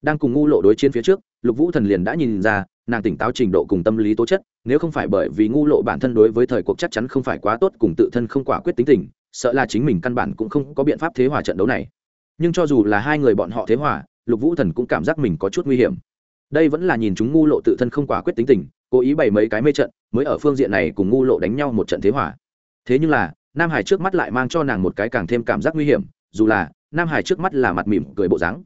Đang cùng ngu lộ đối chiến phía trước, lục vũ thần liền đã nhìn ra nàng tỉnh táo trình độ cùng tâm lý tố chất, nếu không phải bởi vì ngu lộ bản thân đối với thời cuộc chắc chắn không phải quá tốt cùng tự thân không quả quyết tính tình, sợ là chính mình căn bản cũng không có biện pháp thế hòa trận đấu này. Nhưng cho dù là hai người bọn họ thế hòa, lục vũ thần cũng cảm giác mình có chút nguy hiểm. Đây vẫn là nhìn chúng ngu lộ tự thân không quả quyết tính tình, cố ý bày mấy cái mê trận, mới ở phương diện này cùng ngu lộ đánh nhau một trận thế hòa. Thế nhưng là, nam hải trước mắt lại mang cho nàng một cái càng thêm cảm giác nguy hiểm, dù là nam hải trước mắt là mặt mỉm cười bộ dáng.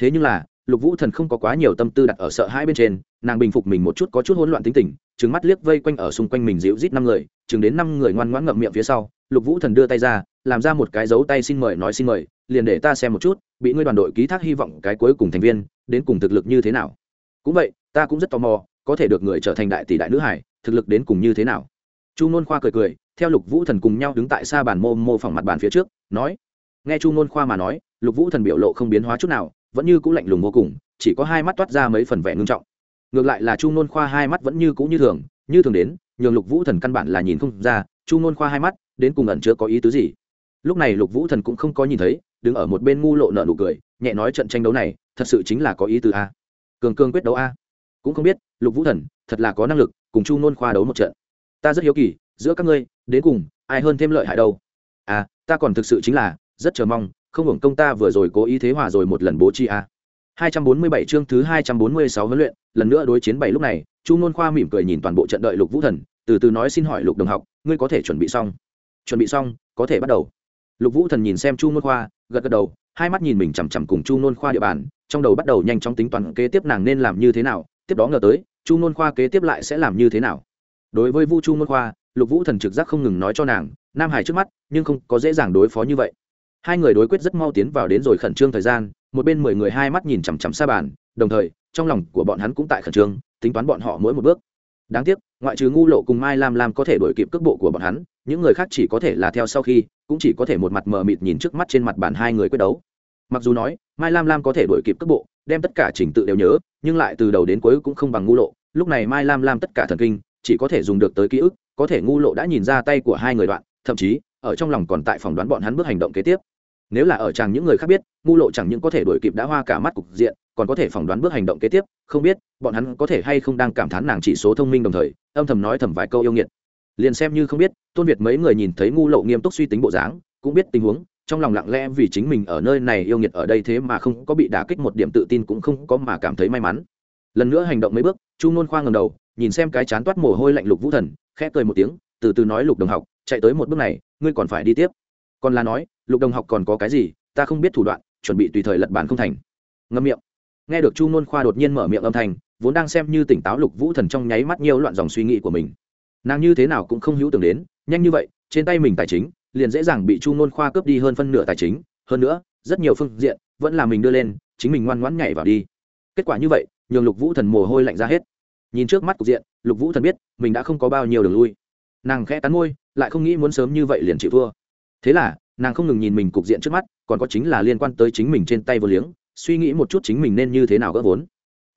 Thế nhưng là lục vũ thần không có quá nhiều tâm tư đặt ở sợ hai bên trên, nàng bình phục mình một chút có chút hỗn loạn tính tình trứng mắt liếc vây quanh ở xung quanh mình dịu rít năm người, chừng đến năm người ngoan ngoãn ngậm miệng phía sau, lục vũ thần đưa tay ra, làm ra một cái dấu tay xin mời nói xin mời, liền để ta xem một chút, bị ngươi đoàn đội ký thác hy vọng cái cuối cùng thành viên, đến cùng thực lực như thế nào. Cũng vậy, ta cũng rất tò mò, có thể được người trở thành đại tỷ đại nữ hải, thực lực đến cùng như thế nào. Chu nôn khoa cười cười, theo lục vũ thần cùng nhau đứng tại xa bàn mô mô phỏng mặt bàn phía trước, nói, nghe chu nôn khoa mà nói, lục vũ thần biểu lộ không biến hóa chút nào vẫn như c ũ lạnh lùng vô cùng, chỉ có hai mắt toát ra mấy phần vẻ ngưng trọng. Ngược lại là chu nôn khoa hai mắt vẫn như cũ như thường như thường đến, nhường lục vũ thần căn bản là nhìn không ra, chu nôn khoa hai mắt, đến cùng ẩn chưa có ý tứ gì. Lúc này lục vũ thần cũng không có nhìn thấy, đứng ở một bên ngu lộ nợ nụ cười, nhẹ nói trận tranh đấu này, thật sự chính là có ý tứ a. Cường cương quyết đấu a. Cũng không biết, lục vũ thần, thật là có năng lực cùng chu nôn khoa đấu một trận. Ta rất hiếu kỳ, giữa các ngươi, đến cùng, ai hơn thêm lợi hại đâu? À ta còn thực sự chính là rất chờ mong không hưởng công ta vừa rồi cố ý thế hòa rồi một lần bố chi à. 247 chương thứ 246 huấn luyện, lần nữa đối chiến bảy lúc này, Chu Nôn Khoa mỉm cười nhìn toàn bộ trận đợi Lục Vũ Thần, từ từ nói xin hỏi Lục đồng học, ngươi có thể chuẩn bị xong? Chuẩn bị xong, có thể bắt đầu. Lục Vũ Thần nhìn xem Chu Nôn Khoa, gật gật đầu, hai mắt nhìn mình chằm chằm cùng Chu Nôn Khoa địa bàn, trong đầu bắt đầu nhanh chóng tính toán kế tiếp nàng nên làm như thế nào, tiếp đó ngờ tới, Chu Nôn Khoa kế tiếp lại sẽ làm như thế nào. Đối với Vu Chu Nôn Khoa, Lục Vũ Thần trực giác không ngừng nói cho nàng, Nam Hải trước mắt, nhưng không có dễ dàng đối phó như vậy hai người đối quyết rất mau tiến vào đến rồi khẩn trương thời gian, một bên mười người hai mắt nhìn chằm chằm xa bàn, đồng thời, trong lòng của bọn hắn cũng tại khẩn trương, tính toán bọn họ mỗi một bước. Đáng tiếc, ngoại trừ ngu lộ cùng mai lam lam có thể đổi kịp cước bộ của bọn hắn, những người khác chỉ có thể là theo sau khi, cũng chỉ có thể một mặt mờ mịt nhìn trước mắt trên mặt bàn hai người quyết đấu. Mặc dù nói, mai lam lam có thể đổi kịp cước bộ, đem tất cả trình tự đều nhớ, nhưng lại từ đầu đến cuối cũng không bằng ngu lộ. Lúc này mai lam lam tất cả thần kinh, chỉ có thể dùng được tới ký ức, có thể ngu lộ đã nhìn ra tay của hai người đoạn, thậm chí, ở trong lòng còn tại phỏng đoán bọn hắn bước hành động kế tiếp nếu là ở chàng những người khác biết, ngu lộ chẳng những có thể đuổi kịp đã hoa cả mắt cục diện, còn có thể phỏng đoán bước hành động kế tiếp, không biết, bọn hắn có thể hay không đang cảm thán nàng chỉ số thông minh đồng thời, âm thầm nói thầm vài câu yêu nghiệt. Liền xem như không biết, tôn việt mấy người nhìn thấy ngu lộ nghiêm túc suy tính bộ dáng, cũng biết tình huống, trong lòng lặng lẽ vì chính mình ở nơi này yêu nghiệt ở đây thế mà không có bị đả kích một điểm tự tin cũng không có mà cảm thấy may mắn. Lần nữa hành động mấy bước, chu nôn khoa ngầm đầu, nhìn xem cái chán toát mồ hôi lạnh lục vũ thần, khẽ cười một tiếng, từ từ nói lục đồng học, chạy tới một bước này, ngươi còn phải đi tiếp. Còn là nói lục đồng học còn có cái gì, ta không biết thủ đoạn, chuẩn bị tùy thời lật bản không thành. Ngâm miệng. Nghe được chu nôn khoa đột nhiên mở miệng âm thanh, vốn đang xem như tỉnh táo lục vũ thần trong nháy mắt nhiều loạn dòng suy nghĩ của mình. Nàng như thế nào cũng không hữu tưởng đến, nhanh như vậy, trên tay mình tài chính, liền dễ dàng bị chu nôn khoa cướp đi hơn phân nửa tài chính. Hơn nữa, rất nhiều phương diện, vẫn là mình đưa lên, chính mình ngoan ngoãn nhảy vào đi. Kết quả như vậy, nhường lục vũ thần mồ hôi lạnh ra hết. Nhìn trước mắt cục diện, lục vũ thần biết, mình đã không có bao nhiêu đường lui. Nàng khẽ cắn môi, lại không nghĩ muốn sớm như vậy liền chịu thua. Thế là nàng không ngừng nhìn mình cục diện trước mắt, còn có chính là liên quan tới chính mình trên tay vô liếng, suy nghĩ một chút chính mình nên như thế nào gỡ vốn.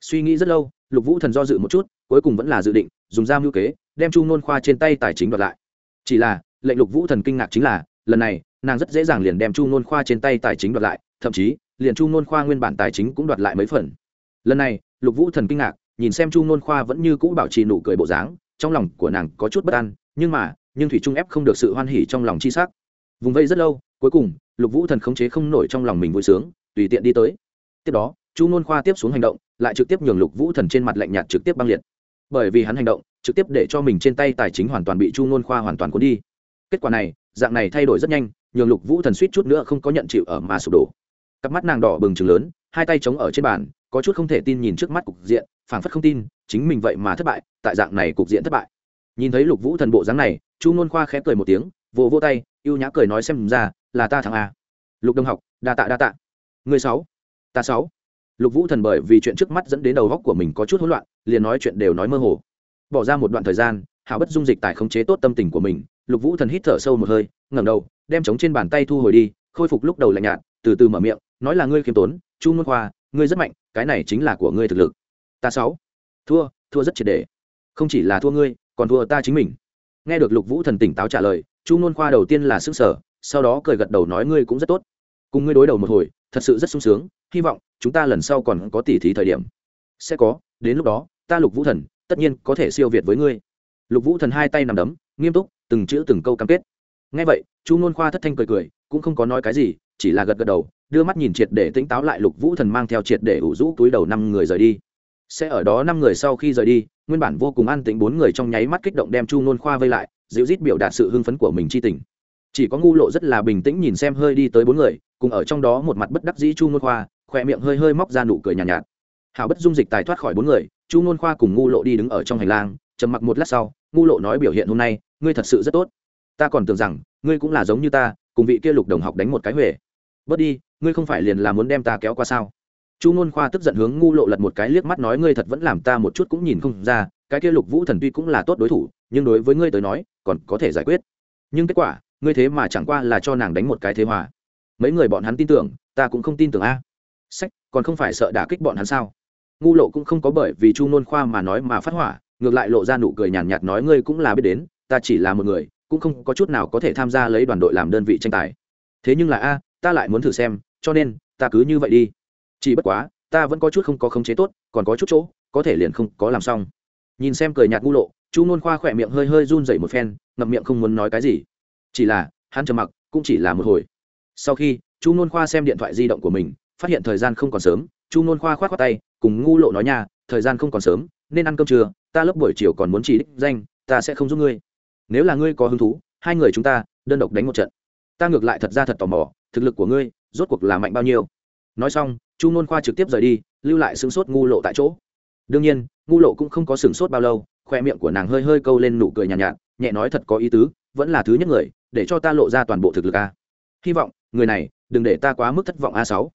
Suy nghĩ rất lâu, lục vũ thần do dự một chút, cuối cùng vẫn là dự định, dùng dao mưu kế, đem chu nôn khoa trên tay tài chính đoạt lại. Chỉ là, lệnh lục vũ thần kinh ngạc chính là, lần này, nàng rất dễ dàng liền đem chu nôn khoa trên tay tài chính đoạt lại, thậm chí, liền chu nôn khoa nguyên bản tài chính cũng đoạt lại mấy phần. Lần này, lục vũ thần kinh ngạc, nhìn xem chu nôn khoa vẫn như cũ bảo trì nụ cười bộ dáng, trong lòng của nàng có chút bất an, nhưng mà, nhưng thủy trung ép không được sự hoan hỉ trong lòng chi s ắ c vùng vây rất lâu, cuối cùng, lục vũ thần khống chế không nổi trong lòng mình vui sướng, tùy tiện đi tới. Tiếp đó, chu nôn khoa tiếp xuống hành động, lại trực tiếp nhường lục vũ thần trên mặt lạnh nhạt trực tiếp băng liệt. Bởi vì hắn hành động, trực tiếp để cho mình trên tay tài chính hoàn toàn bị chu nôn khoa hoàn toàn cuốn đi. Kết quả này, dạng này thay đổi rất nhanh, nhường lục vũ thần suýt chút nữa không có nhận chịu ở mà sụp đổ. Cặp mắt nàng đỏ bừng chừng lớn, hai tay chống ở trên bàn, có chút không thể tin nhìn trước mắt cục diện, phảng phất không tin, chính mình vậy mà thất bại, tại dạng này cục diện thất bại. Nhìn thấy lục vũ thần bộ dáng này, chu nôn khoa khẽ cười một tiếng, vỗ vỗ tay ưu nhã cười nói xem ra, là ta thằng a. Lục đông học, đa tạ đa tạ. Người sáu, ta sáu. Lục vũ thần bởi vì chuyện trước mắt dẫn đến đầu góc của mình có chút hỗn loạn, liền nói chuyện đều nói mơ hồ. Bỏ ra một đoạn thời gian hảo bất dung dịch tại khống chế tốt tâm tình của mình, lục vũ thần hít thở sâu một hơi, ngẩng đầu, đem trống trên bàn tay thu hồi đi, khôi phục lúc đầu lạnh nhạt, từ từ mở miệng, nói là ngươi khiêm tốn, chu ngôn khoa, ngươi rất mạnh, cái này chính là của ngươi thực lực. Ta sáu. Thua thua rất triệt đề không chỉ là thua ngươi, còn thua ta chính mình. Nghe được lục vũ thần tỉnh táo trả lời chu ngôn khoa đầu tiên là sức sở sau đó cười gật đầu nói ngươi cũng rất tốt. Cùng ngươi đối đầu một hồi, thật sự rất sung sướng, hy vọng chúng ta lần sau còn có tỉ thí thời điểm. Sẽ có, đến lúc đó, ta lục vũ thần, tất nhiên có thể siêu việt với ngươi. Lục vũ thần hai tay nằm đấm, nghiêm túc, từng chữ từng câu cam kết. Ngay vậy, chu nôn khoa thất thanh cười cười, cũng không có nói cái gì, chỉ là gật gật đầu, đưa mắt nhìn triệt để tỉnh táo lại lục vũ thần mang theo triệt để ủ rũ túi đầu năm người rời đi. Sẽ ở đó năm người sau khi rời đi nguyên bản vô cùng an tĩnh bốn người trong nháy mắt kích động đem chu nôn khoa vây lại dịu rít biểu đạt sự hưng phấn của mình chi tình. Chỉ có ngu lộ rất là bình tĩnh nhìn xem hơi đi tới bốn người cùng ở trong đó một mặt bất đắc dĩ chu nôn khoa khỏe miệng hơi hơi móc ra nụ cười nhàn nhạt, nhạt. Hảo bất dung dịch tài thoát khỏi bốn người chu nôn khoa cùng ngu lộ đi đứng ở trong hành lang trầm mặc một lát sau ngu lộ nói biểu hiện hôm nay ngươi thật sự rất tốt. Ta còn tưởng rằng ngươi cũng là giống như ta cùng vị kia lục đồng học đánh một cái huệ. Bớt đi ngươi không phải liền là muốn đem ta kéo qua sao? Chu nôn khoa tức giận hướng ngu lộ lật một cái liếc mắt nói, ngươi thật vẫn làm ta một chút cũng nhìn không ra, cái kia lục vũ thần tuy cũng là tốt đối thủ, nhưng đối với ngươi tới nói, còn có thể giải quyết. Nhưng kết quả, ngươi thế mà chẳng qua là cho nàng đánh một cái thế hòa. Mấy người bọn hắn tin tưởng, ta cũng không tin tưởng a. Sách, còn không phải sợ đả kích bọn hắn sao? Ngu lộ cũng không có bởi vì chu nôn khoa mà nói mà phát hỏa, ngược lại lộ ra nụ cười nhàn nhạt nói, ngươi cũng là biết đến, ta chỉ là một người, cũng không có chút nào có thể tham gia lấy đoàn đội làm đơn vị tranh tài. Thế nhưng là a, ta lại muốn thử xem, cho nên, ta cứ như vậy đi chỉ bất quá, ta vẫn có chút không có khống chế tốt, còn có chút chỗ, có thể liền không có làm xong. Nhìn xem cười nhạt ngu lộ, chu nôn khoa khỏe miệng hơi hơi run dậy một phen, ngậm miệng không muốn nói cái gì. Chỉ là, hắn trầm mặc, cũng chỉ là một hồi. Sau khi, chu nôn khoa xem điện thoại di động của mình, phát hiện thời gian không còn sớm, chu nôn khoa k h o á t khoác tay, cùng ngu lộ nói nha, thời gian không còn sớm, nên ăn cơm trưa, ta lớp buổi chiều còn muốn chỉ đích danh, ta sẽ không giúp ngươi. Nếu là ngươi có hứng thú, hai người chúng ta, đơn độc đánh một trận. Ta ngược lại thật ra thật tò mò, thực lực của ngươi, rốt cuộc là mạnh bao nhiêu? Nói xong chu nôn khoa trực tiếp rời đi lưu lại sướng sốt ngu lộ tại chỗ. Đương nhiên ngu lộ cũng không có sửng sốt bao lâu khoe miệng của nàng hơi hơi câu lên nụ cười nhàn nhạt, nhạt nhẹ nói thật có ý tứ vẫn là thứ nhất người để cho ta lộ ra toàn bộ thực lực a. Hy vọng người này đừng để ta quá mức thất vọng a sáu.